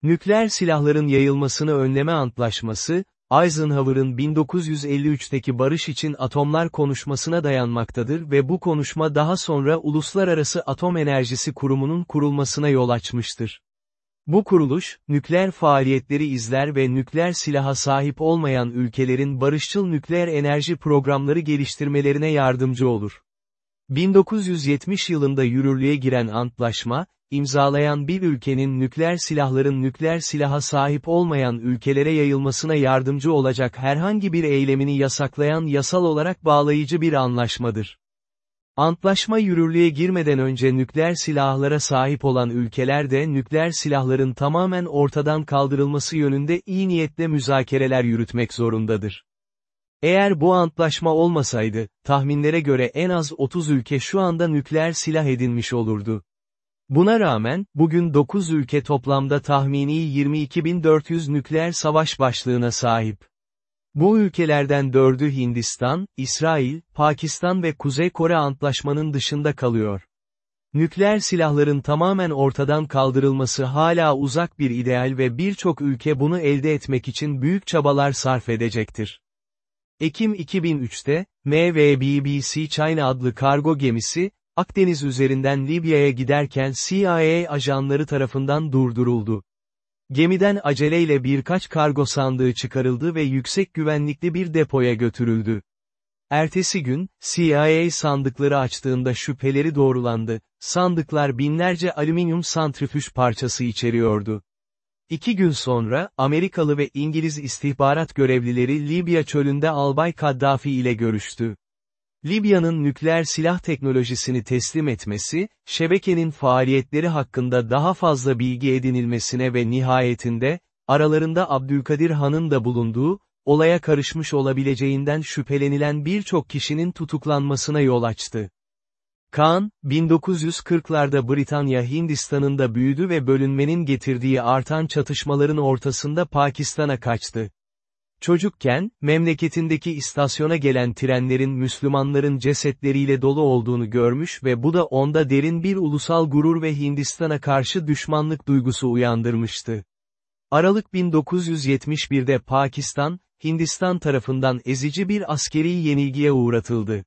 Nükleer silahların yayılmasını önleme antlaşması, Eisenhower'ın 1953'teki barış için atomlar konuşmasına dayanmaktadır ve bu konuşma daha sonra Uluslararası Atom Enerjisi Kurumu'nun kurulmasına yol açmıştır. Bu kuruluş, nükleer faaliyetleri izler ve nükleer silaha sahip olmayan ülkelerin barışçıl nükleer enerji programları geliştirmelerine yardımcı olur. 1970 yılında yürürlüğe giren antlaşma, imzalayan bir ülkenin nükleer silahların nükleer silaha sahip olmayan ülkelere yayılmasına yardımcı olacak herhangi bir eylemini yasaklayan yasal olarak bağlayıcı bir anlaşmadır. Antlaşma yürürlüğe girmeden önce nükleer silahlara sahip olan ülkeler de nükleer silahların tamamen ortadan kaldırılması yönünde iyi niyetle müzakereler yürütmek zorundadır. Eğer bu antlaşma olmasaydı, tahminlere göre en az 30 ülke şu anda nükleer silah edinmiş olurdu. Buna rağmen, bugün 9 ülke toplamda tahmini 22.400 nükleer savaş başlığına sahip. Bu ülkelerden dördü Hindistan, İsrail, Pakistan ve Kuzey Kore antlaşmanın dışında kalıyor. Nükleer silahların tamamen ortadan kaldırılması hala uzak bir ideal ve birçok ülke bunu elde etmek için büyük çabalar sarf edecektir. Ekim 2003'te, MV-BBC China adlı kargo gemisi, Akdeniz üzerinden Libya'ya giderken CIA ajanları tarafından durduruldu. Gemiden aceleyle birkaç kargo sandığı çıkarıldı ve yüksek güvenlikli bir depoya götürüldü. Ertesi gün, CIA sandıkları açtığında şüpheleri doğrulandı, sandıklar binlerce alüminyum santrifüj parçası içeriyordu. İki gün sonra, Amerikalı ve İngiliz istihbarat görevlileri Libya çölünde Albay Kaddafi ile görüştü. Libya'nın nükleer silah teknolojisini teslim etmesi, şebekenin faaliyetleri hakkında daha fazla bilgi edinilmesine ve nihayetinde, aralarında Abdülkadir Han'ın da bulunduğu, olaya karışmış olabileceğinden şüphelenilen birçok kişinin tutuklanmasına yol açtı. Kaan, 1940'larda Britanya Hindistan'ın da büyüdü ve bölünmenin getirdiği artan çatışmaların ortasında Pakistan'a kaçtı. Çocukken, memleketindeki istasyona gelen trenlerin Müslümanların cesetleriyle dolu olduğunu görmüş ve bu da onda derin bir ulusal gurur ve Hindistan'a karşı düşmanlık duygusu uyandırmıştı. Aralık 1971'de Pakistan, Hindistan tarafından ezici bir askeri yenilgiye uğratıldı.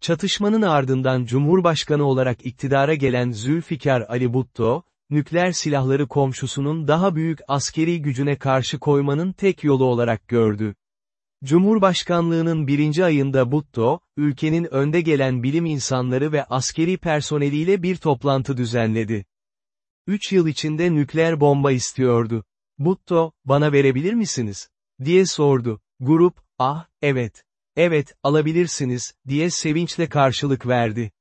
Çatışmanın ardından Cumhurbaşkanı olarak iktidara gelen Zülfikar Ali Bhutto, nükleer silahları komşusunun daha büyük askeri gücüne karşı koymanın tek yolu olarak gördü. Cumhurbaşkanlığının birinci ayında Bhutto, ülkenin önde gelen bilim insanları ve askeri personeliyle bir toplantı düzenledi. Üç yıl içinde nükleer bomba istiyordu. Bhutto, bana verebilir misiniz? diye sordu. Grup, ah, evet. Evet, alabilirsiniz, diye sevinçle karşılık verdi.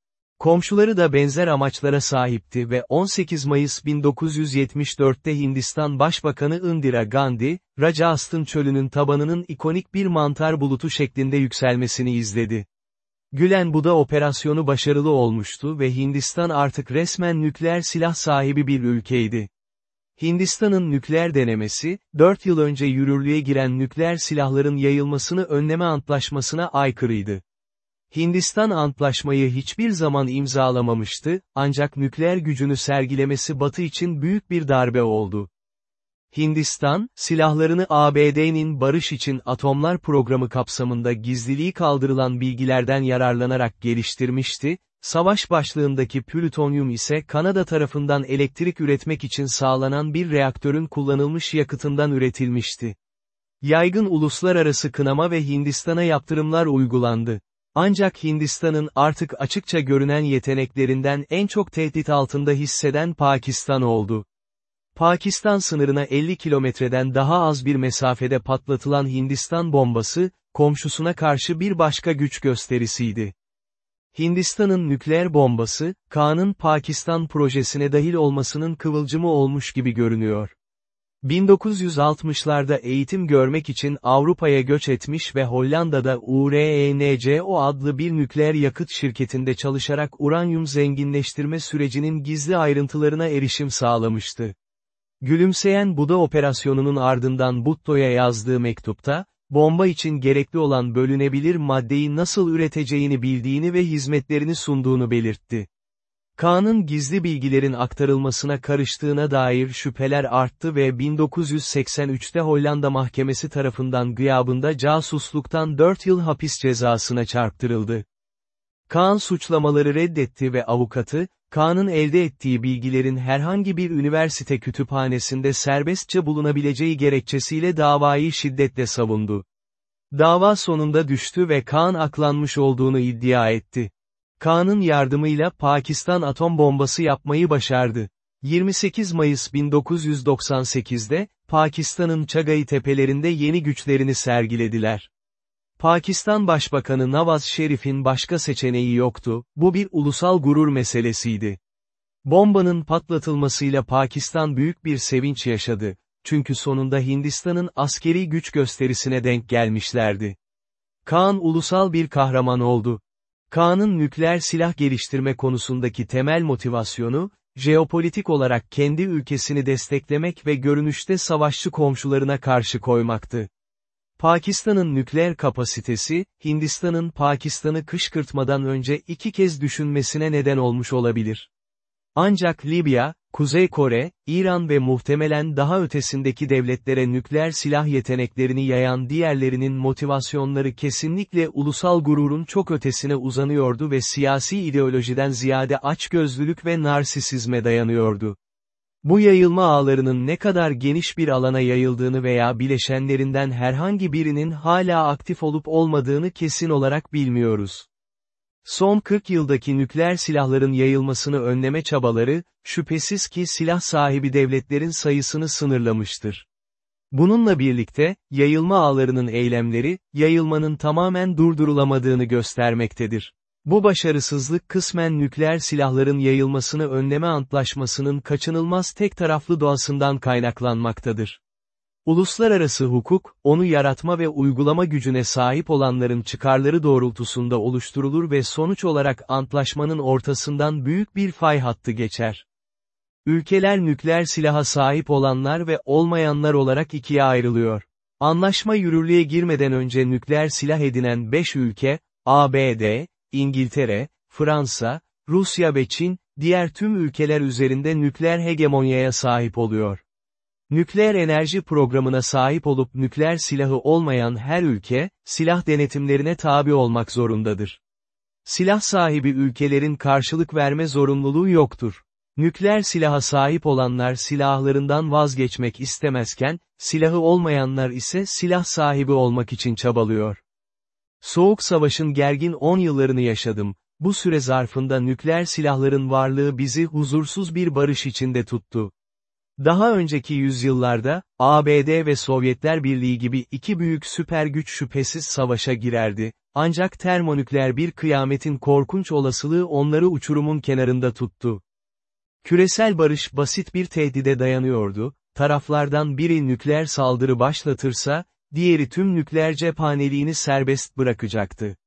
Komşuları da benzer amaçlara sahipti ve 18 Mayıs 1974'te Hindistan Başbakanı Indira Gandhi, Rajasthan çölünün tabanının ikonik bir mantar bulutu şeklinde yükselmesini izledi. Gülen Buda operasyonu başarılı olmuştu ve Hindistan artık resmen nükleer silah sahibi bir ülkeydi. Hindistan'ın nükleer denemesi, 4 yıl önce yürürlüğe giren nükleer silahların yayılmasını önleme antlaşmasına aykırıydı. Hindistan antlaşmayı hiçbir zaman imzalamamıştı, ancak nükleer gücünü sergilemesi Batı için büyük bir darbe oldu. Hindistan, silahlarını ABD'nin barış için atomlar programı kapsamında gizliliği kaldırılan bilgilerden yararlanarak geliştirmişti, savaş başlığındaki plütonyum ise Kanada tarafından elektrik üretmek için sağlanan bir reaktörün kullanılmış yakıtından üretilmişti. Yaygın uluslararası kınama ve Hindistan'a yaptırımlar uygulandı. Ancak Hindistan'ın artık açıkça görünen yeteneklerinden en çok tehdit altında hisseden Pakistan oldu. Pakistan sınırına 50 kilometreden daha az bir mesafede patlatılan Hindistan bombası, komşusuna karşı bir başka güç gösterisiydi. Hindistan'ın nükleer bombası, Kaan'ın Pakistan projesine dahil olmasının kıvılcımı olmuş gibi görünüyor. 1960'larda eğitim görmek için Avrupa'ya göç etmiş ve Hollanda'da URENCO adlı bir nükleer yakıt şirketinde çalışarak uranyum zenginleştirme sürecinin gizli ayrıntılarına erişim sağlamıştı. Gülümseyen Buda operasyonunun ardından Butto'ya yazdığı mektupta, bomba için gerekli olan bölünebilir maddeyi nasıl üreteceğini bildiğini ve hizmetlerini sunduğunu belirtti. Kaan'ın gizli bilgilerin aktarılmasına karıştığına dair şüpheler arttı ve 1983'te Hollanda Mahkemesi tarafından gıyabında casusluktan 4 yıl hapis cezasına çarptırıldı. Kaan suçlamaları reddetti ve avukatı, Kaan'ın elde ettiği bilgilerin herhangi bir üniversite kütüphanesinde serbestçe bulunabileceği gerekçesiyle davayı şiddetle savundu. Dava sonunda düştü ve Kaan aklanmış olduğunu iddia etti. Kaan'ın yardımıyla Pakistan atom bombası yapmayı başardı. 28 Mayıs 1998'de, Pakistan'ın Çagayı tepelerinde yeni güçlerini sergilediler. Pakistan Başbakanı Nawaz Şerif'in başka seçeneği yoktu, bu bir ulusal gurur meselesiydi. Bombanın patlatılmasıyla Pakistan büyük bir sevinç yaşadı, çünkü sonunda Hindistan'ın askeri güç gösterisine denk gelmişlerdi. Kaan ulusal bir kahraman oldu. Kaan'ın nükleer silah geliştirme konusundaki temel motivasyonu, jeopolitik olarak kendi ülkesini desteklemek ve görünüşte savaşçı komşularına karşı koymaktı. Pakistan'ın nükleer kapasitesi, Hindistan'ın Pakistan'ı kışkırtmadan önce iki kez düşünmesine neden olmuş olabilir. Ancak Libya, Kuzey Kore, İran ve muhtemelen daha ötesindeki devletlere nükleer silah yeteneklerini yayan diğerlerinin motivasyonları kesinlikle ulusal gururun çok ötesine uzanıyordu ve siyasi ideolojiden ziyade açgözlülük ve narsisizme dayanıyordu. Bu yayılma ağlarının ne kadar geniş bir alana yayıldığını veya bileşenlerinden herhangi birinin hala aktif olup olmadığını kesin olarak bilmiyoruz. Son 40 yıldaki nükleer silahların yayılmasını önleme çabaları, şüphesiz ki silah sahibi devletlerin sayısını sınırlamıştır. Bununla birlikte, yayılma ağlarının eylemleri, yayılmanın tamamen durdurulamadığını göstermektedir. Bu başarısızlık kısmen nükleer silahların yayılmasını önleme antlaşmasının kaçınılmaz tek taraflı doğasından kaynaklanmaktadır. Uluslararası hukuk, onu yaratma ve uygulama gücüne sahip olanların çıkarları doğrultusunda oluşturulur ve sonuç olarak antlaşmanın ortasından büyük bir fay hattı geçer. Ülkeler nükleer silaha sahip olanlar ve olmayanlar olarak ikiye ayrılıyor. Anlaşma yürürlüğe girmeden önce nükleer silah edinen 5 ülke, ABD, İngiltere, Fransa, Rusya ve Çin, diğer tüm ülkeler üzerinde nükleer hegemonyaya sahip oluyor. Nükleer enerji programına sahip olup nükleer silahı olmayan her ülke, silah denetimlerine tabi olmak zorundadır. Silah sahibi ülkelerin karşılık verme zorunluluğu yoktur. Nükleer silaha sahip olanlar silahlarından vazgeçmek istemezken, silahı olmayanlar ise silah sahibi olmak için çabalıyor. Soğuk Savaş'ın gergin 10 yıllarını yaşadım, bu süre zarfında nükleer silahların varlığı bizi huzursuz bir barış içinde tuttu. Daha önceki yüzyıllarda, ABD ve Sovyetler Birliği gibi iki büyük süper güç şüphesiz savaşa girerdi, ancak termonükleer bir kıyametin korkunç olasılığı onları uçurumun kenarında tuttu. Küresel barış basit bir tehdide dayanıyordu, taraflardan biri nükleer saldırı başlatırsa, diğeri tüm nükleer cephaneliğini serbest bırakacaktı.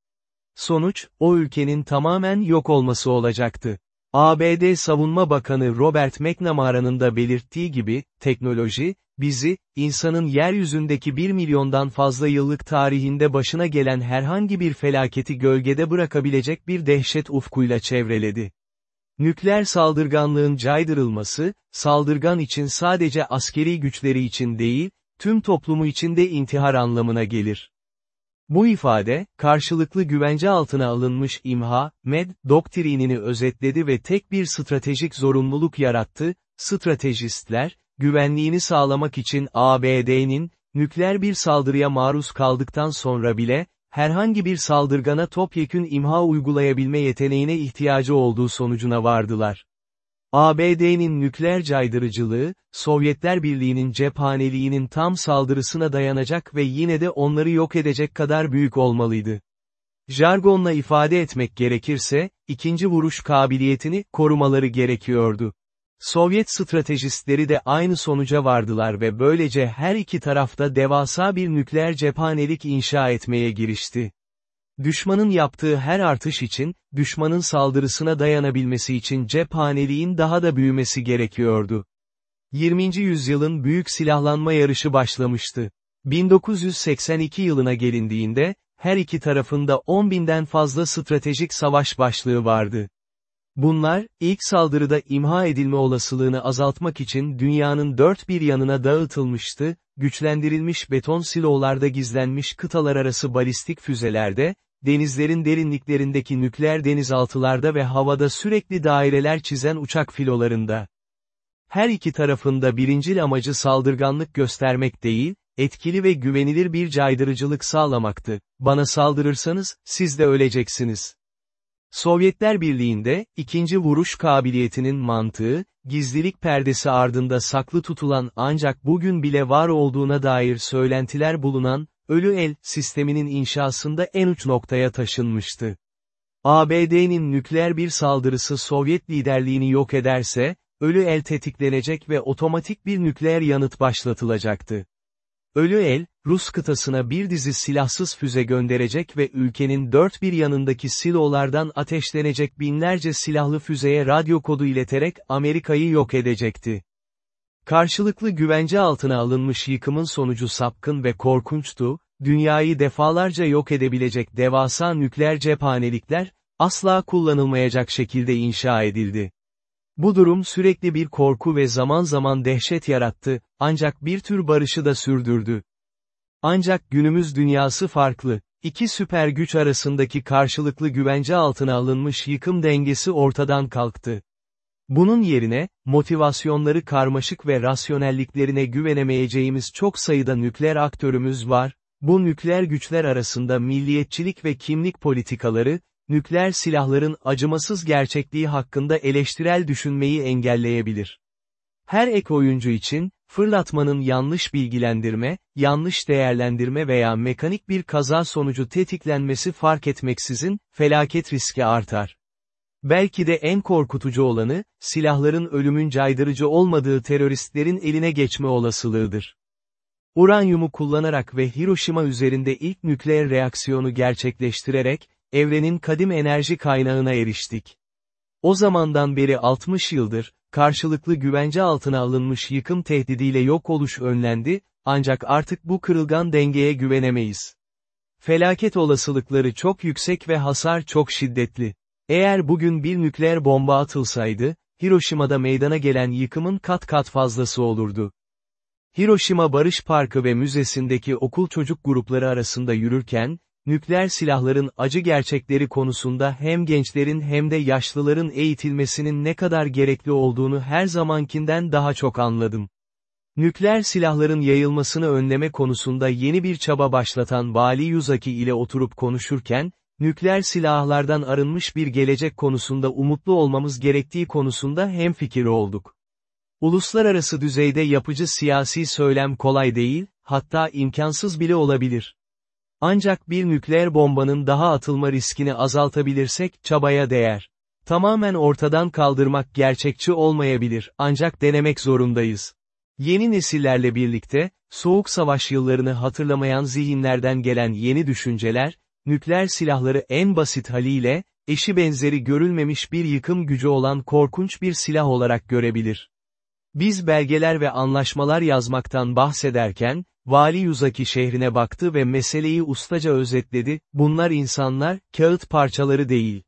Sonuç, o ülkenin tamamen yok olması olacaktı. ABD Savunma Bakanı Robert McNamara'nın da belirttiği gibi, teknoloji, bizi, insanın yeryüzündeki bir milyondan fazla yıllık tarihinde başına gelen herhangi bir felaketi gölgede bırakabilecek bir dehşet ufkuyla çevreledi. Nükleer saldırganlığın caydırılması, saldırgan için sadece askeri güçleri için değil, tüm toplumu için de intihar anlamına gelir. Bu ifade, karşılıklı güvence altına alınmış imha, med, doktrinini özetledi ve tek bir stratejik zorunluluk yarattı, stratejistler, güvenliğini sağlamak için ABD'nin, nükleer bir saldırıya maruz kaldıktan sonra bile, herhangi bir saldırgana topyekün imha uygulayabilme yeteneğine ihtiyacı olduğu sonucuna vardılar. ABD'nin nükleer caydırıcılığı, Sovyetler Birliği'nin cephaneliğinin tam saldırısına dayanacak ve yine de onları yok edecek kadar büyük olmalıydı. Jargonla ifade etmek gerekirse, ikinci vuruş kabiliyetini korumaları gerekiyordu. Sovyet stratejistleri de aynı sonuca vardılar ve böylece her iki tarafta devasa bir nükleer cephanelik inşa etmeye girişti. Düşmanın yaptığı her artış için, düşmanın saldırısına dayanabilmesi için cephaneliğin daha da büyümesi gerekiyordu. 20. yüzyılın büyük silahlanma yarışı başlamıştı. 1982 yılına gelindiğinde, her iki tarafında 10 binden fazla stratejik savaş başlığı vardı. Bunlar, ilk saldırıda imha edilme olasılığını azaltmak için dünyanın dört bir yanına dağıtılmıştı, güçlendirilmiş beton silolarda gizlenmiş kıtalar arası balistik füzelerde, denizlerin derinliklerindeki nükleer denizaltılarda ve havada sürekli daireler çizen uçak filolarında. Her iki tarafında birincil amacı saldırganlık göstermek değil, etkili ve güvenilir bir caydırıcılık sağlamaktı. Bana saldırırsanız, siz de öleceksiniz. Sovyetler Birliği'nde, ikinci vuruş kabiliyetinin mantığı, gizlilik perdesi ardında saklı tutulan ancak bugün bile var olduğuna dair söylentiler bulunan, ölü el sisteminin inşasında en uç noktaya taşınmıştı. ABD'nin nükleer bir saldırısı Sovyet liderliğini yok ederse, ölü el tetiklenecek ve otomatik bir nükleer yanıt başlatılacaktı. Ölü el, Rus kıtasına bir dizi silahsız füze gönderecek ve ülkenin dört bir yanındaki silolardan ateşlenecek binlerce silahlı füzeye radyo kodu ileterek Amerika'yı yok edecekti. Karşılıklı güvence altına alınmış yıkımın sonucu sapkın ve korkunçtu, dünyayı defalarca yok edebilecek devasa nükleer cephanelikler, asla kullanılmayacak şekilde inşa edildi. Bu durum sürekli bir korku ve zaman zaman dehşet yarattı, ancak bir tür barışı da sürdürdü. Ancak günümüz dünyası farklı. İki süper güç arasındaki karşılıklı güvence altına alınmış yıkım dengesi ortadan kalktı. Bunun yerine, motivasyonları karmaşık ve rasyonelliklerine güvenemeyeceğimiz çok sayıda nükleer aktörümüz var, bu nükleer güçler arasında milliyetçilik ve kimlik politikaları, nükleer silahların acımasız gerçekliği hakkında eleştirel düşünmeyi engelleyebilir. Her ek oyuncu için, fırlatmanın yanlış bilgilendirme, yanlış değerlendirme veya mekanik bir kaza sonucu tetiklenmesi fark etmeksizin, felaket riski artar. Belki de en korkutucu olanı, silahların ölümün caydırıcı olmadığı teröristlerin eline geçme olasılığıdır. Uranyumu kullanarak ve Hiroşima üzerinde ilk nükleer reaksiyonu gerçekleştirerek, evrenin kadim enerji kaynağına eriştik. O zamandan beri 60 yıldır, karşılıklı güvence altına alınmış yıkım tehdidiyle yok oluş önlendi, ancak artık bu kırılgan dengeye güvenemeyiz. Felaket olasılıkları çok yüksek ve hasar çok şiddetli. Eğer bugün bir nükleer bomba atılsaydı, Hiroşima'da meydana gelen yıkımın kat kat fazlası olurdu. Hiroşima Barış Parkı ve Müzesi'ndeki okul çocuk grupları arasında yürürken, nükleer silahların acı gerçekleri konusunda hem gençlerin hem de yaşlıların eğitilmesinin ne kadar gerekli olduğunu her zamankinden daha çok anladım. Nükleer silahların yayılmasını önleme konusunda yeni bir çaba başlatan Vali Yuzaki ile oturup konuşurken, nükleer silahlardan arınmış bir gelecek konusunda umutlu olmamız gerektiği konusunda hemfikir olduk. Uluslararası düzeyde yapıcı siyasi söylem kolay değil, hatta imkansız bile olabilir. Ancak bir nükleer bombanın daha atılma riskini azaltabilirsek, çabaya değer. Tamamen ortadan kaldırmak gerçekçi olmayabilir, ancak denemek zorundayız. Yeni nesillerle birlikte, Soğuk Savaş yıllarını hatırlamayan zihinlerden gelen yeni düşünceler, nükleer silahları en basit haliyle, eşi benzeri görülmemiş bir yıkım gücü olan korkunç bir silah olarak görebilir. Biz belgeler ve anlaşmalar yazmaktan bahsederken, Vali Yuzaki şehrine baktı ve meseleyi ustaca özetledi, bunlar insanlar, kağıt parçaları değil.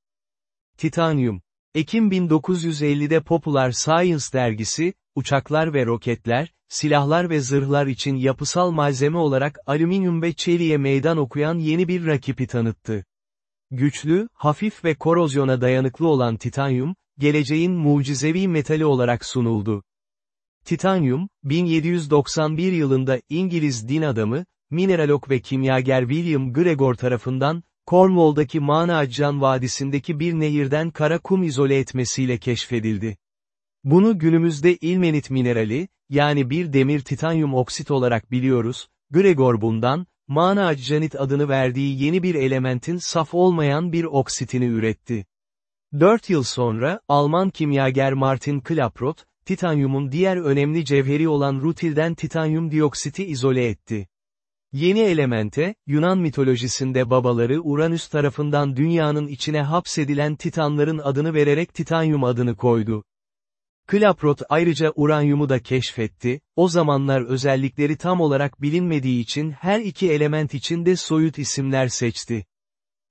Titanium. Ekim 1950'de Popular Science dergisi, uçaklar ve roketler, silahlar ve zırhlar için yapısal malzeme olarak alüminyum ve çeliğe meydan okuyan yeni bir rakibi tanıttı. Güçlü, hafif ve korozyona dayanıklı olan titanyum, geleceğin mucizevi metali olarak sunuldu. Titanyum, 1791 yılında İngiliz din adamı, mineralog ve kimyager William Gregor tarafından, Cornwall'daki Manaccan Vadisi'ndeki bir nehirden kara kum izole etmesiyle keşfedildi. Bunu günümüzde ilmenit minerali, yani bir demir titanyum oksit olarak biliyoruz, Gregor bundan, Manaccanit adını verdiği yeni bir elementin saf olmayan bir oksitini üretti. Dört yıl sonra, Alman kimyager Martin Klaproth, titanyumun diğer önemli cevheri olan rutilden titanyum dioksiti izole etti. Yeni elemente, Yunan mitolojisinde babaları Uranüs tarafından dünyanın içine hapsedilen titanların adını vererek titanyum adını koydu. Klaproth ayrıca uranyumu da keşfetti, o zamanlar özellikleri tam olarak bilinmediği için her iki element için de soyut isimler seçti.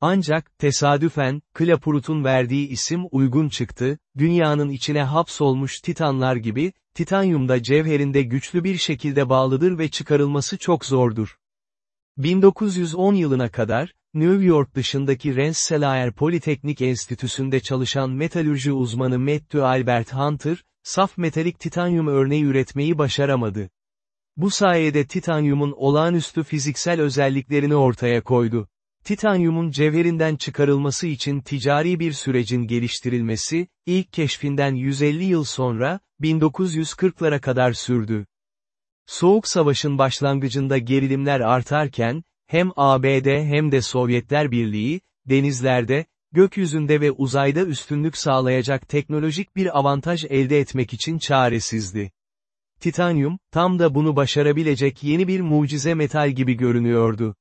Ancak, tesadüfen, Klaprut'un verdiği isim uygun çıktı, dünyanın içine hapsolmuş titanlar gibi, titanyum da cevherinde güçlü bir şekilde bağlıdır ve çıkarılması çok zordur. 1910 yılına kadar, New York dışındaki Rensselaer Politeknik Enstitüsü'nde çalışan metalürji uzmanı Matthew Albert Hunter, saf metalik titanyum örneği üretmeyi başaramadı. Bu sayede titanyumun olağanüstü fiziksel özelliklerini ortaya koydu. Titanyumun cevherinden çıkarılması için ticari bir sürecin geliştirilmesi, ilk keşfinden 150 yıl sonra, 1940'lara kadar sürdü. Soğuk Savaş'ın başlangıcında gerilimler artarken, hem ABD hem de Sovyetler Birliği, denizlerde, gökyüzünde ve uzayda üstünlük sağlayacak teknolojik bir avantaj elde etmek için çaresizdi. Titanyum, tam da bunu başarabilecek yeni bir mucize metal gibi görünüyordu.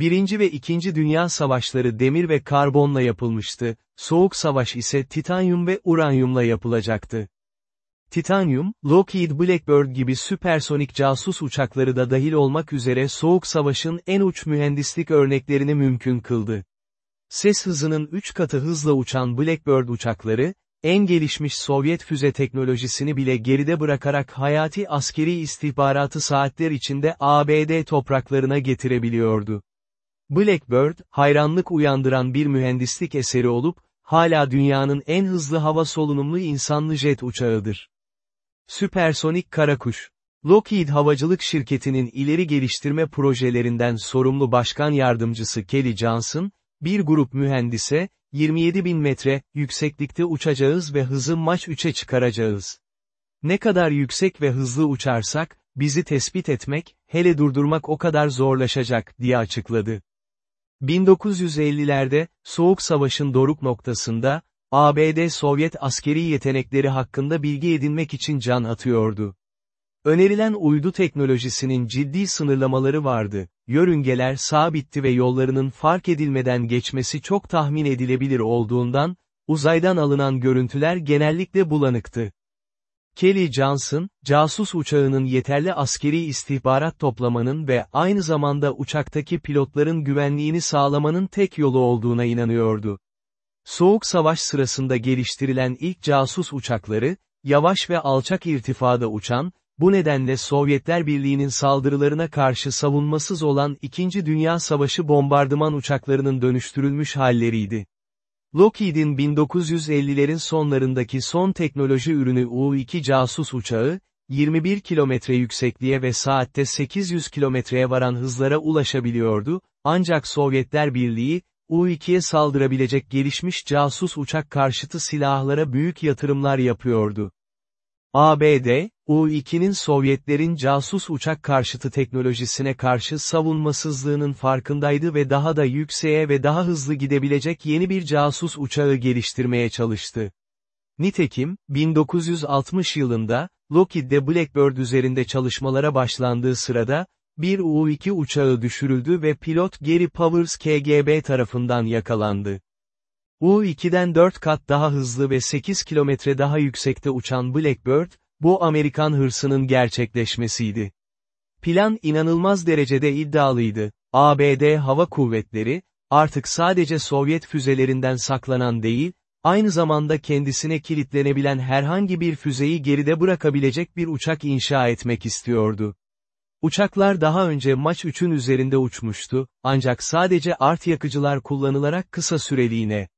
Birinci ve İkinci Dünya Savaşları demir ve karbonla yapılmıştı, Soğuk Savaş ise titanyum ve uranyumla yapılacaktı. Titanium, Lockheed Blackbird gibi süpersonik casus uçakları da dahil olmak üzere Soğuk Savaş'ın en uç mühendislik örneklerini mümkün kıldı. Ses hızının 3 katı hızla uçan Blackbird uçakları, en gelişmiş Sovyet füze teknolojisini bile geride bırakarak hayati askeri istihbaratı saatler içinde ABD topraklarına getirebiliyordu. Blackbird, hayranlık uyandıran bir mühendislik eseri olup, hala dünyanın en hızlı hava solunumlu insanlı jet uçağıdır. Süpersonik Karakuş Lockheed Havacılık Şirketi'nin ileri geliştirme projelerinden sorumlu başkan yardımcısı Kelly Johnson, bir grup mühendise, 27 bin metre, yükseklikte uçacağız ve hızı maç 3'e çıkaracağız. Ne kadar yüksek ve hızlı uçarsak, bizi tespit etmek, hele durdurmak o kadar zorlaşacak, diye açıkladı. 1950'lerde, Soğuk Savaş'ın doruk noktasında, ABD Sovyet askeri yetenekleri hakkında bilgi edinmek için can atıyordu. Önerilen uydu teknolojisinin ciddi sınırlamaları vardı, yörüngeler sabitti ve yollarının fark edilmeden geçmesi çok tahmin edilebilir olduğundan, uzaydan alınan görüntüler genellikle bulanıktı. Kelly Johnson, casus uçağının yeterli askeri istihbarat toplamanın ve aynı zamanda uçaktaki pilotların güvenliğini sağlamanın tek yolu olduğuna inanıyordu. Soğuk Savaş sırasında geliştirilen ilk casus uçakları, yavaş ve alçak irtifada uçan, bu nedenle Sovyetler Birliği'nin saldırılarına karşı savunmasız olan İkinci Dünya Savaşı bombardıman uçaklarının dönüştürülmüş halleriydi. Lockheed'in 1950'lerin sonlarındaki son teknoloji ürünü U-2 casus uçağı, 21 kilometre yüksekliğe ve saatte 800 kilometreye varan hızlara ulaşabiliyordu, ancak Sovyetler Birliği, U-2'ye saldırabilecek gelişmiş casus uçak karşıtı silahlara büyük yatırımlar yapıyordu. ABD, U-2'nin Sovyetlerin casus uçak karşıtı teknolojisine karşı savunmasızlığının farkındaydı ve daha da yükseğe ve daha hızlı gidebilecek yeni bir casus uçağı geliştirmeye çalıştı. Nitekim, 1960 yılında, Lockheed'de Blackbird üzerinde çalışmalara başlandığı sırada, bir U-2 uçağı düşürüldü ve pilot Gary Powers KGB tarafından yakalandı. U-2'den 4 kat daha hızlı ve 8 kilometre daha yüksekte uçan Blackbird, bu Amerikan hırsının gerçekleşmesiydi. Plan inanılmaz derecede iddialıydı. ABD Hava Kuvvetleri, artık sadece Sovyet füzelerinden saklanan değil, aynı zamanda kendisine kilitlenebilen herhangi bir füzeyi geride bırakabilecek bir uçak inşa etmek istiyordu. Uçaklar daha önce Maç 3'ün üzerinde uçmuştu, ancak sadece art yakıcılar kullanılarak kısa süreliğine.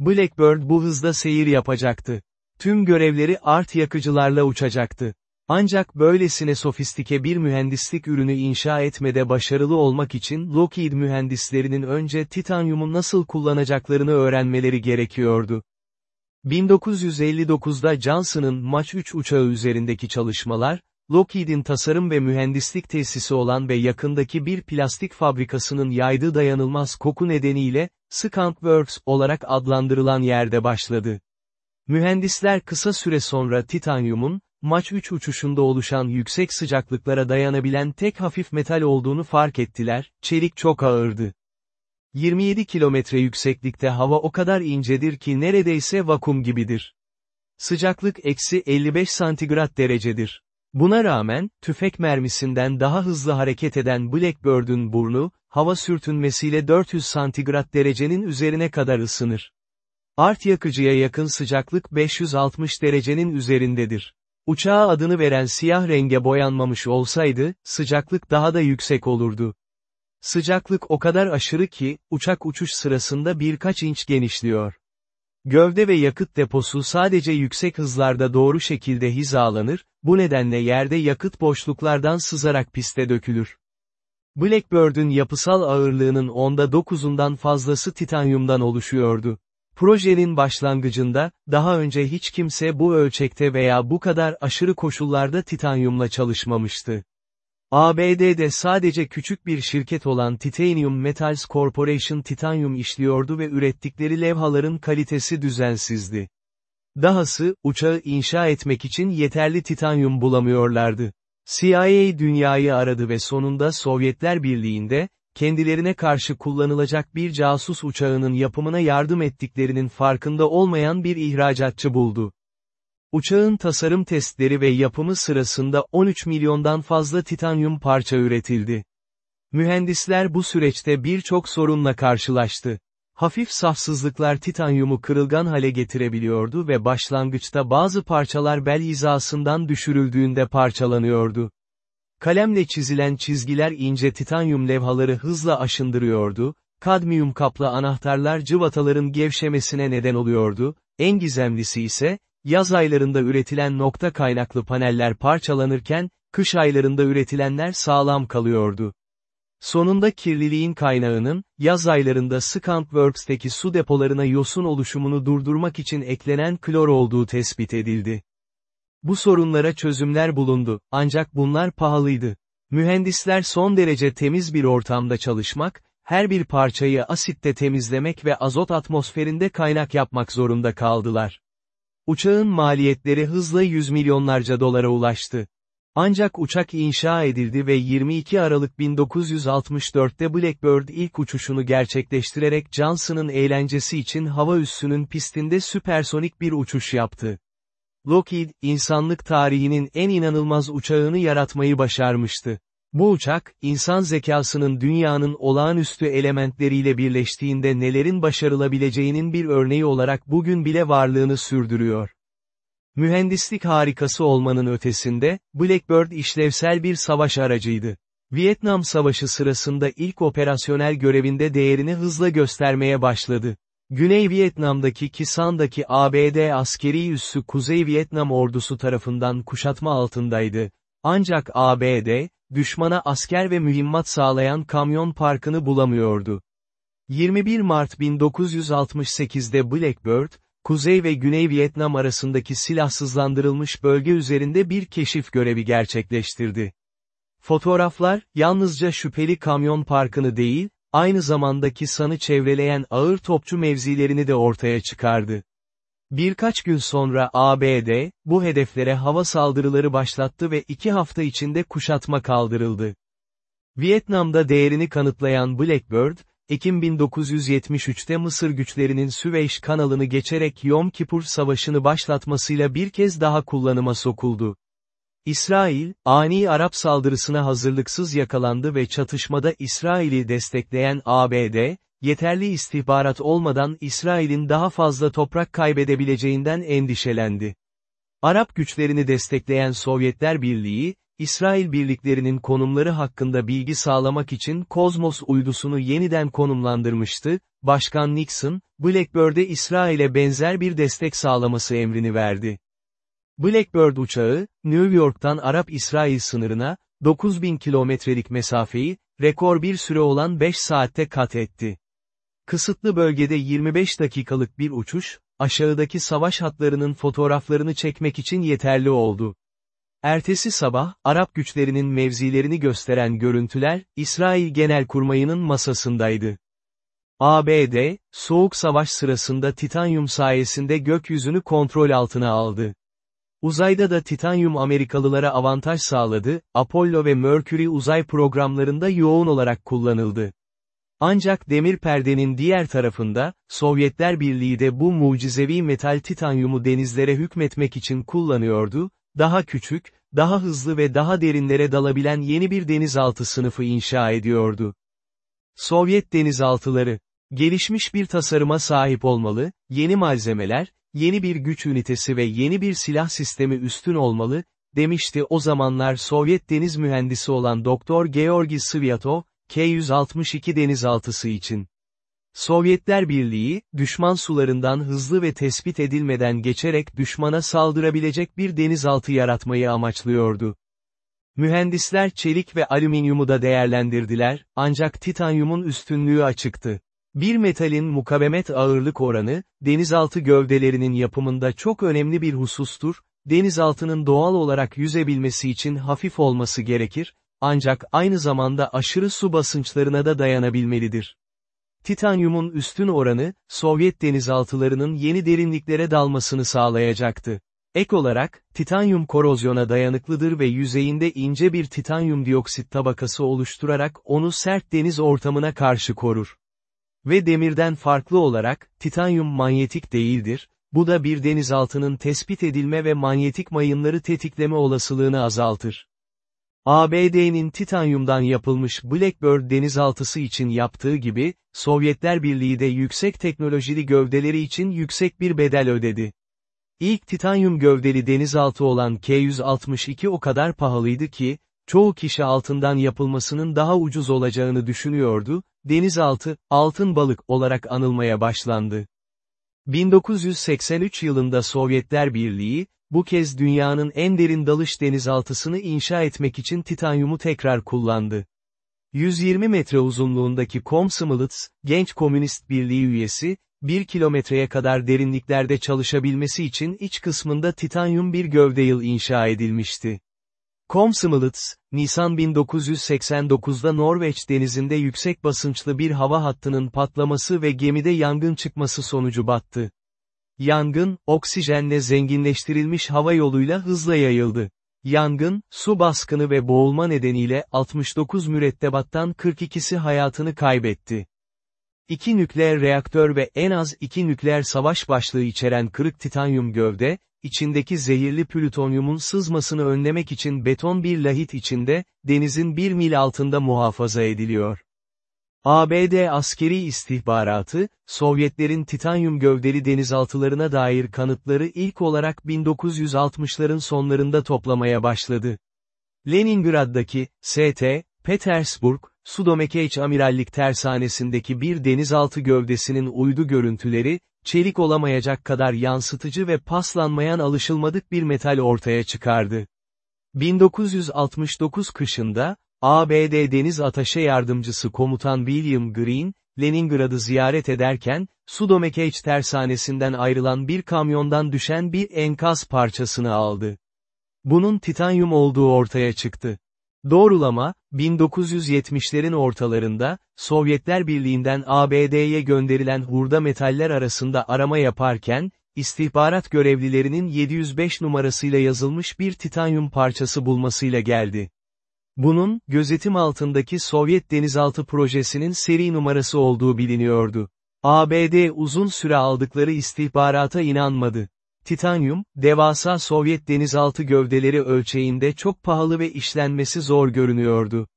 Blackbird bu hızda seyir yapacaktı. Tüm görevleri art yakıcılarla uçacaktı. Ancak böylesine sofistike bir mühendislik ürünü inşa etmede başarılı olmak için Lockheed mühendislerinin önce titanyumu nasıl kullanacaklarını öğrenmeleri gerekiyordu. 1959'da Johnson'ın Mach 3 uçağı üzerindeki çalışmalar, Lockheed'in tasarım ve mühendislik tesisi olan ve yakındaki bir plastik fabrikasının yaydığı dayanılmaz koku nedeniyle, Skunk Works olarak adlandırılan yerde başladı. Mühendisler kısa süre sonra titanyumun, Mach 3 uçuşunda oluşan yüksek sıcaklıklara dayanabilen tek hafif metal olduğunu fark ettiler, çelik çok ağırdı. 27 kilometre yükseklikte hava o kadar incedir ki neredeyse vakum gibidir. Sıcaklık eksi 55 santigrat derecedir. Buna rağmen, tüfek mermisinden daha hızlı hareket eden Blackbird'ün burnu, hava sürtünmesiyle 400 santigrat derecenin üzerine kadar ısınır. Art yakıcıya yakın sıcaklık 560 derecenin üzerindedir. Uçağa adını veren siyah renge boyanmamış olsaydı, sıcaklık daha da yüksek olurdu. Sıcaklık o kadar aşırı ki, uçak uçuş sırasında birkaç inç genişliyor. Gövde ve yakıt deposu sadece yüksek hızlarda doğru şekilde hizalanır, bu nedenle yerde yakıt boşluklardan sızarak piste dökülür. Blackbird'ün yapısal ağırlığının onda dokuzundan fazlası titanyumdan oluşuyordu. Projenin başlangıcında, daha önce hiç kimse bu ölçekte veya bu kadar aşırı koşullarda titanyumla çalışmamıştı. ABD'de sadece küçük bir şirket olan Titanium Metals Corporation titanyum işliyordu ve ürettikleri levhaların kalitesi düzensizdi. Dahası, uçağı inşa etmek için yeterli titanyum bulamıyorlardı. CIA dünyayı aradı ve sonunda Sovyetler Birliği'nde, kendilerine karşı kullanılacak bir casus uçağının yapımına yardım ettiklerinin farkında olmayan bir ihracatçı buldu. Uçağın tasarım testleri ve yapımı sırasında 13 milyondan fazla titanyum parça üretildi. Mühendisler bu süreçte birçok sorunla karşılaştı. Hafif safsızlıklar titanyumu kırılgan hale getirebiliyordu ve başlangıçta bazı parçalar bel hizasından düşürüldüğünde parçalanıyordu. Kalemle çizilen çizgiler ince titanyum levhaları hızla aşındırıyordu, kadmiyum kaplı anahtarlar cıvataların gevşemesine neden oluyordu, en gizemlisi ise, yaz aylarında üretilen nokta kaynaklı paneller parçalanırken, kış aylarında üretilenler sağlam kalıyordu. Sonunda kirliliğin kaynağının, yaz aylarında Skunk Works'teki su depolarına yosun oluşumunu durdurmak için eklenen klor olduğu tespit edildi. Bu sorunlara çözümler bulundu, ancak bunlar pahalıydı. Mühendisler son derece temiz bir ortamda çalışmak, her bir parçayı asitte temizlemek ve azot atmosferinde kaynak yapmak zorunda kaldılar. Uçağın maliyetleri hızla yüz milyonlarca dolara ulaştı. Ancak uçak inşa edildi ve 22 Aralık 1964'te Blackbird ilk uçuşunu gerçekleştirerek Johnson'ın eğlencesi için hava üssünün pistinde süpersonik bir uçuş yaptı. Lockheed, insanlık tarihinin en inanılmaz uçağını yaratmayı başarmıştı. Bu uçak, insan zekasının dünyanın olağanüstü elementleriyle birleştiğinde nelerin başarılabileceğinin bir örneği olarak bugün bile varlığını sürdürüyor. Mühendislik harikası olmanın ötesinde, Blackbird işlevsel bir savaş aracıydı. Vietnam Savaşı sırasında ilk operasyonel görevinde değerini hızla göstermeye başladı. Güney Vietnam'daki Kisan'daki ABD askeri üssü Kuzey Vietnam ordusu tarafından kuşatma altındaydı. Ancak ABD, düşmana asker ve mühimmat sağlayan kamyon parkını bulamıyordu. 21 Mart 1968'de Blackbird, Kuzey ve Güney Vietnam arasındaki silahsızlandırılmış bölge üzerinde bir keşif görevi gerçekleştirdi. Fotoğraflar, yalnızca şüpheli kamyon parkını değil, aynı zamandaki sanı çevreleyen ağır topçu mevzilerini de ortaya çıkardı. Birkaç gün sonra ABD, bu hedeflere hava saldırıları başlattı ve iki hafta içinde kuşatma kaldırıldı. Vietnam'da değerini kanıtlayan Blackbird, Ekim 1973'te Mısır güçlerinin Süveyş kanalını geçerek Yom Kipur Savaşı'nı başlatmasıyla bir kez daha kullanıma sokuldu. İsrail, ani Arap saldırısına hazırlıksız yakalandı ve çatışmada İsrail'i destekleyen ABD, yeterli istihbarat olmadan İsrail'in daha fazla toprak kaybedebileceğinden endişelendi. Arap güçlerini destekleyen Sovyetler Birliği, İsrail birliklerinin konumları hakkında bilgi sağlamak için Kozmos uydusunu yeniden konumlandırmıştı, Başkan Nixon, Blackbird'e İsrail'e benzer bir destek sağlaması emrini verdi. Blackbird uçağı, New York'tan Arap-İsrail sınırına, 9000 kilometrelik mesafeyi, rekor bir süre olan 5 saatte kat etti. Kısıtlı bölgede 25 dakikalık bir uçuş, aşağıdaki savaş hatlarının fotoğraflarını çekmek için yeterli oldu. Ertesi sabah, Arap güçlerinin mevzilerini gösteren görüntüler, İsrail Genelkurmayı'nın masasındaydı. ABD, Soğuk Savaş sırasında titanyum sayesinde gökyüzünü kontrol altına aldı. Uzayda da titanyum Amerikalılara avantaj sağladı, Apollo ve Mercury uzay programlarında yoğun olarak kullanıldı. Ancak demir perdenin diğer tarafında, Sovyetler Birliği de bu mucizevi metal titanyumu denizlere hükmetmek için kullanıyordu, daha küçük, daha hızlı ve daha derinlere dalabilen yeni bir denizaltı sınıfı inşa ediyordu. Sovyet denizaltıları, gelişmiş bir tasarıma sahip olmalı, yeni malzemeler, yeni bir güç ünitesi ve yeni bir silah sistemi üstün olmalı, demişti o zamanlar Sovyet deniz mühendisi olan Doktor Georgi Svyatov, K-162 denizaltısı için. Sovyetler Birliği, düşman sularından hızlı ve tespit edilmeden geçerek düşmana saldırabilecek bir denizaltı yaratmayı amaçlıyordu. Mühendisler çelik ve alüminyumu da değerlendirdiler, ancak titanyumun üstünlüğü açıktı. Bir metalin mukavemet ağırlık oranı, denizaltı gövdelerinin yapımında çok önemli bir husustur, denizaltının doğal olarak yüzebilmesi için hafif olması gerekir, ancak aynı zamanda aşırı su basınçlarına da dayanabilmelidir. Titanyumun üstün oranı, Sovyet denizaltılarının yeni derinliklere dalmasını sağlayacaktı. Ek olarak, titanyum korozyona dayanıklıdır ve yüzeyinde ince bir titanyum dioksit tabakası oluşturarak onu sert deniz ortamına karşı korur. Ve demirden farklı olarak, titanyum manyetik değildir, bu da bir denizaltının tespit edilme ve manyetik mayınları tetikleme olasılığını azaltır. ABD'nin titanyumdan yapılmış Blackbird denizaltısı için yaptığı gibi, Sovyetler Birliği de yüksek teknolojili gövdeleri için yüksek bir bedel ödedi. İlk titanyum gövdeli denizaltı olan K-162 o kadar pahalıydı ki, çoğu kişi altından yapılmasının daha ucuz olacağını düşünüyordu, denizaltı, altın balık olarak anılmaya başlandı. 1983 yılında Sovyetler Birliği, bu kez dünyanın en derin dalış denizaltısını inşa etmek için titanyumu tekrar kullandı. 120 metre uzunluğundaki Komsomolets, Genç Komünist Birliği üyesi, 1 kilometreye kadar derinliklerde çalışabilmesi için iç kısmında titanyum bir gövde yıl inşa edilmişti. Komsomolets, Nisan 1989'da Norveç denizinde yüksek basınçlı bir hava hattının patlaması ve gemide yangın çıkması sonucu battı. Yangın, oksijenle zenginleştirilmiş hava yoluyla hızla yayıldı. Yangın, su baskını ve boğulma nedeniyle 69 mürettebattan 42'si hayatını kaybetti. İki nükleer reaktör ve en az iki nükleer savaş başlığı içeren kırık titanyum gövde, içindeki zehirli plütonyumun sızmasını önlemek için beton bir lahit içinde, denizin bir mil altında muhafaza ediliyor. ABD askeri istihbaratı, Sovyetlerin titanyum gövdeli denizaltılarına dair kanıtları ilk olarak 1960'ların sonlarında toplamaya başladı. Leningrad'daki, St. Petersburg, Sudomekeyç Amirallik Tersanesi'ndeki bir denizaltı gövdesinin uydu görüntüleri, çelik olamayacak kadar yansıtıcı ve paslanmayan alışılmadık bir metal ortaya çıkardı. 1969 kışında, ABD Deniz Ataşe Yardımcısı Komutan William Green, Leningrad'ı ziyaret ederken, Sudomekeyç tersanesinden ayrılan bir kamyondan düşen bir enkaz parçasını aldı. Bunun titanyum olduğu ortaya çıktı. Doğrulama, 1970'lerin ortalarında, Sovyetler Birliği'nden ABD'ye gönderilen hurda metaller arasında arama yaparken, istihbarat görevlilerinin 705 numarasıyla yazılmış bir titanyum parçası bulmasıyla geldi. Bunun, gözetim altındaki Sovyet denizaltı projesinin seri numarası olduğu biliniyordu. ABD uzun süre aldıkları istihbarata inanmadı. Titanyum, devasa Sovyet denizaltı gövdeleri ölçeğinde çok pahalı ve işlenmesi zor görünüyordu.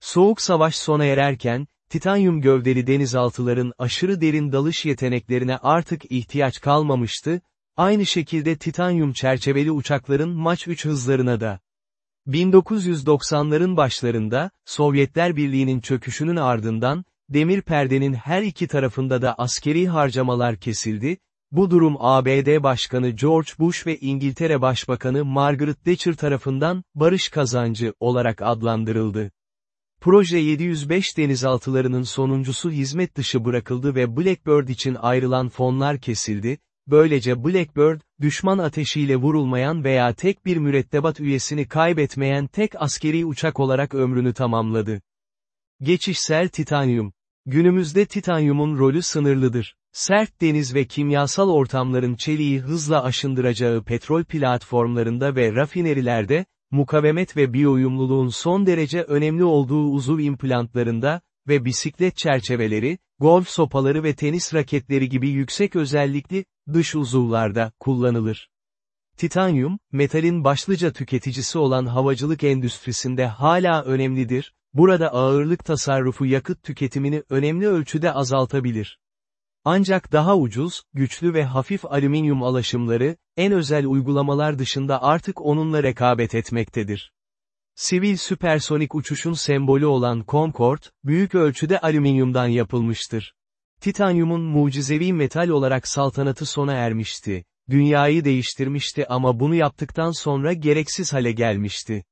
Soğuk savaş sona ererken, titanyum gövdeli denizaltıların aşırı derin dalış yeteneklerine artık ihtiyaç kalmamıştı, aynı şekilde titanyum çerçeveli uçakların Mach 3 hızlarına da. 1990'ların başlarında, Sovyetler Birliği'nin çöküşünün ardından, demir perdenin her iki tarafında da askeri harcamalar kesildi, bu durum ABD Başkanı George Bush ve İngiltere Başbakanı Margaret Thatcher tarafından, barış kazancı olarak adlandırıldı. Proje 705 denizaltılarının sonuncusu hizmet dışı bırakıldı ve Blackbird için ayrılan fonlar kesildi, böylece Blackbird, düşman ateşiyle vurulmayan veya tek bir mürettebat üyesini kaybetmeyen tek askeri uçak olarak ömrünü tamamladı. Geçişsel titanyum. Günümüzde titanyumun rolü sınırlıdır. Sert deniz ve kimyasal ortamların çeliği hızla aşındıracağı petrol platformlarında ve rafinerilerde, mukavemet ve biyoyumluluğun son derece önemli olduğu uzuv implantlarında ve bisiklet çerçeveleri, golf sopaları ve tenis raketleri gibi yüksek özellikli, dış uzuvlarda, kullanılır. Titanyum, metalin başlıca tüketicisi olan havacılık endüstrisinde hala önemlidir, burada ağırlık tasarrufu yakıt tüketimini önemli ölçüde azaltabilir. Ancak daha ucuz, güçlü ve hafif alüminyum alaşımları, en özel uygulamalar dışında artık onunla rekabet etmektedir. Sivil süpersonik uçuşun sembolü olan Concorde, büyük ölçüde alüminyumdan yapılmıştır. Titanyumun mucizevi metal olarak saltanatı sona ermişti. Dünyayı değiştirmişti ama bunu yaptıktan sonra gereksiz hale gelmişti.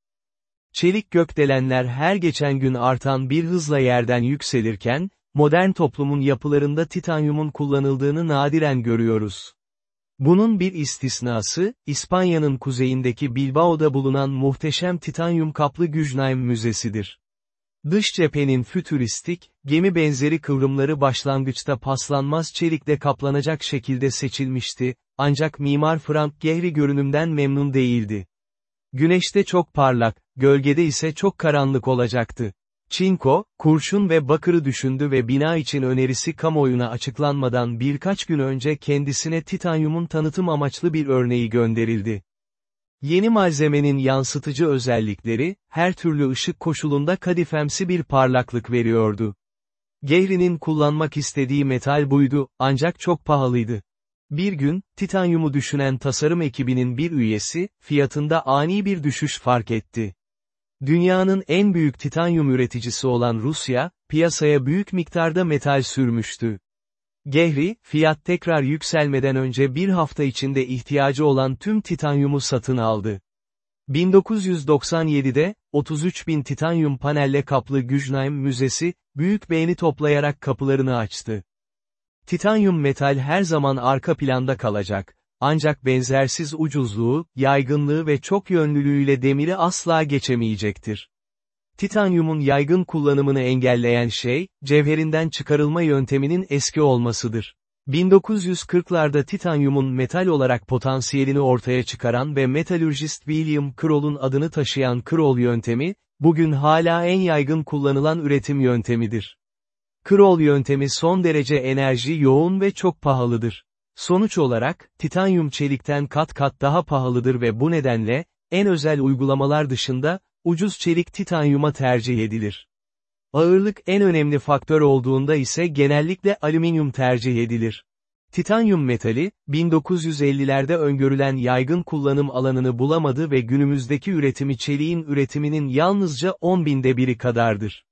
Çelik gökdelenler her geçen gün artan bir hızla yerden yükselirken, modern toplumun yapılarında titanyumun kullanıldığını nadiren görüyoruz. Bunun bir istisnası, İspanya'nın kuzeyindeki Bilbao'da bulunan muhteşem titanyum kaplı Guggenheim Müzesi'dir. Dış cephenin fütüristik, gemi benzeri kıvrımları başlangıçta paslanmaz çelikle kaplanacak şekilde seçilmişti, ancak mimar Frank Gehry görünümden memnun değildi. Güneşte çok parlak, gölgede ise çok karanlık olacaktı. Çinko, kurşun ve bakırı düşündü ve bina için önerisi kamuoyuna açıklanmadan birkaç gün önce kendisine titanyumun tanıtım amaçlı bir örneği gönderildi. Yeni malzemenin yansıtıcı özellikleri, her türlü ışık koşulunda kadifemsi bir parlaklık veriyordu. Gehri'nin kullanmak istediği metal buydu, ancak çok pahalıydı. Bir gün, titanyumu düşünen tasarım ekibinin bir üyesi, fiyatında ani bir düşüş fark etti. Dünyanın en büyük titanyum üreticisi olan Rusya, piyasaya büyük miktarda metal sürmüştü. Gehri, fiyat tekrar yükselmeden önce bir hafta içinde ihtiyacı olan tüm titanyumu satın aldı. 1997'de, 33 bin titanyum panelle kaplı Guggenheim Müzesi, büyük beğeni toplayarak kapılarını açtı. Titanyum metal her zaman arka planda kalacak, ancak benzersiz ucuzluğu, yaygınlığı ve çok yönlülüğüyle demiri asla geçemeyecektir. Titanyumun yaygın kullanımını engelleyen şey, cevherinden çıkarılma yönteminin eski olmasıdır. 1940'larda titanyumun metal olarak potansiyelini ortaya çıkaran ve metalürjist William Kroll'un adını taşıyan Kroll yöntemi, bugün hala en yaygın kullanılan üretim yöntemidir. Kroll yöntemi son derece enerji yoğun ve çok pahalıdır. Sonuç olarak, titanyum çelikten kat kat daha pahalıdır ve bu nedenle, en özel uygulamalar dışında, ucuz çelik titanyuma tercih edilir. Ağırlık en önemli faktör olduğunda ise genellikle alüminyum tercih edilir. Titanyum metali, 1950'lerde öngörülen yaygın kullanım alanını bulamadı ve günümüzdeki üretimi çeliğin üretiminin yalnızca 10 binde biri kadardır.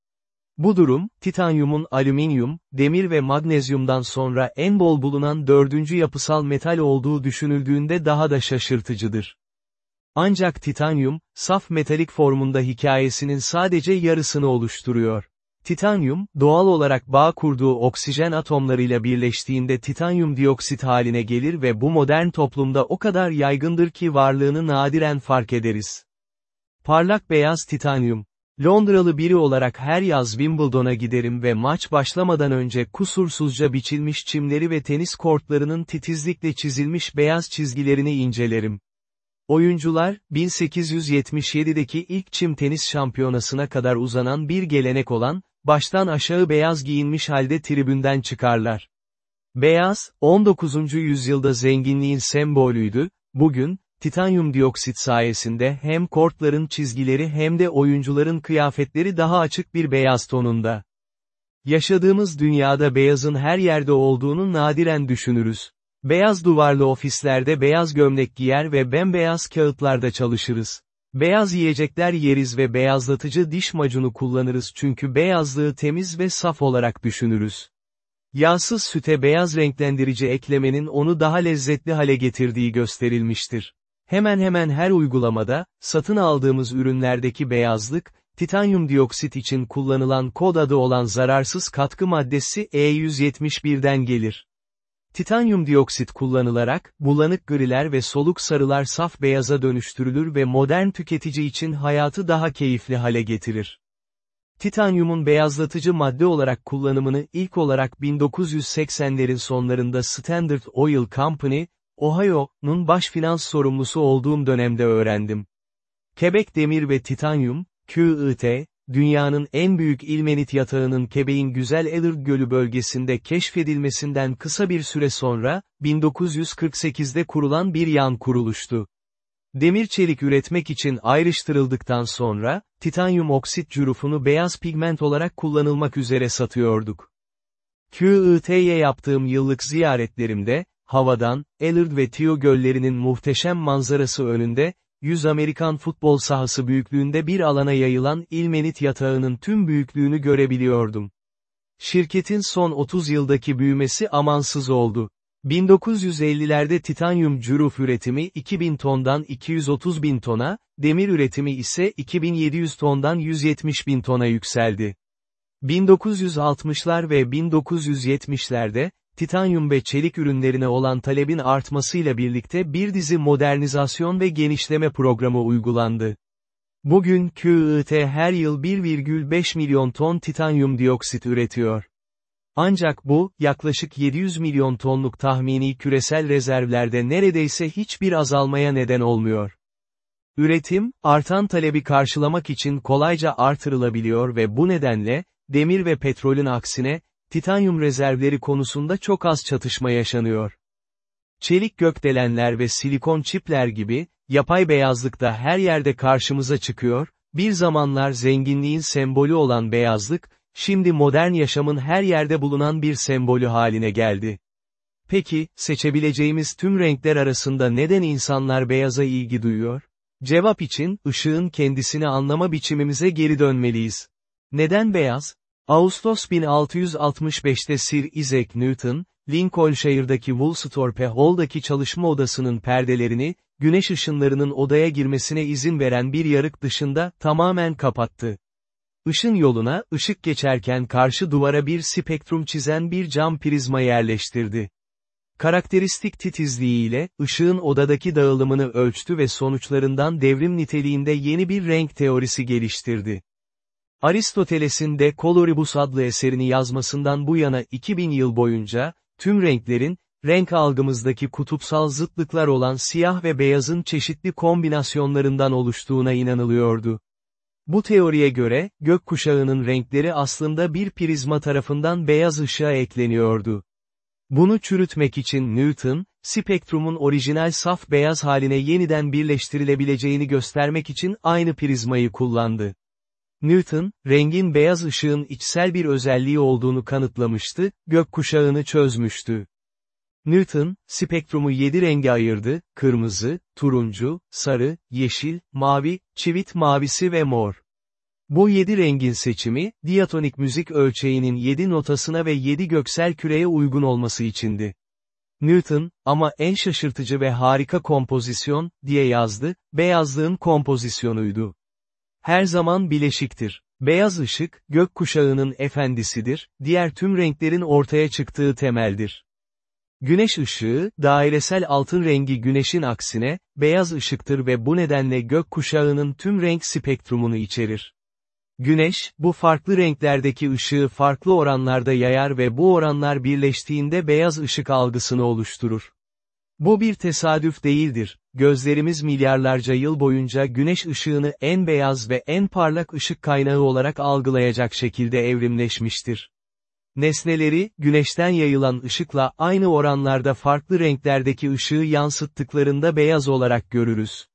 Bu durum, titanyumun alüminyum, demir ve magnezyumdan sonra en bol bulunan dördüncü yapısal metal olduğu düşünüldüğünde daha da şaşırtıcıdır. Ancak titanyum, saf metalik formunda hikayesinin sadece yarısını oluşturuyor. Titanyum, doğal olarak bağ kurduğu oksijen atomlarıyla birleştiğinde titanyum dioksit haline gelir ve bu modern toplumda o kadar yaygındır ki varlığını nadiren fark ederiz. Parlak beyaz titanyum, Londralı biri olarak her yaz Wimbledon'a giderim ve maç başlamadan önce kusursuzca biçilmiş çimleri ve tenis kortlarının titizlikle çizilmiş beyaz çizgilerini incelerim. Oyuncular, 1877'deki ilk çim tenis şampiyonasına kadar uzanan bir gelenek olan, baştan aşağı beyaz giyinmiş halde tribünden çıkarlar. Beyaz, 19. yüzyılda zenginliğin sembolüydü, bugün, titanyum dioksit sayesinde hem kortların çizgileri hem de oyuncuların kıyafetleri daha açık bir beyaz tonunda. Yaşadığımız dünyada beyazın her yerde olduğunu nadiren düşünürüz. Beyaz duvarlı ofislerde beyaz gömlek giyer ve bembeyaz kağıtlarda çalışırız. Beyaz yiyecekler yeriz ve beyazlatıcı diş macunu kullanırız çünkü beyazlığı temiz ve saf olarak düşünürüz. Yağsız süte beyaz renklendirici eklemenin onu daha lezzetli hale getirdiği gösterilmiştir. Hemen hemen her uygulamada, satın aldığımız ürünlerdeki beyazlık, titanyum dioksit için kullanılan kod adı olan zararsız katkı maddesi E171'den gelir. Titanyum dioksit kullanılarak, bulanık griler ve soluk sarılar saf beyaza dönüştürülür ve modern tüketici için hayatı daha keyifli hale getirir. Titanyumun beyazlatıcı madde olarak kullanımını ilk olarak 1980'lerin sonlarında Standard Oil Company, Ohio'nun baş finans sorumlusu olduğum dönemde öğrendim. Quebec Demir ve Titanyum, QIT, dünyanın en büyük ilmenit yatağının Quebec'in Güzel Eller Gölü bölgesinde keşfedilmesinden kısa bir süre sonra, 1948'de kurulan bir yan kuruluştu. Demir çelik üretmek için ayrıştırıldıktan sonra, titanyum oksit cürufunu beyaz pigment olarak kullanılmak üzere satıyorduk. QIT'ye yaptığım yıllık ziyaretlerimde, havadan, Ellard ve Tio göllerinin muhteşem manzarası önünde, 100 Amerikan futbol sahası büyüklüğünde bir alana yayılan ilmenit yatağının tüm büyüklüğünü görebiliyordum. Şirketin son 30 yıldaki büyümesi amansız oldu. 1950'lerde titanyum cüruf üretimi 2000 tondan 230 bin tona, demir üretimi ise 2700 tondan 170 bin tona yükseldi. 1960'lar ve 1970'lerde, titanyum ve çelik ürünlerine olan talebin artmasıyla birlikte bir dizi modernizasyon ve genişleme programı uygulandı. Bugün QIT her yıl 1,5 milyon ton titanyum dioksit üretiyor. Ancak bu, yaklaşık 700 milyon tonluk tahmini küresel rezervlerde neredeyse hiçbir azalmaya neden olmuyor. Üretim, artan talebi karşılamak için kolayca artırılabiliyor ve bu nedenle, demir ve petrolün aksine, titanyum rezervleri konusunda çok az çatışma yaşanıyor. Çelik gökdelenler ve silikon çipler gibi, yapay beyazlık da her yerde karşımıza çıkıyor, bir zamanlar zenginliğin sembolü olan beyazlık, şimdi modern yaşamın her yerde bulunan bir sembolü haline geldi. Peki, seçebileceğimiz tüm renkler arasında neden insanlar beyaza ilgi duyuyor? Cevap için, ışığın kendisini anlama biçimimize geri dönmeliyiz. Neden beyaz? Ağustos 1665'te Sir Isaac Newton, Lincolnshire'daki Woolsthorpe Hall'daki çalışma odasının perdelerini, güneş ışınlarının odaya girmesine izin veren bir yarık dışında, tamamen kapattı. Işın yoluna, ışık geçerken karşı duvara bir spektrum çizen bir cam prizma yerleştirdi. Karakteristik titizliğiyle, ışığın odadaki dağılımını ölçtü ve sonuçlarından devrim niteliğinde yeni bir renk teorisi geliştirdi. Aristoteles'in de Coloribus adlı eserini yazmasından bu yana 2000 yıl boyunca, tüm renklerin, renk algımızdaki kutupsal zıtlıklar olan siyah ve beyazın çeşitli kombinasyonlarından oluştuğuna inanılıyordu. Bu teoriye göre, gökkuşağının renkleri aslında bir prizma tarafından beyaz ışığa ekleniyordu. Bunu çürütmek için Newton, spektrumun orijinal saf beyaz haline yeniden birleştirilebileceğini göstermek için aynı prizmayı kullandı. Newton, rengin beyaz ışığın içsel bir özelliği olduğunu kanıtlamıştı, gökkuşağını çözmüştü. Newton, spektrumu yedi renge ayırdı, kırmızı, turuncu, sarı, yeşil, mavi, çivit mavisi ve mor. Bu yedi rengin seçimi, diatonik müzik ölçeğinin yedi notasına ve yedi göksel küreye uygun olması içindi. Newton, ama en şaşırtıcı ve harika kompozisyon, diye yazdı, beyazlığın kompozisyonuydu. Her zaman bileşiktir. Beyaz ışık, gökkuşağının efendisidir, diğer tüm renklerin ortaya çıktığı temeldir. Güneş ışığı, dairesel altın rengi güneşin aksine, beyaz ışıktır ve bu nedenle gökkuşağının tüm renk spektrumunu içerir. Güneş, bu farklı renklerdeki ışığı farklı oranlarda yayar ve bu oranlar birleştiğinde beyaz ışık algısını oluşturur. Bu bir tesadüf değildir, gözlerimiz milyarlarca yıl boyunca güneş ışığını en beyaz ve en parlak ışık kaynağı olarak algılayacak şekilde evrimleşmiştir. Nesneleri, güneşten yayılan ışıkla aynı oranlarda farklı renklerdeki ışığı yansıttıklarında beyaz olarak görürüz.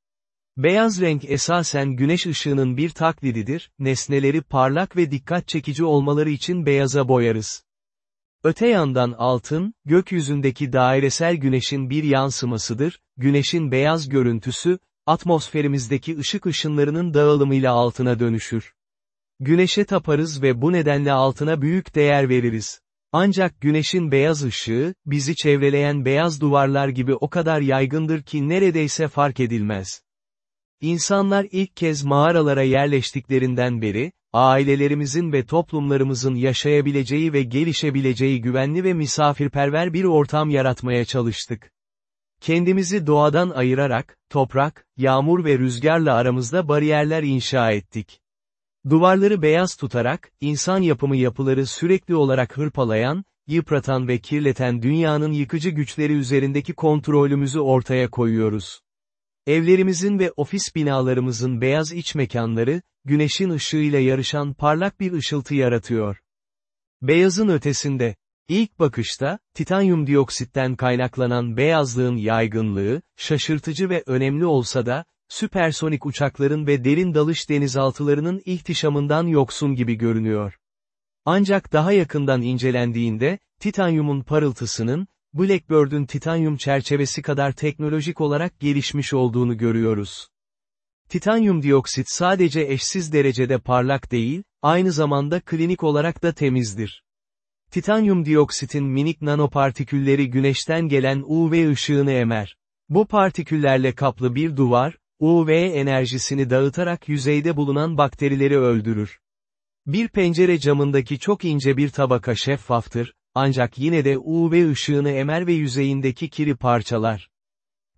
Beyaz renk esasen güneş ışığının bir taklididir, nesneleri parlak ve dikkat çekici olmaları için beyaza boyarız. Öte yandan altın, gökyüzündeki dairesel güneşin bir yansımasıdır, güneşin beyaz görüntüsü, atmosferimizdeki ışık ışınlarının dağılımıyla altına dönüşür. Güneşe taparız ve bu nedenle altına büyük değer veririz. Ancak güneşin beyaz ışığı, bizi çevreleyen beyaz duvarlar gibi o kadar yaygındır ki neredeyse fark edilmez. İnsanlar ilk kez mağaralara yerleştiklerinden beri, ailelerimizin ve toplumlarımızın yaşayabileceği ve gelişebileceği güvenli ve misafirperver bir ortam yaratmaya çalıştık. Kendimizi doğadan ayırarak, toprak, yağmur ve rüzgarla aramızda bariyerler inşa ettik. Duvarları beyaz tutarak, insan yapımı yapıları sürekli olarak hırpalayan, yıpratan ve kirleten dünyanın yıkıcı güçleri üzerindeki kontrolümüzü ortaya koyuyoruz. Evlerimizin ve ofis binalarımızın beyaz iç mekanları, güneşin ışığıyla yarışan parlak bir ışıltı yaratıyor. Beyazın ötesinde, ilk bakışta, titanyum dioksitten kaynaklanan beyazlığın yaygınlığı, şaşırtıcı ve önemli olsa da, süpersonik uçakların ve derin dalış denizaltılarının ihtişamından yoksun gibi görünüyor. Ancak daha yakından incelendiğinde, titanyumun parıltısının, Blackbird'ün titanyum çerçevesi kadar teknolojik olarak gelişmiş olduğunu görüyoruz. Titanyum dioksit sadece eşsiz derecede parlak değil, aynı zamanda klinik olarak da temizdir. Titanyum dioksitin minik nanopartikülleri güneşten gelen UV ışığını emer. Bu partiküllerle kaplı bir duvar, UV enerjisini dağıtarak yüzeyde bulunan bakterileri öldürür. Bir pencere camındaki çok ince bir tabaka şeffaftır, ancak yine de UV ışığını emer ve yüzeyindeki kiri parçalar.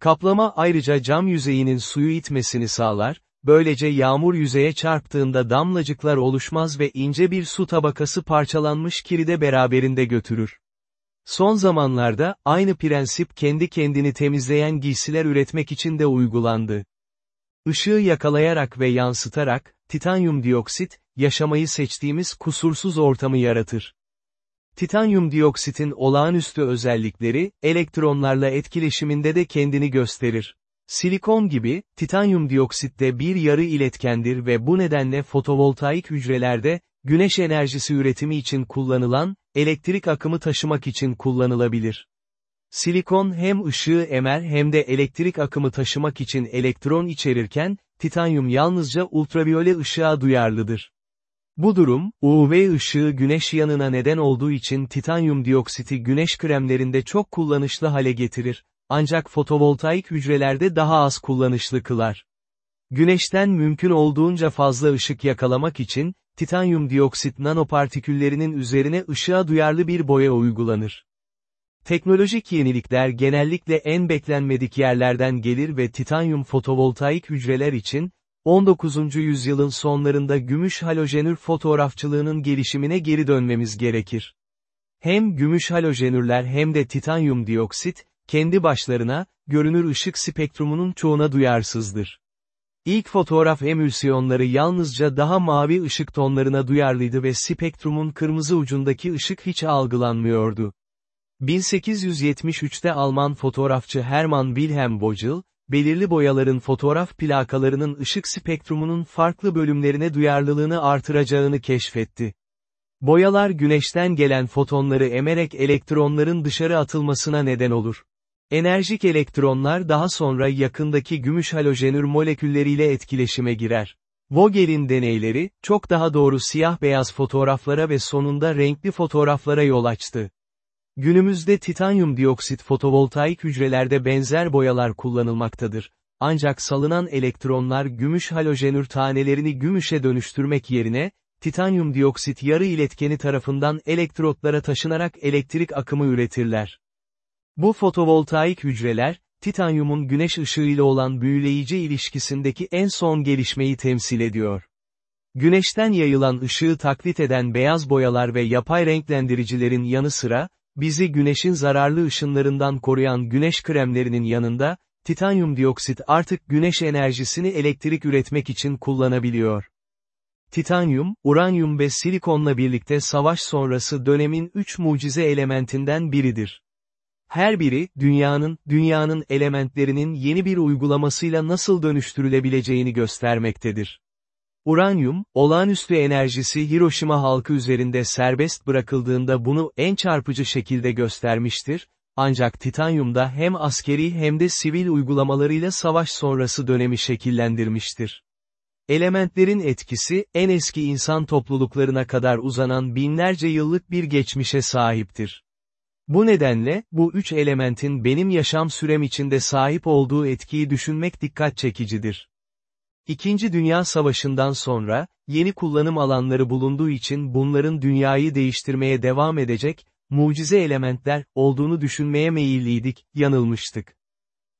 Kaplama ayrıca cam yüzeyinin suyu itmesini sağlar, böylece yağmur yüzeye çarptığında damlacıklar oluşmaz ve ince bir su tabakası parçalanmış kiri de beraberinde götürür. Son zamanlarda, aynı prensip kendi kendini temizleyen giysiler üretmek için de uygulandı. Işığı yakalayarak ve yansıtarak, titanyum dioksit, yaşamayı seçtiğimiz kusursuz ortamı yaratır. Titanyum dioksitin olağanüstü özellikleri, elektronlarla etkileşiminde de kendini gösterir. Silikon gibi, titanyum dioksit de bir yarı iletkendir ve bu nedenle fotovoltaik hücrelerde, güneş enerjisi üretimi için kullanılan, elektrik akımı taşımak için kullanılabilir. Silikon hem ışığı emer hem de elektrik akımı taşımak için elektron içerirken, titanyum yalnızca ultraviyole ışığa duyarlıdır. Bu durum, UV ışığı güneş yanına neden olduğu için titanyum dioksiti güneş kremlerinde çok kullanışlı hale getirir, ancak fotovoltaik hücrelerde daha az kullanışlı kılar. Güneşten mümkün olduğunca fazla ışık yakalamak için, titanyum dioksit nanopartiküllerinin üzerine ışığa duyarlı bir boya uygulanır. Teknolojik yenilikler genellikle en beklenmedik yerlerden gelir ve titanyum fotovoltaik hücreler için, 19. yüzyılın sonlarında gümüş halojenür fotoğrafçılığının gelişimine geri dönmemiz gerekir. Hem gümüş halojenürler hem de titanyum dioksit, kendi başlarına, görünür ışık spektrumunun çoğuna duyarsızdır. İlk fotoğraf emülsiyonları yalnızca daha mavi ışık tonlarına duyarlıydı ve spektrumun kırmızı ucundaki ışık hiç algılanmıyordu. 1873'te Alman fotoğrafçı Hermann Wilhelm Vogel, belirli boyaların fotoğraf plakalarının ışık spektrumunun farklı bölümlerine duyarlılığını artıracağını keşfetti. Boyalar güneşten gelen fotonları emerek elektronların dışarı atılmasına neden olur. Enerjik elektronlar daha sonra yakındaki gümüş halojenür molekülleriyle etkileşime girer. Vogel'in deneyleri, çok daha doğru siyah-beyaz fotoğraflara ve sonunda renkli fotoğraflara yol açtı. Günümüzde titanyum dioksit fotovoltaik hücrelerde benzer boyalar kullanılmaktadır. Ancak salınan elektronlar gümüş halojenür tanelerini gümüşe dönüştürmek yerine, titanyum dioksit yarı iletkeni tarafından elektrotlara taşınarak elektrik akımı üretirler. Bu fotovoltaik hücreler, titanyumun güneş ışığıyla olan büyüleyici ilişkisindeki en son gelişmeyi temsil ediyor. Güneşten yayılan ışığı taklit eden beyaz boyalar ve yapay renklendiricilerin yanı sıra, bizi güneşin zararlı ışınlarından koruyan güneş kremlerinin yanında, titanyum dioksit artık güneş enerjisini elektrik üretmek için kullanabiliyor. Titanyum, uranyum ve silikonla birlikte savaş sonrası dönemin üç mucize elementinden biridir. Her biri, dünyanın, dünyanın elementlerinin yeni bir uygulamasıyla nasıl dönüştürülebileceğini göstermektedir. Uranyum, olağanüstü enerjisi Hiroşima halkı üzerinde serbest bırakıldığında bunu en çarpıcı şekilde göstermiştir, ancak titanyumda hem askeri hem de sivil uygulamalarıyla savaş sonrası dönemi şekillendirmiştir. Elementlerin etkisi, en eski insan topluluklarına kadar uzanan binlerce yıllık bir geçmişe sahiptir. Bu nedenle, bu üç elementin benim yaşam sürem içinde sahip olduğu etkiyi düşünmek dikkat çekicidir. İkinci Dünya Savaşı'ndan sonra, yeni kullanım alanları bulunduğu için bunların dünyayı değiştirmeye devam edecek, mucize elementler, olduğunu düşünmeye meyilliydik, yanılmıştık.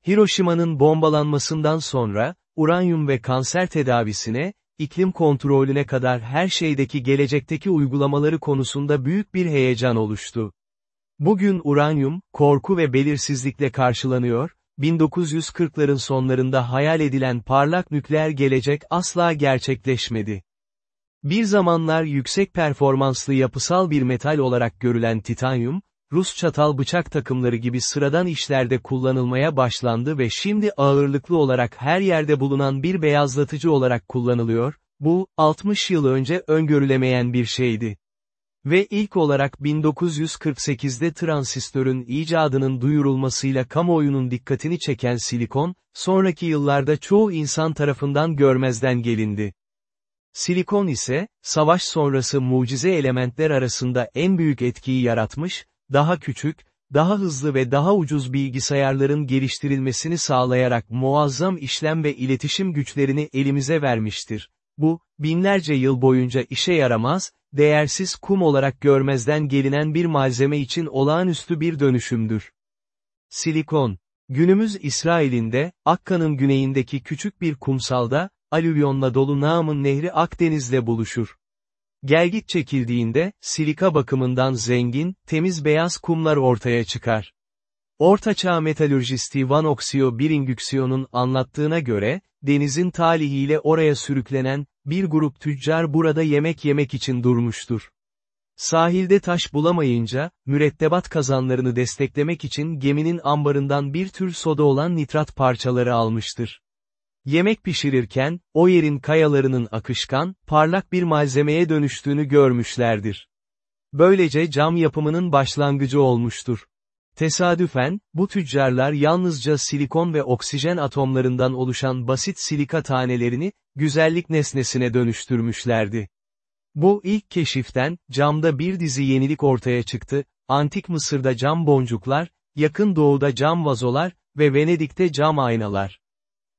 Hiroşima'nın bombalanmasından sonra, uranyum ve kanser tedavisine, iklim kontrolüne kadar her şeydeki gelecekteki uygulamaları konusunda büyük bir heyecan oluştu. Bugün uranyum, korku ve belirsizlikle karşılanıyor, 1940'ların sonlarında hayal edilen parlak nükleer gelecek asla gerçekleşmedi. Bir zamanlar yüksek performanslı yapısal bir metal olarak görülen titanyum, Rus çatal bıçak takımları gibi sıradan işlerde kullanılmaya başlandı ve şimdi ağırlıklı olarak her yerde bulunan bir beyazlatıcı olarak kullanılıyor, bu, 60 yıl önce öngörülemeyen bir şeydi. Ve ilk olarak 1948'de transistörün icadının duyurulmasıyla kamuoyunun dikkatini çeken silikon, sonraki yıllarda çoğu insan tarafından görmezden gelindi. Silikon ise, savaş sonrası mucize elementler arasında en büyük etkiyi yaratmış, daha küçük, daha hızlı ve daha ucuz bilgisayarların geliştirilmesini sağlayarak muazzam işlem ve iletişim güçlerini elimize vermiştir. Bu, binlerce yıl boyunca işe yaramaz, değersiz kum olarak görmezden gelinen bir malzeme için olağanüstü bir dönüşümdür. Silikon Günümüz İsrail'inde, Akka'nın güneyindeki küçük bir kumsalda, alüvyonla dolu Naam'ın nehri Akdeniz'le buluşur. Gelgit çekildiğinde, silika bakımından zengin, temiz beyaz kumlar ortaya çıkar. Ortaçağ metalürjisti Van Oksio Biringüksio'nun anlattığına göre, denizin talihiyle oraya sürüklenen, bir grup tüccar burada yemek yemek için durmuştur. Sahilde taş bulamayınca, mürettebat kazanlarını desteklemek için geminin ambarından bir tür soda olan nitrat parçaları almıştır. Yemek pişirirken, o yerin kayalarının akışkan, parlak bir malzemeye dönüştüğünü görmüşlerdir. Böylece cam yapımının başlangıcı olmuştur. Tesadüfen, bu tüccarlar yalnızca silikon ve oksijen atomlarından oluşan basit silika tanelerini, güzellik nesnesine dönüştürmüşlerdi. Bu ilk keşiften, camda bir dizi yenilik ortaya çıktı, Antik Mısır'da cam boncuklar, Yakın Doğu'da cam vazolar ve Venedik'te cam aynalar.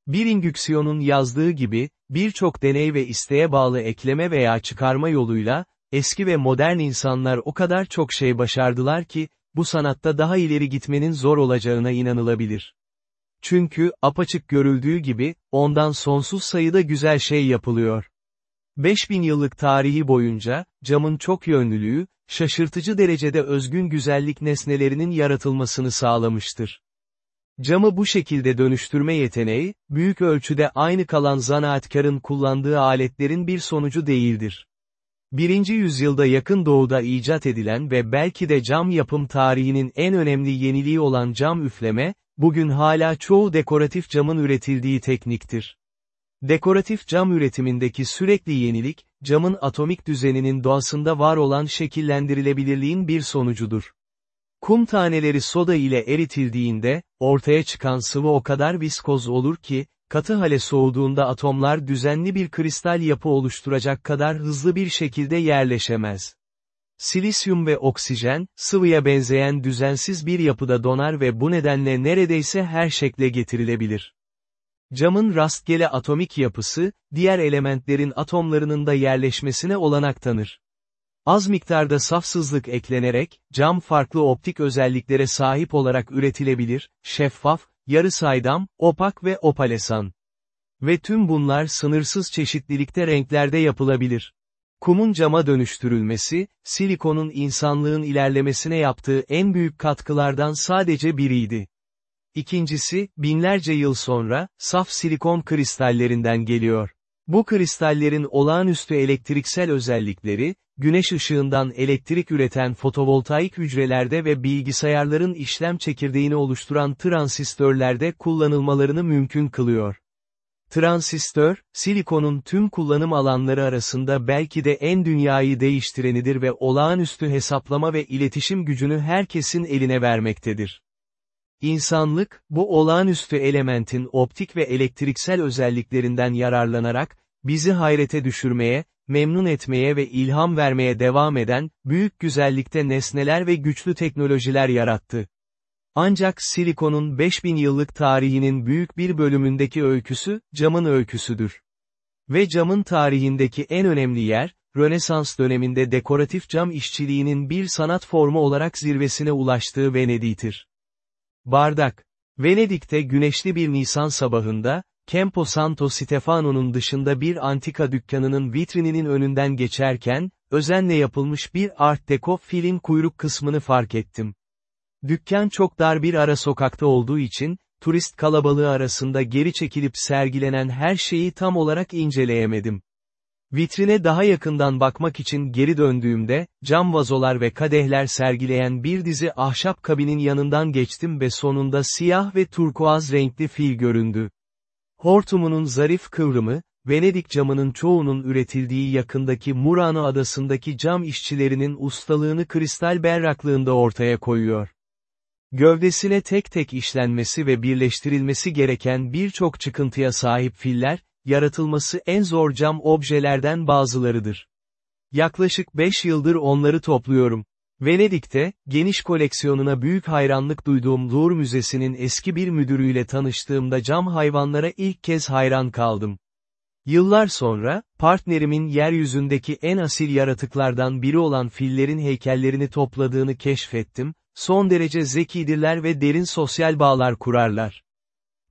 Biringüksiyon'un yazdığı gibi, birçok deney ve isteğe bağlı ekleme veya çıkarma yoluyla, eski ve modern insanlar o kadar çok şey başardılar ki, bu sanatta daha ileri gitmenin zor olacağına inanılabilir. Çünkü, apaçık görüldüğü gibi, ondan sonsuz sayıda güzel şey yapılıyor. 5000 yıllık tarihi boyunca, camın çok yönlülüğü, şaşırtıcı derecede özgün güzellik nesnelerinin yaratılmasını sağlamıştır. Camı bu şekilde dönüştürme yeteneği, büyük ölçüde aynı kalan zanaatkarın kullandığı aletlerin bir sonucu değildir. Birinci yüzyılda yakın doğuda icat edilen ve belki de cam yapım tarihinin en önemli yeniliği olan cam üfleme, bugün hala çoğu dekoratif camın üretildiği tekniktir. Dekoratif cam üretimindeki sürekli yenilik, camın atomik düzeninin doğasında var olan şekillendirilebilirliğin bir sonucudur. Kum taneleri soda ile eritildiğinde, ortaya çıkan sıvı o kadar viskoz olur ki, katı hale soğuduğunda atomlar düzenli bir kristal yapı oluşturacak kadar hızlı bir şekilde yerleşemez. Silisyum ve oksijen, sıvıya benzeyen düzensiz bir yapıda donar ve bu nedenle neredeyse her şekle getirilebilir. Camın rastgele atomik yapısı, diğer elementlerin atomlarının da yerleşmesine olanak tanır. Az miktarda safsızlık eklenerek, cam farklı optik özelliklere sahip olarak üretilebilir, şeffaf, yarı saydam, opak ve opalesan. Ve tüm bunlar sınırsız çeşitlilikte renklerde yapılabilir. Kumun cama dönüştürülmesi, silikonun insanlığın ilerlemesine yaptığı en büyük katkılardan sadece biriydi. İkincisi, binlerce yıl sonra, saf silikon kristallerinden geliyor. Bu kristallerin olağanüstü elektriksel özellikleri, güneş ışığından elektrik üreten fotovoltaik hücrelerde ve bilgisayarların işlem çekirdeğini oluşturan transistörlerde kullanılmalarını mümkün kılıyor. Transistör, silikonun tüm kullanım alanları arasında belki de en dünyayı değiştirenidir ve olağanüstü hesaplama ve iletişim gücünü herkesin eline vermektedir. İnsanlık, bu olağanüstü elementin optik ve elektriksel özelliklerinden yararlanarak, bizi hayrete düşürmeye, memnun etmeye ve ilham vermeye devam eden, büyük güzellikte nesneler ve güçlü teknolojiler yarattı. Ancak silikonun 5000 yıllık tarihinin büyük bir bölümündeki öyküsü, camın öyküsüdür. Ve camın tarihindeki en önemli yer, Rönesans döneminde dekoratif cam işçiliğinin bir sanat formu olarak zirvesine ulaştığı Venedik'tir. Bardak. Venedik'te güneşli bir Nisan sabahında, Campo Santo Stefano'nun dışında bir antika dükkanının vitrininin önünden geçerken, özenle yapılmış bir Art Deco film kuyruk kısmını fark ettim. Dükkan çok dar bir ara sokakta olduğu için, turist kalabalığı arasında geri çekilip sergilenen her şeyi tam olarak inceleyemedim. Vitrine daha yakından bakmak için geri döndüğümde, cam vazolar ve kadehler sergileyen bir dizi ahşap kabinin yanından geçtim ve sonunda siyah ve turkuaz renkli fil göründü. Hortumunun zarif kıvrımı, Venedik camının çoğunun üretildiği yakındaki Murano adasındaki cam işçilerinin ustalığını kristal berraklığında ortaya koyuyor. Gövdesine tek tek işlenmesi ve birleştirilmesi gereken birçok çıkıntıya sahip filler, yaratılması en zor cam objelerden bazılarıdır. Yaklaşık 5 yıldır onları topluyorum. Venedik'te, geniş koleksiyonuna büyük hayranlık duyduğum Louvre Müzesi'nin eski bir müdürüyle tanıştığımda cam hayvanlara ilk kez hayran kaldım. Yıllar sonra, partnerimin yeryüzündeki en asil yaratıklardan biri olan fillerin heykellerini topladığını keşfettim, son derece zekidirler ve derin sosyal bağlar kurarlar.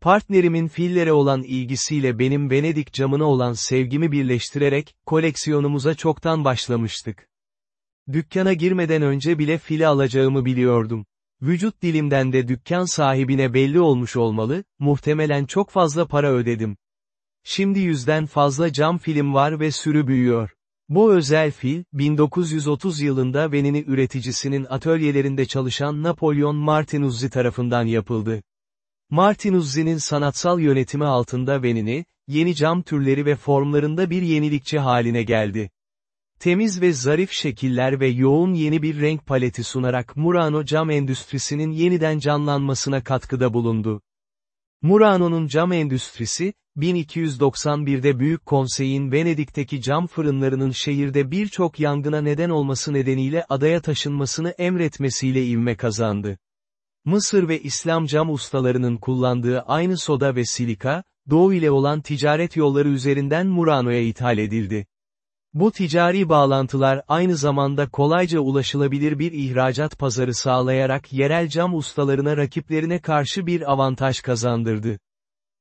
Partnerimin fillere olan ilgisiyle benim Venedik camına olan sevgimi birleştirerek, koleksiyonumuza çoktan başlamıştık. Dükkana girmeden önce bile fili alacağımı biliyordum. Vücut dilimden de dükkan sahibine belli olmuş olmalı, muhtemelen çok fazla para ödedim. Şimdi yüzden fazla cam film var ve sürü büyüyor. Bu özel fil, 1930 yılında Venini üreticisinin atölyelerinde çalışan Napolyon Martinuzzi tarafından yapıldı. Martinuzzi'nin sanatsal yönetimi altında Venini, yeni cam türleri ve formlarında bir yenilikçi haline geldi. Temiz ve zarif şekiller ve yoğun yeni bir renk paleti sunarak Murano cam endüstrisinin yeniden canlanmasına katkıda bulundu. Murano'nun cam endüstrisi, 1291'de Büyük Konsey'in Venedik'teki cam fırınlarının şehirde birçok yangına neden olması nedeniyle adaya taşınmasını emretmesiyle ivme kazandı. Mısır ve İslam cam ustalarının kullandığı aynı soda ve silika, Doğu ile olan ticaret yolları üzerinden Murano'ya ithal edildi. Bu ticari bağlantılar aynı zamanda kolayca ulaşılabilir bir ihracat pazarı sağlayarak yerel cam ustalarına rakiplerine karşı bir avantaj kazandırdı.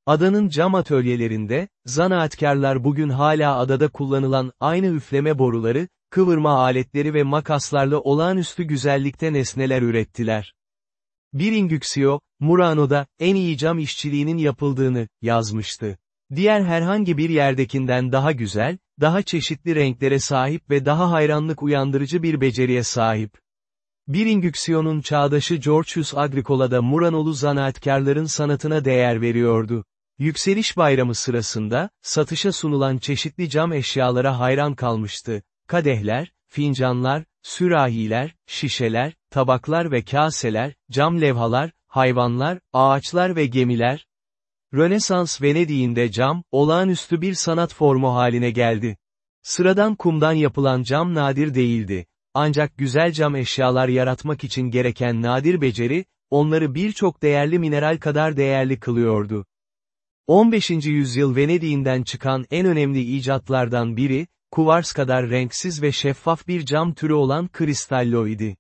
Adanın cam atölyelerinde, zanaatkarlar bugün hala adada kullanılan aynı üfleme boruları, kıvırma aletleri ve makaslarla olağanüstü güzellikte nesneler ürettiler. Biringüksio, Murano'da, en iyi cam işçiliğinin yapıldığını, yazmıştı. Diğer herhangi bir yerdekinden daha güzel, daha çeşitli renklere sahip ve daha hayranlık uyandırıcı bir beceriye sahip. Biringüksiyon'un çağdaşı Georgius Agricola'da Muranolu zanaatkarların sanatına değer veriyordu. Yükseliş bayramı sırasında, satışa sunulan çeşitli cam eşyalara hayran kalmıştı. Kadehler, fincanlar, sürahiler, şişeler, tabaklar ve kaseler, cam levhalar, hayvanlar, ağaçlar ve gemiler, Rönesans Venedik'inde cam, olağanüstü bir sanat formu haline geldi. Sıradan kumdan yapılan cam nadir değildi. Ancak güzel cam eşyalar yaratmak için gereken nadir beceri, onları birçok değerli mineral kadar değerli kılıyordu. 15. yüzyıl Venedik'inden çıkan en önemli icatlardan biri, kuvars kadar renksiz ve şeffaf bir cam türü olan kristallo idi.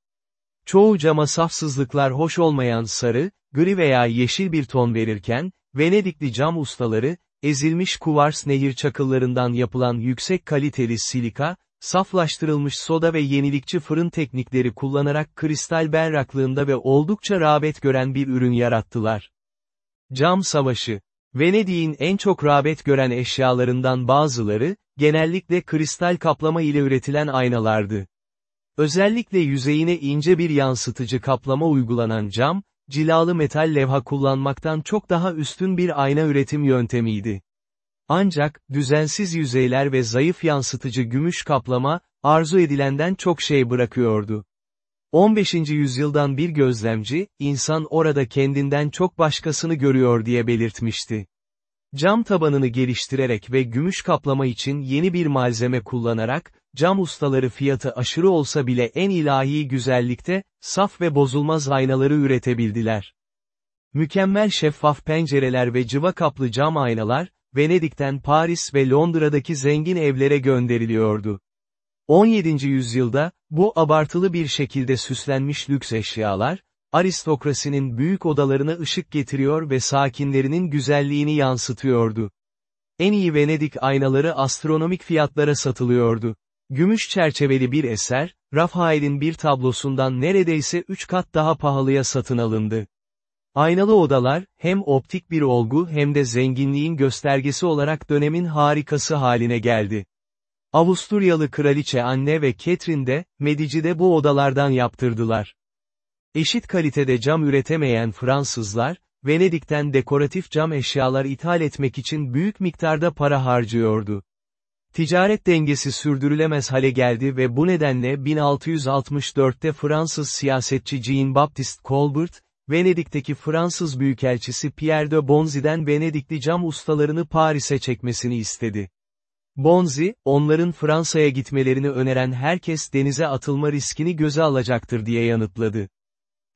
Çoğu cama safsızlıklar hoş olmayan sarı, gri veya yeşil bir ton verirken, Venedikli cam ustaları, ezilmiş kuvars nehir çakıllarından yapılan yüksek kaliteli silika, saflaştırılmış soda ve yenilikçi fırın teknikleri kullanarak kristal berraklığında ve oldukça rağbet gören bir ürün yarattılar. Cam Savaşı Venedik'in en çok rağbet gören eşyalarından bazıları, genellikle kristal kaplama ile üretilen aynalardı. Özellikle yüzeyine ince bir yansıtıcı kaplama uygulanan cam, cilalı metal levha kullanmaktan çok daha üstün bir ayna üretim yöntemiydi. Ancak, düzensiz yüzeyler ve zayıf yansıtıcı gümüş kaplama, arzu edilenden çok şey bırakıyordu. 15. yüzyıldan bir gözlemci, insan orada kendinden çok başkasını görüyor diye belirtmişti. Cam tabanını geliştirerek ve gümüş kaplama için yeni bir malzeme kullanarak, cam ustaları fiyatı aşırı olsa bile en ilahi güzellikte, saf ve bozulmaz aynaları üretebildiler. Mükemmel şeffaf pencereler ve cıva kaplı cam aynalar, Venedik'ten Paris ve Londra'daki zengin evlere gönderiliyordu. 17. yüzyılda, bu abartılı bir şekilde süslenmiş lüks eşyalar, aristokrasinin büyük odalarına ışık getiriyor ve sakinlerinin güzelliğini yansıtıyordu. En iyi Venedik aynaları astronomik fiyatlara satılıyordu. Gümüş çerçeveli bir eser, Rafael'in bir tablosundan neredeyse üç kat daha pahalıya satın alındı. Aynalı odalar, hem optik bir olgu hem de zenginliğin göstergesi olarak dönemin harikası haline geldi. Avusturyalı kraliçe Anne ve Catherine de, Medici'de bu odalardan yaptırdılar. Eşit kalitede cam üretemeyen Fransızlar, Venedik'ten dekoratif cam eşyalar ithal etmek için büyük miktarda para harcıyordu. Ticaret dengesi sürdürülemez hale geldi ve bu nedenle 1664'te Fransız siyasetçi Jean-Baptiste Colbert, Venedik'teki Fransız Büyükelçisi Pierre de Bonzi'den Venedikli cam ustalarını Paris'e çekmesini istedi. Bonzi, onların Fransa'ya gitmelerini öneren herkes denize atılma riskini göze alacaktır diye yanıtladı.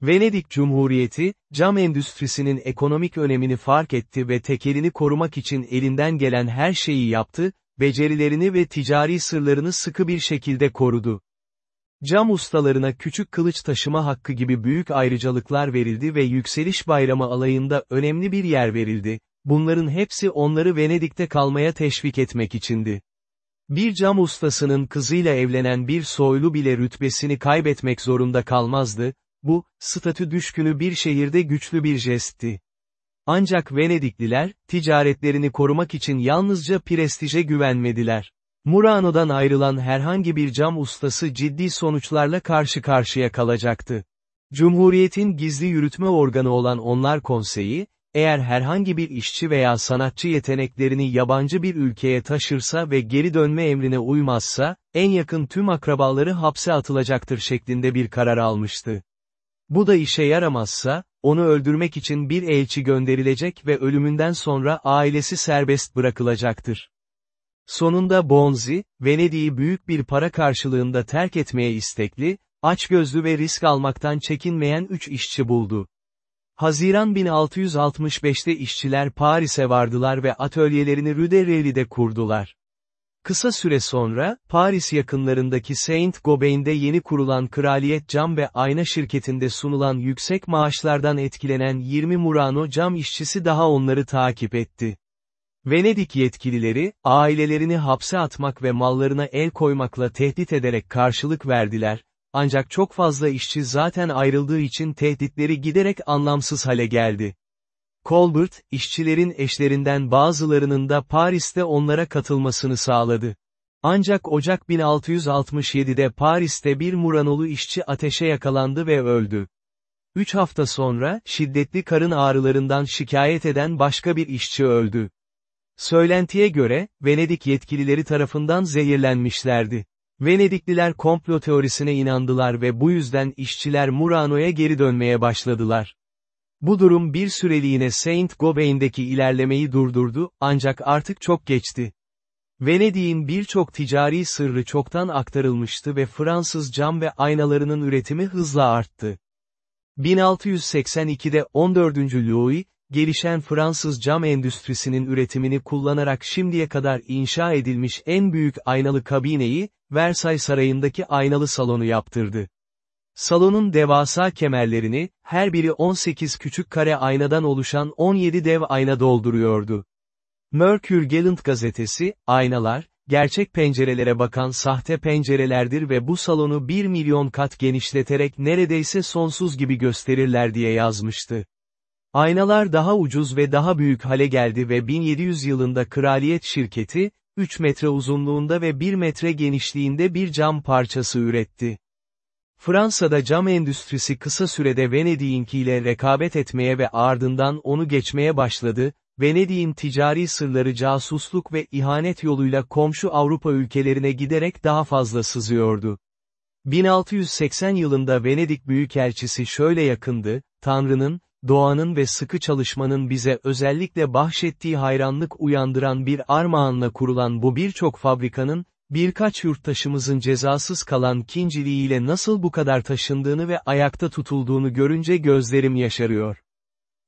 Venedik Cumhuriyeti, cam endüstrisinin ekonomik önemini fark etti ve tekelini korumak için elinden gelen her şeyi yaptı, becerilerini ve ticari sırlarını sıkı bir şekilde korudu. Cam ustalarına küçük kılıç taşıma hakkı gibi büyük ayrıcalıklar verildi ve Yükseliş Bayramı alayında önemli bir yer verildi, bunların hepsi onları Venedik'te kalmaya teşvik etmek içindi. Bir cam ustasının kızıyla evlenen bir soylu bile rütbesini kaybetmek zorunda kalmazdı, bu, statü düşkünü bir şehirde güçlü bir jestti. Ancak Venedikliler, ticaretlerini korumak için yalnızca prestije güvenmediler. Murano'dan ayrılan herhangi bir cam ustası ciddi sonuçlarla karşı karşıya kalacaktı. Cumhuriyetin gizli yürütme organı olan Onlar Konseyi, eğer herhangi bir işçi veya sanatçı yeteneklerini yabancı bir ülkeye taşırsa ve geri dönme emrine uymazsa, en yakın tüm akrabaları hapse atılacaktır şeklinde bir karar almıştı. Bu da işe yaramazsa, onu öldürmek için bir elçi gönderilecek ve ölümünden sonra ailesi serbest bırakılacaktır. Sonunda Bonzi, Venedik'i büyük bir para karşılığında terk etmeye istekli, açgözlü ve risk almaktan çekinmeyen üç işçi buldu. Haziran 1665'te işçiler Paris'e vardılar ve atölyelerini Rue de Rally'de kurdular. Kısa süre sonra, Paris yakınlarındaki Saint-Gobain'de yeni kurulan Kraliyet Cam ve Ayna şirketinde sunulan yüksek maaşlardan etkilenen 20 Murano cam işçisi daha onları takip etti. Venedik yetkilileri, ailelerini hapse atmak ve mallarına el koymakla tehdit ederek karşılık verdiler, ancak çok fazla işçi zaten ayrıldığı için tehditleri giderek anlamsız hale geldi. Colbert, işçilerin eşlerinden bazılarının da Paris'te onlara katılmasını sağladı. Ancak Ocak 1667'de Paris'te bir Muranolu işçi ateşe yakalandı ve öldü. Üç hafta sonra, şiddetli karın ağrılarından şikayet eden başka bir işçi öldü. Söylentiye göre, Venedik yetkilileri tarafından zehirlenmişlerdi. Venedikliler komplo teorisine inandılar ve bu yüzden işçiler Murano'ya geri dönmeye başladılar. Bu durum bir süreliğine Saint Gobain'deki ilerlemeyi durdurdu, ancak artık çok geçti. Venedik'in birçok ticari sırrı çoktan aktarılmıştı ve Fransız cam ve aynalarının üretimi hızla arttı. 1682'de 14. Louis, gelişen Fransız cam endüstrisinin üretimini kullanarak şimdiye kadar inşa edilmiş en büyük aynalı kabineyi, Versailles Sarayı'ndaki aynalı salonu yaptırdı. Salonun devasa kemerlerini, her biri 18 küçük kare aynadan oluşan 17 dev ayna dolduruyordu. Mercure Gallant gazetesi, aynalar, gerçek pencerelere bakan sahte pencerelerdir ve bu salonu 1 milyon kat genişleterek neredeyse sonsuz gibi gösterirler diye yazmıştı. Aynalar daha ucuz ve daha büyük hale geldi ve 1700 yılında kraliyet şirketi, 3 metre uzunluğunda ve 1 metre genişliğinde bir cam parçası üretti. Fransa'da cam endüstrisi kısa sürede Venedik'inkiyle rekabet etmeye ve ardından onu geçmeye başladı, Venedik'in ticari sırları casusluk ve ihanet yoluyla komşu Avrupa ülkelerine giderek daha fazla sızıyordu. 1680 yılında Venedik Büyükelçisi şöyle yakındı, Tanrı'nın, doğanın ve sıkı çalışmanın bize özellikle bahşettiği hayranlık uyandıran bir armağanla kurulan bu birçok fabrikanın, birkaç yurttaşımızın cezasız kalan kinciliğiyle nasıl bu kadar taşındığını ve ayakta tutulduğunu görünce gözlerim yaşarıyor.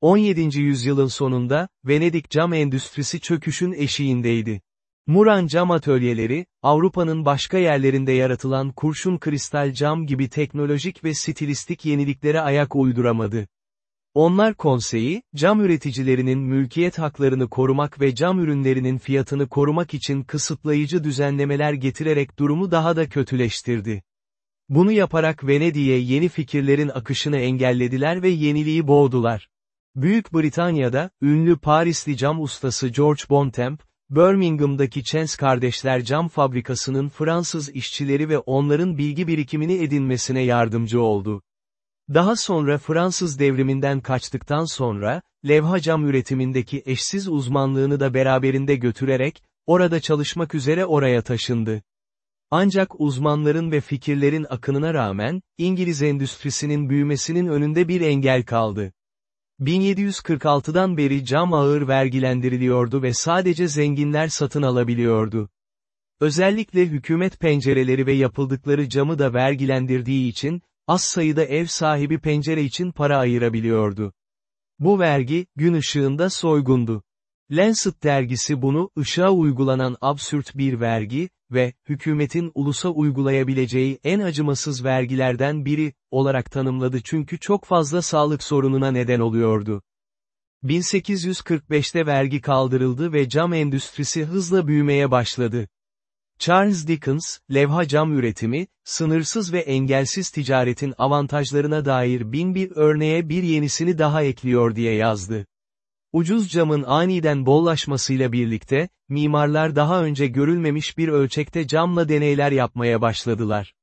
17. yüzyılın sonunda, Venedik cam endüstrisi çöküşün eşiğindeydi. Muran cam atölyeleri, Avrupa'nın başka yerlerinde yaratılan kurşun kristal cam gibi teknolojik ve stilistik yeniliklere ayak uyduramadı. Onlar konseyi, cam üreticilerinin mülkiyet haklarını korumak ve cam ürünlerinin fiyatını korumak için kısıtlayıcı düzenlemeler getirerek durumu daha da kötüleştirdi. Bunu yaparak Venedik'e yeni fikirlerin akışını engellediler ve yeniliği boğdular. Büyük Britanya'da, ünlü Parisli cam ustası George Bontemp, Birmingham'daki Chance Kardeşler Cam Fabrikası'nın Fransız işçileri ve onların bilgi birikimini edinmesine yardımcı oldu. Daha sonra Fransız devriminden kaçtıktan sonra, levha cam üretimindeki eşsiz uzmanlığını da beraberinde götürerek, orada çalışmak üzere oraya taşındı. Ancak uzmanların ve fikirlerin akınına rağmen, İngiliz endüstrisinin büyümesinin önünde bir engel kaldı. 1746'dan beri cam ağır vergilendiriliyordu ve sadece zenginler satın alabiliyordu. Özellikle hükümet pencereleri ve yapıldıkları camı da vergilendirdiği için, az sayıda ev sahibi pencere için para ayırabiliyordu. Bu vergi, gün ışığında soygundu. Lancet dergisi bunu, ışığa uygulanan absürt bir vergi ve, hükümetin ulusa uygulayabileceği en acımasız vergilerden biri, olarak tanımladı çünkü çok fazla sağlık sorununa neden oluyordu. 1845'te vergi kaldırıldı ve cam endüstrisi hızla büyümeye başladı. Charles Dickens, levha cam üretimi, sınırsız ve engelsiz ticaretin avantajlarına dair bin bir örneğe bir yenisini daha ekliyor diye yazdı. Ucuz camın aniden bollaşmasıyla birlikte, mimarlar daha önce görülmemiş bir ölçekte camla deneyler yapmaya başladılar.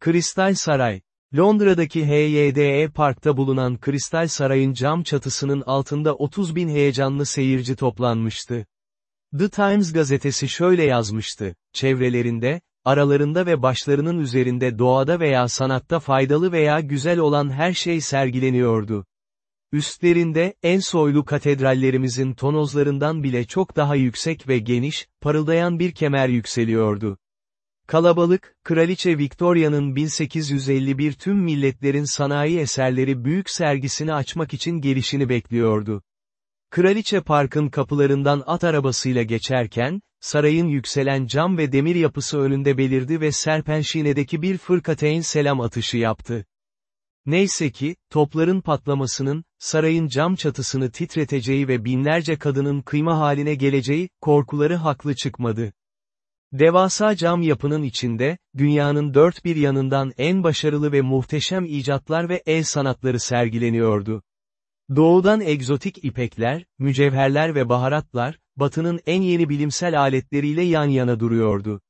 Kristal Saray Londra'daki HYDE Park'ta bulunan Kristal Saray'ın cam çatısının altında 30 bin heyecanlı seyirci toplanmıştı. The Times gazetesi şöyle yazmıştı, çevrelerinde, aralarında ve başlarının üzerinde doğada veya sanatta faydalı veya güzel olan her şey sergileniyordu. Üstlerinde, en soylu katedrallerimizin tonozlarından bile çok daha yüksek ve geniş, parıldayan bir kemer yükseliyordu. Kalabalık, Kraliçe Victoria'nın 1851 tüm milletlerin sanayi eserleri büyük sergisini açmak için gelişini bekliyordu. Kraliçe Park'ın kapılarından at arabasıyla geçerken, sarayın yükselen cam ve demir yapısı önünde belirdi ve Serpenşine'deki bir fırkateyn selam atışı yaptı. Neyse ki, topların patlamasının, sarayın cam çatısını titreteceği ve binlerce kadının kıyma haline geleceği, korkuları haklı çıkmadı. Devasa cam yapının içinde, dünyanın dört bir yanından en başarılı ve muhteşem icatlar ve el sanatları sergileniyordu. Doğudan egzotik ipekler, mücevherler ve baharatlar, batının en yeni bilimsel aletleriyle yan yana duruyordu.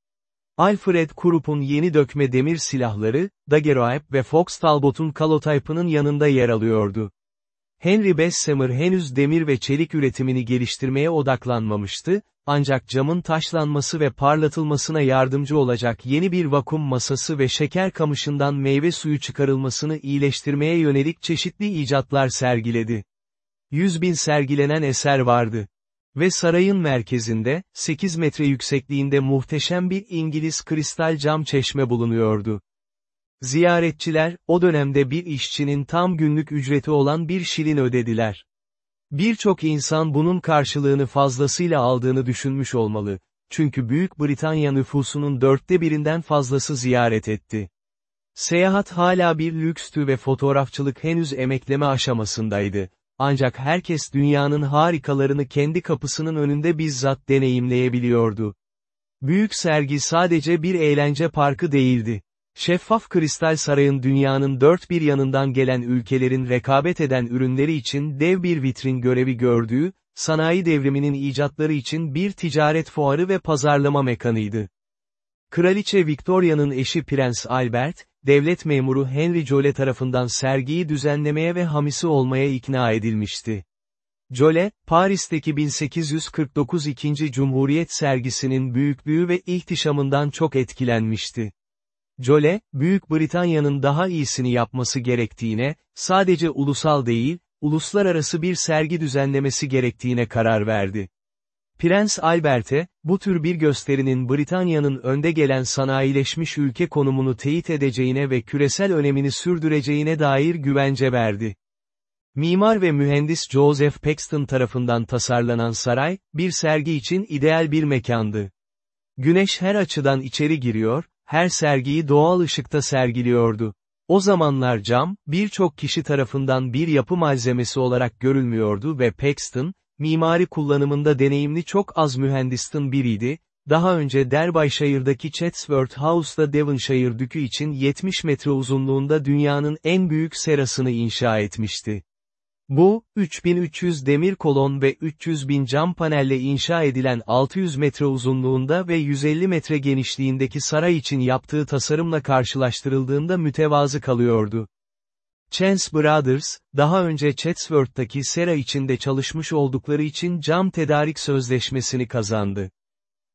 Alfred Krup'un yeni dökme demir silahları, Daguerreotype ve Fox Talbot'un kalotype'ının yanında yer alıyordu. Henry Bessemer henüz demir ve çelik üretimini geliştirmeye odaklanmamıştı, ancak camın taşlanması ve parlatılmasına yardımcı olacak yeni bir vakum masası ve şeker kamışından meyve suyu çıkarılmasını iyileştirmeye yönelik çeşitli icatlar sergiledi. Yüz bin sergilenen eser vardı. Ve sarayın merkezinde, 8 metre yüksekliğinde muhteşem bir İngiliz kristal cam çeşme bulunuyordu. Ziyaretçiler, o dönemde bir işçinin tam günlük ücreti olan bir şilin ödediler. Birçok insan bunun karşılığını fazlasıyla aldığını düşünmüş olmalı, çünkü Büyük Britanya nüfusunun dörtte birinden fazlası ziyaret etti. Seyahat hala bir lükstü ve fotoğrafçılık henüz emekleme aşamasındaydı. Ancak herkes dünyanın harikalarını kendi kapısının önünde bizzat deneyimleyebiliyordu. Büyük sergi sadece bir eğlence parkı değildi. Şeffaf kristal sarayın dünyanın dört bir yanından gelen ülkelerin rekabet eden ürünleri için dev bir vitrin görevi gördüğü, sanayi devriminin icatları için bir ticaret fuarı ve pazarlama mekanıydı. Kraliçe Victoria'nın eşi Prens Albert, devlet memuru Henry Jole tarafından sergiyi düzenlemeye ve hamisi olmaya ikna edilmişti. Jole, Paris'teki 1849 2. Cumhuriyet sergisinin büyüklüğü ve ihtişamından çok etkilenmişti. Jole, Büyük Britanya'nın daha iyisini yapması gerektiğine, sadece ulusal değil, uluslararası bir sergi düzenlemesi gerektiğine karar verdi. Prens Albert'e, bu tür bir gösterinin Britanya'nın önde gelen sanayileşmiş ülke konumunu teyit edeceğine ve küresel önemini sürdüreceğine dair güvence verdi. Mimar ve mühendis Joseph Paxton tarafından tasarlanan saray, bir sergi için ideal bir mekandı. Güneş her açıdan içeri giriyor, her sergiyi doğal ışıkta sergiliyordu. O zamanlar cam, birçok kişi tarafından bir yapı malzemesi olarak görülmüyordu ve Paxton, mimari kullanımında deneyimli çok az mühendistin biriydi, daha önce Derbyshire'daki Chatsworth House'da Devonshire Dükü için 70 metre uzunluğunda dünyanın en büyük serasını inşa etmişti. Bu, 3300 demir kolon ve 300 bin cam panelle inşa edilen 600 metre uzunluğunda ve 150 metre genişliğindeki saray için yaptığı tasarımla karşılaştırıldığında mütevazı kalıyordu. Chance Brothers, daha önce Chatsworth'taki sera içinde çalışmış oldukları için cam tedarik sözleşmesini kazandı.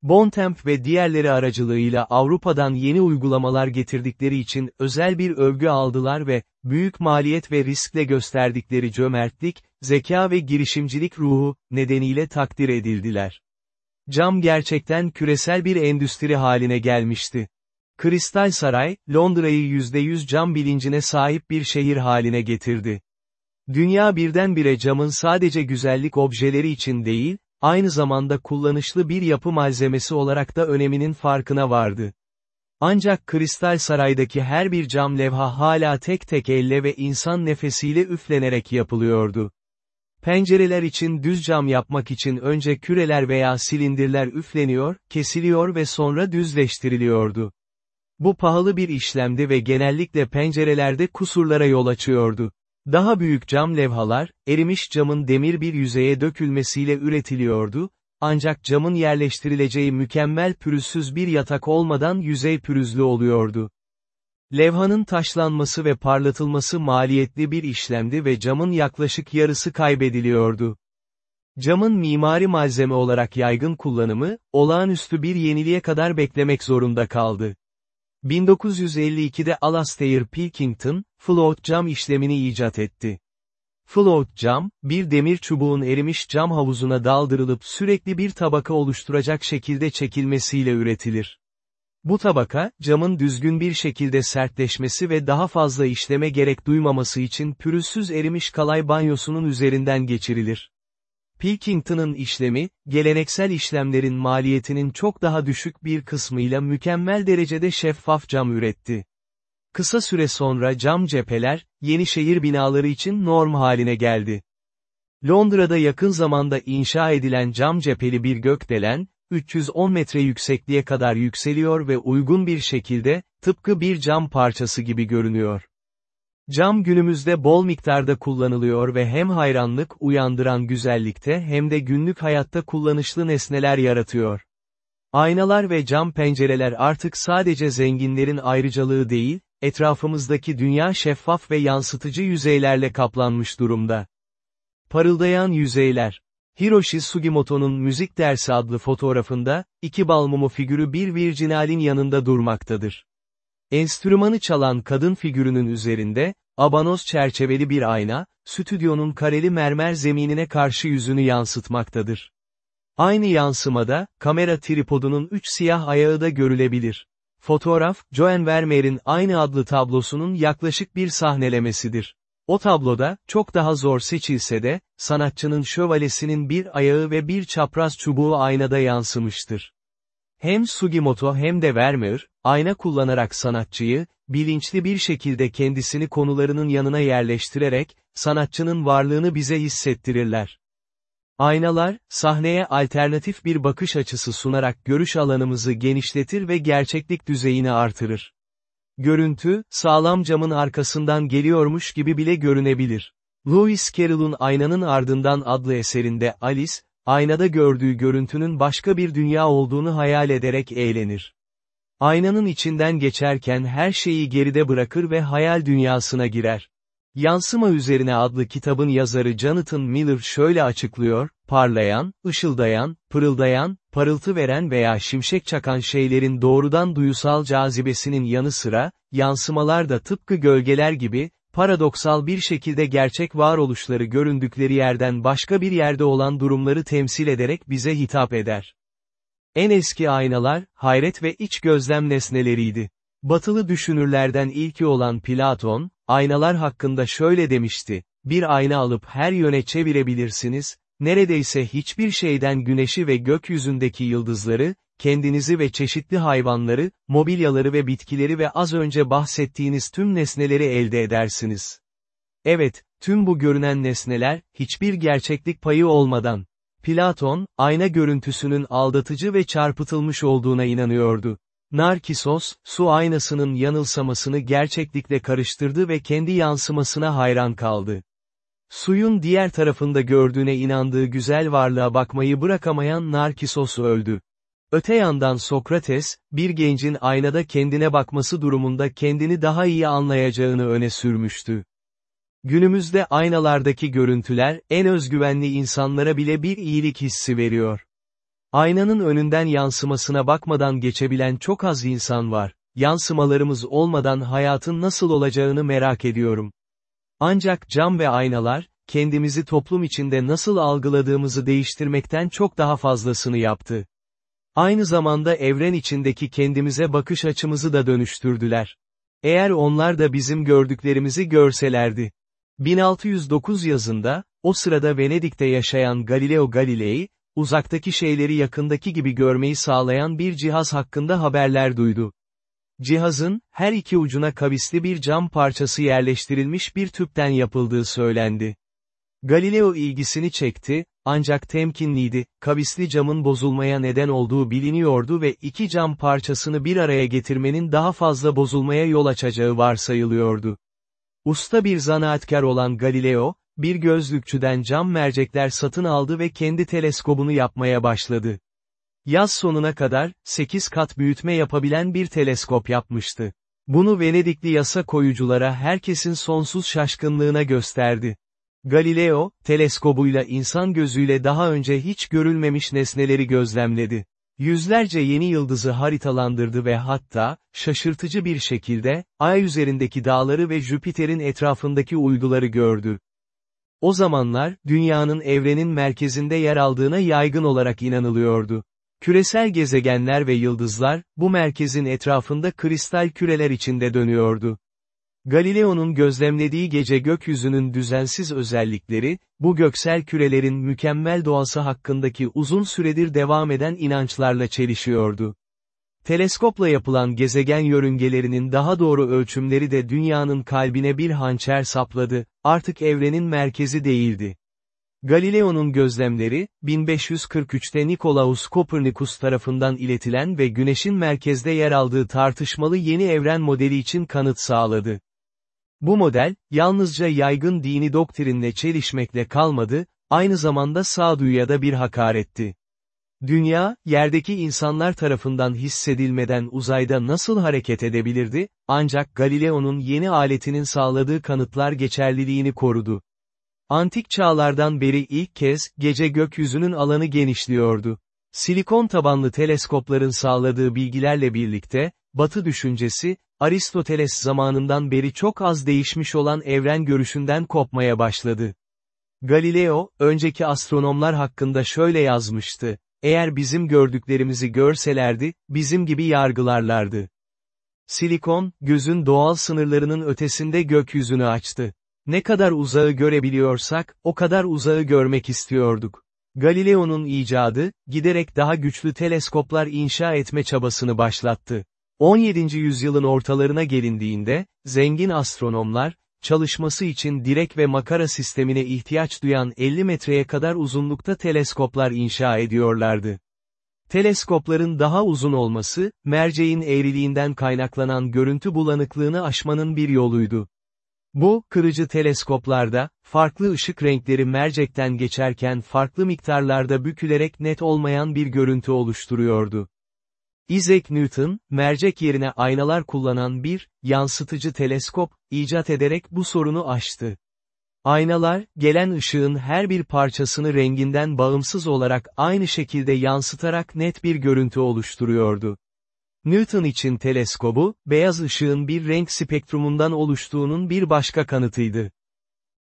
Bontemp ve diğerleri aracılığıyla Avrupa'dan yeni uygulamalar getirdikleri için özel bir övgü aldılar ve, büyük maliyet ve riskle gösterdikleri cömertlik, zeka ve girişimcilik ruhu, nedeniyle takdir edildiler. Cam gerçekten küresel bir endüstri haline gelmişti. Kristal Saray, Londra'yı %100 cam bilincine sahip bir şehir haline getirdi. Dünya birdenbire camın sadece güzellik objeleri için değil, aynı zamanda kullanışlı bir yapı malzemesi olarak da öneminin farkına vardı. Ancak Kristal Saray'daki her bir cam levha hala tek tek elle ve insan nefesiyle üflenerek yapılıyordu. Pencereler için düz cam yapmak için önce küreler veya silindirler üfleniyor, kesiliyor ve sonra düzleştiriliyordu. Bu pahalı bir işlemdi ve genellikle pencerelerde kusurlara yol açıyordu. Daha büyük cam levhalar, erimiş camın demir bir yüzeye dökülmesiyle üretiliyordu, ancak camın yerleştirileceği mükemmel pürüzsüz bir yatak olmadan yüzey pürüzlü oluyordu. Levhanın taşlanması ve parlatılması maliyetli bir işlemdi ve camın yaklaşık yarısı kaybediliyordu. Camın mimari malzeme olarak yaygın kullanımı, olağanüstü bir yeniliğe kadar beklemek zorunda kaldı. 1952'de Alastair Pilkington, float cam işlemini icat etti. Float cam, bir demir çubuğun erimiş cam havuzuna daldırılıp sürekli bir tabaka oluşturacak şekilde çekilmesiyle üretilir. Bu tabaka, camın düzgün bir şekilde sertleşmesi ve daha fazla işleme gerek duymaması için pürüzsüz erimiş kalay banyosunun üzerinden geçirilir. Pilkington'ın işlemi, geleneksel işlemlerin maliyetinin çok daha düşük bir kısmıyla mükemmel derecede şeffaf cam üretti. Kısa süre sonra cam cepheler, yeni şehir binaları için norm haline geldi. Londra'da yakın zamanda inşa edilen cam cepheli bir gökdelen, 310 metre yüksekliğe kadar yükseliyor ve uygun bir şekilde, tıpkı bir cam parçası gibi görünüyor. Cam günümüzde bol miktarda kullanılıyor ve hem hayranlık uyandıran güzellikte hem de günlük hayatta kullanışlı nesneler yaratıyor. Aynalar ve cam pencereler artık sadece zenginlerin ayrıcalığı değil, etrafımızdaki dünya şeffaf ve yansıtıcı yüzeylerle kaplanmış durumda. Parıldayan yüzeyler. Hiroshi Sugimoto'nun Müzik Dersi adlı fotoğrafında, iki balmumu figürü bir virginalin yanında durmaktadır. Enstrümanı çalan kadın figürünün üzerinde, abanoz çerçeveli bir ayna, stüdyonun kareli mermer zeminine karşı yüzünü yansıtmaktadır. Aynı yansımada, kamera tripodunun üç siyah ayağı da görülebilir. Fotoğraf, Joan Vermeer'in aynı adlı tablosunun yaklaşık bir sahnelemesidir. O tabloda, çok daha zor seçilse de, sanatçının şövalesinin bir ayağı ve bir çapraz çubuğu aynada yansımıştır. Hem Sugimoto hem de Vermeer, ayna kullanarak sanatçıyı, bilinçli bir şekilde kendisini konularının yanına yerleştirerek, sanatçının varlığını bize hissettirirler. Aynalar, sahneye alternatif bir bakış açısı sunarak görüş alanımızı genişletir ve gerçeklik düzeyini artırır. Görüntü, sağlam camın arkasından geliyormuş gibi bile görünebilir. Lewis Carroll'un Aynanın Ardından adlı eserinde Alice, aynada gördüğü görüntünün başka bir dünya olduğunu hayal ederek eğlenir. Aynanın içinden geçerken her şeyi geride bırakır ve hayal dünyasına girer. Yansıma Üzerine adlı kitabın yazarı Jonathan Miller şöyle açıklıyor, parlayan, ışıldayan, pırıldayan, parıltı veren veya şimşek çakan şeylerin doğrudan duyusal cazibesinin yanı sıra, yansımalar da tıpkı gölgeler gibi, paradoksal bir şekilde gerçek varoluşları göründükleri yerden başka bir yerde olan durumları temsil ederek bize hitap eder. En eski aynalar, hayret ve iç gözlem nesneleriydi. Batılı düşünürlerden ilki olan Platon, aynalar hakkında şöyle demişti, bir ayna alıp her yöne çevirebilirsiniz, neredeyse hiçbir şeyden güneşi ve gökyüzündeki yıldızları, kendinizi ve çeşitli hayvanları, mobilyaları ve bitkileri ve az önce bahsettiğiniz tüm nesneleri elde edersiniz. Evet, tüm bu görünen nesneler, hiçbir gerçeklik payı olmadan. Platon, ayna görüntüsünün aldatıcı ve çarpıtılmış olduğuna inanıyordu. Narkisos, su aynasının yanılsamasını gerçeklikle karıştırdı ve kendi yansımasına hayran kaldı. Suyun diğer tarafında gördüğüne inandığı güzel varlığa bakmayı bırakamayan Narkisos öldü. Öte yandan Sokrates, bir gencin aynada kendine bakması durumunda kendini daha iyi anlayacağını öne sürmüştü. Günümüzde aynalardaki görüntüler, en özgüvenli insanlara bile bir iyilik hissi veriyor. Aynanın önünden yansımasına bakmadan geçebilen çok az insan var. Yansımalarımız olmadan hayatın nasıl olacağını merak ediyorum. Ancak cam ve aynalar, kendimizi toplum içinde nasıl algıladığımızı değiştirmekten çok daha fazlasını yaptı. Aynı zamanda evren içindeki kendimize bakış açımızı da dönüştürdüler. Eğer onlar da bizim gördüklerimizi görselerdi. 1609 yazında, o sırada Venedik'te yaşayan Galileo Galilei, uzaktaki şeyleri yakındaki gibi görmeyi sağlayan bir cihaz hakkında haberler duydu. Cihazın, her iki ucuna kavisli bir cam parçası yerleştirilmiş bir tüpten yapıldığı söylendi. Galileo ilgisini çekti, ancak temkinliydi, kavisli camın bozulmaya neden olduğu biliniyordu ve iki cam parçasını bir araya getirmenin daha fazla bozulmaya yol açacağı varsayılıyordu. Usta bir zanaatkar olan Galileo, bir gözlükçüden cam mercekler satın aldı ve kendi teleskobunu yapmaya başladı. Yaz sonuna kadar, 8 kat büyütme yapabilen bir teleskop yapmıştı. Bunu Venedikli yasa koyuculara herkesin sonsuz şaşkınlığına gösterdi. Galileo, teleskobuyla insan gözüyle daha önce hiç görülmemiş nesneleri gözlemledi. Yüzlerce yeni yıldızı haritalandırdı ve hatta, şaşırtıcı bir şekilde, Ay üzerindeki dağları ve Jüpiter'in etrafındaki uyduları gördü. O zamanlar, dünyanın evrenin merkezinde yer aldığına yaygın olarak inanılıyordu. Küresel gezegenler ve yıldızlar, bu merkezin etrafında kristal küreler içinde dönüyordu. Galileo'nun gözlemlediği gece gökyüzünün düzensiz özellikleri, bu göksel kürelerin mükemmel doğası hakkındaki uzun süredir devam eden inançlarla çelişiyordu. Teleskopla yapılan gezegen yörüngelerinin daha doğru ölçümleri de dünyanın kalbine bir hançer sapladı, artık evrenin merkezi değildi. Galileo'nun gözlemleri, 1543'te Nikolaus Kopernikus tarafından iletilen ve Güneş'in merkezde yer aldığı tartışmalı yeni evren modeli için kanıt sağladı. Bu model, yalnızca yaygın dini doktrinle çelişmekle kalmadı, aynı zamanda sağduyuya da bir hakaretti. Dünya, yerdeki insanlar tarafından hissedilmeden uzayda nasıl hareket edebilirdi, ancak Galileo'nun yeni aletinin sağladığı kanıtlar geçerliliğini korudu. Antik çağlardan beri ilk kez, gece gökyüzünün alanı genişliyordu. Silikon tabanlı teleskopların sağladığı bilgilerle birlikte, Batı düşüncesi, Aristoteles zamanından beri çok az değişmiş olan evren görüşünden kopmaya başladı. Galileo, önceki astronomlar hakkında şöyle yazmıştı, eğer bizim gördüklerimizi görselerdi, bizim gibi yargılarlardı. Silikon, gözün doğal sınırlarının ötesinde gökyüzünü açtı. Ne kadar uzağı görebiliyorsak, o kadar uzağı görmek istiyorduk. Galileo'nun icadı, giderek daha güçlü teleskoplar inşa etme çabasını başlattı. 17. yüzyılın ortalarına gelindiğinde, zengin astronomlar, çalışması için direk ve makara sistemine ihtiyaç duyan 50 metreye kadar uzunlukta teleskoplar inşa ediyorlardı. Teleskopların daha uzun olması, merceğin eğriliğinden kaynaklanan görüntü bulanıklığını aşmanın bir yoluydu. Bu, kırıcı teleskoplarda, farklı ışık renkleri mercekten geçerken farklı miktarlarda bükülerek net olmayan bir görüntü oluşturuyordu. Isaac Newton, mercek yerine aynalar kullanan bir, yansıtıcı teleskop, icat ederek bu sorunu aştı. Aynalar, gelen ışığın her bir parçasını renginden bağımsız olarak aynı şekilde yansıtarak net bir görüntü oluşturuyordu. Newton için teleskobu, beyaz ışığın bir renk spektrumundan oluştuğunun bir başka kanıtıydı.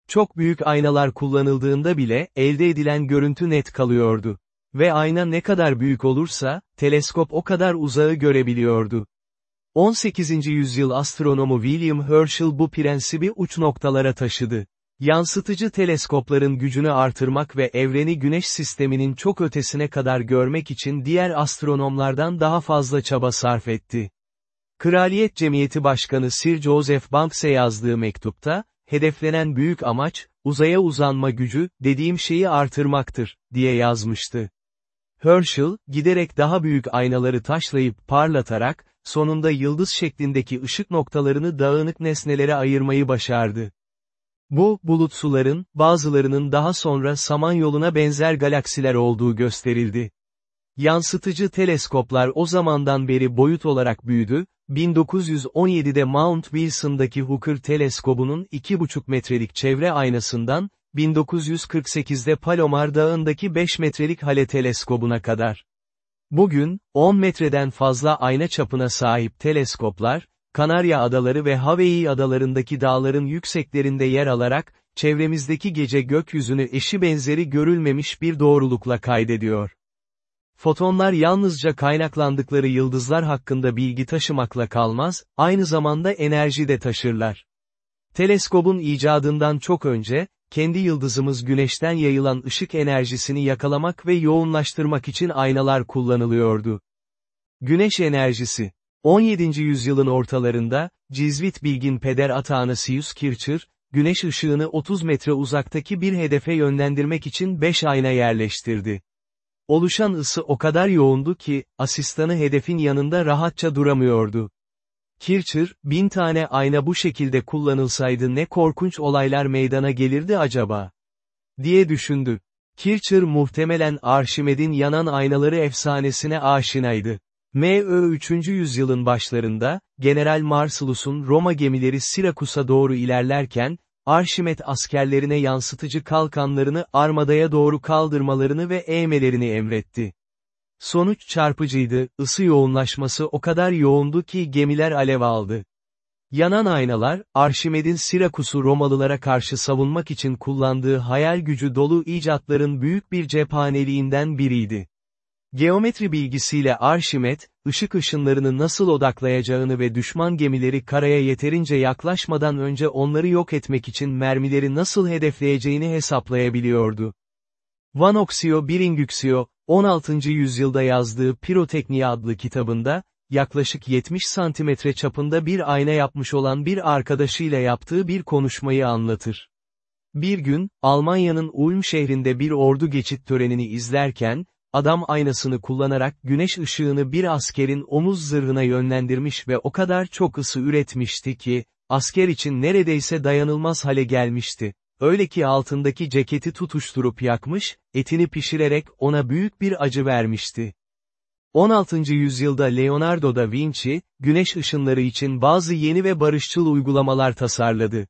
Çok büyük aynalar kullanıldığında bile, elde edilen görüntü net kalıyordu. Ve ayna ne kadar büyük olursa, teleskop o kadar uzağı görebiliyordu. 18. yüzyıl astronomu William Herschel bu prensibi uç noktalara taşıdı. Yansıtıcı teleskopların gücünü artırmak ve evreni güneş sisteminin çok ötesine kadar görmek için diğer astronomlardan daha fazla çaba sarf etti. Kraliyet Cemiyeti Başkanı Sir Joseph Banks'e yazdığı mektupta, hedeflenen büyük amaç, uzaya uzanma gücü, dediğim şeyi artırmaktır, diye yazmıştı. Herschel, giderek daha büyük aynaları taşlayıp parlatarak, sonunda yıldız şeklindeki ışık noktalarını dağınık nesnelere ayırmayı başardı. Bu, bulut suların, bazılarının daha sonra Samanyolu'na benzer galaksiler olduğu gösterildi. Yansıtıcı teleskoplar o zamandan beri boyut olarak büyüdü, 1917'de Mount Wilson'daki Hooker teleskobunun 2,5 metrelik çevre aynasından, 1948'de Palomar Dağı'ndaki 5 metrelik Hale teleskobuna kadar. Bugün, 10 metreden fazla ayna çapına sahip teleskoplar, Kanarya Adaları ve Hawaii adalarındaki dağların yükseklerinde yer alarak, çevremizdeki gece gökyüzünü eşi benzeri görülmemiş bir doğrulukla kaydediyor. Fotonlar yalnızca kaynaklandıkları yıldızlar hakkında bilgi taşımakla kalmaz, aynı zamanda enerji de taşırlar. Teleskobun icadından çok önce, kendi yıldızımız güneşten yayılan ışık enerjisini yakalamak ve yoğunlaştırmak için aynalar kullanılıyordu. Güneş enerjisi 17. yüzyılın ortalarında, Cizvit bilgin peder Athanasius Kircher, güneş ışığını 30 metre uzaktaki bir hedefe yönlendirmek için 5 ayna yerleştirdi. Oluşan ısı o kadar yoğundu ki, asistanı hedefin yanında rahatça duramıyordu. Kircher, bin tane ayna bu şekilde kullanılsaydı ne korkunç olaylar meydana gelirdi acaba? diye düşündü. Kircher muhtemelen Arşimed'in yanan aynaları efsanesine aşinaydı. M.Ö. 3. yüzyılın başlarında, General Marcellus'un Roma gemileri Sirakus'a doğru ilerlerken, Arşimet askerlerine yansıtıcı kalkanlarını armadaya doğru kaldırmalarını ve eğmelerini emretti. Sonuç çarpıcıydı, ısı yoğunlaşması o kadar yoğundu ki gemiler alev aldı. Yanan aynalar, Arşimed'in Sirakus'u Romalılara karşı savunmak için kullandığı hayal gücü dolu icatların büyük bir cephaneliğinden biriydi. Geometri bilgisiyle Arşimet, ışık ışınlarını nasıl odaklayacağını ve düşman gemileri karaya yeterince yaklaşmadan önce onları yok etmek için mermileri nasıl hedefleyeceğini hesaplayabiliyordu. Vanoxio Biringüxio, 16. yüzyılda yazdığı Pirotekniği adlı kitabında, yaklaşık 70 santimetre çapında bir ayna yapmış olan bir arkadaşıyla yaptığı bir konuşmayı anlatır. Bir gün, Almanya'nın Ulm şehrinde bir ordu geçit törenini izlerken, adam aynasını kullanarak güneş ışığını bir askerin omuz zırhına yönlendirmiş ve o kadar çok ısı üretmişti ki, asker için neredeyse dayanılmaz hale gelmişti. Öyle ki altındaki ceketi tutuşturup yakmış, etini pişirerek ona büyük bir acı vermişti. 16. yüzyılda Leonardo da Vinci, güneş ışınları için bazı yeni ve barışçıl uygulamalar tasarladı.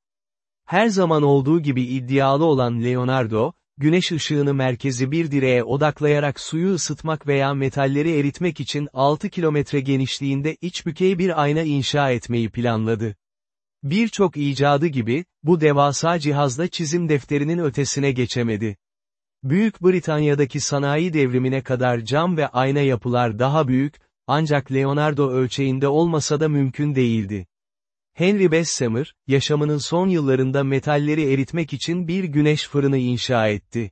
Her zaman olduğu gibi iddialı olan Leonardo, güneş ışığını merkezi bir direğe odaklayarak suyu ısıtmak veya metalleri eritmek için 6 kilometre genişliğinde iç bükey bir ayna inşa etmeyi planladı. Birçok icadı gibi, bu devasa cihazda çizim defterinin ötesine geçemedi. Büyük Britanya'daki sanayi devrimine kadar cam ve ayna yapılar daha büyük, ancak Leonardo ölçeğinde olmasa da mümkün değildi. Henry Bessemer, yaşamının son yıllarında metalleri eritmek için bir güneş fırını inşa etti.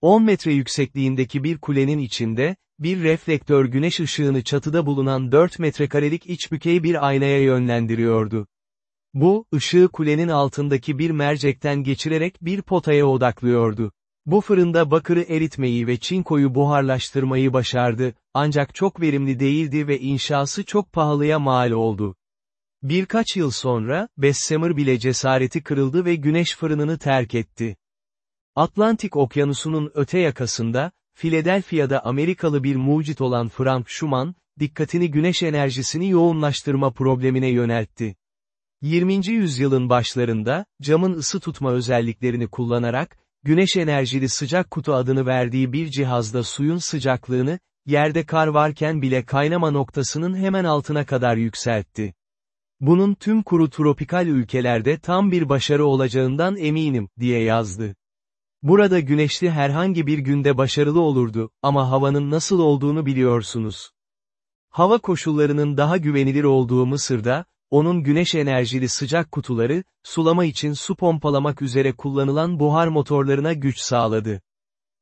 10 metre yüksekliğindeki bir kulenin içinde, bir reflektör güneş ışığını çatıda bulunan 4 metrekarelik iç bükey bir aynaya yönlendiriyordu. Bu, ışığı kulenin altındaki bir mercekten geçirerek bir potaya odaklıyordu. Bu fırında bakırı eritmeyi ve çinkoyu buharlaştırmayı başardı, ancak çok verimli değildi ve inşası çok pahalıya mal oldu. Birkaç yıl sonra, Bessemer bile cesareti kırıldı ve güneş fırınını terk etti. Atlantik Okyanusu'nun öte yakasında, Philadelphia'da Amerikalı bir mucit olan Frank Schumann, dikkatini güneş enerjisini yoğunlaştırma problemine yöneltti. 20. yüzyılın başlarında, camın ısı tutma özelliklerini kullanarak, güneş enerjili sıcak kutu adını verdiği bir cihazda suyun sıcaklığını, yerde kar varken bile kaynama noktasının hemen altına kadar yükseltti. Bunun tüm kuru tropikal ülkelerde tam bir başarı olacağından eminim, diye yazdı. Burada güneşli herhangi bir günde başarılı olurdu, ama havanın nasıl olduğunu biliyorsunuz. Hava koşullarının daha güvenilir olduğu Mısır'da, onun güneş enerjili sıcak kutuları, sulama için su pompalamak üzere kullanılan buhar motorlarına güç sağladı.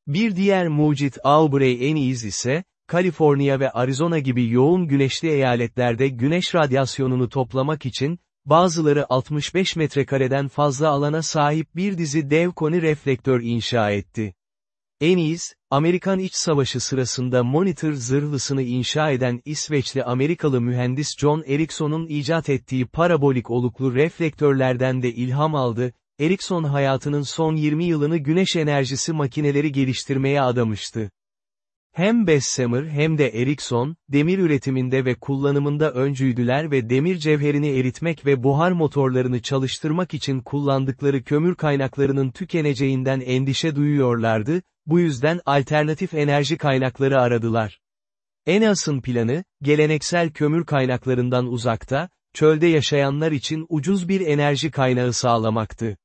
Bir diğer mucit Aubrey Eniz ise, Kaliforniya ve Arizona gibi yoğun güneşli eyaletlerde güneş radyasyonunu toplamak için, bazıları 65 metrekareden fazla alana sahip bir dizi dev koni reflektör inşa etti. Eniz, Amerikan İç Savaşı sırasında Monitor zırhlısını inşa eden İsveçli Amerikalı mühendis John Ericsson'un icat ettiği parabolik oluklu reflektörlerden de ilham aldı, Ericsson hayatının son 20 yılını güneş enerjisi makineleri geliştirmeye adamıştı. Hem Bessemer hem de Ericsson, demir üretiminde ve kullanımında öncüydüler ve demir cevherini eritmek ve buhar motorlarını çalıştırmak için kullandıkları kömür kaynaklarının tükeneceğinden endişe duyuyorlardı, bu yüzden alternatif enerji kaynakları aradılar. Eneas'ın planı, geleneksel kömür kaynaklarından uzakta, çölde yaşayanlar için ucuz bir enerji kaynağı sağlamaktı.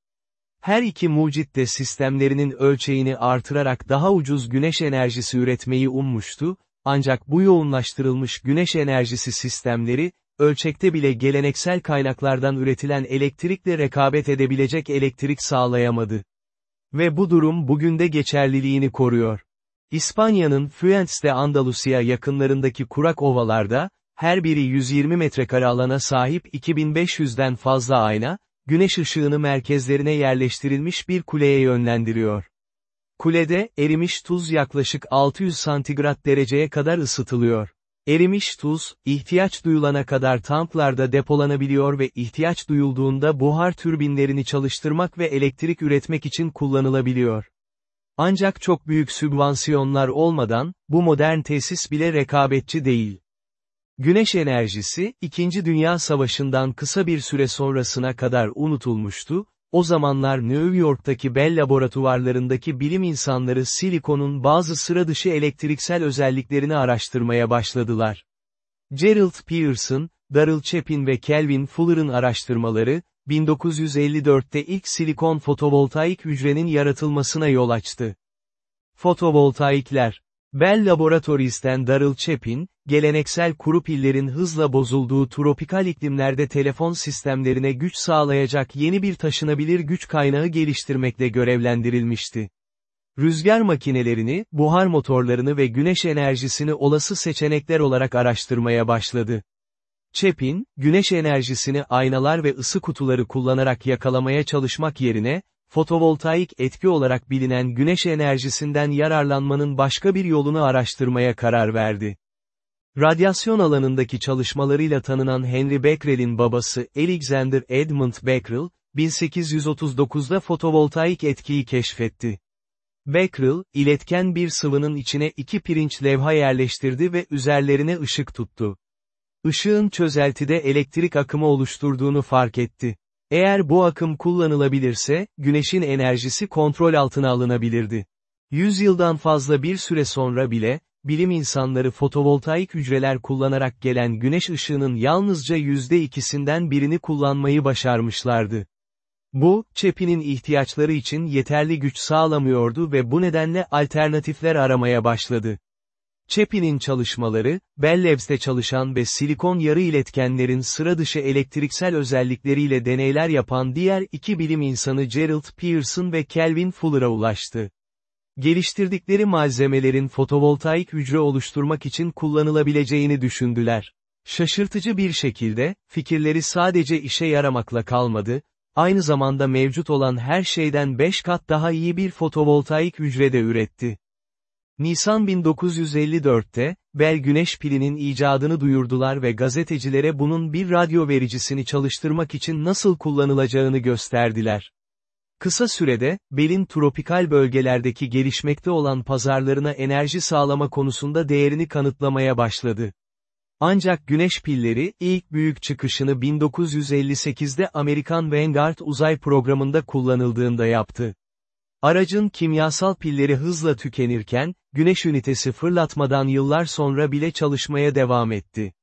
Her iki mucit de sistemlerinin ölçeğini artırarak daha ucuz güneş enerjisi üretmeyi ummuştu, ancak bu yoğunlaştırılmış güneş enerjisi sistemleri, ölçekte bile geleneksel kaynaklardan üretilen elektrikle rekabet edebilecek elektrik sağlayamadı. Ve bu durum bugün de geçerliliğini koruyor. İspanya'nın Fuentes'te Andalusya yakınlarındaki kurak ovalarda, her biri 120 metrekare alana sahip 2500'den fazla ayna, güneş ışığını merkezlerine yerleştirilmiş bir kuleye yönlendiriyor. Kulede, erimiş tuz yaklaşık 600 santigrat dereceye kadar ısıtılıyor. Erimiş tuz, ihtiyaç duyulana kadar tanklarda depolanabiliyor ve ihtiyaç duyulduğunda buhar türbinlerini çalıştırmak ve elektrik üretmek için kullanılabiliyor. Ancak çok büyük sübvansiyonlar olmadan, bu modern tesis bile rekabetçi değil. Güneş enerjisi, İkinci Dünya Savaşı'ndan kısa bir süre sonrasına kadar unutulmuştu, o zamanlar New York'taki Bell laboratuvarlarındaki bilim insanları silikonun bazı sıradışı elektriksel özelliklerini araştırmaya başladılar. Gerald Pearson, Darrell Chapin ve Kelvin Fuller'ın araştırmaları, 1954'te ilk silikon fotovoltaik hücrenin yaratılmasına yol açtı. Fotovoltaikler Bell Laboratories'ten Darrell Chapin, geleneksel kuru pillerin hızla bozulduğu tropikal iklimlerde telefon sistemlerine güç sağlayacak yeni bir taşınabilir güç kaynağı geliştirmekle görevlendirilmişti. Rüzgar makinelerini, buhar motorlarını ve güneş enerjisini olası seçenekler olarak araştırmaya başladı. Chapin, güneş enerjisini aynalar ve ısı kutuları kullanarak yakalamaya çalışmak yerine, fotovoltaik etki olarak bilinen güneş enerjisinden yararlanmanın başka bir yolunu araştırmaya karar verdi. Radyasyon alanındaki çalışmalarıyla tanınan Henry Becquerel'in babası Alexander Edmund Becquerel, 1839'da fotovoltaik etkiyi keşfetti. Becquerel, iletken bir sıvının içine iki pirinç levha yerleştirdi ve üzerlerine ışık tuttu. Işığın çözeltide elektrik akımı oluşturduğunu fark etti. Eğer bu akım kullanılabilirse, güneşin enerjisi kontrol altına alınabilirdi. Yüzyıldan fazla bir süre sonra bile, bilim insanları fotovoltaik hücreler kullanarak gelen güneş ışığının yalnızca yüzde ikisinden birini kullanmayı başarmışlardı. Bu, Çepi'nin ihtiyaçları için yeterli güç sağlamıyordu ve bu nedenle alternatifler aramaya başladı. Çepi'nin çalışmaları, Bell Labs'te çalışan ve silikon yarı iletkenlerin sıra dışı elektriksel özellikleriyle deneyler yapan diğer iki bilim insanı Gerald Pearson ve Kelvin Fuller'a ulaştı. Geliştirdikleri malzemelerin fotovoltaik hücre oluşturmak için kullanılabileceğini düşündüler. Şaşırtıcı bir şekilde, fikirleri sadece işe yaramakla kalmadı, aynı zamanda mevcut olan her şeyden 5 kat daha iyi bir fotovoltaik hücre de üretti. Nisan 1954'te, Bell güneş pilinin icadını duyurdular ve gazetecilere bunun bir radyo vericisini çalıştırmak için nasıl kullanılacağını gösterdiler. Kısa sürede, Bell'in tropikal bölgelerdeki gelişmekte olan pazarlarına enerji sağlama konusunda değerini kanıtlamaya başladı. Ancak güneş pilleri, ilk büyük çıkışını 1958'de Amerikan Vanguard uzay programında kullanıldığında yaptı. Aracın kimyasal pilleri hızla tükenirken, güneş ünitesi fırlatmadan yıllar sonra bile çalışmaya devam etti.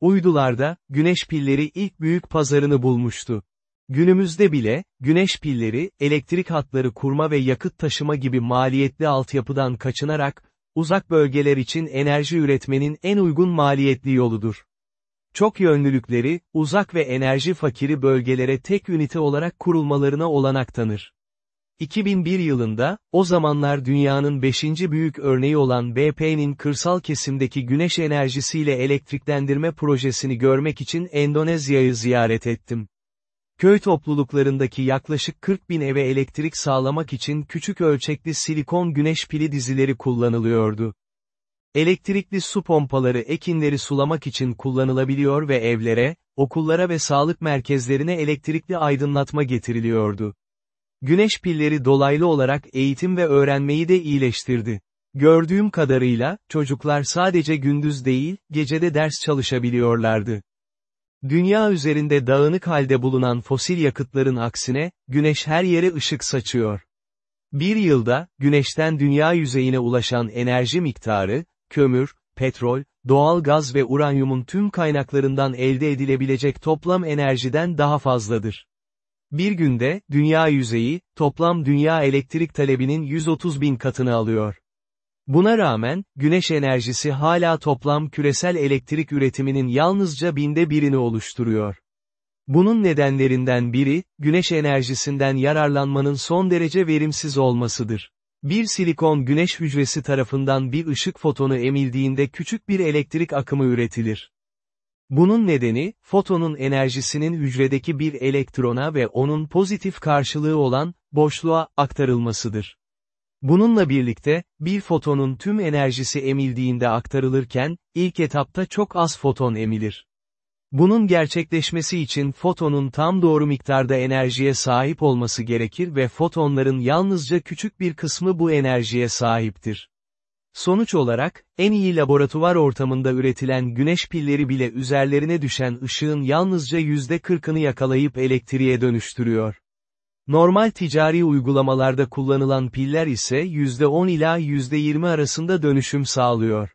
Uydularda, güneş pilleri ilk büyük pazarını bulmuştu. Günümüzde bile, güneş pilleri, elektrik hatları kurma ve yakıt taşıma gibi maliyetli altyapıdan kaçınarak, uzak bölgeler için enerji üretmenin en uygun maliyetli yoludur. Çok yönlülükleri, uzak ve enerji fakiri bölgelere tek ünite olarak kurulmalarına olanak tanır. 2001 yılında, o zamanlar dünyanın 5. büyük örneği olan BP'nin kırsal kesimdeki güneş enerjisiyle elektriklendirme projesini görmek için Endonezya'yı ziyaret ettim. Köy topluluklarındaki yaklaşık 40 bin eve elektrik sağlamak için küçük ölçekli silikon güneş pili dizileri kullanılıyordu. Elektrikli su pompaları ekinleri sulamak için kullanılabiliyor ve evlere, okullara ve sağlık merkezlerine elektrikli aydınlatma getiriliyordu. Güneş pilleri dolaylı olarak eğitim ve öğrenmeyi de iyileştirdi. Gördüğüm kadarıyla, çocuklar sadece gündüz değil, gecede ders çalışabiliyorlardı. Dünya üzerinde dağınık halde bulunan fosil yakıtların aksine, güneş her yere ışık saçıyor. Bir yılda, güneşten dünya yüzeyine ulaşan enerji miktarı, kömür, petrol, doğal gaz ve uranyumun tüm kaynaklarından elde edilebilecek toplam enerjiden daha fazladır. Bir günde, dünya yüzeyi, toplam dünya elektrik talebinin 130 bin katını alıyor. Buna rağmen, güneş enerjisi hala toplam küresel elektrik üretiminin yalnızca binde birini oluşturuyor. Bunun nedenlerinden biri, güneş enerjisinden yararlanmanın son derece verimsiz olmasıdır. Bir silikon güneş hücresi tarafından bir ışık fotonu emildiğinde küçük bir elektrik akımı üretilir. Bunun nedeni, fotonun enerjisinin hücredeki bir elektrona ve onun pozitif karşılığı olan, boşluğa, aktarılmasıdır. Bununla birlikte, bir fotonun tüm enerjisi emildiğinde aktarılırken, ilk etapta çok az foton emilir. Bunun gerçekleşmesi için fotonun tam doğru miktarda enerjiye sahip olması gerekir ve fotonların yalnızca küçük bir kısmı bu enerjiye sahiptir. Sonuç olarak, en iyi laboratuvar ortamında üretilen güneş pilleri bile üzerlerine düşen ışığın yalnızca %40'ını yakalayıp elektriğe dönüştürüyor. Normal ticari uygulamalarda kullanılan piller ise %10 ila %20 arasında dönüşüm sağlıyor.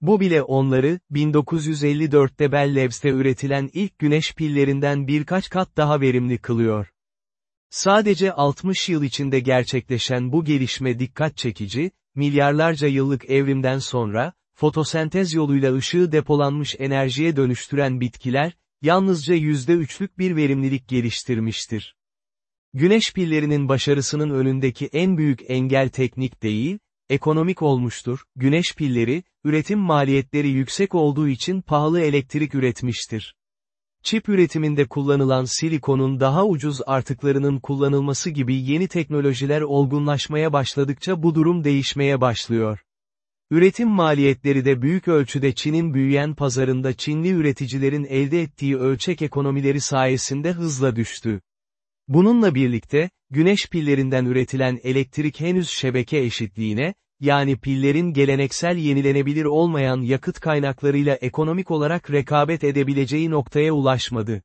Bu bile onları, 1954'te Bell Labs'te üretilen ilk güneş pillerinden birkaç kat daha verimli kılıyor. Sadece 60 yıl içinde gerçekleşen bu gelişme dikkat çekici, milyarlarca yıllık evrimden sonra, fotosentez yoluyla ışığı depolanmış enerjiye dönüştüren bitkiler, yalnızca %3'lük bir verimlilik geliştirmiştir. Güneş pillerinin başarısının önündeki en büyük engel teknik değil, ekonomik olmuştur, güneş pilleri, üretim maliyetleri yüksek olduğu için pahalı elektrik üretmiştir. Çip üretiminde kullanılan silikonun daha ucuz artıklarının kullanılması gibi yeni teknolojiler olgunlaşmaya başladıkça bu durum değişmeye başlıyor. Üretim maliyetleri de büyük ölçüde Çin'in büyüyen pazarında Çinli üreticilerin elde ettiği ölçek ekonomileri sayesinde hızla düştü. Bununla birlikte, güneş pillerinden üretilen elektrik henüz şebeke eşitliğine, yani pillerin geleneksel yenilenebilir olmayan yakıt kaynaklarıyla ekonomik olarak rekabet edebileceği noktaya ulaşmadı.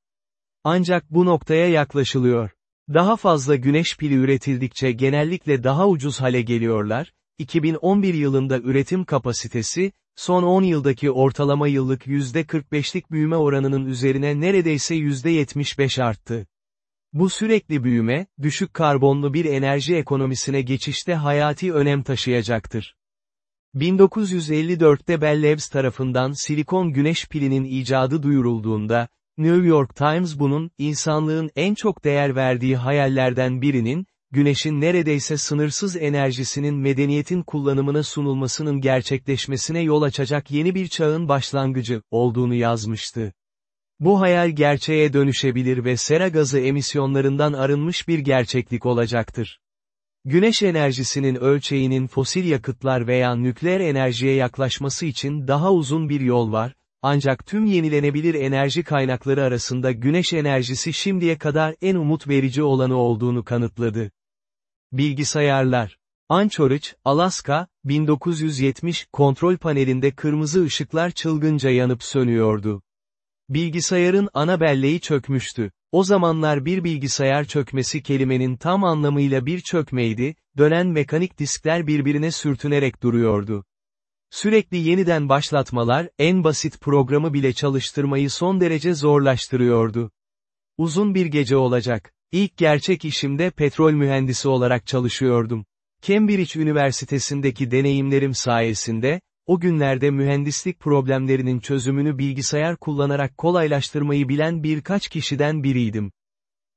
Ancak bu noktaya yaklaşılıyor. Daha fazla güneş pili üretildikçe genellikle daha ucuz hale geliyorlar, 2011 yılında üretim kapasitesi, son 10 yıldaki ortalama yıllık %45'lik büyüme oranının üzerine neredeyse %75 arttı. Bu sürekli büyüme, düşük karbonlu bir enerji ekonomisine geçişte hayati önem taşıyacaktır. 1954'te Bell Labs tarafından silikon güneş pilinin icadı duyurulduğunda, New York Times bunun, insanlığın en çok değer verdiği hayallerden birinin, güneşin neredeyse sınırsız enerjisinin medeniyetin kullanımına sunulmasının gerçekleşmesine yol açacak yeni bir çağın başlangıcı, olduğunu yazmıştı. Bu hayal gerçeğe dönüşebilir ve sera gazı emisyonlarından arınmış bir gerçeklik olacaktır. Güneş enerjisinin ölçeğinin fosil yakıtlar veya nükleer enerjiye yaklaşması için daha uzun bir yol var, ancak tüm yenilenebilir enerji kaynakları arasında güneş enerjisi şimdiye kadar en umut verici olanı olduğunu kanıtladı. Bilgisayarlar Anchorage, Alaska, 1970 kontrol panelinde kırmızı ışıklar çılgınca yanıp sönüyordu. Bilgisayarın ana belleği çökmüştü. O zamanlar bir bilgisayar çökmesi kelimenin tam anlamıyla bir çökmeydi, dönen mekanik diskler birbirine sürtünerek duruyordu. Sürekli yeniden başlatmalar, en basit programı bile çalıştırmayı son derece zorlaştırıyordu. Uzun bir gece olacak. İlk gerçek işimde petrol mühendisi olarak çalışıyordum. Cambridge Üniversitesi'ndeki deneyimlerim sayesinde, o günlerde mühendislik problemlerinin çözümünü bilgisayar kullanarak kolaylaştırmayı bilen birkaç kişiden biriydim.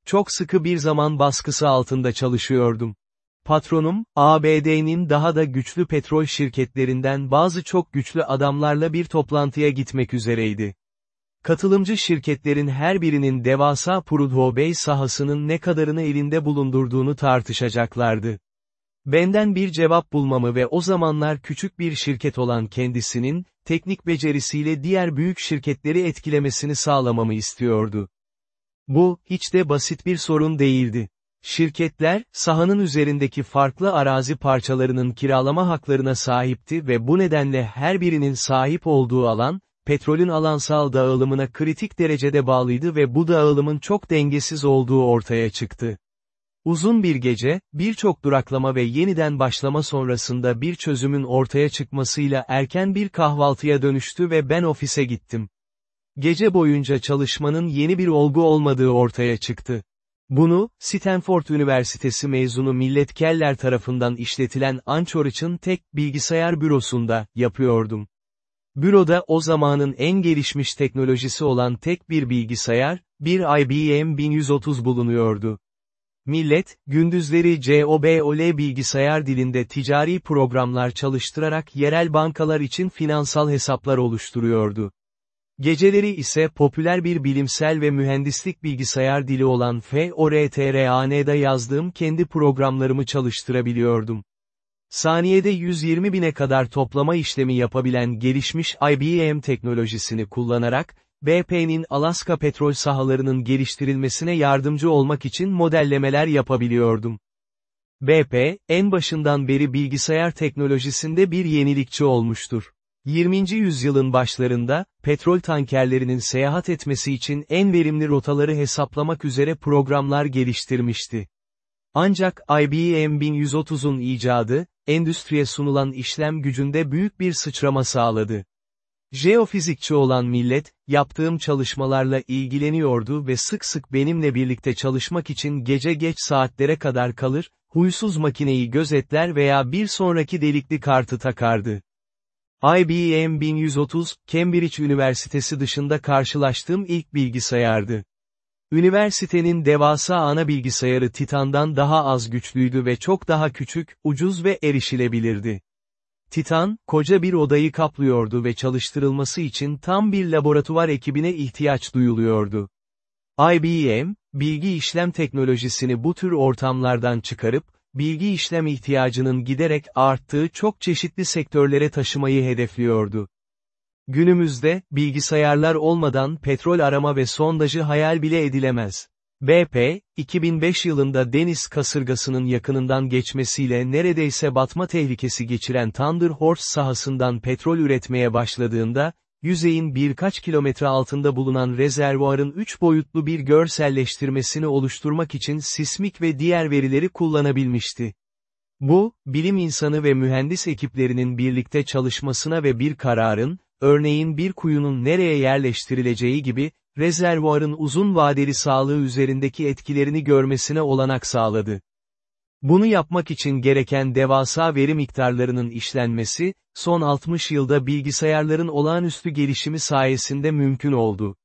Çok sıkı bir zaman baskısı altında çalışıyordum. Patronum, ABD'nin daha da güçlü petrol şirketlerinden bazı çok güçlü adamlarla bir toplantıya gitmek üzereydi. Katılımcı şirketlerin her birinin devasa Prudhoe Bay sahasının ne kadarını elinde bulundurduğunu tartışacaklardı. Benden bir cevap bulmamı ve o zamanlar küçük bir şirket olan kendisinin, teknik becerisiyle diğer büyük şirketleri etkilemesini sağlamamı istiyordu. Bu, hiç de basit bir sorun değildi. Şirketler, sahanın üzerindeki farklı arazi parçalarının kiralama haklarına sahipti ve bu nedenle her birinin sahip olduğu alan, petrolün alansal dağılımına kritik derecede bağlıydı ve bu dağılımın çok dengesiz olduğu ortaya çıktı. Uzun bir gece, birçok duraklama ve yeniden başlama sonrasında bir çözümün ortaya çıkmasıyla erken bir kahvaltıya dönüştü ve ben ofise gittim. Gece boyunca çalışmanın yeni bir olgu olmadığı ortaya çıktı. Bunu, Stanford Üniversitesi mezunu Millet Keller tarafından işletilen Anchorage'ın tek bilgisayar bürosunda yapıyordum. Büroda o zamanın en gelişmiş teknolojisi olan tek bir bilgisayar, bir IBM 1130 bulunuyordu. Millet, gündüzleri COBOL bilgisayar dilinde ticari programlar çalıştırarak yerel bankalar için finansal hesaplar oluşturuyordu. Geceleri ise popüler bir bilimsel ve mühendislik bilgisayar dili olan FORTRAN'da yazdığım kendi programlarımı çalıştırabiliyordum. Saniyede 120 bine kadar toplama işlemi yapabilen gelişmiş IBM teknolojisini kullanarak, BP'nin Alaska petrol sahalarının geliştirilmesine yardımcı olmak için modellemeler yapabiliyordum. BP, en başından beri bilgisayar teknolojisinde bir yenilikçi olmuştur. 20. yüzyılın başlarında, petrol tankerlerinin seyahat etmesi için en verimli rotaları hesaplamak üzere programlar geliştirmişti. Ancak IBM 1130'un icadı, endüstriye sunulan işlem gücünde büyük bir sıçrama sağladı. Jeofizikçi olan millet, yaptığım çalışmalarla ilgileniyordu ve sık sık benimle birlikte çalışmak için gece geç saatlere kadar kalır, huysuz makineyi gözetler veya bir sonraki delikli kartı takardı. IBM 1130, Cambridge Üniversitesi dışında karşılaştığım ilk bilgisayardı. Üniversitenin devasa ana bilgisayarı Titan'dan daha az güçlüydü ve çok daha küçük, ucuz ve erişilebilirdi. Titan, koca bir odayı kaplıyordu ve çalıştırılması için tam bir laboratuvar ekibine ihtiyaç duyuluyordu. IBM, bilgi işlem teknolojisini bu tür ortamlardan çıkarıp, bilgi işlem ihtiyacının giderek arttığı çok çeşitli sektörlere taşımayı hedefliyordu. Günümüzde, bilgisayarlar olmadan petrol arama ve sondajı hayal bile edilemez. BP, 2005 yılında deniz kasırgasının yakınından geçmesiyle neredeyse batma tehlikesi geçiren Thunder Horse sahasından petrol üretmeye başladığında, yüzeyin birkaç kilometre altında bulunan rezervuarın üç boyutlu bir görselleştirmesini oluşturmak için sismik ve diğer verileri kullanabilmişti. Bu, bilim insanı ve mühendis ekiplerinin birlikte çalışmasına ve bir kararın, örneğin bir kuyunun nereye yerleştirileceği gibi, rezervuarın uzun vadeli sağlığı üzerindeki etkilerini görmesine olanak sağladı. Bunu yapmak için gereken devasa veri miktarlarının işlenmesi, son 60 yılda bilgisayarların olağanüstü gelişimi sayesinde mümkün oldu.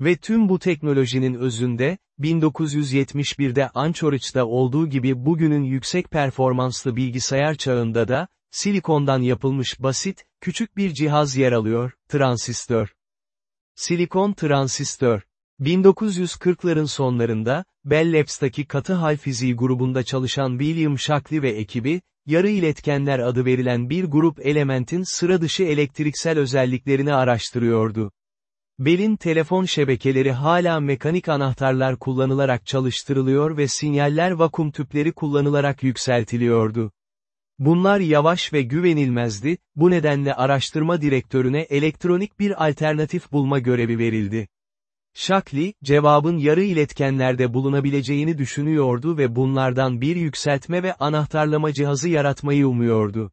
Ve tüm bu teknolojinin özünde, 1971'de Anchorage'da olduğu gibi bugünün yüksek performanslı bilgisayar çağında da, silikondan yapılmış basit, küçük bir cihaz yer alıyor, transistör. Silikon transistör. 1940'ların sonlarında, Bell Labs'taki katı hal fiziği grubunda çalışan William Shockley ve ekibi, yarı iletkenler adı verilen bir grup elementin sıra dışı elektriksel özelliklerini araştırıyordu. Bell'in telefon şebekeleri hala mekanik anahtarlar kullanılarak çalıştırılıyor ve sinyaller vakum tüpleri kullanılarak yükseltiliyordu. Bunlar yavaş ve güvenilmezdi, bu nedenle araştırma direktörüne elektronik bir alternatif bulma görevi verildi. Shockley, cevabın yarı iletkenlerde bulunabileceğini düşünüyordu ve bunlardan bir yükseltme ve anahtarlama cihazı yaratmayı umuyordu.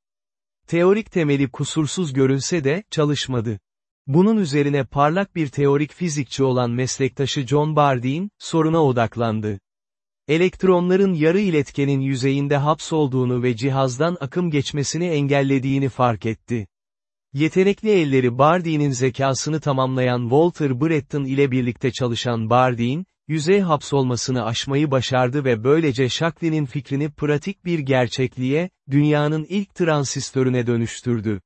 Teorik temeli kusursuz görünse de, çalışmadı. Bunun üzerine parlak bir teorik fizikçi olan meslektaşı John Bardeen, soruna odaklandı. Elektronların yarı iletkenin yüzeyinde hapsolduğunu ve cihazdan akım geçmesini engellediğini fark etti. Yetenekli elleri Bardeen'in zekasını tamamlayan Walter Bretton ile birlikte çalışan Bardeen, yüzey hapsolmasını aşmayı başardı ve böylece Shockley'nin fikrini pratik bir gerçekliğe, dünyanın ilk transistörüne dönüştürdü.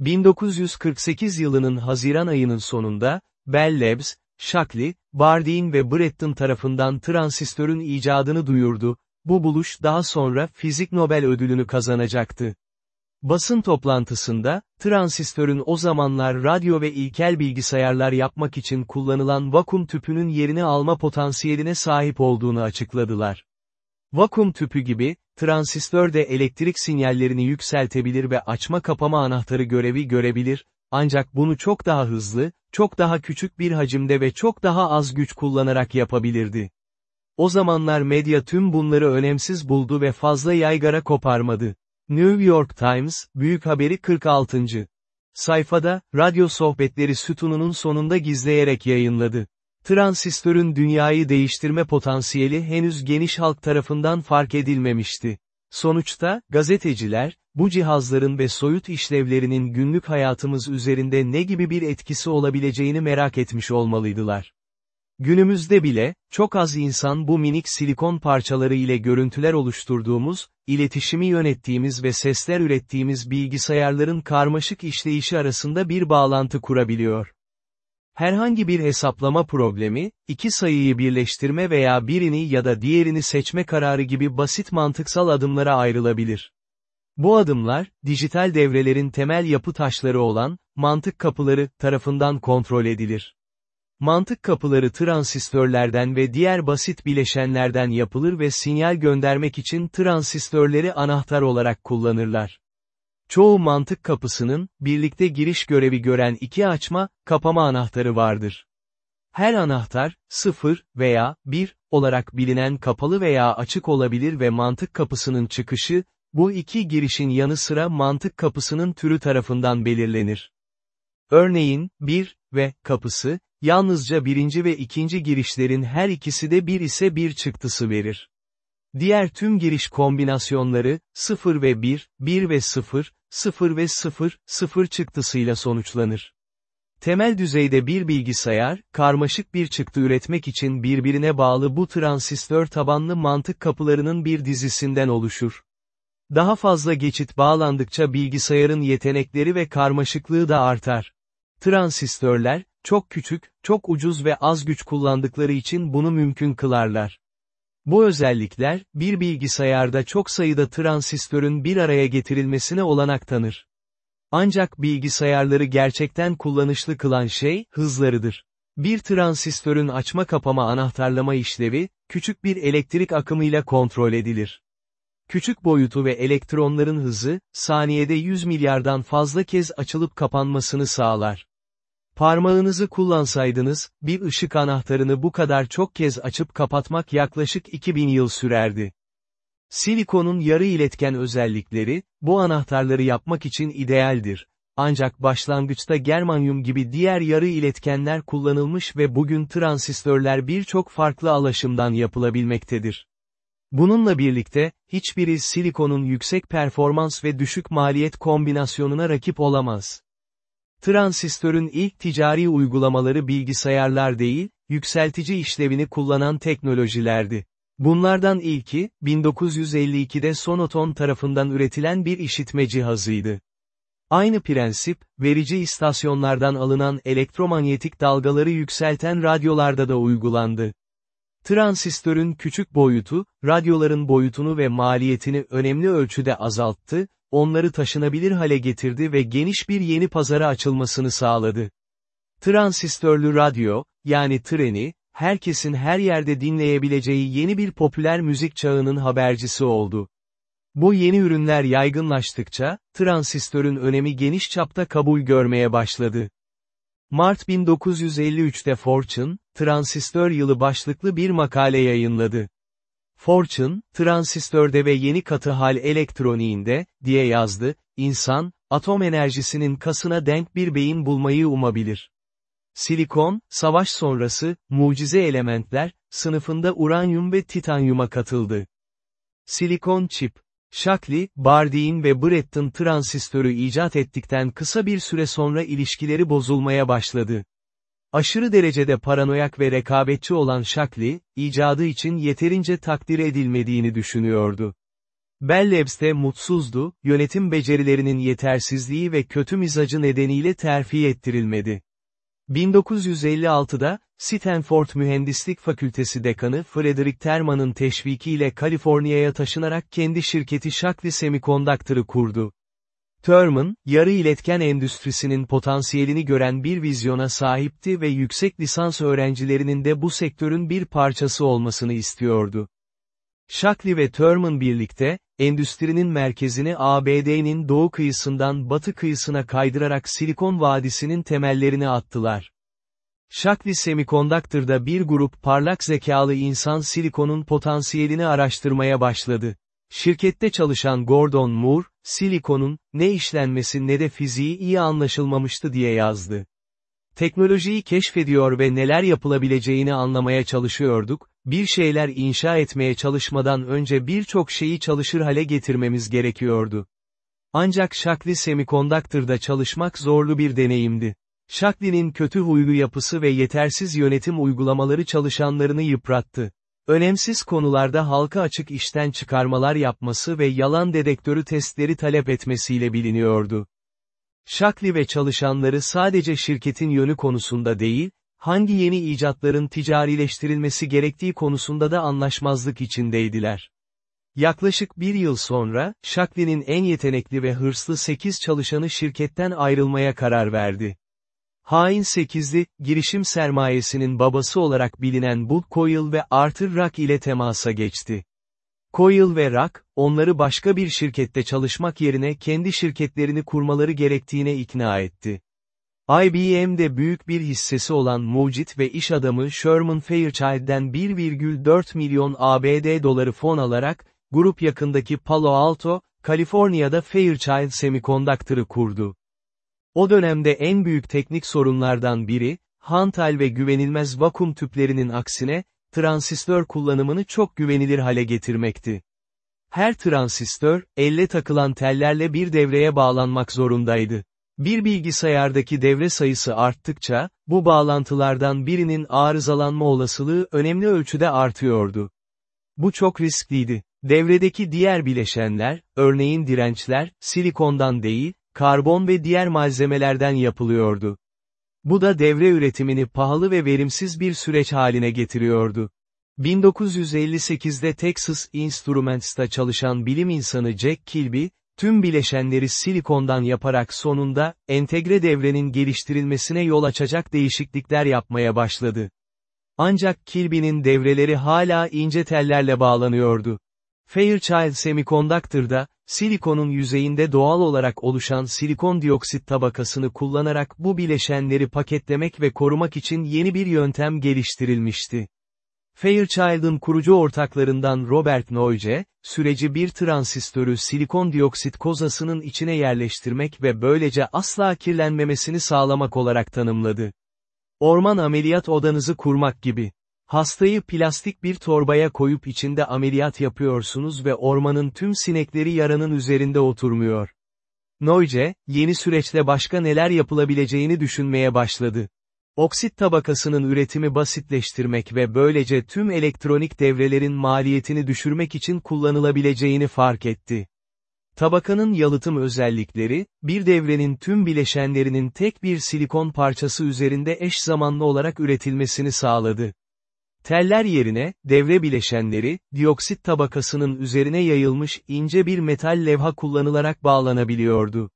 1948 yılının Haziran ayının sonunda, Bell Labs, Shockley, Bardeen ve Bretton tarafından transistörün icadını duyurdu, bu buluş daha sonra Fizik Nobel ödülünü kazanacaktı. Basın toplantısında, transistörün o zamanlar radyo ve ilkel bilgisayarlar yapmak için kullanılan vakum tüpünün yerini alma potansiyeline sahip olduğunu açıkladılar. Vakum tüpü gibi, transistör de elektrik sinyallerini yükseltebilir ve açma kapama anahtarı görevi görebilir, ancak bunu çok daha hızlı, çok daha küçük bir hacimde ve çok daha az güç kullanarak yapabilirdi. O zamanlar medya tüm bunları önemsiz buldu ve fazla yaygara koparmadı. New York Times, büyük haberi 46. Sayfada, radyo sohbetleri sütununun sonunda gizleyerek yayınladı. Transistörün dünyayı değiştirme potansiyeli henüz geniş halk tarafından fark edilmemişti. Sonuçta, gazeteciler, bu cihazların ve soyut işlevlerinin günlük hayatımız üzerinde ne gibi bir etkisi olabileceğini merak etmiş olmalıydılar. Günümüzde bile, çok az insan bu minik silikon parçaları ile görüntüler oluşturduğumuz, iletişimi yönettiğimiz ve sesler ürettiğimiz bilgisayarların karmaşık işleyişi arasında bir bağlantı kurabiliyor. Herhangi bir hesaplama problemi, iki sayıyı birleştirme veya birini ya da diğerini seçme kararı gibi basit mantıksal adımlara ayrılabilir. Bu adımlar, dijital devrelerin temel yapı taşları olan, mantık kapıları, tarafından kontrol edilir. Mantık kapıları transistörlerden ve diğer basit bileşenlerden yapılır ve sinyal göndermek için transistörleri anahtar olarak kullanırlar. Çoğu mantık kapısının, birlikte giriş görevi gören iki açma, kapama anahtarı vardır. Her anahtar, 0 veya 1 olarak bilinen kapalı veya açık olabilir ve mantık kapısının çıkışı, bu iki girişin yanı sıra mantık kapısının türü tarafından belirlenir. Örneğin, 1 ve kapısı, yalnızca birinci ve ikinci girişlerin her ikisi de 1 ise bir çıktısı verir. Diğer tüm giriş kombinasyonları, 0 ve 1, 1 ve 0, 0 ve 0, 0 çıktısıyla sonuçlanır. Temel düzeyde bir bilgisayar, karmaşık bir çıktı üretmek için birbirine bağlı bu transistör tabanlı mantık kapılarının bir dizisinden oluşur. Daha fazla geçit bağlandıkça bilgisayarın yetenekleri ve karmaşıklığı da artar. Transistörler, çok küçük, çok ucuz ve az güç kullandıkları için bunu mümkün kılarlar. Bu özellikler, bir bilgisayarda çok sayıda transistörün bir araya getirilmesine olanak tanır. Ancak bilgisayarları gerçekten kullanışlı kılan şey, hızlarıdır. Bir transistörün açma kapama anahtarlama işlevi, küçük bir elektrik akımıyla kontrol edilir. Küçük boyutu ve elektronların hızı, saniyede 100 milyardan fazla kez açılıp kapanmasını sağlar. Parmağınızı kullansaydınız, bir ışık anahtarını bu kadar çok kez açıp kapatmak yaklaşık 2000 yıl sürerdi. Silikonun yarı iletken özellikleri, bu anahtarları yapmak için idealdir. Ancak başlangıçta germanyum gibi diğer yarı iletkenler kullanılmış ve bugün transistörler birçok farklı alaşımdan yapılabilmektedir. Bununla birlikte, hiçbiri silikonun yüksek performans ve düşük maliyet kombinasyonuna rakip olamaz. Transistörün ilk ticari uygulamaları bilgisayarlar değil, yükseltici işlevini kullanan teknolojilerdi. Bunlardan ilki, 1952'de Sonoton tarafından üretilen bir işitme cihazıydı. Aynı prensip, verici istasyonlardan alınan elektromanyetik dalgaları yükselten radyolarda da uygulandı. Transistörün küçük boyutu, radyoların boyutunu ve maliyetini önemli ölçüde azalttı, onları taşınabilir hale getirdi ve geniş bir yeni pazara açılmasını sağladı. Transistörlü radyo, yani treni, herkesin her yerde dinleyebileceği yeni bir popüler müzik çağının habercisi oldu. Bu yeni ürünler yaygınlaştıkça, transistörün önemi geniş çapta kabul görmeye başladı. Mart 1953'te Fortune, transistör yılı başlıklı bir makale yayınladı. Fortune, transistörde ve yeni katı hal elektroniğinde, diye yazdı, insan, atom enerjisinin kasına denk bir beyin bulmayı umabilir. Silikon, savaş sonrası, mucize elementler, sınıfında uranyum ve titanyuma katıldı. Silikon çip. Shockley, Bardeen ve Bretton transistörü icat ettikten kısa bir süre sonra ilişkileri bozulmaya başladı. Aşırı derecede paranoyak ve rekabetçi olan Shockley, icadı için yeterince takdir edilmediğini düşünüyordu. Bell Labs'te mutsuzdu, yönetim becerilerinin yetersizliği ve kötü mizacı nedeniyle terfi ettirilmedi. 1956'da, Stanford Mühendislik Fakültesi Dekanı Frederick Terman'ın teşvikiyle Kaliforniya'ya taşınarak kendi şirketi Shockley Semiconductor'ı kurdu. Thurman, yarı iletken endüstrisinin potansiyelini gören bir vizyona sahipti ve yüksek lisans öğrencilerinin de bu sektörün bir parçası olmasını istiyordu. Shockley ve Thurman birlikte, endüstrinin merkezini ABD'nin doğu kıyısından batı kıyısına kaydırarak Silikon Vadisi'nin temellerini attılar. Shockley Semiconductor'da bir grup parlak zekalı insan silikonun potansiyelini araştırmaya başladı. Şirkette çalışan Gordon Moore, silikonun, ne işlenmesi ne de fiziği iyi anlaşılmamıştı diye yazdı. Teknolojiyi keşfediyor ve neler yapılabileceğini anlamaya çalışıyorduk, bir şeyler inşa etmeye çalışmadan önce birçok şeyi çalışır hale getirmemiz gerekiyordu. Ancak Shockley Semiconductor'da çalışmak zorlu bir deneyimdi. Shockley'nin kötü huylu yapısı ve yetersiz yönetim uygulamaları çalışanlarını yıprattı. Önemsiz konularda halka açık işten çıkarmalar yapması ve yalan dedektörü testleri talep etmesiyle biliniyordu. Shockley ve çalışanları sadece şirketin yönü konusunda değil, hangi yeni icatların ticarileştirilmesi gerektiği konusunda da anlaşmazlık içindeydiler. Yaklaşık bir yıl sonra, Shockley'nin en yetenekli ve hırslı 8 çalışanı şirketten ayrılmaya karar verdi. Hain 8'li, girişim sermayesinin babası olarak bilinen Bud Coyle ve Arthur Rock ile temasa geçti. Coyle ve Rock, onları başka bir şirkette çalışmak yerine kendi şirketlerini kurmaları gerektiğine ikna etti. IBM'de büyük bir hissesi olan mucit ve iş adamı Sherman Fairchild'den 1,4 milyon ABD doları fon alarak, grup yakındaki Palo Alto, Kaliforniya'da Fairchild Semiconductor'ı kurdu. O dönemde en büyük teknik sorunlardan biri, hantal ve güvenilmez vakum tüplerinin aksine, transistör kullanımını çok güvenilir hale getirmekti. Her transistör, elle takılan tellerle bir devreye bağlanmak zorundaydı. Bir bilgisayardaki devre sayısı arttıkça, bu bağlantılardan birinin arızalanma olasılığı önemli ölçüde artıyordu. Bu çok riskliydi. Devredeki diğer bileşenler, örneğin dirençler, silikondan değil, karbon ve diğer malzemelerden yapılıyordu. Bu da devre üretimini pahalı ve verimsiz bir süreç haline getiriyordu. 1958'de Texas Instruments'ta çalışan bilim insanı Jack Kilby, tüm bileşenleri silikondan yaparak sonunda, entegre devrenin geliştirilmesine yol açacak değişiklikler yapmaya başladı. Ancak Kilby'nin devreleri hala ince tellerle bağlanıyordu. Fairchild Semiconductor'da, silikonun yüzeyinde doğal olarak oluşan silikon dioksit tabakasını kullanarak bu bileşenleri paketlemek ve korumak için yeni bir yöntem geliştirilmişti. Fairchild'ın kurucu ortaklarından Robert Noyce, süreci bir transistörü silikon dioksit kozasının içine yerleştirmek ve böylece asla kirlenmemesini sağlamak olarak tanımladı. Orman ameliyat odanızı kurmak gibi. Hastayı plastik bir torbaya koyup içinde ameliyat yapıyorsunuz ve ormanın tüm sinekleri yaranın üzerinde oturmuyor. Noyce, yeni süreçte başka neler yapılabileceğini düşünmeye başladı. Oksit tabakasının üretimi basitleştirmek ve böylece tüm elektronik devrelerin maliyetini düşürmek için kullanılabileceğini fark etti. Tabakanın yalıtım özellikleri, bir devrenin tüm bileşenlerinin tek bir silikon parçası üzerinde eş zamanlı olarak üretilmesini sağladı. Teller yerine, devre bileşenleri, dioksit tabakasının üzerine yayılmış ince bir metal levha kullanılarak bağlanabiliyordu.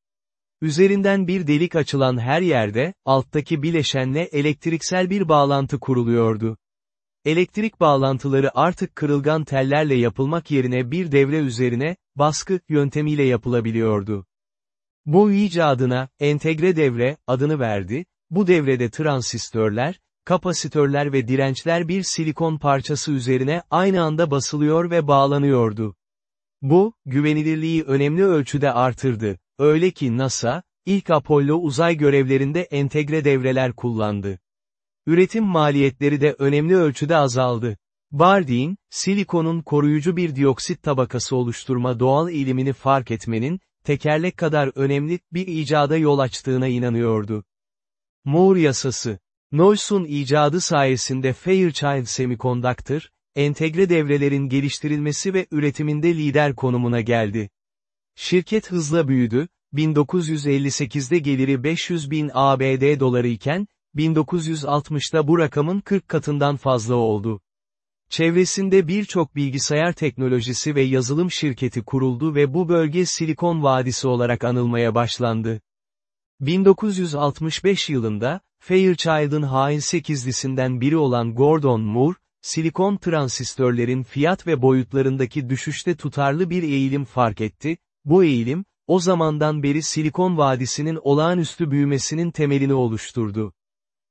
Üzerinden bir delik açılan her yerde, alttaki bileşenle elektriksel bir bağlantı kuruluyordu. Elektrik bağlantıları artık kırılgan tellerle yapılmak yerine bir devre üzerine, baskı, yöntemiyle yapılabiliyordu. Bu icadına, entegre devre, adını verdi, bu devrede transistörler, kapasitörler ve dirençler bir silikon parçası üzerine aynı anda basılıyor ve bağlanıyordu. Bu, güvenilirliği önemli ölçüde artırdı. Öyle ki NASA, ilk Apollo uzay görevlerinde entegre devreler kullandı. Üretim maliyetleri de önemli ölçüde azaldı. Bardeen, silikonun koruyucu bir dioksit tabakası oluşturma doğal eğilimini fark etmenin, tekerlek kadar önemli bir icada yol açtığına inanıyordu. Moore yasası Noyce'un icadı sayesinde Fairchild Semiconductor, entegre devrelerin geliştirilmesi ve üretiminde lider konumuna geldi. Şirket hızla büyüdü, 1958'de geliri 500 bin ABD doları iken, 1960'da bu rakamın 40 katından fazla oldu. Çevresinde birçok bilgisayar teknolojisi ve yazılım şirketi kuruldu ve bu bölge Silikon Vadisi olarak anılmaya başlandı. 1965 yılında, Fairchild'ın hain sekizlisinden biri olan Gordon Moore, silikon transistörlerin fiyat ve boyutlarındaki düşüşte tutarlı bir eğilim fark etti, bu eğilim, o zamandan beri Silikon Vadisi'nin olağanüstü büyümesinin temelini oluşturdu.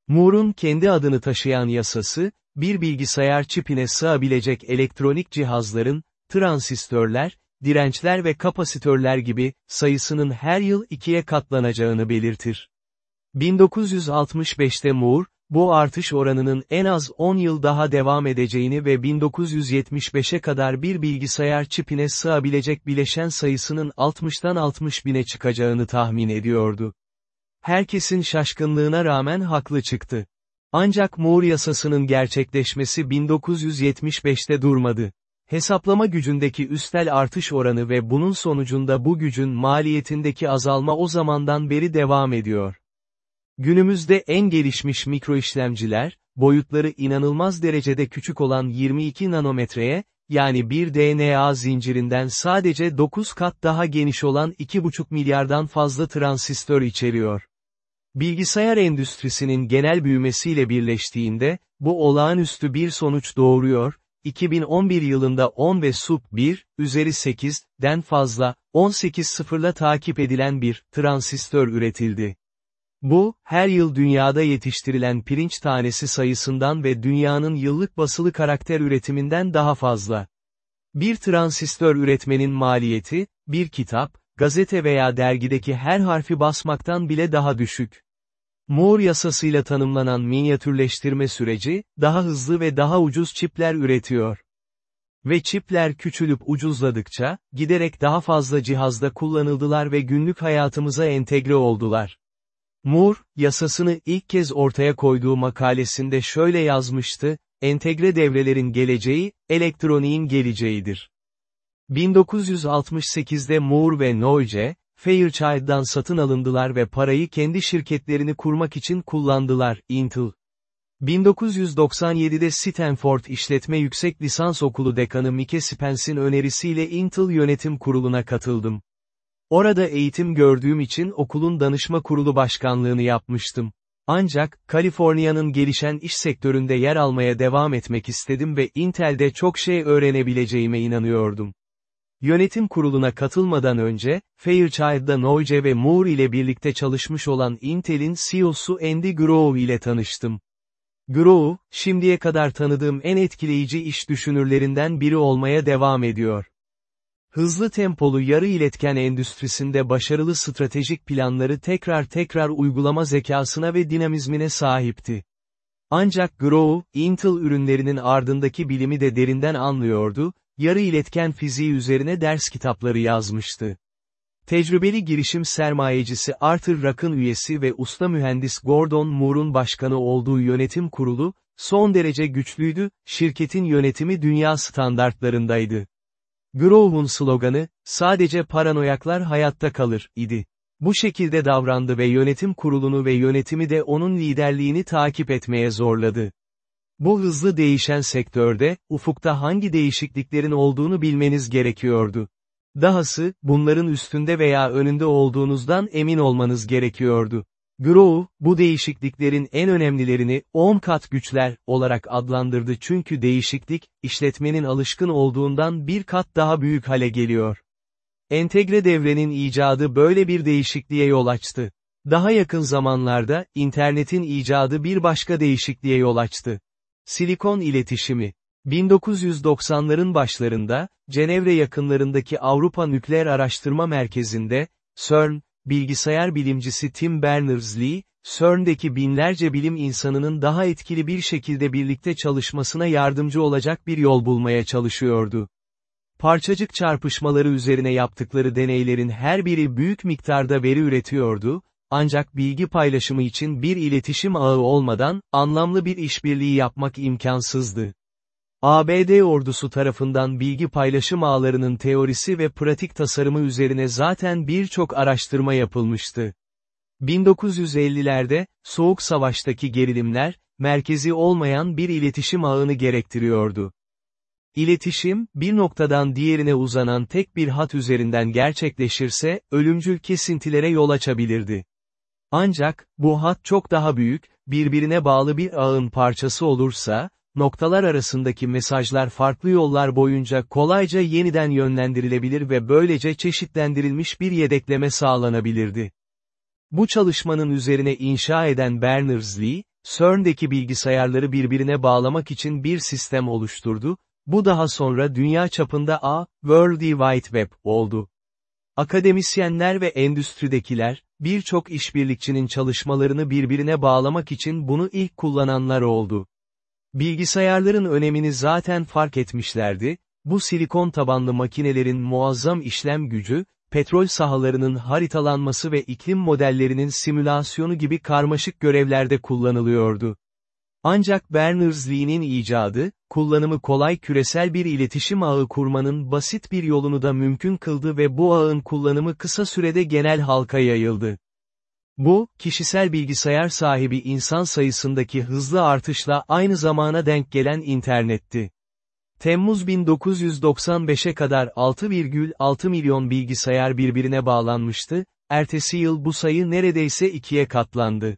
Moore'un kendi adını taşıyan yasası, bir bilgisayar çipine sığabilecek elektronik cihazların, transistörler, dirençler ve kapasitörler gibi, sayısının her yıl ikiye katlanacağını belirtir. 1965'te Moore, bu artış oranının en az 10 yıl daha devam edeceğini ve 1975'e kadar bir bilgisayar çipine sığabilecek bileşen sayısının 60'tan 60 bine çıkacağını tahmin ediyordu. Herkesin şaşkınlığına rağmen haklı çıktı. Ancak Moore yasasının gerçekleşmesi 1975'te durmadı. Hesaplama gücündeki üstel artış oranı ve bunun sonucunda bu gücün maliyetindeki azalma o zamandan beri devam ediyor. Günümüzde en gelişmiş mikroişlemciler, boyutları inanılmaz derecede küçük olan 22 nanometreye, yani bir DNA zincirinden sadece 9 kat daha geniş olan 2,5 milyardan fazla transistör içeriyor. Bilgisayar endüstrisinin genel büyümesiyle birleştiğinde, bu olağanüstü bir sonuç doğuruyor, 2011 yılında 10 ve sub 1, üzeri 8'den fazla, 18 sıfırla takip edilen bir transistör üretildi. Bu, her yıl dünyada yetiştirilen pirinç tanesi sayısından ve dünyanın yıllık basılı karakter üretiminden daha fazla. Bir transistör üretmenin maliyeti, bir kitap, gazete veya dergideki her harfi basmaktan bile daha düşük. Moore yasasıyla tanımlanan minyatürleştirme süreci, daha hızlı ve daha ucuz çipler üretiyor. Ve çipler küçülüp ucuzladıkça, giderek daha fazla cihazda kullanıldılar ve günlük hayatımıza entegre oldular. Moore, yasasını ilk kez ortaya koyduğu makalesinde şöyle yazmıştı, entegre devrelerin geleceği, elektroniğin geleceğidir. 1968'de Moore ve Noyce, Fairchild'dan satın alındılar ve parayı kendi şirketlerini kurmak için kullandılar, Intel. 1997'de Stanford İşletme Yüksek Lisans Okulu Dekanı Mike Spence'in önerisiyle Intel Yönetim Kurulu'na katıldım. Orada eğitim gördüğüm için okulun danışma kurulu başkanlığını yapmıştım. Ancak, Kaliforniya'nın gelişen iş sektöründe yer almaya devam etmek istedim ve Intel'de çok şey öğrenebileceğime inanıyordum. Yönetim kuruluna katılmadan önce, Fairchild'da Noyce ve Moore ile birlikte çalışmış olan Intel'in CEO'su Andy Grove ile tanıştım. Grove, şimdiye kadar tanıdığım en etkileyici iş düşünürlerinden biri olmaya devam ediyor. Hızlı tempolu yarı iletken endüstrisinde başarılı stratejik planları tekrar tekrar uygulama zekasına ve dinamizmine sahipti. Ancak Grove, Intel ürünlerinin ardındaki bilimi de derinden anlıyordu, yarı iletken fiziği üzerine ders kitapları yazmıştı. Tecrübeli girişim sermayecisi Arthur Rock'ın üyesi ve usta mühendis Gordon Moore'un başkanı olduğu yönetim kurulu, son derece güçlüydü, şirketin yönetimi dünya standartlarındaydı. Grove'un sloganı, sadece paranoyaklar hayatta kalır, idi. Bu şekilde davrandı ve yönetim kurulunu ve yönetimi de onun liderliğini takip etmeye zorladı. Bu hızlı değişen sektörde, ufukta hangi değişikliklerin olduğunu bilmeniz gerekiyordu. Dahası, bunların üstünde veya önünde olduğunuzdan emin olmanız gerekiyordu. Grove, bu değişikliklerin en önemlilerini, 10 kat güçler, olarak adlandırdı çünkü değişiklik, işletmenin alışkın olduğundan bir kat daha büyük hale geliyor. Entegre devrenin icadı böyle bir değişikliğe yol açtı. Daha yakın zamanlarda, internetin icadı bir başka değişikliğe yol açtı. Silikon iletişimi. 1990'ların başlarında, Cenevre yakınlarındaki Avrupa Nükleer Araştırma Merkezi'nde, CERN, bilgisayar bilimcisi Tim Berners-Lee, CERN'deki binlerce bilim insanının daha etkili bir şekilde birlikte çalışmasına yardımcı olacak bir yol bulmaya çalışıyordu. Parçacık çarpışmaları üzerine yaptıkları deneylerin her biri büyük miktarda veri üretiyordu, ancak bilgi paylaşımı için bir iletişim ağı olmadan, anlamlı bir işbirliği yapmak imkansızdı. ABD ordusu tarafından bilgi paylaşım ağlarının teorisi ve pratik tasarımı üzerine zaten birçok araştırma yapılmıştı. 1950'lerde, Soğuk Savaş'taki gerilimler, merkezi olmayan bir iletişim ağını gerektiriyordu. İletişim, bir noktadan diğerine uzanan tek bir hat üzerinden gerçekleşirse, ölümcül kesintilere yol açabilirdi. Ancak, bu hat çok daha büyük, birbirine bağlı bir ağın parçası olursa, noktalar arasındaki mesajlar farklı yollar boyunca kolayca yeniden yönlendirilebilir ve böylece çeşitlendirilmiş bir yedekleme sağlanabilirdi. Bu çalışmanın üzerine inşa eden Berners-Lee, CERN'deki bilgisayarları birbirine bağlamak için bir sistem oluşturdu, bu daha sonra dünya çapında A, World Wide Web oldu. Akademisyenler ve endüstridekiler, birçok işbirlikçinin çalışmalarını birbirine bağlamak için bunu ilk kullananlar oldu. Bilgisayarların önemini zaten fark etmişlerdi, bu silikon tabanlı makinelerin muazzam işlem gücü, petrol sahalarının haritalanması ve iklim modellerinin simülasyonu gibi karmaşık görevlerde kullanılıyordu. Ancak Berners-Lee'nin icadı, kullanımı kolay küresel bir iletişim ağı kurmanın basit bir yolunu da mümkün kıldı ve bu ağın kullanımı kısa sürede genel halka yayıldı. Bu, kişisel bilgisayar sahibi insan sayısındaki hızlı artışla aynı zamana denk gelen internetti. Temmuz 1995'e kadar 6,6 milyon bilgisayar birbirine bağlanmıştı, ertesi yıl bu sayı neredeyse ikiye katlandı.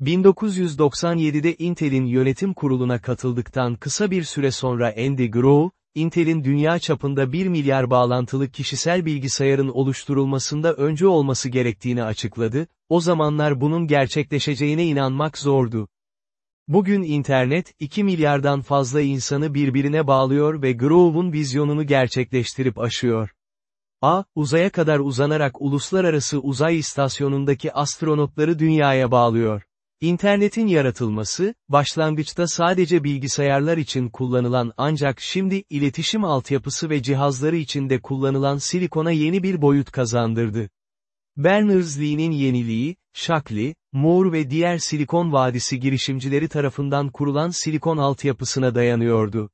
1997'de Intel'in yönetim kuruluna katıldıktan kısa bir süre sonra Andy Grove, Intel'in dünya çapında 1 milyar bağlantılı kişisel bilgisayarın oluşturulmasında öncü olması gerektiğini açıkladı, o zamanlar bunun gerçekleşeceğine inanmak zordu. Bugün internet, 2 milyardan fazla insanı birbirine bağlıyor ve Grove'un vizyonunu gerçekleştirip aşıyor. A, uzaya kadar uzanarak uluslararası uzay istasyonundaki astronotları dünyaya bağlıyor. İnternetin yaratılması, başlangıçta sadece bilgisayarlar için kullanılan ancak şimdi iletişim altyapısı ve cihazları içinde kullanılan silikona yeni bir boyut kazandırdı. Berners-Lee'nin yeniliği, Shockley, Moore ve diğer Silikon Vadisi girişimcileri tarafından kurulan silikon altyapısına dayanıyordu.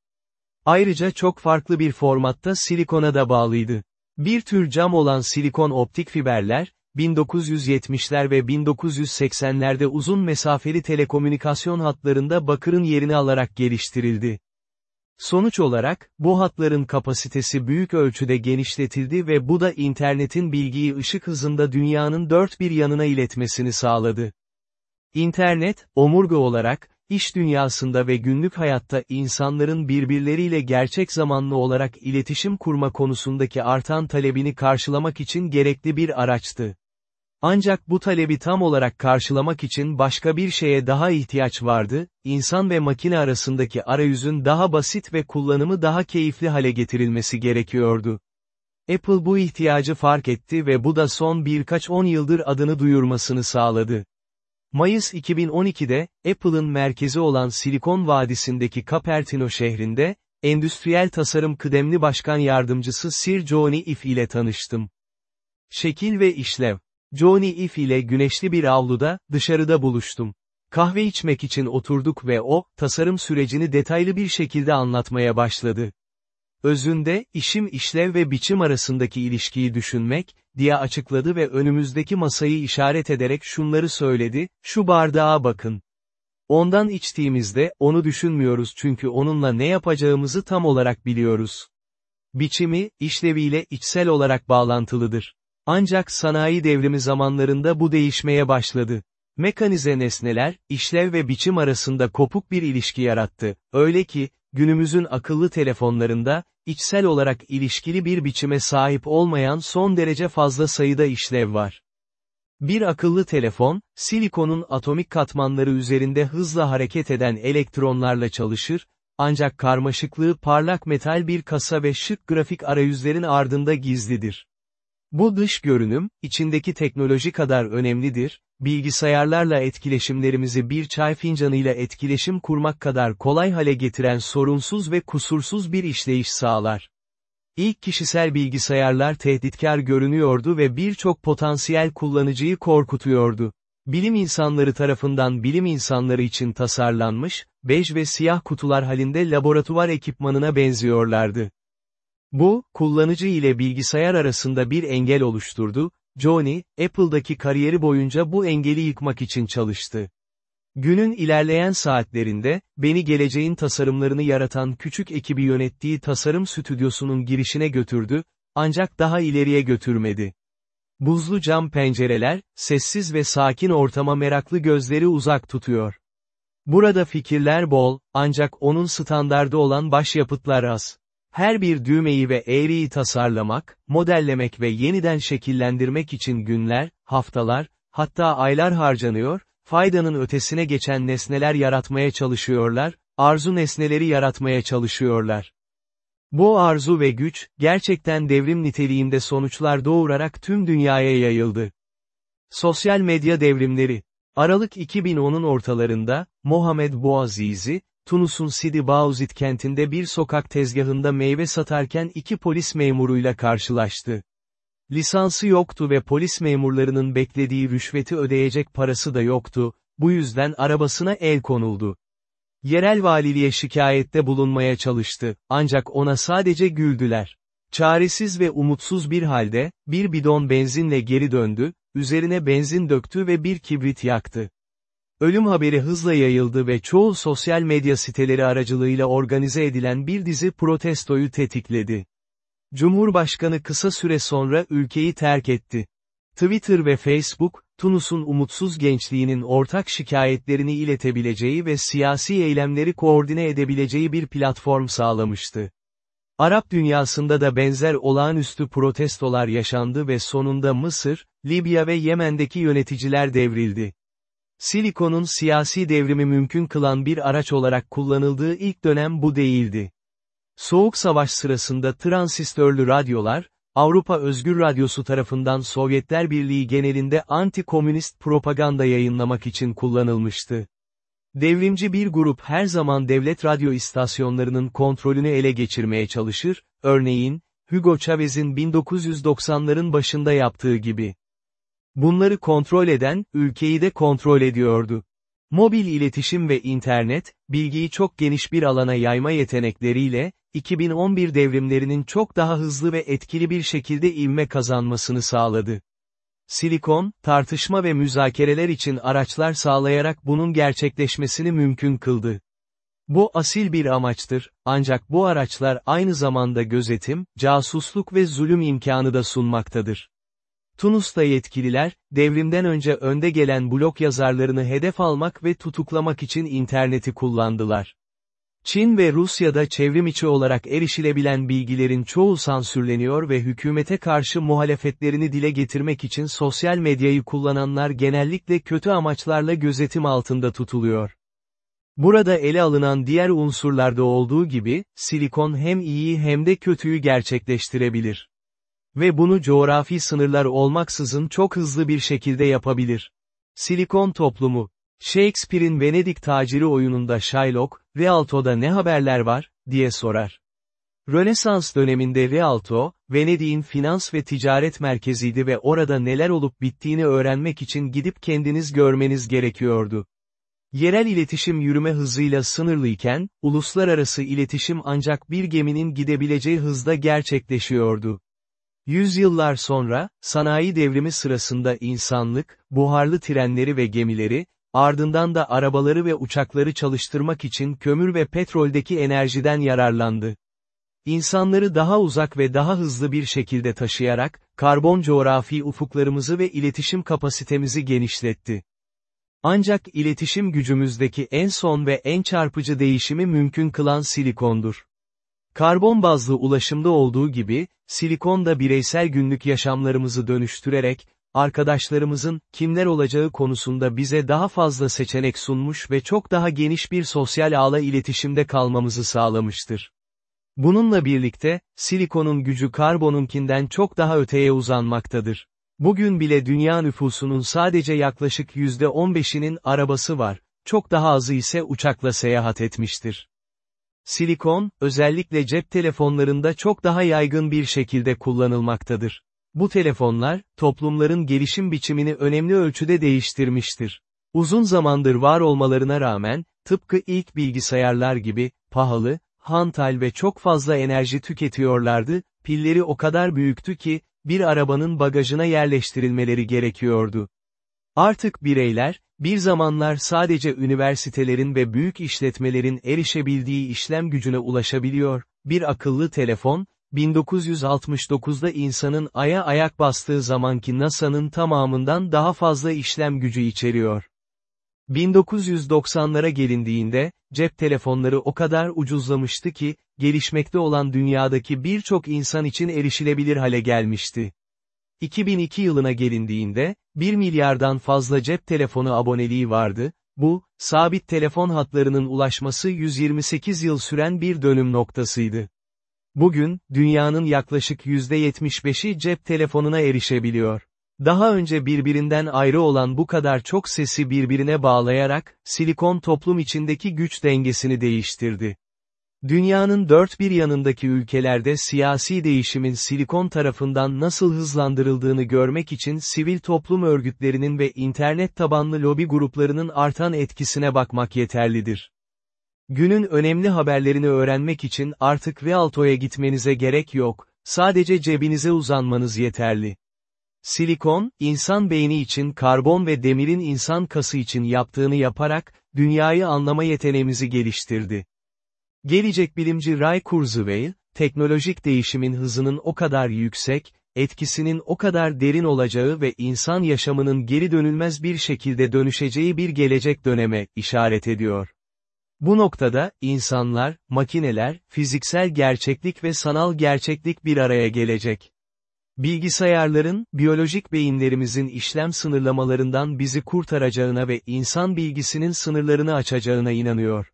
Ayrıca çok farklı bir formatta silikona da bağlıydı. Bir tür cam olan silikon optik fiberler, 1970'ler ve 1980'lerde uzun mesafeli telekomünikasyon hatlarında bakırın yerini alarak geliştirildi. Sonuç olarak, bu hatların kapasitesi büyük ölçüde genişletildi ve bu da internetin bilgiyi ışık hızında dünyanın dört bir yanına iletmesini sağladı. İnternet, omurga olarak, iş dünyasında ve günlük hayatta insanların birbirleriyle gerçek zamanlı olarak iletişim kurma konusundaki artan talebini karşılamak için gerekli bir araçtı. Ancak bu talebi tam olarak karşılamak için başka bir şeye daha ihtiyaç vardı, insan ve makine arasındaki arayüzün daha basit ve kullanımı daha keyifli hale getirilmesi gerekiyordu. Apple bu ihtiyacı fark etti ve bu da son birkaç on yıldır adını duyurmasını sağladı. Mayıs 2012'de, Apple'ın merkezi olan Silikon Vadisi'ndeki Cupertino şehrinde, endüstriyel tasarım kıdemli başkan yardımcısı Sir Johnny Ive ile tanıştım. Şekil ve işlev Johnny Ive ile güneşli bir avluda, dışarıda buluştum. Kahve içmek için oturduk ve o, tasarım sürecini detaylı bir şekilde anlatmaya başladı. Özünde, işim işlev ve biçim arasındaki ilişkiyi düşünmek, diye açıkladı ve önümüzdeki masayı işaret ederek şunları söyledi, şu bardağa bakın. Ondan içtiğimizde, onu düşünmüyoruz çünkü onunla ne yapacağımızı tam olarak biliyoruz. Biçimi, işleviyle içsel olarak bağlantılıdır. Ancak sanayi devrimi zamanlarında bu değişmeye başladı. Mekanize nesneler, işlev ve biçim arasında kopuk bir ilişki yarattı, öyle ki, günümüzün akıllı telefonlarında, içsel olarak ilişkili bir biçime sahip olmayan son derece fazla sayıda işlev var. Bir akıllı telefon, silikonun atomik katmanları üzerinde hızla hareket eden elektronlarla çalışır, ancak karmaşıklığı parlak metal bir kasa ve şık grafik arayüzlerin ardında gizlidir. Bu dış görünüm, içindeki teknoloji kadar önemlidir, bilgisayarlarla etkileşimlerimizi bir çay fincanıyla etkileşim kurmak kadar kolay hale getiren sorunsuz ve kusursuz bir işleyiş sağlar. İlk kişisel bilgisayarlar tehditkar görünüyordu ve birçok potansiyel kullanıcıyı korkutuyordu. Bilim insanları tarafından bilim insanları için tasarlanmış, bej ve siyah kutular halinde laboratuvar ekipmanına benziyorlardı. Bu, kullanıcı ile bilgisayar arasında bir engel oluşturdu, Johnny, Apple'daki kariyeri boyunca bu engeli yıkmak için çalıştı. Günün ilerleyen saatlerinde, beni geleceğin tasarımlarını yaratan küçük ekibi yönettiği tasarım stüdyosunun girişine götürdü, ancak daha ileriye götürmedi. Buzlu cam pencereler, sessiz ve sakin ortama meraklı gözleri uzak tutuyor. Burada fikirler bol, ancak onun standardı olan başyapıtlar az. Her bir düğmeyi ve eğriyi tasarlamak, modellemek ve yeniden şekillendirmek için günler, haftalar, hatta aylar harcanıyor, faydanın ötesine geçen nesneler yaratmaya çalışıyorlar, arzu nesneleri yaratmaya çalışıyorlar. Bu arzu ve güç, gerçekten devrim niteliğinde sonuçlar doğurarak tüm dünyaya yayıldı. Sosyal medya devrimleri Aralık 2010'un ortalarında, Mohamed Bouazizi, Tunus'un Sidi Bouzid kentinde bir sokak tezgahında meyve satarken iki polis memuruyla karşılaştı. Lisansı yoktu ve polis memurlarının beklediği rüşveti ödeyecek parası da yoktu, bu yüzden arabasına el konuldu. Yerel valiliğe şikayette bulunmaya çalıştı, ancak ona sadece güldüler. Çaresiz ve umutsuz bir halde, bir bidon benzinle geri döndü, üzerine benzin döktü ve bir kibrit yaktı. Ölüm haberi hızla yayıldı ve çoğu sosyal medya siteleri aracılığıyla organize edilen bir dizi protestoyu tetikledi. Cumhurbaşkanı kısa süre sonra ülkeyi terk etti. Twitter ve Facebook, Tunus'un umutsuz gençliğinin ortak şikayetlerini iletebileceği ve siyasi eylemleri koordine edebileceği bir platform sağlamıştı. Arap dünyasında da benzer olağanüstü protestolar yaşandı ve sonunda Mısır, Libya ve Yemen'deki yöneticiler devrildi. Silikonun siyasi devrimi mümkün kılan bir araç olarak kullanıldığı ilk dönem bu değildi. Soğuk Savaş sırasında transistörlü radyolar, Avrupa Özgür Radyosu tarafından Sovyetler Birliği genelinde anti-komünist propaganda yayınlamak için kullanılmıştı. Devrimci bir grup her zaman devlet radyo istasyonlarının kontrolünü ele geçirmeye çalışır, örneğin, Hugo Chavez'in 1990'ların başında yaptığı gibi. Bunları kontrol eden, ülkeyi de kontrol ediyordu. Mobil iletişim ve internet, bilgiyi çok geniş bir alana yayma yetenekleriyle, 2011 devrimlerinin çok daha hızlı ve etkili bir şekilde ivme kazanmasını sağladı. Silikon, tartışma ve müzakereler için araçlar sağlayarak bunun gerçekleşmesini mümkün kıldı. Bu asil bir amaçtır, ancak bu araçlar aynı zamanda gözetim, casusluk ve zulüm imkanı da sunmaktadır. Tunus'ta yetkililer, devrimden önce önde gelen blog yazarlarını hedef almak ve tutuklamak için interneti kullandılar. Çin ve Rusya'da çevrimiçi olarak erişilebilen bilgilerin çoğu sansürleniyor ve hükümete karşı muhalefetlerini dile getirmek için sosyal medyayı kullananlar genellikle kötü amaçlarla gözetim altında tutuluyor. Burada ele alınan diğer unsurlarda olduğu gibi, silikon hem iyiyi hem de kötüyü gerçekleştirebilir. Ve bunu coğrafi sınırlar olmaksızın çok hızlı bir şekilde yapabilir. Silikon toplumu, Shakespeare'in Venedik taciri oyununda Shylock, Rialto'da ne haberler var, diye sorar. Rönesans döneminde Rialto, Venedik'in finans ve ticaret merkeziydi ve orada neler olup bittiğini öğrenmek için gidip kendiniz görmeniz gerekiyordu. Yerel iletişim yürüme hızıyla sınırlıyken, uluslararası iletişim ancak bir geminin gidebileceği hızda gerçekleşiyordu. Yüzyıllar sonra, sanayi devrimi sırasında insanlık, buharlı trenleri ve gemileri, ardından da arabaları ve uçakları çalıştırmak için kömür ve petroldeki enerjiden yararlandı. İnsanları daha uzak ve daha hızlı bir şekilde taşıyarak, karbon coğrafi ufuklarımızı ve iletişim kapasitemizi genişletti. Ancak iletişim gücümüzdeki en son ve en çarpıcı değişimi mümkün kılan silikondur. Karbon bazlı ulaşımda olduğu gibi, silikon da bireysel günlük yaşamlarımızı dönüştürerek, arkadaşlarımızın, kimler olacağı konusunda bize daha fazla seçenek sunmuş ve çok daha geniş bir sosyal ağla iletişimde kalmamızı sağlamıştır. Bununla birlikte, silikonun gücü karbonunkinden çok daha öteye uzanmaktadır. Bugün bile dünya nüfusunun sadece yaklaşık %15'inin arabası var, çok daha azı ise uçakla seyahat etmiştir. Silikon, özellikle cep telefonlarında çok daha yaygın bir şekilde kullanılmaktadır. Bu telefonlar, toplumların gelişim biçimini önemli ölçüde değiştirmiştir. Uzun zamandır var olmalarına rağmen, tıpkı ilk bilgisayarlar gibi, pahalı, hantal ve çok fazla enerji tüketiyorlardı, pilleri o kadar büyüktü ki, bir arabanın bagajına yerleştirilmeleri gerekiyordu. Artık bireyler, bir zamanlar sadece üniversitelerin ve büyük işletmelerin erişebildiği işlem gücüne ulaşabiliyor, bir akıllı telefon, 1969'da insanın aya ayak bastığı zamanki NASA'nın tamamından daha fazla işlem gücü içeriyor. 1990'lara gelindiğinde, cep telefonları o kadar ucuzlamıştı ki, gelişmekte olan dünyadaki birçok insan için erişilebilir hale gelmişti. 2002 yılına gelindiğinde, 1 milyardan fazla cep telefonu aboneliği vardı, bu, sabit telefon hatlarının ulaşması 128 yıl süren bir dönüm noktasıydı. Bugün, dünyanın yaklaşık %75'i cep telefonuna erişebiliyor. Daha önce birbirinden ayrı olan bu kadar çok sesi birbirine bağlayarak, silikon toplum içindeki güç dengesini değiştirdi. Dünyanın dört bir yanındaki ülkelerde siyasi değişimin silikon tarafından nasıl hızlandırıldığını görmek için sivil toplum örgütlerinin ve internet tabanlı lobi gruplarının artan etkisine bakmak yeterlidir. Günün önemli haberlerini öğrenmek için artık Rialto'ya gitmenize gerek yok, sadece cebinize uzanmanız yeterli. Silikon, insan beyni için karbon ve demirin insan kası için yaptığını yaparak, dünyayı anlama yeteneğimizi geliştirdi. Gelecek bilimci Ray Kurzweil, teknolojik değişimin hızının o kadar yüksek, etkisinin o kadar derin olacağı ve insan yaşamının geri dönülmez bir şekilde dönüşeceği bir gelecek döneme işaret ediyor. Bu noktada, insanlar, makineler, fiziksel gerçeklik ve sanal gerçeklik bir araya gelecek. Bilgisayarların, biyolojik beyinlerimizin işlem sınırlamalarından bizi kurtaracağına ve insan bilgisinin sınırlarını açacağına inanıyor.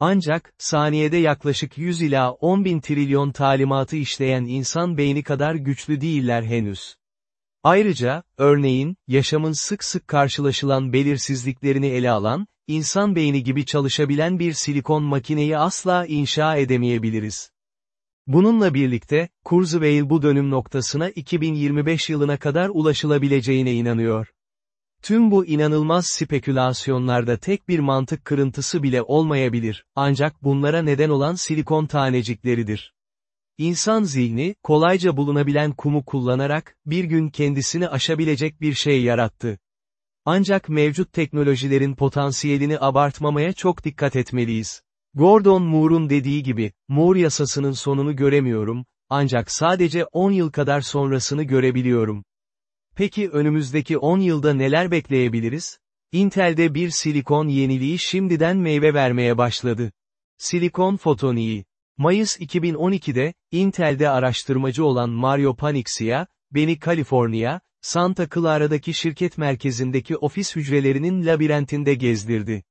Ancak, saniyede yaklaşık 100 ila 10 bin trilyon talimatı işleyen insan beyni kadar güçlü değiller henüz. Ayrıca, örneğin, yaşamın sık sık karşılaşılan belirsizliklerini ele alan, insan beyni gibi çalışabilen bir silikon makineyi asla inşa edemeyebiliriz. Bununla birlikte, Kurzweil bu dönüm noktasına 2025 yılına kadar ulaşılabileceğine inanıyor. Tüm bu inanılmaz spekülasyonlarda tek bir mantık kırıntısı bile olmayabilir, ancak bunlara neden olan silikon tanecikleridir. İnsan zihni, kolayca bulunabilen kumu kullanarak, bir gün kendisini aşabilecek bir şey yarattı. Ancak mevcut teknolojilerin potansiyelini abartmamaya çok dikkat etmeliyiz. Gordon Moore'un dediği gibi, Moore yasasının sonunu göremiyorum, ancak sadece 10 yıl kadar sonrasını görebiliyorum. Peki önümüzdeki 10 yılda neler bekleyebiliriz? Intel'de bir silikon yeniliği şimdiden meyve vermeye başladı. Silikon fotoniği. Mayıs 2012'de, Intel'de araştırmacı olan Mario Panixia, beni Kaliforniya, Santa Clara'daki şirket merkezindeki ofis hücrelerinin labirentinde gezdirdi.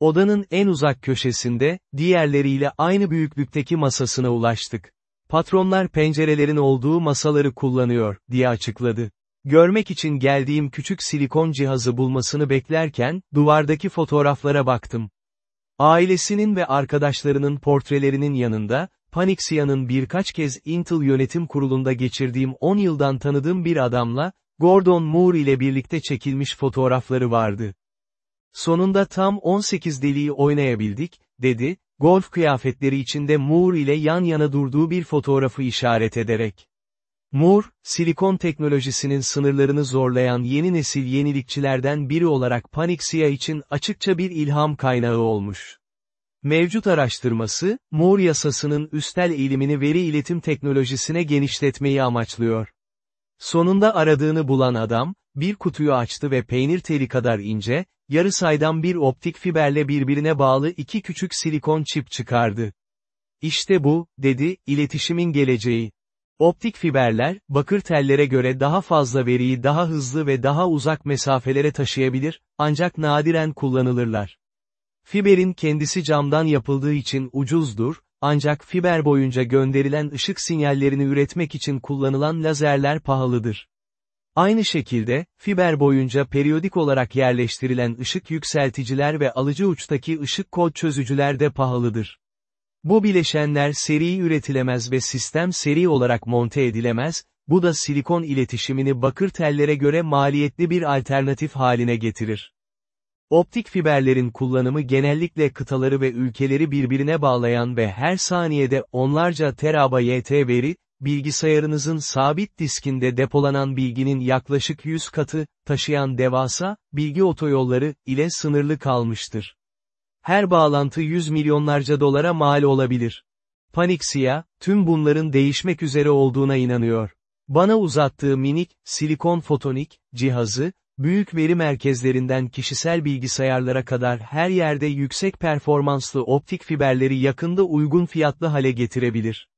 Odanın en uzak köşesinde, diğerleriyle aynı büyüklükteki masasına ulaştık. Patronlar pencerelerin olduğu masaları kullanıyor, diye açıkladı. Görmek için geldiğim küçük silikon cihazı bulmasını beklerken, duvardaki fotoğraflara baktım. Ailesinin ve arkadaşlarının portrelerinin yanında, Panixia'nın birkaç kez Intel yönetim kurulunda geçirdiğim 10 yıldan tanıdığım bir adamla, Gordon Moore ile birlikte çekilmiş fotoğrafları vardı. Sonunda tam 18 deliği oynayabildik, dedi, golf kıyafetleri içinde Moore ile yan yana durduğu bir fotoğrafı işaret ederek. Moore, silikon teknolojisinin sınırlarını zorlayan yeni nesil yenilikçilerden biri olarak Panixia için açıkça bir ilham kaynağı olmuş. Mevcut araştırması, Moore yasasının üstel eğilimini veri iletim teknolojisine genişletmeyi amaçlıyor. Sonunda aradığını bulan adam, bir kutuyu açtı ve peynir teli kadar ince, yarı saydam bir optik fiberle birbirine bağlı iki küçük silikon çip çıkardı. İşte bu, dedi, iletişimin geleceği. Optik fiberler, bakır tellere göre daha fazla veriyi daha hızlı ve daha uzak mesafelere taşıyabilir, ancak nadiren kullanılırlar. Fiberin kendisi camdan yapıldığı için ucuzdur, ancak fiber boyunca gönderilen ışık sinyallerini üretmek için kullanılan lazerler pahalıdır. Aynı şekilde, fiber boyunca periyodik olarak yerleştirilen ışık yükselticiler ve alıcı uçtaki ışık kod çözücüler de pahalıdır. Bu bileşenler seri üretilemez ve sistem seri olarak monte edilemez, bu da silikon iletişimini bakır tellere göre maliyetli bir alternatif haline getirir. Optik fiberlerin kullanımı genellikle kıtaları ve ülkeleri birbirine bağlayan ve her saniyede onlarca terabayt veri, bilgisayarınızın sabit diskinde depolanan bilginin yaklaşık 100 katı, taşıyan devasa, bilgi otoyolları, ile sınırlı kalmıştır. Her bağlantı 100 milyonlarca dolara mal olabilir. Panixia, tüm bunların değişmek üzere olduğuna inanıyor. Bana uzattığı minik, silikon fotonik, cihazı, büyük veri merkezlerinden kişisel bilgisayarlara kadar her yerde yüksek performanslı optik fiberleri yakında uygun fiyatlı hale getirebilir.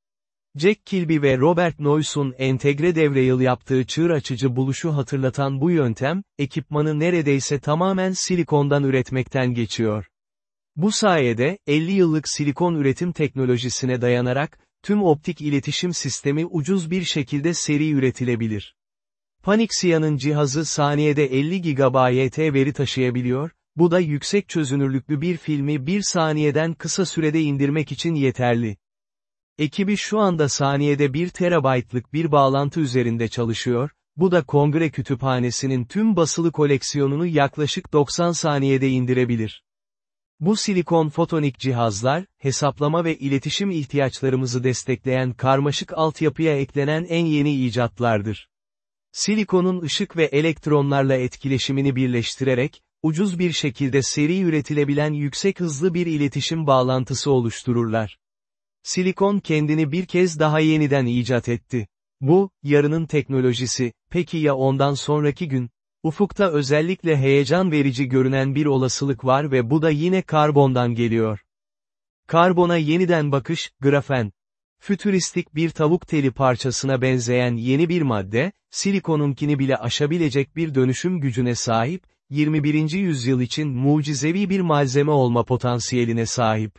Jack Kilby ve Robert Noyce'un entegre devreyıl yaptığı çığır açıcı buluşu hatırlatan bu yöntem, ekipmanı neredeyse tamamen silikondan üretmekten geçiyor. Bu sayede, 50 yıllık silikon üretim teknolojisine dayanarak, tüm optik iletişim sistemi ucuz bir şekilde seri üretilebilir. Panixia'nın cihazı saniyede 50 GB veri taşıyabiliyor, bu da yüksek çözünürlüklü bir filmi bir saniyeden kısa sürede indirmek için yeterli. Ekibi şu anda saniyede 1 terabaytlık bir bağlantı üzerinde çalışıyor, bu da kongre kütüphanesinin tüm basılı koleksiyonunu yaklaşık 90 saniyede indirebilir. Bu silikon fotonik cihazlar, hesaplama ve iletişim ihtiyaçlarımızı destekleyen karmaşık altyapıya eklenen en yeni icatlardır. Silikonun ışık ve elektronlarla etkileşimini birleştirerek, ucuz bir şekilde seri üretilebilen yüksek hızlı bir iletişim bağlantısı oluştururlar. Silikon kendini bir kez daha yeniden icat etti. Bu, yarının teknolojisi, peki ya ondan sonraki gün? Ufukta özellikle heyecan verici görünen bir olasılık var ve bu da yine karbondan geliyor. Karbona yeniden bakış, grafen. Fütüristik bir tavuk teli parçasına benzeyen yeni bir madde, silikonunkini bile aşabilecek bir dönüşüm gücüne sahip, 21. yüzyıl için mucizevi bir malzeme olma potansiyeline sahip.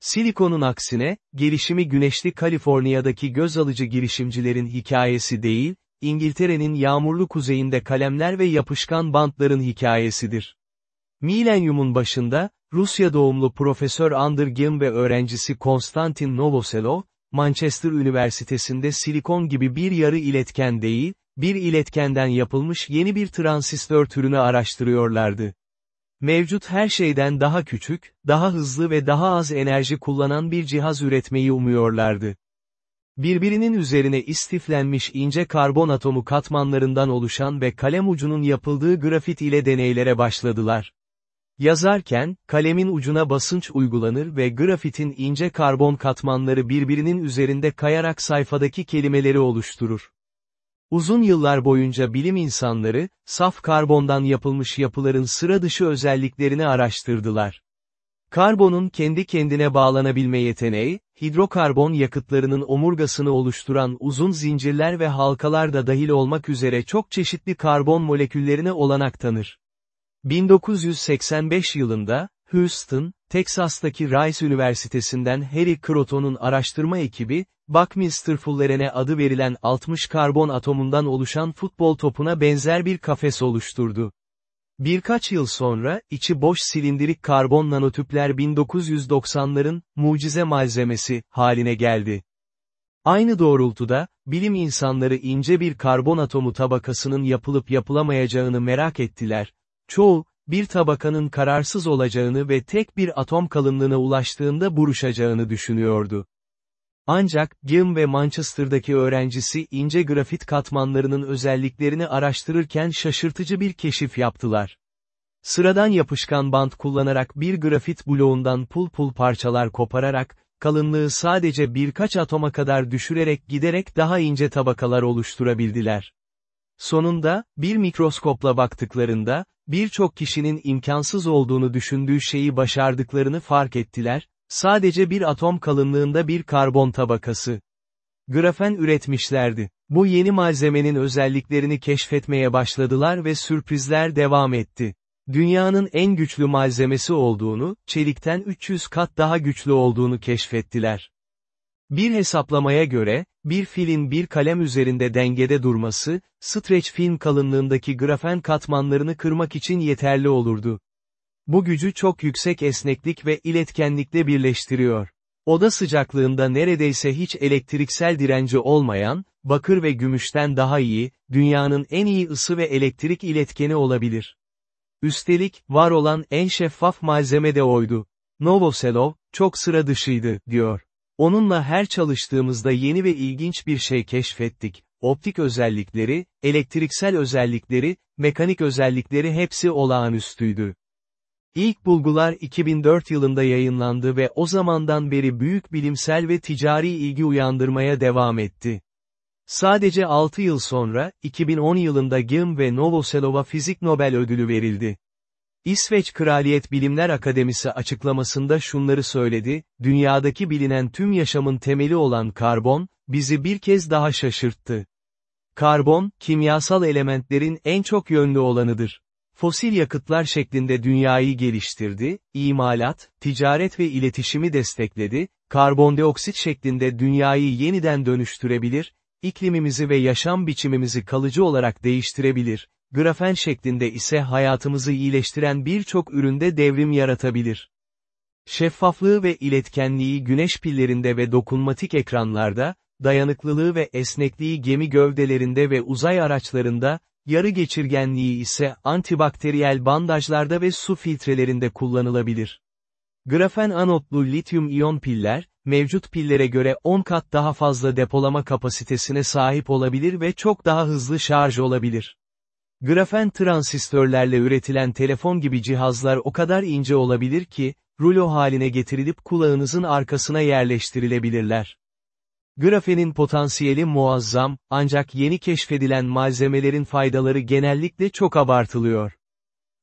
Silikonun aksine, gelişimi güneşli Kaliforniya'daki göz alıcı girişimcilerin hikayesi değil, İngiltere'nin yağmurlu kuzeyinde kalemler ve yapışkan bantların hikayesidir. Milenyumun başında, Rusya doğumlu Profesör Andergim ve öğrencisi Konstantin Novoselov, Manchester Üniversitesi'nde silikon gibi bir yarı iletken değil, bir iletkenden yapılmış yeni bir transistör türünü araştırıyorlardı. Mevcut her şeyden daha küçük, daha hızlı ve daha az enerji kullanan bir cihaz üretmeyi umuyorlardı. Birbirinin üzerine istiflenmiş ince karbon atomu katmanlarından oluşan ve kalem ucunun yapıldığı grafit ile deneylere başladılar. Yazarken, kalemin ucuna basınç uygulanır ve grafitin ince karbon katmanları birbirinin üzerinde kayarak sayfadaki kelimeleri oluşturur. Uzun yıllar boyunca bilim insanları, saf karbondan yapılmış yapıların sıra dışı özelliklerini araştırdılar. Karbonun kendi kendine bağlanabilme yeteneği, hidrokarbon yakıtlarının omurgasını oluşturan uzun zincirler ve halkalar da dahil olmak üzere çok çeşitli karbon moleküllerine olanak tanır. 1985 yılında, Houston, Teksas'taki Rice Üniversitesi'nden Harry Croton'un araştırma ekibi, Buckminster Fullerene adı verilen 60 karbon atomundan oluşan futbol topuna benzer bir kafes oluşturdu. Birkaç yıl sonra, içi boş silindirik karbon nanotüpler 1990'ların, mucize malzemesi, haline geldi. Aynı doğrultuda, bilim insanları ince bir karbon atomu tabakasının yapılıp yapılamayacağını merak ettiler. Çoğu, bir tabakanın kararsız olacağını ve tek bir atom kalınlığına ulaştığında buruşacağını düşünüyordu. Ancak, Gim ve Manchester'daki öğrencisi ince grafit katmanlarının özelliklerini araştırırken şaşırtıcı bir keşif yaptılar. Sıradan yapışkan bant kullanarak bir grafit bloğundan pul pul parçalar kopararak, kalınlığı sadece birkaç atoma kadar düşürerek giderek daha ince tabakalar oluşturabildiler. Sonunda, bir mikroskopla baktıklarında, birçok kişinin imkansız olduğunu düşündüğü şeyi başardıklarını fark ettiler, sadece bir atom kalınlığında bir karbon tabakası. Grafen üretmişlerdi. Bu yeni malzemenin özelliklerini keşfetmeye başladılar ve sürprizler devam etti. Dünyanın en güçlü malzemesi olduğunu, çelikten 300 kat daha güçlü olduğunu keşfettiler. Bir hesaplamaya göre, bir filin bir kalem üzerinde dengede durması, stretch film kalınlığındaki grafen katmanlarını kırmak için yeterli olurdu. Bu gücü çok yüksek esneklik ve iletkenlikle birleştiriyor. Oda sıcaklığında neredeyse hiç elektriksel direnci olmayan, bakır ve gümüşten daha iyi, dünyanın en iyi ısı ve elektrik iletkeni olabilir. Üstelik, var olan en şeffaf malzeme de oydu. Novoselov, çok sıra dışıydı, diyor. Onunla her çalıştığımızda yeni ve ilginç bir şey keşfettik. Optik özellikleri, elektriksel özellikleri, mekanik özellikleri hepsi olağanüstüydü. İlk bulgular 2004 yılında yayınlandı ve o zamandan beri büyük bilimsel ve ticari ilgi uyandırmaya devam etti. Sadece 6 yıl sonra, 2010 yılında Gim ve Novoselov'a Fizik Nobel ödülü verildi. İsveç Kraliyet Bilimler Akademisi açıklamasında şunları söyledi, dünyadaki bilinen tüm yaşamın temeli olan karbon, bizi bir kez daha şaşırttı. Karbon, kimyasal elementlerin en çok yönlü olanıdır. Fosil yakıtlar şeklinde dünyayı geliştirdi, imalat, ticaret ve iletişimi destekledi, karbondioksit şeklinde dünyayı yeniden dönüştürebilir, iklimimizi ve yaşam biçimimizi kalıcı olarak değiştirebilir, grafen şeklinde ise hayatımızı iyileştiren birçok üründe devrim yaratabilir. Şeffaflığı ve iletkenliği güneş pillerinde ve dokunmatik ekranlarda, dayanıklılığı ve esnekliği gemi gövdelerinde ve uzay araçlarında, yarı geçirgenliği ise antibakteriyel bandajlarda ve su filtrelerinde kullanılabilir. Grafen anotlu lityum iyon piller, mevcut pillere göre 10 kat daha fazla depolama kapasitesine sahip olabilir ve çok daha hızlı şarj olabilir. Grafen transistörlerle üretilen telefon gibi cihazlar o kadar ince olabilir ki, rulo haline getirilip kulağınızın arkasına yerleştirilebilirler. Grafenin potansiyeli muazzam, ancak yeni keşfedilen malzemelerin faydaları genellikle çok abartılıyor.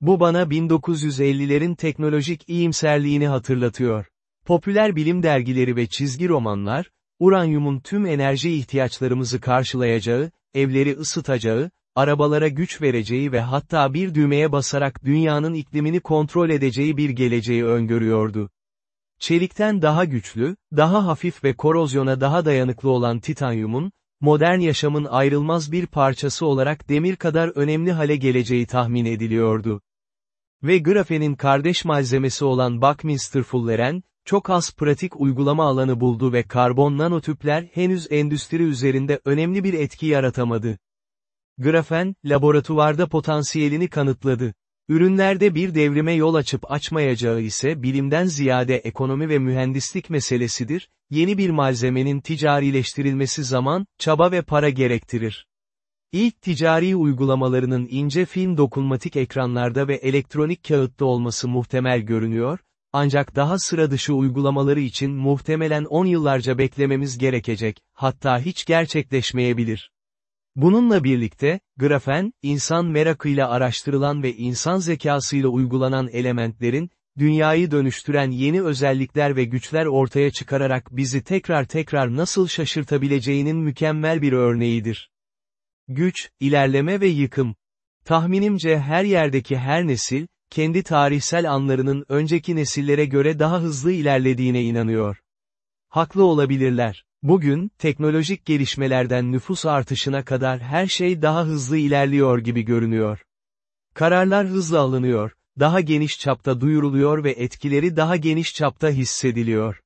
Bu bana 1950'lerin teknolojik iyimserliğini hatırlatıyor. Popüler bilim dergileri ve çizgi romanlar, uranyumun tüm enerji ihtiyaçlarımızı karşılayacağı, evleri ısıtacağı, arabalara güç vereceği ve hatta bir düğmeye basarak dünyanın iklimini kontrol edeceği bir geleceği öngörüyordu. Çelikten daha güçlü, daha hafif ve korozyona daha dayanıklı olan titanyumun, modern yaşamın ayrılmaz bir parçası olarak demir kadar önemli hale geleceği tahmin ediliyordu. Ve grafenin kardeş malzemesi olan Buckminster Fulleren, çok az pratik uygulama alanı buldu ve karbon nanotüpler henüz endüstri üzerinde önemli bir etki yaratamadı. Grafen, laboratuvarda potansiyelini kanıtladı. Ürünlerde bir devrime yol açıp açmayacağı ise bilimden ziyade ekonomi ve mühendislik meselesidir, yeni bir malzemenin ticarileştirilmesi zaman, çaba ve para gerektirir. İlk ticari uygulamalarının ince film dokunmatik ekranlarda ve elektronik kağıtta olması muhtemel görünüyor, ancak daha sıra dışı uygulamaları için muhtemelen 10 yıllarca beklememiz gerekecek, hatta hiç gerçekleşmeyebilir. Bununla birlikte, grafen, insan merakıyla araştırılan ve insan zekasıyla uygulanan elementlerin, dünyayı dönüştüren yeni özellikler ve güçler ortaya çıkararak bizi tekrar tekrar nasıl şaşırtabileceğinin mükemmel bir örneğidir. Güç, ilerleme ve yıkım. Tahminimce her yerdeki her nesil, kendi tarihsel anlarının önceki nesillere göre daha hızlı ilerlediğine inanıyor. Haklı olabilirler. Bugün, teknolojik gelişmelerden nüfus artışına kadar her şey daha hızlı ilerliyor gibi görünüyor. Kararlar hızlı alınıyor, daha geniş çapta duyuruluyor ve etkileri daha geniş çapta hissediliyor.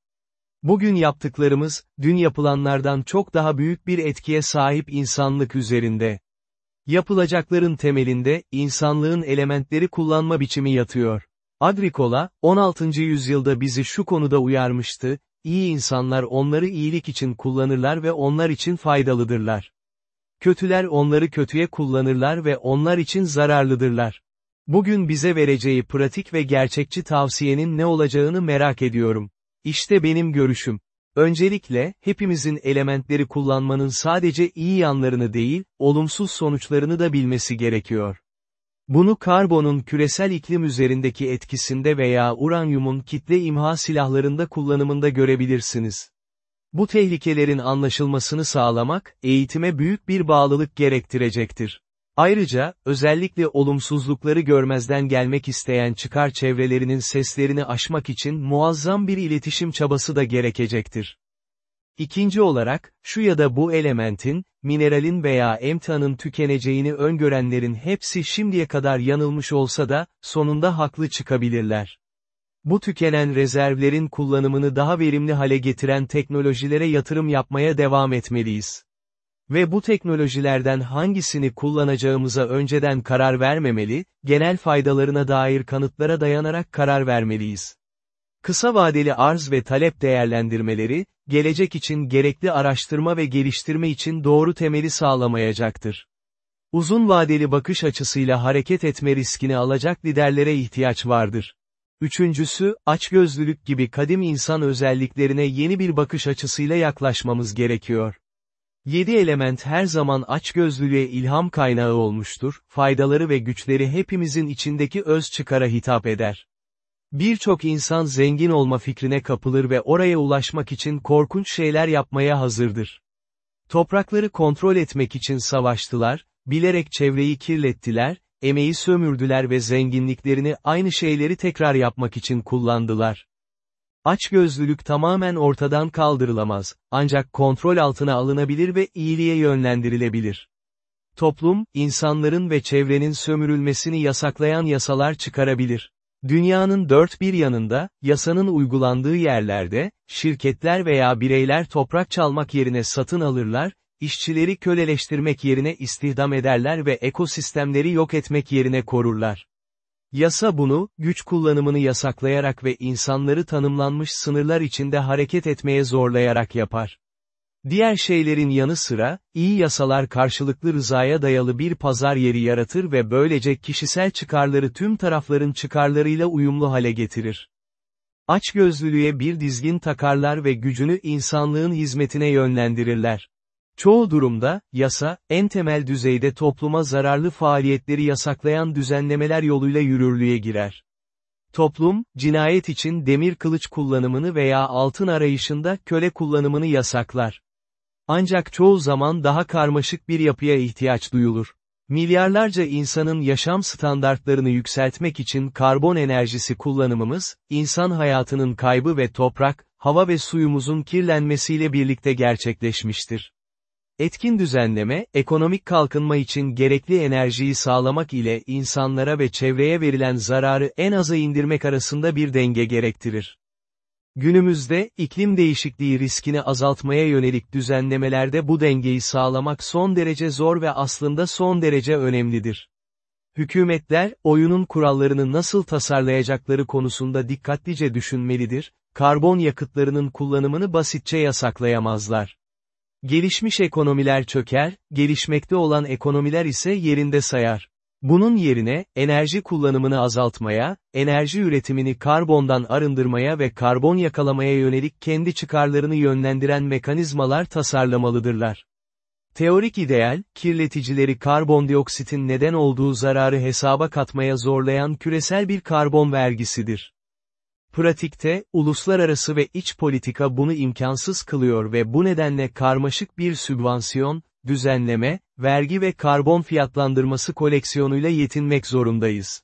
Bugün yaptıklarımız, dün yapılanlardan çok daha büyük bir etkiye sahip insanlık üzerinde. Yapılacakların temelinde, insanlığın elementleri kullanma biçimi yatıyor. Agricola, 16. yüzyılda bizi şu konuda uyarmıştı, İyi insanlar onları iyilik için kullanırlar ve onlar için faydalıdırlar. Kötüler onları kötüye kullanırlar ve onlar için zararlıdırlar. Bugün bize vereceği pratik ve gerçekçi tavsiyenin ne olacağını merak ediyorum. İşte benim görüşüm. Öncelikle, hepimizin elementleri kullanmanın sadece iyi yanlarını değil, olumsuz sonuçlarını da bilmesi gerekiyor. Bunu karbonun küresel iklim üzerindeki etkisinde veya uranyumun kitle imha silahlarında kullanımında görebilirsiniz. Bu tehlikelerin anlaşılmasını sağlamak, eğitime büyük bir bağlılık gerektirecektir. Ayrıca, özellikle olumsuzlukları görmezden gelmek isteyen çıkar çevrelerinin seslerini aşmak için muazzam bir iletişim çabası da gerekecektir. İkinci olarak, şu ya da bu elementin, mineralin veya emtianın tükeneceğini öngörenlerin hepsi şimdiye kadar yanılmış olsa da, sonunda haklı çıkabilirler. Bu tükenen rezervlerin kullanımını daha verimli hale getiren teknolojilere yatırım yapmaya devam etmeliyiz. Ve bu teknolojilerden hangisini kullanacağımıza önceden karar vermemeli, genel faydalarına dair kanıtlara dayanarak karar vermeliyiz. Kısa vadeli arz ve talep değerlendirmeleri, gelecek için gerekli araştırma ve geliştirme için doğru temeli sağlamayacaktır. Uzun vadeli bakış açısıyla hareket etme riskini alacak liderlere ihtiyaç vardır. Üçüncüsü, açgözlülük gibi kadim insan özelliklerine yeni bir bakış açısıyla yaklaşmamız gerekiyor. Yedi element her zaman açgözlülüğe ilham kaynağı olmuştur, faydaları ve güçleri hepimizin içindeki öz çıkara hitap eder. Birçok insan zengin olma fikrine kapılır ve oraya ulaşmak için korkunç şeyler yapmaya hazırdır. Toprakları kontrol etmek için savaştılar, bilerek çevreyi kirlettiler, emeği sömürdüler ve zenginliklerini aynı şeyleri tekrar yapmak için kullandılar. Açgözlülük tamamen ortadan kaldırılamaz, ancak kontrol altına alınabilir ve iyiliğe yönlendirilebilir. Toplum, insanların ve çevrenin sömürülmesini yasaklayan yasalar çıkarabilir. Dünyanın dört bir yanında, yasanın uygulandığı yerlerde, şirketler veya bireyler toprak çalmak yerine satın alırlar, işçileri köleleştirmek yerine istihdam ederler ve ekosistemleri yok etmek yerine korurlar. Yasa bunu, güç kullanımını yasaklayarak ve insanları tanımlanmış sınırlar içinde hareket etmeye zorlayarak yapar. Diğer şeylerin yanı sıra, iyi yasalar karşılıklı rızaya dayalı bir pazar yeri yaratır ve böylece kişisel çıkarları tüm tarafların çıkarlarıyla uyumlu hale getirir. Açgözlülüğe bir dizgin takarlar ve gücünü insanlığın hizmetine yönlendirirler. Çoğu durumda, yasa, en temel düzeyde topluma zararlı faaliyetleri yasaklayan düzenlemeler yoluyla yürürlüğe girer. Toplum, cinayet için demir kılıç kullanımını veya altın arayışında köle kullanımını yasaklar. Ancak çoğu zaman daha karmaşık bir yapıya ihtiyaç duyulur. Milyarlarca insanın yaşam standartlarını yükseltmek için karbon enerjisi kullanımımız, insan hayatının kaybı ve toprak, hava ve suyumuzun kirlenmesiyle birlikte gerçekleşmiştir. Etkin düzenleme, ekonomik kalkınma için gerekli enerjiyi sağlamak ile insanlara ve çevreye verilen zararı en aza indirmek arasında bir denge gerektirir. Günümüzde, iklim değişikliği riskini azaltmaya yönelik düzenlemelerde bu dengeyi sağlamak son derece zor ve aslında son derece önemlidir. Hükümetler, oyunun kurallarını nasıl tasarlayacakları konusunda dikkatlice düşünmelidir, karbon yakıtlarının kullanımını basitçe yasaklayamazlar. Gelişmiş ekonomiler çöker, gelişmekte olan ekonomiler ise yerinde sayar. Bunun yerine, enerji kullanımını azaltmaya, enerji üretimini karbondan arındırmaya ve karbon yakalamaya yönelik kendi çıkarlarını yönlendiren mekanizmalar tasarlamalıdırlar. Teorik ideal, kirleticileri karbondioksitin neden olduğu zararı hesaba katmaya zorlayan küresel bir karbon vergisidir. Pratikte, uluslararası ve iç politika bunu imkansız kılıyor ve bu nedenle karmaşık bir sübvansiyon, düzenleme, vergi ve karbon fiyatlandırması koleksiyonuyla yetinmek zorundayız.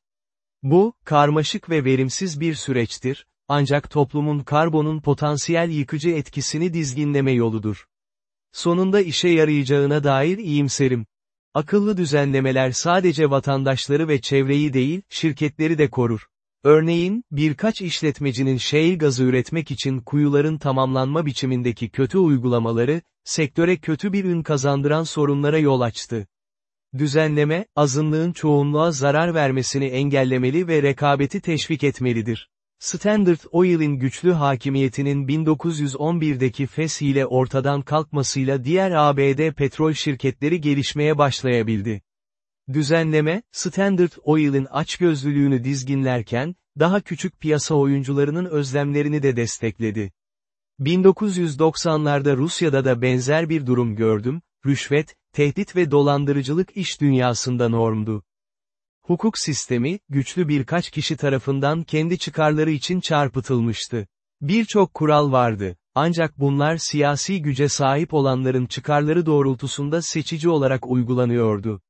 Bu, karmaşık ve verimsiz bir süreçtir, ancak toplumun karbonun potansiyel yıkıcı etkisini dizginleme yoludur. Sonunda işe yarayacağına dair iyimserim. Akıllı düzenlemeler sadece vatandaşları ve çevreyi değil, şirketleri de korur. Örneğin, birkaç işletmecinin shale gazı üretmek için kuyuların tamamlanma biçimindeki kötü uygulamaları, sektöre kötü bir ün kazandıran sorunlara yol açtı. Düzenleme, azınlığın çoğunluğa zarar vermesini engellemeli ve rekabeti teşvik etmelidir. Standard Oil'in güçlü hakimiyetinin 1911'deki feshiyle ortadan kalkmasıyla diğer ABD petrol şirketleri gelişmeye başlayabildi. Düzenleme, Standard Oil'in açgözlülüğünü dizginlerken, daha küçük piyasa oyuncularının özlemlerini de destekledi. 1990'larda Rusya'da da benzer bir durum gördüm, rüşvet, tehdit ve dolandırıcılık iş dünyasında normdu. Hukuk sistemi, güçlü birkaç kişi tarafından kendi çıkarları için çarpıtılmıştı. Birçok kural vardı, ancak bunlar siyasi güce sahip olanların çıkarları doğrultusunda seçici olarak uygulanıyordu.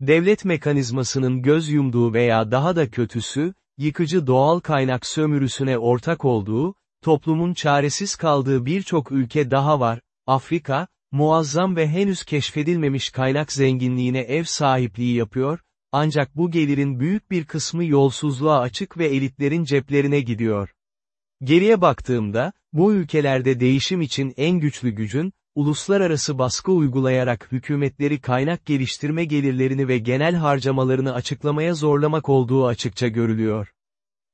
Devlet mekanizmasının göz yumduğu veya daha da kötüsü, yıkıcı doğal kaynak sömürüsüne ortak olduğu, toplumun çaresiz kaldığı birçok ülke daha var, Afrika, muazzam ve henüz keşfedilmemiş kaynak zenginliğine ev sahipliği yapıyor, ancak bu gelirin büyük bir kısmı yolsuzluğa açık ve elitlerin ceplerine gidiyor. Geriye baktığımda, bu ülkelerde değişim için en güçlü gücün, uluslararası baskı uygulayarak hükümetleri kaynak geliştirme gelirlerini ve genel harcamalarını açıklamaya zorlamak olduğu açıkça görülüyor.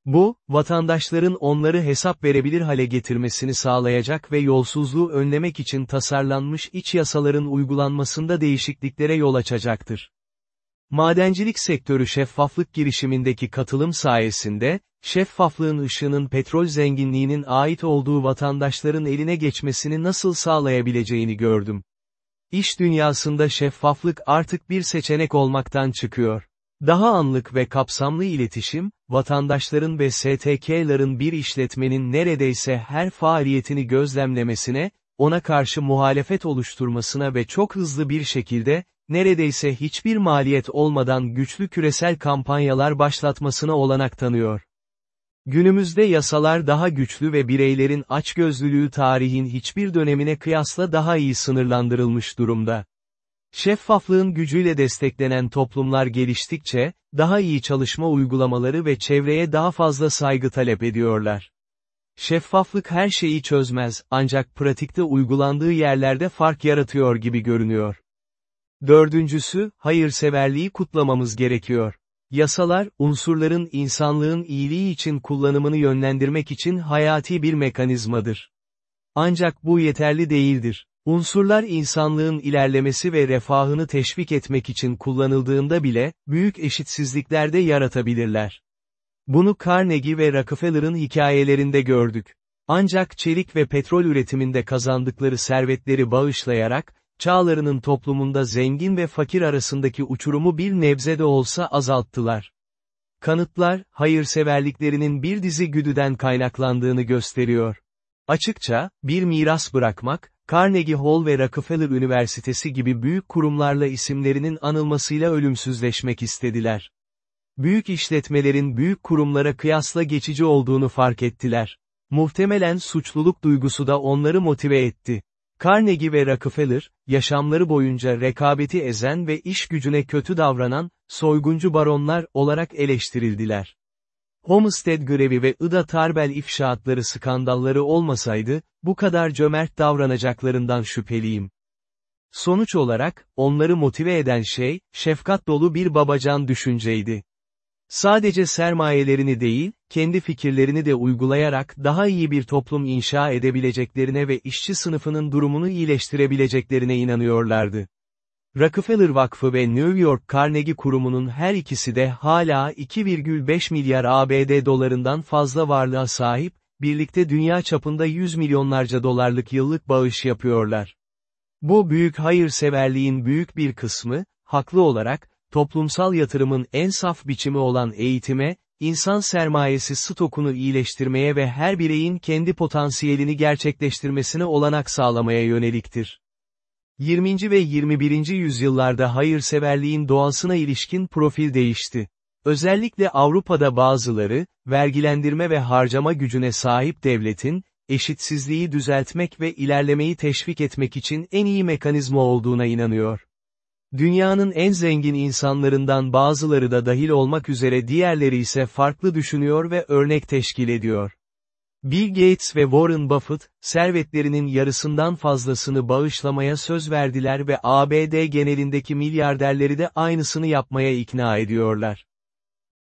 Bu, vatandaşların onları hesap verebilir hale getirmesini sağlayacak ve yolsuzluğu önlemek için tasarlanmış iç yasaların uygulanmasında değişikliklere yol açacaktır. Madencilik sektörü şeffaflık girişimindeki katılım sayesinde, şeffaflığın ışığının petrol zenginliğinin ait olduğu vatandaşların eline geçmesini nasıl sağlayabileceğini gördüm. İş dünyasında şeffaflık artık bir seçenek olmaktan çıkıyor. Daha anlık ve kapsamlı iletişim, vatandaşların ve STK'ların bir işletmenin neredeyse her faaliyetini gözlemlemesine, ona karşı muhalefet oluşturmasına ve çok hızlı bir şekilde, neredeyse hiçbir maliyet olmadan güçlü küresel kampanyalar başlatmasına olanak tanıyor. Günümüzde yasalar daha güçlü ve bireylerin açgözlülüğü tarihin hiçbir dönemine kıyasla daha iyi sınırlandırılmış durumda. Şeffaflığın gücüyle desteklenen toplumlar geliştikçe, daha iyi çalışma uygulamaları ve çevreye daha fazla saygı talep ediyorlar. Şeffaflık her şeyi çözmez, ancak pratikte uygulandığı yerlerde fark yaratıyor gibi görünüyor. Dördüncüsü, hayırseverliği kutlamamız gerekiyor. Yasalar, unsurların insanlığın iyiliği için kullanımını yönlendirmek için hayati bir mekanizmadır. Ancak bu yeterli değildir. Unsurlar insanlığın ilerlemesi ve refahını teşvik etmek için kullanıldığında bile, büyük eşitsizlikler de yaratabilirler. Bunu Carnegie ve Rockefeller'ın hikayelerinde gördük. Ancak çelik ve petrol üretiminde kazandıkları servetleri bağışlayarak, çağlarının toplumunda zengin ve fakir arasındaki uçurumu bir nebze de olsa azalttılar. Kanıtlar, hayırseverliklerinin bir dizi güdüden kaynaklandığını gösteriyor. Açıkça, bir miras bırakmak, Carnegie Hall ve Rockefeller Üniversitesi gibi büyük kurumlarla isimlerinin anılmasıyla ölümsüzleşmek istediler. Büyük işletmelerin büyük kurumlara kıyasla geçici olduğunu fark ettiler. Muhtemelen suçluluk duygusu da onları motive etti. Carnegie ve Rockefeller, yaşamları boyunca rekabeti ezen ve iş gücüne kötü davranan, soyguncu baronlar olarak eleştirildiler. Homestead grevi ve Ida Tarbell ifşaatları skandalları olmasaydı, bu kadar cömert davranacaklarından şüpheliyim. Sonuç olarak, onları motive eden şey, şefkat dolu bir babacan düşünceydi. Sadece sermayelerini değil, kendi fikirlerini de uygulayarak daha iyi bir toplum inşa edebileceklerine ve işçi sınıfının durumunu iyileştirebileceklerine inanıyorlardı. Rockefeller Vakfı ve New York Carnegie Kurumu'nun her ikisi de hala 2,5 milyar ABD dolarından fazla varlığa sahip, birlikte dünya çapında 100 milyonlarca dolarlık yıllık bağış yapıyorlar. Bu büyük hayırseverliğin büyük bir kısmı, haklı olarak, toplumsal yatırımın en saf biçimi olan eğitime, insan sermayesi stokunu iyileştirmeye ve her bireyin kendi potansiyelini gerçekleştirmesine olanak sağlamaya yöneliktir. 20. ve 21. yüzyıllarda hayırseverliğin doğasına ilişkin profil değişti. Özellikle Avrupa'da bazıları, vergilendirme ve harcama gücüne sahip devletin, eşitsizliği düzeltmek ve ilerlemeyi teşvik etmek için en iyi mekanizma olduğuna inanıyor. Dünyanın en zengin insanlarından bazıları da dahil olmak üzere diğerleri ise farklı düşünüyor ve örnek teşkil ediyor. Bill Gates ve Warren Buffett, servetlerinin yarısından fazlasını bağışlamaya söz verdiler ve ABD genelindeki milyarderleri de aynısını yapmaya ikna ediyorlar.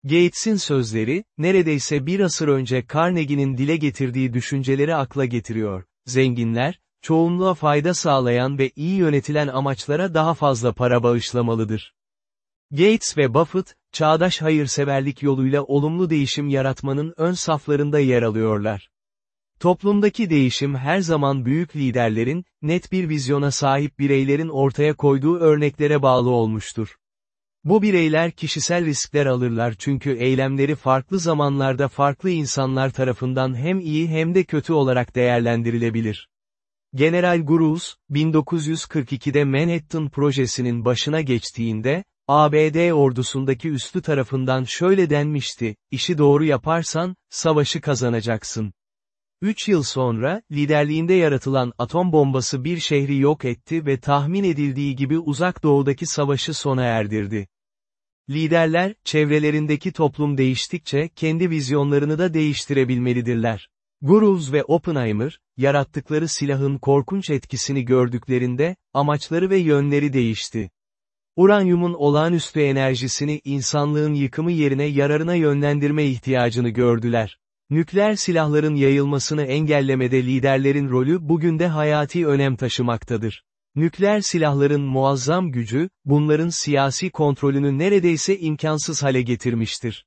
Gates'in sözleri, neredeyse bir asır önce Carnegie'nin dile getirdiği düşünceleri akla getiriyor. Zenginler, çoğunluğa fayda sağlayan ve iyi yönetilen amaçlara daha fazla para bağışlamalıdır. Gates ve Buffett, çağdaş hayırseverlik yoluyla olumlu değişim yaratmanın ön saflarında yer alıyorlar. Toplumdaki değişim her zaman büyük liderlerin, net bir vizyona sahip bireylerin ortaya koyduğu örneklere bağlı olmuştur. Bu bireyler kişisel riskler alırlar çünkü eylemleri farklı zamanlarda farklı insanlar tarafından hem iyi hem de kötü olarak değerlendirilebilir. General Guruz, 1942'de Manhattan projesinin başına geçtiğinde, ABD ordusundaki üstü tarafından şöyle denmişti, işi doğru yaparsan, savaşı kazanacaksın. Üç yıl sonra, liderliğinde yaratılan atom bombası bir şehri yok etti ve tahmin edildiği gibi uzak doğudaki savaşı sona erdirdi. Liderler, çevrelerindeki toplum değiştikçe kendi vizyonlarını da değiştirebilmelidirler. Guruz ve Oppenheimer, yarattıkları silahın korkunç etkisini gördüklerinde, amaçları ve yönleri değişti. Uranyumun olağanüstü enerjisini insanlığın yıkımı yerine yararına yönlendirme ihtiyacını gördüler. Nükleer silahların yayılmasını engellemede liderlerin rolü bugün de hayati önem taşımaktadır. Nükleer silahların muazzam gücü, bunların siyasi kontrolünü neredeyse imkansız hale getirmiştir.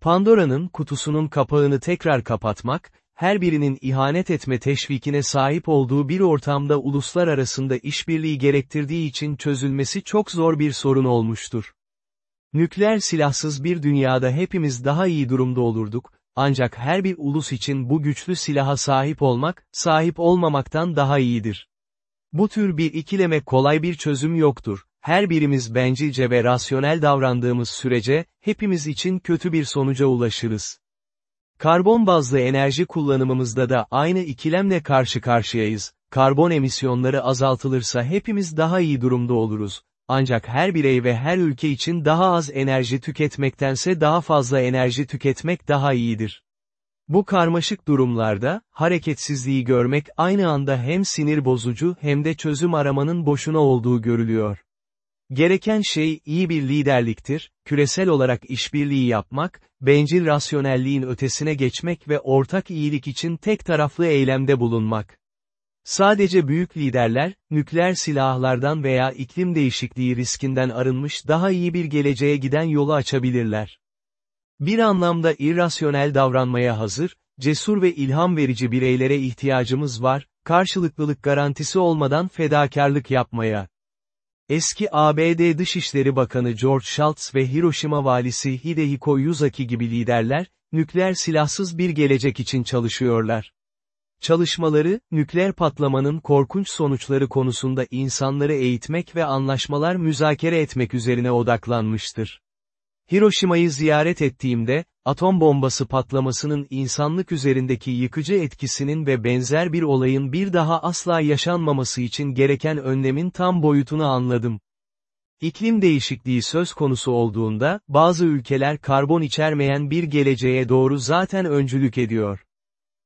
Pandora'nın kutusunun kapağını tekrar kapatmak, her birinin ihanet etme teşvikine sahip olduğu bir ortamda uluslar arasında işbirliği gerektirdiği için çözülmesi çok zor bir sorun olmuştur. Nükleer silahsız bir dünyada hepimiz daha iyi durumda olurduk, ancak her bir ulus için bu güçlü silaha sahip olmak, sahip olmamaktan daha iyidir. Bu tür bir ikileme kolay bir çözüm yoktur. Her birimiz bencilce ve rasyonel davrandığımız sürece, hepimiz için kötü bir sonuca ulaşırız. Karbon bazlı enerji kullanımımızda da aynı ikilemle karşı karşıyayız. Karbon emisyonları azaltılırsa hepimiz daha iyi durumda oluruz. Ancak her birey ve her ülke için daha az enerji tüketmektense daha fazla enerji tüketmek daha iyidir. Bu karmaşık durumlarda, hareketsizliği görmek aynı anda hem sinir bozucu hem de çözüm aramanın boşuna olduğu görülüyor. Gereken şey iyi bir liderliktir, küresel olarak işbirliği yapmak, bencil rasyonelliğin ötesine geçmek ve ortak iyilik için tek taraflı eylemde bulunmak. Sadece büyük liderler, nükleer silahlardan veya iklim değişikliği riskinden arınmış daha iyi bir geleceğe giden yolu açabilirler. Bir anlamda irrasyonel davranmaya hazır, cesur ve ilham verici bireylere ihtiyacımız var, karşılıklılık garantisi olmadan fedakarlık yapmaya. Eski ABD Dışişleri Bakanı George Shultz ve Hiroşima valisi Hidehiko Yuzaki gibi liderler, nükleer silahsız bir gelecek için çalışıyorlar. Çalışmaları, nükleer patlamanın korkunç sonuçları konusunda insanları eğitmek ve anlaşmalar müzakere etmek üzerine odaklanmıştır. Hiroşima'yı ziyaret ettiğimde, atom bombası patlamasının insanlık üzerindeki yıkıcı etkisinin ve benzer bir olayın bir daha asla yaşanmaması için gereken önlemin tam boyutunu anladım. İklim değişikliği söz konusu olduğunda, bazı ülkeler karbon içermeyen bir geleceğe doğru zaten öncülük ediyor.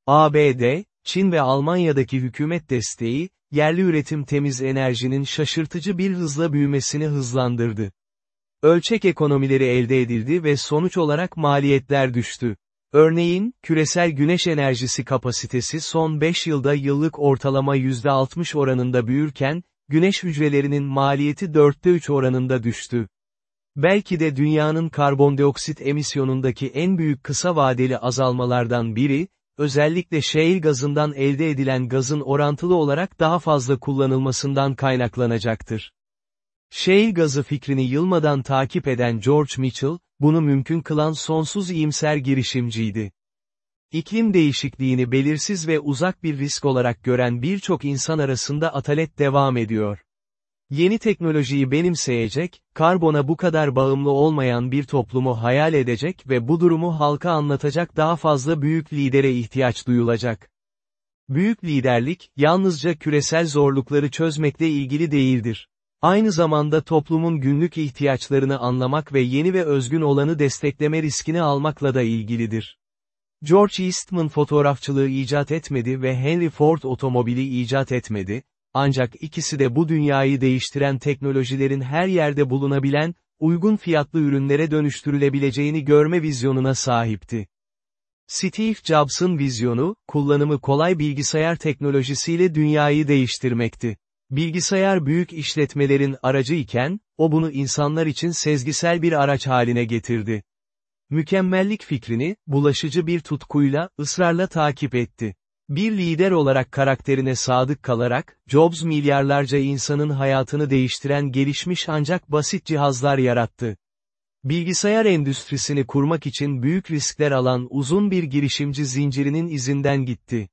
ABD, Çin ve Almanya'daki hükümet desteği, yerli üretim temiz enerjinin şaşırtıcı bir hızla büyümesini hızlandırdı. Ölçek ekonomileri elde edildi ve sonuç olarak maliyetler düştü. Örneğin, küresel güneş enerjisi kapasitesi son 5 yılda yıllık ortalama %60 oranında büyürken, güneş hücrelerinin maliyeti 4'te 3 oranında düştü. Belki de dünyanın karbondioksit emisyonundaki en büyük kısa vadeli azalmalardan biri, özellikle shale gazından elde edilen gazın orantılı olarak daha fazla kullanılmasından kaynaklanacaktır. Shale gazı fikrini yılmadan takip eden George Mitchell, bunu mümkün kılan sonsuz iyimser girişimciydi. İklim değişikliğini belirsiz ve uzak bir risk olarak gören birçok insan arasında atalet devam ediyor. Yeni teknolojiyi benimseyecek, karbona bu kadar bağımlı olmayan bir toplumu hayal edecek ve bu durumu halka anlatacak daha fazla büyük lidere ihtiyaç duyulacak. Büyük liderlik, yalnızca küresel zorlukları çözmekle ilgili değildir. Aynı zamanda toplumun günlük ihtiyaçlarını anlamak ve yeni ve özgün olanı destekleme riskini almakla da ilgilidir. George Eastman fotoğrafçılığı icat etmedi ve Henry Ford otomobili icat etmedi, ancak ikisi de bu dünyayı değiştiren teknolojilerin her yerde bulunabilen, uygun fiyatlı ürünlere dönüştürülebileceğini görme vizyonuna sahipti. Steve Jobs'ın vizyonu, kullanımı kolay bilgisayar teknolojisiyle dünyayı değiştirmekti. Bilgisayar büyük işletmelerin aracı iken, o bunu insanlar için sezgisel bir araç haline getirdi. Mükemmellik fikrini, bulaşıcı bir tutkuyla, ısrarla takip etti. Bir lider olarak karakterine sadık kalarak, Jobs milyarlarca insanın hayatını değiştiren gelişmiş ancak basit cihazlar yarattı. Bilgisayar endüstrisini kurmak için büyük riskler alan uzun bir girişimci zincirinin izinden gitti.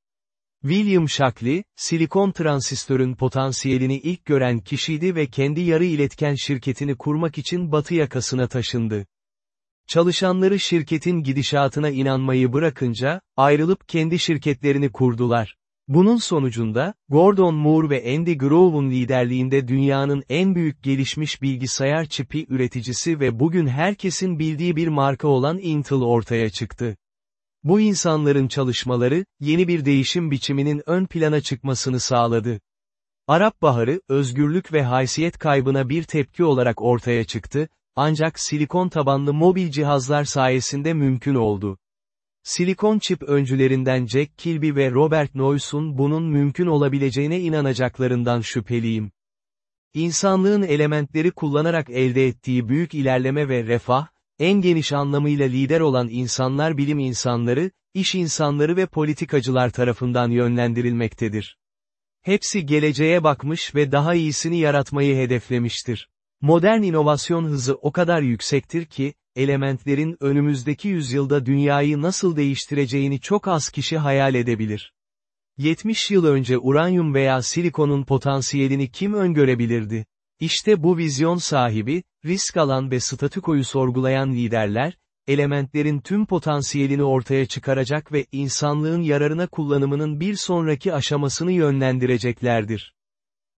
William Shockley, silikon transistörün potansiyelini ilk gören kişiydi ve kendi yarı iletken şirketini kurmak için batı yakasına taşındı. Çalışanları şirketin gidişatına inanmayı bırakınca, ayrılıp kendi şirketlerini kurdular. Bunun sonucunda, Gordon Moore ve Andy Grove'un liderliğinde dünyanın en büyük gelişmiş bilgisayar çipi üreticisi ve bugün herkesin bildiği bir marka olan Intel ortaya çıktı. Bu insanların çalışmaları, yeni bir değişim biçiminin ön plana çıkmasını sağladı. Arap Baharı, özgürlük ve haysiyet kaybına bir tepki olarak ortaya çıktı, ancak silikon tabanlı mobil cihazlar sayesinde mümkün oldu. Silikon çip öncülerinden Jack Kilby ve Robert Noyce'un bunun mümkün olabileceğine inanacaklarından şüpheliyim. İnsanlığın elementleri kullanarak elde ettiği büyük ilerleme ve refah, en geniş anlamıyla lider olan insanlar bilim insanları, iş insanları ve politikacılar tarafından yönlendirilmektedir. Hepsi geleceğe bakmış ve daha iyisini yaratmayı hedeflemiştir. Modern inovasyon hızı o kadar yüksektir ki, elementlerin önümüzdeki yüzyılda dünyayı nasıl değiştireceğini çok az kişi hayal edebilir. 70 yıl önce uranyum veya silikonun potansiyelini kim öngörebilirdi? İşte bu vizyon sahibi, risk alan ve statükoyu sorgulayan liderler, elementlerin tüm potansiyelini ortaya çıkaracak ve insanlığın yararına kullanımının bir sonraki aşamasını yönlendireceklerdir.